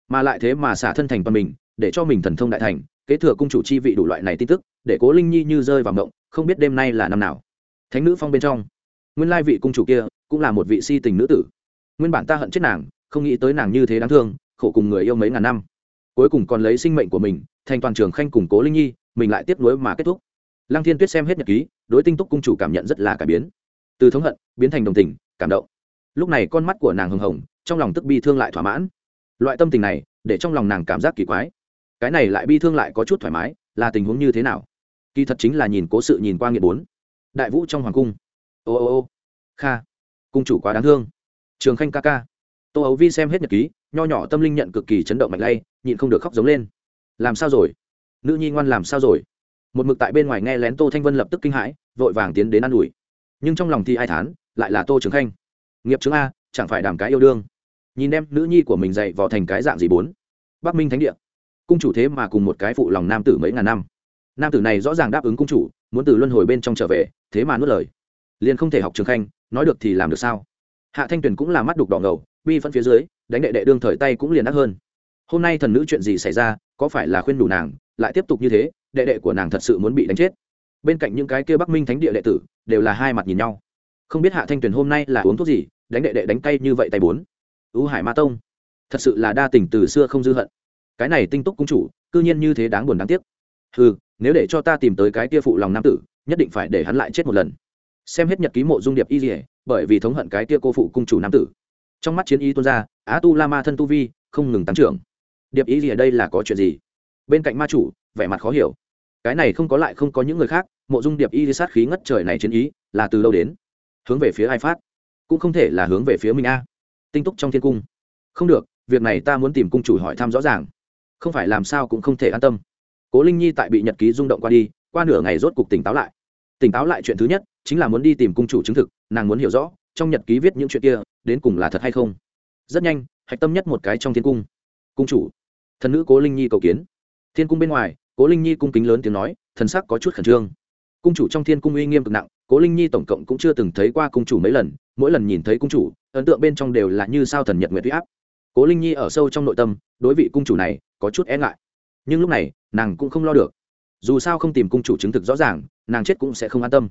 Mà lại thế mà xả thân thành toàn mình, để cho mình thần thông đại thành, kế thừa cung chủ chi vị đủ loại này tin tức, để cố linh nhi như rơi vào mộng, không biết đêm nay là năm nào. Thánh nữ phong bên trong, nguyên lai vị cung chủ kia, cũng là một vị si tình nữ tử. Nguyên bản ta hận chết nàng, không nghĩ tới nàng như thế đáng thương, khổ cùng người yêu mấy ngàn năm cuối cùng còn lấy sinh mệnh của mình, thành toàn trường khanh củng cố linh nhi, mình lại tiếp nối mà kết thúc. Lăng thiên tuyết xem hết nhật ký, đối tinh túc cung chủ cảm nhận rất là cải biến. Từ thống hận, biến thành đồng tình, cảm động. Lúc này con mắt của nàng hồng hồng, trong lòng tức bi thương lại thỏa mãn. Loại tâm tình này, để trong lòng nàng cảm giác kỳ quái. Cái này lại bi thương lại có chút thoải mái, là tình huống như thế nào? Kỳ thật chính là nhìn cố sự nhìn qua nghiệt bốn. Đại vũ trong hoàng cung. Ô ô ô. Kha. Cung chủ quá đáng thương. Trường khanh ca ca tô ấu vi xem hết nhật ký, nho nhỏ tâm linh nhận cực kỳ chấn động mạnh lay, nhịn không được khóc giống lên. Làm sao rồi? Nữ nhi ngoan làm sao rồi? Một mực tại bên ngoài nghe lén tô thanh vân lập tức kinh hãi, vội vàng tiến đến ă n ủi. Nhưng trong lòng thì ai thán, lại là tô trường khanh. Nghiệp chứng a, chẳng phải đàm cái yêu đương. Nhìn đem nữ nhi của mình dạy vò thành cái dạng gì bốn? Bắc minh thánh địa. Cung chủ thế mà cùng một cái phụ lòng nam tử mấy ngàn năm. Nam tử này rõ ràng đáp ứng cung chủ, muốn từ luân hồi bên trong trở về, thế mà nuốt lời. Liền không thể học trường khanh, nói được thì làm được sao? Hạ thanh tuyền cũng là mắt đục đỏ ngầu bi phân phía dưới, đánh đệ đệ đương thời tay cũng liền đắt hơn. Hôm nay thần nữ chuyện gì xảy ra, có phải là khuyên đủ nàng, lại tiếp tục như thế, đệ đệ của nàng thật sự muốn bị đánh chết. Bên cạnh những cái kia bắc minh thánh địa đệ tử, đều là hai mặt nhìn nhau. Không biết hạ thanh tuyền hôm nay là uống thuốc gì, đánh đệ đệ đánh tay như vậy tay bốn. Ưu hải ma tông, thật sự là đa tình từ xưa không dư hận. Cái này tinh túc cung chủ, cư nhiên như thế đáng buồn đáng tiếc. Ừ nếu để cho ta tìm tới cái kia phụ lòng nam tử, nhất định phải để hắn lại chết một lần. Xem hết nhật ký mộ dung điệp y dỉa bởi vì thống hận cái kia cô phụ cung chủ nam tử trong mắt chiến y tuôn ra, á tu la ma thân tu vi không ngừng tăng trưởng. Điệp ý gì ở đây là có chuyện gì? Bên cạnh ma chủ, vẻ mặt khó hiểu. Cái này không có lại không có những người khác, mộ dung điệp y sát khí ngất trời này chiến ý là từ lâu đến? Hướng về phía ai phát? Cũng không thể là hướng về phía mình a. Tinh túc trong thiên cung. Không được, việc này ta muốn tìm cung chủ hỏi thăm rõ ràng. Không phải làm sao cũng không thể an tâm. Cố linh nhi tại bị nhật ký rung động qua đi, qua nửa ngày rốt cục tỉnh táo lại. Tỉnh táo lại chuyện thứ nhất, chính là muốn đi tìm cung chủ chứng thực, nàng muốn hiểu rõ trong nhật ký viết những chuyện kia, đến cùng là thật hay không? Rất nhanh, hạch tâm nhất một cái trong thiên cung. Cung chủ. Thần nữ cố linh nhi cầu kiến. Thiên cung bên ngoài, cố linh nhi cung kính lớn tiếng nói, thần sắc có chút khẩn trương. Cung chủ trong thiên cung uy nghiêm cực nặng, cố linh nhi tổng cộng cũng chưa từng thấy qua cung chủ mấy lần, mỗi lần nhìn thấy cung chủ, ấn tượng bên trong đều là như sao thần nhật nguyệt huy áp. Cố linh nhi ở sâu trong nội tâm, đối vị cung chủ này, có chút e ngại. Nhưng lúc này, nàng cũng không lo được. Dù sao không tìm cung chủ chứng thực rõ ràng, nàng chết cũng sẽ không an tâm.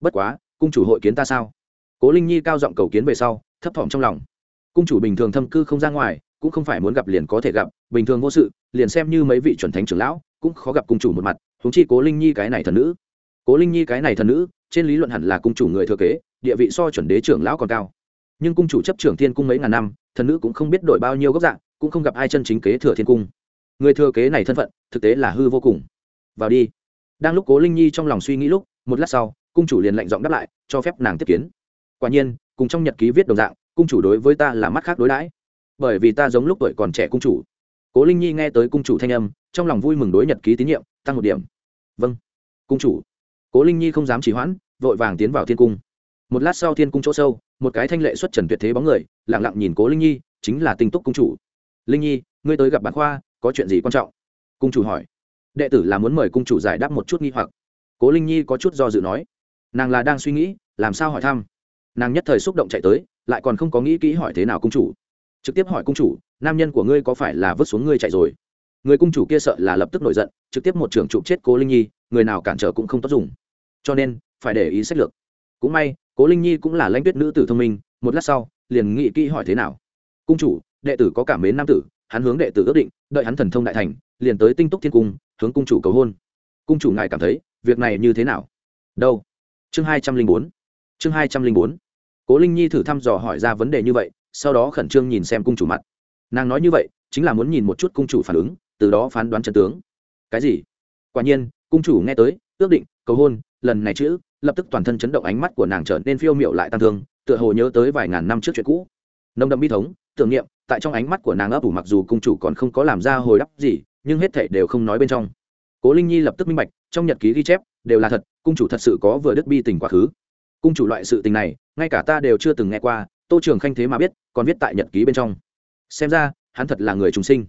Bất quá, cung chủ hội kiến ta sao? Cố linh nhi cao giọng cầu kiến về sau, thấp thỏm trong lòng. Cung chủ bình thường thâm cư không ra ngoài, cũng không phải muốn gặp liền có thể gặp, bình thường vô sự, liền xem như mấy vị chuẩn thánh trưởng lão, cũng khó gặp cung chủ một mặt húng chi cố linh nhi cái này thần nữ. Cố linh nhi cái này thần nữ, trên lý luận hẳn là cung chủ người thừa kế, địa vị so chuẩn đế trưởng lão còn cao. Nhưng cung chủ chấp trưởng thiên cung mấy ngàn năm, thần nữ cũng không biết đổi bao nhiêu góc dạng, cũng không gặp ai chân chính kế thừa thiên cung. Người thừa kế này thân phận, thực tế là hư vô cùng. Vào đi. Đang lúc cố linh nhi trong lòng suy nghĩ lúc, một lát sau, cung chủ liền lạnh giọng đáp lại, cho phép nàng tiếp kiến quả nhiên, cùng trong nhật ký viết đồng dạng, cung chủ đối với ta là mắt khác đối đãi. Bởi vì ta giống lúc tuổi còn trẻ cung chủ. Cố linh nhi nghe tới cung chủ thanh âm, trong lòng vui mừng đối nhật ký tín nhiệm, tăng một điểm. Vâng cung chủ. Cố linh nhi không dám chỉ hoãn, vội vàng tiến vào thiên cung. Một lát sau thiên cung chỗ sâu, một cái thanh lệ xuất trần tuyệt thế bóng người lẳng lặng nhìn cố linh nhi, chính là tinh túc cung chủ. Linh nhi, ngươi tới gặp bản khoa, có chuyện gì quan trọng? Cung chủ hỏi. Đệ tử là muốn mời cung chủ giải đáp một chút nghi hoặc. Cố linh nhi có chút do dự nói. Nàng là đang suy nghĩ, làm sao hỏi thăm? Nàng nhất thời xúc động chạy tới, lại còn không có nghĩ kỹ hỏi thế nào cung chủ. Trực tiếp hỏi cung chủ, nam nhân của ngươi có phải là vứt xuống ngươi chạy rồi? Người cung chủ kia sợ là lập tức nổi giận, trực tiếp một trưởng trụ chết cố linh nhi, người nào cản trở cũng không tốt dùng. Cho nên, phải để ý sách lược. Cũng may, cố linh nhi cũng là lãnh tuyết nữ tử thông minh, một lát sau, liền nghĩ kỹ hỏi thế nào. Cung chủ, đệ tử có cảm mến nam tử, hắn hướng đệ tử ước định, đợi hắn thần thông đại thành, liền tới tinh túc thiên cung, hướng cung chủ cầu hôn. Cung chủ ngài cảm thấy, việc này như thế nào? Đâu? Chương hai trăm linh bốn. Chương hai trăm linh bốn cố linh nhi thử thăm dò hỏi ra vấn đề như vậy, sau đó khẩn trương nhìn xem cung chủ mặt. Nàng nói như vậy, chính là muốn nhìn một chút cung chủ phản ứng, từ đó phán đoán chân tướng. Cái gì? Quả nhiên, cung chủ nghe tới, ước định, cầu hôn, lần này chữ, lập tức toàn thân chấn động ánh mắt của nàng trở nên phiêu miệu lại tăng thương, tựa hồ nhớ tới vài ngàn năm trước chuyện cũ. Nồng đậm bi thống, tưởng niệm, tại trong ánh mắt của nàng ấp ủ mặc dù cung chủ còn không có làm ra hồi đáp gì, nhưng hết thảy đều không nói bên trong. Cố linh nhi lập tức minh bạch, trong nhật ký ghi chép, đều là thật, cung chủ thật sự có vừa đứt bi tình quá khứ cung chủ loại sự tình này, ngay cả ta đều chưa từng nghe qua, tô trường khanh thế mà biết, còn viết tại nhật ký bên trong. Xem ra, hắn thật là người trùng sinh.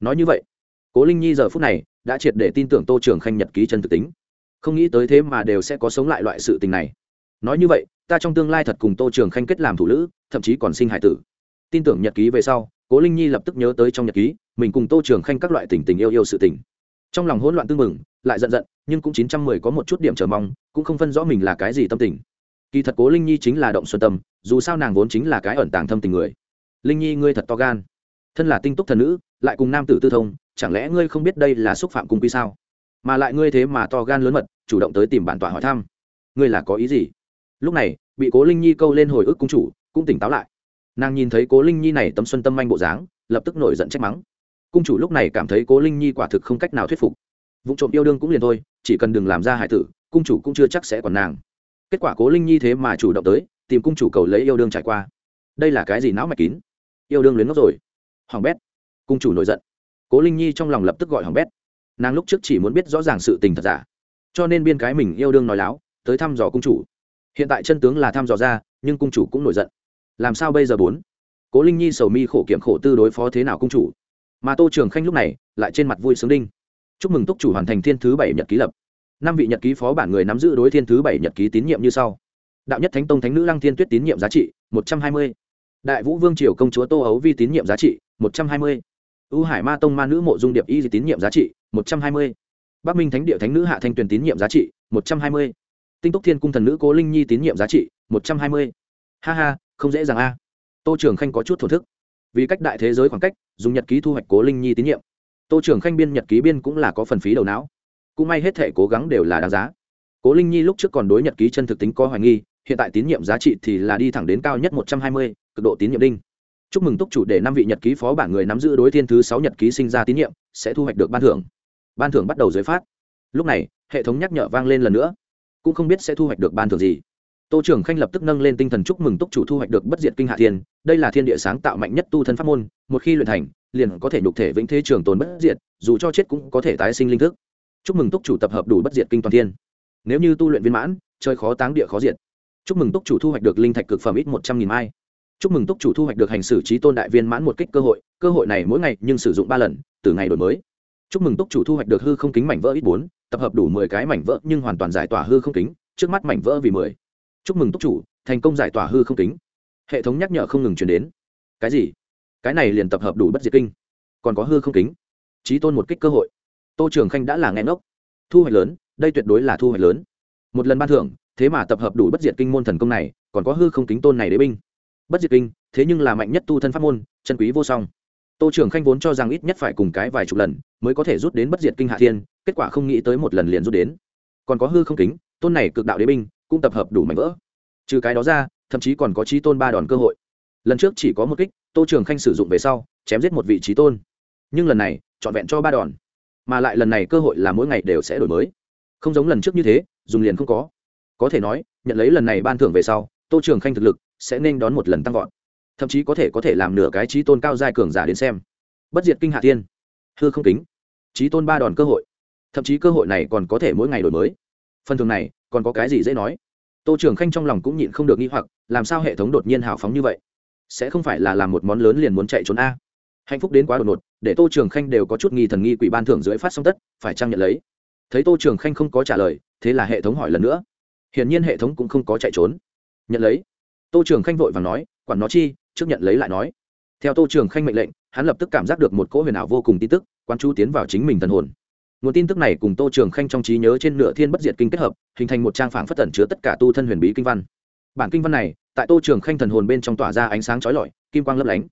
Nói như vậy, cố linh nhi giờ phút này đã triệt để tin tưởng tô trường khanh nhật ký chân thực tính. Không nghĩ tới thế mà đều sẽ có sống lại loại sự tình này. Nói như vậy, ta trong tương lai thật cùng tô trường khanh kết làm thủ lữ, thậm chí còn sinh hải tử. Tin tưởng nhật ký về sau, cố linh nhi lập tức nhớ tới trong nhật ký, mình cùng tô trường khanh các loại tình tình yêu yêu sự tình. Trong lòng hỗn loạn tương mừng lại giận giận, nhưng cũng chín trăm mười có một chút điểm chờ mong, cũng không phân rõ mình là cái gì tâm tình kỳ thật cố linh nhi chính là động xuân tâm, dù sao nàng vốn chính là cái ẩn tàng thâm tình người. Linh nhi, ngươi thật to gan. Thân là tinh túc thần nữ, lại cùng nam tử tư thông, chẳng lẽ ngươi không biết đây là xúc phạm cung quy sao? Mà lại ngươi thế mà to gan lớn mật, chủ động tới tìm bản tọa hỏi thăm. Ngươi là có ý gì? Lúc này, bị cố linh nhi câu lên hồi ức cung chủ, cũng tỉnh táo lại. Nàng nhìn thấy cố linh nhi này tấm xuân tâm manh bộ dáng, lập tức nổi giận trách mắng. Cung chủ lúc này cảm thấy cố linh nhi quả thực không cách nào thuyết phục. Vụ trộm yêu đương cũng liền thôi, chỉ cần đừng làm ra hải tử, cung chủ cũng chưa chắc sẽ còn nàng kết quả cố linh nhi thế mà chủ động tới, tìm cung chủ cầu lấy yêu đương trải qua. Đây là cái gì não mạch kín? Yêu đương luyến ngốc rồi. Hoàng bét. Cung chủ nổi giận. Cố linh nhi trong lòng lập tức gọi hoàng bét. Nàng lúc trước chỉ muốn biết rõ ràng sự tình thật giả. Cho nên biên cái mình yêu đương nói láo, tới thăm dò cung chủ. Hiện tại chân tướng là thăm dò ra, nhưng cung chủ cũng nổi giận. Làm sao bây giờ bốn? Cố linh nhi sầu mi khổ kiểm khổ tư đối phó thế nào cung chủ? Mà tô trường khanh lúc này lại trên mặt vui sướng đinh. Chúc mừng túc chủ hoàn thành thiên thứ bảy nhật ký lập năm vị nhật ký phó bản người nắm giữ đối thiên thứ bảy nhật ký tín nhiệm như sau. Đạo nhất thánh tông thánh nữ lăng thiên tuyết tín nhiệm giá trị, một trăm hai mươi. Đại vũ vương triều công chúa tô ấu vi tín nhiệm giá trị, một trăm hai mươi. Ưu hải ma tông ma nữ mộ dung điệp y tín nhiệm giá trị, một trăm hai mươi. Bắc minh thánh địa thánh nữ hạ thanh tuyền tín nhiệm giá trị, một trăm hai mươi. Tinh túc thiên cung thần nữ cố linh nhi tín nhiệm giá trị, một trăm hai mươi. Ha ha, không dễ dàng a. Tô trường khanh có chút thổ thức. Vì cách đại thế giới khoảng cách, dùng nhật ký thu hoạch cố linh nhi tín nhiệm. Tô trường khanh biên nhật ký biên cũng là có phần phí đầu não cũng may hết thể cố gắng đều là đáng giá. Cố linh nhi lúc trước còn đối nhật ký chân thực tính có hoài nghi, hiện tại tín nhiệm giá trị thì là đi thẳng đến cao nhất một trăm hai mươi, cực độ tín nhiệm đinh. Chúc mừng túc chủ để năm vị nhật ký phó bản người nắm giữ đối thiên thứ sáu nhật ký sinh ra tín nhiệm, sẽ thu hoạch được ban thưởng. Ban thưởng bắt đầu giới phát. Lúc này, hệ thống nhắc nhở vang lên lần nữa. Cũng không biết sẽ thu hoạch được ban thưởng gì. Tô trưởng khanh lập tức nâng lên tinh thần chúc mừng túc chủ thu hoạch được bất diệt kinh hạ thiên. Đây là thiên địa sáng tạo mạnh nhất tu thân pháp môn, một khi luyện thành, liền có thể nhục thể vĩnh thế trường tồn bất diệt, dù cho chết cũng có thể tái sinh linh thức chúc mừng túc chủ tập hợp đủ bất diệt kinh toàn thiên. Nếu như tu luyện viên mãn, chơi khó táng địa khó diệt. Chúc mừng túc chủ thu hoạch được linh thạch cực phẩm ít một trăm nghìn mai. Chúc mừng túc chủ thu hoạch được hành xử trí tôn đại viên mãn một kích cơ hội cơ hội này mỗi ngày nhưng sử dụng ba lần, từ ngày đổi mới. Chúc mừng túc chủ thu hoạch được hư không kính mảnh vỡ ít bốn, tập hợp đủ mười cái mảnh vỡ nhưng hoàn toàn giải tỏa hư không kính, trước mắt mảnh vỡ vì mười. Chúc mừng túc chủ, thành công giải tỏa hư không kính. Hệ thống nhắc nhở không ngừng chuyển đến. Cái gì? Cái này liền tập hợp đủ bất diệt kinh. Còn có hư không kính. Trí tôn một kích cơ hội tô trường khanh đã là nghe ngốc. Thu hoạch lớn, đây tuyệt đối là thu hoạch lớn. Một lần ban thưởng, thế mà tập hợp đủ bất diệt kinh môn thần công này, còn có hư không kính tôn này đế binh. Bất diệt kinh, thế nhưng là mạnh nhất tu thân pháp môn, chân quý vô song. Tô trưởng khanh vốn cho rằng ít nhất phải cùng cái vài chục lần mới có thể rút đến bất diệt kinh hạ thiên, kết quả không nghĩ tới một lần liền rút đến. Còn có hư không kính, tôn này cực đạo đế binh, cũng tập hợp đủ mạnh vỡ. Trừ cái đó ra, thậm chí còn có trí tôn ba đòn cơ hội. Lần trước chỉ có một kích, tô trường khanh sử dụng về sau, chém giết một vị trí tôn. Nhưng lần này, trọn vẹn cho ba đòn mà lại lần này cơ hội là mỗi ngày đều sẽ đổi mới. Không giống lần trước như thế, dùng liền không có. Có thể nói, nhận lấy lần này ban thưởng về sau, tô trường khanh thực lực sẽ nên đón một lần tăng vọt. Thậm chí có thể có thể làm nửa cái trí tôn cao giai cường giả đến xem. Bất diệt kinh hạ tiên hư không kính. Trí tôn ba đòn cơ hội. Thậm chí cơ hội này còn có thể mỗi ngày đổi mới. Phần thường này, còn có cái gì dễ nói? Tô trường khanh trong lòng cũng nhịn không được nghi hoặc, làm sao hệ thống đột nhiên hào phóng như vậy? Sẽ không phải là làm một món lớn liền muốn chạy trốn a. Hạnh phúc đến quá đột ngột để tô trường khanh đều có chút nghi thần nghi quỷ ban thưởng dưới phát song tất, phải trang nhận lấy? Thấy tô trường khanh không có trả lời, thế là hệ thống hỏi lần nữa. Hiển nhiên hệ thống cũng không có chạy trốn. Nhận lấy. Tô trường khanh vội và nói, quản nó chi, trước nhận lấy lại nói. Theo tô trường khanh mệnh lệnh, hắn lập tức cảm giác được một cỗ huyền ảo vô cùng tin tức quan chú tiến vào chính mình thần hồn. Nguồn tin tức này cùng tô trường khanh trong trí nhớ trên nửa thiên bất diệt kinh kết hợp, hình thành một trang phảng phất tẩn chứa tất cả tu thân huyền bí kinh văn. Bản kinh văn này, tại tô trường khanh thần hồn bên trong tỏa ra ánh sáng trói lọi, kim quang lấp lánh.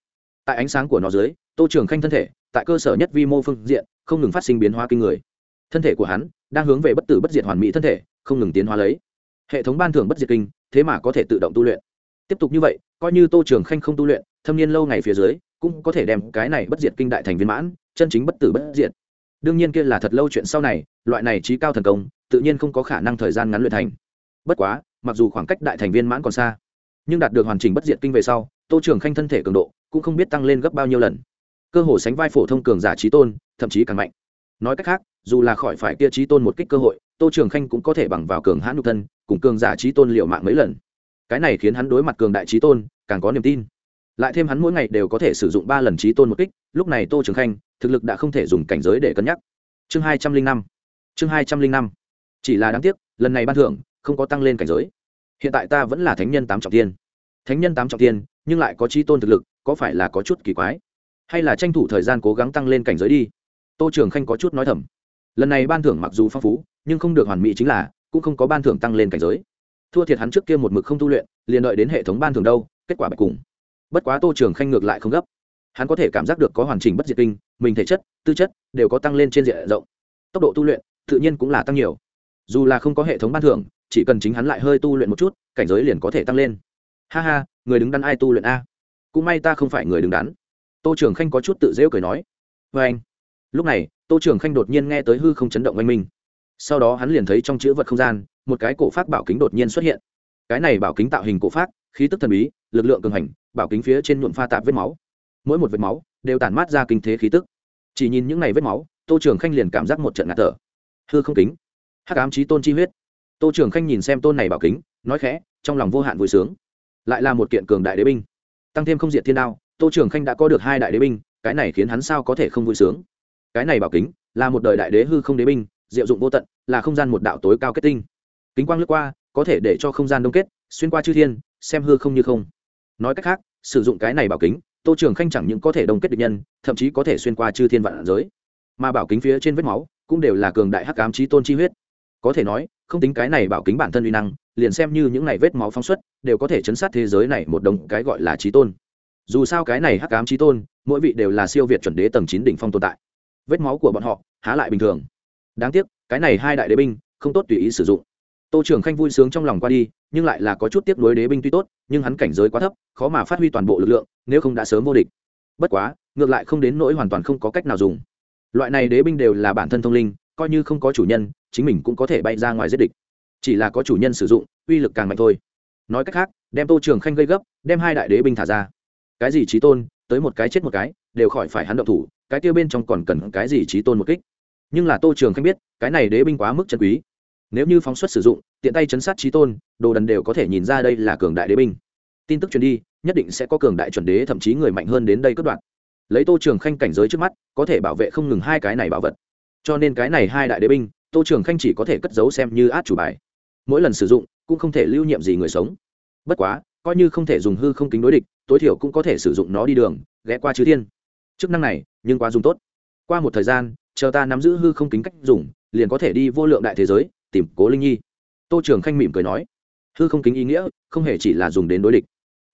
Tại ánh sáng của nó dưới tô trường khanh thân thể, tại cơ sở nhất vi mô phương diện, không ngừng phát sinh biến hóa kinh người. Thân thể của hắn đang hướng về bất tử bất diệt hoàn mỹ thân thể, không ngừng tiến hóa lấy. Hệ thống ban thưởng bất diệt kinh, thế mà có thể tự động tu luyện. Tiếp tục như vậy, coi như tô trường khanh không tu luyện, thâm niên lâu ngày phía dưới, cũng có thể đem cái này bất diệt kinh đại thành viên mãn, chân chính bất tử bất diệt. Đương nhiên kia là thật lâu chuyện sau này, loại này trí cao thần công, tự nhiên không có khả năng thời gian ngắn luyện thành. Bất quá, mặc dù khoảng cách đại thành viên mãn còn xa, nhưng đạt được hoàn chỉnh bất diệt kinh về sau, tô trường khanh thân thể cường độ cũng không biết tăng lên gấp bao nhiêu lần cơ hồ sánh vai phổ thông cường giả trí tôn, thậm chí càng mạnh. Nói cách khác, dù là khỏi phải kia trí tôn một kích cơ hội, tô trường khanh cũng có thể bằng vào cường hãn nhục thân, cùng cường giả trí tôn liệu mạng mấy lần. Cái này khiến hắn đối mặt cường đại trí tôn, càng có niềm tin. Lại thêm hắn mỗi ngày đều có thể sử dụng ba lần trí tôn một kích, lúc này tô trường khanh, thực lực đã không thể dùng cảnh giới để cân nhắc. Chương hai trăm linh năm. Chương hai trăm linh năm. Chỉ là đáng tiếc, lần này ban thưởng không có tăng lên cảnh giới. Hiện tại ta vẫn là thánh nhân tám trọng tiên. Thánh nhân tám trọng tiên, nhưng lại có trí tôn thực lực, có phải là có chút kỳ quái? Hay là tranh thủ thời gian cố gắng tăng lên cảnh giới đi? Tô trường khanh có chút nói thầm. Lần này ban thưởng mặc dù phong phú, nhưng không được hoàn mỹ chính là, cũng không có ban thưởng tăng lên cảnh giới. Thua thiệt hắn trước kia một mực không tu luyện, liền đợi đến hệ thống ban thưởng đâu, kết quả bạch cùng. Bất quá tô trường khanh ngược lại không gấp. Hắn có thể cảm giác được có hoàn chỉnh bất diệt kinh, mình thể chất, tư chất đều có tăng lên trên diện rộng. Tốc độ tu luyện, tự nhiên cũng là tăng nhiều. Dù là không có hệ thống ban thưởng, chỉ cần chính hắn lại hơi tu luyện một chút, cảnh giới liền có thể tăng lên. Ha ha, người đứng đắn ai tu luyện a? Cũng may ta không phải người đứng đắn tô trường khanh có chút tự dễu cười nói vê anh. Lúc này, tô trường khanh đột nhiên nghe tới hư không chấn động oanh minh. Sau đó hắn liền thấy trong chữ vật không gian, một cái cổ phát bảo kính đột nhiên xuất hiện. Cái này bảo kính tạo hình cổ phát khí tức thần bí, lực lượng cường hành, bảo kính phía trên nhuộm pha tạp vết máu. Mỗi một vết máu đều tản mát ra kinh thế khí tức. Chỉ nhìn những ngày vết máu, tô trường khanh liền cảm giác một trận ngạt thở. Hư không kính, hắc ám trí tôn chi huyết. Tô trường khanh nhìn xem tôn này bảo kính, nói khẽ, trong lòng vô hạn vui sướng. Lại là một kiện cường đại đế binh, tăng thêm không diện thiên đao tô trường khanh đã có được hai đại đế binh, cái này khiến hắn sao có thể không vui sướng? Cái này bảo kính, là một đời đại đế hư không đế binh, diệu dụng vô tận, là không gian một đạo tối cao kết tinh. Kính quang lướt qua, có thể để cho không gian đông kết, xuyên qua chư thiên, xem hư không như không. Nói cách khác, sử dụng cái này bảo kính, tô trường khanh chẳng những có thể đông kết địch nhân, thậm chí có thể xuyên qua chư thiên vạn giới. Mà bảo kính phía trên vết máu, cũng đều là cường đại hắc ám trí tôn chi huyết. Có thể nói, không tính cái này bảo kính bản thân uy năng, liền xem như những này vết máu phóng xuất, đều có thể chấn sát thế giới này một đồng cái gọi là trí tôn dù sao cái này hắc ám trí tôn, mỗi vị đều là siêu việt chuẩn đế tầng chín đỉnh phong tồn tại. Vết máu của bọn họ, há lại bình thường. Đáng tiếc, cái này hai đại đế binh, không tốt tùy ý sử dụng. Tô trưởng khanh vui sướng trong lòng qua đi, nhưng lại là có chút tiếc nuối đế binh tuy tốt, nhưng hắn cảnh giới quá thấp, khó mà phát huy toàn bộ lực lượng, nếu không đã sớm vô địch. Bất quá, ngược lại không đến nỗi hoàn toàn không có cách nào dùng. Loại này đế binh đều là bản thân thông linh, coi như không có chủ nhân, chính mình cũng có thể bay ra ngoài giết địch. Chỉ là có chủ nhân sử dụng, uy lực càng mạnh thôi. Nói cách khác, đem tô trường khanh gây gấp, đem hai đại đế binh thả ra cái gì trí tôn, tới một cái chết một cái, đều khỏi phải hắn động thủ, cái kia bên trong còn cần cái gì trí tôn một kích. Nhưng là tô trường khanh biết, cái này đế binh quá mức chân quý. Nếu như phóng xuất sử dụng, tiện tay chấn sát trí tôn, đồ đần đều có thể nhìn ra đây là cường đại đế binh. Tin tức truyền đi, nhất định sẽ có cường đại chuẩn đế, thậm chí người mạnh hơn đến đây cất đoạn lấy tô trường khanh cảnh giới trước mắt, có thể bảo vệ không ngừng hai cái này bảo vật. Cho nên cái này hai đại đế binh, tô trường khanh chỉ có thể cất giấu xem như át chủ bài. Mỗi lần sử dụng, cũng không thể lưu nhiệm gì người sống. Bất quá, coi như không thể dùng hư không kính đối địch tối thiểu cũng có thể sử dụng nó đi đường, ghé qua chư thiên. Chức năng này, nhưng quá dùng tốt. Qua một thời gian, chờ ta nắm giữ hư không kính cách dùng, liền có thể đi vô lượng đại thế giới, tìm cố linh nhi. Tô trường khanh mỉm cười nói, hư không kính ý nghĩa, không hề chỉ là dùng đến đối địch.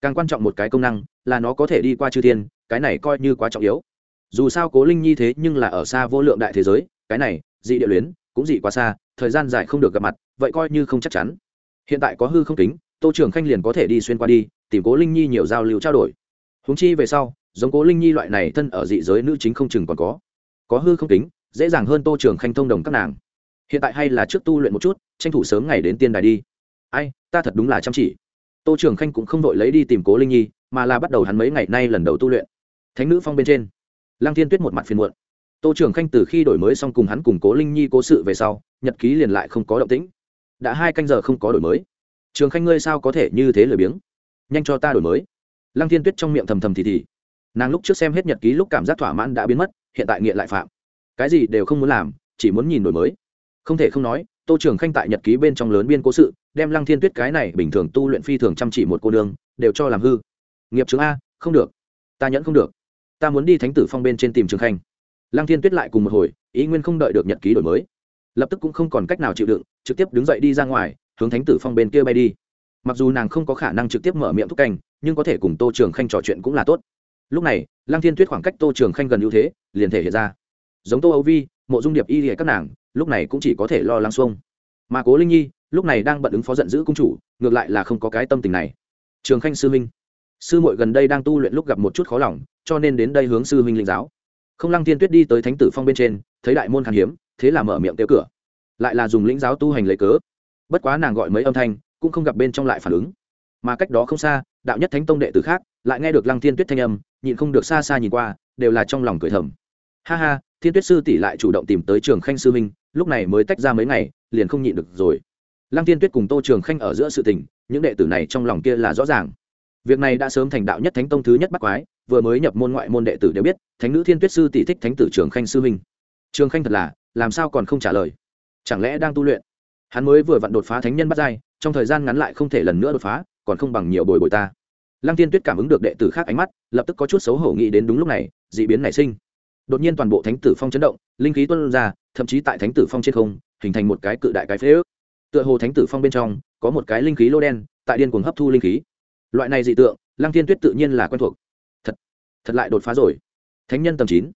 Càng quan trọng một cái công năng, là nó có thể đi qua chư thiên, cái này coi như quá trọng yếu. Dù sao cố linh nhi thế nhưng là ở xa vô lượng đại thế giới, cái này, dị địa luyến, cũng dị quá xa, thời gian dài không được gặp mặt, vậy coi như không chắc chắn. Hiện tại có hư không kính, tô trường khanh liền có thể đi xuyên qua đi tìm cố linh nhi nhiều giao lưu trao đổi húng chi về sau giống cố linh nhi loại này thân ở dị giới nữ chính không chừng còn có có hư không tính, dễ dàng hơn tô trường khanh thông đồng các nàng hiện tại hay là trước tu luyện một chút tranh thủ sớm ngày đến tiên đài đi ai ta thật đúng là chăm chỉ tô trường khanh cũng không đội lấy đi tìm cố linh nhi mà là bắt đầu hắn mấy ngày nay lần đầu tu luyện thánh nữ phong bên trên lăng thiên tuyết một mặt phiền muộn tô trường khanh từ khi đổi mới xong cùng hắn cùng cố linh nhi cố sự về sau nhật ký liền lại không có động tĩnh đã hai canh giờ không có đổi mới trường khanh ngươi sao có thể như thế lười biếng? Nhanh cho ta đổi mới. Lăng thiên tuyết trong miệng thầm thầm thì thì. Nàng lúc trước xem hết nhật ký lúc cảm giác thỏa mãn đã biến mất, hiện tại nghiện lại phạm. Cái gì đều không muốn làm, chỉ muốn nhìn đổi mới. Không thể không nói, tô trường khanh tại nhật ký bên trong lớn biên cố sự, đem lăng thiên tuyết cái này bình thường tu luyện phi thường chăm chỉ một cô đường đều cho làm hư. Nghiệp chứng a, không được. Ta nhẫn không được. Ta muốn đi thánh tử phong bên trên tìm trường khanh. Lăng thiên tuyết lại cùng một hồi, ý nguyên không đợi được nhật ký đổi mới. Lập tức cũng không còn cách nào chịu đựng, trực tiếp đứng dậy đi ra ngoài, hướng thánh tử phong bên kia bay đi mặc dù nàng không có khả năng trực tiếp mở miệng thúc canh, nhưng có thể cùng tô trường khanh trò chuyện cũng là tốt. Lúc này, lăng thiên tuyết khoảng cách tô trường khanh gần ưu thế, liền thể hiện ra. Giống tô âu vi, mộ dung điệp y thì các nàng, lúc này cũng chỉ có thể lo lắng xuông. Mà cố linh nhi, lúc này đang bận ứng phó giận dữ cung chủ, ngược lại là không có cái tâm tình này. Trường khanh sư minh sư muội gần đây đang tu luyện lúc gặp một chút khó lòng, cho nên đến đây hướng sư huynh linh giáo. Không lăng tiên tuyết đi tới thánh tử phong bên trên, thấy đại môn khan hiếm, thế là mở miệng tiêu cửa. Lại là dùng lĩnh giáo tu hành lấy cớ. Bất quá nàng gọi mấy âm thanh cũng không gặp bên trong lại phản ứng. Mà cách đó không xa, đạo nhất thánh tông đệ tử khác lại nghe được lăng thiên tuyết thanh âm, nhịn không được xa xa nhìn qua, đều là trong lòng cười thầm. Ha ha, thiên tuyết sư tỷ lại chủ động tìm tới trường khanh sư minh lúc này mới tách ra mấy ngày, liền không nhịn được rồi. Lăng thiên tuyết cùng tô trường khanh ở giữa sự tình, những đệ tử này trong lòng kia là rõ ràng. Việc này đã sớm thành đạo nhất thánh tông thứ nhất bắt quái, vừa mới nhập môn ngoại môn đệ tử đều biết, thánh nữ thiên tuyết sư tỷ thích thánh tử trường khanh sư minh trường khanh thật là, làm sao còn không trả lời? Chẳng lẽ đang tu luyện? Hắn mới vừa vặn đột phá thánh nhân bắt giai trong thời gian ngắn lại không thể lần nữa đột phá, còn không bằng nhiều bồi bồi ta. Lăng tiên tuyết cảm ứng được đệ tử khác ánh mắt, lập tức có chút xấu hổ nghĩ đến đúng lúc này d ị biến nảy sinh. Đột nhiên toàn bộ thánh tử phong chấn động, linh khí tuân ra, thậm chí tại thánh tử phong trên không, hình thành một cái cự đại cái phế ước. Tựa hồ thánh tử phong bên trong, có một cái linh khí lô đen, tại điên cuồng hấp thu linh khí. Loại này dị tượng, lăng thiên tuyết tự nhiên là quen thuộc. Thật thật lại đột phá rồi. Thánh nhân tầm chín.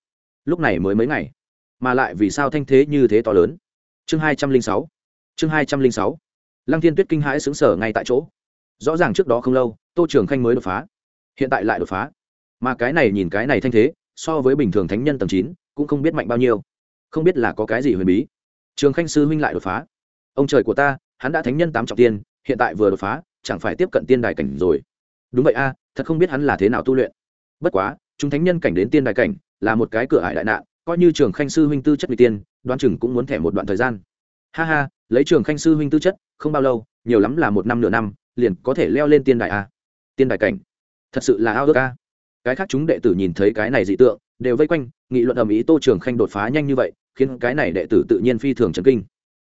Lúc này mới mấy ngày, mà lại vì sao thanh thế như thế to lớn? Chương hai trăm linh sáu. Chương hai trăm linh sáu lăng thiên tuyết kinh hãi xứng sở ngay tại chỗ. Rõ ràng trước đó không lâu, tô trường khanh mới đột phá. Hiện tại lại đột phá. Mà cái này nhìn cái này thanh thế, so với bình thường thánh nhân tầm chín, cũng không biết mạnh bao nhiêu. Không biết là có cái gì huyền bí. Trường khanh sư huynh lại đột phá. Ông trời của ta, hắn đã thánh nhân tám trọng tiên, hiện tại vừa đột phá, chẳng phải tiếp cận tiên đài cảnh rồi. Đúng vậy a, thật không biết hắn là thế nào tu luyện. Bất quá, chúng thánh nhân cảnh đến tiên đài cảnh là một cái cửa ải đại nạn, coi như trường khanh sư huynh tư chất n tiên, đoán chừng cũng muốn thẻ một đoạn thời gian ha ha, lấy trường khanh sư huynh tư chất, không bao lâu, nhiều lắm là một năm nửa năm, liền có thể leo lên tiên đại a. Tiên đại cảnh. Thật sự là ao ước a. Cái khác chúng đệ tử nhìn thấy cái này dị tượng, đều vây quanh, nghị luận ầm ĩ tô trường khanh đột phá nhanh như vậy, khiến cái này đệ tử tự nhiên phi thường trần kinh.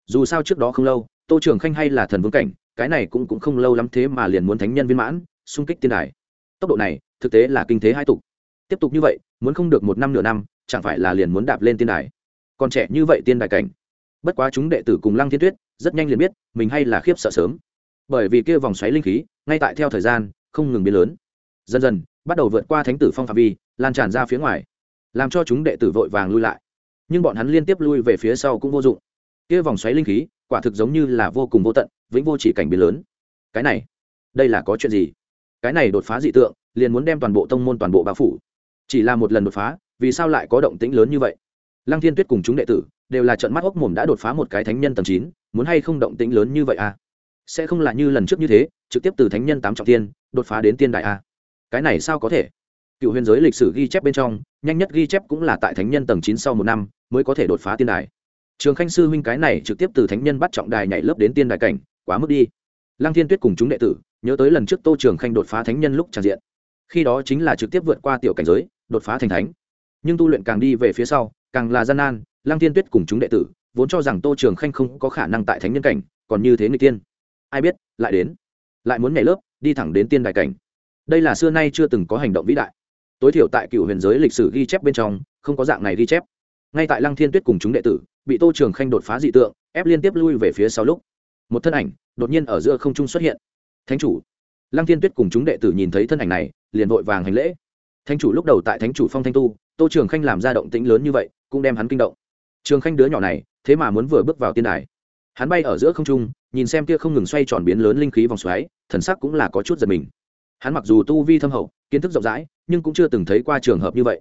Dù sao trước đó không lâu, tô trường khanh hay là thần vương cảnh, cái này cũng cũng không lâu lắm thế mà liền muốn thánh nhân viên mãn, xung kích tiên đài. Tốc độ này, thực tế là kinh thế hai tục. Tiếp tục như vậy, muốn không được một năm nửa năm, chẳng phải là liền muốn đạp lên tiên đài. Còn trẻ như vậy tiên đài cảnh bất quá chúng đệ tử cùng lăng thiên tuyết rất nhanh liền biết mình hay là khiếp sợ sớm. Bởi vì kia vòng xoáy linh khí, ngay tại theo thời gian, không ngừng biến lớn. Dần dần, bắt đầu vượt qua thánh tử phong phạm vi, lan tràn ra phía ngoài, làm cho chúng đệ tử vội vàng lui lại. Nhưng bọn hắn liên tiếp lui về phía sau cũng vô dụng. Kia vòng xoáy linh khí, quả thực giống như là vô cùng vô tận, vĩnh vô chỉ cảnh biến lớn. Cái này, đây là có chuyện gì? Cái này đột phá dị tượng, liền muốn đem toàn bộ tông môn toàn bộ bao phủ. Chỉ là một lần đột phá, vì sao lại có động tĩnh lớn như vậy? Lăng thiên tuyết cùng chúng đệ tử đều là trận mắt hốc mồm đã đột phá một cái thánh nhân tầng chín, muốn hay không động tĩnh lớn như vậy à? Sẽ không là như lần trước như thế, trực tiếp từ thánh nhân tám trọng tiên đột phá đến tiên đại a cái này sao có thể? Cựu huyền giới lịch sử ghi chép bên trong, nhanh nhất ghi chép cũng là tại thánh nhân tầng chín sau một năm, mới có thể đột phá tiên đài trường khanh sư huynh cái này trực tiếp từ thánh nhân bắt trọng đài nhảy lớp đến tiên đài cảnh, quá mức đi. Lăng thiên tuyết cùng chúng đệ tử, nhớ tới lần trước tô trường khanh đột phá thánh nhân lúc tràn diện. Khi đó chính là trực tiếp vượt qua tiểu cảnh giới, đột phá thành thánh. Nhưng tu luyện càng đi về phía sau càng là gian nan, lăng thiên tuyết cùng chúng đệ tử, vốn cho rằng tô trường khanh không có khả năng tại thánh nhân cảnh, còn như thế người tiên ai biết, lại đến. Lại muốn nhảy lớp, đi thẳng đến tiên đại cảnh. Đây là xưa nay chưa từng có hành động vĩ đại. Tối thiểu tại cựu huyền giới lịch sử ghi chép bên trong, không có dạng này ghi chép. Ngay tại lăng thiên tuyết cùng chúng đệ tử, bị tô trường khanh đột phá dị tượng, ép liên tiếp lui về phía sau lúc. Một thân ảnh, đột nhiên ở giữa không trung xuất hiện. Thánh chủ. Lăng thiên tuyết cùng chúng đệ tử nhìn thấy thân ảnh này, liền vội vàng hành lễ. Thánh chủ lúc đầu tại thánh chủ phong thanh tu, tô trường khanh làm ra động tĩnh lớn như vậy cũng đem hắn kinh động. Trường khanh đứa nhỏ này, thế mà muốn vừa bước vào tiên đài. Hắn bay ở giữa không trung, nhìn xem kia không ngừng xoay tròn biến lớn linh khí vòng xoáy, thần sắc cũng là có chút giật mình. Hắn mặc dù tu vi thâm hậu, kiến thức rộng rãi, nhưng cũng chưa từng thấy qua trường hợp như vậy.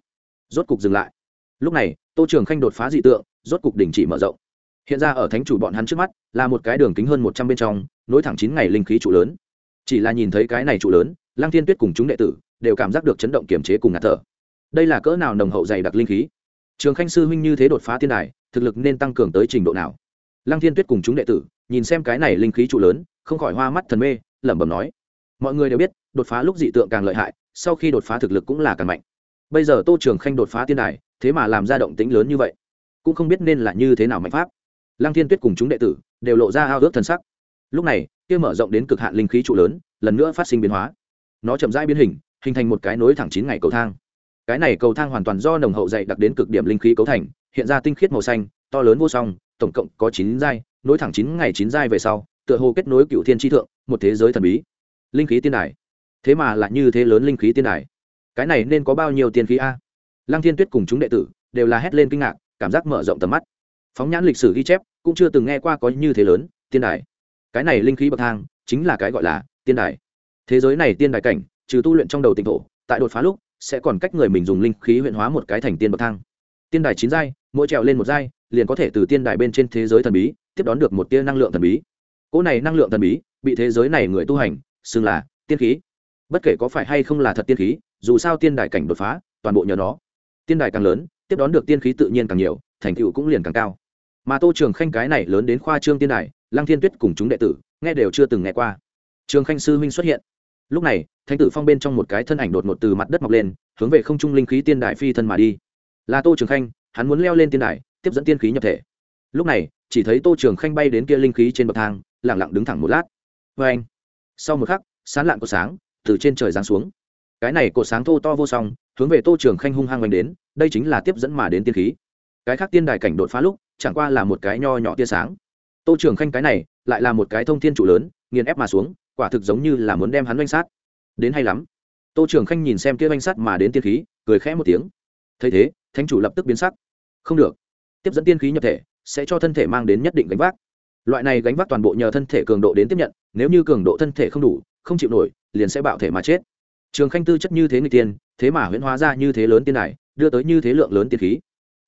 Rốt cục dừng lại. Lúc này, tô trường khanh đột phá dị tượng, rốt cục đình chỉ mở rộng. Hiện ra ở thánh chủ bọn hắn trước mắt, là một cái đường kính hơn một trăm bên trong, nối thẳng chín ngày linh khí trụ lớn. Chỉ là nhìn thấy cái này trụ lớn lang thiên tuyết cùng chúng đệ tử đều cảm giác được chấn động kiềm chế cùng ngạt thở. Đây là cỡ nào nồng hậu dày đặc linh khí? Trường khanh sư huynh như thế đột phá tiên đài, thực lực nên tăng cường tới trình độ nào? Lăng thiên tuyết cùng chúng đệ tử, nhìn xem cái này linh khí trụ lớn, không khỏi hoa mắt thần mê, lẩm bẩm nói. Mọi người đều biết, đột phá lúc dị tượng càng lợi hại, sau khi đột phá thực lực cũng là càng mạnh. Bây giờ tô trường khanh đột phá tiên đài, thế mà làm ra động tĩnh lớn như vậy, cũng không biết nên là như thế nào mạnh pháp. Lăng thiên tuyết cùng chúng đệ tử đều lộ ra ao ước thần sắc. Lúc này, kia mở rộng đến cực hạn linh khí trụ lớn, lần nữa phát sinh biến hóa. Nó chậm rãi biến hình hình thành một cái nối thẳng chín ngày cầu thang cái này cầu thang hoàn toàn do nồng hậu dày đặc đến cực điểm linh khí cấu thành, hiện ra tinh khiết màu xanh, to lớn vô song, tổng cộng có chín giai, nối thẳng chín ngày chín giai về sau, tựa hồ kết nối cựu thiên tri thượng, một thế giới thần bí. Linh khí tiên đài. Thế mà lại như thế lớn linh khí tiên đài. Cái này nên có bao nhiêu tiên khí a? Lăng thiên tuyết cùng chúng đệ tử đều là hét lên kinh ngạc, cảm giác mở rộng tầm mắt. Phóng nhãn lịch sử ghi chép, cũng chưa từng nghe qua có như thế lớn tiên đài. Cái này linh khí bậc thang chính là cái gọi là tiên đài. Thế giới này tiên đài cảnh, trừ tu luyện trong đầu tỉnh thổ, tại đột phá lúc sẽ còn cách người mình dùng linh khí huyện hóa một cái thành tiên bậc thang. Tiên đài chín giai, mỗi trèo lên một giai, liền có thể từ tiên đài bên trên thế giới thần bí, tiếp đón được một tia năng lượng thần bí. Cỗ này năng lượng thần bí, bị thế giới này người tu hành, xưng là tiên khí. Bất kể có phải hay không là thật tiên khí, dù sao tiên đài cảnh đột phá, toàn bộ nhờ nó. Tiên đài càng lớn, tiếp đón được tiên khí tự nhiên càng nhiều, thành tựu cũng liền càng cao. Mà tô trường khanh cái này lớn đến khoa trương tiên đài, lăng thiên tuyết cùng chúng đệ tử, nghe đều chưa từng nghe qua. Trường khanh sư huynh xuất hiện lúc này, thánh tử phong bên trong một cái thân ảnh đột ngột từ mặt đất mọc lên, hướng về không trung linh khí tiên đài phi thân mà đi. Là tô trường khanh, hắn muốn leo lên tiên đài, tiếp dẫn tiên khí nhập thể. Lúc này, chỉ thấy tô trường khanh bay đến kia linh khí trên bậc thang lẳng lặng đứng thẳng một lát. Vê anh, sau một khắc sán lạn của sáng, từ trên trời giáng xuống. Cái này cột sáng thô to vô song, hướng về tô trường khanh hung hăng oanh đến, đây chính là tiếp dẫn mà đến tiên khí. Cái khác tiên đài cảnh đột phá lúc, chẳng qua là một cái nho nhỏ tia sáng. Tô trường khanh cái này, lại là một cái thông thiên trụ lớn, nghiền ép mà xuống quả thực giống như là muốn đem hắn oanh sát. Đến hay lắm. Tô trường khanh nhìn xem kia oanh sát mà đến tiên khí, cười khẽ một tiếng. Thấy thế, thánh chủ lập tức biến sắc. Không được. Tiếp dẫn tiên khí nhập thể, sẽ cho thân thể mang đến nhất định gánh vác. Loại này gánh vác toàn bộ nhờ thân thể cường độ đến tiếp nhận, nếu như cường độ thân thể không đủ, không chịu nổi, liền sẽ bạo thể mà chết. Trường khanh tư chất như thế người tiên, thế mà huyễn hóa ra như thế lớn tiên này đưa tới như thế lượng lớn tiên khí.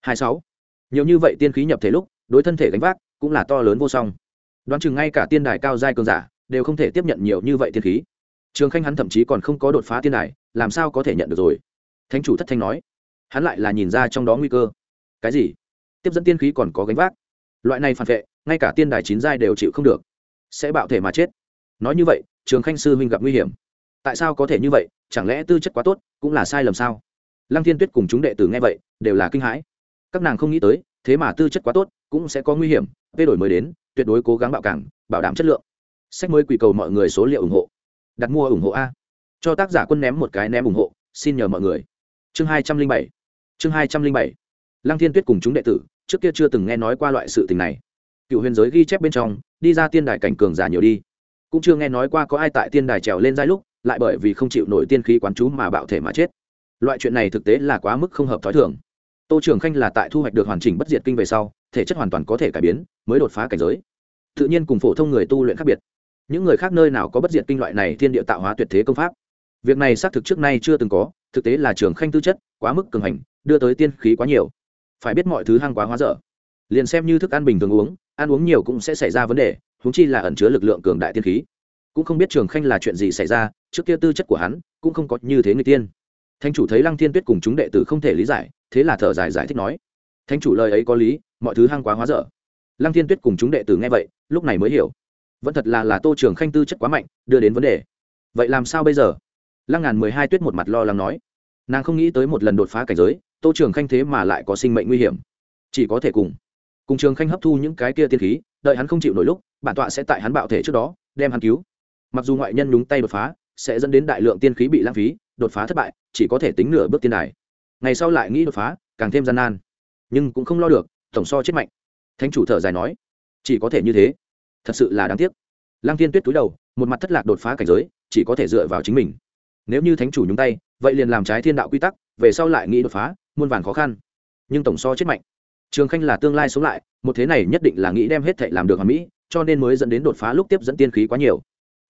Hai sáu. Nhiều như vậy tiên khí nhập thể lúc, đối thân thể gánh vác cũng là to lớn vô song. Đoán chừng ngay cả tiên đài cao giai cường giả đều không thể tiếp nhận nhiều như vậy tiên khí. Trường khanh hắn thậm chí còn không có đột phá tiên đài, làm sao có thể nhận được rồi? Thánh chủ thất thanh nói. Hắn lại là nhìn ra trong đó nguy cơ. Cái gì? Tiếp dẫn tiên khí còn có gánh vác. Loại này phản vệ, ngay cả tiên đài chín giai đều chịu không được. Sẽ bạo thể mà chết. Nói như vậy, trường khanh sư huynh gặp nguy hiểm. Tại sao có thể như vậy? Chẳng lẽ tư chất quá tốt, cũng là sai lầm sao? Lăng thiên tuyết cùng chúng đệ tử nghe vậy, đều là kinh hãi. Các nàng không nghĩ tới, thế mà tư chất quá tốt, cũng sẽ có nguy hiểm vê đổi mới đến, tuyệt đối cố gắng bạo cảng bảo đảm chất lượng sách mới quỳ cầu mọi người số liệu ủng hộ. Đặt mua ủng hộ a. Cho tác giả quân ném một cái ném ủng hộ, xin nhờ mọi người. Chương hai trăm linh bảy. Chương hai trăm linh bảy. Lăng thiên tuyết cùng chúng đệ tử, trước kia chưa từng nghe nói qua loại sự tình này. Cựu huyền giới ghi chép bên trong, đi ra tiên đài cảnh cường giả nhiều đi. Cũng chưa nghe nói qua có ai tại tiên đài trèo lên giai lúc, lại bởi vì không chịu nổi tiên khí quán chú mà bạo thể mà chết. Loại chuyện này thực tế là quá mức không hợp t h ó i thường. Tô trường khanh là tại thu hoạch được hoàn chỉnh bất diệt kinh về sau, thể chất hoàn toàn có thể cải biến, mới đột phá cảnh giới. Tự nhiên cùng phổ thông người tu luyện khác biệt những người khác nơi nào có bất diệt kinh loại này thiên địa tạo hóa tuyệt thế công pháp? Việc này xác thực trước nay chưa từng có, thực tế là trường khanh tư chất quá mức cường hành, đưa tới tiên khí quá nhiều. Phải biết mọi thứ hăng quá hóa dở. Liền xem như thức ăn bình thường uống, ăn uống nhiều cũng sẽ xảy ra vấn đề húng chi là ẩn chứa lực lượng cường đại tiên khí. Cũng không biết trường khanh là chuyện gì xảy ra, trước kia tư chất của hắn cũng không có như thế người tiên. Thánh chủ thấy lăng thiên tuyết cùng chúng đệ tử không thể lý giải, thế là thở dài giải thích nói, thánh chủ lời ấy có lý, mọi thứ hăng quá hóa dở. Lăng thiên tuyết cùng chúng đệ tử nghe vậy, lúc này mới hiểu vẫn thật là là tô trường khanh tư chất quá mạnh, đưa đến vấn đề. Vậy làm sao bây giờ? Lăng ngàn mười hai tuyết một mặt lo lắng nói. Nàng không nghĩ tới một lần đột phá cảnh giới, tô trường khanh thế mà lại có sinh mệnh nguy hiểm. Chỉ có thể cùng cùng trường khanh hấp thu những cái kia tiên khí, đợi hắn không chịu nổi lúc, bản tọa sẽ tại hắn bạo thể trước đó, đem hắn cứu. Mặc dù ngoại nhân nhúng tay đột phá, sẽ dẫn đến đại lượng tiên khí bị lãng phí, đột phá thất bại, chỉ có thể tính nửa bước tiên đài. Ngày sau lại nghĩ đột phá, càng thêm gian nan. Nhưng cũng không lo được, tổng so chết mạnh. Thánh chủ thở dài nói, chỉ có thể như thế thật sự là đáng tiếc. Lăng tiên tuyết túi đầu, một mặt thất lạc đột phá cảnh giới, chỉ có thể dựa vào chính mình. Nếu như thánh chủ nhúng tay, vậy liền làm trái thiên đạo quy tắc, về sau lại nghĩ đột phá, muôn vàn khó khăn. Nhưng tổng so chết mạnh. Trường khanh là tương lai sống lại, một thế này nhất định là nghĩ đem hết thệ làm được hoàn mỹ, cho nên mới dẫn đến đột phá lúc tiếp dẫn tiên khí quá nhiều.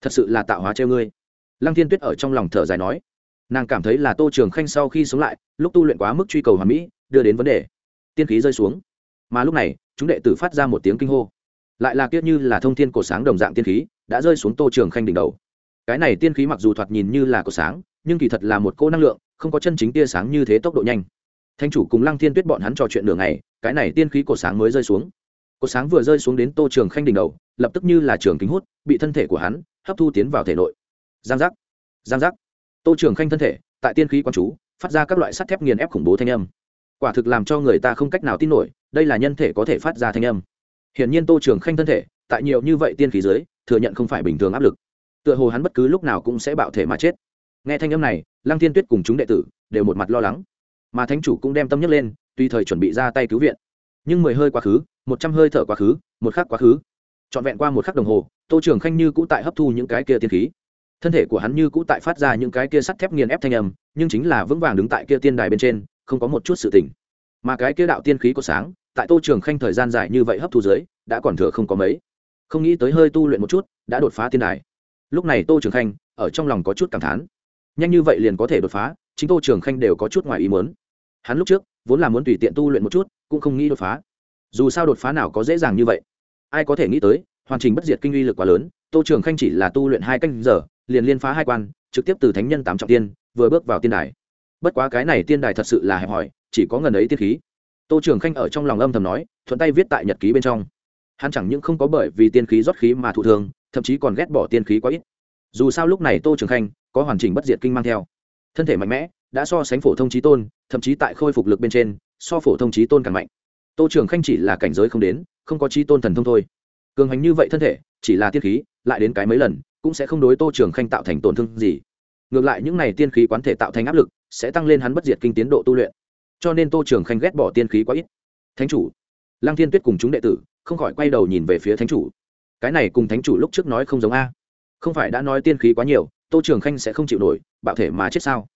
Thật sự là tạo hóa treo ngươi. Lăng thiên tuyết ở trong lòng thở dài nói. Nàng cảm thấy là tô trường khanh sau khi sống lại, lúc tu luyện quá mức truy cầu hoàn mỹ, đưa đến vấn đề. Tiên khí rơi xuống. Mà lúc này, chúng đệ tử phát ra một tiếng kinh hô lại là kiết như là thông thiên cổ sáng đồng dạng tiên khí, đã rơi xuống tô trường khanh đỉnh đầu. Cái này tiên khí mặc dù thoạt nhìn như là cổ sáng, nhưng kỳ thật là một cô năng lượng, không có chân chính tia sáng như thế tốc độ nhanh. Thanh chủ cùng lăng thiên tuyết bọn hắn trò chuyện đường này cái này tiên khí cổ sáng mới rơi xuống. Cổ sáng vừa rơi xuống đến tô trường khanh đỉnh đầu, lập tức như là trường kính hút, bị thân thể của hắn hấp thu tiến vào thể nội. Giang giác giang giác. Tô trường khanh thân thể, tại tiên khí quán chú, phát ra các loại sắt thép nghiền ép khủng bố thanh âm. Quả thực làm cho người ta không cách nào tin nổi, đây là nhân thể có thể phát ra thanh âm hiển nhiên tô trường khanh thân thể, tại nhiều như vậy tiên khí dưới, thừa nhận không phải bình thường áp lực. Tựa hồ hắn bất cứ lúc nào cũng sẽ bạo thể mà chết. Nghe thanh âm này, lăng thiên tuyết cùng chúng đệ tử đều một mặt lo lắng. Mà thánh chủ cũng đem tâm nhấc lên, tùy thời chuẩn bị ra tay cứu viện. Nhưng mười hơi quá khứ, một trăm hơi thở quá khứ, một khắc quá khứ. Trọn vẹn qua một khắc đồng hồ, tô trường khanh như cũ tại hấp thu những cái kia tiên khí. Thân thể của hắn như cũ tại phát ra những cái kia sắt thép nghiền ép thanh âm, nhưng chính là vững vàng đứng tại kia tiên đài bên trên, không có một chút sự tỉnh. Mà cái kia đạo tiên khí của sáng tại tô trường khanh thời gian dài như vậy hấp thu dưới, đã còn thừa không có mấy. Không nghĩ tới hơi tu luyện một chút, đã đột phá tiên đài. Lúc này tô trường khanh, ở trong lòng có chút cảm thán. Nhanh như vậy liền có thể đột phá, chính tô trường khanh đều có chút ngoài ý muốn. Hắn lúc trước, vốn là muốn tùy tiện tu luyện một chút, cũng không nghĩ đột phá. Dù sao đột phá nào có dễ dàng như vậy. Ai có thể nghĩ tới, hoàn trình bất diệt kinh uy lực quá lớn, tô trường khanh chỉ là tu luyện hai canh giờ, liền liên phá hai quan, trực tiếp từ thánh nhân tám trọng tiên, vừa bước vào tiên đài. Bất quá cái này tiên đài thật sự là hẹp hòi, chỉ có ngần ấy tiên khí tô trường khanh ở trong lòng âm thầm nói, thuận tay viết tại nhật ký bên trong. Hắn chẳng những không có bởi vì tiên khí rót khí mà thụ thường thậm chí còn ghét bỏ tiên khí quá ít. Dù sao lúc này tô trường khanh có hoàn chỉnh bất diệt kinh mang theo. Thân thể mạnh mẽ, đã so sánh phổ thông trí tôn, thậm chí tại khôi phục lực bên trên, so phổ thông trí tôn càng mạnh. Tô trường khanh chỉ là cảnh giới không đến, không có trí tôn thần thông thôi. Cường hành như vậy thân thể, chỉ là tiên khí, lại đến cái mấy lần, cũng sẽ không đối tô trường khanh tạo thành tổn thương gì. Ngược lại những n à y tiên khí quán thể tạo thành áp lực, sẽ tăng lên hắn bất diệt kinh tiến độ tu luyện cho nên tô trường khanh ghét bỏ tiên khí quá ít. Thánh chủ, lăng thiên tuyết cùng chúng đệ tử, không khỏi quay đầu nhìn về phía thánh chủ. Cái này cùng thánh chủ lúc trước nói không giống a. Không phải đã nói tiên khí quá nhiều, tô trường khanh sẽ không chịu nổi, bạo thể mà chết sao?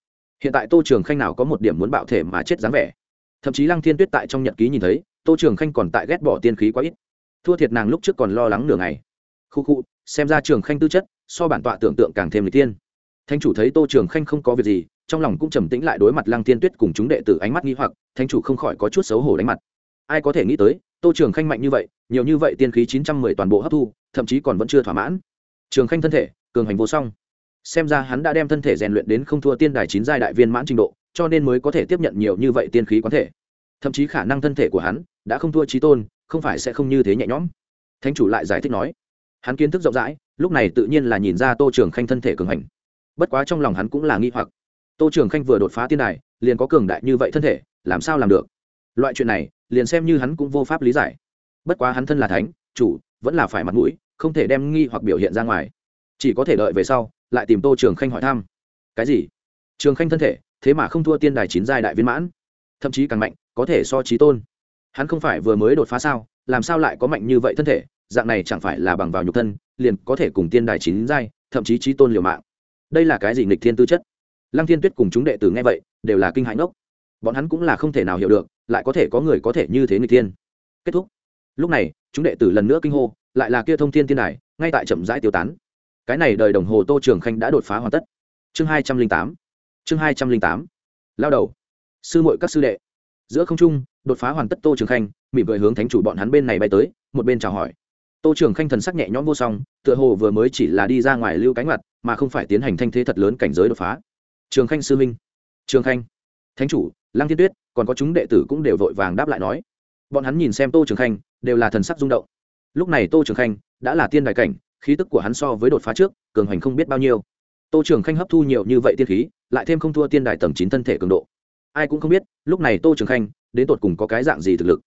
Hiện tại tô trường khanh nào có một điểm muốn bạo thể mà chết dáng vẻ? Thậm chí lăng thiên tuyết tại trong nhật ký nhìn thấy, tô trường khanh còn tại ghét bỏ tiên khí quá ít. Thua thiệt nàng lúc trước còn lo lắng nửa ngày. Khu khu, xem ra trường khanh tư chất, so bản tọa tưởng tượng càng thêm lịch tiên. Thanh chủ thấy tô trường khanh không có việc gì trong lòng cũng trầm tĩnh lại đối mặt lăng tiên tuyết cùng chúng đệ tử ánh mắt nghi hoặc, thánh chủ không khỏi có chút xấu hổ đánh mặt. Ai có thể nghĩ tới, tô trường khanh mạnh như vậy, nhiều như vậy tiên khí chín trăm mười toàn bộ hấp thu, thậm chí còn vẫn chưa thỏa mãn. Trường khanh thân thể, cường hành vô song. Xem ra hắn đã đem thân thể rèn luyện đến không thua tiên đài chín giai đại viên mãn trình độ, cho nên mới có thể tiếp nhận nhiều như vậy tiên khí quán thể. Thậm chí khả năng thân thể của hắn đã không thua trí tôn, không phải sẽ không như thế nhẹ nhõm. Thánh chủ lại giải thích nói. Hắn kiến thức rộng rãi, lúc này tự nhiên là nhìn ra tô trường khanh thân thể cường hành. Bất quá trong lòng hắn cũng là nghi hoặc tô trường khanh vừa đột phá tiên đài, liền có cường đại như vậy thân thể, làm sao làm được? Loại chuyện này, liền xem như hắn cũng vô pháp lý giải. Bất quá hắn thân là thánh, chủ, vẫn là phải mặt mũi, không thể đem nghi hoặc biểu hiện ra ngoài. Chỉ có thể đợi về sau, lại tìm tô trường khanh hỏi thăm. Cái gì? Trường khanh thân thể, thế mà không thua tiên đài chín giai đại viên mãn. Thậm chí càng mạnh, có thể so trí tôn. Hắn không phải vừa mới đột phá sao, làm sao lại có mạnh như vậy thân thể? Dạng này chẳng phải là bằng vào nhục thân, liền có thể cùng tiên đài chín giai, thậm chí trí tôn liều mạng. Đây là cái gì nghịch thiên tư chất? Lăng thiên tuyết cùng chúng đệ tử nghe vậy, đều là kinh hãi ngốc. Bọn hắn cũng là không thể nào hiểu được, lại có thể có người có thể như thế người thiên. Kết thúc. Lúc này, chúng đệ tử lần nữa kinh hô, lại là kia thông thiên tiên đài, ngay tại chậm rãi tiêu tán. Cái này đời đồng hồ tô trường khanh đã đột phá hoàn tất. Chương hai trăm linh tám. Chương hai trăm linh tám. Lao đầu. Sư mội các sư đệ. Giữa không trung, đột phá hoàn tất tô trường khanh, mỉm cười hướng thánh chủ bọn hắn bên này bay tới, một bên chào hỏi. Tô trường khanh thần sắc nhẹ nhõm vô song, tựa hồ vừa mới chỉ là đi ra ngoài lưu cánh mặt, mà không phải tiến hành thanh thế thật lớn cảnh giới đột phá trường khanh sư minh trường khanh. Thánh chủ, lăng thiên tuyết, còn có chúng đệ tử cũng đều vội vàng đáp lại nói. Bọn hắn nhìn xem tô trường khanh, đều là thần sắc rung động. Lúc này tô trường khanh đã là tiên đại cảnh, khí tức của hắn so với đột phá trước, cường hành không biết bao nhiêu. Tô trường khanh hấp thu nhiều như vậy tiên khí, lại thêm không thua tiên đài tầng chín thân thể cường độ. Ai cũng không biết, lúc này tô trường khanh, đến tột cùng có cái dạng gì thực lực.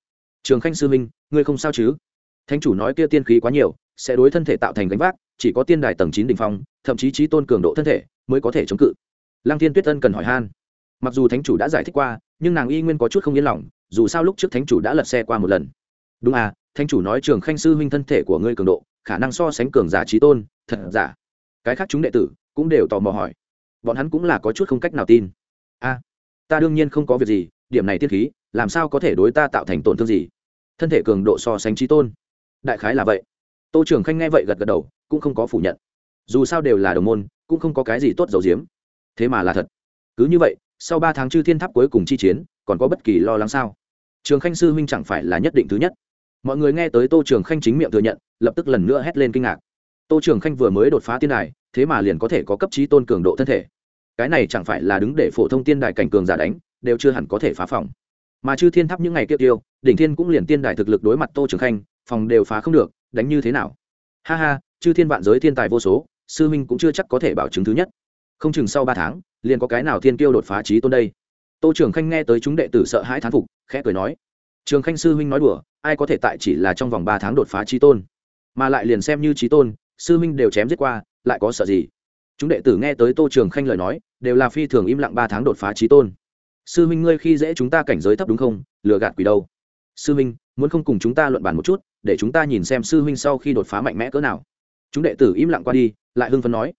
Trường khanh sư minh ngươi không sao chứ? Thánh chủ nói kia tiên khí quá nhiều, sẽ đối thân thể tạo thành gánh vác, chỉ có tiên đài tầng chín đ ỉ n h phong, thậm chí trí tôn cường độ thân thể mới có thể chống cự lăng thiên tuyết ân cần hỏi han. Mặc dù thánh chủ đã giải thích qua, nhưng nàng y nguyên có chút không yên lòng, dù sao lúc trước thánh chủ đã lật xe qua một lần. Đúng à thánh chủ nói trường khanh sư huynh thân thể của ngươi cường độ, khả năng so sánh cường giả trí tôn, thật giả. Cái khác chúng đệ tử cũng đều tò mò hỏi. Bọn hắn cũng là có chút không cách nào tin. A ta đương nhiên không có việc gì, điểm này tiết khí, làm sao có thể đối ta tạo thành tổn thương gì? Thân thể cường độ so sánh trí tôn. Đại khái là vậy. Tô trường khanh nghe vậy gật gật đầu, cũng không có phủ nhận. Dù sao đều là đồng môn, cũng không có cái gì tốt dầu diếm thế mà là thật. Cứ như vậy, sau ba tháng chư thiên tháp cuối cùng chi chiến, còn có bất kỳ lo lắng sao? Trường khanh sư huynh chẳng phải là nhất định thứ nhất. Mọi người nghe tới tô trường khanh chính miệng thừa nhận, lập tức lần nữa hét lên kinh ngạc. Tô trường khanh vừa mới đột phá tiên đài, thế mà liền có thể có cấp trí tôn cường độ thân thể. Cái này chẳng phải là đứng để phổ thông tiên đài cảnh cường giả đánh, đều chưa hẳn có thể phá phòng. Mà chư thiên tháp những ngày kia tiêu, đỉnh thiên cũng liền tiên đài thực lực đối mặt tô trường khanh, phòng đều phá không được, đánh như thế nào? Ha ha, chư thiên vạn giới thiên tài vô số, sư minh cũng chưa chắc có thể bảo chứng thứ nhất không chừng sau ba tháng, liền có cái nào thiên tiêu đột phá trí tôn đây. Tô trường khanh nghe tới chúng đệ tử sợ hãi thán phục, khẽ cười nói, trường khanh sư huynh nói đùa, ai có thể tại chỉ là trong vòng ba tháng đột phá trí tôn, mà lại liền xem như trí tôn, sư huynh đều chém giết qua, lại có sợ gì? Chúng đệ tử nghe tới tô trường khanh lời nói, đều là phi thường im lặng ba tháng đột phá trí tôn. Sư huynh ngươi khi dễ chúng ta cảnh giới thấp đúng không? Lừa gạt quỷ đâu? Sư huynh, muốn không cùng chúng ta luận bàn một chút, để chúng ta nhìn xem sư huynh sau khi đột phá mạnh mẽ cỡ nào. Chúng đệ tử im lặng qua đi, lại hưng phấn nói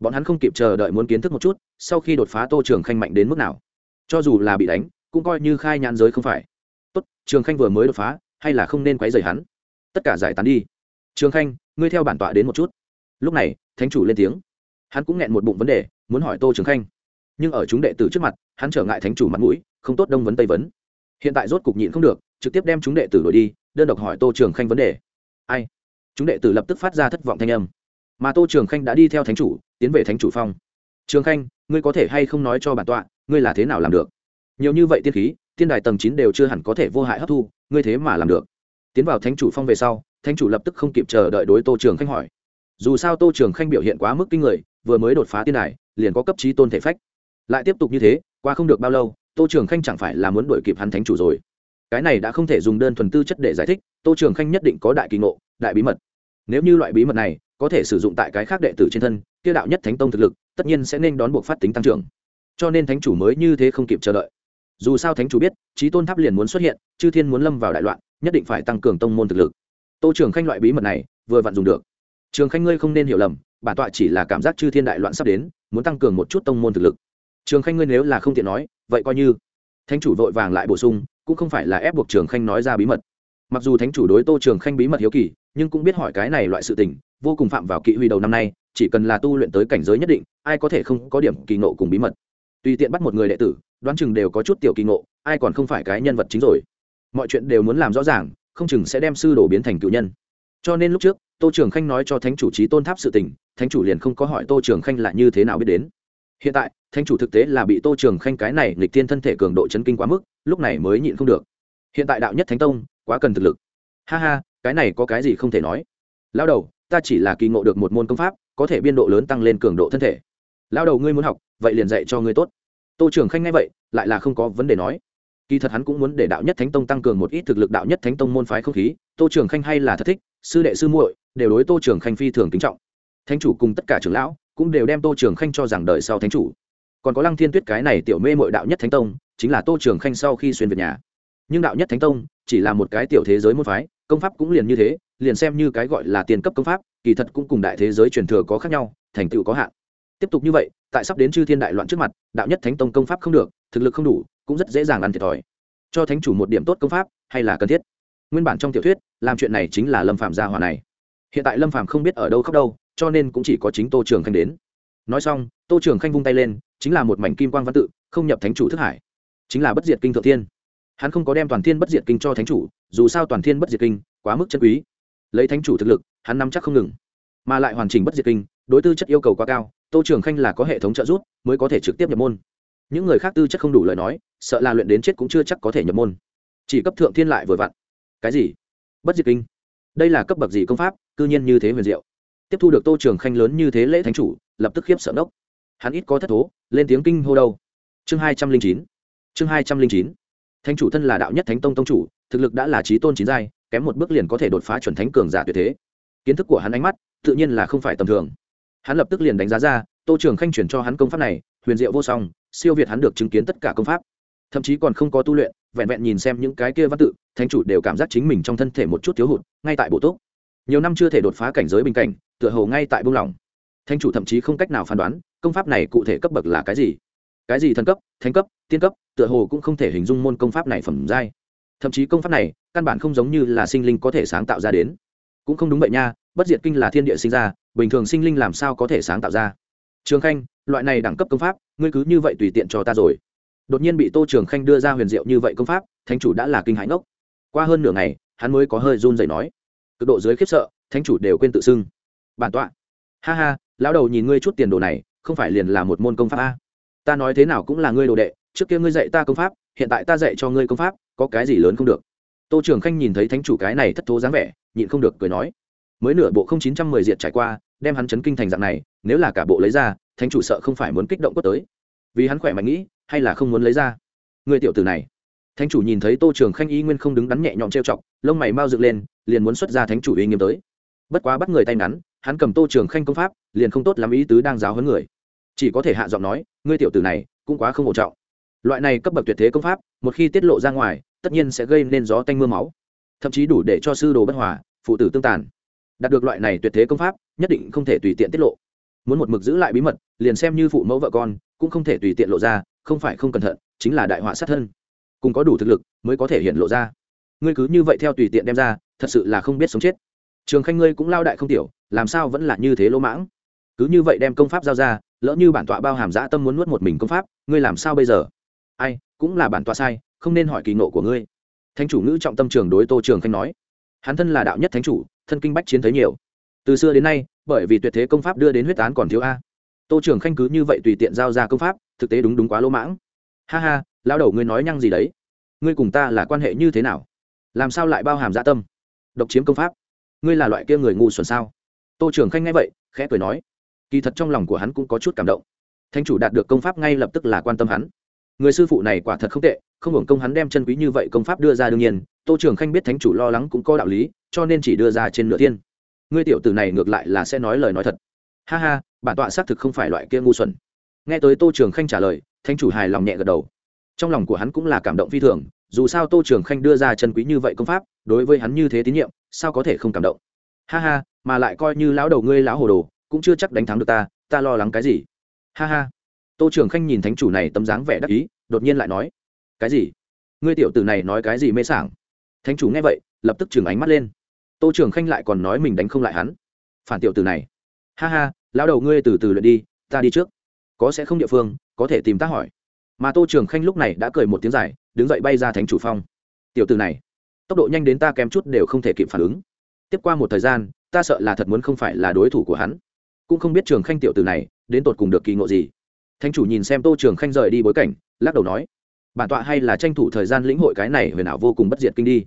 bọn hắn không kịp chờ đợi muốn kiến thức một chút, sau khi đột phá tô trường khanh mạnh đến mức nào. Cho dù là bị đánh, cũng coi như khai nhãn giới không phải. Tốt, trường khanh vừa mới đột phá, hay là không nên quấy rầy hắn? Tất cả giải tán đi. Trường khanh, ngươi theo bản tọa đến một chút. Lúc này, thánh chủ lên tiếng. Hắn cũng nghẹn một bụng vấn đề, muốn hỏi tô trường khanh. Nhưng ở chúng đệ tử trước mặt, hắn trở ngại thánh chủ mặt mũi, không tốt đông vấn tây vấn. Hiện tại rốt cục nhịn không được, trực tiếp đem chúng đệ tử đổi đi, đơn độc hỏi tô trường khanh vấn đề. Ai? Chúng đệ tử lập tức phát ra thất vọng thanh âm. Mà tô trường khanh đã đi theo thánh chủ tiến về thánh chủ phong. Trường khanh, ngươi có thể hay không nói cho bản tọa, ngươi là thế nào làm được? Nhiều như vậy tiên khí, tiên đài tầng chín đều chưa hẳn có thể vô hại hấp thu, ngươi thế mà làm được. Tiến vào thánh chủ phong về sau, thánh chủ lập tức không kịp chờ đợi đối tô trường khanh hỏi. Dù sao tô trường khanh biểu hiện quá mức kinh người, vừa mới đột phá tiên đài, liền có cấp trí tôn thể phách. Lại tiếp tục như thế, qua không được bao lâu, tô trường khanh chẳng phải là muốn đuổi kịp hắn thánh chủ rồi. Cái này đã không thể dùng đơn thuần tư chất để giải thích, tô trường khanh nhất định có đại kỳ ngộ, đại bí mật. Nếu như loại bí mật này có thể sử dụng tại cái khác đệ tử trên thân Kia đạo nhất thánh tông thực lực, tất nhiên sẽ nên đón buộc phát tính tăng trưởng. Cho nên thánh chủ mới như thế không kịp chờ đợi. Dù sao thánh chủ biết trí tôn tháp liền muốn xuất hiện, chư thiên muốn lâm vào đại loạn, nhất định phải tăng cường tông môn thực lực. Tô trường khanh loại bí mật này, vừa vặn dùng được. Trường khanh ngươi không nên hiểu lầm, bản tọa chỉ là cảm giác chư thiên đại loạn sắp đến, muốn tăng cường một chút tông môn thực lực. Trường khanh ngươi nếu là không tiện nói, vậy coi như. Thánh chủ vội vàng lại bổ sung, cũng không phải là ép buộc trường khanh nói ra bí mật. Mặc dù thánh chủ đối tô trường khanh bí mật hiếu kỳ, nhưng cũng biết hỏi cái này loại sự tình, vô cùng phạm vào kỵ huy đầu năm nay chỉ cần là tu luyện tới cảnh giới nhất định, ai có thể không có điểm kỳ ngộ cùng bí mật. Tùy tiện bắt một người đệ tử, đoán chừng đều có chút tiểu kỳ ngộ, ai còn không phải cái nhân vật chính rồi. Mọi chuyện đều muốn làm rõ ràng, không chừng sẽ đem sư đồ biến thành cựu nhân. Cho nên lúc trước, tô trường khanh nói cho thánh chủ trí tôn tháp sự tình, thánh chủ liền không có hỏi tô trường khanh là như thế nào biết đến. Hiện tại, thánh chủ thực tế là bị tô trường khanh cái này nghịch tiên thân thể cường độ chấn kinh quá mức, lúc này mới nhịn không được. Hiện tại đạo nhất thánh tông, quá cần thực lực. Ha ha, cái này có cái gì không thể nói. Lao đầu, ta chỉ là kỳ ngộ được một môn công pháp có thể biên độ lớn tăng lên cường độ thân thể. Lao đầu ngươi muốn học, vậy liền dạy cho ngươi tốt. Tô trưởng khanh nghe vậy, lại là không có vấn đề nói. Kỳ thật hắn cũng muốn để đạo nhất thánh tông tăng cường một ít thực lực đạo nhất thánh tông môn phái không khí. Tô trưởng khanh hay là thất thích, sư đệ sư muội đều đối tô trưởng khanh phi thường kính trọng. Thánh chủ cùng tất cả trưởng lão cũng đều đem tô trưởng khanh cho rằng đời sau thánh chủ. Còn có lăng thiên tuyết cái này tiểu mê mội đạo nhất thánh tông, chính là tô trưởng khanh sau khi xuyên về nhà. Nhưng đạo nhất thánh tông chỉ là một cái tiểu thế giới môn phái, công pháp cũng liền như thế liền xem như cái gọi là tiền cấp công pháp, kỳ thật cũng cùng đại thế giới truyền thừa có khác nhau, thành tựu có hạn. Tiếp tục như vậy, tại sắp đến chư thiên đại loạn trước mặt, đạo nhất thánh tông công pháp không được, thực lực không đủ, cũng rất dễ dàng ăn thiệt thòi. Cho thánh chủ một điểm tốt công pháp, hay là cần thiết? Nguyên bản trong tiểu thuyết, làm chuyện này chính là lâm phạm gia hòa này. Hiện tại lâm phạm không biết ở đâu khóc đâu, cho nên cũng chỉ có chính tô trường khanh đến. Nói xong, tô trường khanh vung tay lên, chính là một mảnh kim quang văn tự, không nhập thánh chủ thức hải. Chính là bất diệt kinh thượng thiên. Hắn không có đem toàn thiên bất diệt kinh cho thánh chủ, dù sao toàn thiên bất diệt kinh, quá mức chân quý lấy thánh chủ thực lực, hắn nắm chắc không ngừng. Mà lại hoàn chỉnh bất diệt kinh, đối tư chất yêu cầu quá cao, tô trường khanh là có hệ thống trợ giúp, mới có thể trực tiếp nhập môn. Những người khác tư chất không đủ lời nói, sợ là luyện đến chết cũng chưa chắc có thể nhập môn. Chỉ cấp thượng thiên lại vừa vặn. Cái gì? Bất diệt kinh. Đây là cấp bậc gì công pháp, cư nhiên như thế huyền diệu. Tiếp thu được tô trường khanh lớn như thế lễ thánh chủ, lập tức khiếp sợ đốc hắn ít có thất thố, lên tiếng kinh hô đâu. Chương hai trăm linh chín. Chương hai trăm linh chín. Thánh chủ thân là đạo nhất thánh tông tông chủ, thực lực đã là trí tôn chín giai kém một bước liền có thể đột phá chuẩn thánh cường giả tuyệt thế. Kiến thức của hắn ánh mắt, tự nhiên là không phải tầm thường. Hắn lập tức liền đánh giá ra, tô trường khanh chuyển cho hắn công pháp này, huyền diệu vô song, siêu việt hắn được chứng kiến tất cả công pháp. Thậm chí còn không có tu luyện, vẹn vẹn nhìn xem những cái kia văn tự, thánh chủ đều cảm giác chính mình trong thân thể một chút thiếu hụt, ngay tại bộ túc. Nhiều năm chưa thể đột phá cảnh giới bình cảnh, tựa hồ ngay tại buông lỏng. Thánh chủ thậm chí không cách nào phán đoán, công pháp này cụ thể cấp bậc là cái gì. Cái gì thần cấp, thánh cấp, tiên cấp, tựa hồ cũng không thể hình dung môn công pháp này phẩm giai thậm chí công pháp này, căn bản không giống như là sinh linh có thể sáng tạo ra đến. Cũng không đúng vậy nha, bất diệt kinh là thiên địa sinh ra, bình thường sinh linh làm sao có thể sáng tạo ra? Trường khanh, loại này đẳng cấp công pháp, ngươi cứ như vậy tùy tiện cho ta rồi. Đột nhiên bị tô trường khanh đưa ra huyền diệu như vậy công pháp, thánh chủ đã là kinh hãi ngốc. Qua hơn nửa ngày, hắn mới có hơi run dậy nói, cực độ dưới khiếp sợ, thánh chủ đều quên tự xưng. Bản tọa. Ha ha, lão đầu nhìn ngươi chút tiền đồ này, không phải liền là một môn công pháp a? Ta nói thế nào cũng là ngươi đồ đệ, trước kia ngươi dạy ta công pháp, hiện tại ta dạy cho ngươi công pháp có cái gì lớn không được. Tô trường khanh nhìn thấy thánh chủ cái này thất thố dáng vẻ, nhịn không được cười nói, mới nửa bộ không chín trăm mười diệt trải qua, đem hắn chấn kinh thành dạng này, nếu là cả bộ lấy ra, thánh chủ sợ không phải muốn kích động quất tới. Vì hắn khỏe mạnh nghĩ, hay là không muốn lấy ra? Người tiểu tử này. Thánh chủ nhìn thấy tô trường khanh y nguyên không đứng đắn nhẹ nhõm trêu chọc, lông mày mau dựng lên, liền muốn xuất ra thánh chủ uy nghiêm tới. Bất quá bắt người tay ngắn, hắn cầm tô trường khanh công pháp, liền không tốt làm ý tứ đang giáo huấn người. Chỉ có thể hạ giọng nói, ngươi tiểu tử này, cũng quá không hỗ trọng. Loại này cấp bậc tuyệt thế công pháp, một khi tiết lộ ra ngoài tất nhiên sẽ gây nên gió tanh mưa máu. Thậm chí đủ để cho sư đồ bất hòa, phụ tử tương tàn. Đạt được loại này tuyệt thế công pháp, nhất định không thể tùy tiện tiết lộ. Muốn một mực giữ lại bí mật, liền xem như phụ mẫu vợ con, cũng không thể tùy tiện lộ ra, không phải không cẩn thận, chính là đại họa sát thân. Cùng có đủ thực lực, mới có thể hiện lộ ra. Ngươi cứ như vậy theo tùy tiện đem ra, thật sự là không biết sống chết. Trường khanh ngươi cũng lao đại không tiểu, làm sao vẫn là như thế lỗ mãng? Cứ như vậy đem công pháp giao ra, lỡ như bản tọa bao hàm dã tâm muốn nuốt một mình công pháp, ngươi làm sao bây giờ? Ai, cũng là bản tọa sai không nên hỏi kỳ nộ của ngươi. Thánh chủ ngữ trọng tâm trường đối tô trường khanh nói. Hắn thân là đạo nhất thánh chủ, thân kinh bách chiến thấy nhiều. Từ xưa đến nay, bởi vì tuyệt thế công pháp đưa đến huyết án còn thiếu a. Tô trường khanh cứ như vậy tùy tiện giao ra công pháp, thực tế đúng đúng quá lỗ mãng. Ha ha lao đầu ngươi nói nhăng gì đấy? Ngươi cùng ta là quan hệ như thế nào? Làm sao lại bao hàm dạ tâm? Độc chiếm công pháp. Ngươi là loại kia người ngu xuẩn sao? Tô trường khanh nghe vậy, khẽ cười nói. Kỳ thật trong lòng của hắn cũng có chút cảm động. Thanh chủ đạt được công pháp ngay lập tức là quan tâm hắn người sư phụ này quả thật không tệ, không hưởng công hắn đem chân quý như vậy công pháp đưa ra đương nhiên, tô trường khanh biết thánh chủ lo lắng cũng có đạo lý, cho nên chỉ đưa ra trên nửa thiên. Ngươi tiểu tử này ngược lại là sẽ nói lời nói thật. Ha ha, bản tọa xác thực không phải loại kia ngu xuẩn. Nghe tới tô trường khanh trả lời, thánh chủ hài lòng nhẹ gật đầu. Trong lòng của hắn cũng là cảm động phi thường, dù sao tô trường khanh đưa ra chân quý như vậy công pháp, đối với hắn như thế tín nhiệm, sao có thể không cảm động? Ha ha, mà lại coi như lão đầu ngươi lão hồ đồ, cũng chưa chắc đánh thắng được ta ta lo lắng cái gì? Ha ha tô trường khanh nhìn thánh chủ này tấm dáng vẻ đắc ý, đột nhiên lại nói, cái gì? Ngươi tiểu tử này nói cái gì mê sảng? Thánh chủ nghe vậy, lập tức chừng ánh mắt lên. Tô trường khanh lại còn nói mình đánh không lại hắn. Phản tiểu tử này. Ha ha, lão đầu ngươi từ từ luyện đi, ta đi trước. Có sẽ không địa phương, có thể tìm ta hỏi. Mà tô trường khanh lúc này đã cười một tiếng dài, đứng dậy bay ra thánh chủ phong. Tiểu tử này, tốc độ nhanh đến ta kém chút đều không thể kịp phản ứng. Tiếp qua một thời gian, ta sợ là thật muốn không phải là đối thủ của hắn. Cũng không biết trường khanh tiểu tử này đến tột cùng được kỳ ngộ gì thánh chủ nhìn xem tô trường khanh rời đi bối cảnh, lắc đầu nói, bản tọa hay là tranh thủ thời gian lĩnh hội cái này huyền ảo vô cùng bất diệt kinh đi.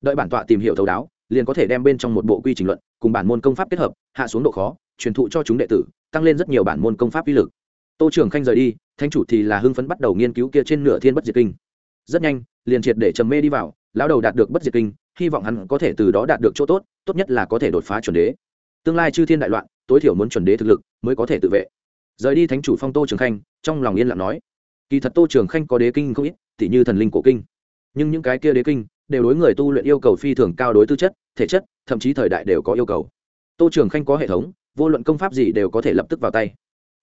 Đợi bản tọa tìm hiểu thấu đáo, liền có thể đem bên trong một bộ quy trình luận, cùng bản môn công pháp kết hợp, hạ xuống độ khó, truyền thụ cho chúng đệ tử, tăng lên rất nhiều bản môn công pháp uy lực. Tô trường khanh rời đi thanh chủ thì là hưng phấn bắt đầu nghiên cứu kia trên nửa thiên bất diệt kinh. Rất nhanh, liền triệt để trầm mê đi vào, lão đầu đạt được bất diệt kinh, hy vọng hắn có thể từ đó đạt được chỗ tốt tốt nhất là có thể đột phá chuẩn đế. Tương lai chư thiên đại loạn, tối thiểu muốn chuẩn đế thực lực mới có thể tự vệ rời đi thánh chủ phong tô trường khanh, trong lòng yên lặng nói, kỳ thật tô trường khanh có đế kinh không ít t như thần linh cổ kinh. Nhưng những cái kia đế kinh đều đối người tu luyện yêu cầu phi thường cao đối tư chất, thể chất, thậm chí thời đại đều có yêu cầu. Tô trường khanh có hệ thống, vô luận công pháp gì đều có thể lập tức vào tay.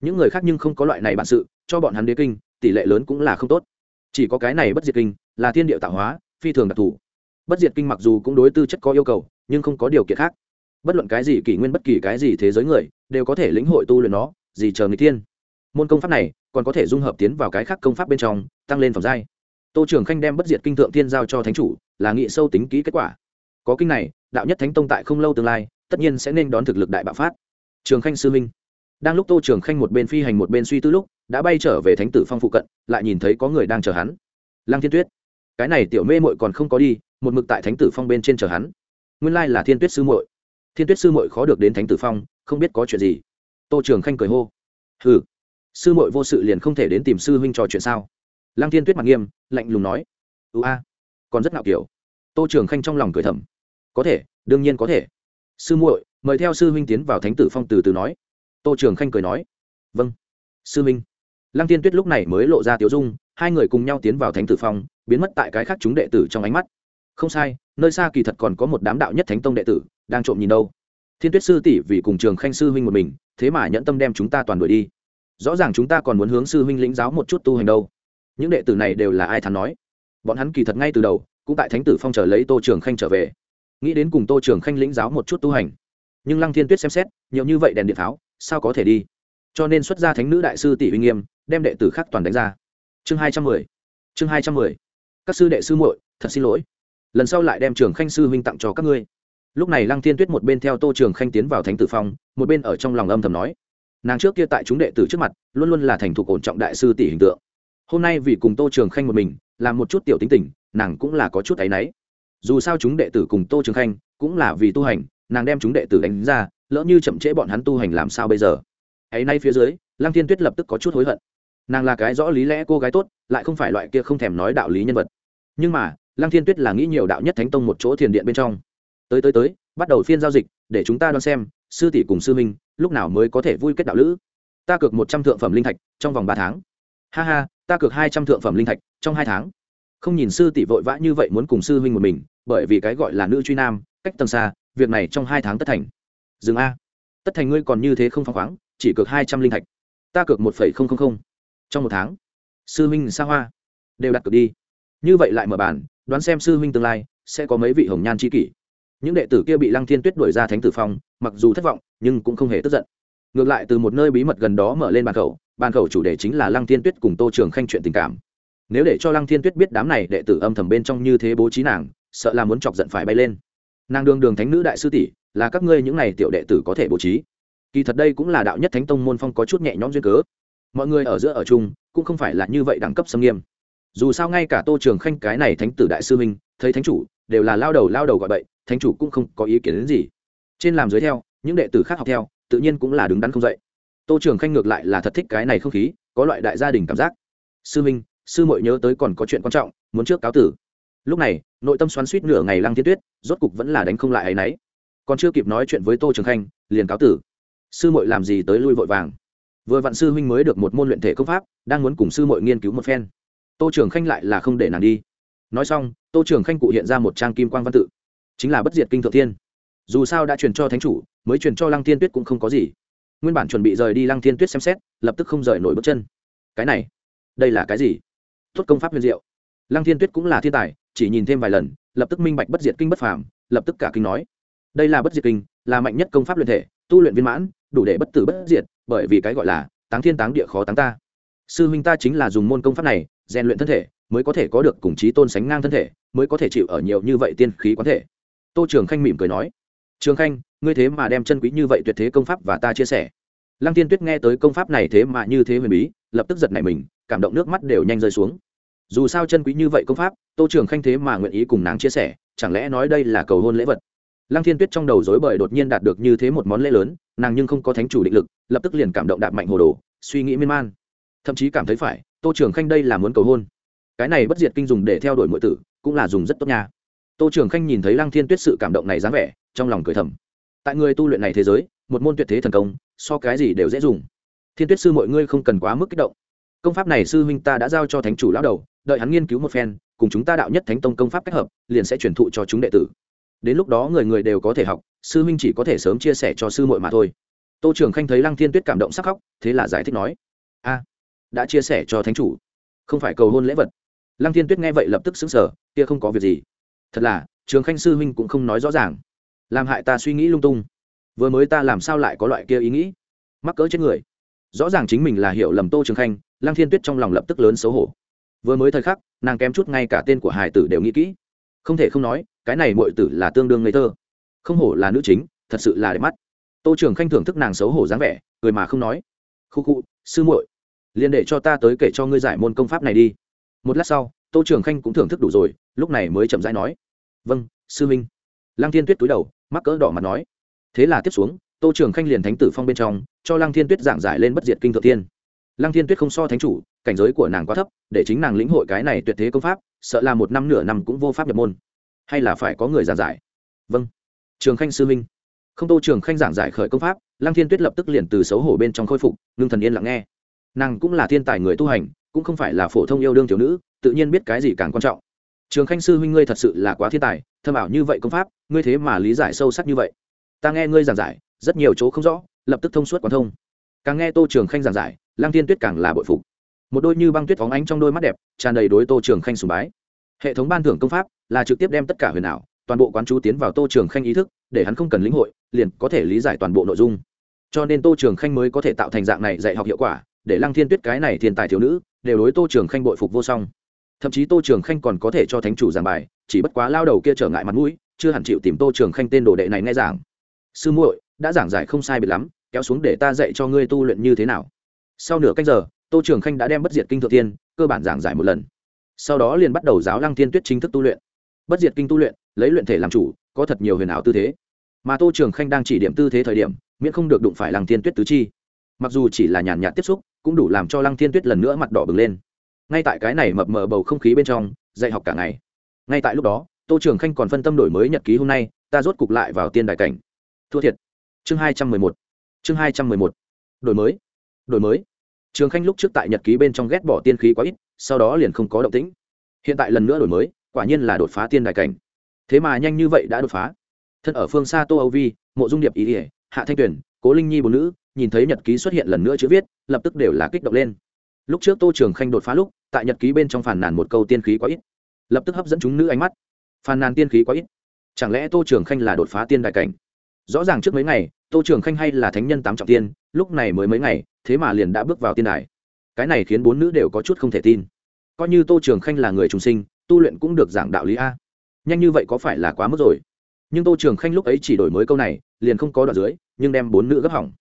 Những người khác nhưng không có loại này bản sự, cho bọn hắn đế kinh, tỷ lệ lớn cũng là không tốt. Chỉ có cái này bất diệt kinh là thiên địa tạo hóa, phi thường đặc thù. Bất diệt kinh mặc dù cũng đối tư chất có yêu cầu, nhưng không có điều kiện khác. Bất luận cái gì kỷ nguyên, bất kỳ cái gì thế giới người, đều có thể lĩnh hội tu luyện nó gì chờ người tiên. Môn công pháp này còn có thể dung hợp tiến vào cái khác công pháp bên trong, tăng lên phẩm giai. Tô trường khanh đem bất diệt kinh thượng tiên giao cho thánh chủ, là nghị sâu tính kỹ kết quả. Có kinh này, đạo nhất thánh tông tại không lâu tương lai, tất nhiên sẽ nên đón thực lực đại bạo phát. Trường khanh sư minh. Đang lúc tô trường khanh một bên phi hành một bên suy tư lúc, đã bay trở về thánh tử phong phụ cận, lại nhìn thấy có người đang chờ hắn. Lăng thiên tuyết. Cái này tiểu mê mội còn không có đi, một mực tại thánh tử phong bên trên chờ hắn. Nguyên lai là thiên tuyết sư muội. Thiên tuyết sư muội khó được đến thánh tử phong, không biết có chuyện gì tô trường khanh cười hô. Hừ, sư muội vô sự liền không thể đến tìm sư huynh trò chuyện sao? Lăng thiên tuyết mặt nghiêm, lạnh lùng nói. Ưu a, còn rất ngạo kiểu. Tô trường khanh trong lòng cười thầm. Có thể, đương nhiên có thể. Sư muội, mời theo sư huynh tiến vào thánh tử phong từ từ nói. Tô trường khanh cười nói. Vâng sư huynh. Lăng tiên tuyết lúc này mới lộ ra tiếu dung, hai người cùng nhau tiến vào thánh tử phong, biến mất tại cái khác chúng đệ tử trong ánh mắt. Không sai, nơi xa kỳ thật còn có một đám đạo nhất thánh tông đệ tử, đang trộm nhìn đâu thiên tuyết sư tỷ vì cùng trường khanh sư huynh một mình, thế mà nhẫn tâm đem chúng ta toàn đuổi đi. Rõ ràng chúng ta còn muốn hướng sư huynh lĩnh giáo một chút tu hành đâu. Những đệ tử này đều là ai thắn nói? Bọn hắn kỳ thật ngay từ đầu, cũng tại thánh tử phong chờ lấy tô trường khanh trở về. Nghĩ đến cùng tô trường khanh lĩnh giáo một chút tu hành. Nhưng lăng thiên tuyết xem xét, nhiều như vậy đèn điện pháo, sao có thể đi? Cho nên xuất ra thánh nữ đại sư tỷ uy nghiêm, đem đệ tử khác toàn đánh ra. Chương hai trăm mười. Chương hai trăm mười. Các sư đệ sư muội, thật xin lỗi. Lần sau lại đem trường khanh sư huynh tặng cho các ngươi lúc này lăng thiên tuyết một bên theo tô trường khanh tiến vào thánh tử phong, một bên ở trong lòng âm thầm nói, nàng trước kia tại chúng đệ tử trước mặt, luôn luôn là thành thục ổn trọng đại sư tỷ hình tượng. Hôm nay vì cùng tô trường khanh một mình, làm một chút tiểu tính tình, nàng cũng là có chút áy náy. Dù sao chúng đệ tử cùng tô trường khanh cũng là vì tu hành, nàng đem chúng đệ tử đánh ra, lỡ như chậm trễ bọn hắn tu hành làm sao bây giờ? Ấy nay phía dưới, lăng thiên tuyết lập tức có chút hối hận. Nàng là cái rõ lý lẽ cô gái tốt, lại không phải loại kia không thèm nói đạo lý nhân vật. Nhưng mà, lăng thiên tuyết là nghĩ nhiều đạo nhất thánh tông một chỗ thiền điện bên trong tới tới tới, bắt đầu phiên giao dịch, để chúng ta đoán xem, sư tỷ cùng sư minh lúc nào mới có thể vui kết đạo lữ. Ta cược một trăm thượng phẩm linh thạch trong vòng ba tháng. Ha ha, ta cược hai trăm thượng phẩm linh thạch trong hai tháng. Không nhìn sư tỷ vội vã như vậy muốn cùng sư huynh một mình, bởi vì cái gọi là nữ truy nam, cách tầng xa, việc này trong hai tháng tất thành. Dừng a. Tất thành ngươi còn như thế không phăng khoáng, chỉ cược hai trăm linh thạch. Ta cược một phẩy không không không. Trong một tháng, sư huynh xa hoa. Đều đặt cược đi. Như vậy lại mở bàn đoán xem sư huynh tương lai sẽ có mấy vị hồng nhan c kỷ những đệ tử kia bị lăng thiên tuyết đuổi ra thánh tử phong, mặc dù thất vọng, nhưng cũng không hề tức giận. Ngược lại từ một nơi bí mật gần đó mở lên bàn khẩu bàn khẩu chủ đề chính là lăng thiên tuyết cùng tô trường khanh chuyện tình cảm. Nếu để cho lăng thiên tuyết biết đám này đệ tử âm thầm bên trong như thế bố trí nàng, sợ là muốn chọc giận phải bay lên. Nàng đường đường thánh nữ đại sư tỷ, là các ngươi những n à y tiểu đệ tử có thể bố trí. Kỳ thật đây cũng là đạo nhất thánh tông môn phong có chút nhẹ nhõm duyên cớ. Mọi người ở giữa ở chung, cũng không phải là như vậy đẳng cấp xâm nghiêm. Dù sao ngay cả tô trường khanh cái này thánh tử đại sư minh thấy thánh chủ, đều là lao đầu lao đầu gọi bậy thánh chủ cũng không có ý kiến đến gì. Trên làm dưới theo, những đệ tử khác học theo, tự nhiên cũng là đứng đắn không dậy. Tô trường khanh ngược lại là thật thích cái này không khí, có loại đại gia đình cảm giác. Sư minh, sư mội nhớ tới còn có chuyện quan trọng, muốn trước cáo tử. Lúc này, nội tâm xoắn suýt nửa ngày lăng thiên tuyết, rốt cục vẫn là đánh không lại ấ y n ấ y còn chưa kịp nói chuyện với tô trường khanh, liền cáo tử. Sư mội làm gì tới lui vội vàng? Vừa vạn sư huynh mới được một môn luyện thể công pháp, đang muốn cùng sư mội nghiên cứu một phen. Tô trường khanh lại là không để nàng đi. Nói xong, tô trường khanh cụ hiện ra một trang kim quan văn tự chính là bất diệt kinh thượng thiên. Dù sao đã truyền cho thánh chủ, mới truyền cho lăng thiên tuyết cũng không có gì. Nguyên bản chuẩn bị rời đi lăng thiên tuyết xem xét, lập tức không rời nổi bước chân. Cái này, đây là cái gì? Tốt công pháp huyền diệu. Lăng thiên tuyết cũng là thiên tài, chỉ nhìn thêm vài lần, lập tức minh bạch bất diệt kinh bất phàm, lập tức cả kinh nói. Đây là bất diệt kinh, là mạnh nhất công pháp luyện thể, tu luyện viên mãn, đủ để bất tử bất diệt, bởi vì cái gọi là, táng thiên táng địa khó táng ta. Sư huynh ta chính là dùng môn công pháp này, rèn luyện thân thể, mới có thể có được cùng chí tôn sánh ngang thân thể, mới có thể chịu ở nhiều như vậy tiên khí quán thể tô trường khanh mỉm cười nói, trường khanh, ngươi thế mà đem chân quý như vậy tuyệt thế công pháp và ta chia sẻ. Lăng tiên tuyết nghe tới công pháp này thế mà như thế huyền bí, lập tức giật nảy mình, cảm động nước mắt đều nhanh rơi xuống. Dù sao chân quý như vậy công pháp, tô trường khanh thế mà nguyện ý cùng nàng chia sẻ, chẳng lẽ nói đây là cầu hôn lễ vật? Lăng thiên tuyết trong đầu dối bời đột nhiên đạt được như thế một món lễ lớn, nàng nhưng không có thánh chủ định lực, lập tức liền cảm động đạp mạnh hồ đồ, suy nghĩ miên man. Thậm chí cảm thấy phải, tô trường khanh đây là muốn cầu hôn. Cái này bất diệt kinh dùng để theo đuổi mọi tử, cũng là dùng rất tốt nha tô trường khanh nhìn thấy lăng thiên tuyết sự cảm động này dáng vẻ, trong lòng cười thầm. Tại người tu luyện này thế giới, một môn tuyệt thế thần công, so cái gì đều dễ dùng. Thiên tuyết sư mọi ngươi không cần quá mức kích động. Công pháp này sư huynh ta đã giao cho thánh chủ lão đầu, đợi hắn nghiên cứu một phen, cùng chúng ta đạo nhất thánh tông công pháp kết hợp, liền sẽ truyền thụ cho chúng đệ tử. Đến lúc đó người người đều có thể học, sư huynh chỉ có thể sớm chia sẻ cho sư muội mà thôi. Tô trường khanh thấy lăng thiên tuyết cảm động sắc khóc, thế là giải thích nói, a, đã chia sẻ cho thánh chủ, không phải cầu hôn lễ vật. Lăng thiên tuyết nghe vậy lập tức xứng sở kia không có việc gì thật là, trường khanh sư huynh cũng không nói rõ ràng. Làm hại ta suy nghĩ lung tung. Vừa mới ta làm sao lại có loại kia ý nghĩ? Mắc cỡ chết người. Rõ ràng chính mình là hiểu lầm tô trường khanh, lăng thiên tuyết trong lòng lập tức lớn xấu hổ. Vừa mới thời khắc, nàng kém chút ngay cả tên của hải tử đều nghĩ kỹ. Không thể không nói, cái này mọi tử là tương đương ngây thơ. Không hổ là nữ chính, thật sự là đẹp mắt. Tô trường khanh thưởng thức nàng xấu hổ dáng vẻ, cười mà không nói. Khu khu, sư muội, liền để cho ta tới kể cho ngươi giải môn công pháp này đi. Một lát sau, tô trường khanh cũng thưởng thức đủ rồi, lúc này mới chậm rãi nói vâng sư minh. Lăng thiên tuyết túi đầu, mắc cỡ đỏ mặt nói. Thế là tiếp xuống, tô trường khanh liền thánh tử phong bên trong, cho lăng thiên tuyết giảng giải lên bất diệt kinh thượng thiên. Lăng thiên tuyết không so thánh chủ, cảnh giới của nàng quá thấp, để chính nàng lĩnh hội cái này tuyệt thế công pháp, sợ là một năm nửa năm cũng vô pháp nhập môn. Hay là phải có người giảng giải? Vâng. Trường khanh sư minh. Không tô trường khanh giảng giải khởi công pháp, lăng thiên tuyết lập tức liền từ xấu hổ bên trong khôi phục, ngưng thần yên lặng nghe. Nàng cũng là thiên tài người tu hành, cũng không phải là phổ thông yêu đương thiếu nữ, tự nhiên biết cái gì càng quan trọng trường khanh sư huynh ngươi thật sự là quá thiên tài, thâm ảo như vậy công pháp, ngươi thế mà lý giải sâu sắc như vậy. Ta nghe ngươi giảng giải, rất nhiều chỗ không rõ, lập tức thông suốt quán thông. Càng nghe tô trường khanh giảng giải lang thiên tuyết càng là bội phục. Một đôi như băng tuyết phóng ánh trong đôi mắt đẹp, tràn đầy đối tô trường khanh sùng bái. Hệ thống ban thưởng công pháp là trực tiếp đem tất cả huyền ảo, toàn bộ quán chú tiến vào tô trường khanh ý thức, để hắn không cần lĩnh hội, liền có thể lý giải toàn bộ nội dung. Cho nên tô trường khanh mới có thể tạo thành dạng này dạy học hiệu quả, để lăng thiên tuyết cái này thiên tài thiếu nữ, đều đối tô trường khanh bội phục vô song thậm chí tô trường khanh còn có thể cho thánh chủ giảng bài, chỉ bất quá lao đầu kia trở ngại mặt mũi, chưa hẳn chịu tìm tô trường khanh tên đồ đệ này nghe giảng. Sư muội, đã giảng giải không sai biệt lắm, kéo xuống để ta dạy cho ngươi tu luyện như thế nào. Sau nửa canh giờ, tô trường khanh đã đem bất diệt kinh thượng tiên cơ bản giảng giải một lần. Sau đó liền bắt đầu giáo lăng tiên tuyết chính thức tu luyện. Bất diệt kinh tu luyện, lấy luyện thể làm chủ, có thật nhiều huyền ảo tư thế. Mà tô trường khanh đang chỉ điểm tư thế thời điểm, miễn không được đụng phải lăng tiên tuyết tứ chi. Mặc dù chỉ là nhàn nhạt tiếp xúc, cũng đủ làm cho lăng tiên tuyết lần nữa mặt đỏ bừng lên ngay tại cái này mập mờ bầu không khí bên trong, dạy học cả ngày. Ngay tại lúc đó, tô trường khanh còn phân tâm đổi mới nhật ký hôm nay, ta rốt cục lại vào tiên đại cảnh. Thua thiệt. Chương hai trăm mười một. Chương hai trăm mười một. Đổi mới. Đổi mới. Trường khanh lúc trước tại nhật ký bên trong ghét bỏ tiên khí quá ít, sau đó liền không có động tĩnh. Hiện tại lần nữa đổi mới, quả nhiên là đột phá tiên đại cảnh. Thế mà nhanh như vậy đã đột phá. Thân ở phương xa tô âu vi, mộ dung điệp ý ỉa, hạ thanh tuyển cố linh nhi bốn nữ, nhìn thấy nhật ký xuất hiện lần nữa chữ viết, lập tức đều là kích động lên. Lúc trước tô trường khanh đột phá lúc tại nhật ký bên trong phàn nàn một câu tiên khí quá ít. Lập tức hấp dẫn chúng nữ ánh mắt. Phàn nàn tiên khí quá ít. Chẳng lẽ tô trường khanh là đột phá tiên đại cảnh? Rõ ràng trước mấy ngày, tô trường khanh hay là thánh nhân tám trọng tiên, lúc này mới mấy ngày, thế mà liền đã bước vào tiên đài cái này khiến bốn nữ đều có chút không thể tin. Coi như tô trường khanh là người trùng sinh, tu luyện cũng được giảng đạo lý a. Nhanh như vậy có phải là quá mức rồi? Nhưng tô trường khanh lúc ấy chỉ đổi mới câu này, liền không có đoạn dưới, nhưng đem bốn nữ gấp hỏng.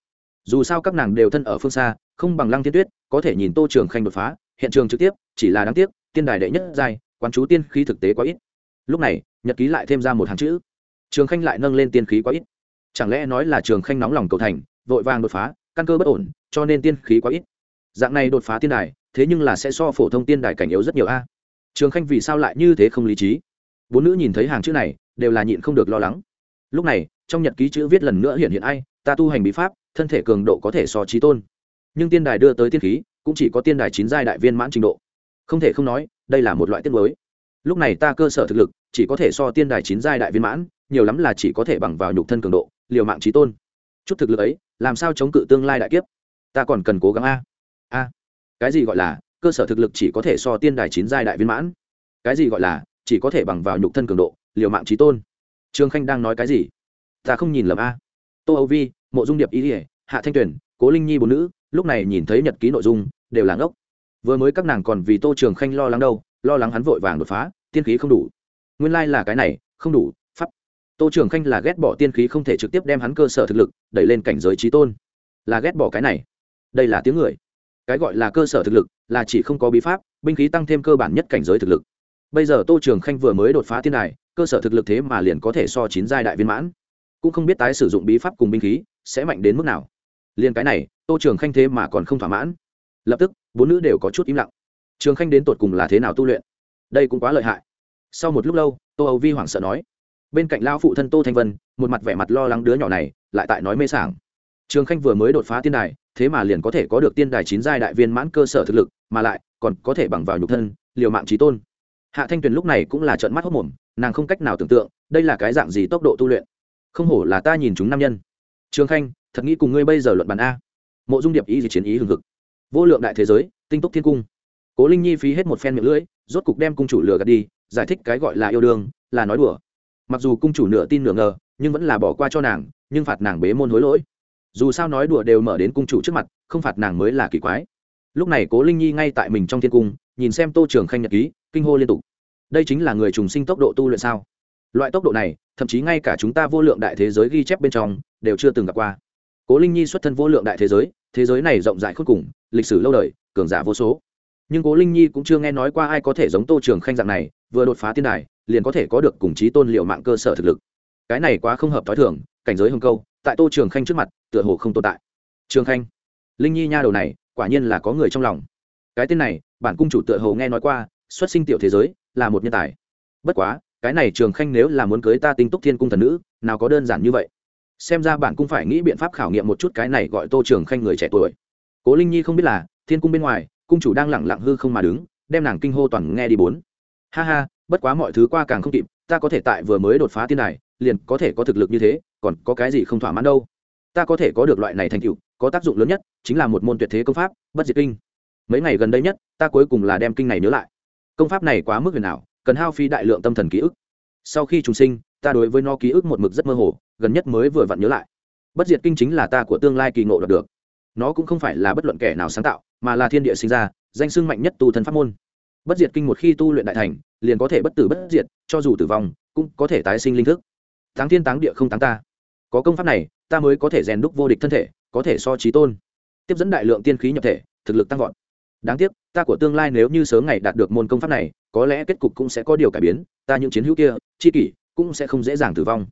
Dù sao các nàng đều thân ở phương xa, không bằng lăng thiên tuyết, có thể nhìn tô trường khanh đột phá hiện trường trực tiếp, chỉ là đáng tiếc, tiên đài đệ nhất giai, quán chú tiên khí thực tế quá ít. Lúc này, nhật ký lại thêm ra một hàng chữ. Trường khanh lại nâng lên tiên khí quá ít. Chẳng lẽ nói là trường khanh nóng lòng cầu thành, vội vàng đột phá, căn cơ bất ổn, cho nên tiên khí quá ít. Dạng này đột phá tiên đài, thế nhưng là sẽ so phổ thông tiên đài cảnh yếu rất nhiều a. Trường khanh vì sao lại như thế không lý trí? Bốn nữ nhìn thấy hàng chữ này, đều là nhịn không được lo lắng. Lúc này, trong nhật ký chữ viết lần nữa hiện hiện ai, ta tu hành bí pháp, thân thể cường độ có thể so trí tôn. Nhưng tiên đài đưa tới tiên khí cũng chỉ có tiên đài chín giai đại viên mãn trình độ. Không thể không nói, đây là một loại tiết mới. Lúc này ta cơ sở thực lực, chỉ có thể so tiên đài chín giai đại viên mãn, nhiều lắm là chỉ có thể bằng vào nhục thân cường độ, liều mạng trí tôn. Chút thực lực ấy, làm sao chống cự tương lai đại kiếp? Ta còn cần cố gắng a. A. Cái gì gọi là, cơ sở thực lực chỉ có thể so tiên đài chín giai đại viên mãn? Cái gì gọi là, chỉ có thể bằng vào nhục thân cường độ, liều mạng trí tôn? Trương khanh đang nói cái gì? Ta không nhìn lầm a. Tô âu vi, mộ dung điệp ý ỉa hạ thanh tuyền, cố linh nhi bốn nữ lúc này nhìn thấy nhật ký nội dung, đều là ngốc. Vừa mới các nàng còn vì tô trường khanh lo lắng đâu, lo lắng hắn vội vàng đột phá, tiên khí không đủ. Nguyên lai、like、là cái này, không đủ, pháp. Tô trường khanh là ghét bỏ tiên khí không thể trực tiếp đem hắn cơ sở thực lực đẩy lên cảnh giới trí tôn. Là ghét bỏ cái này. Đây là tiếng người. Cái gọi là cơ sở thực lực là chỉ không có bí pháp, binh khí tăng thêm cơ bản nhất cảnh giới thực lực. Bây giờ tô trường khanh vừa mới đột phá tiên đài, cơ sở thực lực thế mà liền có thể so chín giai đại viên mãn. Cũng không biết tái sử dụng bí pháp cùng binh khí sẽ mạnh đến mức nào. Liền cái này tô trường khanh thế mà còn không thỏa mãn. Lập tức, bốn nữ đều có chút im lặng. Trường khanh đến tột cùng là thế nào tu luyện? Đây cũng quá lợi hại. Sau một lúc lâu, tô âu vi hoảng sợ nói. Bên cạnh lao phụ thân tô thanh vân, một mặt vẻ mặt lo lắng đứa nhỏ này, lại tại nói mê sảng. Trường khanh vừa mới đột phá tiên đài, thế mà liền có thể có được tiên đài chín giai đại viên mãn cơ sở thực lực, mà lại còn có thể bằng vào nhục thân, liều mạng trí tôn. Hạ thanh tuyền lúc này cũng là trợn mắt hốc mồm, nàng không cách nào tưởng tượng, đây là cái dạng gì tốc độ tu luyện. Không hổ là ta nhìn chúng nam nhân. Trường khanh, thật nghĩ cùng ngươi bây giờ luận bàn a mộ dung điệp ý gì chiến ý hừng hực. Vô lượng đại thế giới, tinh túc thiên cung. Cố linh nhi phí hết một phen miệng lưỡi, rốt cục đem cung chủ lừa gạt đi, giải thích cái gọi là yêu đương, là nói đùa. Mặc dù cung chủ nửa tin nửa ngờ, nhưng vẫn là bỏ qua cho nàng, nhưng phạt nàng bế môn hối lỗi. Dù sao nói đùa đều mở đến cung chủ trước mặt, không phạt nàng mới là kỳ quái. Lúc này cố linh nhi ngay tại mình trong thiên cung, nhìn xem tô trường khanh nhật ký, kinh hô liên tục. Đây chính là người trùng sinh tốc độ tu luyện sao? Loại tốc độ này, thậm chí ngay cả chúng ta vô lượng đại thế giới ghi chép bên trong, đều chưa từng gặp qua cố linh nhi xuất thân vô lượng đại thế giới thế giới này rộng rãi khôn cùng, lịch sử lâu đời, cường giả vô số. Nhưng cố linh nhi cũng chưa nghe nói qua ai có thể giống tô trường khanh dạng này, vừa đột phá tiên đài, liền có thể có được cùng chí tôn liệu mạng cơ sở thực lực. Cái này quá không hợp t h ó i thường, cảnh giới hồng câu, tại tô trường khanh trước mặt, tựa hồ không tồn tại. Trường khanh, linh nhi nha đầu này, quả nhiên là có người trong lòng. Cái tên này, bản cung chủ tựa hồ nghe nói qua, xuất sinh tiểu thế giới, là một nhân tài. Bất quá, cái này trường khanh nếu là muốn cưới ta tinh túc thiên cung thần nữ, nào có đơn giản như vậy xem ra bạn cung phải nghĩ biện pháp khảo nghiệm một chút cái này gọi tô trường khanh người trẻ tuổi. Cố linh nhi không biết là, thiên cung bên ngoài, cung chủ đang lẳng lặng hư không mà đứng, đem nàng kinh hô toàn nghe đi bốn. Ha ha, bất quá mọi thứ qua càng không kịp, ta có thể tại vừa mới đột phá tiên này, liền có thể có thực lực như thế, còn có cái gì không thỏa mãn đâu. Ta có thể có được loại này thành tựu, có tác dụng lớn nhất chính là một môn tuyệt thế công pháp, bất diệt kinh. Mấy ngày gần đây nhất, ta cuối cùng là đem kinh này nhớ lại. Công pháp này quá mức huyền ảo, cần hao phí đại lượng tâm thần ký ức. Sau khi trùng sinh, ta đối với nó ký ức một mực rất mơ hồ gần nhất mới vừa vặn nhớ lại. Bất diệt kinh chính là ta của tương lai kỳ ngộ đạt được. Nó cũng không phải là bất luận kẻ nào sáng tạo, mà là thiên địa sinh ra, danh sưng mạnh nhất tu thân pháp môn. Bất diệt kinh một khi tu luyện đại thành, liền có thể bất tử bất diệt, cho dù tử vong, cũng có thể tái sinh linh thức. Táng thiên táng địa không táng ta. Có công pháp này, ta mới có thể rèn đúc vô địch thân thể, có thể so trí tôn. Tiếp dẫn đại lượng tiên khí nhập thể, thực lực tăng vọt. Đáng tiếc, ta của tương lai nếu như sớm ngày đạt được môn công pháp này, có lẽ kết cục cũng sẽ có điều cải biến, ta những chiến hữu kia, chi kỷ, cũng sẽ không dễ dàng tử vong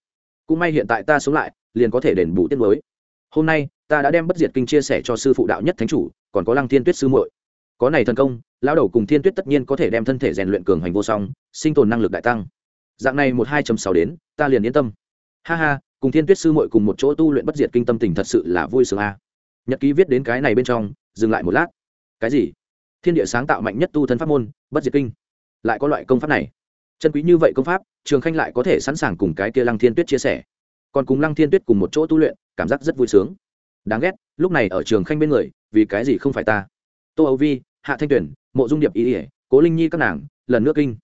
cũng may hiện tại ta sống lại, liền có thể đền bù tiết mới. Hôm nay, ta đã đem bất diệt kinh chia sẻ cho sư phụ đạo nhất thánh chủ, còn có lăng thiên tuyết sư muội. Có này thần công lao đầu cùng thiên tuyết tất nhiên có thể đem thân thể rèn luyện cường hành vô song, sinh tồn năng lực đại tăng. Dạng này một hai sáu đến, ta liền yên tâm. Ha ha, cùng thiên tuyết sư muội cùng một chỗ tu luyện bất diệt kinh tâm tình thật sự là vui sướng a. Nhật ký viết đến cái này bên trong, dừng lại một lát. Cái gì? Thiên địa sáng tạo mạnh nhất tu thân pháp môn, bất diệt kinh. Lại có loại công pháp này chân quý như vậy công pháp, trường khanh lại có thể sẵn sàng cùng cái kia lăng thiên tuyết chia sẻ. Còn cùng lăng thiên tuyết cùng một chỗ tu luyện, cảm giác rất vui sướng. Đáng ghét, lúc này ở trường khanh bên người, vì cái gì không phải ta? Tô âu vi, hạ thanh tuyển, mộ dung điệp ý ỉa cố linh nhi các nàng, lần nước kinh.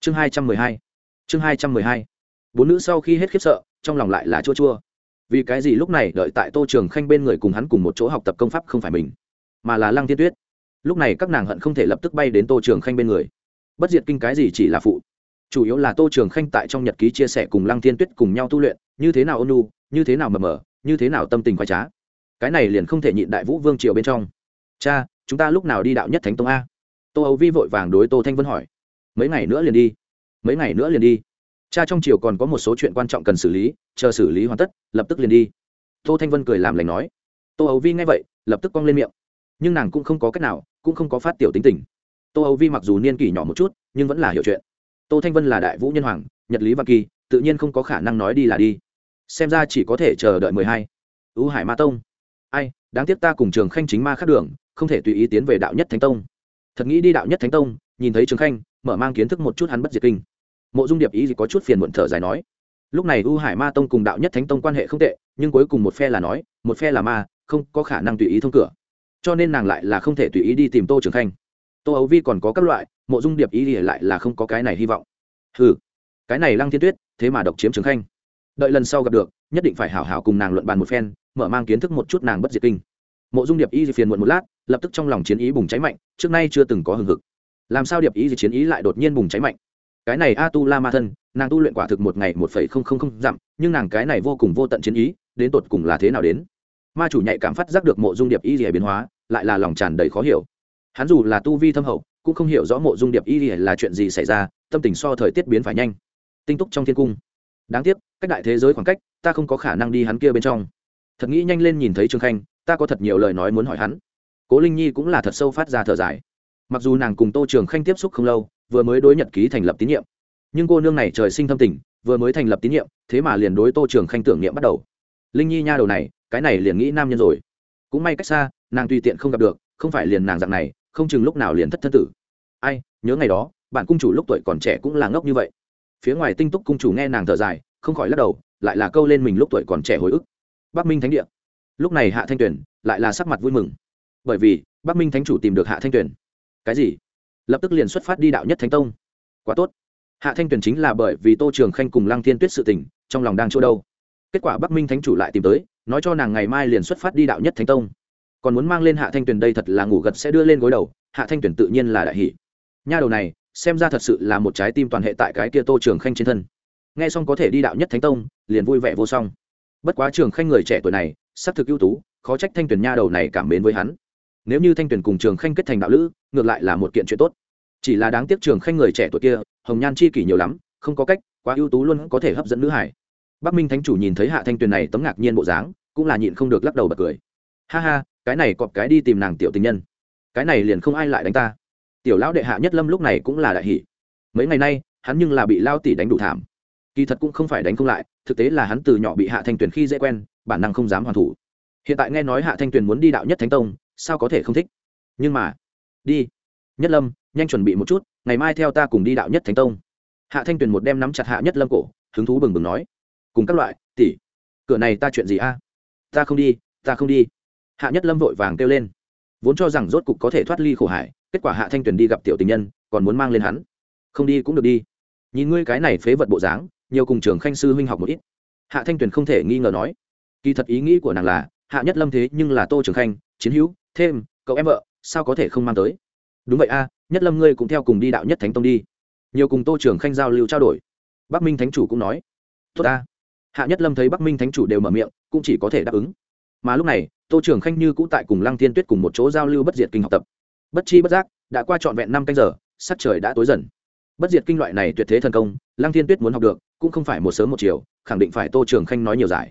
Chương hai trăm mười hai. Chương hai trăm mười hai. Bốn nữ sau khi hết khiếp sợ, trong lòng lại là chua chua. Vì cái gì lúc này đợi tại tô trường khanh bên người cùng hắn cùng một chỗ học tập công pháp không phải mình, mà là lăng thiên tuyết. Lúc này các nàng hận không thể lập tức bay đến tô trường khanh bên người. Bất diệt kinh cái gì chỉ là phụ chủ yếu là tô trường khanh tại trong nhật ký chia sẻ cùng lăng thiên tuyết cùng nhau tu luyện, như thế nào ôn nu như thế nào mờ mờ, như thế nào tâm tình khoai trá. Cái này liền không thể nhịn đại vũ vương triều bên trong. Cha, chúng ta lúc nào đi đạo nhất thánh tông a? Tô âu vi vội vàng đối tô thanh vân hỏi. Mấy ngày nữa liền đi. Mấy ngày nữa liền đi. Cha, trong triều còn có một số chuyện quan trọng cần xử lý, chờ xử lý hoàn tất, lập tức liền đi. Tô thanh vân cười làm lành nói. Tô âu vi nghe vậy, lập tức cong lên miệng. Nhưng nàng cũng không có cách nào, cũng không có phát tiểu tính tình. Tô âu vi mặc dù niên kỷ nhỏ một chút, nhưng vẫn là hiểu chuyện tô thanh vân là đại vũ nhân hoàng, nhật lý văn kỳ, tự nhiên không có khả năng nói đi là đi. Xem ra chỉ có thể chờ đợi mười hai. Ưu hải ma tông. Ai, đáng tiếc ta cùng trường khanh chính ma khác đường, không thể tùy ý tiến về đạo nhất thánh tông. Thật nghĩ đi đạo nhất thánh tông, nhìn thấy trường khanh, mở mang kiến thức một chút hắn bất diệt kinh. Mộ dung điệp ý gì có chút phiền muộn thở dài nói, lúc này u hải ma tông cùng đạo nhất thánh tông quan hệ không tệ, nhưng cuối cùng một phe là nói, một phe là ma, không có khả năng tùy ý thông cửa. Cho nên nàng lại là không thể tùy ý đi tìm tô trường khanh. Tô ấu vi còn có các loại mộ dung điệp ý thì lại là không có cái này hy vọng. Ừ cái này lăng thiên tuyết, thế mà độc chiếm trường khanh. Đợi lần sau gặp được, nhất định phải hảo hảo cùng nàng luận bàn một phen, mở mang kiến thức một chút nàng bất diệt kinh. Mộ dung điệp y phiền muộn một lát, lập tức trong lòng chiến ý bùng cháy mạnh, trước nay chưa từng có hừng hực. Làm sao điệp y chiến ý lại đột nhiên bùng cháy mạnh? Cái này a tu la ma thân, nàng tu luyện quả thực một ngày một phẩy không không không dặm, nhưng nàng cái này vô cùng vô tận chiến ý, đến tột cùng là thế nào đến? Ma chủ nhạy cảm phát giác được mộ dung điệp y biến hóa, lại là lòng tràn đầy khó hiểu. Hắn dù là tu vi thâm hậu cũng không hiểu rõ mộ dung điệp y là chuyện gì xảy ra, tâm tình so thời tiết biến phải nhanh. Tinh túc trong thiên cung. Đáng tiếc, cách đại thế giới khoảng cách, ta không có khả năng đi hắn kia bên trong. Thật nghĩ nhanh lên nhìn thấy trương khanh, ta có thật nhiều lời nói muốn hỏi hắn. Cố linh nhi cũng là thật sâu phát ra thở dài. Mặc dù nàng cùng tô trường khanh tiếp xúc không lâu, vừa mới đối nhật ký thành lập tín nhiệm. Nhưng cô nương này trời sinh thâm tình, vừa mới thành lập tín nhiệm, thế mà liền đối tô trường khanh tưởng niệm bắt đầu. Linh nhi nha đầu này, cái này liền nghĩ nam nhân rồi. Cũng may cách xa, nàng tùy tiện không gặp được, không phải liền nàng dạng này không chừng lúc nào liền thất thân tử. Ai, nhớ ngày đó, bạn cung chủ lúc tuổi còn trẻ cũng là ngốc như vậy. Phía ngoài tinh túc cung chủ nghe nàng thở dài, không khỏi lắc đầu, lại là câu lên mình lúc tuổi còn trẻ hồi ức. Bắc minh thánh địa. Lúc này hạ thanh tuyền lại là sắc mặt vui mừng. Bởi vì, bắc minh thánh chủ tìm được hạ thanh tuyền. Cái gì? Lập tức liền xuất phát đi đạo nhất thánh tông. Quá tốt. Hạ thanh tuyền chính là bởi vì tô trường khanh cùng lăng thiên tuyết sự tình, trong lòng đang chỗ đâu. Kết quả bắc minh thánh chủ lại tìm tới, nói cho nàng ngày mai liền xuất phát đi đạo nhất thánh tông còn muốn mang lên hạ thanh tuyền đây thật là ngủ gật sẽ đưa lên gối đầu, hạ thanh tuyền tự nhiên là đại hỷ nha đầu này, xem ra thật sự là một trái tim toàn hệ tại cái kia tô trường khanh trên thân. Nghe xong có thể đi đạo nhất thánh tông, liền vui vẻ vô song. Bất quá trường khanh người trẻ tuổi này xác thực ưu tú, khó trách thanh tuyển nha đầu này cảm mến với hắn. Nếu như thanh tuyển cùng trường khanh kết thành đạo lữ, ngược lại là một kiện chuyện tốt. Chỉ là đáng tiếc trường khanh người trẻ tuổi kia, hồng nhan chi kỷ nhiều lắm, không có cách, quá ưu tú luôn có thể hấp dẫn nữ hải. Bắc minh thánh chủ nhìn thấy hạ thanh tuyền này tấm ngạc nhiên bộ dáng, cũng là nhịn không được lắc đầu bật cười. Ha ha cái này cọp cái đi tìm nàng tiểu tình nhân. Cái này liền không ai lại đánh ta. Tiểu lão đệ hạ nhất lâm lúc này cũng là đại hỷ mấy ngày nay, hắn nhưng là bị lao tỷ đánh đủ thảm. Kỳ thật cũng không phải đánh không lại, thực tế là hắn từ nhỏ bị hạ thanh tuyền khi dễ quen, bản năng không dám hoàn thủ. Hiện tại nghe nói hạ thanh tuyền muốn đi đạo nhất thánh tông, sao có thể không thích? Nhưng mà, đi. Nhất lâm, nhanh chuẩn bị một chút, ngày mai theo ta cùng đi đạo nhất thánh tông. Hạ thanh tuyền một đem nắm chặt hạ nhất lâm cổ, hứng thú bừng bừng nói. Cùng các loại, tỷ, cửa này ta chuyện gì a? Ta không đi, ta không đi hạ nhất lâm vội vàng kêu lên. Vốn cho rằng rốt cục có thể thoát ly khổ hải, kết quả hạ thanh tuyền đi gặp tiểu tình nhân, còn muốn mang lên hắn. Không đi cũng được đi. Nhìn ngươi cái này phế vật bộ dáng, nhiều cùng trường khanh sư huynh học một ít. Hạ thanh tuyền không thể nghi ngờ nói. Kỳ thật ý nghĩ của nàng là, hạ nhất lâm thế nhưng là tô trường khanh, chiến hữu, thêm, cậu em vợ, sao có thể không mang tới? Đúng vậy a, nhất lâm ngươi cũng theo cùng đi đạo nhất thánh tông đi. Nhiều cùng tô trường khanh giao lưu trao đổi. Bắc minh thánh chủ cũng nói. Tốt ta hạ nhất lâm thấy bắc minh thánh chủ đều mở miệng, cũng chỉ có thể đáp ứng. Mà lúc này tô trường khanh như cũ tại cùng lăng thiên tuyết cùng một chỗ giao lưu bất diệt kinh học tập. Bất chi bất giác, đã qua trọn vẹn năm canh giờ, sắc trời đã tối dần. Bất diệt kinh loại này tuyệt thế thần công, lăng thiên tuyết muốn học được, cũng không phải một sớm một chiều, khẳng định phải tô trường khanh nói nhiều giải.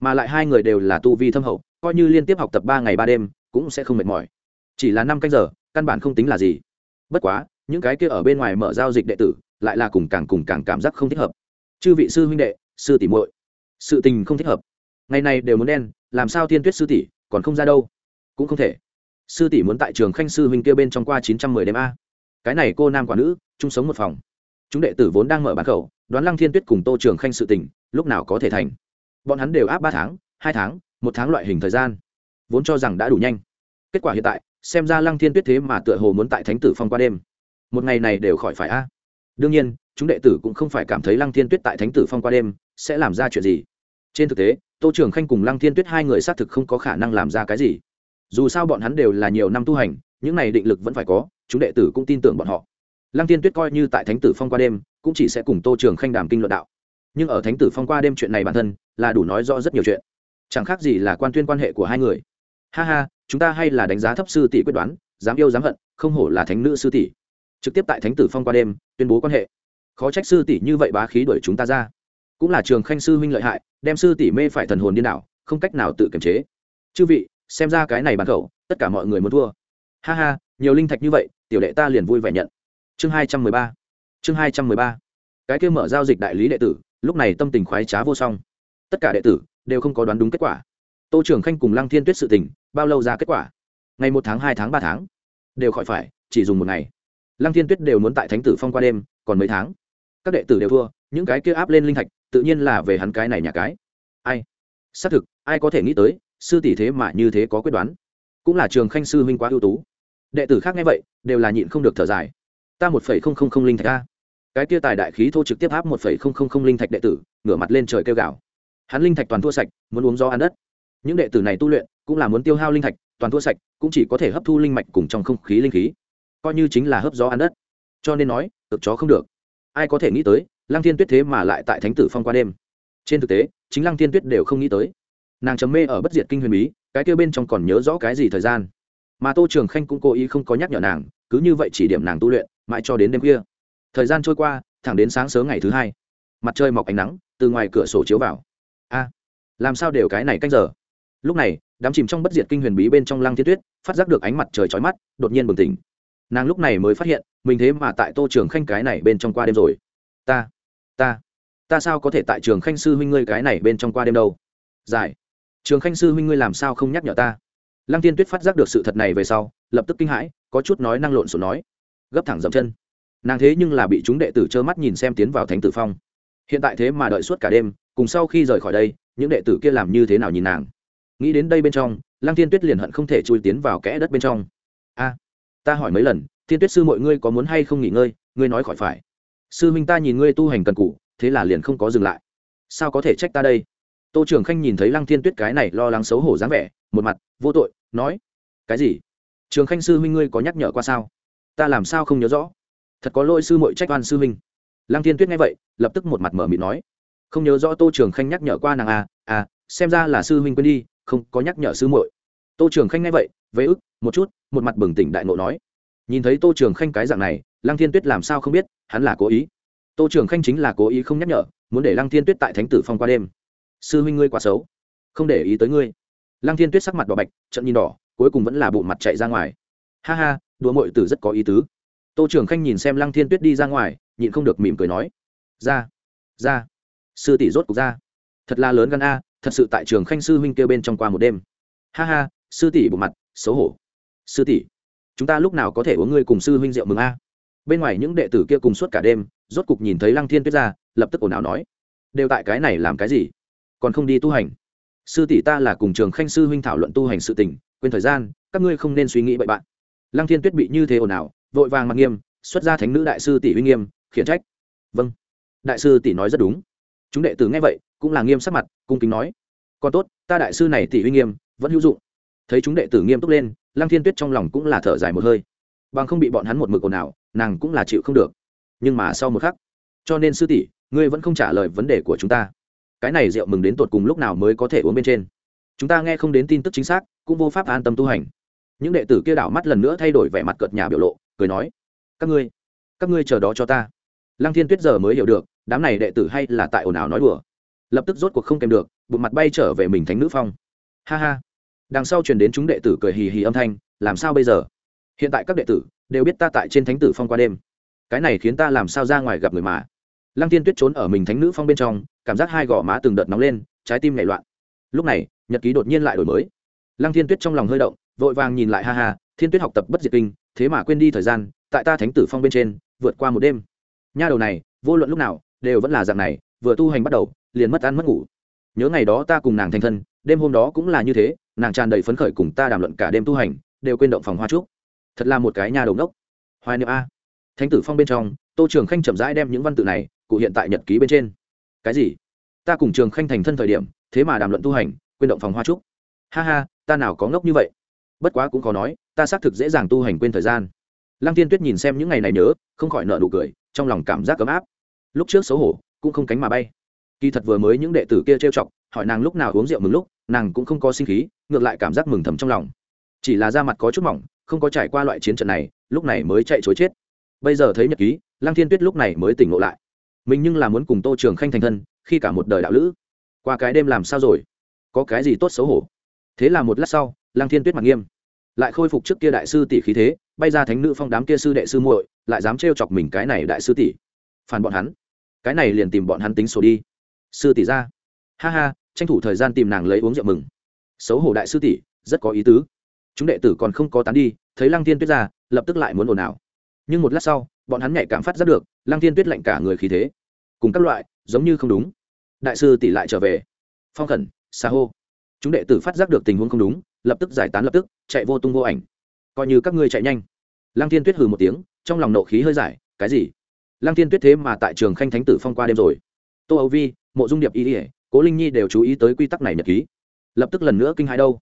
Mà lại hai người đều là tu vi thâm hậu, coi như liên tiếp học tập ba ngày ba đêm, cũng sẽ không mệt mỏi. Chỉ là năm canh giờ, căn bản không tính là gì. Bất quá, những cái kia ở bên ngoài mở giao dịch đệ tử, lại là cùng càng cùng càng cảm giác không thích hợp. Chư vị sư huynh đệ, sư tỷ muội, sự tình không thích hợp. Ngày này đều muốn đen, làm sao thiên tuyết sư tỷ còn không ra đâu. Cũng không thể. Sư tỷ muốn tại trường khanh sư huynh kia bên trong qua chín trăm mười đêm a. Cái này cô nam quả nữ, chung sống một phòng. Chúng đệ tử vốn đang mở bán khẩu, đoán lăng thiên tuyết cùng tô trường khanh sự tình, lúc nào có thể thành. Bọn hắn đều áp ba tháng, hai tháng, một tháng loại hình thời gian. Vốn cho rằng đã đủ nhanh. Kết quả hiện tại, xem ra lăng thiên tuyết thế mà tựa hồ muốn tại thánh tử phong qua đêm. Một ngày này đều khỏi phải a. Đương nhiên, chúng đệ tử cũng không phải cảm thấy lăng thiên tuyết tại thánh tử phong qua đêm sẽ làm ra chuyện gì. Trên thực tế tô trường khanh cùng lăng thiên tuyết hai người xác thực không có khả năng làm ra cái gì. Dù sao bọn hắn đều là nhiều năm tu hành, những này định lực vẫn phải có, chúng đệ tử cũng tin tưởng bọn họ. Lăng thiên tuyết coi như tại thánh tử phong qua đêm, cũng chỉ sẽ cùng tô trường khanh đàm kinh luận đạo. Nhưng ở thánh tử phong qua đêm chuyện này bản thân, là đủ nói rõ rất nhiều chuyện. Chẳng khác gì là quan tuyên quan hệ của hai người. Ha ha, chúng ta hay là đánh giá thấp sư tỷ quyết đoán, dám yêu dám hận, không hổ là thánh nữ sư tỷ. Trực tiếp tại thánh tử phong qua đêm, tuyên bố quan hệ. Khó trách sư tỷ như vậy bá khí đuổi chúng ta ra. Cũng là trường khanh sư huynh lợi hại đem sư tỷ mê phải thần hồn điên đảo, không cách nào tự kiềm chế. Chư vị, xem ra cái này bàn khẩu, tất cả mọi người muốn thua. Ha ha, nhiều linh thạch như vậy, tiểu đệ ta liền vui vẻ nhận. Chương hai trăm mười ba. Chương hai trăm mười ba. Cái kia mở giao dịch đại lý đệ tử, lúc này tâm tình khoái trá vô song. Tất cả đệ tử đều không có đoán đúng kết quả. Tô trưởng khanh cùng lăng thiên tuyết sự tình, bao lâu ra kết quả? Ngày một tháng, hai tháng, ba tháng? Đều khỏi phải, chỉ dùng một ngày. Lăng thiên tuyết đều muốn tại thánh tử phong qua đêm, còn mấy tháng? Các đệ tử đều thua những cái kia áp lên linh thạch, tự nhiên là về hắn cái này nhà cái. Ai? Xác thực, ai có thể nghĩ tới, sư tỷ thế mà như thế có quyết đoán. Cũng là trường khanh sư huynh quá ưu tú. Đệ tử khác nghe vậy, đều là nhịn không được thở dài. Ta một phẩy không không không linh thạch a. Cái kia tài đại khí thô trực tiếp áp một phẩy không không không linh thạch đệ tử, ngửa mặt lên trời kêu gào. Hắn linh thạch toàn thua sạch, muốn uống do ăn đất. Những đệ tử này tu luyện, cũng là muốn tiêu hao linh thạch, toàn thua sạch, cũng chỉ có thể hấp thu linh mạch cùng trong không khí linh khí. Coi như chính là hấp gió ăn đất. Cho nên nói, cực chó không được. Ai có thể nghĩ tới lăng thiên tuyết thế mà lại tại thánh tử phong qua đêm. Trên thực tế, chính lăng thiên tuyết đều không nghĩ tới. Nàng chấm mê ở bất diệt kinh huyền bí, cái kêu bên trong còn nhớ rõ cái gì thời gian. Mà tô trường khanh cũng cố ý không có nhắc nhở nàng, cứ như vậy chỉ điểm nàng tu luyện, mãi cho đến đêm khuya. Thời gian trôi qua, thẳng đến sáng sớm ngày thứ hai, mặt trời mọc ánh nắng, từ ngoài cửa sổ chiếu vào. A, làm sao đều cái này canh giờ? Lúc này, đám chìm trong bất diệt kinh huyền bí bên trong lăng thiên tuyết, phát giác được ánh mặt trời chói mắt, đột nhiên bừng tỉnh. Nàng lúc này mới phát hiện, mình thế mà tại tô trường khanh cái này bên trong qua đêm rồi. Ta ta. Ta sao có thể tại trường khanh sư huynh ngươi cái này bên trong qua đêm đâu? Giải. Trường khanh sư huynh ngươi làm sao không nhắc nhở ta? Lăng tiên tuyết phát giác được sự thật này về sau, lập tức kinh hãi, có chút nói năng lộn xộn nói. Gấp thẳng dậm chân. Nàng thế nhưng là bị chúng đệ tử trơ mắt nhìn xem tiến vào thánh tử phong. Hiện tại thế mà đợi suốt cả đêm, cùng sau khi rời khỏi đây, những đệ tử kia làm như thế nào nhìn nàng? Nghĩ đến đây bên trong, lăng tiên tuyết liền hận không thể chui tiến vào kẽ đất bên trong. A, ta hỏi mấy lần, thiên tuyết sư mọi ngươi có muốn hay không nghỉ ngơi? Ngươi nói khỏi phải sư minh ta nhìn ngươi tu hành cần cụ thế là liền không có dừng lại. Sao có thể trách ta đây? Tô trường khanh nhìn thấy lăng thiên tuyết cái này lo lắng xấu hổ dáng vẻ, một mặt vô tội, nói, cái gì? Trường khanh sư huynh ngươi có nhắc nhở qua sao? Ta làm sao không nhớ rõ? Thật có lỗi sư mội trách oan sư huynh. Lăng thiên tuyết nghe vậy, lập tức một mặt mở mịt nói, không nhớ rõ tô trường khanh nhắc nhở qua nàng à à xem ra là sư huynh quên đi, không có nhắc nhở sư muội. Tô trường khanh nghe vậy với ức, một chút, một mặt bừng tỉnh đại nộ nói, nhìn thấy tô trường khanh cái dạng này, lăng thiên tuyết làm sao không biết hắn là cố ý. Tô trường khanh chính là cố ý không nhắc nhở, muốn để lăng thiên tuyết tại thánh tử phong qua đêm. Sư huynh ngươi quá xấu. Không để ý tới ngươi. Lăng thiên tuyết sắc mặt đỏ bạch, trận nhìn đỏ, cuối cùng vẫn là bộ mặt chạy ra ngoài. Ha ha, đùa mội tử rất có ý tứ. Tô trường khanh nhìn xem lăng thiên tuyết đi ra ngoài, nhịn không được mỉm cười nói, ra ra, sư tỷ rốt cục ra. Thật là lớn gan a, thật sự tại trường khanh sư huynh kêu bên trong qua một đêm. Ha ha, sư tỷ bộ mặt, xấu hổ. Sư tỷ, chúng ta lúc nào có thể uống ngươi cùng sư huynh rượu mừng a? Bên ngoài những đệ tử kia cùng suốt cả đêm, rốt cục nhìn thấy lăng thiên tuyết ra, lập tức ồn ào nói, đều tại cái này làm cái gì? Còn không đi tu hành? Sư tỷ ta là cùng trường khanh sư huynh thảo luận tu hành sự tình, quên thời gian, các ngươi không nên suy nghĩ bậy bạn. Lăng thiên tuyết bị như thế ồn ào, vội vàng mặc nghiêm, xuất ra thánh nữ đại sư tỷ uy nghiêm, khiển trách. Vâng. Đại sư tỷ nói rất đúng. Chúng đệ tử nghe vậy, cũng là nghiêm sắc mặt, cung kính nói, còn tốt, ta đại sư này tỷ uy nghiêm, vẫn hữu dụng. Thấy chúng đệ tử nghiêm túc lên, lăng thiên tuyết trong lòng cũng là thở dài một hơi. Bằng không bị bọn hắn một mực ồn ào nàng cũng là chịu không được. Nhưng mà sau một khắc, cho nên sư tỷ, ngươi vẫn không trả lời vấn đề của chúng ta. Cái này rượu mừng đến tột cùng lúc nào mới có thể uống bên trên. Chúng ta nghe không đến tin tức chính xác, cũng vô pháp an tâm tu hành. Những đệ tử kia đảo mắt lần nữa thay đổi vẻ mặt cợt nhà biểu lộ, cười nói, các ngươi các ngươi chờ đó cho ta. Lăng thiên tuyết giờ mới hiểu được, đám này đệ tử hay là tại ồn ào nói đùa. Lập tức rốt cuộc không kèm được, bụng mặt bay trở về mình thánh nữ phong. Ha ha. Đằng sau truyền đến chúng đệ tử cười hì hì âm thanh, làm sao bây giờ? Hiện tại các đệ tử đều biết ta tại trên thánh tử phong qua đêm. Cái này khiến ta làm sao ra ngoài gặp người mà. Lăng tiên tuyết trốn ở mình thánh nữ phong bên trong, cảm giác hai gò má từng đợt nóng lên, trái tim nhảy loạn. Lúc này, nhật ký đột nhiên lại đổi mới. Lăng thiên tuyết trong lòng hơi động, vội vàng nhìn lại, ha ha, thiên tuyết học tập bất diệt kinh, thế mà quên đi thời gian, tại ta thánh tử phong bên trên, vượt qua một đêm. Nha đầu này, vô luận lúc nào, đều vẫn là dạng này, vừa tu hành bắt đầu, liền mất ăn mất ngủ. Nhớ ngày đó ta cùng nàng thành thân, đêm hôm đó cũng là như thế, nàng tràn đầy phấn khởi cùng ta đàm luận cả đêm tu hành, đều quên động phòng hoa trúc thật là một cái nhà đầu nốc, hoài niệm a. Thánh tử phong bên trong tô trường khanh chậm rãi đem những văn tự này cụ hiện tại nhật ký bên trên. Cái gì? Ta cùng trường khanh thành thân thời điểm thế mà đàm luận tu hành quên động phòng hoa trúc. Ha ha ta nào có ngốc như vậy? Bất quá cũng có nói ta xác thực dễ dàng tu hành quên thời gian. Lăng tiên tuyết nhìn xem những ngày này nhớ không khỏi nợ nụ cười trong lòng cảm giác ấm áp. Lúc trước xấu hổ cũng không cánh mà bay. Kỳ thật vừa mới những đệ tử kia trêu chọc hỏi nàng lúc nào uống rượu mừng lúc nàng cũng không có sinh khí ngược lại cảm giác mừng thầm trong lòng. Chỉ là da mặt có chút mỏng không có trải qua loại chiến trận này, lúc này mới chạy chối chết. Bây giờ thấy nhật ký, lăng thiên tuyết lúc này mới tỉnh ngộ lại. Mình nhưng là muốn cùng tô trường khanh thành thân, khi cả một đời đạo lữ. Qua cái đêm làm sao rồi? Có cái gì tốt xấu hổ? Thế là một lát sau, lăng thiên tuyết mặt nghiêm. Lại khôi phục trước kia đại sư tỷ khí thế, bay ra thánh nữ phong đám kia sư đệ sư muội, lại dám trêu chọc mình cái này đại sư tỷ. Phản bọn hắn. Cái này liền tìm bọn hắn tính sổ đi. Sư tỷ ra. Ha ha, tranh thủ thời gian tìm nàng lấy uống rượu mừng. Xấu hổ đại sư tỷ, rất có ý tứ chúng đệ tử còn không có tán đi, thấy lăng Thiên tuyết ra, lập tức lại muốn ồn ào. Nhưng một lát sau, bọn hắn nhạy cảm phát giác được, lăng Thiên tuyết lạnh cả người khí thế. Cùng các loại, giống như không đúng. Đại sư tỷ lại trở về. Phong khẩn xa hô. Chúng đệ tử phát giác được tình huống không đúng, lập tức giải tán lập tức, chạy vô tung vô ảnh. Coi như các ngươi chạy nhanh. Lăng Thiên tuyết hừ một tiếng, trong lòng nộ khí hơi giải, cái gì? Lăng Thiên tuyết thế mà tại trường khanh thánh tử phong qua đêm rồi. Tô âu vi, mộ dung điệp y ỉa cố linh nhi đều chú ý tới quy tắc này nhật ký. Lập tức lần nữa kinh hai đâu.